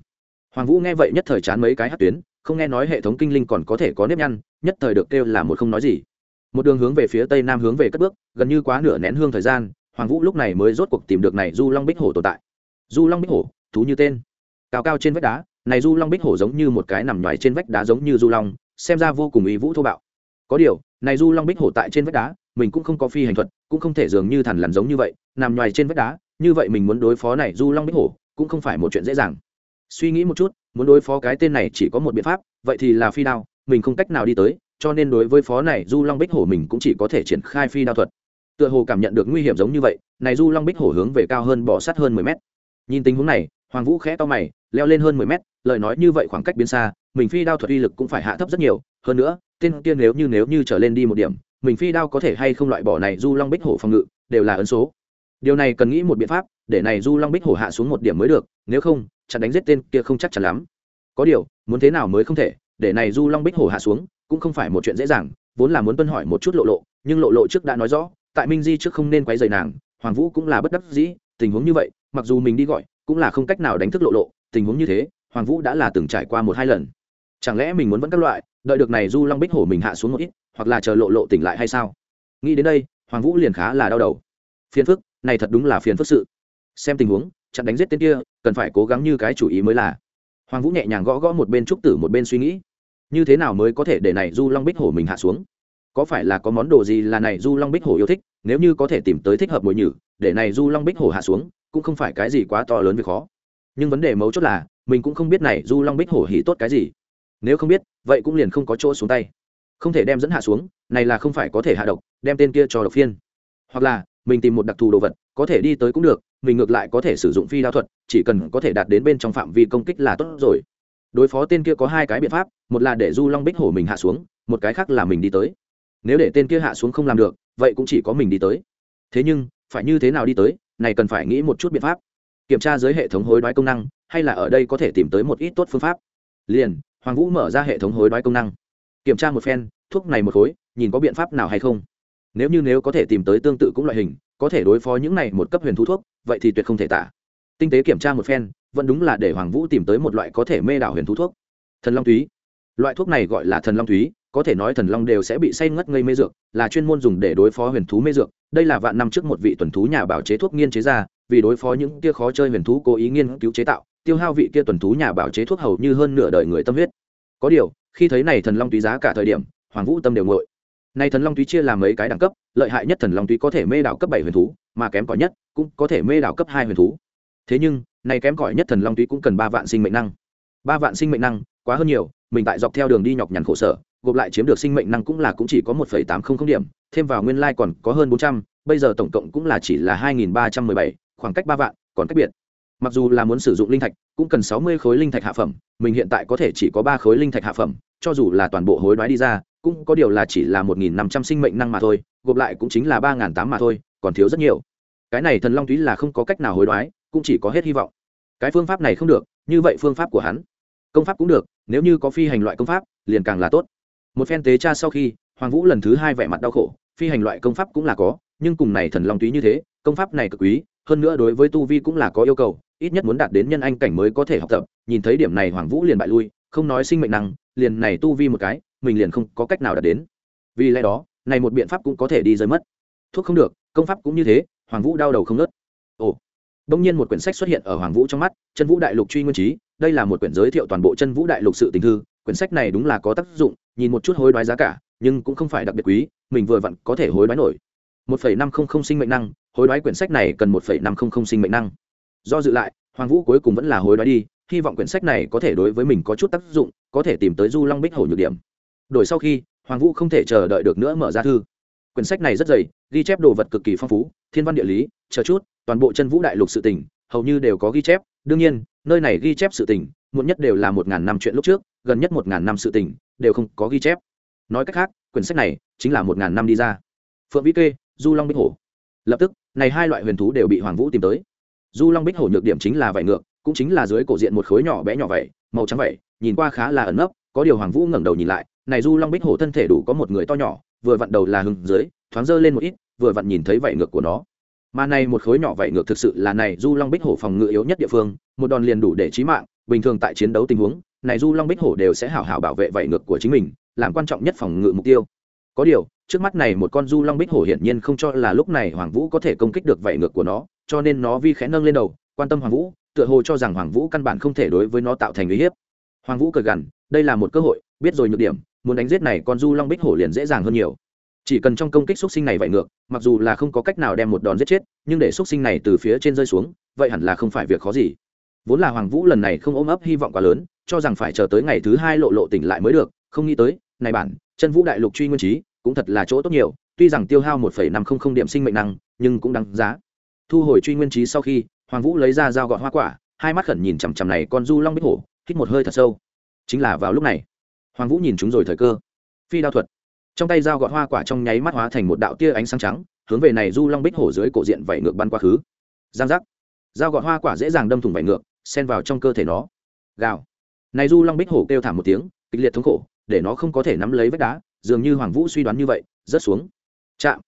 Hoàng vũ nghe vậy nhất thời chán mấy cái hát tuyến, không nghe nói hệ thống kinh linh còn có thể có nếp nhăn, nhất thời được kêu là một không nói gì. Một đường hướng về phía tây nam hướng về cất bước, gần như quá nửa nén hương thời gian, hoàng vũ lúc này mới rốt cuộc tìm được này du long bích hổ tồn tại. Du long bích hổ, thú như tên. Cao cao trên vách đá, này du long bích hổ giống như một cái nằm ngoài trên vách đá giống như du long xem ra vô cùng ý vũ thô bạo. Có điều, này du long bích hổ tại trên vách đá, mình cũng không có phi hành thuật, cũng không thể dường như thằn lằn giống như vậy, nằm ngoài trên vách đá, như vậy mình muốn đối phó này du long bích hổ, cũng không phải một chuyện dễ dàng. Suy nghĩ một chút, muốn đối phó cái tên này chỉ có một biện pháp, vậy thì là phi đao, mình không cách nào đi tới, cho nên đối với phó này du long bích hổ mình cũng chỉ có thể triển khai phi đao thuật. Tựa hồ cảm nhận được nguy hiểm giống như vậy, này du long bích hổ hướng về cao hơn bỏ sát hơn mười mét. Nhìn tình huống này, hoàng vũ khẽ to mày, leo lên hơn mười mét, lời nói như vậy khoảng cách biến xa mình phi đao thuật uy lực cũng phải hạ thấp rất nhiều, hơn nữa, tên kia nếu như nếu như trở lên đi một điểm, mình phi đao có thể hay không loại bỏ này du long bích hổ phòng ngự, đều là ấn số. Điều này cần nghĩ một biện pháp, để này du long bích hổ hạ xuống một điểm mới được, nếu không, chặn đánh giết tên kia không chắc chắn lắm. Có điều, muốn thế nào mới không thể, để này du long bích hổ hạ xuống, cũng không phải một chuyện dễ dàng, vốn là muốn tuân hỏi một chút lộ lộ, nhưng lộ lộ trước đã nói rõ, tại minh di trước không nên quấy rầy nàng, hoàng vũ cũng là bất đắc dĩ, tình huống như vậy, mặc dù mình đi gọi, cũng là không cách nào đánh thức lộ lộ, tình huống như thế, hoàng vũ đã là từng trải qua một hai lần chẳng lẽ mình muốn vẫn các loại, đợi được này du long bích hổ mình hạ xuống một ít, hoặc là chờ lộ lộ tỉnh lại hay sao? Nghĩ đến đây, hoàng vũ liền khá là đau đầu. Phiền phức, này thật đúng là phiền phức sự. Xem tình huống, chặn đánh giết tên kia, cần phải cố gắng như cái chủ ý mới là. Hoàng vũ nhẹ nhàng gõ gõ một bên trúc tử một bên suy nghĩ. Như thế nào mới có thể để này du long bích hổ mình hạ xuống? Có phải là có món đồ gì là này du long bích hổ yêu thích, nếu như có thể tìm tới thích hợp mồi nhử, để này du long bích hổ hạ xuống, cũng không phải cái gì quá to lớn việc khó. Nhưng vấn đề mấu chốt là, mình cũng không biết này du long bích hổ hỉ tốt cái gì nếu không biết, vậy cũng liền không có chỗ xuống tay. Không thể đem dẫn hạ xuống, này là không phải có thể hạ độc, đem tên kia cho độc phiên. Hoặc là, mình tìm một đặc thù đồ vật, có thể đi tới cũng được, mình ngược lại có thể sử dụng phi đao thuật, chỉ cần có thể đạt đến bên trong phạm vi công kích là tốt rồi. Đối phó tên kia có hai cái biện pháp, một là để du long bích hổ mình hạ xuống, một cái khác là mình đi tới. Nếu để tên kia hạ xuống không làm được, vậy cũng chỉ có mình đi tới. Thế nhưng, phải như thế nào đi tới, này cần phải nghĩ một chút biện pháp. Kiểm tra dưới hệ thống hối đoái công năng, hay là ở đây có thể tìm tới một ít tốt phương pháp. Liền hoàng vũ mở ra hệ thống hối đoái công năng. Kiểm tra một phen, thuốc này một khối, nhìn có biện pháp nào hay không. Nếu như nếu có thể tìm tới tương tự cũng loại hình, có thể đối phó những này một cấp huyền thú thuốc, vậy thì tuyệt không thể tả. Tinh tế kiểm tra một phen, vẫn đúng là để hoàng vũ tìm tới một loại có thể mê đảo huyền thú thuốc. Thần long túy loại thuốc này gọi là thần long túy có thể nói thần long đều sẽ bị say ngất ngây mê dược, là chuyên môn dùng để đối phó huyền thú mê dược. Đây là vạn năm trước một vị tuần thú nhà bảo chế thuốc nghiên chế ra, vì đối phó những kia khó chơi huyền thú cố ý nghiên cứu chế tạo tiêu hao vị kia tuần thú nhà bảo chế thuốc hầu như hơn nửa đời người tâm huyết. Có điều, khi thấy này thần long túy giá cả thời điểm, hoàng vũ tâm đều ngội. Nay thần long túy chia làm mấy cái đẳng cấp, lợi hại nhất thần long túy có thể mê đảo cấp bảy huyền thú, mà kém cỏi nhất cũng có thể mê đảo cấp hai huyền thú. Thế nhưng, này kém cỏi nhất thần long túy cũng cần ba vạn sinh mệnh năng. Ba vạn sinh mệnh năng, quá hơn nhiều, mình tại dọc theo đường đi nhọc nhằn khổ sở, gộp lại chiếm được sinh mệnh năng cũng là cũng chỉ có một phẩy tám không không điểm, thêm vào nguyên lai còn có hơn bốn trăm, bây giờ tổng cộng cũng là chỉ là hai nghìn ba trăm mười bảy, khoảng cách ba vạn, còn cách biệt mặc dù là muốn sử dụng linh thạch, cũng cần sáu mươi khối linh thạch hạ phẩm, mình hiện tại có thể chỉ có ba khối linh thạch hạ phẩm, cho dù là toàn bộ hối đoái đi ra, cũng có điều là chỉ là một nghìn năm trăm sinh mệnh năng mà thôi, gộp lại cũng chính là ba n g h n tám mà thôi, còn thiếu rất nhiều. Cái này thần long túy là không có cách nào hối đoái, cũng chỉ có hết hy vọng. Cái phương pháp này không được, như vậy phương pháp của hắn, công pháp cũng được, nếu như có phi hành loại công pháp, liền càng là tốt. Một phen tế cha sau khi, hoàng vũ lần thứ hai vẻ mặt đau khổ, phi hành loại công pháp cũng là có, nhưng cùng này thần long túy như thế, công pháp này cực quý, hơn nữa đối với tu vi cũng là có yêu cầu ít nhất muốn đạt đến nhân anh cảnh mới có thể học tập, nhìn thấy điểm này hoàng vũ liền bại lui, không nói sinh mệnh năng, liền này tu vi một cái, mình liền không có cách nào đạt đến. Vì lẽ đó, này một biện pháp cũng có thể đi rơi mất. Thuốc không được, công pháp cũng như thế, hoàng vũ đau đầu không nớt ồ đông nhiên một quyển sách xuất hiện ở hoàng vũ trong mắt, chân vũ đại lục truy nguyên trí đây là một quyển giới thiệu toàn bộ chân vũ đại lục sự tình thư, quyển sách này đúng là có tác dụng, nhìn một chút hối đoái giá cả, nhưng cũng không phải đặc biệt quý, mình vừa vặn có thể hối đoái nổi. Một phẩy năm không không sinh mệnh năng, hối đoái quyển sách này cần một phẩy năm không không sinh mệnh năng do dự lại, hoàng vũ cuối cùng vẫn là hối đoái đi, hy vọng quyển sách này có thể đối với mình có chút tác dụng, có thể tìm tới du long bích hổ nhược điểm. Đổi sau khi, hoàng vũ không thể chờ đợi được nữa mở ra thư. Quyển sách này rất dày, ghi chép đồ vật cực kỳ phong phú, thiên văn địa lý, chờ chút, toàn bộ chân vũ đại lục sự tỉnh hầu như đều có ghi chép. Đương nhiên, nơi này ghi chép sự tỉnh muộn nhất đều là một ngàn năm chuyện lúc trước, gần nhất một ngàn năm sự tỉnh đều không có ghi chép. Nói cách khác, quyển sách này chính là một ngàn năm đi ra. Phượng vĩ kê, du long bích hổ lập tức, này hai loại huyền thú đều bị hoàng vũ tìm tới du long bích hổ nhược điểm chính là vải ngược cũng chính là dưới cổ diện một khối nhỏ bé nhỏ vậy, màu trắng vậy, nhìn qua khá là ẩn nấp có điều hoàng vũ ngẩng đầu nhìn lại này du long bích hổ thân thể đủ có một người to nhỏ vừa vặn đầu là hưng dưới thoáng dơ lên một ít vừa vặn nhìn thấy vảy ngược của nó. Mà này một khối nhỏ vảy ngược thực sự là này du long bích hổ phòng ngự yếu nhất địa phương một đòn liền đủ để chí mạng bình thường tại chiến đấu tình huống này du long bích hổ đều sẽ hảo hảo bảo vệ vảy ngược của chính mình làm quan trọng nhất phòng ngự mục tiêu. Có điều trước mắt này một con du long bích hổ hiển nhiên không cho là lúc này hoàng vũ có thể công kích được vảy ngược của nó cho nên nó vi khẽ nâng lên đầu, quan tâm hoàng vũ, tựa hồ cho rằng hoàng vũ căn bản không thể đối với nó tạo thành uy hiếp. Hoàng vũ cười gằn, đây là một cơ hội, biết rồi nhược điểm, muốn đánh giết này con du long bích hổ liền dễ dàng hơn nhiều. Chỉ cần trong công kích xúc sinh này vảy ngược, mặc dù là không có cách nào đem một đòn giết chết, nhưng để xúc sinh này từ phía trên rơi xuống, vậy hẳn là không phải việc khó gì. Vốn là hoàng vũ lần này không ôm ấp hy vọng quá lớn, cho rằng phải chờ tới ngày thứ hai lộ lộ tỉnh lại mới được, không nghĩ tới, này bản, chân vũ đại lục truy nguyên trí, cũng thật là chỗ tốt nhiều, tuy rằng tiêu hao một năm trăm linh điểm sinh mệnh năng, nhưng cũng đáng giá thu hồi truy nguyên trí sau khi, hoàng vũ lấy ra dao gọt hoa quả, hai mắt khẩn nhìn chằm chằm này con du long bích hổ, hít một hơi thật sâu. Chính là vào lúc này, hoàng vũ nhìn chúng rồi thời cơ. Phi đao thuật. Trong tay dao gọt hoa quả trong nháy mắt hóa thành một đạo tia ánh sáng trắng, hướng về này du long bích hổ dưới cổ diện vảy ngược bắn quá khứ. Giang giác. Dao gọt hoa quả dễ dàng đâm thủng vảy ngược, xen vào trong cơ thể nó. Gào. Này du long bích hổ kêu thảm một tiếng, kịch liệt thống khổ, để nó không có thể nắm lấy vách đá, dường như hoàng vũ suy đoán như vậy, rớt xuống. Chạm.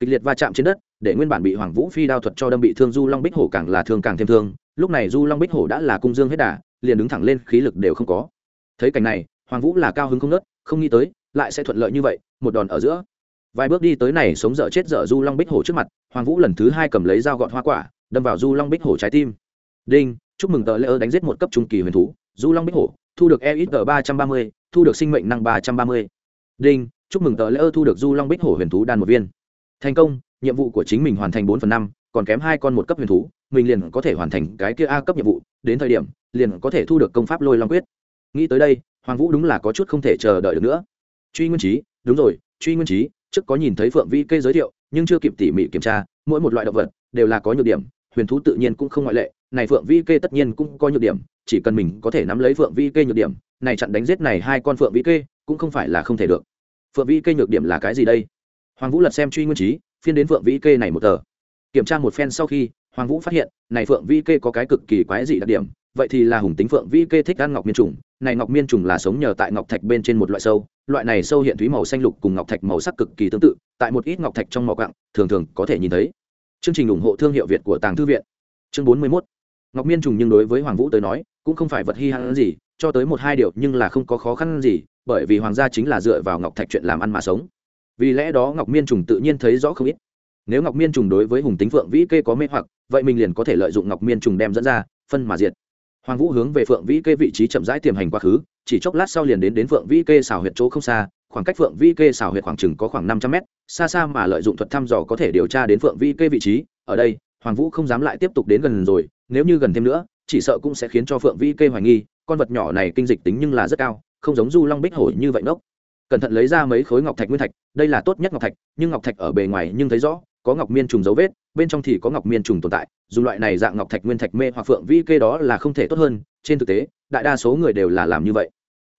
Kịch liệt va chạm trên đất để nguyên bản bị hoàng vũ phi đao thuật cho đâm bị thương du long bích hổ càng là thương càng thêm thương, lúc này du long bích hổ đã là cung dương hết đà, liền đứng thẳng lên, khí lực đều không có. Thấy cảnh này, hoàng vũ là cao hứng không nớt không nghĩ tới, lại sẽ thuận lợi như vậy, một đòn ở giữa. Vài bước đi tới này sống dở chết dở du long bích hổ trước mặt, hoàng vũ lần thứ hai cầm lấy dao gọt hoa quả, đâm vào du long bích hổ trái tim. Đinh, chúc mừng tờ lễ ơ đánh giết một cấp trung kỳ huyền thú, du long bích hổ, thu được e ít ba trăm ba mươi, thu được sinh mệnh năng ba trăm ba mươi. Đinh, chúc mừng tờ lễ ơ thu được du long bích hổ huyền thú đan một viên. Thành công nhiệm vụ của chính mình hoàn thành bốn phần năm, còn kém hai con một cấp huyền thú, mình liền có thể hoàn thành cái kia a cấp nhiệm vụ, đến thời điểm, liền có thể thu được công pháp lôi long quyết. Nghĩ tới đây, hoàng vũ đúng là có chút không thể chờ đợi được nữa. Truy nguyên trí đúng rồi, truy nguyên trí trước có nhìn thấy phượng vi kê giới thiệu, nhưng chưa kịp tỉ mỉ kiểm tra, mỗi một loại động vật đều là có nhược điểm, huyền thú tự nhiên cũng không ngoại lệ, này phượng vi kê tất nhiên cũng có nhược điểm, chỉ cần mình có thể nắm lấy phượng vi kê nhược điểm, này chặn đánh giết này hai con phượng vi kê cũng không phải là không thể được. Phượng vi kê nhược điểm là cái gì đây? Hoàng vũ lật xem truy nguyên trí phiên đến phượng vi kê này một tờ. Kiểm tra một phen sau khi, hoàng vũ phát hiện, này phượng vi kê có cái cực kỳ quái dị đặc điểm, vậy thì là hùng tính phượng vi kê thích ăn ngọc miên trùng. Này ngọc miên trùng là sống nhờ tại ngọc thạch bên trên một loại sâu, loại này sâu hiện thúy màu xanh lục cùng ngọc thạch màu sắc cực kỳ tương tự, tại một ít ngọc thạch trong màu cặng thường thường có thể nhìn thấy. Chương trình ủng hộ thương hiệu việt của tàng thư viện. Chương bốn mươi 41. ngọc miên trùng nhưng đối với hoàng vũ tới nói, cũng không phải vật hi hãn gì, cho tới một hai điều nhưng là không có khó khăn gì, bởi vì hoàng gia chính là dựa vào ngọc thạch chuyện làm ăn mà sống vì lẽ đó ngọc miên trùng tự nhiên thấy rõ không ít. Nếu ngọc miên trùng đối với hùng tính phượng vĩ kê có mê hoặc, vậy mình liền có thể lợi dụng ngọc miên trùng đem dẫn ra, phân mà diệt. Hoàng vũ hướng về phượng vĩ kê vị trí chậm rãi tiềm hành quá khứ, chỉ chốc lát sau liền đến đến phượng vĩ kê xào huyệt chỗ không xa, khoảng cách phượng vĩ kê xào huyệt khoảng chừng có khoảng năm trăm mét, xa xa mà lợi dụng thuật thăm dò có thể điều tra đến phượng vĩ kê vị trí. Ở đây, hoàng vũ không dám lại tiếp tục đến gần rồi, nếu như gần thêm nữa, chỉ sợ cũng sẽ khiến cho phượng vĩ kê hoài nghi, con vật nhỏ này kinh dịch tính nhưng là rất cao, không giống du long bích hổi như vậy ngốc cẩn thận lấy ra mấy khối ngọc thạch nguyên thạch, đây là tốt nhất ngọc thạch, nhưng ngọc thạch ở bề ngoài nhưng thấy rõ, có ngọc miên trùng dấu vết, bên trong thì có ngọc miên trùng tồn tại dù loại này dạng ngọc thạch nguyên thạch mê hoặc phượng vi kê đó là không thể tốt hơn, trên thực tế, đại đa số người đều là làm như vậy.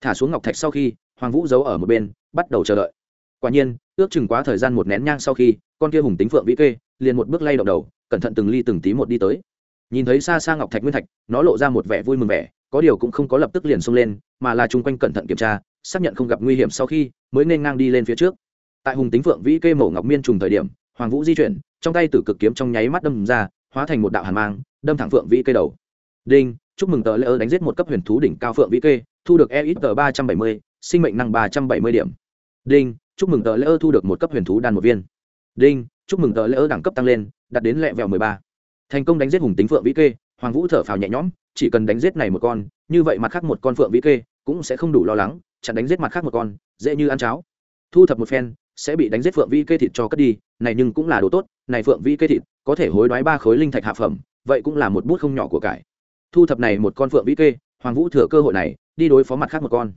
Thả xuống ngọc thạch sau khi, hoàng vũ giấu ở một bên, bắt đầu chờ đợi. Quả nhiên, ước chừng quá thời gian một nén nhang sau khi, con kia hùng tính phượng vĩ kê, liền một bước lay động đầu, cẩn thận từng ly từng tí một đi tới. Nhìn thấy xa xa ngọc thạch nguyên thạch, nó lộ ra một vẻ vui mừng vẻ có điều cũng không có lập tức liền xông lên, mà là chung quanh cẩn thận kiểm tra, xác nhận không gặp nguy hiểm sau khi mới nên ngang đi lên phía trước. Tại hùng tính phượng vĩ kê mổ ngọc miên trùng thời điểm, hoàng vũ di chuyển, trong tay tử cực kiếm trong nháy mắt đâm ra, hóa thành một đạo hàn mang, đâm thẳng phượng vĩ kê đầu. Đinh, chúc mừng tờ lễ ơ đánh giết một cấp huyền thú đỉnh cao phượng vĩ kê, thu được e ít tờ ba trăm bảy mươi, sinh mệnh năng ba trăm bảy mươi điểm. Đinh, chúc mừng tờ lễ ơ thu được một cấp huyền thú đan một viên. Đinh, chúc mừng tờ lễ ơ đẳng cấp tăng lên, đạt đến lẹ vẹo mười ba. Thành công đánh giết hùng tính phượng vĩ kê, hoàng vũ thở phào nhẹ nhõm chỉ cần đánh giết này một con, như vậy mặt khác một con phượng vĩ kê cũng sẽ không đủ lo lắng, chặn đánh giết mặt khác một con, dễ như ăn cháo. Thu thập một phen, sẽ bị đánh giết phượng vĩ kê thịt cho cất đi, này nhưng cũng là đồ tốt, này phượng vĩ kê thịt có thể hối đoái ba khối linh thạch hạ phẩm, vậy cũng là một bút không nhỏ của cải. Thu thập này một con phượng vĩ kê hoàng vũ thừa cơ hội này, đi đối phó mặt khác một con.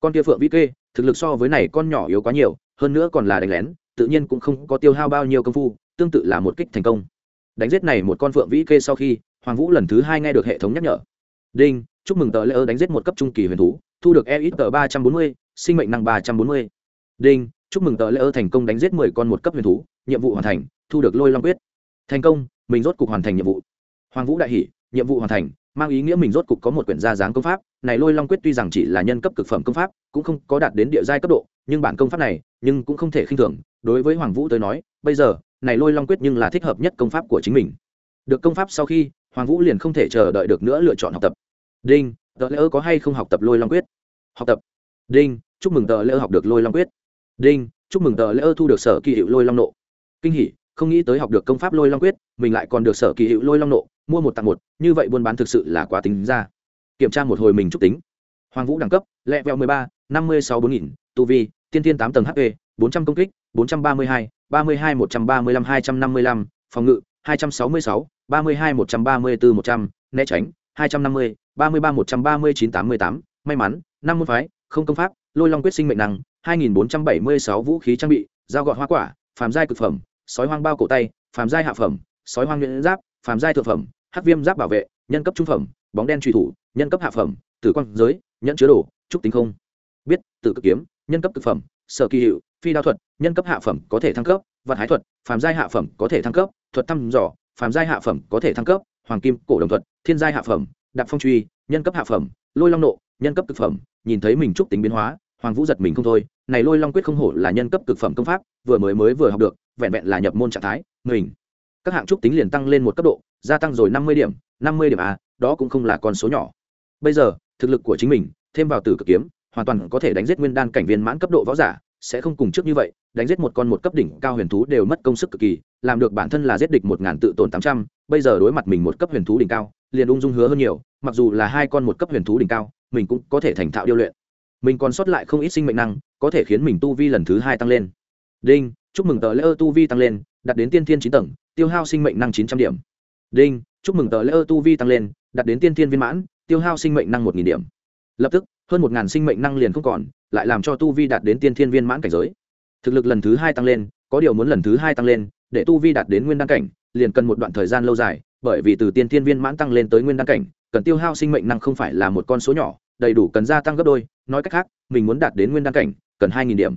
Con kia phượng vĩ kê thực lực so với này con nhỏ yếu quá nhiều, hơn nữa còn là đánh lén, tự nhiên cũng không có tiêu hao bao nhiêu công phu, tương tự là một kích thành công. Đánh giết này một con phượng vĩ kê sau khi hoàng vũ lần thứ hai nghe được hệ thống nhắc nhở. Đinh, chúc mừng tờ lễ ơ đánh giết một cấp trung kỳ huyền thú, thu được e ít tờ ba trăm bốn mươi, sinh mệnh năng ba trăm bốn mươi. Đinh, chúc mừng tờ lễ ơ thành công đánh giết mười con một cấp huyền thú, nhiệm vụ hoàn thành, thu được lôi long quyết. Thành công, mình rốt cục hoàn thành nhiệm vụ. Hoàng vũ đại hỷ nhiệm vụ hoàn thành, mang ý nghĩa mình rốt cục có một quyển gia dáng công pháp. Này lôi long quyết tuy rằng chỉ là nhân cấp cực phẩm công pháp, cũng không có đạt đến địa giai cấp độ, nhưng bản công pháp này, nhưng cũng không thể khinh thường. Đối với hoàng vũ tới nói, bây giờ, này lôi long quyết nhưng là thích hợp nhất công pháp của chính mình. Được công pháp sau khi hoàng vũ liền không thể chờ đợi được nữa lựa chọn học tập. Đinh tờ lễ ơ có hay không học tập lôi long quyết? Học tập. Đinh, chúc mừng tờ lễ học được lôi long quyết. Đinh, chúc mừng tờ lễ thu được sở kỳ hiệu lôi long nộ. Kinh hỉ, không nghĩ tới học được công pháp lôi long quyết, mình lại còn được sở kỳ hiệu lôi long nộ, mua một tặng một, như vậy buôn bán thực sự là quá tính ra. Kiểm tra một hồi mình chúc tính. Hoàng vũ đẳng cấp, lẹ vẹo mười ba, năm mươi sáu bốn nghìn, tu vi, tiên tiên tám tầng hp bốn trăm công kích, bốn trăm ba mươi hai, ba mươi hai một trăm ba mươi lăm, hai trăm năm mươi lăm, phòng ngự hai trăm sáu mươi sáu, ba mươi hai, một trăm ba mươi bốn một trăm, né tránh, hai trăm năm mươi, ba mươi ba, một trăm ba mươi, chín tám mươi tám, may mắn, năm môn phái, không công pháp, lôi long quyết sinh mệnh năng, hai nghìn bốn trăm bảy mươi sáu vũ khí trang bị, dao gọt hoa quả, phàm giai cực phẩm, sói hoang bao cổ tay, phàm giai hạ phẩm, sói hoang nhuyễn giáp, phàm giai thượng phẩm, hắc viêm giáp bảo vệ, nhân cấp trung phẩm, bóng đen truy thủ, nhân cấp hạ phẩm, tử quang giới, nhẫn chứa đồ, trúc tính không. Biết, tử cực kiếm, nhân cấp cực phẩm, sở kỳ hiệu, phi đao thuật, nhân cấp hạ phẩm có thể thăng cấp, vật hái thuật, phàm giai hạ phẩm có thể thăng cấp thuật thăm dò, phàm giai hạ phẩm có thể thăng cấp, hoàng kim, cổ đồng thuật, thiên giai hạ phẩm, đạp phong truy, nhân cấp hạ phẩm, lôi long nộ, nhân cấp cực phẩm, nhìn thấy mình trúc tính biến hóa, hoàng vũ giật mình không thôi, này lôi long quyết không hổ là nhân cấp cực phẩm công pháp, vừa mới mới vừa học được, vẹn vẹn là nhập môn trạng thái, mình. Các hạng trúc tính liền tăng lên một cấp độ, gia tăng rồi năm mươi điểm, năm mươi điểm a đó cũng không là con số nhỏ. Bây giờ, thực lực của chính mình, thêm vào tử cực kiếm, hoàn toàn có thể đánh giết nguyên đan cảnh viên mãn cấp độ võ giả sẽ không cùng trước như vậy, đánh giết một con một cấp đỉnh cao huyền thú đều mất công sức cực kỳ, làm được bản thân là giết địch một ngàn tự tổn tám trăm, bây giờ đối mặt mình một cấp huyền thú đỉnh cao, liền ung dung hứa hơn nhiều, mặc dù là hai con một cấp huyền thú đỉnh cao, mình cũng có thể thành thạo điêu luyện. Mình còn sót lại không ít sinh mệnh năng, có thể khiến mình tu vi lần thứ hai tăng lên. Đinh, chúc mừng tờ lễ ơ tu vi tăng lên, đạt đến tiên thiên chín tầng, tiêu hao sinh mệnh năng chín trăm điểm. Đinh, chúc mừng tờ lễ ơ tu vi tăng lên, đạt đến tiên thiên viên mãn, tiêu hao sinh mệnh năng một nghìn điểm. Lập tức, hơn một ngàn sinh mệnh năng liền không còn lại làm cho tu vi đạt đến tiên thiên viên mãn cảnh giới. Thực lực lần thứ hai tăng lên, có điều muốn lần thứ hai tăng lên, để tu vi đạt đến nguyên đăng cảnh, liền cần một đoạn thời gian lâu dài, bởi vì từ tiên thiên viên mãn tăng lên tới nguyên đăng cảnh, cần tiêu hao sinh mệnh năng không phải là một con số nhỏ, đầy đủ cần gia tăng gấp đôi, nói cách khác, mình muốn đạt đến nguyên đăng cảnh, cần hai nghìn điểm.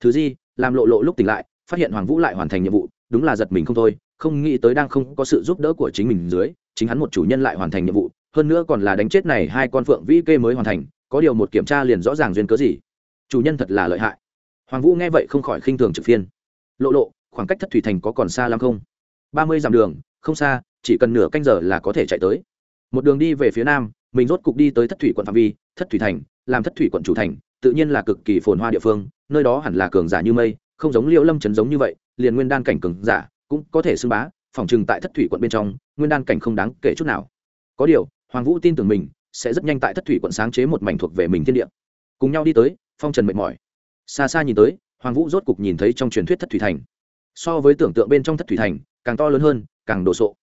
Thứ gì, làm lộ lộ lúc tỉnh lại, phát hiện hoàng vũ lại hoàn thành nhiệm vụ, đúng là giật mình không thôi, không nghĩ tới đang không có sự giúp đỡ của chính mình dưới, chính hắn một chủ nhân lại hoàn thành nhiệm vụ, hơn nữa còn là đánh chết này hai con phượng vĩ kê mới hoàn thành, có điều một kiểm tra liền rõ ràng duyên cớ gì chủ nhân thật là lợi hại. Hoàng vũ nghe vậy không khỏi khinh thường trực phiên. Lộ lộ, khoảng cách thất thủy thành có còn xa lắm không? Ba mươi dặm đường, không xa, chỉ cần nửa canh giờ là có thể chạy tới. Một đường đi về phía nam, mình rốt cục đi tới thất thủy quận phạm vi, thất thủy thành, làm thất thủy quận chủ thành, tự nhiên là cực kỳ phồn hoa địa phương, nơi đó hẳn là cường giả như mây, không giống liễu lâm trấn giống như vậy, liền nguyên đan cảnh cường giả cũng có thể xưng bá, phòng trừng tại thất thủy quận bên trong, nguyên đan cảnh không đáng kể chút nào. Có điều, hoàng vũ tin tưởng mình sẽ rất nhanh tại thất thủy quận sáng chế một mảnh thuộc về mình thiên địa. Cùng nhau đi tới phong trần mệt mỏi. Xa xa nhìn tới, hoàng vũ rốt cục nhìn thấy trong truyền thuyết thất thủy thành. So với tưởng tượng bên trong thất thủy thành, càng to lớn hơn, càng đồ sộ.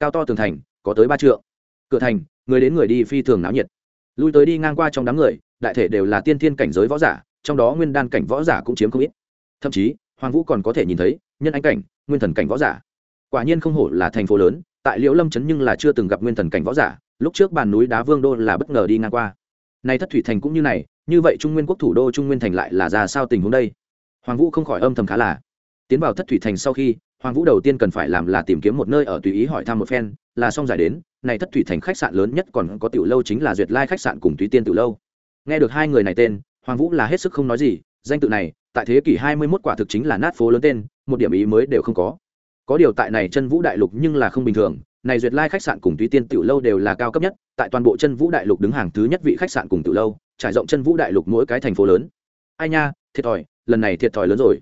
Cao to tường thành, có tới ba trượng. Cửa thành, người đến người đi phi thường náo nhiệt. Lui tới đi ngang qua trong đám người, đại thể đều là tiên thiên cảnh giới võ giả, trong đó nguyên đan cảnh võ giả cũng chiếm không ít. Thậm chí, hoàng vũ còn có thể nhìn thấy, nhân anh cảnh, nguyên thần cảnh võ giả. Quả nhiên không hổ là thành phố lớn, tại liễu lâm trấn nhưng là chưa từng gặp nguyên thần cảnh võ giả, lúc trước bàn núi đá vương đô là bất ngờ đi ngang qua. Nay thất thủy thành cũng như này như vậy trung nguyên quốc thủ đô trung nguyên thành lại là ra sao tình huống đây? Hoàng vũ không khỏi âm thầm khá là. Tiến vào thất thủy thành sau khi, hoàng vũ đầu tiên cần phải làm là tìm kiếm một nơi ở tùy ý hỏi thăm một phen, là xong giải đến, này thất thủy thành khách sạn lớn nhất còn có tiểu lâu chính là duyệt lai khách sạn cùng túy tiên tiểu lâu. Nghe được hai người này tên, hoàng vũ là hết sức không nói gì, danh tự này, tại thế kỷ hai mươi 21 quả thực chính là nát phố lớn tên, một điểm ý mới đều không có. Có điều tại này chân vũ đại lục nhưng là không bình thường, này duyệt lai khách sạn cùng túy tiên tiểu lâu đều là cao cấp nhất, tại toàn bộ chân vũ đại lục đứng hàng thứ nhất vị khách sạn cùng tiểu lâu trải rộng chân vũ đại lục mỗi cái thành phố lớn. Ai nha, thiệt thòi, lần này thiệt thòi lớn rồi.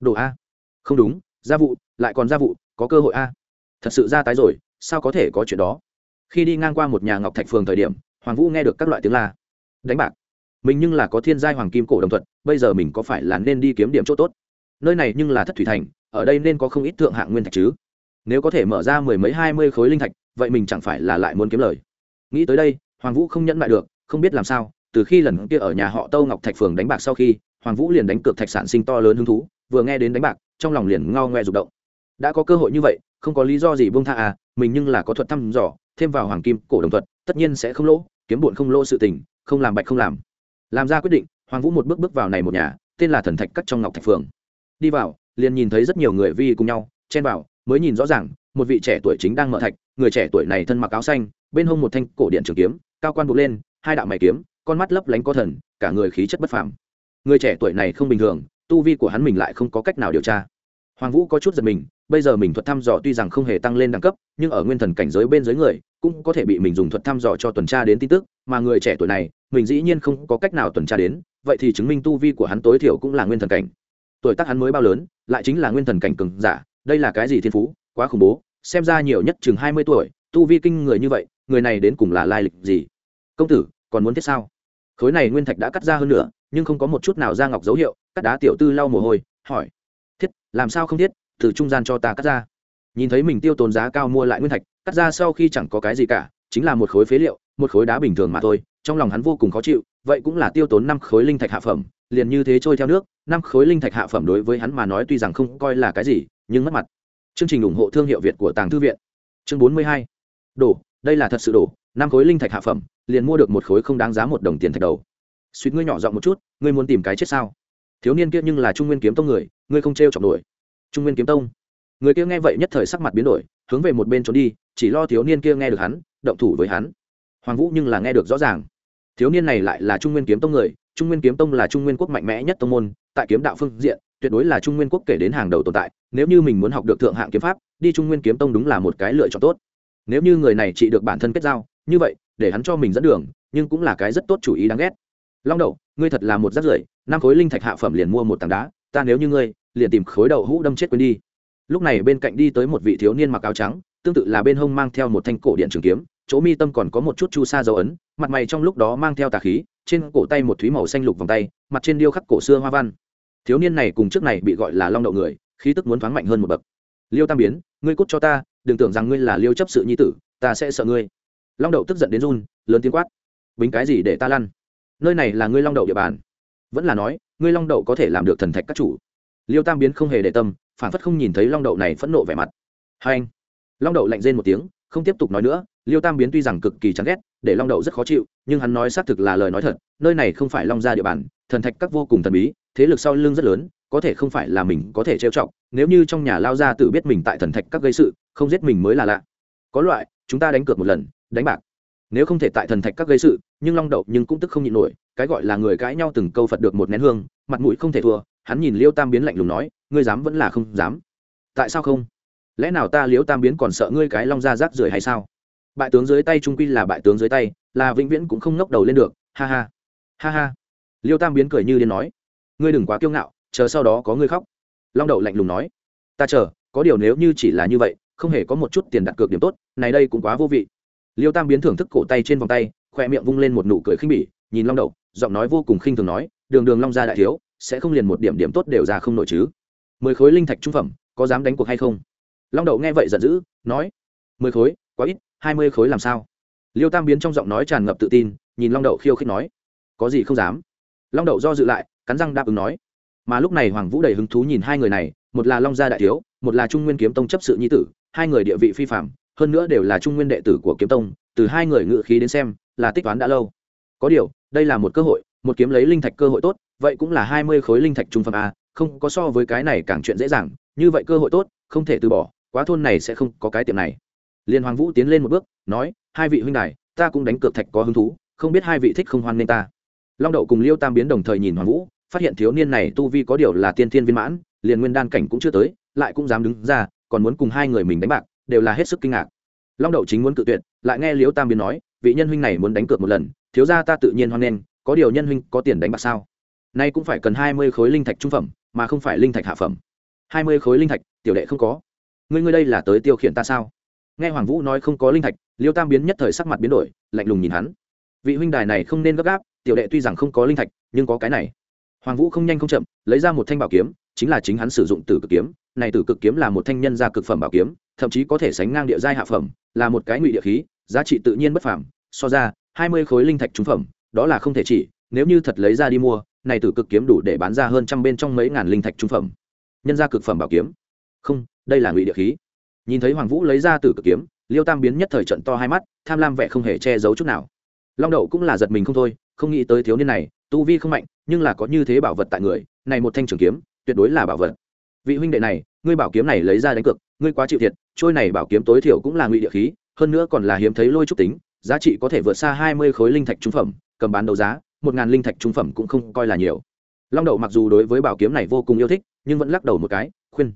Đồ a. Không đúng, gia vụ, lại còn gia vụ, có cơ hội a. Thật sự ra tái rồi, sao có thể có chuyện đó? Khi đi ngang qua một nhà ngọc thạch phường thời điểm, hoàng vũ nghe được các loại tiếng la. Đánh bạc. Mình nhưng là có thiên giai hoàng kim cổ đồng thuận bây giờ mình có phải là nên đi kiếm điểm chỗ tốt? Nơi này nhưng là thất thủy thành, ở đây nên có không ít thượng hạng nguyên thạch chứ. Nếu có thể mở ra mười mấy hai mươi khối linh thạch, vậy mình chẳng phải là lại muốn kiếm lời. Nghĩ tới đây, hoàng vũ không nhẫn lại được, không biết làm sao từ khi lần kia ở nhà họ tâu ngọc thạch phường đánh bạc sau khi, hoàng vũ liền đánh cược thạch sản sinh to lớn hứng thú, vừa nghe đến đánh bạc, trong lòng liền ngao ngoe rụng động. Đã có cơ hội như vậy, không có lý do gì buông tha à mình nhưng là có thuật thăm dò, thêm vào hoàng kim cổ đồng thuật, tất nhiên sẽ không lỗ, kiếm bụn không lỗ sự tình, không làm bạch không làm. Làm ra quyết định, hoàng vũ một bước bước vào này một nhà, tên là thần thạch cắt trong ngọc thạch phường. Đi vào, liền nhìn thấy rất nhiều người vi cùng nhau, chen vào, mới nhìn rõ ràng, một vị trẻ tuổi chính đang mở thạch, người trẻ tuổi này thân mặc áo xanh, bên hông một thanh cổ điện trường kiếm, cao quan buộc lên, hai đạo mày kiếm con mắt lấp lánh có thần, cả người khí chất bất phàm. Người trẻ tuổi này không bình thường, tu vi của hắn mình lại không có cách nào điều tra. Hoàng vũ có chút giật mình, bây giờ mình thuật thăm dò tuy rằng không hề tăng lên đẳng cấp, nhưng ở nguyên thần cảnh giới bên dưới người, cũng có thể bị mình dùng thuật thăm dò cho tuần tra đến tin tức, mà người trẻ tuổi này, mình dĩ nhiên không có cách nào tuần tra đến, vậy thì chứng minh tu vi của hắn tối thiểu cũng là nguyên thần cảnh. Tuổi tác hắn mới bao lớn, lại chính là nguyên thần cảnh cường giả, đây là cái gì thiên phú, quá khủng bố, xem ra nhiều nhất chừng hai mươi tuổi, tu vi kinh người như vậy, người này đến cùng là lai lịch gì? Công tử, còn muốn thiết sao? Khối này nguyên thạch đã cắt ra hơn nữa nhưng không có một chút nào ra ngọc dấu hiệu, cắt đá tiểu tư lau mồ hôi, hỏi, thiết, làm sao không thiết? Từ trung gian cho ta cắt ra. Nhìn thấy mình tiêu tốn giá cao mua lại nguyên thạch, cắt ra sau khi chẳng có cái gì cả, chính là một khối phế liệu, một khối đá bình thường mà thôi, trong lòng hắn vô cùng khó chịu, vậy cũng là tiêu tốn năm khối linh thạch hạ phẩm, liền như thế trôi theo nước, năm khối linh thạch hạ phẩm đối với hắn mà nói tuy rằng không coi là cái gì, nhưng mất mặt. Chương trình ủng hộ thương hiệu việt của tàng thư viện. Chương bốn mươi hai. Đổ đây là thật sự đổ năm khối linh thạch hạ phẩm liền mua được một khối không đáng giá một đồng tiền thạch đầu. Suýt ngươi nhỏ giọng một chút, ngươi muốn tìm cái chết sao? Thiếu niên kia nhưng là trung nguyên kiếm tông người, ngươi không t r chọc nổi. Trung nguyên kiếm tông? Người kia nghe vậy nhất thời sắc mặt biến đổi, hướng về một bên trốn đi, chỉ lo thiếu niên kia nghe được hắn, động thủ với hắn. Hoàng vũ nhưng là nghe được rõ ràng. Thiếu niên này lại là trung nguyên kiếm tông người, trung nguyên kiếm tông là trung nguyên quốc mạnh mẽ nhất tông môn, tại kiếm đạo phương diện, tuyệt đối là trung nguyên quốc kể đến hàng đầu tồn tại, nếu như mình muốn học được thượng hạng kiếm pháp, đi trung nguyên kiếm tông đúng là một cái lựa chọn tốt. Nếu như người này chỉ được bản thân kết giao, như vậy để hắn cho mình dẫn đường, nhưng cũng là cái rất tốt chủ ý đáng ghét. Long đậu, ngươi thật là một rác rưởi, năm khối linh thạch hạ phẩm liền mua một tảng đá, ta nếu như ngươi, liền tìm khối đậu hũ đâm chết quên đi. Lúc này bên cạnh đi tới một vị thiếu niên mặc áo trắng, tương tự là bên hông mang theo một thanh cổ điện trường kiếm, chỗ mi tâm còn có một chút chu sa dấu ấn, mặt mày trong lúc đó mang theo tà khí, trên cổ tay một thúy màu xanh lục vòng tay, mặt trên điêu khắc cổ xưa hoa văn. Thiếu niên này cùng trước này bị gọi là long đậu người, khí tức muốn thoáng mạnh hơn một bậc. Liêu tam biến, ngươi cút cho ta, đừng tưởng rằng ngươi là liêu chấp sự nhi tử, ta sẽ sợ ngươi long đậu tức giận đến run, lớn tiếng quát. Bính cái gì để ta lăn? Nơi này là ngươi long đậu địa bàn. Vẫn là nói, ngươi long đậu có thể làm được thần thạch các chủ. Liêu tam biến không hề để tâm, phản phất không nhìn thấy long đậu này phẫn nộ vẻ mặt. Hai anh. Long đậu lạnh rên một tiếng, không tiếp tục nói nữa, liêu tam biến tuy rằng cực kỳ chán ghét, để long đậu rất khó chịu, nhưng hắn nói xác thực là lời nói thật, nơi này không phải long gia địa bàn, thần thạch các vô cùng thần bí, thế lực sau lưng rất lớn, có thể không phải là mình có thể trêu chọc, nếu như trong nhà lao gia tự biết mình tại thần thạch các gây sự, không giết mình mới là lạ. Có loại, chúng ta đánh cược một lần đánh bạc. Nếu không thể tại thần thạch các gây sự, nhưng long đậu nhưng cũng tức không nhịn nổi, cái gọi là người cãi nhau từng câu phật được một nén hương, mặt mũi không thể thua, hắn nhìn liêu tam biến lạnh lùng nói, ngươi dám vẫn là không dám? Tại sao không? Lẽ nào ta liêu tam biến còn sợ ngươi cái long ra rác rưởi hay sao? Bại tướng dưới tay trung quy là bại tướng dưới tay, là vĩnh viễn cũng không ngóc đầu lên được, ha ha ha ha. Liêu tam biến cười như điên nói, ngươi đừng quá kiêu ngạo, chờ sau đó có ngươi khóc. Long đậu lạnh lùng nói, ta chờ, có điều nếu như chỉ là như vậy, không hề có một chút tiền đặt cược điểm tốt, này đây cũng quá vô vị liêu tam biến thưởng thức cổ tay trên vòng tay khoe miệng vung lên một nụ cười khinh bỉ, nhìn long đậu, giọng nói vô cùng khinh thường nói, đường đường long gia đại thiếu, sẽ không liền một điểm điểm tốt đều ra không nổi chứ. Mười khối linh thạch trung phẩm, có dám đánh cuộc hay không? Long đậu nghe vậy giận dữ, nói, mười khối, quá ít, hai mươi khối làm sao? Liêu tam biến trong giọng nói tràn ngập tự tin, nhìn long đậu khiêu khích nói, có gì không dám. Long đậu do dự lại, cắn răng đáp ứng nói, mà lúc này hoàng vũ đầy hứng thú nhìn hai người này, một là long gia đại thiếu, một là trung nguyên kiếm tông chấp sự nhi tử, hai người địa vị phi phạm hơn nữa đều là trung nguyên đệ tử của kiếm tông, từ hai người ngự khí đến xem, là tích toán đã lâu. Có điều, đây là một cơ hội, một kiếm lấy linh thạch cơ hội tốt, vậy cũng là hai mươi khối linh thạch trung phẩm a, không có so với cái này càng chuyện dễ dàng, như vậy cơ hội tốt, không thể từ bỏ, quá thôn này sẽ không có cái tiệm này. Liên hoàng vũ tiến lên một bước, nói, hai vị huynh đài, ta cũng đánh cược thạch có hứng thú, không biết hai vị thích không hoan nên ta. Long đậu cùng liêu tam biến đồng thời nhìn hoàng vũ, phát hiện thiếu niên này tu vi có điều là tiên thiên viên mãn, liền nguyên đan cảnh cũng chưa tới, lại cũng dám đứng ra, còn muốn cùng hai người mình đánh bạc đều là hết sức kinh ngạc. Long đậu chính muốn cự tuyệt, lại nghe Liễu tam biến nói, vị nhân huynh này muốn đánh cược một lần, thiếu ra ta tự nhiên hoan nghênh, có điều nhân huynh có tiền đánh bạc sao? Nay cũng phải cần hai mươi khối linh thạch trung phẩm, mà không phải linh thạch hạ phẩm. Hai mươi khối linh thạch, tiểu đệ không có. Ngươi ngươi đây là tới tiêu khiển ta sao? Nghe hoàng vũ nói không có linh thạch liêu tam biến nhất thời sắc mặt biến đổi, lạnh lùng nhìn hắn. Vị huynh đài này không nên gấp gáp, tiểu đệ tuy rằng không có linh thạch, nhưng có cái này. Hoàng vũ không nhanh không chậm, lấy ra một thanh bảo kiếm, chính là chính hắn sử dụng tử cực kiếm. Này tử cực kiếm là một thanh nhân gia cực phẩm bảo kiếm thậm chí có thể sánh ngang địa giai hạ phẩm, là một cái ngụy địa khí, giá trị tự nhiên bất phàm, so ra, hai mươi khối linh thạch trúng phẩm, đó là không thể chỉ, nếu như thật lấy ra đi mua, này tử cực kiếm đủ để bán ra hơn trăm bên trong mấy ngàn linh thạch trung phẩm. Nhân gia cực phẩm bảo kiếm. Không, đây là ngụy địa khí. Nhìn thấy hoàng vũ lấy ra tử cực kiếm, liêu tam biến nhất thời trận to hai mắt, tham lam vẻ không hề che giấu chút nào. Long đậu cũng là giật mình không thôi, không nghĩ tới thiếu niên này, tu vi không mạnh, nhưng là có như thế bảo vật tại người, này một thanh trường kiếm, tuyệt đối là bảo vật. Vị huynh đệ này, ngươi bảo kiếm này lấy ra đánh cược ngươi quá chịu thiệt, trôi này bảo kiếm tối thiểu cũng là ngụy địa khí, hơn nữa còn là hiếm thấy lôi trúc tính, giá trị có thể vượt xa hai mươi khối linh thạch trung phẩm, cầm bán đấu giá, một ngàn linh thạch trung phẩm cũng không coi là nhiều. Long đậu mặc dù đối với bảo kiếm này vô cùng yêu thích, nhưng vẫn lắc đầu một cái, khuyên.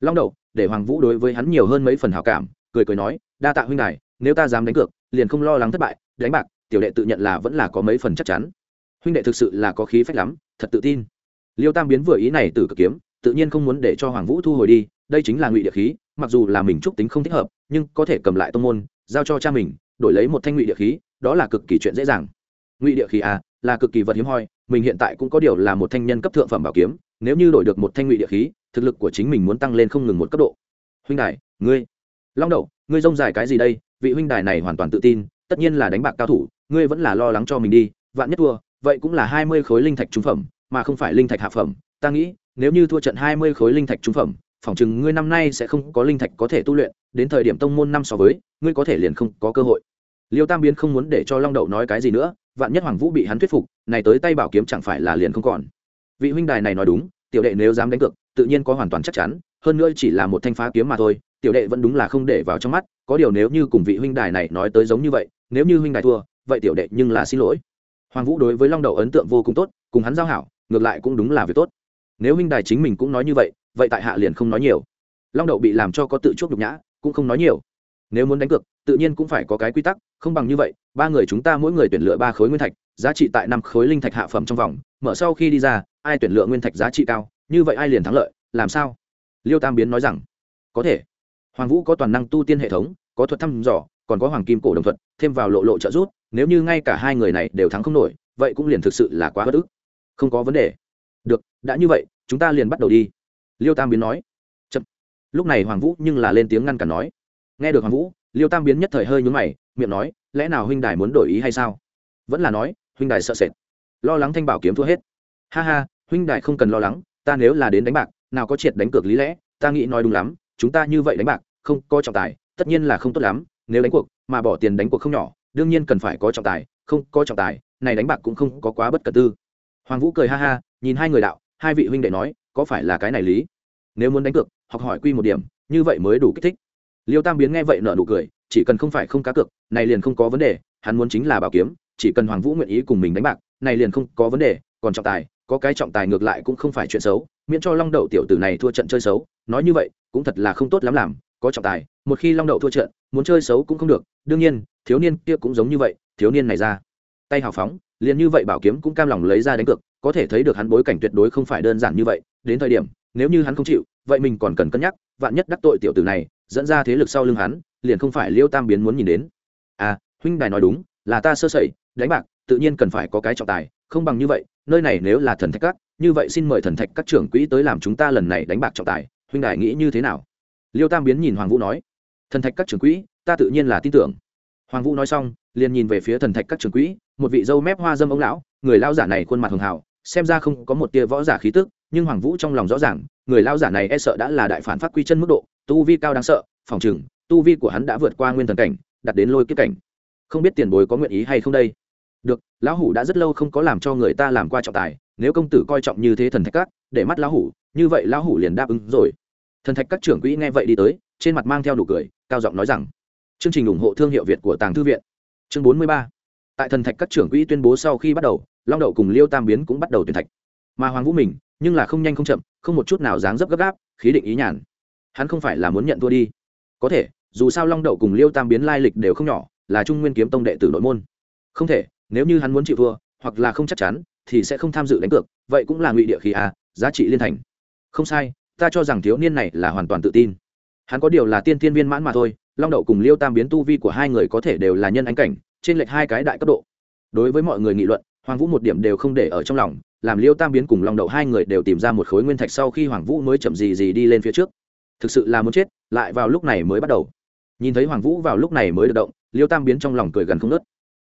Long đậu, để hoàng vũ đối với hắn nhiều hơn mấy phần hảo cảm, cười cười nói, đa tạ huynh đài, nếu ta dám đánh cược, liền không lo lắng thất bại, đánh bạc, tiểu đệ tự nhận là vẫn là có mấy phần chắc chắn. Huynh đệ thực sự là có khí phách lắm, thật tự tin. Liêu tam biến vừa ý này từ cực kiếm, tự nhiên không muốn để cho hoàng vũ thu hồi đi, đây chính là ngụy địa khí mặc dù là mình trúc tính không thích hợp, nhưng có thể cầm lại tông môn, giao cho cha mình, đổi lấy một thanh ngụy địa khí, đó là cực kỳ chuyện dễ dàng. Ngụy địa khí à là cực kỳ vật hiếm hoi, mình hiện tại cũng có điều là một thanh nhân cấp thượng phẩm bảo kiếm, nếu như đổi được một thanh ngụy địa khí, thực lực của chính mình muốn tăng lên không ngừng một cấp độ. Huynh đài, ngươi, long đậu, ngươi rông dài cái gì đây? Vị huynh đài này hoàn toàn tự tin, tất nhiên là đánh bạc cao thủ, ngươi vẫn là lo lắng cho mình đi, vạn nhất thua, vậy cũng là hai mươi khối linh thạch trung phẩm, mà không phải linh thạch hạ phẩm. Ta nghĩ, nếu như thua trận hai mươi khối linh thạch trung phẩm phỏng chừng ngươi năm nay sẽ không có linh thạch có thể tu luyện, đến thời điểm tông môn năm so với, ngươi có thể liền không có cơ hội. Liêu tam biến không muốn để cho long đậu nói cái gì nữa, vạn nhất hoàng vũ bị hắn thuyết phục, này tới tay bảo kiếm chẳng phải là liền không còn. Vị huynh đài này nói đúng, tiểu đệ nếu dám đánh cược, tự nhiên có hoàn toàn chắc chắn, hơn nữa chỉ là một thanh phá kiếm mà thôi, tiểu đệ vẫn đúng là không để vào trong mắt, có điều nếu như cùng vị huynh đài này nói tới giống như vậy, nếu như huynh đài thua, vậy tiểu đệ nhưng là xin lỗi. Hoàng vũ đối với long đậu ấn tượng vô cùng tốt, cùng hắn giao hảo, ngược lại cũng đúng là việc tốt. Nếu huynh đài chính mình cũng nói như vậy vậy tại hạ liền không nói nhiều. Long đậu bị làm cho có tự chuốc nhục nhã cũng không nói nhiều. Nếu muốn đánh cược tự nhiên cũng phải có cái quy tắc không bằng như vậy ba người chúng ta mỗi người tuyển lựa ba khối nguyên thạch giá trị tại năm khối linh thạch hạ phẩm trong vòng mở sau khi đi ra ai tuyển lựa nguyên thạch giá trị cao như vậy ai liền thắng lợi làm sao? Liêu tam biến nói rằng có thể. Hoàng vũ có toàn năng tu tiên hệ thống có thuật thăm dò còn có hoàng kim cổ đồng thuật thêm vào lộ lộ trợ rút, nếu như ngay cả hai người này đều thắng không nổi vậy cũng liền thực sự là quá bất ức. Không có vấn đề. Được đã như vậy chúng ta liền bắt đầu đi liêu tam biến nói. Chậm. lúc này hoàng vũ nhưng là lên tiếng ngăn cản nói. Nghe được hoàng vũ, liêu tam biến nhất thời hơi nhúng mày, miệng nói, lẽ nào huynh đài muốn đổi ý hay sao? Vẫn là nói, huynh đài sợ sệt. Lo lắng thanh bảo kiếm thua hết. Ha ha, huynh đài không cần lo lắng, ta nếu là đến đánh bạc, nào có triệt đánh cược lý lẽ, ta nghĩ nói đúng lắm, chúng ta như vậy đánh bạc, không có trọng tài, tất nhiên là không tốt lắm, nếu đánh cuộc, mà bỏ tiền đánh cuộc không nhỏ, đương nhiên cần phải có trọng tài, không có trọng tài, này đánh bạc cũng không có quá bất cật tư. Hoàng vũ cười ha ha, nhìn hai người đạo, hai vị huynh đệ nói có phải là cái này lý? Nếu muốn đánh cược, học hỏi quy một điểm, như vậy mới đủ kích thích. Liêu tam biến nghe vậy nở nụ cười, chỉ cần không phải không cá cược, này liền không có vấn đề, hắn muốn chính là bảo kiếm, chỉ cần hoàng vũ nguyện ý cùng mình đánh bạc, này liền không có vấn đề, còn trọng tài, có cái trọng tài ngược lại cũng không phải chuyện xấu, miễn cho long đậu tiểu tử này thua trận chơi xấu, nói như vậy, cũng thật là không tốt lắm làm, có trọng tài, một khi long đậu thua trận, muốn chơi xấu cũng không được, đương nhiên, thiếu niên kia cũng giống như vậy, thiếu niên này ra. Tay hào phóng, liền như vậy bảo kiếm cũng cam lòng lấy ra đánh cược có thể thấy được hắn bối cảnh tuyệt đối không phải đơn giản như vậy, đến thời điểm, nếu như hắn không chịu, vậy mình còn cần cân nhắc, vạn nhất đắc tội tiểu tử này, dẫn ra thế lực sau lưng hắn, liền không phải liêu tam biến muốn nhìn đến. À huynh đài nói đúng, là ta sơ sẩy, đánh bạc, tự nhiên cần phải có cái trọng tài, không bằng như vậy, nơi này nếu là thần thạch các, như vậy xin mời thần thạch các trưởng quỹ tới làm chúng ta lần này đánh bạc trọng tài, huynh đài nghĩ như thế nào? Liêu tam biến nhìn hoàng vũ nói, thần thạch các trưởng quỹ, ta tự nhiên là tin tưởng. Hoàng vũ nói xong, liền nhìn về phía thần thạch các trưởng quỹ, một vị dâu mép hoa dâm ông lão, người lao giả này khuôn mặt hường hào xem ra không có một tia võ giả khí tức, nhưng hoàng vũ trong lòng rõ ràng, người lao giả này e sợ đã là đại phản phát quy chân mức độ, tu vi cao đáng sợ, phòng chừng tu vi của hắn đã vượt qua nguyên thần cảnh đặt đến lôi kiếp cảnh. Không biết tiền bối có nguyện ý hay không đây? Được, lão hủ đã rất lâu không có làm cho người ta làm qua trọng tài, nếu công tử coi trọng như thế thần thạch các, để mắt lão hủ, như vậy lão hủ liền đáp ứng rồi. Thần thạch các trưởng quỹ nghe vậy đi tới, trên mặt mang theo nụ cười, cao giọng nói rằng, chương trình ủng hộ thương hiệu việt của tàng thư viện. Chương bốn mươi ba. Tại thần thạch các trưởng quỹ tuyên bố sau khi bắt đầu long đậu cùng liêu tam biến cũng bắt đầu tuyển thạch. Mà hoàng vũ mình, nhưng là không nhanh không chậm, không một chút nào dáng dấp gấp gáp, khí định ý nhàn. Hắn không phải là muốn nhận thua đi. Có thể, dù sao long đậu cùng liêu tam biến lai lịch đều không nhỏ, là trung nguyên kiếm tông đệ tử nội môn. Không thể, nếu như hắn muốn chịu thua, hoặc là không chắc chắn, thì sẽ không tham dự đánh cược, vậy cũng là ngụy địa khí à? giá trị liên thành. Không sai, ta cho rằng thiếu niên này là hoàn toàn tự tin. Hắn có điều là tiên tiên viên mãn mà thôi, long đậu cùng liêu tam biến tu vi của hai người có thể đều là nhân ánh cảnh, trên lệch hai cái đại cấp độ. Đối với mọi người nghị luận hoàng vũ một điểm đều không để ở trong lòng, làm liêu tam biến cùng long đậu hai người đều tìm ra một khối nguyên thạch sau khi hoàng vũ mới chậm gì gì đi lên phía trước. Thực sự là muốn chết, lại vào lúc này mới bắt đầu. Nhìn thấy hoàng vũ vào lúc này mới được động, liêu tam biến trong lòng cười gần không nớt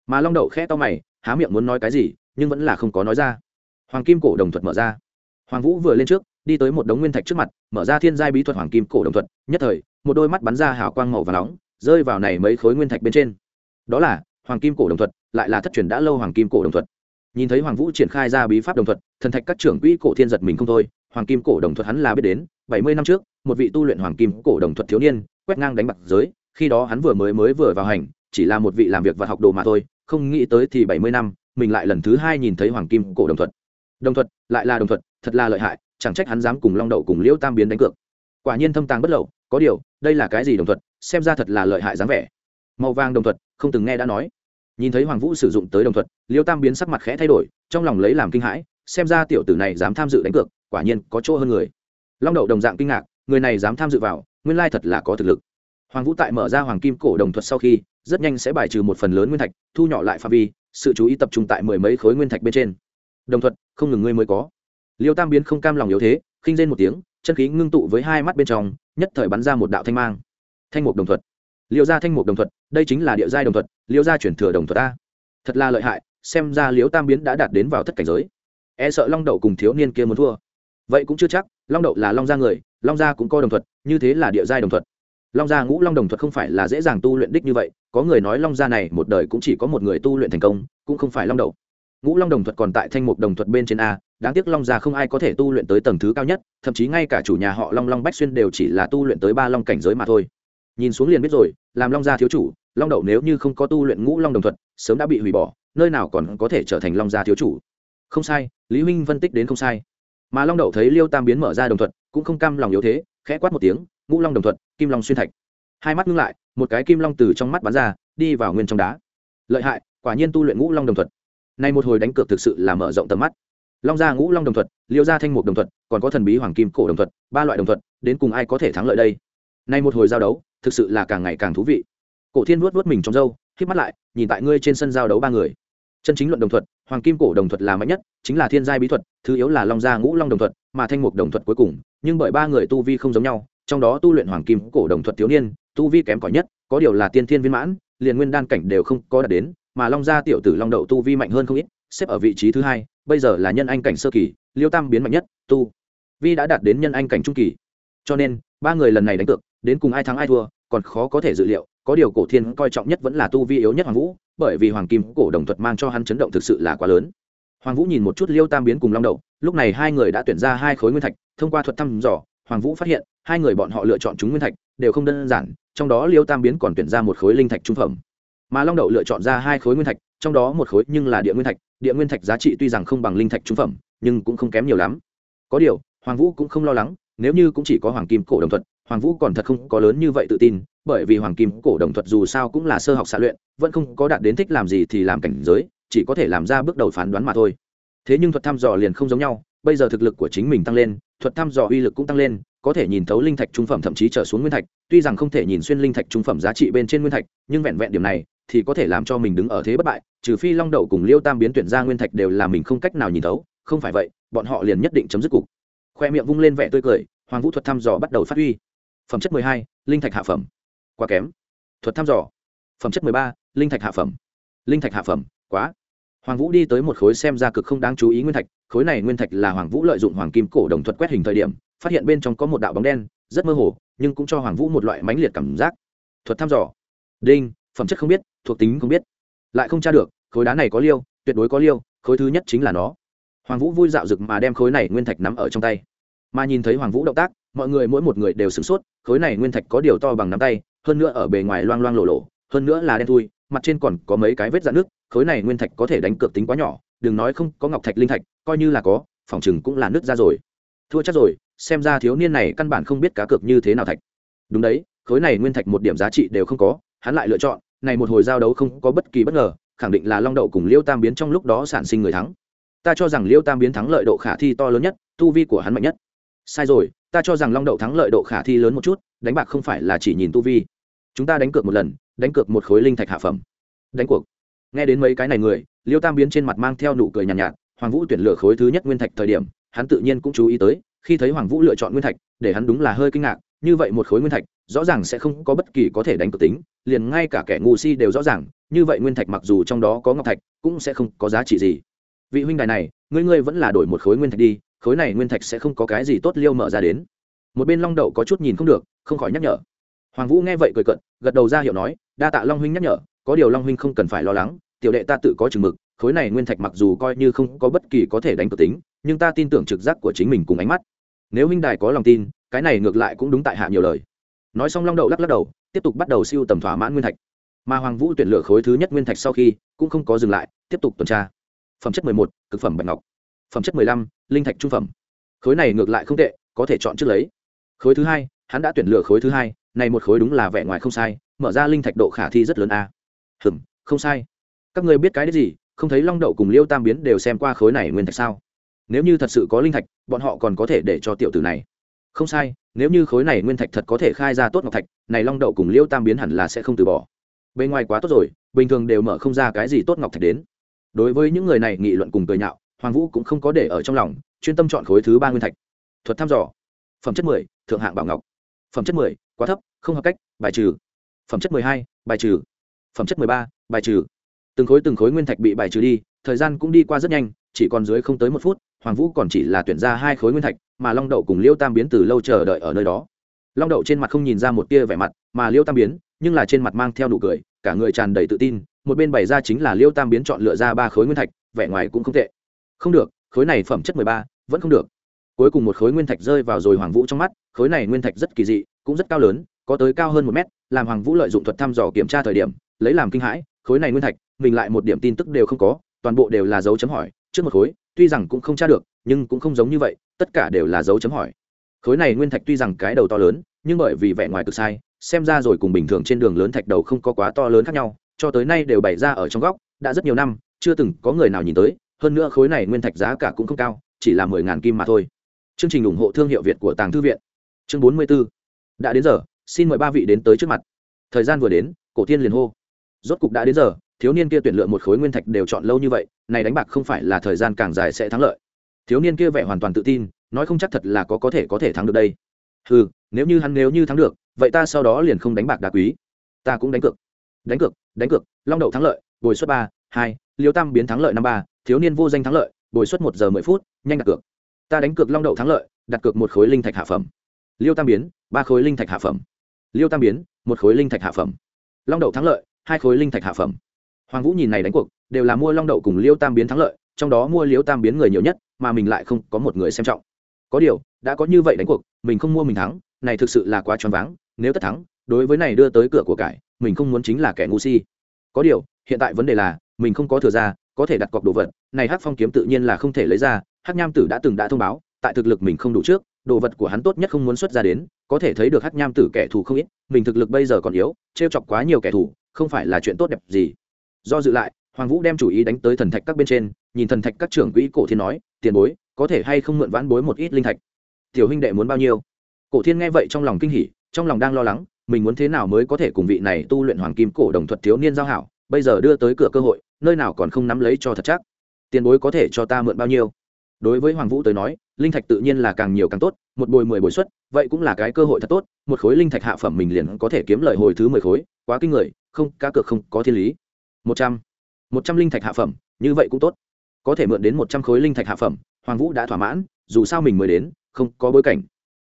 mà long đậu khẽ to mày, há miệng muốn nói cái gì, nhưng vẫn là không có nói ra. Hoàng kim cổ đồng thuật mở ra. Hoàng vũ vừa lên trước, đi tới một đống nguyên thạch trước mặt, mở ra thiên giai bí thuật hoàng kim cổ đồng thuật, nhất thời, một đôi mắt bắn ra hào quang màu và nóng, rơi vào này mấy khối nguyên thạch bên trên. Đó là, hoàng kim cổ đồng thuật, lại là thất truyền đã lâu hoàng kim cổ đồng thuật nhìn thấy hoàng vũ triển khai ra bí pháp đồng thuật, thần thạch các trưởng quỹ cổ thiên giật mình không thôi, hoàng kim cổ đồng thuật hắn là biết đến, bảy mươi năm trước, một vị tu luyện hoàng kim cổ đồng thuật thiếu niên, quét ngang đánh bạc giới, khi đó hắn vừa mới mới vừa vào hành, chỉ là một vị làm việc và học đồ mà thôi, không nghĩ tới thì bảy mươi năm, mình lại lần thứ hai nhìn thấy hoàng kim cổ đồng thuật. Đồng thuật, lại là đồng thuật, thật là lợi hại, chẳng trách hắn dám cùng long đậu cùng liễu tam biến đánh cược. Quả nhiên thâm tàng bất lậu, có điều, đây là cái gì đồng thuật, xem ra thật là lợi hại dáng vẻ. Màu vàng đồng thuật, không từng nghe đã nói nhìn thấy hoàng vũ sử dụng tới đồng thuật, liêu tam biến sắc mặt khẽ thay đổi, trong lòng lấy làm kinh hãi, xem ra tiểu tử này dám tham dự đánh cược, quả nhiên có chỗ hơn người. Long đậu đồng dạng kinh ngạc, người này dám tham dự vào, nguyên lai thật là có thực lực. Hoàng vũ tại mở ra hoàng kim cổ đồng thuật sau khi, rất nhanh sẽ bài trừ một phần lớn nguyên thạch, thu nhỏ lại phạm vi, sự chú ý tập trung tại mười mấy khối nguyên thạch bên trên. Đồng thuật, không ngừng ngươi mới có. Liêu tam biến không cam lòng yếu thế, khinh rên một tiếng, chân khí ngưng tụ với hai mắt bên trong, nhất thời bắn ra một đạo thanh mang. Thanh mục đồng thuật liệu ra thanh mục đồng thuật đây chính là địa giai đồng thuật liệu gia chuyển thừa đồng thuật ta, thật là lợi hại xem ra liếu tam biến đã đạt đến vào thất cảnh giới. E sợ long đậu cùng thiếu niên kia muốn thua. Vậy cũng chưa chắc long đậu là long gia người long gia cũng có đồng thuật như thế là địa giai đồng thuật. Long gia ngũ long đồng thuật không phải là dễ dàng tu luyện đích như vậy có người nói long gia này một đời cũng chỉ có một người tu luyện thành công cũng không phải long đậu. Ngũ long đồng thuật còn tại thanh mục đồng thuật bên trên a đáng tiếc long gia không ai có thể tu luyện tới tầng thứ cao nhất thậm chí ngay cả chủ nhà họ long long bách xuyên đều chỉ là tu luyện tới ba long cảnh giới mà thôi nhìn xuống liền biết rồi, làm long gia thiếu chủ, long đậu nếu như không có tu luyện ngũ long đồng thuật, sớm đã bị hủy bỏ, nơi nào còn có thể trở thành long gia thiếu chủ. Không sai, lý huynh phân tích đến không sai. Mà long đậu thấy liêu tam biến mở ra đồng thuật, cũng không cam lòng yếu thế, khẽ quát một tiếng, ngũ long đồng thuật, kim long xuyên thạch. Hai mắt ngưng lại, một cái kim long từ trong mắt bắn ra, đi vào nguyên trong đá. Lợi hại, quả nhiên tu luyện ngũ long đồng thuật. Nay một hồi đánh cược thực sự là mở rộng tầm mắt. Long gia ngũ long đồng thuật, liêu gia thanh mục đồng thuật, còn có thần bí hoàng kim cổ đồng thuật, ba loại đồng thuật, đến cùng ai có thể thắng lợi đây? Nay một hồi giao đấu, thực sự là càng ngày càng thú vị. Cổ thiên vuốt vuốt mình trong râu k mắt lại, nhìn tại ngươi trên sân giao đấu ba người. Chân chính luận đồng thuật, hoàng kim cổ đồng thuật là mạnh nhất, chính là thiên giai bí thuật, thứ yếu là long gia ngũ long đồng thuật, mà thanh mục đồng thuật cuối cùng, nhưng bởi ba người tu vi không giống nhau, trong đó tu luyện hoàng kim cổ đồng thuật thiếu niên, tu vi kém cỏi nhất, có điều là tiên thiên viên mãn, liền nguyên đan cảnh đều không có đạt đến, mà long gia tiểu tử long đậu tu vi mạnh hơn không ít, xếp ở vị trí thứ hai, bây giờ là nhân anh cảnh sơ kỳ, liêu tam biến mạnh nhất, tu vi đã đạt đến nhân anh cảnh trung kỳ. Cho nên, ba người lần này đánh cược đến cùng ai thắng ai thua, còn khó có thể dự liệu, có điều cổ thiên coi trọng nhất vẫn là tu vi yếu nhất hoàng vũ, bởi vì hoàng kim cổ đồng thuật mang cho hắn chấn động thực sự là quá lớn. Hoàng vũ nhìn một chút liêu tam biến cùng long đậu lúc này hai người đã tuyển ra hai khối nguyên thạch, thông qua thuật thăm dò, hoàng vũ phát hiện, hai người bọn họ lựa chọn chúng nguyên thạch đều không đơn giản, trong đó liêu tam biến còn tuyển ra một khối linh thạch trung phẩm. Mà long đậu lựa chọn ra hai khối nguyên thạch, trong đó một khối nhưng là địa nguyên thạch, địa nguyên thạch giá trị tuy rằng không bằng linh thạch trung phẩm, nhưng cũng không kém nhiều lắm. Có điều, hoàng vũ cũng không lo lắng, nếu như cũng chỉ có hoàng kim cổ đồng thuật hoàng vũ còn thật không có lớn như vậy tự tin, bởi vì hoàng kim cổ đồng thuật dù sao cũng là sơ học xạ luyện, vẫn không có đạt đến thích làm gì thì làm cảnh giới, chỉ có thể làm ra bước đầu phán đoán mà thôi. Thế nhưng thuật thăm dò liền không giống nhau, bây giờ thực lực của chính mình tăng lên, thuật thăm dò uy lực cũng tăng lên, có thể nhìn thấu linh thạch trung phẩm thậm chí trở xuống nguyên thạch, tuy rằng không thể nhìn xuyên linh thạch trung phẩm giá trị bên trên nguyên thạch, nhưng vẹn vẹn điểm này thì có thể làm cho mình đứng ở thế bất bại, trừ phi long đậu cùng liêu tam biến tuyển ra nguyên thạch đều là mình không cách nào nhìn thấu, không phải vậy, bọn họ liền nhất định chấm dứt cục. Khoe miệng vung lên vẻ tươi cười, hoàng vũ thuật thăm dò bắt đầu phát huy phẩm chất mười hai, linh thạch hạ phẩm. Quá kém. Thuật thăm dò. Phẩm chất mười ba, linh thạch hạ phẩm. Linh thạch hạ phẩm, quá. Hoàng vũ đi tới một khối xem ra cực không đáng chú ý nguyên thạch. Khối này nguyên thạch là hoàng vũ lợi dụng hoàng kim cổ đồng thuật quét hình thời điểm, phát hiện bên trong có một đạo bóng đen, rất mơ hồ, nhưng cũng cho hoàng vũ một loại mãnh liệt cảm giác. Thuật thăm dò. Đinh, phẩm chất không biết, thuộc tính không biết. Lại không tra được, khối đá này có liêu, tuyệt đối có liêu, khối thứ nhất chính là nó. Hoàng vũ vui dạo rực mà đem khối này nguyên thạch nắm ở trong tay. Mà nhìn thấy hoàng vũ động tác mọi người mỗi một người đều sửng sốt, khối này nguyên thạch có điều to bằng nắm tay, hơn nữa ở bề ngoài loang loang lộ lộ, hơn nữa là đen thui, mặt trên còn có mấy cái vết dạn nước khối này nguyên thạch có thể đánh cược tính quá nhỏ, đừng nói không có ngọc thạch linh thạch, coi như là có, phòng chừng cũng là nước ra rồi. Thua chắc rồi, xem ra thiếu niên này căn bản không biết cá cược như thế nào thạch. Đúng đấy, khối này nguyên thạch một điểm giá trị đều không có, hắn lại lựa chọn, này một hồi giao đấu không có bất kỳ bất ngờ, khẳng định là long đậu cùng liêu tam biến trong lúc đó sản sinh người thắng. Ta cho rằng liêu tam biến thắng lợi độ khả thi to lớn nhất, tu vi của hắn mạnh nhất. Sai rồi ta cho rằng long đậu thắng lợi độ khả thi lớn một chút đánh bạc không phải là chỉ nhìn tu vi. Chúng ta đánh cược một lần đánh cược một khối linh thạch hạ phẩm. Đánh cuộc. Nghe đến mấy cái này người liêu tam biến trên mặt mang theo nụ cười nhàn nhạt, nhạt hoàng vũ tuyển lựa khối thứ nhất nguyên thạch thời điểm hắn tự nhiên cũng chú ý tới khi thấy hoàng vũ lựa chọn nguyên thạch để hắn đúng là hơi kinh ngạc như vậy một khối nguyên thạch rõ ràng sẽ không có bất kỳ có thể đánh cược tính liền ngay cả kẻ ngu si đều rõ ràng như vậy nguyên thạch mặc dù trong đó có ngọc thạch cũng sẽ không có giá trị gì. Vị huynh đài này ngươi ngươi vẫn là đổi một khối nguyên thạch đi khối này nguyên thạch sẽ không có cái gì tốt liêu mở ra đến. Một bên long đậu có chút nhìn không được, không khỏi nhắc nhở. Hoàng vũ nghe vậy cười cận gật đầu ra hiệu nói, đa tạ long huynh nhắc nhở, có điều long huynh không cần phải lo lắng, tiểu đệ ta tự có chừng mực, khối này nguyên thạch mặc dù coi như không có bất kỳ có thể đánh cược tính, nhưng ta tin tưởng trực giác của chính mình cùng ánh mắt. Nếu huynh đài có lòng tin, cái này ngược lại cũng đúng tại hạ nhiều lời. Nói xong long đậu lắc lắc đầu, tiếp tục bắt đầu siêu tầm thỏa mãn nguyên thạch. Mà hoàng vũ tuyển lựa khối thứ nhất nguyên thạch sau khi cũng không có dừng lại, tiếp tục tuần tra. Phẩm chất mười một, cực phẩm bạch ngọc phẩm chất mười lăm, linh thạch trung phẩm. Khối này ngược lại không tệ, có thể chọn trước lấy. Khối thứ hai, hắn đã tuyển lựa khối thứ hai, này một khối đúng là vẻ ngoài không sai, mở ra linh thạch độ khả thi rất lớn a. Hừm, không sai. Các ngươi biết cái đấy gì, không thấy long đậu cùng liêu tam biến đều xem qua khối này nguyên thạch sao? Nếu như thật sự có linh thạch, bọn họ còn có thể để cho tiểu tử này. Không sai, nếu như khối này nguyên thạch thật có thể khai ra tốt ngọc thạch, này long đậu cùng liêu tam biến hẳn là sẽ không từ bỏ. Bên ngoài quá tốt rồi, bình thường đều mở không ra cái gì tốt ngọc thạch đến. Đối với những người này nghị luận cùng cười nhạo hoàng vũ cũng không có để ở trong lòng, chuyên tâm chọn khối thứ ba nguyên thạch. Thuật thăm dò. Phẩm chất mười, thượng hạng bảo ngọc. Phẩm chất mười, quá thấp, không hợp cách, bài trừ. Phẩm chất mười hai, bài trừ. Phẩm chất mười ba, bài trừ. Từng khối từng khối nguyên thạch bị bài trừ đi, thời gian cũng đi qua rất nhanh, chỉ còn dưới không tới một phút, hoàng vũ còn chỉ là tuyển ra hai khối nguyên thạch, mà long đậu cùng liêu tam biến từ lâu chờ đợi ở nơi đó. Long đậu trên mặt không nhìn ra một tia vẻ mặt, mà liêu tam biến, nhưng là trên mặt mang theo nụ cười, cả người tràn đầy tự tin, một bên bày ra chính là liêu tam biến chọn lựa ra ba khối nguyên thạch, vẻ ngoài cũng không tệ không được, khối này phẩm chất mười ba, vẫn không được. Cuối cùng một khối nguyên thạch rơi vào rồi hoàng vũ trong mắt, khối này nguyên thạch rất kỳ dị, cũng rất cao lớn, có tới cao hơn một mét, làm hoàng vũ lợi dụng thuật thăm dò kiểm tra thời điểm, lấy làm kinh hãi, khối này nguyên thạch, mình lại một điểm tin tức đều không có, toàn bộ đều là dấu chấm hỏi, trước một khối, tuy rằng cũng không tra được, nhưng cũng không giống như vậy, tất cả đều là dấu chấm hỏi. Khối này nguyên thạch tuy rằng cái đầu to lớn, nhưng bởi vì vẻ ngoài cực sai, xem ra rồi cùng bình thường trên đường lớn thạch đầu không có quá to lớn khác nhau, cho tới nay đều bày ra ở trong góc, đã rất nhiều năm, chưa từng có người nào nhìn tới hơn nữa khối này nguyên thạch giá cả cũng không cao, chỉ là mười ngàn kim mà thôi. Chương trình ủng hộ thương hiệu việt của tàng thư viện. Chương bốn mươi b ố đã đến giờ, xin mời ba vị đến tới trước mặt. Thời gian vừa đến, cổ tiên liền hô. Rốt cục đã đến giờ, thiếu niên kia tuyển lựa một khối nguyên thạch đều chọn lâu như vậy, này đánh bạc không phải là thời gian càng dài sẽ thắng lợi. Thiếu niên kia vẻ hoàn toàn tự tin, nói không chắc thật là có có thể có thể thắng được đây. Ừ nếu như hắn nếu như thắng được, vậy ta sau đó liền không đánh bạc đá quý. Ta cũng đánh cược. Đánh cược đánh cược, long đậu thắng lợi, bồi suất ba, hai, liêu tam biến thắng lợi năm ba thiếu niên vô danh thắng lợi, bồi suất một giờ mười phút, nhanh đặt cược. Ta đánh cược long đậu thắng lợi, đặt cược một khối linh thạch hạ phẩm. Liêu tam biến, ba khối linh thạch hạ phẩm. Liêu tam biến, một khối linh thạch hạ phẩm. Long đậu thắng lợi, hai khối linh thạch hạ phẩm. Hoàng vũ nhìn này đánh cuộc, đều là mua long đậu cùng liêu tam biến thắng lợi, trong đó mua liêu tam biến người nhiều nhất, mà mình lại không có một người xem trọng. Có điều, đã có như vậy đánh cuộc, mình không mua mình thắng, này thực sự là quá choáng váng, nếu tất thắng, đối với này đưa tới cửa của cải, mình không muốn chính là kẻ ngu si. Có điều, hiện tại vấn đề là, mình không có thừa ra có thể đặt cọc đồ vật, này hắc phong kiếm tự nhiên là không thể lấy ra, hắc nham tử đã từng đã thông báo, tại thực lực mình không đủ trước, đồ vật của hắn tốt nhất không muốn xuất ra đến, có thể thấy được hắc nham tử kẻ thù không ít, mình thực lực bây giờ còn yếu, trêu chọc quá nhiều kẻ thù, không phải là chuyện tốt đẹp gì. Do dự lại, hoàng vũ đem chủ ý đánh tới thần thạch các bên trên, nhìn thần thạch các trưởng quỹ cổ thiên nói, tiền bối, có thể hay không mượn vãn bối một ít linh thạch? Tiểu huynh đệ muốn bao nhiêu? Cổ thiên nghe vậy trong lòng kinh hỉ, trong lòng đang lo lắng, mình muốn thế nào mới có thể cùng vị này tu luyện hoàng kim cổ đồng thuật thiếu niên giao hảo bây giờ đưa tới cửa cơ hội, nơi nào còn không nắm lấy cho thật chắc. Tiền bối có thể cho ta mượn bao nhiêu? Đối với hoàng vũ tới nói, linh thạch tự nhiên là càng nhiều càng tốt, một bồi mười bồi xuất vậy cũng là cái cơ hội thật tốt, một khối linh thạch hạ phẩm mình liền có thể kiếm lời hồi thứ mười khối, quá kinh người, không, cá cược không, có thiên lý. Một trăm một trăm linh thạch hạ phẩm, như vậy cũng tốt. Có thể mượn đến một trăm khối linh thạch hạ phẩm, hoàng vũ đã thỏa mãn, dù sao mình mới đến, không có bối cảnh.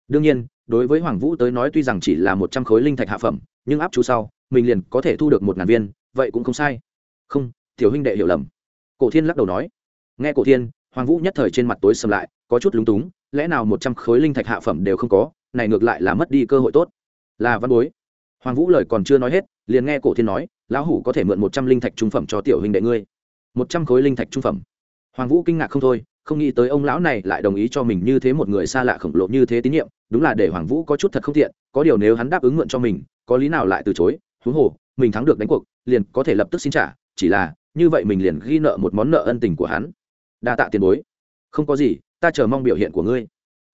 Đương nhiên, đối với hoàng vũ tới nói tuy rằng chỉ là một trăm khối linh thạch hạ phẩm, nhưng áp chú sau, mình liền có thể thu được một ngàn viên vậy cũng không sai. Không, tiểu huynh đệ hiểu lầm. Cổ thiên lắc đầu nói. Nghe cổ thiên, hoàng vũ nhất thời trên mặt tối sầm lại, có chút lúng túng, lẽ nào một trăm khối linh thạch hạ phẩm đều không có, này ngược lại là mất đi cơ hội tốt. Là văn bối. Hoàng vũ lời còn chưa nói hết, liền nghe cổ thiên nói, lão hủ có thể mượn một trăm linh thạch trung phẩm cho tiểu huynh đệ ngươi. Một trăm khối linh thạch trung phẩm. Hoàng vũ kinh ngạc không thôi, không nghĩ tới ông lão này lại đồng ý cho mình như thế một người xa lạ khổng lồ như thế tín nhiệm, đúng là để hoàng vũ có chút thật không thiện có điều nếu hắn đáp ứng mượn cho mình, có lý nào lại từ chối? Huống hồ, mình thắng được đánh cuộc liền có thể lập tức xin trả, chỉ là, như vậy mình liền ghi nợ một món nợ ân tình của hắn. Đa tạ tiền bối. Không có gì, ta chờ mong biểu hiện của ngươi.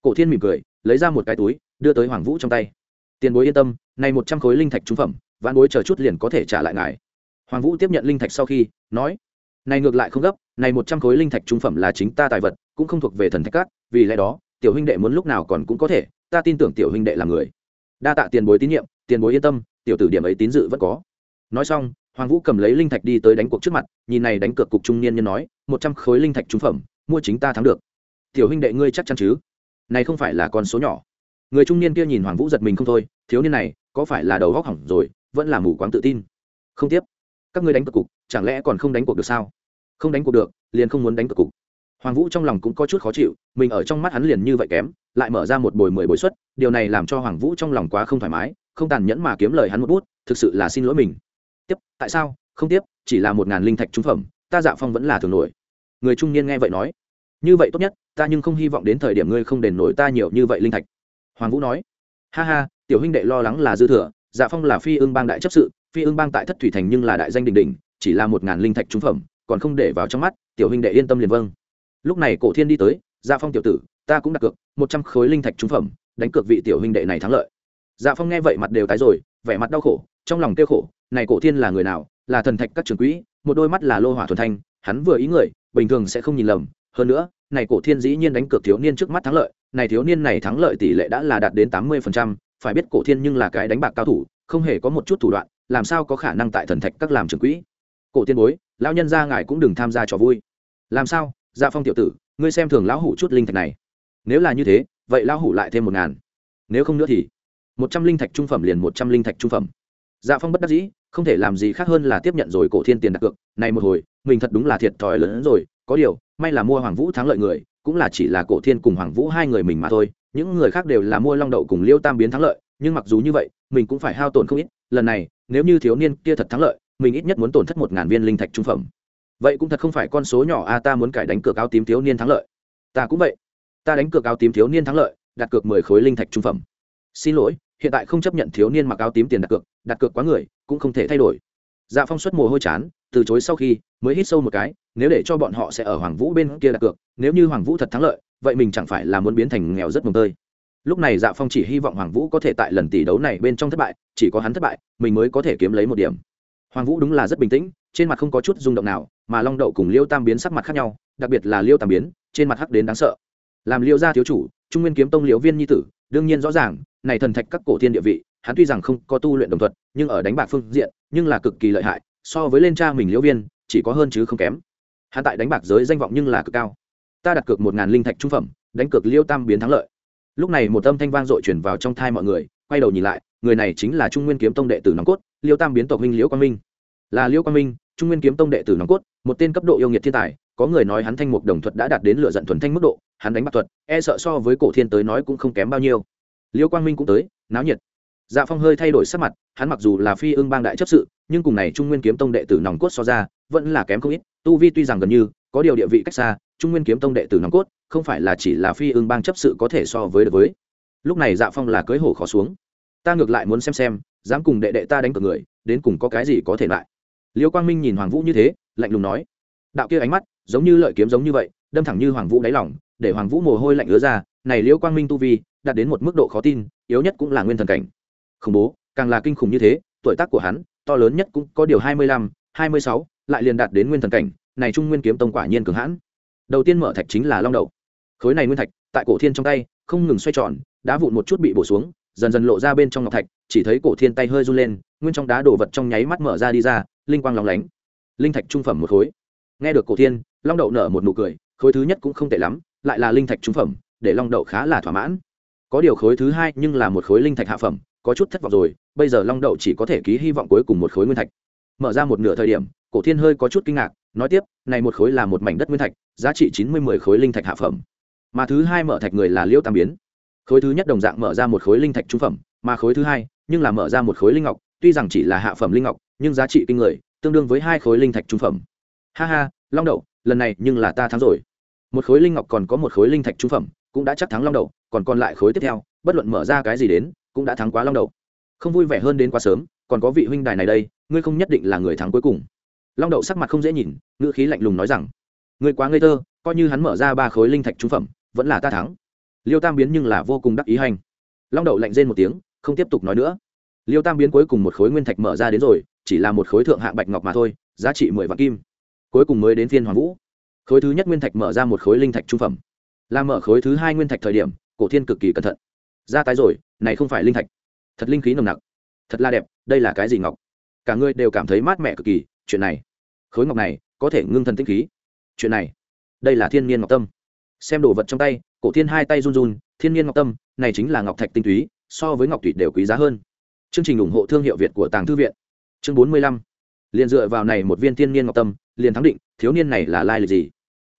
Cổ thiên mỉm cười, lấy ra một cái túi, đưa tới hoàng vũ trong tay. Tiền bối yên tâm, này một trăm khối linh thạch trúng phẩm, vãn bối chờ chút liền có thể trả lại ngài. Hoàng vũ tiếp nhận linh thạch sau khi, nói, này ngược lại không gấp, này một trăm khối linh thạch trung phẩm là chính ta tài vật, cũng không thuộc về thần thạch cát vì lẽ đó, tiểu huynh đệ muốn lúc nào còn cũng có thể, ta tin tưởng tiểu huynh đệ là người. Đa tạ tiền bối tín nhiệm, tiền bối yên tâm, tiểu tử điểm ấy tín dự vẫn có. Nói xong hoàng vũ cầm lấy linh thạch đi tới đánh cuộc trước mặt, nhìn này đánh cược cục trung niên nhân nói, một trăm khối linh thạch trung phẩm, mua chính ta thắng được. Tiểu huynh đệ ngươi chắc chắn chứ? Này không phải là con số nhỏ. Người trung niên kia nhìn hoàng vũ giật mình không thôi, thiếu niên này, có phải là đầu góc hỏng rồi, vẫn là mù quáng tự tin? Không tiếp. Các ngươi đánh cược cục, chẳng lẽ còn không đánh cuộc được sao? Không đánh cuộc được, liền không muốn đánh cược cục. Hoàng vũ trong lòng cũng có chút khó chịu, mình ở trong mắt hắn liền như vậy kém, lại mở ra một bồi mười bồi suất, điều này làm cho hoàng vũ trong lòng quá không thoải mái, không tàn nhẫn mà kiếm lời hắn một bút, thực sự là xin lỗi mình tiếp, tại sao? Không tiếp, chỉ là một ngàn linh thạch trung phẩm, ta dạ phong vẫn là thường nổi. Người trung niên nghe vậy nói, như vậy tốt nhất, ta nhưng không hy vọng đến thời điểm ngươi không đền nổi ta nhiều như vậy linh thạch. Hoàng vũ nói, ha ha, tiểu huynh đệ lo lắng là dư thừa dạ phong là phi ương bang đại chấp sự, phi ương bang tại thất thủy thành nhưng là đại danh đình đình chỉ là một ngàn linh thạch trung phẩm, còn không để vào trong mắt, tiểu huynh đệ yên tâm liền vâng. Lúc này cổ thiên đi tới dạ phong tiểu tử, ta cũng đặt cược, một trăm khối linh thạch trung phẩm, đánh cược vị tiểu huynh đệ này thắng lợi. Dạ phong nghe vậy mặt đều tái rồi, vẻ mặt đau khổ, trong lòng kêu khổ này cổ thiên là người nào là thần thạch các trường quỹ một đôi mắt là lô hỏa thuần thanh hắn vừa ý người bình thường sẽ không nhìn lầm. Hơn nữa này cổ thiên dĩ nhiên đánh cược thiếu niên trước mắt thắng lợi này thiếu niên này thắng lợi tỷ lệ đã là đạt đến tám mươi phần trăm, phải biết cổ thiên nhưng là cái đánh bạc cao thủ không hề có một chút thủ đoạn làm sao có khả năng tại thần thạch các làm trường quỹ. Cổ tiên bối lão nhân gia ngài cũng đừng tham gia trò vui. Làm sao? Gia phong tiểu tử ngươi xem thường lão hủ chút linh thạch này. Nếu là như thế vậy lão hủ lại thêm một ngàn. Nếu không nữa thì một trăm linh thạch trung phẩm liền một trăm linh thạch trung phẩm dạ phong bất đắc dĩ, không thể làm gì khác hơn là tiếp nhận rồi cổ thiên tiền đặt cược. Này một hồi, mình thật đúng là thiệt thòi lớn hơn rồi. Có điều, may là mua hoàng vũ thắng lợi người, cũng là chỉ là cổ thiên cùng hoàng vũ hai người mình mà thôi. Những người khác đều là mua long đậu cùng liêu tam biến thắng lợi, nhưng mặc dù như vậy, mình cũng phải hao tổn không ít. Lần này, nếu như thiếu niên kia thật thắng lợi, mình ít nhất muốn tổn thất một ngàn viên linh thạch trung phẩm. Vậy cũng thật không phải con số nhỏ a, ta muốn cải đánh cược áo tím thiếu niên thắng lợi. Ta cũng vậy. Ta đánh cược áo tím thiếu niên thắng lợi, đặt cược mười khối linh thạch trung phẩm. Xin lỗi hiện tại không chấp nhận thiếu niên mặc áo tím tiền đặt cược đặt cược quá người, cũng không thể thay đổi. Dạ phong xuất mồ hôi chán, từ chối sau khi, mới hít sâu một cái, nếu để cho bọn họ sẽ ở hoàng vũ bên kia đặt cược, nếu như hoàng vũ thật thắng lợi, vậy mình chẳng phải là muốn biến thành nghèo rất mồm tơi. Lúc này dạ phong chỉ hy vọng hoàng vũ có thể tại lần tỷ đấu này bên trong thất bại, chỉ có hắn thất bại, mình mới có thể kiếm lấy một điểm. Hoàng vũ đúng là rất bình tĩnh, trên mặt không có chút rung động nào, mà long đậu cùng liêu tam biến sắc mặt khác nhau, đặc biệt là liêu tam biến, trên mặt hắc đến đáng sợ. Làm liêu gia thiếu chủ, trung nguyên kiếm tông liễu viên nhi tử, đương nhiên rõ ràng này thần thạch các cổ thiên địa vị, hắn tuy rằng không có tu luyện đồng thuật, nhưng ở đánh bạc phương diện, nhưng là cực kỳ lợi hại, so với lên cha mình liễu viên, chỉ có hơn chứ không kém. Hắn tại đánh bạc giới danh vọng nhưng là cực cao. Ta đặt cược một ngàn linh thạch trung phẩm, đánh cược liêu tam biến thắng lợi. Lúc này một âm thanh vang dội chuyển vào trong thai mọi người, quay đầu nhìn lại, người này chính là trung nguyên kiếm tông đệ tử nòng cốt, liêu tam biến tộc minh liễu quang minh. Là liễu quang minh, trung nguyên kiếm tông đệ tử nòng cốt, một tên cấp độ yêu nghiệt thiên tài, có người nói hắn thanh mục đồng thuật đã đạt đến lựa giận thuần thanh mức độ, hắn đánh bạc thuật e sợ so với cổ thiên tới nói cũng không kém bao nhiêu liêu quang minh cũng tới, náo nhiệt. Dạ phong hơi thay đổi sắc mặt, hắn mặc dù là phi ương bang đại chấp sự, nhưng cùng này trung nguyên kiếm tông đệ tử nòng cốt so ra, vẫn là kém không ít. Tu vi tuy rằng gần như, có điều địa vị cách xa, trung nguyên kiếm tông đệ tử nòng cốt, không phải là chỉ là phi ương bang chấp sự có thể so với được với. Lúc này dạ phong là cưới hổ khó xuống. Ta ngược lại muốn xem xem, dám cùng đệ đệ ta đánh cược người, đến cùng có cái gì có thể lại. Liêu quang minh nhìn hoàng vũ như thế, lạnh lùng nói. Đạo kia ánh mắt, giống như lợi kiếm giống như vậy, đâm thẳng như hoàng vũ đáy lỏng để hoàng vũ mồ hôi lạnh ứa ra, này liêu quang minh tu vi đạt đến một mức độ khó tin, yếu nhất cũng là nguyên thần cảnh. Khủng bố, càng là kinh khủng như thế, tuổi tác của hắn, to lớn nhất cũng có điều hai mươi lăm, hai mươi sáu, lại liền đạt đến nguyên thần cảnh, này trung nguyên kiếm tông quả nhiên cường hãn. Đầu tiên mở thạch chính là long đậu khối này nguyên thạch, tại cổ thiên trong tay, không ngừng xoay tròn, đá vụn một chút bị bổ xuống, dần dần lộ ra bên trong ngọc thạch, chỉ thấy cổ thiên tay hơi run lên, nguyên trong đá đổ vật trong nháy mắt mở ra đi ra, linh quang lóng lánh. Linh thạch trung phẩm một khối. Nghe được cổ thiên, long đậu nở một nụ cười, khối thứ nhất cũng không tệ lắm, lại là linh thạch trung phẩm, để long đậu khá là thỏa mãn có điều khối thứ hai nhưng là một khối linh thạch hạ phẩm, có chút thất vọng rồi, bây giờ long đậu chỉ có thể ký hy vọng cuối cùng một khối nguyên thạch. Mở ra một nửa thời điểm, cổ thiên hơi có chút kinh ngạc, nói tiếp, này một khối là một mảnh đất nguyên thạch, giá trị chín mươi mười khối linh thạch hạ phẩm. Mà thứ hai mở thạch người là liễu tam biến. Khối thứ nhất đồng dạng mở ra một khối linh thạch trung phẩm, mà khối thứ hai, nhưng là mở ra một khối linh ngọc, tuy rằng chỉ là hạ phẩm linh ngọc, nhưng giá trị kinh người, tương đương với hai khối linh thạch trung phẩm. Ha ha, long đậu, lần này nhưng là ta thắng rồi. Một khối linh ngọc còn có một khối linh thạch trung phẩm, cũng đã chắc thắng long đậu còn còn lại khối tiếp theo, bất luận mở ra cái gì đến, cũng đã thắng quá long đậu không vui vẻ hơn đến quá sớm, còn có vị huynh đài này đây, ngươi không nhất định là người thắng cuối cùng. Long đậu sắc mặt không dễ nhìn, ngữ khí lạnh lùng nói rằng, ngươi quá ngây thơ, coi như hắn mở ra ba khối linh thạch trung phẩm, vẫn là ta thắng. Liêu tam biến nhưng là vô cùng đắc ý hành. Long đậu lạnh rên một tiếng, không tiếp tục nói nữa. Liêu tam biến cuối cùng một khối nguyên thạch mở ra đến rồi, chỉ là một khối thượng hạng bạch ngọc mà thôi, giá trị mười vạn kim. Cuối cùng mới đến phiên hoàng vũ. Khối thứ nhất nguyên thạch mở ra một khối linh thạch trung phẩm. Là mở khối thứ hai nguyên thạch thời điểm cổ thiên cực kỳ cẩn thận. Ra tái rồi, này không phải linh thạch. Thật linh khí nồng nặc. Thật là đẹp, đây là cái gì ngọc? Cả người đều cảm thấy mát mẻ cực kỳ, chuyện này. Khối ngọc này, có thể ngưng thần tinh khí. Chuyện này, đây là thiên nhiên ngọc tâm. Xem đồ vật trong tay, cổ thiên hai tay run run, thiên nhiên ngọc tâm, này chính là ngọc thạch tinh túy, so với ngọc thủy đều quý giá hơn. Chương trình ủng hộ thương hiệu việt của tàng thư viện. Chương bốn mươi lăm. Liền dựa vào này một viên thiên nhiên ngọc tâm, liền thắng định, thiếu niên này là lai lịch gì?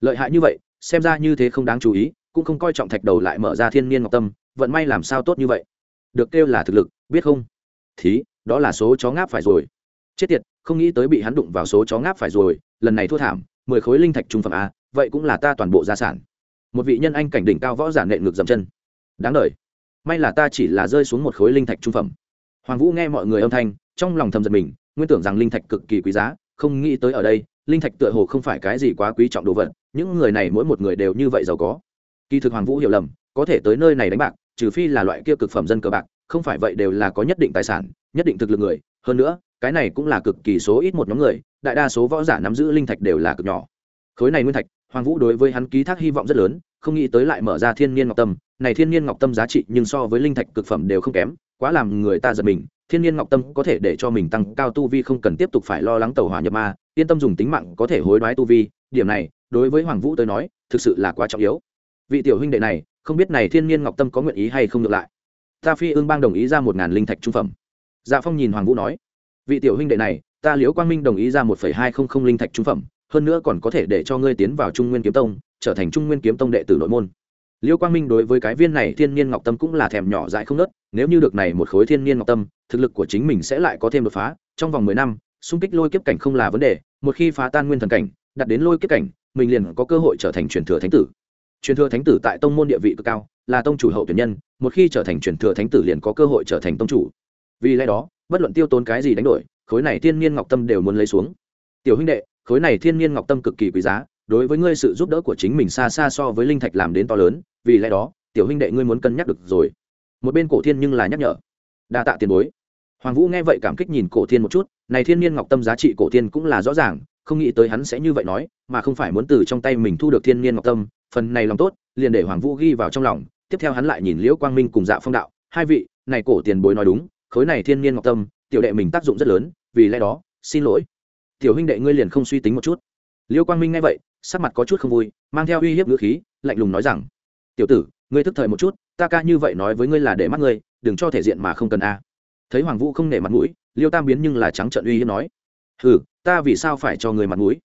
Lợi hại như vậy, xem ra như thế không đáng chú ý cũng không coi trọng thạch đầu lại mở ra thiên niên ngọc tâm, vận may làm sao tốt như vậy? Được kêu là thực lực, biết không? Thí, đó là số chó ngáp phải rồi. Chết tiệt, không nghĩ tới bị hắn đụng vào số chó ngáp phải rồi, lần này thua thảm, mười khối linh thạch trung phẩm a, vậy cũng là ta toàn bộ gia sản. Một vị nhân anh cảnh đỉnh cao võ giả nện ngược dầm chân. Đáng đ may là ta chỉ là rơi xuống một khối linh thạch trung phẩm. Hoàng vũ nghe mọi người âm thanh, trong lòng thầm giật mình, nguyên tưởng rằng linh thạch cực kỳ quý giá, không nghĩ tới ở đây, linh thạch tựa hồ không phải cái gì quá quý trọng đồ vật, những người này mỗi một người đều như vậy giàu có kỳ thực hoàng vũ hiểu lầm, có thể tới nơi này đánh bạc, trừ phi là loại kia cực phẩm dân cờ bạc, không phải vậy đều là có nhất định tài sản, nhất định thực lực người. Hơn nữa, cái này cũng là cực kỳ số ít một nhóm người, đại đa số võ giả nắm giữ linh thạch đều là cực nhỏ. Khối này nguyên thạch, hoàng vũ đối với hắn ký thác hy vọng rất lớn, không nghĩ tới lại mở ra thiên niên ngọc tâm. Này thiên niên ngọc tâm giá trị nhưng so với linh thạch cực phẩm đều không kém, quá làm người ta giật mình. Thiên niên ngọc tâm có thể để cho mình tăng cao tu vi không cần tiếp tục phải lo lắng tàu hỏa nhập ma, yên tâm dùng tính mạng có thể hối đoái tu vi. Điểm này, đối với hoàng vũ tới nói, thực sự là quá trọng yếu vị tiểu huynh đệ này, không biết này thiên Nhiên ngọc tâm có nguyện ý hay không được lại. Ta phi ương bang đồng ý ra một ngàn linh thạch trung phẩm. Dạ phong nhìn hoàng vũ nói, vị tiểu huynh đệ này, ta liễu quang minh đồng ý ra một phẩy hai không không linh thạch trung phẩm, hơn nữa còn có thể để cho ngươi tiến vào trung nguyên kiếm tông, trở thành trung nguyên kiếm tông đệ tử nội môn. Liễu quang minh đối với cái viên này thiên Nhiên ngọc tâm cũng là thèm nhỏ dại không nớt, nếu như được này một khối thiên Nhiên ngọc tâm, thực lực của chính mình sẽ lại có thêm đột phá, trong vòng mười năm, xung kích lôi kiếp cảnh không là vấn đề, một khi phá tan nguyên thần cảnh, đặt đến lôi kiếp cảnh, mình liền có cơ hội trở thành truyền thừa thánh tử truyền thừa thánh tử tại tông môn địa vị cực cao, là tông chủ hậu tuyển nhân, một khi trở thành truyền thừa thánh tử liền có cơ hội trở thành tông chủ. Vì lẽ đó, bất luận tiêu tốn cái gì đánh đổi, khối này thiên niên ngọc tâm đều muốn lấy xuống. Tiểu huynh đệ, khối này thiên niên ngọc tâm cực kỳ quý giá, đối với ngươi sự giúp đỡ của chính mình xa xa so với linh thạch làm đến to lớn, vì lẽ đó, tiểu huynh đệ ngươi muốn cân nhắc được rồi. Một bên cổ thiên nhưng là nhắc nhở. Đa tạ tiền bối. Hoàng vũ nghe vậy cảm kích nhìn cổ thiên một chút, này thiên niên ngọc tâm giá trị cổ thiên cũng là rõ ràng, không nghĩ tới hắn sẽ như vậy nói, mà không phải muốn từ trong tay mình thu được thiên niên ngọc tâm phần này lòng tốt, liền để hoàng vũ ghi vào trong lòng, tiếp theo hắn lại nhìn liễu quang minh cùng dạ phong đạo, hai vị, này cổ tiền bối nói đúng, khối này thiên niên ngọc tâm, tiểu đệ mình tác dụng rất lớn, vì lẽ đó, xin lỗi. Tiểu huynh đệ ngươi liền không suy tính một chút. Liễu quang minh nghe vậy, sắc mặt có chút không vui, mang theo uy hiếp ngữ khí, lạnh lùng nói rằng, tiểu tử, ngươi thức thời một chút, ta ca như vậy nói với ngươi là để mắt ngươi, đừng cho thể diện mà không cần a. Thấy hoàng vũ không nể mặt mũi, liêu tam biến nhưng là trắng trận uy hiếp nói ừ ta vì sao phải cho người mặt mũi?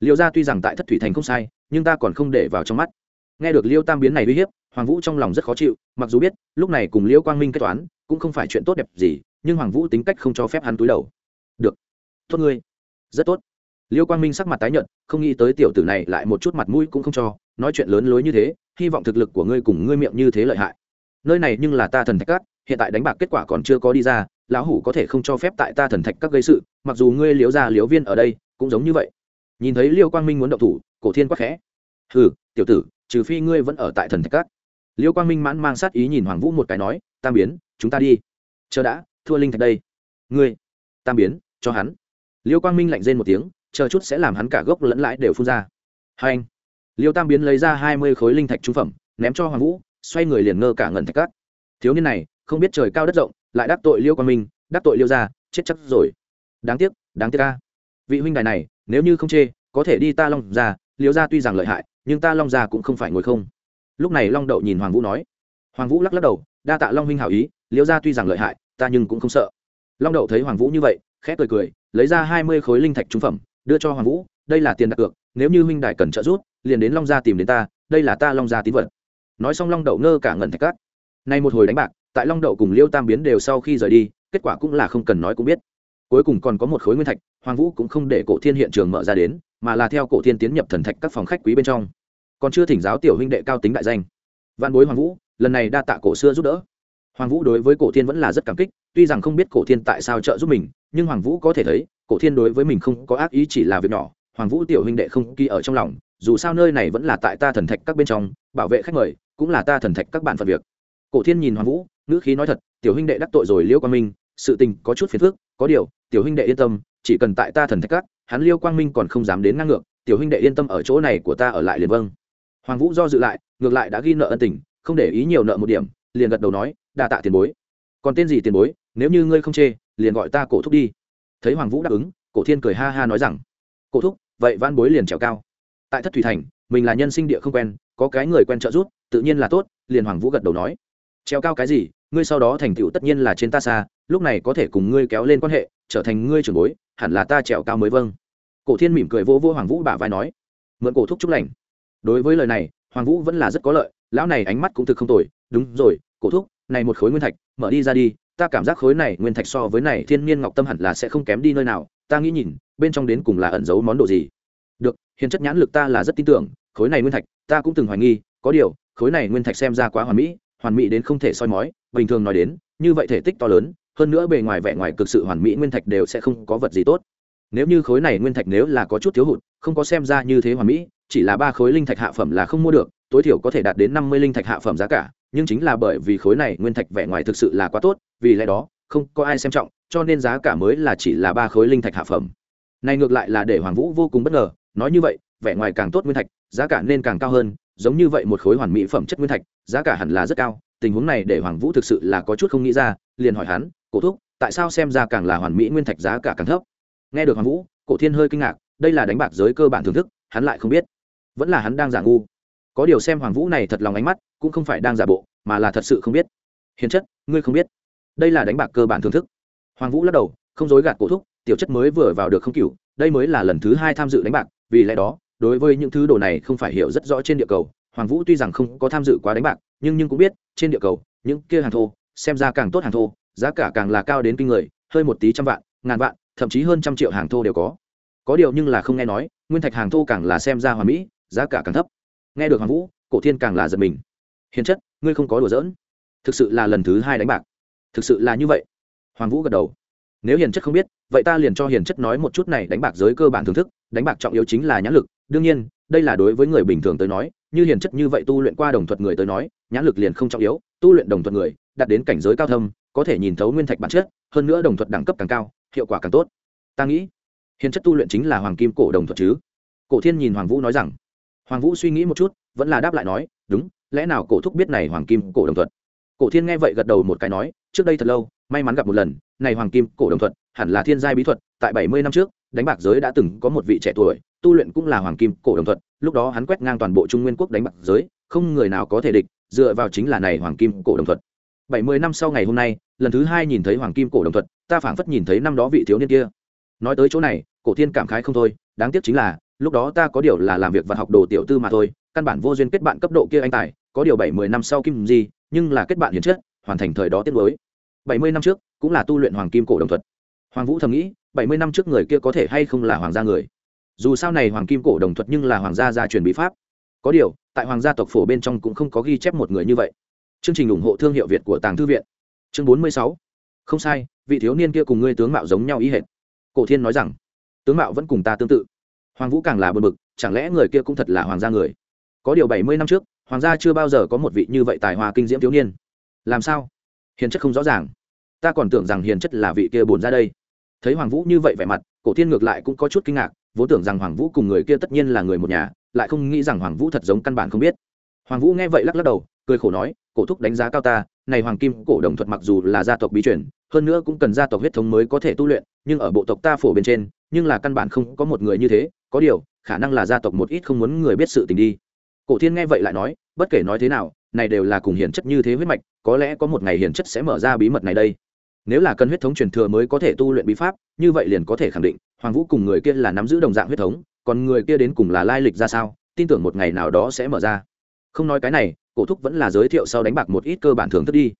Liêu gia tuy rằng tại thất thủy thành không sai nhưng ta còn không để vào trong mắt. Nghe được liêu tam biến này uy hiếp, hoàng vũ trong lòng rất khó chịu, mặc dù biết, lúc này cùng liêu quang minh kết toán, cũng không phải chuyện tốt đẹp gì, nhưng hoàng vũ tính cách không cho phép hắn túi đầu. Được. Tốt ngươi. Rất tốt. Liêu quang minh sắc mặt tái nhợt, không nghĩ tới tiểu tử này lại một chút mặt mũi cũng không cho, nói chuyện lớn lối như thế, hy vọng thực lực của ngươi cùng ngươi miệng như thế lợi hại. Nơi này nhưng là ta thần thạch các, hiện tại đánh bạc kết quả còn chưa có đi ra, lão hủ có thể không cho phép tại ta thần thạch các gây sự, mặc dù ngươi liếu ra liếu viên ở đây, cũng giống như vậy nhìn thấy liêu quang minh muốn động thủ, cổ thiên quắc khẽ. Hừ, tiểu tử, trừ phi ngươi vẫn ở tại thần thạch Cát. liêu quang minh mãn mang sát ý nhìn hoàng vũ một cái nói, tam biến, chúng ta đi. Chờ đã, thua linh thạch đây. Ngươi, tam biến, cho hắn. Liêu quang minh lạnh rên một tiếng, chờ chút sẽ làm hắn cả gốc lẫn lãi đều phun ra. Hai anh, liêu tam biến lấy ra hai mươi khối linh thạch trung phẩm, ném cho hoàng vũ, xoay người liền ngơ cả ngẩn thạch cát thiếu niên này, không biết trời cao đất rộng, lại đắc tội liêu quang minh, đắc tội liêu ra chết chắc rồi. Đáng tiếc đáng tiếc ca vị huynh đài này nếu như không chê, có thể đi ta long ra Liễu ra tuy rằng lợi hại, nhưng ta long ra cũng không phải ngồi không. Lúc này long đậu nhìn hoàng vũ nói. Hoàng vũ lắc lắc đầu, đa tạ long huynh hảo ý, Liễu ra tuy rằng lợi hại, ta nhưng cũng không sợ. Long đậu thấy hoàng vũ như vậy, khẽ cười cười, lấy ra hai mươi khối linh thạch trung phẩm, đưa cho hoàng vũ, đây là tiền đặt cược, nếu như huynh đại cần trợ giúp, liền đến long gia tìm đến ta, đây là ta long gia tín vật. Nói xong long đậu ngơ cả ngẩn thạch cát. Nay một hồi đánh bạc, tại long đậu cùng liêu tam biến đều sau khi rời đi, kết quả cũng là không cần nói cũng biết cuối cùng còn có một khối nguyên thạch, hoàng vũ cũng không để cổ thiên hiện trường mở ra đến, mà là theo cổ thiên tiến nhập thần thạch các phòng khách quý bên trong. Còn chưa thỉnh giáo tiểu huynh đệ cao tính đại danh. Văn bối hoàng vũ, lần này đa tạ cổ xưa giúp đỡ. Hoàng vũ đối với cổ thiên vẫn là rất cảm kích, tuy rằng không biết cổ thiên tại sao trợ giúp mình, nhưng hoàng vũ có thể thấy, cổ thiên đối với mình không có ác ý chỉ là việc nhỏ, hoàng vũ tiểu huynh đệ không ghi ở trong lòng, dù sao nơi này vẫn là tại ta thần thạch các bên trong, bảo vệ khách mời, cũng là ta thần thạch các bạn phận việc. Cổ thiên nhìn hoàng vũ, ngữ khí nói thật, tiểu huynh đệ đắc tội rồi liễu quang minh, sự tình có chút phiền phức có điều, tiểu huynh đệ yên tâm, chỉ cần tại ta thần thạch cát hắn liêu quang minh còn không dám đến ngang ngược, tiểu huynh đệ yên tâm ở chỗ này của ta ở lại liền vâng. Hoàng vũ do dự lại, ngược lại đã ghi nợ ân tình, không để ý nhiều nợ một điểm, liền gật đầu nói, đa tạ tiền bối. Còn tên gì tiền bối? Nếu như ngươi không chê, liền gọi ta cổ thúc đi. Thấy hoàng vũ đáp ứng, cổ thiên cười ha ha nói rằng, cổ thúc, vậy van bối liền trèo cao. Tại thất thủy thành, mình là nhân sinh địa không quen, có cái người quen trợ giúp, tự nhiên là tốt, liền hoàng vũ gật đầu nói. Treo cao cái gì? Ngươi sau đó thành tựu tất nhiên là trên ta xa, lúc này có thể cùng ngươi kéo lên quan hệ, trở thành ngươi trưởng bối, hẳn là ta trèo cao mới vâng. Cổ thiên mỉm cười vô vô hoàng vũ bả vai nói, mượn cổ thúc chúc lành. Đối với lời này, hoàng vũ vẫn là rất có lợi, lão này ánh mắt cũng thực không tồi, đúng rồi, cổ thúc, này một khối nguyên thạch, mở đi ra đi, ta cảm giác khối này nguyên thạch so với này thiên niên ngọc tâm hẳn là sẽ không kém đi nơi nào, ta nghĩ nhìn, bên trong đến cùng là ẩn giấu món đồ gì? Được hiện chất nhãn lực ta là rất tin tưởng, khối này nguyên thạch, ta cũng từng hoài nghi, có điều, khối này nguyên thạch xem ra quá hoàn mỹ hoàn mỹ đến không thể soi mói, bình thường nói đến, như vậy thể tích to lớn, hơn nữa bề ngoài vẻ ngoài cực sự hoàn mỹ nguyên thạch đều sẽ không có vật gì tốt. Nếu như khối này nguyên thạch nếu là có chút thiếu hụt, không có xem ra như thế hoàn mỹ, chỉ là ba khối linh thạch hạ phẩm là không mua được, tối thiểu có thể đạt đến năm mươi linh thạch hạ phẩm giá cả, nhưng chính là bởi vì khối này nguyên thạch vẻ ngoài thực sự là quá tốt, vì lẽ đó, không có ai xem trọng, cho nên giá cả mới là chỉ là ba khối linh thạch hạ phẩm. Này ngược lại là để hoàng vũ vô cùng bất ngờ, nói như vậy, vẻ ngoài càng tốt nguyên thạch, giá cả nên càng cao hơn giống như vậy một khối hoàn mỹ phẩm chất nguyên thạch, giá cả hẳn là rất cao, tình huống này để hoàng vũ thực sự là có chút không nghĩ ra, liền hỏi hắn, cổ thúc, tại sao xem ra càng là hoàn mỹ nguyên thạch giá cả càng thấp? Nghe được hoàng vũ, cổ thiên hơi kinh ngạc, đây là đánh bạc giới cơ bản thưởng thức, hắn lại không biết. Vẫn là hắn đang giả ngu. Có điều xem hoàng vũ này thật lòng ánh mắt, cũng không phải đang giả bộ, mà là thật sự không biết. Hiền chất, ngươi không biết. Đây là đánh bạc cơ bản thưởng thức. Hoàng vũ lắc đầu, không dối gạt cổ thúc, tiểu chất mới vừa vào được không cựu đây mới là lần thứ hai tham dự đánh bạc, vì lẽ đó đối với những thứ đồ này không phải hiểu rất rõ trên địa cầu, hoàng vũ tuy rằng không có tham dự quá đánh bạc, nhưng nhưng cũng biết, trên địa cầu, những kia hàng thô, xem ra càng tốt hàng thô, giá cả càng là cao đến kinh người, hơi một tí trăm vạn, ngàn vạn, thậm chí hơn trăm triệu hàng thô đều có. Có điều nhưng là không nghe nói, nguyên thạch hàng thô càng là xem ra hoàn mỹ, giá cả càng thấp. Nghe được hoàng vũ, cổ thiên càng là giật mình. Hiền chất, ngươi không có đùa giỡn. Thực sự là lần thứ hai đánh bạc. Thực sự là như vậy. Hoàng vũ gật đầu. Nếu hiền chất không biết, vậy ta liền cho hiền chất nói một chút này, đánh bạc giới cơ bản thưởng thức, đánh bạc trọng yếu chính là nhãn lực đương nhiên, đây là đối với người bình thường tới nói, như hiền chất như vậy tu luyện qua đồng thuật người tới nói, nhãn lực liền không trọng yếu, tu luyện đồng thuật người, đạt đến cảnh giới cao thâm, có thể nhìn thấu nguyên thạch bản chất, hơn nữa đồng thuật đẳng cấp càng cao, hiệu quả càng tốt. Ta nghĩ, hiền chất tu luyện chính là hoàng kim cổ đồng thuật chứ. Cổ thiên nhìn hoàng vũ nói rằng, hoàng vũ suy nghĩ một chút, vẫn là đáp lại nói, đúng, lẽ nào cổ thúc biết này hoàng kim cổ đồng thuật? Cổ thiên nghe vậy gật đầu một cái nói, trước đây thật lâu, may mắn gặp một lần, này hoàng kim cổ đồng thuật hẳn là thiên giai bí thuật, tại bảy mươi năm trước, đánh bạc giới đã từng có một vị trẻ tuổi tu luyện cũng là hoàng kim cổ đồng thuật, lúc đó hắn quét ngang toàn bộ trung nguyên quốc đánh bạc giới, không người nào có thể địch, dựa vào chính là này hoàng kim cổ đồng thuật. Bảy mươi năm sau ngày hôm nay, lần thứ hai nhìn thấy hoàng kim cổ đồng thuật, ta phảng phất nhìn thấy năm đó vị thiếu niên kia. Nói tới chỗ này, cổ thiên cảm khái không thôi, đáng tiếc chính là, lúc đó ta có điều là làm việc và học đồ tiểu tư mà thôi, căn bản vô duyên kết bạn cấp độ kia anh tài, có điều bảy mươi năm sau kim gì nhưng là kết bạn hiền chất hoàn thành thời đó tiết mới. Bảy mươi năm trước, cũng là tu luyện hoàng kim cổ đồng thuật. Hoàng vũ thầm nghĩ, bảy mươi năm trước người kia có thể hay không là hoàng gia người? Dù sao này hoàng kim cổ đồng thuật nhưng là hoàng gia gia truyền bí pháp. Có điều, tại hoàng gia tộc phổ bên trong cũng không có ghi chép một người như vậy. Chương trình ủng hộ thương hiệu việt của tàng thư viện. Chương bốn mươi sáu. Không sai, vị thiếu niên kia cùng ngươi tướng mạo giống nhau ý hệt. Cổ thiên nói rằng, tướng mạo vẫn cùng ta tương tự. Hoàng vũ càng là bờ bực, chẳng lẽ người kia cũng thật là hoàng gia người? Có điều bảy mươi năm trước, hoàng gia chưa bao giờ có một vị như vậy tài hoa kinh diễm thiếu niên. Làm sao? Hiền chất không rõ ràng. Ta còn tưởng rằng hiền chất là vị kia bồn ra đây. Thấy hoàng vũ như vậy vẻ mặt cổ thiên ngược lại cũng có chút kinh ngạc, vốn tưởng rằng hoàng vũ cùng người kia tất nhiên là người một nhà, lại không nghĩ rằng hoàng vũ thật giống căn bản không biết. Hoàng vũ nghe vậy lắc lắc đầu, cười khổ nói, cổ thúc đánh giá cao ta, này hoàng kim cổ đồng thuật mặc dù là gia tộc bí truyền, hơn nữa cũng cần gia tộc huyết thống mới có thể tu luyện, nhưng ở bộ tộc ta phổ bên trên, nhưng là căn bản không có một người như thế, có điều, khả năng là gia tộc một ít không muốn người biết sự tình đi. Cổ thiên nghe vậy lại nói, bất kể nói thế nào, này đều là cùng hiển chất như thế huyết mạch, có lẽ có một ngày hiển chất sẽ mở ra bí mật này đây nếu là cần huyết thống truyền thừa mới có thể tu luyện bí pháp, như vậy liền có thể khẳng định, hoàng vũ cùng người kia là nắm giữ đồng dạng huyết thống, còn người kia đến cùng là lai lịch ra sao, tin tưởng một ngày nào đó sẽ mở ra. Không nói cái này, cổ thúc vẫn là giới thiệu sau đánh bạc một ít cơ bản thưởng thức đi.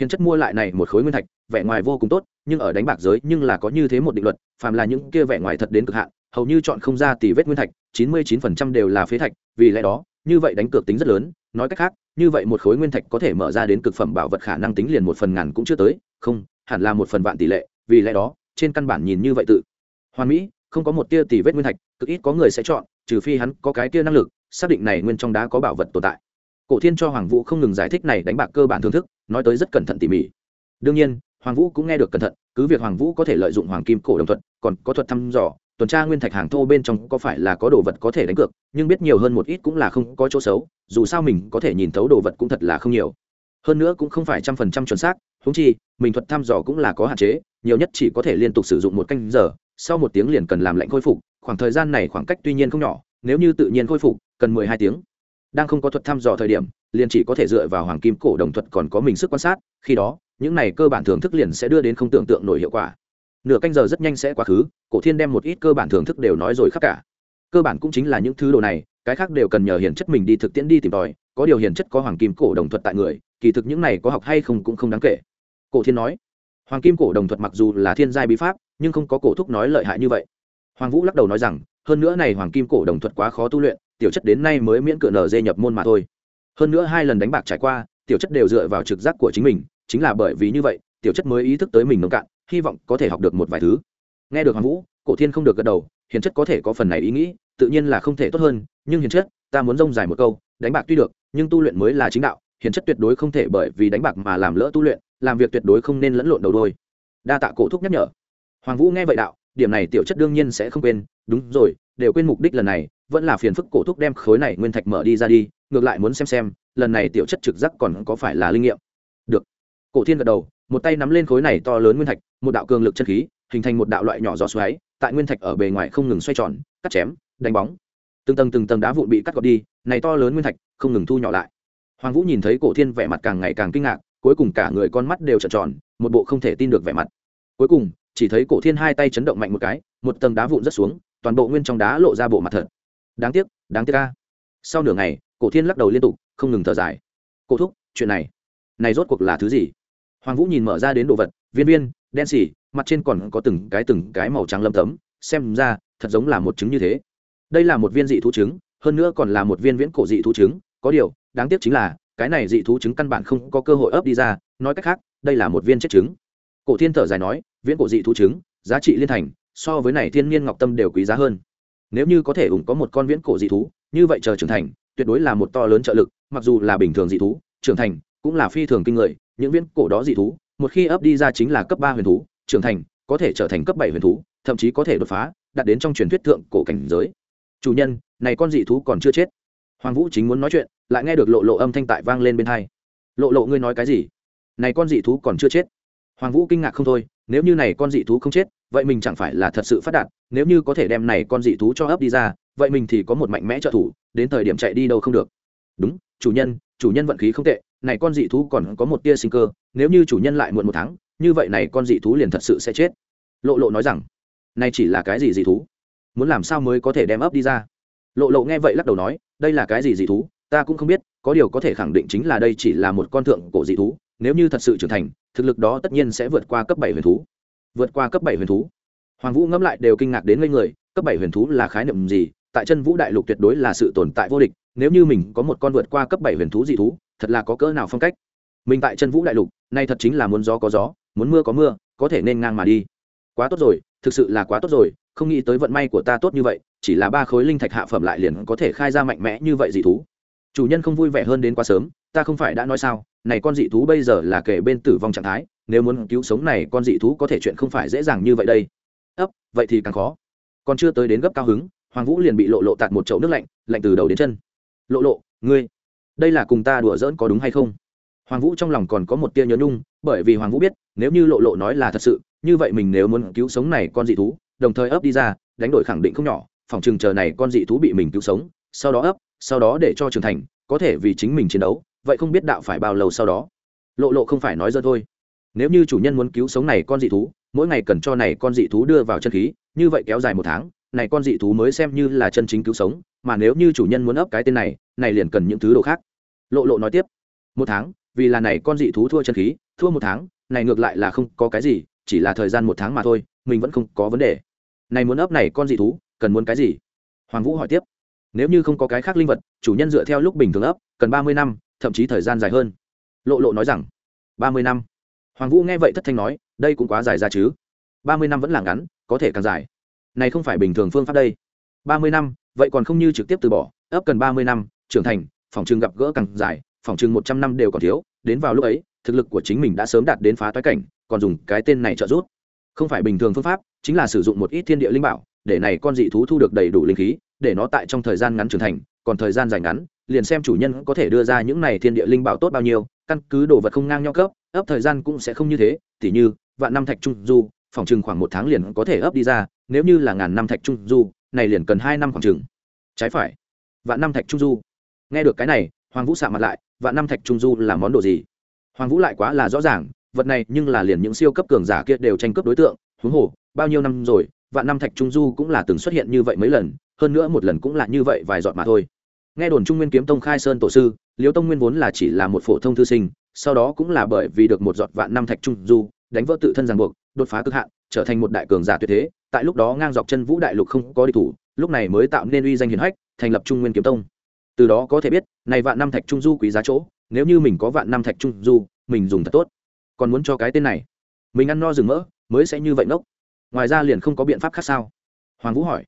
Hiền chất mua lại này một khối nguyên thạch, vẻ ngoài vô cùng tốt, nhưng ở đánh bạc giới nhưng là có như thế một định luật, phàm là những kia vẻ ngoài thật đến cực hạn, hầu như chọn không ra tỷ vết nguyên thạch, chín mươi chín phần trăm đều là phế thạch, vì lẽ đó, như vậy đánh cược tính rất lớn, nói cách khác, như vậy một khối nguyên thạch có thể mở ra đến cực phẩm bảo vật khả năng tính liền một phần ngàn cũng chưa tới, không hẳn là một phần vạn tỷ lệ, vì lẽ đó, trên căn bản nhìn như vậy tự. Hoàn mỹ, không có một tia tỷ vết nguyên thạch, cực ít có người sẽ chọn, trừ phi hắn có cái tia năng lực, xác định này nguyên trong đá có bảo vật tồn tại. Cổ thiên cho hoàng vũ không ngừng giải thích này đánh bạc cơ bản thưởng thức, nói tới rất cẩn thận tỉ mỉ. Đương nhiên, hoàng vũ cũng nghe được cẩn thận, cứ việc hoàng vũ có thể lợi dụng hoàng kim cổ đồng thuật còn có thuật thăm dò, tuần tra nguyên thạch hàng thô bên trong có phải là có đồ vật có thể đánh cược, nhưng biết nhiều hơn một ít cũng là không có chỗ xấu, dù sao mình có thể nhìn thấu đồ vật cũng thật là không nhiều. Hơn nữa cũng không phải trăm phần trăm chuẩn xác húng chi, mình thuật thăm dò cũng là có hạn chế, nhiều nhất chỉ có thể liên tục sử dụng một canh giờ, sau một tiếng liền cần làm lệnh khôi phục, khoảng thời gian này khoảng cách tuy nhiên không nhỏ, nếu như tự nhiên khôi phục, cần mười hai tiếng. Đang không có thuật thăm dò thời điểm, liền chỉ có thể dựa vào hoàng kim cổ đồng thuật còn có mình sức quan sát, khi đó, những này cơ bản thưởng thức liền sẽ đưa đến không tưởng tượng nổi hiệu quả. Nửa canh giờ rất nhanh sẽ quá khứ, cổ thiên đem một ít cơ bản thưởng thức đều nói rồi khắp cả. Cơ bản cũng chính là những thứ đồ này, cái khác đều cần nhờ hiền chất mình đi thực tiễn đi tìm tòi, có điều hiền chất có hoàng kim cổ đồng thuật tại người, kỳ thực những này có học hay không cũng không đáng kể cổ thiên nói, hoàng kim cổ đồng thuật mặc dù là thiên giai bí pháp, nhưng không có cổ thúc nói lợi hại như vậy. Hoàng vũ lắc đầu nói rằng, hơn nữa này hoàng kim cổ đồng thuật quá khó tu luyện, tiểu chất đến nay mới miễn cựa nở dê nhập môn mà thôi. Hơn nữa hai lần đánh bạc trải qua, tiểu chất đều dựa vào trực giác của chính mình, chính là bởi vì như vậy, tiểu chất mới ý thức tới mình nông cạn, hy vọng có thể học được một vài thứ. Nghe được hoàng vũ, cổ thiên không được gật đầu, hiền chất có thể có phần này ý nghĩ, tự nhiên là không thể tốt hơn, nhưng hiền chất, ta muốn rông dài một câu, đánh bạc tuy được, nhưng tu luyện mới là chính đạo hiền chất tuyệt đối không thể bởi vì đánh bạc mà làm lỡ tu luyện, làm việc tuyệt đối không nên lẫn lộn đầu đôi. Đa tạ cổ thúc nhắc nhở. Hoàng vũ nghe vậy đạo, điểm này tiểu chất đương nhiên sẽ không quên, đúng rồi, đều quên mục đích lần này, vẫn là phiền phức cổ thúc đem khối này nguyên thạch mở đi ra đi, ngược lại muốn xem xem, lần này tiểu chất trực giác còn có phải là linh nghiệm. Được. Cổ thiên gật đầu, một tay nắm lên khối này to lớn nguyên thạch, một đạo cường lực chân khí, hình thành một đạo loại nhỏ gió xoáy, tại nguyên thạch ở bề ngoài không ngừng xoay tròn, cắt chém, đánh bóng. Từng tầng từng tầng đá vụn bị cắt gọt đi, này to lớn nguyên thạch không ngừng thu nhỏ lại hoàng vũ nhìn thấy cổ thiên vẻ mặt càng ngày càng kinh ngạc, cuối cùng cả người con mắt đều trợn tròn, một bộ không thể tin được vẻ mặt. Cuối cùng, chỉ thấy cổ thiên hai tay chấn động mạnh một cái, một tầng đá vụn rất xuống, toàn bộ nguyên trong đá lộ ra bộ mặt thật. Đáng tiếc đáng tiếc ca sau nửa ngày, cổ thiên lắc đầu liên tục, không ngừng thở dài. Cổ thúc, chuyện này này rốt cuộc là thứ gì? Hoàng vũ nhìn mở ra đến đồ vật, viên viên, đen xỉ, mặt trên còn có từng cái từng cái màu trắng lâm tấm, xem ra thật giống là một trứng như thế. Đây là một viên dị thú trứng, hơn nữa còn là một viên viễn cổ dị thú trứng có điều, đáng tiếc chính là, cái này dị thú trứng căn bản không có cơ hội ấp đi ra, nói cách khác, đây là một viên chết trứng. Cổ thiên thở dài nói, viễn cổ dị thú trứng, giá trị liên thành, so với này thiên nhiên ngọc tâm đều quý giá hơn. Nếu như có thể ủng có một con viễn cổ dị thú, như vậy chờ trưởng thành, tuyệt đối là một to lớn trợ lực, mặc dù là bình thường dị thú, trưởng thành cũng là phi thường kinh người, những viễn cổ đó dị thú, một khi ấp đi ra chính là cấp ba huyền thú, trưởng thành có thể trở thành cấp bảy huyền thú, thậm chí có thể đột phá, đạt đến trong truyền thuyết thượng cổ cảnh giới. Chủ nhân, này con dị thú còn chưa chết hoàng vũ chính muốn nói chuyện, lại nghe được lộ lộ âm thanh tại vang lên bên hai. Lộ lộ, ngươi nói cái gì? Này con dị thú còn chưa chết. Hoàng vũ kinh ngạc không thôi, nếu như này con dị thú không chết, vậy mình chẳng phải là thật sự phát đạt, nếu như có thể đem này con dị thú cho ấp đi ra, vậy mình thì có một mạnh mẽ trợ thủ, đến thời điểm chạy đi đâu không được. Đúng, chủ nhân chủ nhân vận khí không tệ, này con dị thú còn có một tia sinh cơ, nếu như chủ nhân lại muộn một tháng, như vậy này con dị thú liền thật sự sẽ chết. Lộ lộ nói rằng, này chỉ là cái gì dị thú? Muốn làm sao mới có thể đem ấp đi ra? Lộ lộ nghe vậy lắc đầu nói đây là cái gì dị thú, ta cũng không biết, có điều có thể khẳng định chính là đây chỉ là một con thượng cổ dị thú, nếu như thật sự trưởng thành, thực lực đó tất nhiên sẽ vượt qua cấp bảy huyền thú. Vượt qua cấp bảy huyền thú. Hoàng vũ ngẫm lại đều kinh ngạc đến ngây người, cấp bảy huyền thú là khái niệm gì? Tại chân vũ đại lục tuyệt đối là sự tồn tại vô địch, nếu như mình có một con vượt qua cấp bảy huyền thú dị thú, thật là có cỡ nào phong cách. Mình tại chân vũ đại lục, nay thật chính là muốn gió có gió, muốn mưa có mưa, có thể nên ngang mà đi. Quá tốt rồi, thực sự là quá tốt rồi, không nghĩ tới vận may của ta tốt như vậy chỉ là ba khối linh thạch hạ phẩm lại liền có thể khai ra mạnh mẽ như vậy dị thú. Chủ nhân không vui vẻ hơn đến quá sớm, ta không phải đã nói sao, này con dị thú bây giờ là kể bên tử vong trạng thái, nếu muốn cứu sống này con dị thú có thể chuyện không phải dễ dàng như vậy đây. Ấp, vậy thì càng khó. Còn chưa tới đến gấp cao hứng, hoàng vũ liền bị lộ lộ tạt một chậu nước lạnh lạnh từ đầu đến chân. Lộ lộ, ngươi, đây là cùng ta đùa giỡn có đúng hay không? Hoàng vũ trong lòng còn có một tia nhớ nhung, bởi vì hoàng vũ biết, nếu như lộ lộ nói là thật sự, như vậy mình nếu muốn cứu sống này con dị thú, đồng thời ấp đi ra, đánh đổi khẳng định không nhỏ phòng trường chờ này con dị thú bị mình cứu sống, sau đó ấp, sau đó để cho trưởng thành, có thể vì chính mình chiến đấu, vậy không biết đạo phải bao lâu sau đó. Lộ lộ không phải nói dơ thôi. Nếu như chủ nhân muốn cứu sống này con dị thú, mỗi ngày cần cho này con dị thú đưa vào chân khí, như vậy kéo dài một tháng, này con dị thú mới xem như là chân chính cứu sống, mà nếu như chủ nhân muốn ấp cái tên này này liền cần những thứ đồ khác. Lộ lộ nói tiếp, một tháng, vì là này con dị thú thua chân khí, thua một tháng, này ngược lại là không có cái gì, chỉ là thời gian một tháng mà thôi, mình vẫn không có vấn đề. Này muốn ấp này con dị thú cần muốn cái gì? Hoàng vũ hỏi tiếp. Nếu như không có cái khác linh vật, chủ nhân dựa theo lúc bình thường ấp, cần ba mươi năm, thậm chí thời gian dài hơn. Lộ lộ nói rằng, ba mươi năm. Hoàng vũ nghe vậy thất thanh nói, đây cũng quá dài ra chứ. Ba mươi năm vẫn là ngắn, có thể càng dài. Này không phải bình thường phương pháp đây. Ba mươi năm, vậy còn không như trực tiếp từ bỏ, ấp cần ba mươi năm, trưởng thành, phòng trường gặp gỡ càng dài, phòng trường một trăm năm đều còn thiếu, đến vào lúc ấy, thực lực của chính mình đã sớm đạt đến phá toái cảnh, còn dùng cái tên này trợ giúp. Không phải bình thường phương pháp, chính là sử dụng một ít thiên địa linh bảo để này con dị thú thu được đầy đủ linh khí, để nó tại trong thời gian ngắn trưởng thành, còn thời gian dài ngắn, liền xem chủ nhân có thể đưa ra những này thiên địa linh bảo tốt bao nhiêu, căn cứ đồ vật không ngang nhau cấp, ấp thời gian cũng sẽ không như thế, tỉ như, vạn năm thạch trung du, phòng chừng khoảng một tháng liền có thể ấp đi ra, nếu như là ngàn năm thạch trung du, này liền cần hai năm khoảng chừng. Trái phải, vạn năm thạch trung du. Nghe được cái này, hoàng vũ xạ mặt lại, vạn năm thạch trung du là món đồ gì? Hoàng vũ lại quá là rõ ràng, vật này nhưng là liền những siêu cấp cường giả kia đều tranh cướp đối tượng, huống hồ, bao nhiêu năm rồi vạn năm thạch trung du cũng là từng xuất hiện như vậy mấy lần, hơn nữa một lần cũng là như vậy vài giọt mà thôi. Nghe đồn trung nguyên kiếm tông khai sơn tổ sư, liêu tông nguyên vốn là chỉ là một phổ thông thư sinh, sau đó cũng là bởi vì được một giọt vạn năm thạch trung du, đánh vỡ tự thân ràng buộc, đột phá cực hạn, trở thành một đại cường giả tuyệt thế, tại lúc đó ngang dọc chân vũ đại lục không có địch thủ, lúc này mới tạo nên uy danh hiền hách, thành lập trung nguyên kiếm tông. Từ đó có thể biết, này vạn năm thạch trung du quý giá chỗ, nếu như mình có vạn năm thạch trung du, mình dùng thật tốt. Còn muốn cho cái tên này, mình ăn no rừng mỡ, mới sẽ như vậy ngốc ngoài ra liền không có biện pháp khác sao? Hoàng vũ hỏi.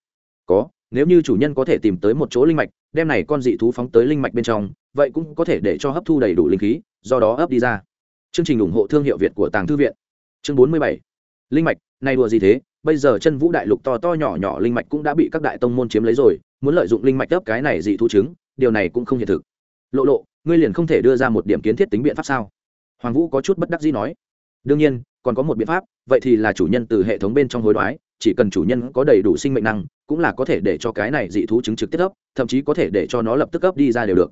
Có, nếu như chủ nhân có thể tìm tới một chỗ linh mạch, đem này con dị thú phóng tới linh mạch bên trong, vậy cũng có thể để cho hấp thu đầy đủ linh khí, do đó ấp đi ra. Chương trình ủng hộ thương hiệu việt của tàng thư viện. Chương bốn mươi bảy. Linh mạch này đùa gì thế? Bây giờ chân vũ đại lục to to nhỏ nhỏ linh mạch cũng đã bị các đại tông môn chiếm lấy rồi, muốn lợi dụng linh mạch ấp cái này dị thú chứng điều này cũng không hiện thực. Lộ lộ, ngươi liền không thể đưa ra một điểm kiến thiết tính biện pháp sao? Hoàng vũ có chút bất đắc dĩ nói. Đương nhiên còn có một biện pháp, vậy thì là chủ nhân từ hệ thống bên trong hối đoái, chỉ cần chủ nhân có đầy đủ sinh mệnh năng, cũng là có thể để cho cái này dị thú chứng trực tiếp ấp thậm chí có thể để cho nó lập tức ấp đi ra đều được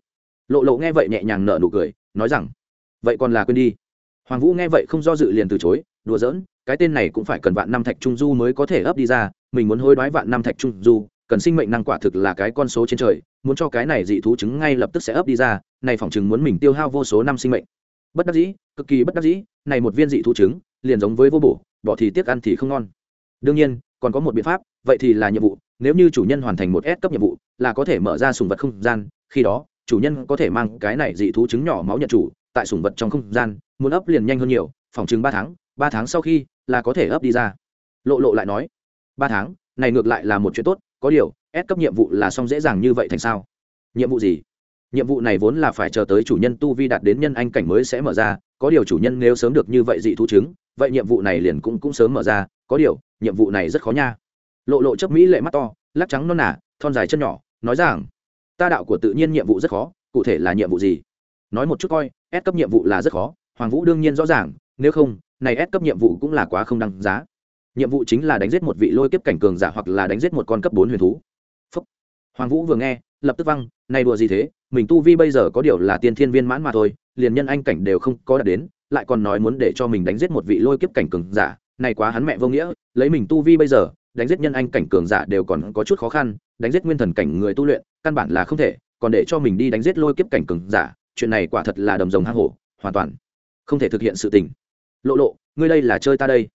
lộ lộ nghe vậy nhẹ nhàng nở nụ cười, nói rằng, vậy còn là quên đi hoàng vũ nghe vậy không do dự liền từ chối, đùa giỡn, cái tên này cũng phải cần vạn năm thạch trung du mới có thể ấp đi ra, mình muốn hối đoái vạn năm thạch trung du, cần sinh mệnh năng quả thực là cái con số trên trời, muốn cho cái này dị thú chứng ngay lập tức sẽ ấp đi ra, này phỏng chừng muốn mình tiêu hao vô số năm sinh mệnh bất đắc dĩ, cực kỳ bất đắc dĩ, này một viên dị thú chứng liền giống với vô bổ, bỏ thì tiếc ăn thì không ngon. Đương nhiên, còn có một biện pháp, vậy thì là nhiệm vụ, nếu như chủ nhân hoàn thành một S cấp nhiệm vụ, là có thể mở ra sùng vật không gian, khi đó, chủ nhân có thể mang cái này dị thú trứng nhỏ máu nhận chủ, tại sùng vật trong không gian, muốn ấp liền nhanh hơn nhiều, phòng chừng ba tháng ba tháng sau khi, là có thể ấp đi ra. Lộ lộ lại nói, ba tháng, này ngược lại là một chuyện tốt, có điều, S cấp nhiệm vụ là xong dễ dàng như vậy thành sao? Nhiệm vụ gì? Nhiệm vụ này vốn là phải chờ tới chủ nhân tu vi đạt đến nhân anh cảnh mới sẽ mở ra, có điều chủ nhân nếu sớm được như vậy dị thú chứng vậy nhiệm vụ này liền cũng cũng sớm mở ra, có điều, nhiệm vụ này rất khó nha. Lộ lộ chấp mỹ lệ mắt to, lắc trắng non nả thon dài chân nhỏ, nói rằng, ta đạo của tự nhiên nhiệm vụ rất khó, cụ thể là nhiệm vụ gì? Nói một chút coi ép cấp nhiệm vụ là rất khó, hoàng vũ đương nhiên rõ ràng, nếu không, này ép cấp nhiệm vụ cũng là quá không đăng giá. Nhiệm vụ chính là đánh giết một vị lôi kiếp cảnh cường giả hoặc là đánh giết một con cấp bốn huyền thú. Phúc. hoàng vũ vừa nghe, lập tức văng, này đùa gì thế, mình tu vi bây giờ có điều là tiên thiên viên mãn mà thôi, liền nhân anh cảnh đều không có đạt đến lại còn nói muốn để cho mình đánh giết một vị lôi kiếp cảnh cường giả, này quá hắn mẹ vô nghĩa, lấy mình tu vi bây giờ, đánh giết nhân anh cảnh cường giả đều còn có chút khó khăn, đánh giết nguyên thần cảnh người tu luyện, căn bản là không thể, còn để cho mình đi đánh giết lôi kiếp cảnh cường giả, chuyện này quả thật là đầm rồng hang hổ, hoàn toàn không thể thực hiện sự tình. Lộ lộ, ngươi đây là chơi ta đây.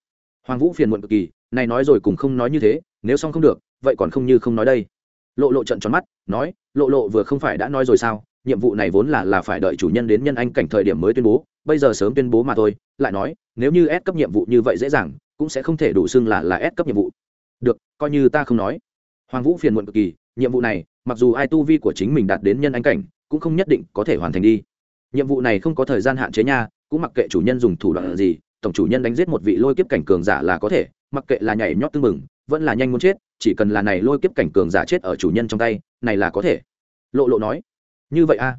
Hoàng vũ phiền muộn cực kỳ, này nói rồi cùng không nói như thế, nếu xong không được, vậy còn không như không nói đây. Lộ lộ trận tròn mắt, nói, lộ lộ vừa không phải đã nói rồi sao? Nhiệm vụ này vốn là là phải đợi chủ nhân đến nhân anh cảnh thời điểm mới tuyên bố bây giờ sớm tuyên bố mà thôi, lại nói, nếu như S cấp nhiệm vụ như vậy dễ dàng, cũng sẽ không thể đủ xưng là là S cấp nhiệm vụ. Được, coi như ta không nói. Hoàng vũ phiền muộn cực kỳ, nhiệm vụ này, mặc dù ai tu vi của chính mình đạt đến nhân anh cảnh, cũng không nhất định có thể hoàn thành đi. Nhiệm vụ này không có thời gian hạn chế nha, cũng mặc kệ chủ nhân dùng thủ đoạn gì, tổng chủ nhân đánh giết một vị lôi kiếp cảnh cường giả là có thể, mặc kệ là nhảy nhót tư mừng vẫn là nhanh muốn chết, chỉ cần là này lôi kiếp cảnh cường giả chết ở chủ nhân trong tay, này là có thể. Lộ lộ nói, như vậy a à?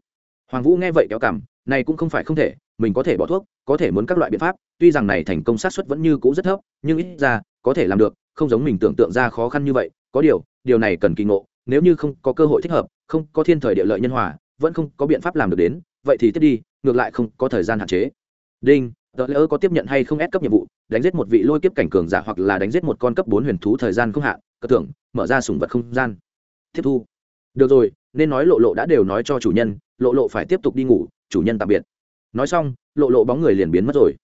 hoàng vũ nghe vậy kéo cảm này cũng không phải không thể mình có thể bỏ thuốc, có thể muốn các loại biện pháp, tuy rằng này thành công sát suất vẫn như cũ rất thấp, nhưng ít ra, có thể làm được, không giống mình tưởng tượng ra khó khăn như vậy. Có điều điều này cần kỳ ngộ, nếu như không có cơ hội thích hợp, không có thiên thời địa lợi nhân hòa, vẫn không có biện pháp làm được đến, vậy thì tiếp đi, ngược lại không có thời gian hạn chế. Đinh, tờ lỡ có tiếp nhận hay không ép cấp nhiệm vụ, đánh giết một vị lôi kiếp cảnh cường giả hoặc là đánh giết một con cấp bốn huyền thú thời gian không hạn cất thưởng, mở ra sùng vật không gian. Tiếp thu. Được rồi, nên nói lộ lộ đã đều nói cho chủ nhân, lộ lộ phải tiếp tục đi ngủ, chủ nhân tạm biệt nói xong, lộ lộ bóng người liền biến mất rồi.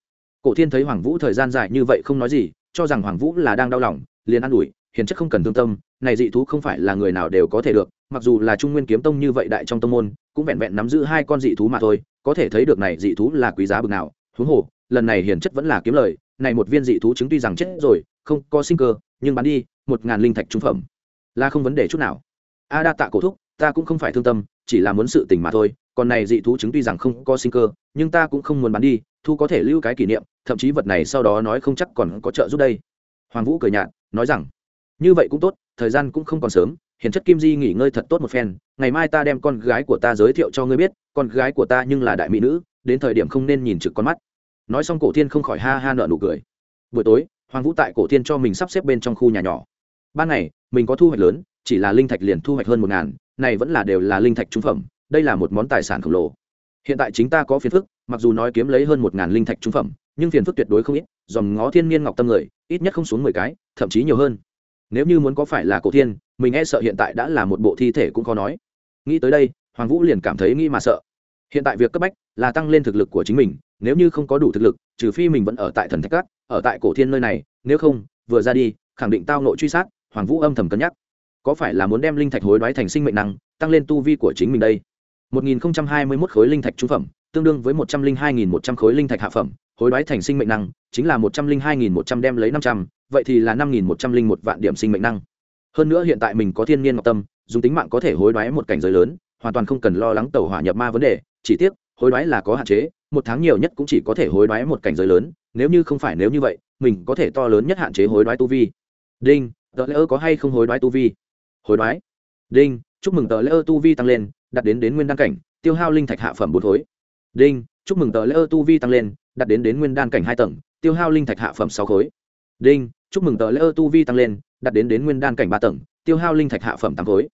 Cổ thiên thấy hoàng vũ thời gian dài như vậy không nói gì, cho rằng hoàng vũ là đang đau lòng, liền an ủi, hiền chất không cần thương tâm, này dị thú không phải là người nào đều có thể được, mặc dù là trung nguyên kiếm tông như vậy đại trong tông môn, cũng vẹn vẹn nắm giữ hai con dị thú mà thôi, có thể thấy được này dị thú là quý giá bực nào. Huống hồ, lần này hiền chất vẫn là kiếm lời, này một viên dị thú chứng tuy rằng chết rồi, không có sinh cơ, nhưng bán đi, một ngàn linh thạch trung phẩm, là không vấn đề chút nào. A đa tạ cổ thúc, ta cũng không phải thương tâm, chỉ là muốn sự tình mà thôi còn này dị thú chứng tuy rằng không có sinh cơ, nhưng ta cũng không muốn bán đi, thu có thể lưu cái kỷ niệm, thậm chí vật này sau đó nói không chắc còn có trợ giúp đây. Hoàng vũ cười nhạt, nói rằng, như vậy cũng tốt, thời gian cũng không còn sớm, hiền chất kim di nghỉ ngơi thật tốt một phen, ngày mai ta đem con gái của ta giới thiệu cho ngươi biết, con gái của ta nhưng là đại mỹ nữ, đến thời điểm không nên nhìn trực con mắt. Nói xong cổ thiên không khỏi ha ha nợ nụ cười. Buổi tối, hoàng vũ tại cổ thiên cho mình sắp xếp bên trong khu nhà nhỏ. Ban ngày, mình có thu hoạch lớn, chỉ là linh thạch liền thu hoạch hơn một ngàn, này vẫn là đều là linh thạch trung phẩm đây là một món tài sản khổng lồ. Hiện tại chính ta có phiền phức, mặc dù nói kiếm lấy hơn một ngàn linh thạch trung phẩm, nhưng phiền phức tuyệt đối không ít, dòm ngó thiên niên ngọc tâm người, ít nhất không xuống mười cái, thậm chí nhiều hơn. Nếu như muốn có phải là cổ thiên, mình e sợ hiện tại đã là một bộ thi thể cũng khó nói. Nghĩ tới đây, hoàng vũ liền cảm thấy nghĩ mà sợ. Hiện tại việc cấp bách là tăng lên thực lực của chính mình, nếu như không có đủ thực lực, trừ phi mình vẫn ở tại thần thạch cát ở tại cổ thiên nơi này, nếu không, vừa ra đi, khẳng định tao nội truy sát, hoàng vũ âm thầm cân nhắc. Có phải là muốn đem linh thạch hối đoái thành sinh mệnh năng, tăng lên tu vi của chính mình đây? 1021 khối linh thạch trung phẩm tương đương với 102.100 khối linh thạch hạ phẩm hối đoái thành sinh mệnh năng chính là 102.100 đem lấy 500, vậy thì là năm nghìn một trăm linh một vạn điểm sinh mệnh năng. Hơn nữa hiện tại mình có thiên nhiên ngọc tâm dùng tính mạng có thể hối đoái một cảnh giới lớn hoàn toàn không cần lo lắng tẩu hỏa nhập ma vấn đề chỉ tiếc hối đoái là có hạn chế một tháng nhiều nhất cũng chỉ có thể hối đoái một cảnh giới lớn nếu như không phải nếu như vậy mình có thể to lớn nhất hạn chế hối đoái tu vi. Đinh tờ lễ có hay không hối đoái tu vi? Hối đoái. Đinh chúc mừng tờ lễ tu vi tăng lên đặt đến đến nguyên đan cảnh, tiêu hao linh thạch hạ phẩm bốn khối. Đinh, chúc mừng tờ lễ ơ tu vi tăng lên, đặt đến đến nguyên đan cảnh hai tầng, tiêu hao linh thạch hạ phẩm sáu khối. Đinh, chúc mừng tờ lễ ơ tu vi tăng lên, đặt đến đến nguyên đan cảnh ba tầng, tiêu hao linh thạch hạ phẩm tám khối.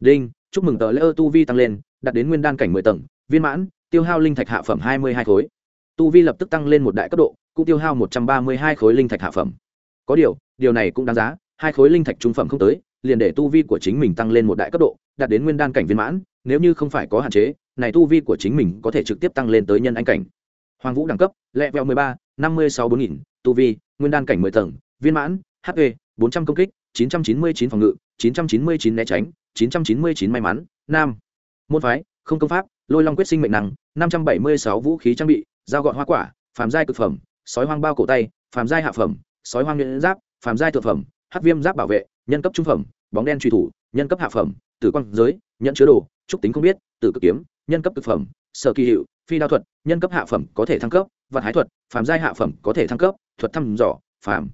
Đinh, chúc mừng tờ lễ ơ tu vi tăng lên, đặt đến nguyên đan cảnh mười tầng, viên mãn, tiêu hao linh thạch hạ phẩm hai mươi hai khối. Tu vi lập tức tăng lên một đại cấp độ, cũng tiêu hao một trăm ba mươi hai khối linh thạch hạ phẩm. Có điều điều này cũng đáng giá, hai khối linh thạch trung phẩm không tới, liền để tu vi của chính mình tăng lên một đại cấp độ đạt đến nguyên đan cảnh viên mãn, nếu như không phải có hạn chế, này tu vi của chính mình có thể trực tiếp tăng lên tới nhân anh cảnh. Hoàng vũ đẳng cấp, lẹ vẹo mười ba, năm mươi sáu bốn nghìn, tu vi, nguyên đan cảnh mười tầng, viên mãn hp bốn trăm công kích, chín trăm chín mươi chín phòng ngự, chín trăm chín mươi chín né tránh, chín trăm chín mươi chín may mắn, nam. Môn phái, không công pháp, lôi long quyết sinh mệnh năng năm trăm bảy mươi sáu vũ khí trang bị, dao gọn hoa quả, phàm giai cực phẩm, sói hoang bao cổ tay, phàm giai hạ phẩm, sói hoang nhuyễn giáp, phàm giai thượng phẩm, hắc viêm giáp bảo vệ, nhân cấp trung phẩm, bóng đen truy thủ, nhân cấp hạ phẩm tử quang giới nhận chứa đồ, trúc tính không biết, tử cực kiếm, nhân cấp thực phẩm, sở kỳ hiệu, phi đao thuật, nhân cấp hạ phẩm có thể thăng cấp vạn hái thuật, phàm giai hạ phẩm có thể thăng cấp, thuật thăm dò, phàm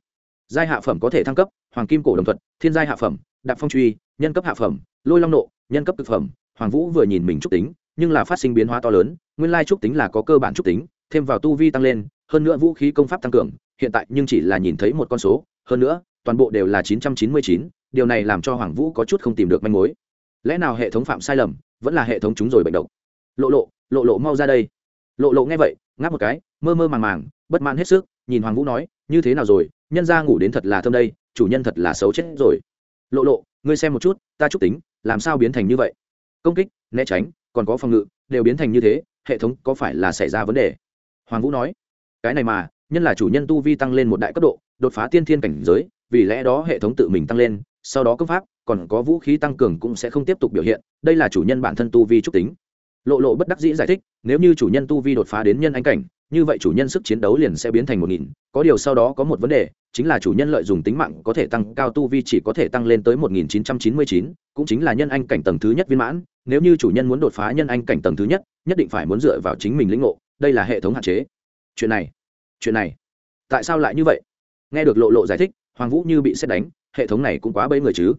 giai hạ phẩm có thể thăng cấp, hoàng kim cổ đồng thuật, thiên giai hạ phẩm, đạp phong truy, nhân cấp hạ phẩm, lôi long nộ, nhân cấp thực phẩm. Hoàng vũ vừa nhìn mình trúc tính, nhưng là phát sinh biến hóa to lớn, nguyên lai trúc tính là có cơ bản trúc tính, thêm vào tu vi tăng lên, hơn nữa vũ khí công pháp tăng cường, hiện tại nhưng chỉ là nhìn thấy một con số, hơn nữa, toàn bộ đều là chín trăm chín mươi chín, điều này làm cho hoàng vũ có chút không tìm được manh mối lẽ nào hệ thống phạm sai lầm, vẫn là hệ thống chúng rồi bệnh độc? Lộ lộ lộ lộ mau ra đây. Lộ lộ nghe vậy, ngáp một cái, mơ mơ màng màng, bất mãn hết sức, nhìn hoàng vũ nói, như thế nào rồi? Nhân ra ngủ đến thật là thơm đây, chủ nhân thật là xấu chết rồi. Lộ lộ, ngươi xem một chút, ta chúc tính, làm sao biến thành như vậy? Công kích, né tránh, còn có phòng ngự, đều biến thành như thế, hệ thống có phải là xảy ra vấn đề? Hoàng vũ nói, cái này mà, nhân là chủ nhân tu vi tăng lên một đại cấp độ, đột phá tiên thiên cảnh giới, vì lẽ đó hệ thống tự mình tăng lên, sau đó cấp pháp còn có vũ khí tăng cường cũng sẽ không tiếp tục biểu hiện, đây là chủ nhân bản thân tu vi trúc tính. Lộ lộ bất đắc dĩ giải thích, nếu như chủ nhân tu vi đột phá đến nhân anh cảnh, như vậy chủ nhân sức chiến đấu liền sẽ biến thành một nghìn, có điều sau đó có một vấn đề, chính là chủ nhân lợi dụng tính mạng có thể tăng cao tu vi chỉ có thể tăng lên tới một nghìn chín trăm chín mươi chín, cũng chính là nhân anh cảnh tầng thứ nhất viên mãn, nếu như chủ nhân muốn đột phá nhân anh cảnh tầng thứ nhất nhất định phải muốn dựa vào chính mình lĩnh ngộ, đây là hệ thống hạn chế. Chuyện này chuyện này, tại sao lại như vậy? Nghe được lộ lộ giải thích, hoàng vũ như bị xét đánh, hệ thống này cũng quá bấy người chứ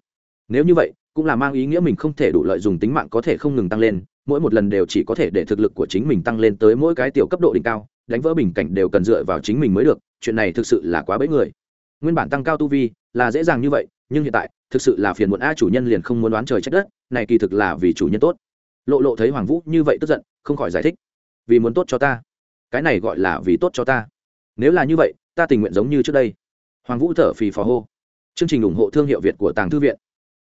nếu như vậy, cũng là mang ý nghĩa mình không thể đủ lợi dụng tính mạng có thể không ngừng tăng lên, mỗi một lần đều chỉ có thể để thực lực của chính mình tăng lên tới mỗi cái tiểu cấp độ đỉnh cao, đánh vỡ bình cảnh đều cần dựa vào chính mình mới được, chuyện này thực sự là quá bẫy người. Nguyên bản tăng cao tu vi là dễ dàng như vậy, nhưng hiện tại, thực sự là phiền muộn a, chủ nhân liền không muốn đoán trời trách đất, này kỳ thực là vì chủ nhân tốt. Lộ lộ thấy hoàng vũ như vậy tức giận, không khỏi giải thích. Vì muốn tốt cho ta. Cái này gọi là vì tốt cho ta. Nếu là như vậy, ta tình nguyện giống như trước đây. Hoàng vũ thở phì phò hô. Chương trình ủng hộ thương hiệu việt của tàng thư viện.